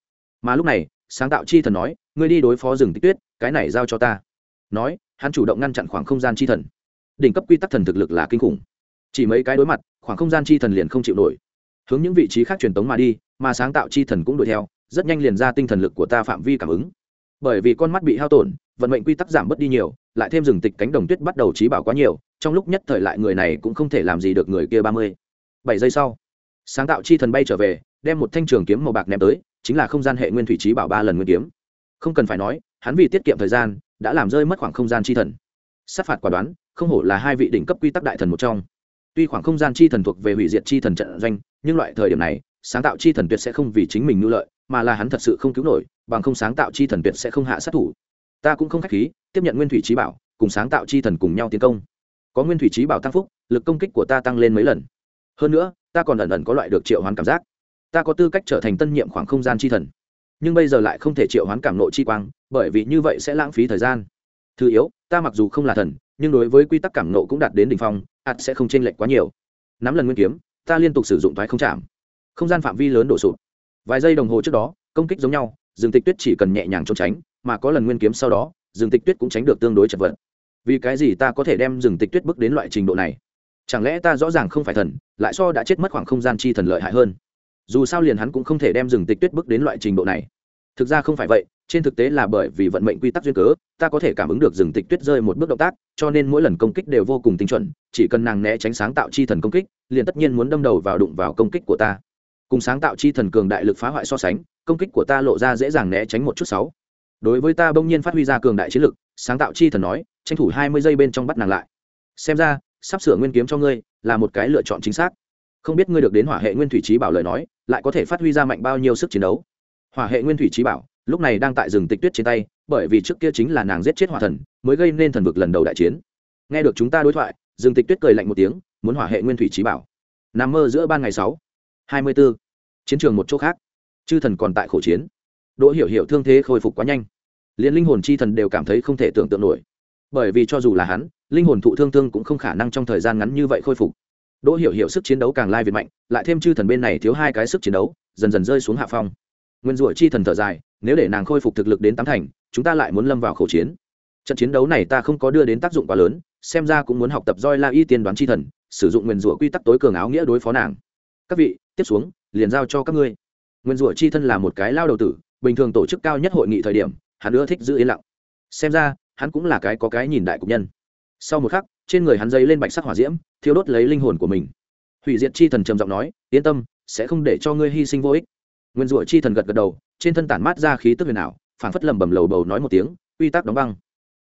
Mà lúc này, sáng tạo chi thần nói, ngươi đi đối phó rừng tích tuyết, cái này giao cho ta. Nói, hắn chủ động ngăn chặn khoảng không gian chi thần. Đỉnh cấp quy tắc thần thực lực là kinh khủng. Chỉ mấy cái đối mặt, khoảng không gian chi thần liền không chịu nổi. Hướng những vị trí khác truyền tống mà đi, mà sáng tạo chi thần cũng đuổi theo, rất nhanh liền ra tinh thần lực của ta phạm vi cảm ứng. Bởi vì con mắt bị hao tổn vận mệnh quy tắc giảm bớt đi nhiều, lại thêm rừng tịch cánh đồng tuyết bắt đầu trí bảo quá nhiều, trong lúc nhất thời lại người này cũng không thể làm gì được người kia ba mươi. Bảy giây sau, sáng tạo chi thần bay trở về, đem một thanh trường kiếm màu bạc ném tới, chính là không gian hệ nguyên thủy trí bảo ba lần nguyên kiếm. Không cần phải nói, hắn vì tiết kiệm thời gian, đã làm rơi mất khoảng không gian chi thần. Sát phạt quả đoán, không hổ là hai vị đỉnh cấp quy tắc đại thần một trong. Tuy khoảng không gian chi thần thuộc về hủy diệt chi thần trận doanh, nhưng loại thời điểm này, sáng tạo chi thần tuyệt sẽ không vì chính mình nhu lợi, mà là hắn thật sự không cứu nổi, bằng không sáng tạo chi thần tuyệt sẽ không hạ sát thủ ta cũng không khách khí, tiếp nhận nguyên thủy trí bảo, cùng sáng tạo chi thần cùng nhau tiến công. Có nguyên thủy trí bảo tăng phúc, lực công kích của ta tăng lên mấy lần. Hơn nữa, ta còn ẩn ẩn có loại được triệu hoán cảm giác. Ta có tư cách trở thành tân nhiệm khoảng không gian chi thần. Nhưng bây giờ lại không thể triệu hoán cảm nộ chi quang, bởi vì như vậy sẽ lãng phí thời gian. Thứ yếu, ta mặc dù không là thần, nhưng đối với quy tắc cảm nộ cũng đạt đến đ ỉ n h phong ạt sẽ không chênh lệch quá nhiều. Nắm lần nguyên kiếm, ta liên tục sử dụng thoái không chạm. Không gian phạm vi lớn đổ sụp. Vài giây đồng hồ trước đó, công kích giống nhau, rừng tịch tuyết chỉ cần nhẹ nhàng trốn tránh mà có lần nguyên kiếm sau đó, rừng tịch tuyết cũng tránh được tương đối chật vật. Vì cái gì ta có thể đem rừng tịch tuyết bước đến loại trình độ này? Chẳng lẽ ta rõ ràng không phải thần, lại so đã chết mất khoảng không gian chi thần lợi hại hơn? Dù sao liền hắn cũng không thể đem rừng tịch tuyết bước đến loại trình độ này. Thực ra không phải vậy, trên thực tế là bởi vì vận mệnh quy tắc duyên cớ, ta có thể cảm ứng được rừng tịch tuyết rơi một bước động tác, cho nên mỗi lần công kích đều vô cùng tinh chuẩn, chỉ cần nàng né tránh sáng tạo chi thần công kích, liền tất nhiên muốn đâm đầu vào đụng vào công kích của ta. Cùng sáng tạo chi thần cường đại lực phá hoại so sánh, công kích của ta lộ ra dễ dàng né tránh một chút sáu đối với ta bỗng nhiên phát huy ra cường đại chiến lực, sáng tạo chi thần nói, tranh thủ hai mươi giây bên trong bắt nàng lại. Xem ra, sắp sửa nguyên kiếm cho ngươi là một cái lựa chọn chính xác. Không biết ngươi được đến hỏa hệ nguyên thủy trí bảo lời nói, lại có thể phát huy ra mạnh bao nhiêu sức chiến đấu? Hỏa hệ nguyên thủy trí bảo, lúc này đang tại rừng tịch tuyết trên tay, bởi vì trước kia chính là nàng giết chết hỏa thần, mới gây nên thần vực lần đầu đại chiến. Nghe được chúng ta đối thoại, rừng tịch tuyết cười lạnh một tiếng, muốn hỏa hệ nguyên thủy trí bảo. Nằm mơ giữa ban ngày sáu, hai mươi b ố chiến trường một chỗ khác. Chư thần còn tại khổ chiến đỗ hiểu hiểu thương thế khôi phục quá nhanh. Liền linh hồn chi thần đều cảm thấy không thể tưởng tượng nổi. Bởi vì cho dù là hắn, linh hồn thụ thương thương cũng không khả năng trong thời gian ngắn như vậy khôi phục. Đỗ hiểu hiểu sức chiến đấu càng lai việt mạnh, lại thêm chư thần bên này thiếu hai cái sức chiến đấu, dần dần rơi xuống hạ phong. Nguyên rủa chi thần thở dài, nếu để nàng khôi phục thực lực đến tám thành, chúng ta lại muốn lâm vào khẩu chiến. Trận chiến đấu này ta không có đưa đến tác dụng quá lớn, xem ra cũng muốn học tập roi la y tiên đoán chi thần, sử dụng nguyên rủa quy tắc tối cường áo nghĩa đối phó nàng. Các vị, tiếp xuống, liền giao cho các ngươi. Nguyên rủa chi thân là một cái lao đầu tử bình thường tổ chức cao nhất hội nghị thời điểm, hắn ưa thích giữ yên lặng. Xem ra, hắn cũng là cái có cái nhìn đại cục nhân. Sau một khắc, trên người hắn dây lên bạch sắc hỏa diễm, thiêu đốt lấy linh hồn của mình. Hủy diệt chi thần trầm giọng nói, yên tâm, sẽ không để cho ngươi hy sinh vô ích. Nguyên rủa chi thần gật gật đầu, trên thân tản mát ra khí tức huyền ảo phản phất lầm bầm lầu bầu nói một tiếng uy tắc đóng băng.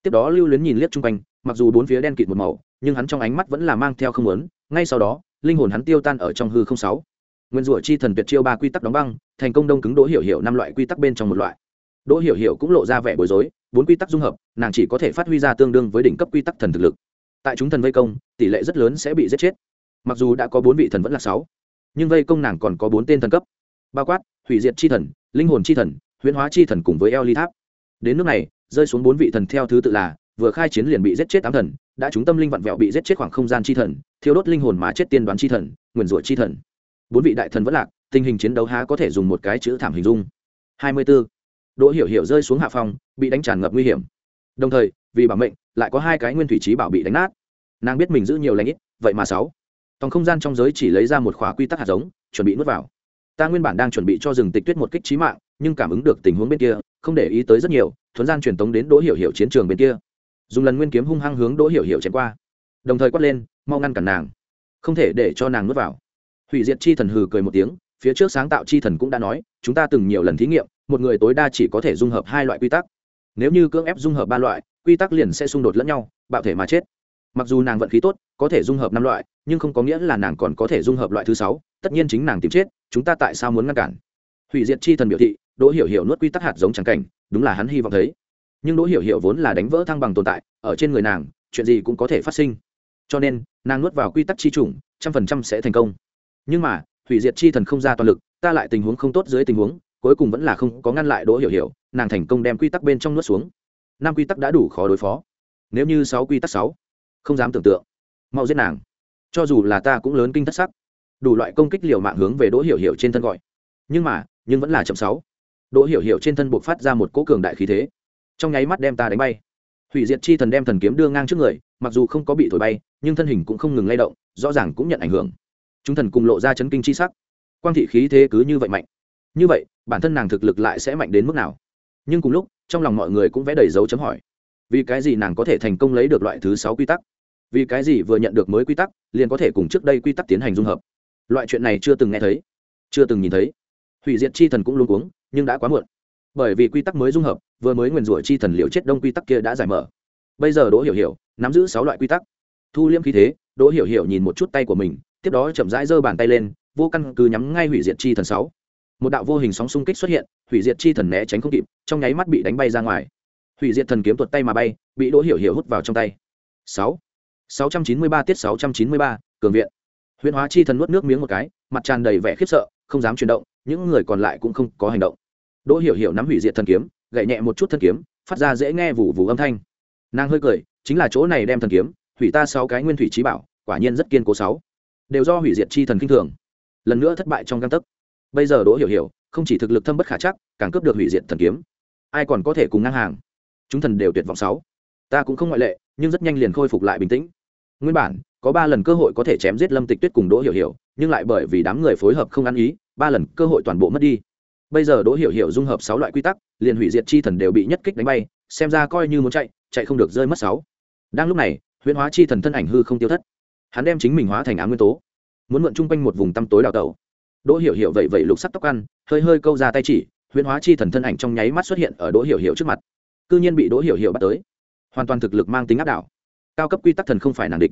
Tiếp đó lưu luyến nhìn liếc chung quanh, mặc dù bốn phía đen kịt một màu, nhưng hắn trong ánh mắt vẫn là mang theo không lớn ngay sau đó, linh hồn hắn tiêu tan ở trong hư không sáu nguyên rủa chi thần tuyệt chiêu ba quy tắc đóng băng, thành công đông cứng đỗ hiểu hiểu năm loại quy tắc bên trong một loại. Đỗ hiểu hiểu cũng lộ ra vẻ bối rối, bốn quy tắc dung hợp, nàng chỉ có thể phát huy ra tương đương với đỉnh cấp quy tắc thần thực lực. Tại chúng thần vây công, tỷ lệ rất lớn sẽ bị giết chết. Mặc dù đã có bốn vị thần vẫn là sáu, nhưng vây công nàng còn có bốn tên thần cấp. Bao quát, hủy diệt chi thần, linh hồn chi thần, huyễn hóa chi thần cùng với eo ly tháp. Đến nước này, rơi xuống bốn vị thần theo thứ tự là, vừa khai chiến liền bị giết chết tám thần, đã chúng tâm linh vặn vẹo bị giết chết khoảng không gian chi thần thiếu đốt linh hồn mà chết tiên đoán chi thần nguyền rủa chi thần bốn vị đại thần vẫn lạc, tình hình chiến đấu há có thể dùng một cái chữ thảm hình dung. Hai mươi 24. đỗ hiểu hiểu rơi xuống hạ phòng bị đánh tràn ngập nguy hiểm. Đồng thời, vì bảo mệnh, lại có hai cái nguyên thủy trí bảo bị đánh nát. Nàng biết mình giữ nhiều lãnh ít, vậy mà sáu. Tòng không gian trong giới chỉ lấy ra một khóa quy tắc hạt giống, chuẩn bị nuốt vào. Ta nguyên bản đang chuẩn bị cho rừng tịch tuyết một kích trí mạng, nhưng cảm ứng được tình huống bên kia, không để ý tới rất nhiều, thuấn gian truyền tống đến đỗ hiểu hiểu chiến trường bên kia. Dùng lần nguyên kiếm hung hăng hướng đỗ hiểu hiểu chém qua. Đồng thời quát lên, mau ngăn cản nàng. Không thể để cho nàng nuốt vào hủy diệt chi thần hừ cười một tiếng, phía trước sáng tạo chi thần cũng đã nói, chúng ta từng nhiều lần thí nghiệm, một người tối đa chỉ có thể dung hợp hai loại quy tắc. Nếu như cưỡng ép dung hợp ba loại, quy tắc liền sẽ xung đột lẫn nhau, bạo thể mà chết. Mặc dù nàng vận khí tốt, có thể dung hợp năm loại, nhưng không có nghĩa là nàng còn có thể dung hợp loại thứ sáu, tất nhiên chính nàng tìm chết, chúng ta tại sao muốn ngăn cản? Hủy diệt chi thần biểu thị, đỗ hiểu hiểu nuốt quy tắc hạt giống trắng cảnh, đúng là hắn hy vọng thấy. Nhưng đỗ hiểu hiểu vốn là đánh vỡ thăng bằng tồn tại, ở trên người nàng, chuyện gì cũng có thể phát sinh. Cho nên, nàng nuốt vào quy tắc chi chủng, trăm phần trăm sẽ thành công nhưng mà, hủy diệt chi thần không ra toàn lực, ta lại tình huống không tốt dưới tình huống, cuối cùng vẫn là không có ngăn lại đỗ hiểu hiểu, nàng thành công đem quy tắc bên trong nuốt xuống. Năm quy tắc đã đủ khó đối phó. Nếu như sáu quy tắc sáu, không dám tưởng tượng. Mau giết nàng. Cho dù là ta cũng lớn kinh thất sắc. Đủ loại công kích liều mạng hướng về đỗ hiểu hiểu trên thân gọi. Nhưng mà, nhưng vẫn là chậm sáu. Đỗ hiểu hiểu trên thân buộc phát ra một cỗ cường đại khí thế. Trong nháy mắt đem ta đánh bay. Hủy diệt chi thần đem thần kiếm đưa ngang trước người, mặc dù không có bị thổi bay, nhưng thân hình cũng không ngừng lay động, rõ ràng cũng nhận ảnh hưởng chúng thần cùng lộ ra chấn kinh chi sắc. Quang thị khí thế cứ như vậy mạnh. Như vậy, bản thân nàng thực lực lại sẽ mạnh đến mức nào? Nhưng cùng lúc, trong lòng mọi người cũng vẽ đầy dấu chấm hỏi. Vì cái gì nàng có thể thành công lấy được loại thứ sáu quy tắc? Vì cái gì vừa nhận được mới quy tắc, liền có thể cùng trước đây quy tắc tiến hành dung hợp? Loại chuyện này chưa từng nghe thấy, chưa từng nhìn thấy. Hủy diệt chi thần cũng luôn cuống, nhưng đã quá muộn. Bởi vì quy tắc mới dung hợp, vừa mới nguyền rủa chi thần liệu chết đông quy tắc kia đã giải mở. Bây giờ đỗ hiểu hiểu nắm giữ sáu loại quy tắc. Thu liêm khí thế, đỗ hiểu hiểu nhìn một chút tay của mình tiếp đó chậm rãi giơ bàn tay lên, vô căn cứ nhắm ngay hủy diệt chi thần sáu. Một đạo vô hình sóng xung kích xuất hiện, hủy diệt chi thần né tránh không kịp, trong nháy mắt bị đánh bay ra ngoài. Hủy diệt thần kiếm tuột tay mà bay, bị đỗ hiểu hiểu hút vào trong tay. Sáu. Sáu trăm chín mươi ba tiết sáu trăm chín mươi ba, cường viện. Huyễn hóa chi thần nuốt nước miếng một cái, mặt tràn đầy vẻ khiếp sợ, không dám chuyển động, những người còn lại cũng không có hành động. Đỗ hiểu hiểu nắm hủy diệt thần kiếm gậy nhẹ một chút thần kiếm, phát ra dễ nghe vụ vụ âm thanh. Nàng hơi cười, chính là chỗ này đem thần kiếm, hủy ta sáu cái nguyên thủy trí bảo, quả nhiên rất kiên cố sáu đều do hủy diệt chi thần kinh thường. Lần nữa thất bại trong găng tấc. Bây giờ đỗ hiểu hiểu, không chỉ thực lực thâm bất khả chắc, càng cướp được hủy diệt thần kiếm. Ai còn có thể cùng ngang hàng? Chúng thần đều tuyệt vọng sáu. Ta cũng không ngoại lệ, nhưng rất nhanh liền khôi phục lại bình tĩnh. Nguyên bản, có ba lần cơ hội có thể chém giết lâm tịch tuyết cùng đỗ hiểu hiểu, nhưng lại bởi vì đám người phối hợp không ăn ý, ba lần cơ hội toàn bộ mất đi. Bây giờ đỗ hiểu hiểu dung hợp sáu loại quy tắc, liền hủy diệt chi thần đều bị nhất kích đánh bay, xem ra coi như muốn chạy chạy không được rơi mất sáu. Đang lúc này, huyễn hóa chi thần thân ảnh hư không tiêu thất hắn đem chính mình hóa thành á nguyên tố, muốn mượn chung quanh một vùng tăm tối đào tẩu. Đỗ hiểu hiểu vậy vậy lục sắc tóc ăn, hơi hơi câu ra tay chỉ, huyễn hóa chi thần thân ảnh trong nháy mắt xuất hiện ở đỗ hiểu hiểu trước mặt. Cư nhiên bị đỗ hiểu hiểu bắt tới. Hoàn toàn thực lực mang tính áp đảo. Cao cấp quy tắc thần không phải nàng địch.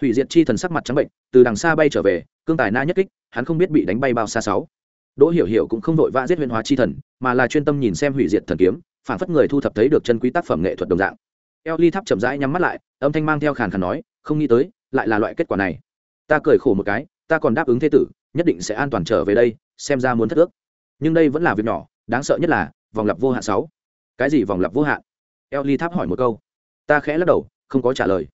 Hủy diệt chi thần sắc mặt trắng bệnh, từ đằng xa bay trở về, cương tài na nhất kích, hắn không biết bị đánh bay bao xa sáu. Đỗ hiểu hiểu cũng không vội vã giết huyễn hóa chi thần, mà là chuyên tâm nhìn xem hủy diệt thần kiếm, phản phất người thu thập thấy được chân quý tác phẩm nghệ thuật đồng dạng. Eo ly tháp chậm rãi nhắm mắt lại, âm thanh mang theo khàn khàn nói, không nghĩ tới lại là loại kết quả này. Ta cười khổ một cái, ta còn đáp ứng thế tử, nhất định sẽ an toàn trở về đây, xem ra muốn thất ước. Nhưng đây vẫn là việc nhỏ, đáng sợ nhất là, vòng lặp vô hạn sáu. Cái gì vòng lặp vô hạn? Eo ly tháp hỏi một câu. Ta khẽ lắc đầu, không có trả lời.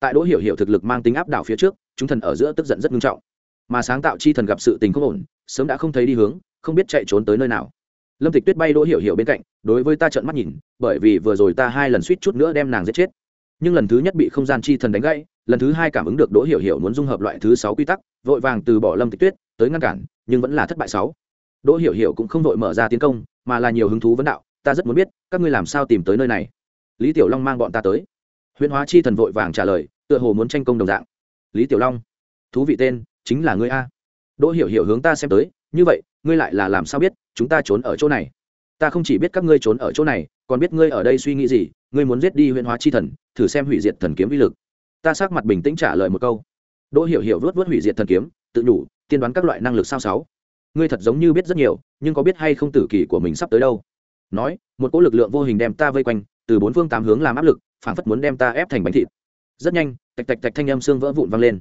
Tại đỗ hiểu hiểu thực lực mang tính áp đảo phía trước, chúng thần ở giữa tức giận rất nghiêm trọng. Mà sáng tạo chi thần gặp sự tình không ổn, sớm đã không thấy đi hướng, không biết chạy trốn tới nơi nào. Lâm tịch tuyết bay đỗ hiểu hiểu bên cạnh, đối với ta trợn mắt nhìn, bởi vì vừa rồi ta hai lần suýt chút nữa đem nàng giết chết nhưng lần thứ nhất bị không gian chi thần đánh gãy, lần thứ hai cảm ứng được đỗ hiểu hiểu muốn dung hợp loại thứ sáu quy tắc, vội vàng từ bỏ lâm tịch tuyết, tới ngăn cản, nhưng vẫn là thất bại sáu. Đỗ hiểu hiểu cũng không vội mở ra tiến công, mà là nhiều hứng thú vấn đạo, ta rất muốn biết, các ngươi làm sao tìm tới nơi này? Lý tiểu long mang bọn ta tới. Huyễn hóa chi thần vội vàng trả lời, tựa hồ muốn tranh công đồng dạng. Lý tiểu long, thú vị tên, chính là ngươi a. Đỗ hiểu hiểu hướng ta xem tới, như vậy, ngươi lại là làm sao biết, chúng ta trốn ở chỗ này? Ta không chỉ biết các ngươi trốn ở chỗ này, còn biết ngươi ở đây suy nghĩ gì, ngươi muốn giết đi huyện hóa chi thần, thử xem hủy diệt thần kiếm vi lực. Ta sắc mặt bình tĩnh trả lời một câu. Đỗ hiểu hiểu vớt vớt hủy diệt thần kiếm, tự đủ tiên đoán các loại năng lực sao sáu. Ngươi thật giống như biết rất nhiều, nhưng có biết hay không tử kỳ của mình sắp tới đâu? Nói, một cỗ lực lượng vô hình đem ta vây quanh, từ bốn phương tám hướng làm áp lực, phảng phất muốn đem ta ép thành bánh thịt. Rất nhanh, tạch tạch tạch thanh âm xương vỡ vụn vang lên.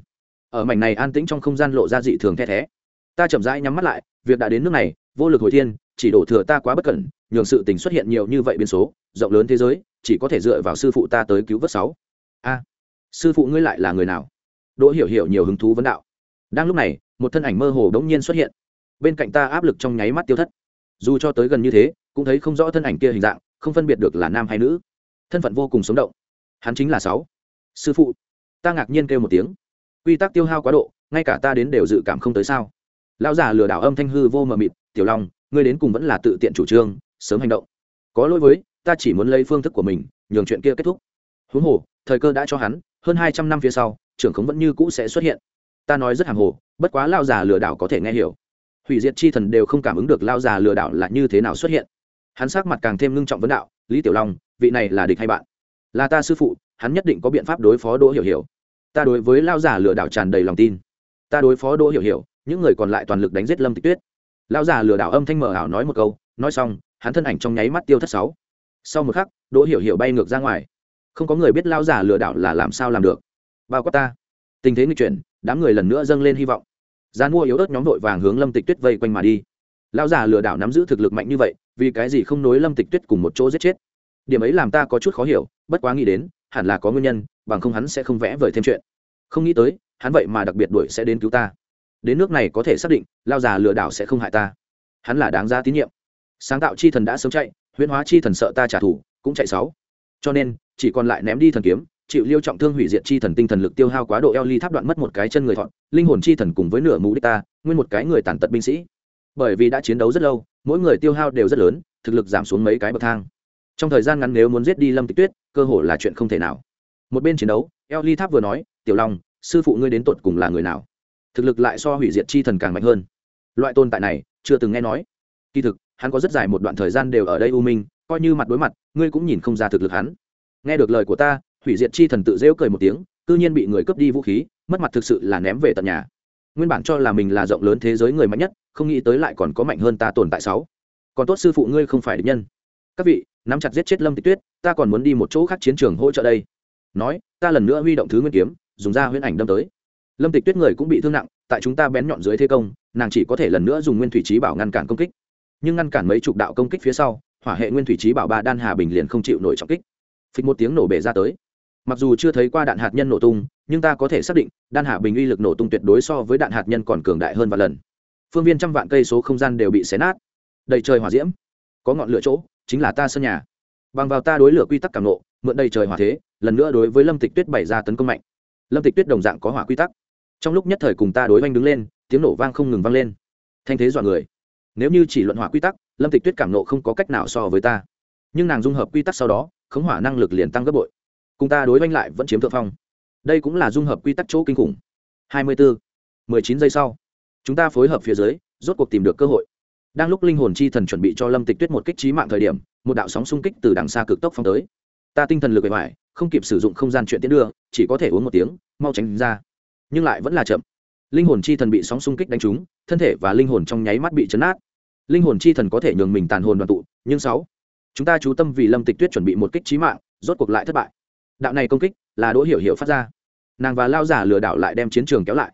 Ở mảnh này an tĩnh trong không gian lộ ra dị thường the thé. Ta chậm rãi nhắm mắt lại, việc đã đến nước này vô lực hồi thiên, chỉ đổ thừa ta quá bất cẩn, nhường sự tình xuất hiện nhiều như vậy biến số, rộng lớn thế giới, chỉ có thể dựa vào sư phụ ta tới cứu vớt sáu. A, sư phụ ngươi lại là người nào? Đỗ hiểu hiểu nhiều hứng thú vấn đạo. Đang lúc này, một thân ảnh mơ hồ đống nhiên xuất hiện. Bên cạnh ta áp lực trong nháy mắt tiêu thất. Dù cho tới gần như thế, cũng thấy không rõ thân ảnh kia hình dạng, không phân biệt được là nam hay nữ. Thân phận vô cùng sống động. Hắn chính là sáu. Sư phụ. Ta ngạc nhiên kêu một tiếng. Quy tắc tiêu hao quá độ, ngay cả ta đến đều dự cảm không tới sao. Lão già lừa đảo âm thanh hư vô mờ mịt tiểu long, ngươi đến cùng vẫn là tự tiện chủ trương, sớm hành động. Có lỗi với, ta chỉ muốn lấy phương thức của mình, nhường chuyện kia kết thúc. Huống hồ, thời cơ đã cho hắn, hơn hai trăm năm phía sau, trưởng khống vẫn như cũ sẽ xuất hiện. Ta nói rất hàng hồ, bất quá lao già lừa đảo có thể nghe hiểu. Hủy diệt chi thần đều không cảm ứng được lao già lừa đảo là như thế nào xuất hiện. Hắn sắc mặt càng thêm ngưng trọng vấn đạo, lý tiểu long, vị này là địch hay bạn? Là ta sư phụ, hắn nhất định có biện pháp đối phó đỗ hiểu hiểu. Ta đối với lao giả lừa đảo tràn đầy lòng tin. Ta đối phó đỗ hiểu hiểu, những người còn lại toàn lực đánh giết lâm tịch tuyết lão già lừa đảo âm thanh mờ ảo nói một câu, nói xong, hắn thân ảnh trong nháy mắt tiêu thất sáu. Sau một khắc, đỗ hiểu hiểu bay ngược ra ngoài. Không có người biết lão già lừa đảo là làm sao làm được. Bao quát ta. Tình thế nghịch chuyển, đám người lần nữa dâng lên hy vọng. Gian mua yếu ớt nhóm vội vàng hướng lâm tịch tuyết vây quanh mà đi. Lão già lừa đảo nắm giữ thực lực mạnh như vậy, vì cái gì không nối lâm tịch tuyết cùng một chỗ giết chết? Điểm ấy làm ta có chút khó hiểu, bất quá nghĩ đến, hẳn là có nguyên nhân, bằng không hắn sẽ không vẽ vời thêm chuyện. Không nghĩ tới, hắn vậy mà đặc biệt đuổi sẽ đến cứu ta đến nước này có thể xác định, lao già lừa đảo sẽ không hại ta. Hắn là đáng ra tín nhiệm. Sáng tạo chi thần đã sớm chạy, huyễn hóa chi thần sợ ta trả thù, cũng chạy sáu. Cho nên, chỉ còn lại ném đi thần kiếm, chịu liêu trọng thương hủy diệt chi thần tinh thần lực tiêu hao quá độ eo ly tháp đoạn mất một cái chân người thọn, linh hồn chi thần cùng với nửa mũ đích ta, nguyên một cái người tàn tật binh sĩ. Bởi vì đã chiến đấu rất lâu, mỗi người tiêu hao đều rất lớn, thực lực giảm xuống mấy cái bậc thang. Trong thời gian ngắn nếu muốn giết đi lâm tịch tuyết, cơ hội là chuyện không thể nào. Một bên chiến đấu, eo ly tháp vừa nói, tiểu long, sư phụ ngươi đến tột cùng là người nào? Thực lực lại so hủy diệt chi thần càng mạnh hơn. Loại tồn tại này, chưa từng nghe nói. Kỳ thực, hắn có rất dài một đoạn thời gian đều ở đây u minh, coi như mặt đối mặt, ngươi cũng nhìn không ra thực lực hắn. Nghe được lời của ta, hủy diệt chi thần tự rêu cười một tiếng, cư nhiên bị người cướp đi vũ khí, mất mặt thực sự là ném về tận nhà. Nguyên bản cho là mình là rộng lớn thế giới người mạnh nhất, không nghĩ tới lại còn có mạnh hơn ta tồn tại sáu. Còn tốt sư phụ ngươi không phải địch nhân. Các vị, nắm chặt giết chết lâm tịch tuyết, ta còn muốn đi một chỗ khác chiến trường hỗ trợ đây. Nói, ta lần nữa huy động thứ nguyên kiếm, dùng ra huyễn ảnh đâm tới lâm tịch tuyết người cũng bị thương nặng, tại chúng ta bén nhọn dưới thế công, nàng chỉ có thể lần nữa dùng nguyên thủy trí bảo ngăn cản công kích. Nhưng ngăn cản mấy chục đạo công kích phía sau, hỏa hệ nguyên thủy trí bảo ba đan hà bình liền không chịu nổi trọng kích. Phịch một tiếng nổ bể ra tới. Mặc dù chưa thấy qua đạn hạt nhân nổ tung, nhưng ta có thể xác định, đan hà bình uy lực nổ tung tuyệt đối so với đạn hạt nhân còn cường đại hơn vài lần. Phương viên trăm vạn cây số không gian đều bị xé nát. Đầy trời hỏa diễm. Có ngọn lửa chỗ, chính là ta sân nhà. Bằng vào ta đối lửa quy tắc cảm nộ mượn đầy trời hỏa thế, lần nữa đối với lâm tịch tuyết bày ra tấn công mạnh. Lâm tịch tuyết đồng dạng có hỏa quy tắc trong lúc nhất thời cùng ta đối oanh đứng lên, tiếng nổ vang không ngừng vang lên. Thanh thế dọa người. Nếu như chỉ luận hỏa quy tắc, lâm tịch tuyết cảm nộ không có cách nào so với ta. Nhưng nàng dung hợp quy tắc sau đó, khống hỏa năng lực liền tăng gấp bội. Cùng ta đối oanh lại vẫn chiếm thượng phong. Đây cũng là dung hợp quy tắc chỗ kinh khủng. Hai mươi bốn mười chín giây sau. Chúng ta phối hợp phía dưới, rốt cuộc tìm được cơ hội. Đang lúc linh hồn chi thần chuẩn bị cho lâm tịch tuyết một kích trí mạng thời điểm, một đạo sóng xung kích từ đằng xa cực tốc phong tới. Ta tinh thần lực bề ngoài, không kịp sử dụng không gian chuyện tiến đưa, chỉ có thể uống một tiếng, mau tránh ra nhưng lại vẫn là chậm. Linh hồn chi thần bị sóng xung kích đánh trúng, thân thể và linh hồn trong nháy mắt bị chấn át. Linh hồn chi thần có thể nhường mình tàn hồn đoàn tụ, nhưng sáu, chúng ta chú tâm vì lâm tịch tuyết chuẩn bị một kích trí mạng, rốt cuộc lại thất bại. Đạo này công kích là đỗ hiểu hiểu phát ra. Nàng và lao giả lừa đảo lại đem chiến trường kéo lại.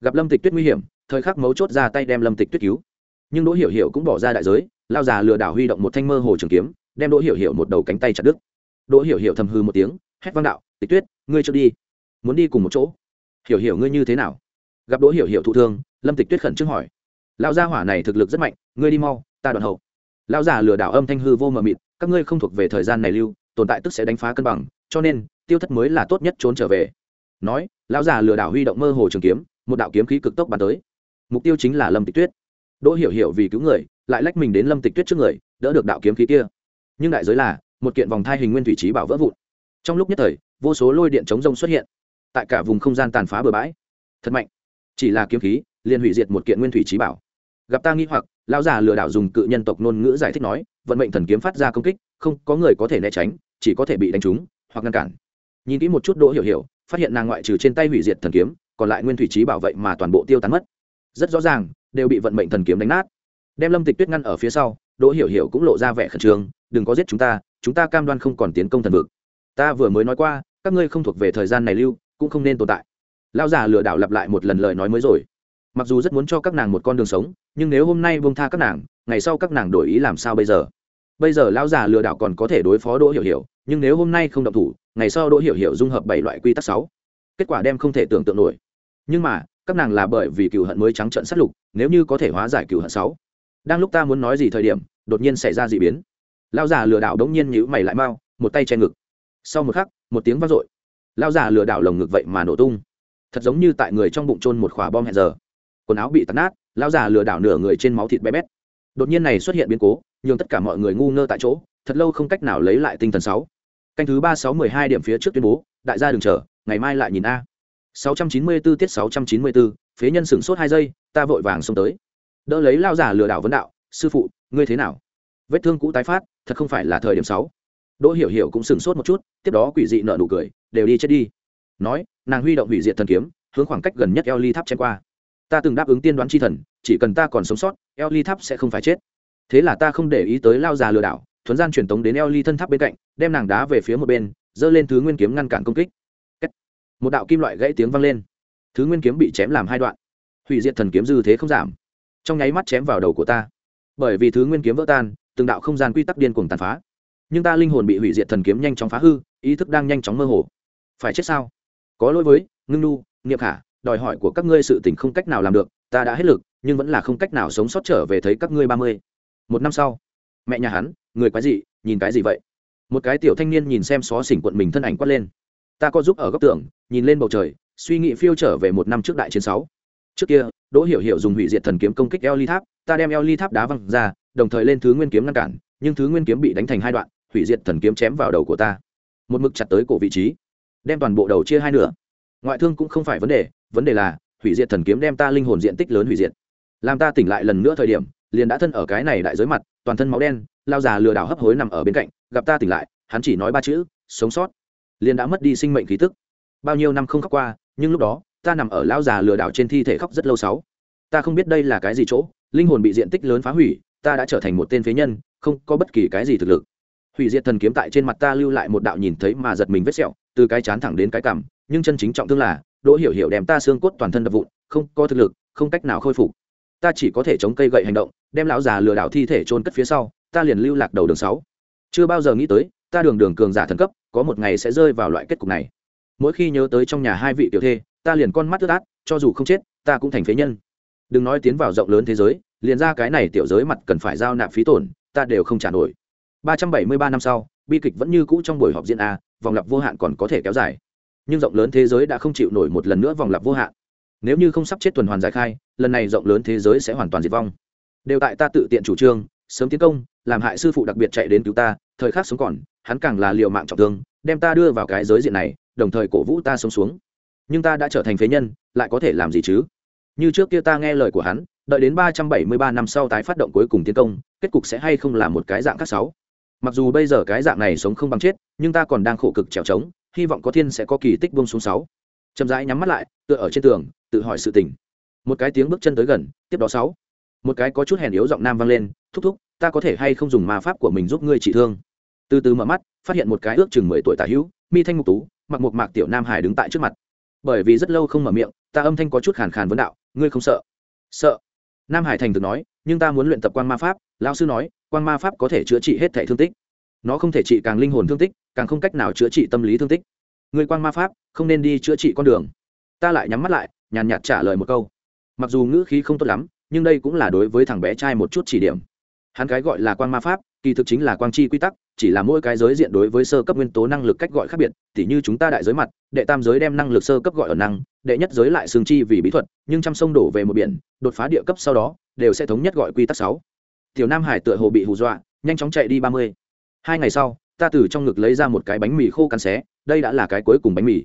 Gặp lâm tịch tuyết nguy hiểm, thời khắc mấu chốt ra tay đem lâm tịch tuyết cứu. Nhưng đỗ hiểu hiểu cũng bỏ ra đại giới, lao giả lừa đảo huy động một thanh mơ hồ trường kiếm, đem đỗ hiểu hiểu một đầu cánh tay chặt đứt. Đỗ hiểu hiểu thầm hư một tiếng, hét vang đạo, tịch tuyết, ngươi cho đi. Muốn đi cùng một chỗ hiểu hiểu ngươi như thế nào? Gặp đỗ hiểu hiểu thụ thương, lâm tịch tuyết khẩn trương hỏi. Lão gia hỏa này thực lực rất mạnh, ngươi đi mau, ta đoạn hậu. Lão già lừa đảo âm thanh hư vô mờ mịt, các ngươi không thuộc về thời gian này lưu, tồn tại tức sẽ đánh phá cân bằng, cho nên, tiêu thất mới là tốt nhất trốn trở về. Nói, lão già lừa đảo huy động mơ hồ trường kiếm, một đạo kiếm khí cực tốc bắn tới. Mục tiêu chính là lâm tịch tuyết. Đỗ hiểu hiểu vì cứu người, lại lách mình đến lâm tịch tuyết trước người, đỡ được đạo kiếm khí kia. Nhưng đại giới là, một kiện vòng thai hình nguyên thủy trí bảo vỡ vụn. Trong lúc nhất thời, vô số lôi điện chống rông xuất hiện tại cả vùng không gian tàn phá bừa bãi. Thật mạnh. Chỉ là kiếm khí, liền hủy diệt một kiện nguyên thủy trí bảo. Gặp ta nghĩ hoặc, lão già lừa đảo dùng cự nhân tộc ngôn ngữ giải thích nói, vận mệnh thần kiếm phát ra công kích, không có người có thể né tránh, chỉ có thể bị đánh trúng, hoặc ngăn cản. Nhìn kỹ một chút đỗ hiểu hiểu, phát hiện nàng ngoại trừ trên tay hủy diệt thần kiếm, còn lại nguyên thủy trí bảo vệ mà toàn bộ tiêu tán mất. Rất rõ ràng, đều bị vận mệnh thần kiếm đánh nát. Đem lâm tịch tuyết ngăn ở phía sau, đỗ hiểu hiểu cũng lộ ra vẻ khẩn trương, đừng có giết chúng ta chúng ta cam đoan không còn tiến công thần vực. Ta vừa mới nói qua, các ngươi không thuộc về thời gian này lưu cũng không nên tồn tại. Lão già lừa đảo lặp lại một lần lời nói mới rồi. Mặc dù rất muốn cho các nàng một con đường sống, nhưng nếu hôm nay buông tha các nàng, ngày sau các nàng đổi ý làm sao bây giờ? Bây giờ lão già lừa đảo còn có thể đối phó đỗ hiểu hiểu, nhưng nếu hôm nay không động thủ, ngày sau đỗ hiểu hiểu dung hợp bảy loại quy tắc sáu, kết quả đem không thể tưởng tượng nổi. Nhưng mà, các nàng là bởi vì cựu hận mới trắng trận sát lục, nếu như có thể hóa giải cựu hận sáu, đang lúc ta muốn nói gì thời điểm, đột nhiên xảy ra d ị biến. Lão già lừa đảo đống nhiên nhữ mày lại mau, một tay che ngực. Sau một khắc, một tiếng vang dội lao già lừa đảo lồng ngực vậy mà nổ tung. Thật giống như tại người trong bụng trôn một khỏa bom hẹn giờ. Quần áo bị tắt nát lao già lừa đảo nửa người trên máu thịt bé bét. Đột nhiên này xuất hiện biến cố nhưng tất cả mọi người ngu ngơ tại chỗ thật lâu không cách nào lấy lại tinh thần sáu. Canh thứ ba sáu mười hai điểm phía trước tuyên bố đại gia đừng chờ ngày mai lại nhìn a. Sáu trăm chín mươi 694 tiết sáu trăm chín mươi 694, phế nhân sửng sốt hai giây ta vội vàng xông tới. Đỡ lấy lao giả lừa đảo vấn đạo sư phụ ngươi thế nào? Vết thương cũ tái phát thật không phải là thời điểm sáu đỗ hiểu hiểu cũng sửng sốt một chút, tiếp đó quỷ dị nợ nụ cười, đều đi chết đi. Nói, nàng huy động hủy diệt thần kiếm, hướng khoảng cách gần nhất eo ly tháp chen qua. Ta từng đáp ứng tiên đoán chi thần, chỉ cần ta còn sống sót eo ly tháp sẽ không phải chết. Thế là ta không để ý tới lao già lừa đảo, thuấn gian truyền tống đến eo ly thân tháp bên cạnh, đem nàng đá về phía một bên, giơ lên thứ nguyên kiếm ngăn cản công kích. Một đạo kim loại gãy tiếng vang lên. Thứ nguyên kiếm bị chém làm hai đoạn. Hủy diệt thần kiếm dư thế không giảm. Trong nháy mắt chém vào đầu của ta. Bởi vì thứ nguyên kiếm vỡ tan, từng đạo không gian quy tắc điên cuồng tàn phá nhưng ta linh hồn bị hủy diệt thần kiếm nhanh chóng phá hư, ý thức đang nhanh chóng mơ hồ. Phải chết sao? Có lỗi với, ngưng nu nghiệp khả, đòi hỏi của các ngươi sự tình không cách nào làm được, ta đã hết lực, nhưng vẫn là không cách nào sống sót trở về thấy các ngươi ba mươi. Một năm sau, mẹ nhà hắn, người quái gì nhìn cái gì vậy? Một cái tiểu thanh niên nhìn xem xó xỉnh quận mình thân ảnh quát lên. Ta có giúp ở góc tường, nhìn lên bầu trời, suy nghĩ phiêu trở về một năm trước đại chiến sáu. Trước kia, đỗ hiểu hiểu dùng hủy diệt thần kiếm công kích eo ly tháp, ta đem eo ly tháp đá văng ra, đồng thời lên thứ nguyên kiếm ngăn cản, nhưng thứ nguyên kiếm bị đánh thành hai đoạn hủy diệt thần kiếm chém vào đầu của ta. Một mực chặt tới cổ vị trí, đem toàn bộ đầu chia hai nửa. Ngoại thương cũng không phải vấn đề vấn đề là hủy diệt thần kiếm đem ta linh hồn diện tích lớn hủy diệt. Làm ta tỉnh lại lần nữa thời điểm, liền đã thân ở cái này đại giới mặt, toàn thân máu đen, lao già lừa đảo hấp hối nằm ở bên cạnh, gặp ta tỉnh lại, hắn chỉ nói ba chữ, sống sót. Liền đã mất đi sinh mệnh khí tức. Bao nhiêu năm không khóc qua, nhưng lúc đó, ta nằm ở lao già lừa đảo trên thi thể khóc rất lâu sáu. Ta không biết đây là cái gì chỗ, linh hồn bị diện tích lớn phá hủy, ta đã trở thành một tên phế nhân, không có bất kỳ cái gì thực lực hủy diệt thần kiếm tại trên mặt ta lưu lại một đạo nhìn thấy mà giật mình vết sẹo, từ cái chán thẳng đến cái cằm, nhưng chân chính trọng thương là, đỗ hiểu hiểu đem ta xương cốt toàn thân đập vụn, không có thực lực, không cách nào khôi phục. Ta chỉ có thể chống cây gậy hành động, đem lão già lừa đảo thi thể trôn cất phía sau, ta liền lưu lạc đầu đường sáu. Chưa bao giờ nghĩ tới, ta đường đường cường giả thần cấp, có một ngày sẽ rơi vào loại kết cục này. Mỗi khi nhớ tới trong nhà hai vị tiểu thê, ta liền con mắt ướt át, cho dù không chết, ta cũng thành phế nhân. Đừng nói tiến vào rộng lớn thế giới, liền ra cái này tiểu giới mặt cần phải giao nạp phí tổn, ta đều không trả nổi ba trăm bảy mươi ba năm sau, bi kịch vẫn như cũ trong buổi họp diễn a, vòng lặp vô hạn còn có thể kéo dài. Nhưng rộng lớn thế giới đã không chịu nổi một lần nữa vòng lặp vô hạn. Nếu như không sắp chết tuần hoàn giải khai, lần này rộng lớn thế giới sẽ hoàn toàn diệt vong. Đều tại ta tự tiện chủ trương, sớm tiến công, làm hại sư phụ đặc biệt chạy đến cứu ta, thời khắc sống còn, hắn càng là liều mạng trọng thương, đem ta đưa vào cái giới diện này, đồng thời cổ vũ ta sống xuống. Nhưng ta đã trở thành phế nhân, lại có thể làm gì chứ? Như trước kia ta nghe lời của hắn, đợi đến ba trăm bảy mươi ba năm sau tái phát động cuối cùng tiến công, kết cục sẽ hay không là một cái dạng khác sáu? Mặc dù bây giờ cái dạng này sống không bằng chết, nhưng ta còn đang khổ cực trèo trống, hy vọng có thiên sẽ có kỳ tích buông xuống sáu. Chậm rãi nhắm mắt lại, tựa ở trên tường, tự hỏi sự tình. Một cái tiếng bước chân tới gần, tiếp đó sáu. Một cái có chút hèn yếu giọng nam vang lên, thúc thúc, ta có thể hay không dùng ma pháp của mình giúp ngươi trị thương? Từ từ mở mắt, phát hiện một cái ước chừng mười tuổi tả hữu, mi thanh mục tú, mặc một mạc tiểu nam hải đứng tại trước mặt. Bởi vì rất lâu không mở miệng, ta âm thanh có chút khàn khàn vấn đạo, ngươi không sợ? Sợ. Nam hải thành thực nói, nhưng ta muốn luyện tập quan ma pháp. Lão sư nói quan ma pháp có thể chữa trị hết thể thương tích. Nó không thể trị càng linh hồn thương tích, càng không cách nào chữa trị tâm lý thương tích. Người quan ma pháp không nên đi chữa trị con đường. Ta lại nhắm mắt lại, nhàn nhạt trả lời một câu. Mặc dù ngữ khí không tốt lắm, nhưng đây cũng là đối với thằng bé trai một chút chỉ điểm. Hắn cái gọi là quan ma pháp, kỳ thực chính là quang chi quy tắc, chỉ là mỗi cái giới diện đối với sơ cấp nguyên tố năng lực cách gọi khác biệt, tỉ như chúng ta đại giới mặt, đệ tam giới đem năng lực sơ cấp gọi ở năng, đệ nhất giới lại xương chi vì bí thuật, nhưng trăm sông đổ về một biển, đột phá địa cấp sau đó, đều sẽ thống nhất gọi quy tắc sáu tiểu nam hải tựa hồ bị hù dọa, nhanh chóng chạy đi ba mươi. Hai ngày sau, ta từ trong ngực lấy ra một cái bánh mì khô cắn xé, đây đã là cái cuối cùng bánh mì.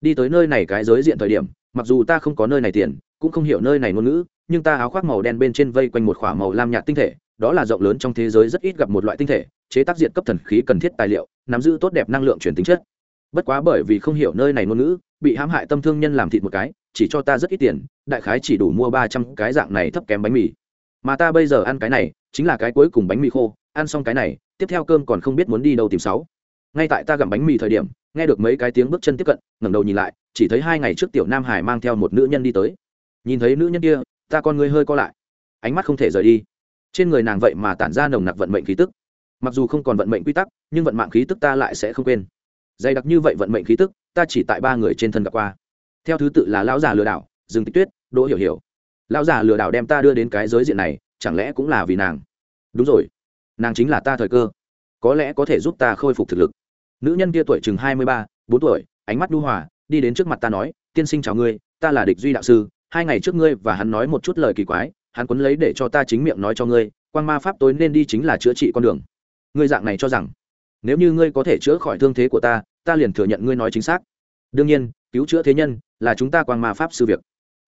Đi tới nơi này cái giới diện thời điểm, mặc dù ta không có nơi này tiền, cũng không hiểu nơi này ngôn ngữ, nhưng ta áo khoác màu đen bên trên vây quanh một k h ỏ a màu lam nhạt tinh thể, đó là rộng lớn trong thế giới rất ít gặp một loại tinh thể, chế tác diện cấp thần khí cần thiết tài liệu, nắm giữ tốt đẹp năng lượng chuyển tính chất. Bất quá bởi vì không hiểu nơi này ngôn ngữ, bị hãm hại tâm thương nhân làm thịt một cái, chỉ cho ta rất ít tiền, đại khái chỉ đủ mua ba trăm cái dạng này thấp kém bánh mì mà ta bây giờ ăn cái này, chính là cái cuối cùng bánh mì khô, ăn xong cái này, tiếp theo cơm còn không biết muốn đi đâu tìm sáu. Ngay tại ta gặm bánh mì thời điểm, nghe được mấy cái tiếng bước chân tiếp cận, ngẩng đầu nhìn lại, chỉ thấy hai ngày trước tiểu nam hải mang theo một nữ nhân đi tới. Nhìn thấy nữ nhân kia, ta con người hơi co lại. Ánh mắt không thể rời đi. Trên người nàng vậy mà tản ra nồng nặc vận mệnh khí tức. Mặc dù không còn vận mệnh quy tắc, nhưng vận mạng khí tức ta lại sẽ không quên. Dày đặc như vậy vận mệnh khí tức, ta chỉ tại ba người trên thân gặp qua. Theo thứ tự là lão già lừa đảo, dương tích tuyết, đỗ hiểu hiểu lão già lừa đảo đem ta đưa đến cái giới diện này, chẳng lẽ cũng là vì nàng? Đúng rồi, nàng chính là ta thời cơ. Có lẽ có thể giúp ta khôi phục thực lực. Nữ nhân kia tuổi chừng hai mươi ba, bốn tuổi, ánh mắt đu hòa, đi đến trước mặt ta nói, tiên sinh chào ngươi, ta là địch duy đạo sư, hai ngày trước ngươi và hắn nói một chút lời kỳ quái, hắn quấn lấy để cho ta chính miệng nói cho ngươi quan ma pháp tối nên đi chính là chữa trị con đường. Ngươi dạng này cho rằng, nếu như ngươi có thể chữa khỏi thương thế của ta ta liền thừa nhận ngươi nói chính xác. Đương nhiên, cứu chữa thế nhân là chúng ta quan ma pháp sư việc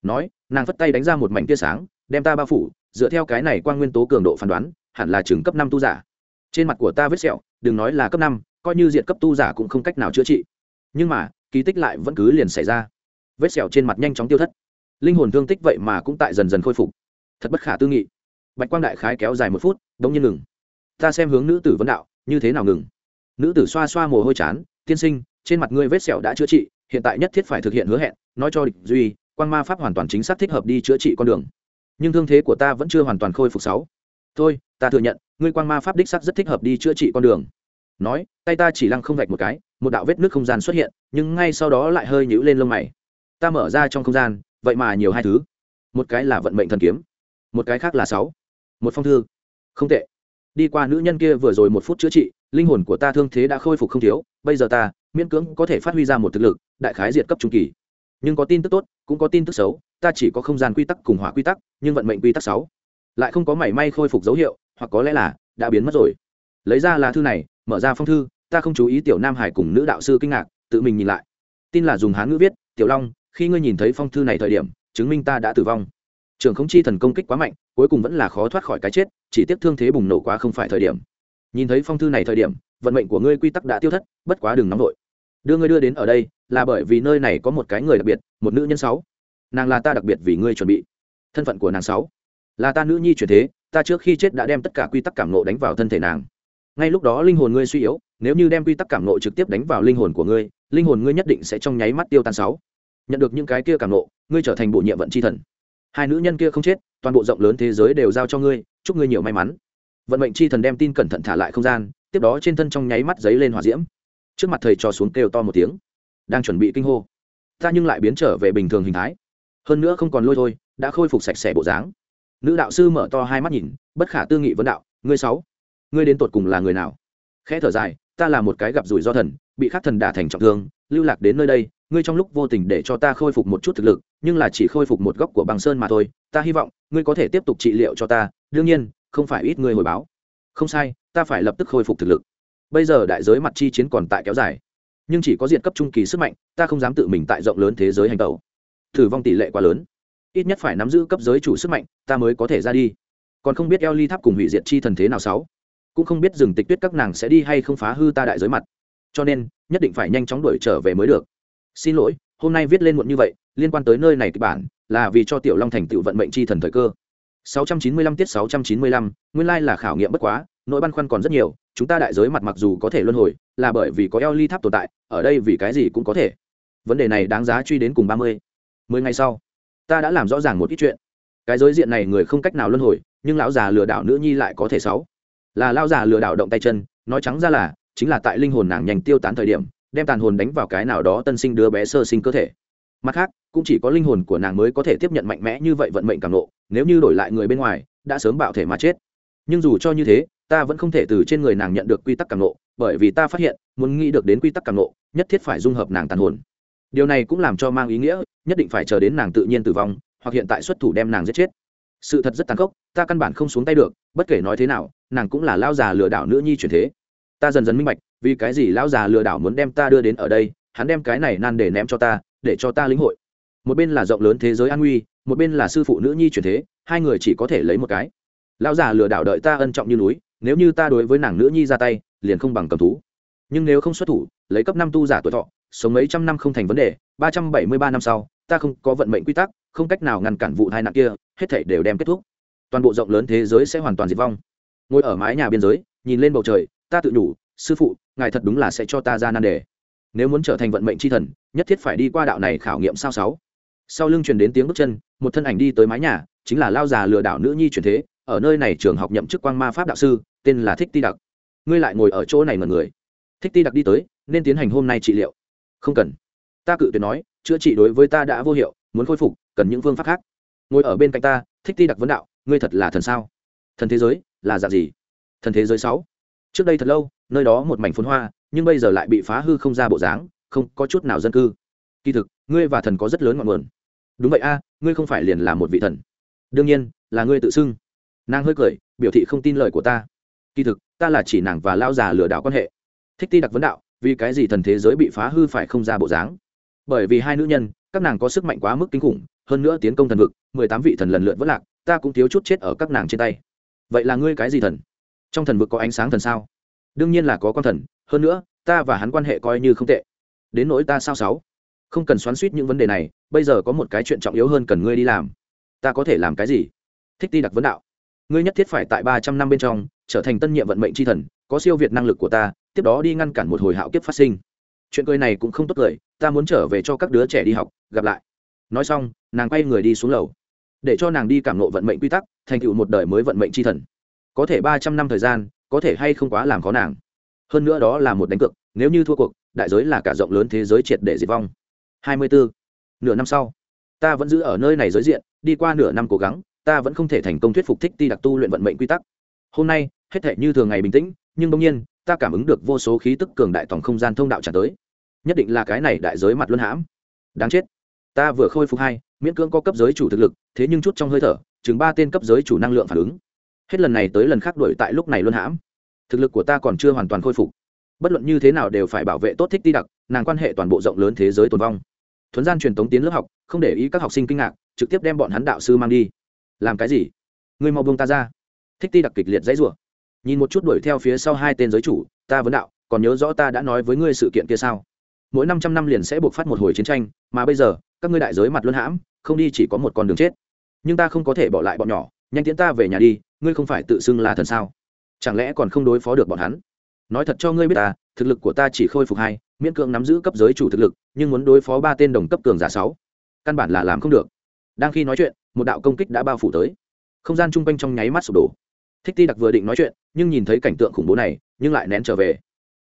nói, nàng phất tay đánh ra một mảnh tia sáng, đem ta bao phủ, dựa theo cái này qua nguyên tố cường độ phán đoán, hẳn là chừng cấp năm tu giả. Trên mặt của ta vết sẹo, đừng nói là cấp năm, coi như diện cấp tu giả cũng không cách nào chữa trị. Nhưng mà, kỳ tích lại vẫn cứ liền xảy ra. Vết sẹo trên mặt nhanh chóng tiêu thất. Linh hồn thương tích vậy mà cũng tại dần dần khôi phục. Thật bất khả tư nghị. Bạch quang đại khái kéo dài một phút đ ỗ n g nhiên ngừng. Ta xem hướng nữ tử vấn đạo, như thế nào ngừng? Nữ tử xoa xoa mồ hôi chán, tiên sinh, trên mặt ngươi vết sẹo đã chữa trị, hiện tại nhất thiết phải thực hiện hứa hẹn, nói cho địch duy quan ma pháp hoàn toàn chính xác thích hợp đi chữa trị con đường. Nhưng thương thế của ta vẫn chưa hoàn toàn khôi phục sáu. Thôi, ta thừa nhận, ngươi quan ma pháp đích sắc rất thích hợp đi chữa trị con đường. Nói, tay ta chỉ lăng không vạch một cái, một đạo vết nước không gian xuất hiện, nhưng ngay sau đó lại hơi nhũ lên lông mày. Ta mở ra trong không gian, vậy mà nhiều hai thứ. Một cái là vận mệnh thần kiếm, một cái khác là sáu. Một phong thư. Không tệ. Đi qua nữ nhân kia vừa rồi một phút chữa trị, linh hồn của ta thương thế đã khôi phục không thiếu, bây giờ ta, miễn cưỡng có thể phát huy ra một thực lực, đại khái diệt cấp trung kỳ nhưng có tin tức tốt, cũng có tin tức xấu, ta chỉ có không gian quy tắc cùng hỏa quy tắc, nhưng vận mệnh quy tắc sáu. Lại không có mảy may khôi phục dấu hiệu, hoặc có lẽ là đã biến mất rồi. Lấy ra là thư này, mở ra phong thư, ta không chú ý tiểu nam hải cùng nữ đạo sư kinh ngạc, tự mình nhìn lại. Tin là dùng hán ngữ viết, tiểu long, khi ngươi nhìn thấy phong thư này thời điểm, chứng minh ta đã tử vong. Trường không chi thần công kích quá mạnh, cuối cùng vẫn là khó thoát khỏi cái chết, chỉ tiếc thương thế bùng nổ quá không phải thời điểm. Nhìn thấy phong thư này thời điểm, vận mệnh của ngươi quy tắc đã tiêu thất, bất quá đừng nóng vội. Đưa ngươi đưa đến ở đây là bởi vì nơi này có một cái người đặc biệt, một nữ nhân sáu. Nàng là ta đặc biệt vì ngươi chuẩn bị. Thân phận của nàng sáu. Là ta nữ nhi chuyển thế, ta trước khi chết đã đem tất cả quy tắc cảm nộ đánh vào thân thể nàng. Ngay lúc đó linh hồn ngươi suy yếu, nếu như đem quy tắc cảm nộ trực tiếp đánh vào linh hồn của ngươi, linh hồn ngươi nhất định sẽ trong nháy mắt tiêu tan sáu. Nhận được những cái kia cảm nộ ngươi trở thành bộ nhiệm vận c h i thần. Hai nữ nhân kia không chết, toàn bộ rộng lớn thế giới đều giao cho ngươi, chúc ngươi nhiều may mắn. Vận mệnh c h i thần đem tin cẩn thận thả lại không gian, tiếp đó trên thân trong nháy mắt giấy lên hòa diễm. Trước mặt thầy cho xuống kêu to một tiếng đang chuẩn bị kinh hô. Ta nhưng lại biến trở về bình thường hình thái. Hơn nữa không còn lôi thôi, đã khôi phục sạch sẽ bộ dáng. Nữ đạo sư mở to hai mắt nhìn, bất khả tư nghị vấn đạo, ngươi sáu, ngươi đến tột cùng là người nào? Khẽ thở dài, ta là một cái gặp rủi do thần, bị khắc thần đả thành trọng thương, lưu lạc đến nơi đây, ngươi trong lúc vô tình để cho ta khôi phục một chút thực lực, nhưng là chỉ khôi phục một góc của bằng sơn mà thôi, ta hy vọng, ngươi có thể tiếp tục trị liệu cho ta, đương nhiên, không phải ít ngươi hồi báo. Không sai, ta phải lập tức khôi phục thực lực. Bây giờ đại giới mặt chi chiến còn tại kéo dài nhưng chỉ có diện cấp trung kỳ sức mạnh ta không dám tự mình tại rộng lớn thế giới hành tẩu. Thử vong tỷ lệ quá lớn. Ít nhất phải nắm giữ cấp giới chủ sức mạnh ta mới có thể ra đi. Còn không biết eo ly tháp cùng hủy diệt chi thần thế nào sáu. Cũng không biết rừng tịch tuyết các nàng sẽ đi hay không phá hư ta đại giới mặt. Cho nên nhất định phải nhanh chóng đuổi trở về mới được. Xin lỗi hôm nay viết lên muộn như vậy liên quan tới nơi này kịch bản là vì cho tiểu long thành tựu vận mệnh chi thần thời cơ. 695 tiết 695, nguyên lai là khảo nghiệm bất quá nỗi băn khoăn còn rất nhiều, chúng ta đại giới mặt mặc dù có thể luân hồi, là bởi vì có eo ly tháp tồn tại, ở đây vì cái gì cũng có thể. Vấn đề này đáng giá truy đến cùng ba mươi. Mười ngày sau, ta đã làm rõ ràng một ít chuyện. Cái giới diện này người không cách nào luân hồi, nhưng lão già lừa đảo nữ nhi lại có thể sáu. Là lão già lừa đảo động tay chân, nói trắng ra là, chính là tại linh hồn nàng nhanh tiêu tán thời điểm, đem tàn hồn đánh vào cái nào đó tân sinh đứa bé sơ sinh cơ thể. Mặt khác, cũng chỉ có linh hồn của nàng mới có thể tiếp nhận mạnh mẽ như vậy vận mệnh càng nộ, nếu như đổi lại người bên ngoài, đã sớm bạo thể mà chết. Nhưng dù cho như thế ta vẫn không thể từ trên người nàng nhận được quy tắc càng nộ bởi vì ta phát hiện, muốn nghĩ được đến quy tắc càng nộ nhất thiết phải dung hợp nàng tàn hồn. Điều này cũng làm cho mang ý nghĩa, nhất định phải chờ đến nàng tự nhiên tử vong, hoặc hiện tại xuất thủ đem nàng giết chết. Sự thật rất tàn khốc, ta căn bản không xuống tay được, bất kể nói thế nào, nàng cũng là lao già lừa đảo nữ nhi chuyển thế. Ta dần dần minh bạch, vì cái gì lão già lừa đảo muốn đem ta đưa đến ở đây, hắn đem cái này nan để ném cho ta, để cho ta lĩnh hội. Một bên là rộng lớn thế giới an nguy, một bên là sư phụ nữ nhi chuyển thế, hai người chỉ có thể lấy một cái. Lão già lừa đảo đợi ta ân trọng như núi nếu như ta đối với nàng nữ nhi ra tay, liền không bằng cầm thú. Nhưng nếu không xuất thủ, lấy cấp năm tu giả tuổi thọ, sống mấy trăm năm không thành vấn đề, ba trăm bảy mươi ba năm sau, ta không có vận mệnh quy tắc, không cách nào ngăn cản vụ tai nạn kia, hết thảy đều đem kết thúc. Toàn bộ rộng lớn thế giới sẽ hoàn toàn diệt vong. Ngồi ở mái nhà biên giới, nhìn lên bầu trời, ta tự nhủ, sư phụ, ngài thật đúng là sẽ cho ta ra nan đề. Nếu muốn trở thành vận mệnh c h i thần, nhất thiết phải đi qua đạo này khảo nghiệm sao sáu. Sau lưng truyền đến tiếng bước chân, một thân ảnh đi tới mái nhà, chính là lao già lừa đảo nữ nhi truyền thế, ở nơi này trường học nhậm chức quang ma pháp đạo sư tên là thích ti đặc. Ngươi lại ngồi ở chỗ này mật người. Thích ti đặc đi tới, nên tiến hành hôm nay trị liệu. Không cần. Ta cự tuyệt nói, chữa trị đối với ta đã vô hiệu, muốn khôi phục, cần những phương pháp khác. Ngồi ở bên cạnh ta, thích ti đặc vấn đạo, ngươi thật là thần sao? Thần thế giới, là dạng gì? Thần thế giới sáu. Trước đây thật lâu, nơi đó một mảnh phun hoa, nhưng bây giờ lại bị phá hư không ra bộ dáng, không có chút nào dân cư. Kỳ thực, ngươi và thần có rất lớn ngọn nguồn. Đúng vậy a, ngươi không phải liền là một vị thần. Đương nhiên, là ngươi tự xưng. Nàng hơi cười, biểu thị không tin lời của ta kỳ thực, ta là chỉ nàng và lao già lừa đảo quan hệ. Thích ti đặc vấn đạo, vì cái gì thần thế giới bị phá hư phải không ra bộ dáng? Bởi vì hai nữ nhân, các nàng có sức mạnh quá mức kinh khủng, hơn nữa tiến công thần vực, mười tám vị thần lần lượt vất lạc, ta cũng thiếu chút chết ở các nàng trên tay. Vậy là ngươi cái gì thần? Trong thần vực có ánh sáng thần sao? Đương nhiên là có con thần, hơn nữa, ta và hắn quan hệ coi như không tệ. Đến nỗi ta sao sáu? Không cần xoắn suýt những vấn đề này, bây giờ có một cái chuyện trọng yếu hơn cần ngươi đi làm. Ta có thể làm cái gì? Thích ti đặc vấn đạo. Ngươi nhất thiết phải tại ba trăm năm bên trong trở thành tân nhiệm vận mệnh tri thần, có siêu việt năng lực của ta, tiếp đó đi ngăn cản một hồi hạo kiếp phát sinh. Chuyện cười này cũng không tốt cười ta muốn trở về cho các đứa trẻ đi học, gặp lại. Nói xong, nàng quay người đi xuống lầu, để cho nàng đi cảm nộ vận mệnh quy tắc, thành tựu một đời mới vận mệnh tri thần. Có thể ba trăm năm thời gian, có thể hay không quá làm khó nàng. Hơn nữa đó là một đánh cược, nếu như thua cuộc, đại giới là cả rộng lớn thế giới triệt để diệt vong. Hai mươi bốn nửa năm sau, ta vẫn giữ ở nơi này giới diện, đi qua nửa năm cố gắng, ta vẫn không thể thành công thuyết phục thích ti đặc tu luyện vận mệnh quy tắc hôm nay, hết thể như thường ngày bình tĩnh, nhưng bỗng nhiên, ta cảm ứng được vô số khí tức cường đại tổng không gian thông đạo tràn tới. Nhất định là cái này đại giới mặt luân hãm. Đáng chết. Ta vừa khôi phục hai, miễn cưỡng có cấp giới chủ thực lực, thế nhưng chút trong hơi thở, chừng ba tên cấp giới chủ năng lượng phản ứng. Hết lần này tới lần khác đổi tại lúc này luân hãm. Thực lực của ta còn chưa hoàn toàn khôi phục. Bất luận như thế nào đều phải bảo vệ tốt thích ti đặc, nàng quan hệ toàn bộ rộng lớn thế giới tồn vong. Thuấn gian truyền tống tiến lớp học, không để ý các học sinh kinh ngạc, trực tiếp đem bọn hắn đạo sư mang đi. Làm cái gì? Ngươi mau buông ta ra thích ti đặc kịch liệt dãy rủa. Nhìn một chút đuổi theo phía sau hai tên giới chủ, ta vấn đạo, còn nhớ rõ ta đã nói với ngươi sự kiện kia sao? Mỗi năm trăm năm liền sẽ buộc phát một hồi chiến tranh, mà bây giờ, các ngươi đại giới mặt luân hãm, không đi chỉ có một con đường chết. Nhưng ta không có thể bỏ lại bọn nhỏ, nhanh tiến ta về nhà đi, ngươi không phải tự xưng là thần sao? Chẳng lẽ còn không đối phó được bọn hắn? Nói thật cho ngươi biết ta, thực lực của ta chỉ khôi phục hai, miễn cưỡng nắm giữ cấp giới chủ thực lực, nhưng muốn đối phó ba tên đồng cấp cường giả sáu, căn bản là làm không được. Đang khi nói chuyện, một đạo công kích đã bao phủ tới. Không gian chung quanh trong nháy mắt sụp đổ thích ti đặc vừa định nói chuyện nhưng nhìn thấy cảnh tượng khủng bố này nhưng lại nén trở về.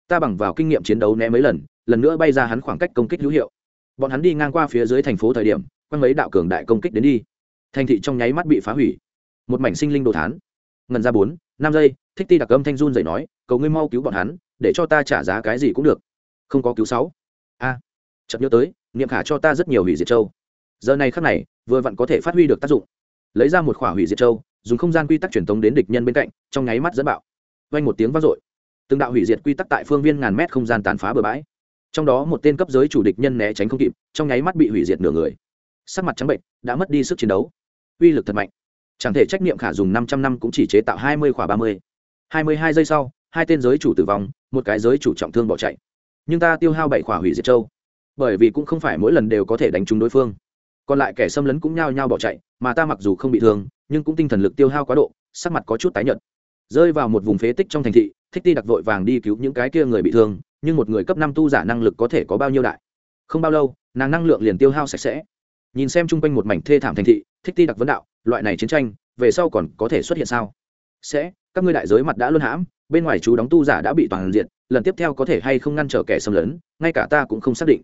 Ta bằng vào kinh nghiệm chiến đấu né mấy lần lần nữa bay ra hắn khoảng cách công kích hữu hiệu. Bọn hắn đi ngang qua phía dưới thành phố thời điểm quanh mấy đạo cường đại công kích đến đi. Thành thị trong nháy mắt bị phá hủy. Một mảnh sinh linh đồ thán. Ngần ra bốn năm giây thích ti đặc âm thanh run dậy nói cầu ngươi mau cứu bọn hắn để cho ta trả giá cái gì cũng được. Không có cứu sáu. A à, chợt nhớ tới niệm khả cho ta rất nhiều hủy diệt châu. Giờ này khắc này vừa vặn có thể phát huy được tác dụng. Lấy ra một khỏa hủy diệt châu dùng không gian quy tắc truyền tống đến địch nhân bên cạnh, trong nháy mắt dẫn bạo. Vang một tiếng vang dội, từng đạo hủy diệt quy tắc tại phương viên ngàn mét không gian tàn phá bừa bãi. Trong đó một tên cấp giới chủ địch nhân né tránh không kịp, trong nháy mắt bị hủy diệt nửa người. Sắc mặt trắng bệnh, đã mất đi sức chiến đấu. Uy lực thật mạnh. Chẳng thể trách nhiệm khả dùng năm trăm năm cũng chỉ chế tạo hai mươi khỏa ba mươi. Hai mươi hai giây sau, hai tên giới chủ tử vong, một cái giới chủ trọng thương bỏ chạy. Nhưng ta tiêu hao bảy khỏa hủy diệt châu. Bởi vì cũng không phải mỗi lần đều có thể đánh trúng đối phương còn lại kẻ xâm lấn cũng nhao nhao bỏ chạy, mà ta mặc dù không bị thương, nhưng cũng tinh thần lực tiêu hao quá độ, sắc mặt có chút tái nhợt. Rơi vào một vùng phế tích trong thành thị, thích ti đặc vội vàng đi cứu những cái kia người bị thương, nhưng một người cấp năm tu giả năng lực có thể có bao nhiêu đại? Không bao lâu, nàng năng lượng liền tiêu hao sạch sẽ. Nhìn xem chung quanh một mảnh thê thảm thành thị, thích ti đặc vấn đạo, loại này chiến tranh, về sau còn có thể xuất hiện sao? Sẽ, các ngươi đại giới mặt đã luôn hãm, bên ngoài chú đóng tu giả đã bị toàn diện, lần tiếp theo có thể hay không ngăn trở kẻ xâm lấn, ngay cả ta cũng không xác định.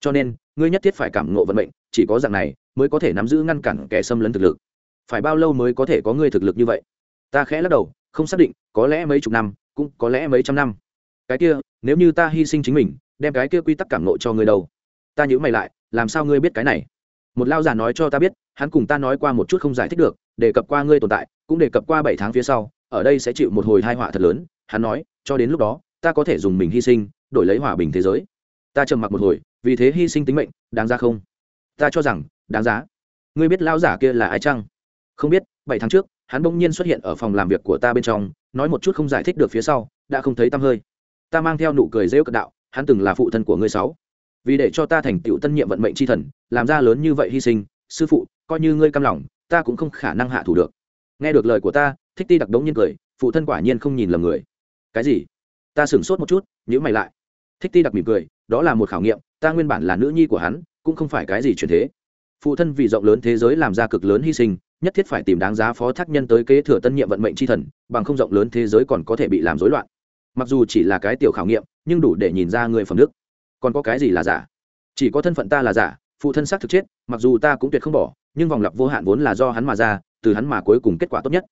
Cho nên, ngươi nhất thiết phải cảm ngộ vận mệnh chỉ có dạng này mới có thể nắm giữ ngăn cản kẻ xâm lấn thực lực. Phải bao lâu mới có thể có ngươi thực lực như vậy? Ta khẽ lắc đầu, không xác định, có lẽ mấy chục năm, cũng có lẽ mấy trăm năm. Cái kia, nếu như ta hy sinh chính mình, đem cái kia quy tắc cảm nộ cho ngươi đâu? Ta nhữ mày lại, làm sao ngươi biết cái này? Một lao già nói cho ta biết, hắn cùng ta nói qua một chút không giải thích được, đề cập qua ngươi tồn tại, cũng đề cập qua bảy tháng phía sau, ở đây sẽ chịu một hồi hai họa thật lớn. Hắn nói, cho đến lúc đó, ta có thể dùng mình hy sinh, đổi lấy hòa bình thế giới. Ta trầm mặc một hồi, vì thế hy sinh tính mệnh, đáng ra không? Ta cho rằng, đáng giá. Ngươi biết lão giả kia là ai chăng? Không biết, bảy tháng trước, hắn bỗng nhiên xuất hiện ở phòng làm việc của ta bên trong, nói một chút không giải thích được phía sau, đã không thấy tăm hơi. Ta mang theo nụ cười rêu cận đạo, hắn từng là phụ thân của ngươi sáu. Vì để cho ta thành tựu tân nhiệm vận mệnh tri thần, làm ra lớn như vậy hy sinh, sư phụ, coi như ngươi căm lòng, ta cũng không khả năng hạ thủ được. Nghe được lời của ta, thích ti đặc đống nhiên cười, phụ thân quả nhiên không nhìn lầm người. Cái gì? Ta sửng sốt một chút nhữ mày lại. Thích ti đặc mỉm cười, đó là một khảo nghiệm, ta nguyên bản là nữ nhi của hắn cũng không phải cái gì chuyển thế. Phụ thân vì rộng lớn thế giới làm ra cực lớn hy sinh, nhất thiết phải tìm đáng giá phó thác nhân tới kế thừa tân nhiệm vận mệnh tri thần, bằng không rộng lớn thế giới còn có thể bị làm rối loạn. Mặc dù chỉ là cái tiểu khảo nghiệm, nhưng đủ để nhìn ra người phẩm đức. Còn có cái gì là giả? Chỉ có thân phận ta là giả, phụ thân xác thực chết, mặc dù ta cũng tuyệt không bỏ, nhưng vòng lặp vô hạn vốn là do hắn mà ra, từ hắn mà cuối cùng kết quả tốt nhất.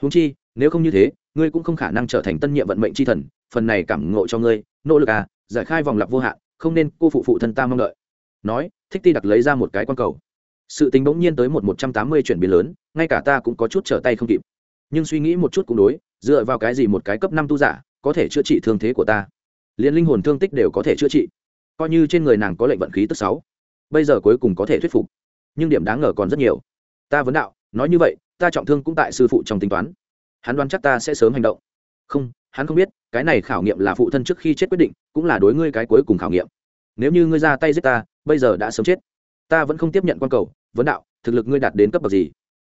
Húng chi, nếu không như thế, ngươi cũng không khả năng trở thành tân nhiệm vận mệnh tri thần, phần này cảm ngộ cho ngươi, nỗ lực à giải khai vòng lặp vô hạn, không nên cô phụ phụ thân ta mong đợi nói, thích ti đặc lấy ra một cái q u a n cầu. Sự tính bỗng nhiên tới một một trăm tám mươi chuyển biến lớn, ngay cả ta cũng có chút trở tay không kịp. Nhưng suy nghĩ một chút cũng đối, dựa vào cái gì một cái cấp năm tu giả có thể chữa trị thương thế của ta? Liền linh hồn thương tích đều có thể chữa trị. Coi như trên người nàng có lệnh vận khí tức sáu, bây giờ cuối cùng có thể thuyết phục. Nhưng điểm đáng ngờ còn rất nhiều. Ta vấn đạo, nói như vậy, ta trọng thương cũng tại sư phụ trong tính toán. Hắn đoán chắc ta sẽ sớm hành động. Không, hắn không biết, cái này khảo nghiệm là phụ thân trước khi chết quyết định, cũng là đối ngươi cái cuối cùng khảo nghiệm nếu như ngươi ra tay giết ta, bây giờ đã sớm chết. Ta vẫn không tiếp nhận quan cầu, vấn đạo, thực lực ngươi đạt đến cấp bậc gì?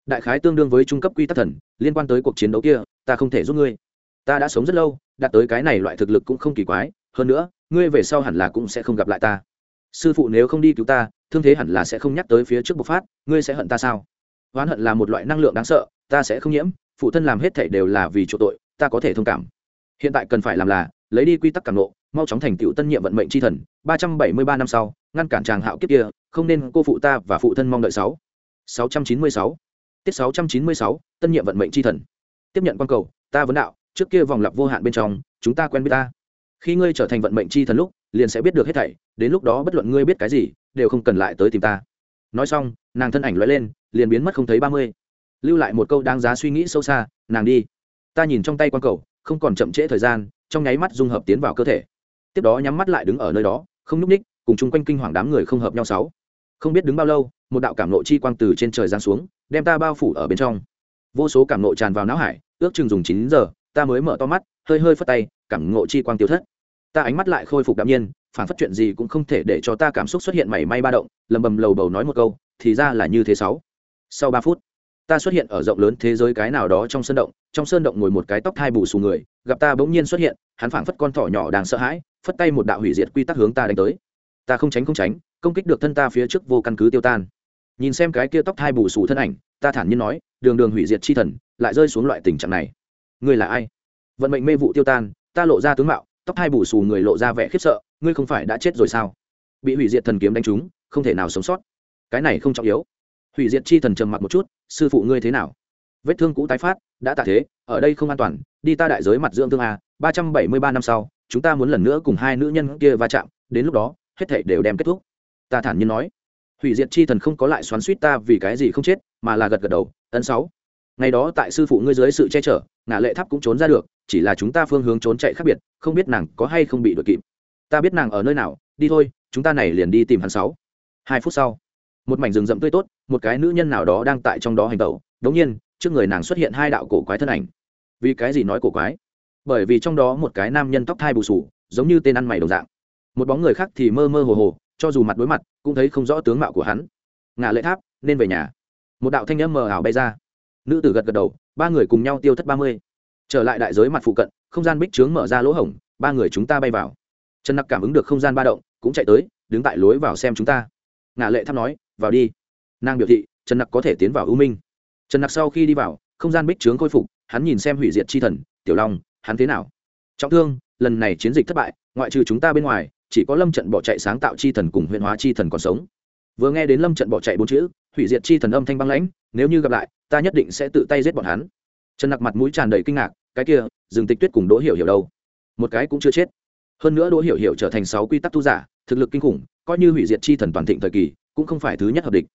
Đại khái tương đương với trung cấp quy tắc thần, liên quan tới cuộc chiến đấu kia, ta không thể giúp ngươi. Ta đã sống rất lâu, đạt tới cái này loại thực lực cũng không kỳ quái, hơn nữa, ngươi về sau hẳn là cũng sẽ không gặp lại ta. Sư phụ nếu không đi cứu ta, thương thế hẳn là sẽ không nhắc tới phía trước bộc phát, ngươi sẽ hận ta sao? Oán hận là một loại năng lượng đáng sợ, ta sẽ không nhiễm, phụ thân làm hết thảy đều là vì chỗ tội, ta có thể thông cảm hiện tại cần phải làm là, lấy đi quy tắc cảm nộ mau chóng thành tựu tân nhiệm vận mệnh c h i thần, ba trăm bảy mươi ba năm sau, ngăn cản tràng hạo kiếp kia, không nên cô phụ ta và phụ thân mong đợi sáu. Sáu trăm chín mươi sáu. Tiết sáu trăm chín mươi sáu, tân nhiệm vận mệnh c h i thần. Tiếp nhận q u a n cầu, ta vấn đạo, trước kia vòng lặp vô hạn bên trong, chúng ta quen biết ta. Khi ngươi trở thành vận mệnh c h i thần lúc, liền sẽ biết được hết thảy, đến lúc đó bất luận ngươi biết cái gì, đều không cần lại tới tìm ta. Nói xong, nàng thân ảnh l lên, liền biến mất không thấy ba mươi. Lưu lại một câu đáng giá suy nghĩ sâu xa, nàng đi. Ta nhìn trong tay q u a n cầu không còn chậm trễ thời gian, trong nháy mắt dung hợp tiến vào cơ thể. Tiếp đó nhắm mắt lại đứng ở nơi đó, không n ú c ních cùng chung quanh kinh hoàng đám người không hợp nhau sáu. Không biết đứng bao lâu, một đạo cảm nộ chi quang từ trên trời giáng xuống, đem ta bao phủ ở bên trong. Vô số cảm nộ tràn vào não hải, ước chừng dùng chín giờ, ta mới mở to mắt, hơi hơi phất tay, cảm nộ chi quang tiêu thất. Ta ánh mắt lại khôi phục đạm nhiên, phản phát chuyện gì cũng không thể để cho ta cảm xúc xuất hiện mảy may ba động, lầm bầm lầu bầu nói một câu, thì ra là như thế sáu. Sau ba phút ta xuất hiện ở rộng lớn thế giới cái nào đó trong sơn động, trong sơn động ngồi một cái tóc thai bù xù người, gặp ta bỗng nhiên xuất hiện, hắn phảng phất con thỏ nhỏ đang sợ hãi, phất tay một đạo hủy diệt quy tắc hướng ta đánh tới. Ta không tránh không tránh, công kích được thân ta phía trước vô căn cứ tiêu tan. Nhìn xem cái kia tóc thai bù xù thân ảnh, ta thản nhiên nói, đường đường hủy diệt chi thần, lại rơi xuống loại tình trạng này. Ngươi là ai? Vận mệnh mê vụ tiêu tan, ta lộ ra tướng mạo, tóc thai bù xù người lộ ra vẻ khiếp sợ, ngươi không phải đã chết rồi sao? Bị hủy diệt thần kiếm đánh trúng, không thể nào sống sót. Cái này không trọng yếu hủy diệt chi thần trầm mặc một chút, sư phụ ngươi thế nào? Vết thương cũ tái phát, đã tạ thế, ở đây không an toàn, đi ta đại giới mặt dưỡng thương a, ba trăm bảy mươi ba năm sau, chúng ta muốn lần nữa cùng hai nữ nhân kia va chạm, đến lúc đó, hết thảy đều đem kết thúc. Ta thản nhiên nói. Hủy diệt chi thần không có lại xoắn suýt ta vì cái gì không chết, mà là gật gật đầu, ấn sáu, ngày đó tại sư phụ ngươi dưới sự che chở, ngã lệ tháp cũng trốn ra được, chỉ là chúng ta phương hướng trốn chạy khác biệt, không biết nàng có hay không bị đuổi kịp. Ta biết nàng ở nơi nào, đi thôi, chúng ta này liền đi tìm hắn sáu. Hai phút sau một mảnh rừng rậm tươi tốt, một cái nữ nhân nào đó đang tại trong đó hành tẩu. Đống nhiên, trước người nàng xuất hiện hai đạo cổ quái thân ảnh. Vì cái gì nói cổ quái? Bởi vì trong đó một cái nam nhân tóc thai bù sù, giống như tên ăn mày đồng dạng. Một bóng người khác thì mơ mơ hồ hồ, cho dù mặt đối mặt, cũng thấy không rõ tướng mạo của hắn. Ngã lệ tháp, nên về nhà. Một đạo thanh âm mờ ảo bay ra. Nữ tử gật gật đầu, ba người cùng nhau tiêu thất ba mươi. Trở lại đại giới mặt phụ cận, không gian bích trướng mở ra lỗ hổng, ba người chúng ta bay vào. Trần nặc cảm ứng được không gian ba động, cũng chạy tới, đứng tại lối vào xem chúng ta. Ngã lệ tháp nói vào đi. Nàng biểu thị, trần nặc có thể tiến vào ưu minh. Trần nặc sau khi đi vào, không gian bích trướng khôi phục, hắn nhìn xem hủy diệt chi thần, tiểu long, hắn thế nào? Trọng thương, lần này chiến dịch thất bại, ngoại trừ chúng ta bên ngoài, chỉ có lâm trận bỏ chạy sáng tạo chi thần cùng huyện hóa chi thần còn sống. Vừa nghe đến lâm trận bỏ chạy bốn chữ, hủy diệt chi thần âm thanh băng lãnh, nếu như gặp lại, ta nhất định sẽ tự tay giết bọn hắn. Trần nặc mặt mũi tràn đầy kinh ngạc, cái kia dừng tịch tuyết cùng đỗ hiểu hiểu đâu? Một cái cũng chưa chết. Hơn nữa đỗ hiểu hiểu trở thành sáu quy tắc tu giả, thực lực kinh khủng, coi như hủy diệt chi thần toàn thịnh thời kỳ cũng không phải thứ nhất hợp địch.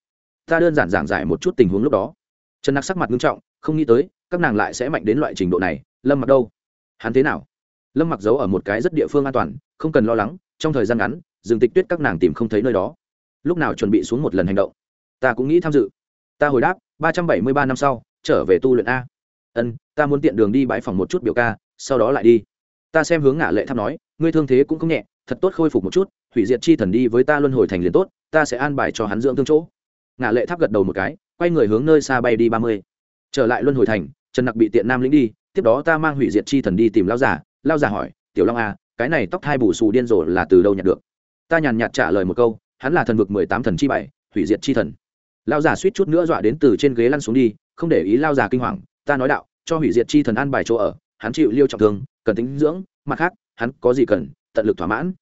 Ta đơn giản giảng giải một chút tình huống lúc đó. Trần nặc sắc mặt nghiêm trọng, không nghĩ tới, các nàng lại sẽ mạnh đến loại trình độ này. Lâm mặc đâu? Hắn thế nào? Lâm mặc giấu ở một cái rất địa phương an toàn, không cần lo lắng, trong thời gian ngắn rừng tịch tuyết các nàng tìm không thấy nơi đó. Lúc nào chuẩn bị xuống một lần hành động? Ta cũng nghĩ tham dự. Ta hồi đáp, ba trăm bảy mươi ba năm sau, trở về tu luyện a. Ân, ta muốn tiện đường đi bãi phòng một chút biểu ca, sau đó lại đi. Ta xem hướng ngả lệ tháp nói, ngươi thương thế cũng không nhẹ thật tốt khôi phục một chút, hủy diệt chi thần đi với ta luân hồi thành liền tốt, ta sẽ an bài cho hắn dưỡng thương chỗ. Ngã lệ tháp gật đầu một cái, quay người hướng nơi xa bay đi ba mươi. Trở lại luân hồi thành, trần nặc bị tiện nam lĩnh đi, tiếp đó ta mang hủy diệt chi thần đi tìm lao giả lao giả hỏi, tiểu long a cái này tóc thai bù xù điên rồ là từ đâu nhặt được? Ta nhàn nhạt trả lời một câu, hắn là thần vực mười tám thần chi bảy hủy diệt chi thần. Lao giả suýt chút nữa dọa đến từ trên ghế lăn xuống đi, không để ý lao giả kinh hoàng, ta nói đạo, cho hủy diệt chi thần an bài chỗ ở, hắn chịu liêu trọng thương, cần tính dưỡng, mặt khác, hắn có gì cần tận lực thỏa mãn.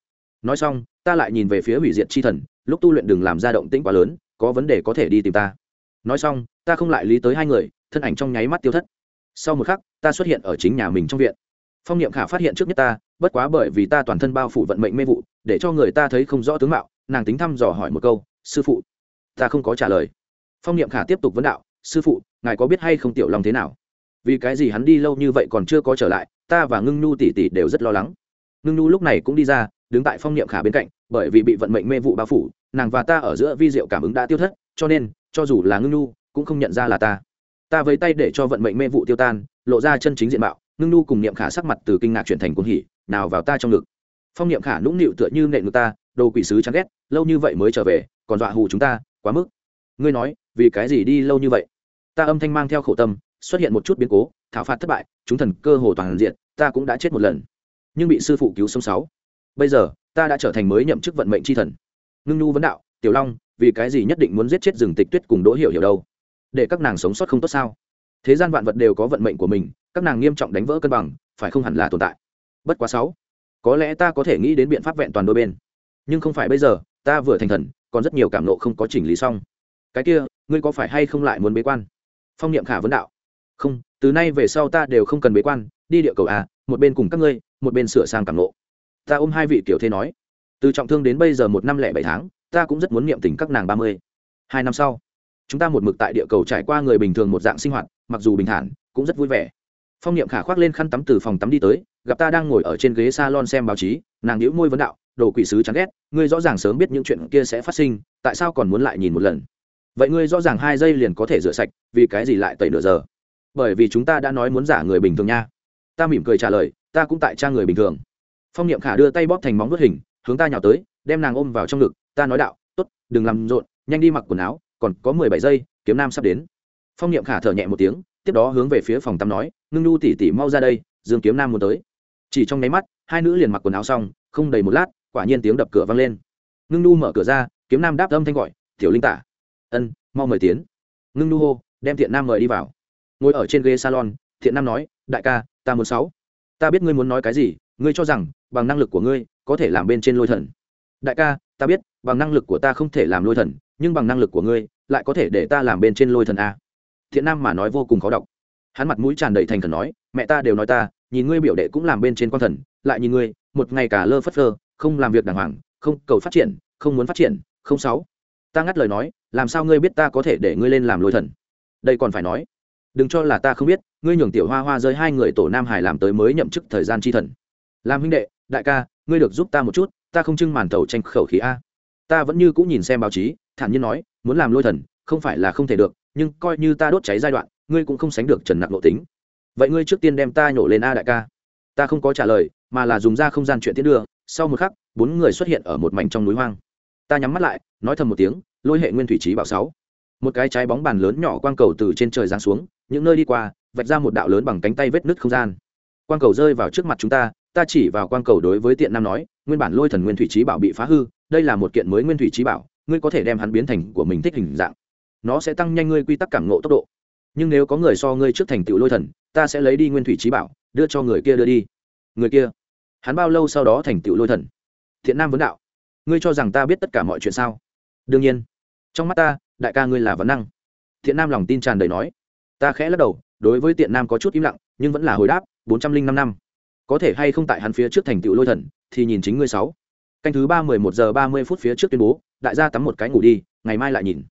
Nói xong, ta lại nhìn về phía hủy diệt chi thần, lúc tu luyện đừng làm ra động tĩnh quá lớn, có vấn đề có thể đi tìm ta. Nói xong, ta không lại lý tới hai người, thân ảnh trong nháy mắt tiêu thất. Sau một khắc, ta xuất hiện ở chính nhà mình trong viện. Phong niệm khả phát hiện trước nhất ta, bất quá bởi vì ta toàn thân bao phủ vận mệnh mê vụ, để cho người ta thấy không rõ tướng mạo, nàng tính thăm dò hỏi một câu, sư phụ. Ta không có trả lời. Phong niệm khả tiếp tục vấn đạo, sư phụ, ngài có biết hay không tiểu long thế nào? Vì cái gì hắn đi lâu như vậy còn chưa có trở lại, ta và ngưng nhu tỷ tỷ đều rất lo lắng ngưng nhu lúc này cũng đi ra, đứng tại phong niệm khả bên cạnh, bởi vì bị vận mệnh mê vụ bao phủ, nàng và ta ở giữa vi diệu cảm ứng đã tiêu thất, cho nên, cho dù là ngưng nhu cũng không nhận ra là ta. Ta với tay để cho vận mệnh mê vụ tiêu tan, lộ ra chân chính diện mạo, ngưng nu cùng niệm khả sắc mặt từ kinh ngạc chuyển thành cuồng hỉ, nào vào ta trong ngực. Phong niệm khả nũng nịu tựa như nệ ngực ta, đồ quỷ sứ chán ghét, lâu như vậy mới trở về, còn dọa hù chúng ta, quá mức. Ngươi nói, vì cái gì đi lâu như vậy? Ta âm thanh mang theo khổ tâm, xuất hiện một chút biến cố, thảo phạt thất bại, chúng thần cơ hồ toàn diện, ta cũng đã chết một lần nhưng bị sư phụ cứu sống sáu. Bây giờ, ta đã trở thành mới nhậm chức vận mệnh tri thần. Ngưng nhu vấn đạo, tiểu long, vì cái gì nhất định muốn giết chết rừng tịch tuyết cùng đỗ hiểu hiểu đâu? Để các nàng sống sót không tốt sao? Thế gian vạn vật đều có vận mệnh của mình, các nàng nghiêm trọng đánh vỡ cân bằng, phải không hẳn là tồn tại? Bất quá sáu, có lẽ ta có thể nghĩ đến biện pháp vẹn toàn đôi bên. Nhưng không phải bây giờ, ta vừa thành thần, còn rất nhiều cảm nộ không có chỉnh lý xong. Cái kia, ngươi có phải hay không lại muốn bế quan? Phong niệm khả vấn đạo, không, từ nay về sau ta đều không cần bế quan, đi địa cầu à một bên cùng các ngươi một bên sửa sang cảm nộ ta ôm hai vị tiểu thế nói, từ trọng thương đến bây giờ một năm lẻ bảy tháng, ta cũng rất muốn niệm tình các nàng ba mươi. Hai năm sau, chúng ta một mực tại địa cầu trải qua người bình thường một dạng sinh hoạt, mặc dù bình thản, cũng rất vui vẻ. Phong niệm khả khoác lên khăn tắm từ phòng tắm đi tới, gặp ta đang ngồi ở trên ghế s a lon xem báo chí, nàng nhíu môi vấn đạo, đồ quỷ sứ chán ghét, ngươi rõ ràng sớm biết những chuyện kia sẽ phát sinh, tại sao còn muốn lại nhìn một lần? Vậy ngươi rõ ràng hai giây liền có thể rửa sạch, vì cái gì lại tẩy nửa giờ? Bởi vì chúng ta đã nói muốn giả người bình thường nha ta mỉm cười trả lời, ta cũng tại cha người bình thường. Phong niệm khả đưa tay bóp thành móng vuốt hình, hướng ta nhào tới, đem nàng ôm vào trong ngực, ta nói đạo, tốt, đừng làm rộn, nhanh đi mặc quần áo, còn có mười bảy giây, kiếm nam sắp đến. Phong niệm khả thở nhẹ một tiếng, tiếp đó hướng về phía phòng tắm nói, ngưng nhu tỉ tỉ mau ra đây, dương kiếm nam muốn tới. Chỉ trong nháy mắt, hai nữ liền mặc quần áo xong, không đầy một lát, quả nhiên tiếng đập cửa vang lên. Ngưng nhu mở cửa ra, kiếm nam đáp âm thanh gọi, tiểu linh tả. Ân, mau mời tiến. Ngưng nhu hô, đem thiện nam mời đi vào. Ngồi ở trên ghế salon, thiện nam nói, đại ca ta muốn sáu. Ta biết ngươi muốn nói cái gì, ngươi cho rằng, bằng năng lực của ngươi, có thể làm bên trên lôi thần. Đại ca, ta biết, bằng năng lực của ta không thể làm lôi thần, nhưng bằng năng lực của ngươi, lại có thể để ta làm bên trên lôi thần a. Thiện nam mà nói vô cùng khó đọc. Hắn mặt mũi tràn đầy thành thần nói, mẹ ta đều nói ta, nhìn ngươi biểu đệ cũng làm bên trên quan thần, lại nhìn ngươi, một ngày cả lơ phất phơ, không làm việc đàng hoàng, không cầu phát triển, không muốn phát triển, không sáu. Ta ngắt lời nói, làm sao ngươi biết ta có thể để ngươi lên làm lôi thần? Đây còn phải nói đừng cho là ta không biết, ngươi nhường tiểu hoa hoa rơi hai người tổ nam hải làm tới mới nhậm chức thời gian chi thần. Làm huynh đệ, đại ca, ngươi được giúp ta một chút, ta không trưng màn tàu tranh khẩu khí a. Ta vẫn như cũng nhìn xem báo chí, thản nhiên nói, muốn làm lôi thần, không phải là không thể được, nhưng coi như ta đốt cháy giai đoạn, ngươi cũng không sánh được trần nặc nội tính. Vậy ngươi trước tiên đem ta nhổ lên a đại ca. Ta không có trả lời, mà là dùng ra không gian chuyện tiến đưa, sau một khắc, bốn người xuất hiện ở một mảnh trong núi hoang. Ta nhắm mắt lại, nói thầm một tiếng, lôi hệ nguyên thủy trí bảo sáu một cái trái bóng bàn lớn nhỏ quang cầu từ trên trời giáng xuống, những nơi đi qua, vạch ra một đạo lớn bằng cánh tay vết nứt không gian. Quang cầu rơi vào trước mặt chúng ta ta chỉ vào quang cầu đối với tiện nam nói, nguyên bản lôi thần nguyên thủy trí bảo bị phá hư, đây là một kiện mới nguyên thủy trí bảo, ngươi có thể đem hắn biến thành của mình thích hình dạng. Nó sẽ tăng nhanh ngươi quy tắc cảm ngộ tốc độ. Nhưng nếu có người so ngươi trước thành tựu lôi thần, ta sẽ lấy đi nguyên thủy trí bảo, đưa cho người kia đưa đi. Người kia, hắn bao lâu sau đó thành tựu lôi thần? Thiện nam vấn đạo. Ngươi cho rằng ta biết tất cả mọi chuyện sao? Đương nhiên. Trong mắt ta đại ca ngươi là vấn năng. Thiện nam lòng tin tràn đầy nói. Ta khẽ lắc đầu, đối với tiện nam có chút im lặng, nhưng vẫn là hồi đáp, bốn trăm linh năm năm. Có thể hay không tại hắn phía trước thành tựu lôi thần, thì nhìn chính ngươi sáu. Canh thứ ba mười một giờ ba mươi phút phía trước tuyên bố, đại gia tắm một cái ngủ đi, ngày mai lại nhìn.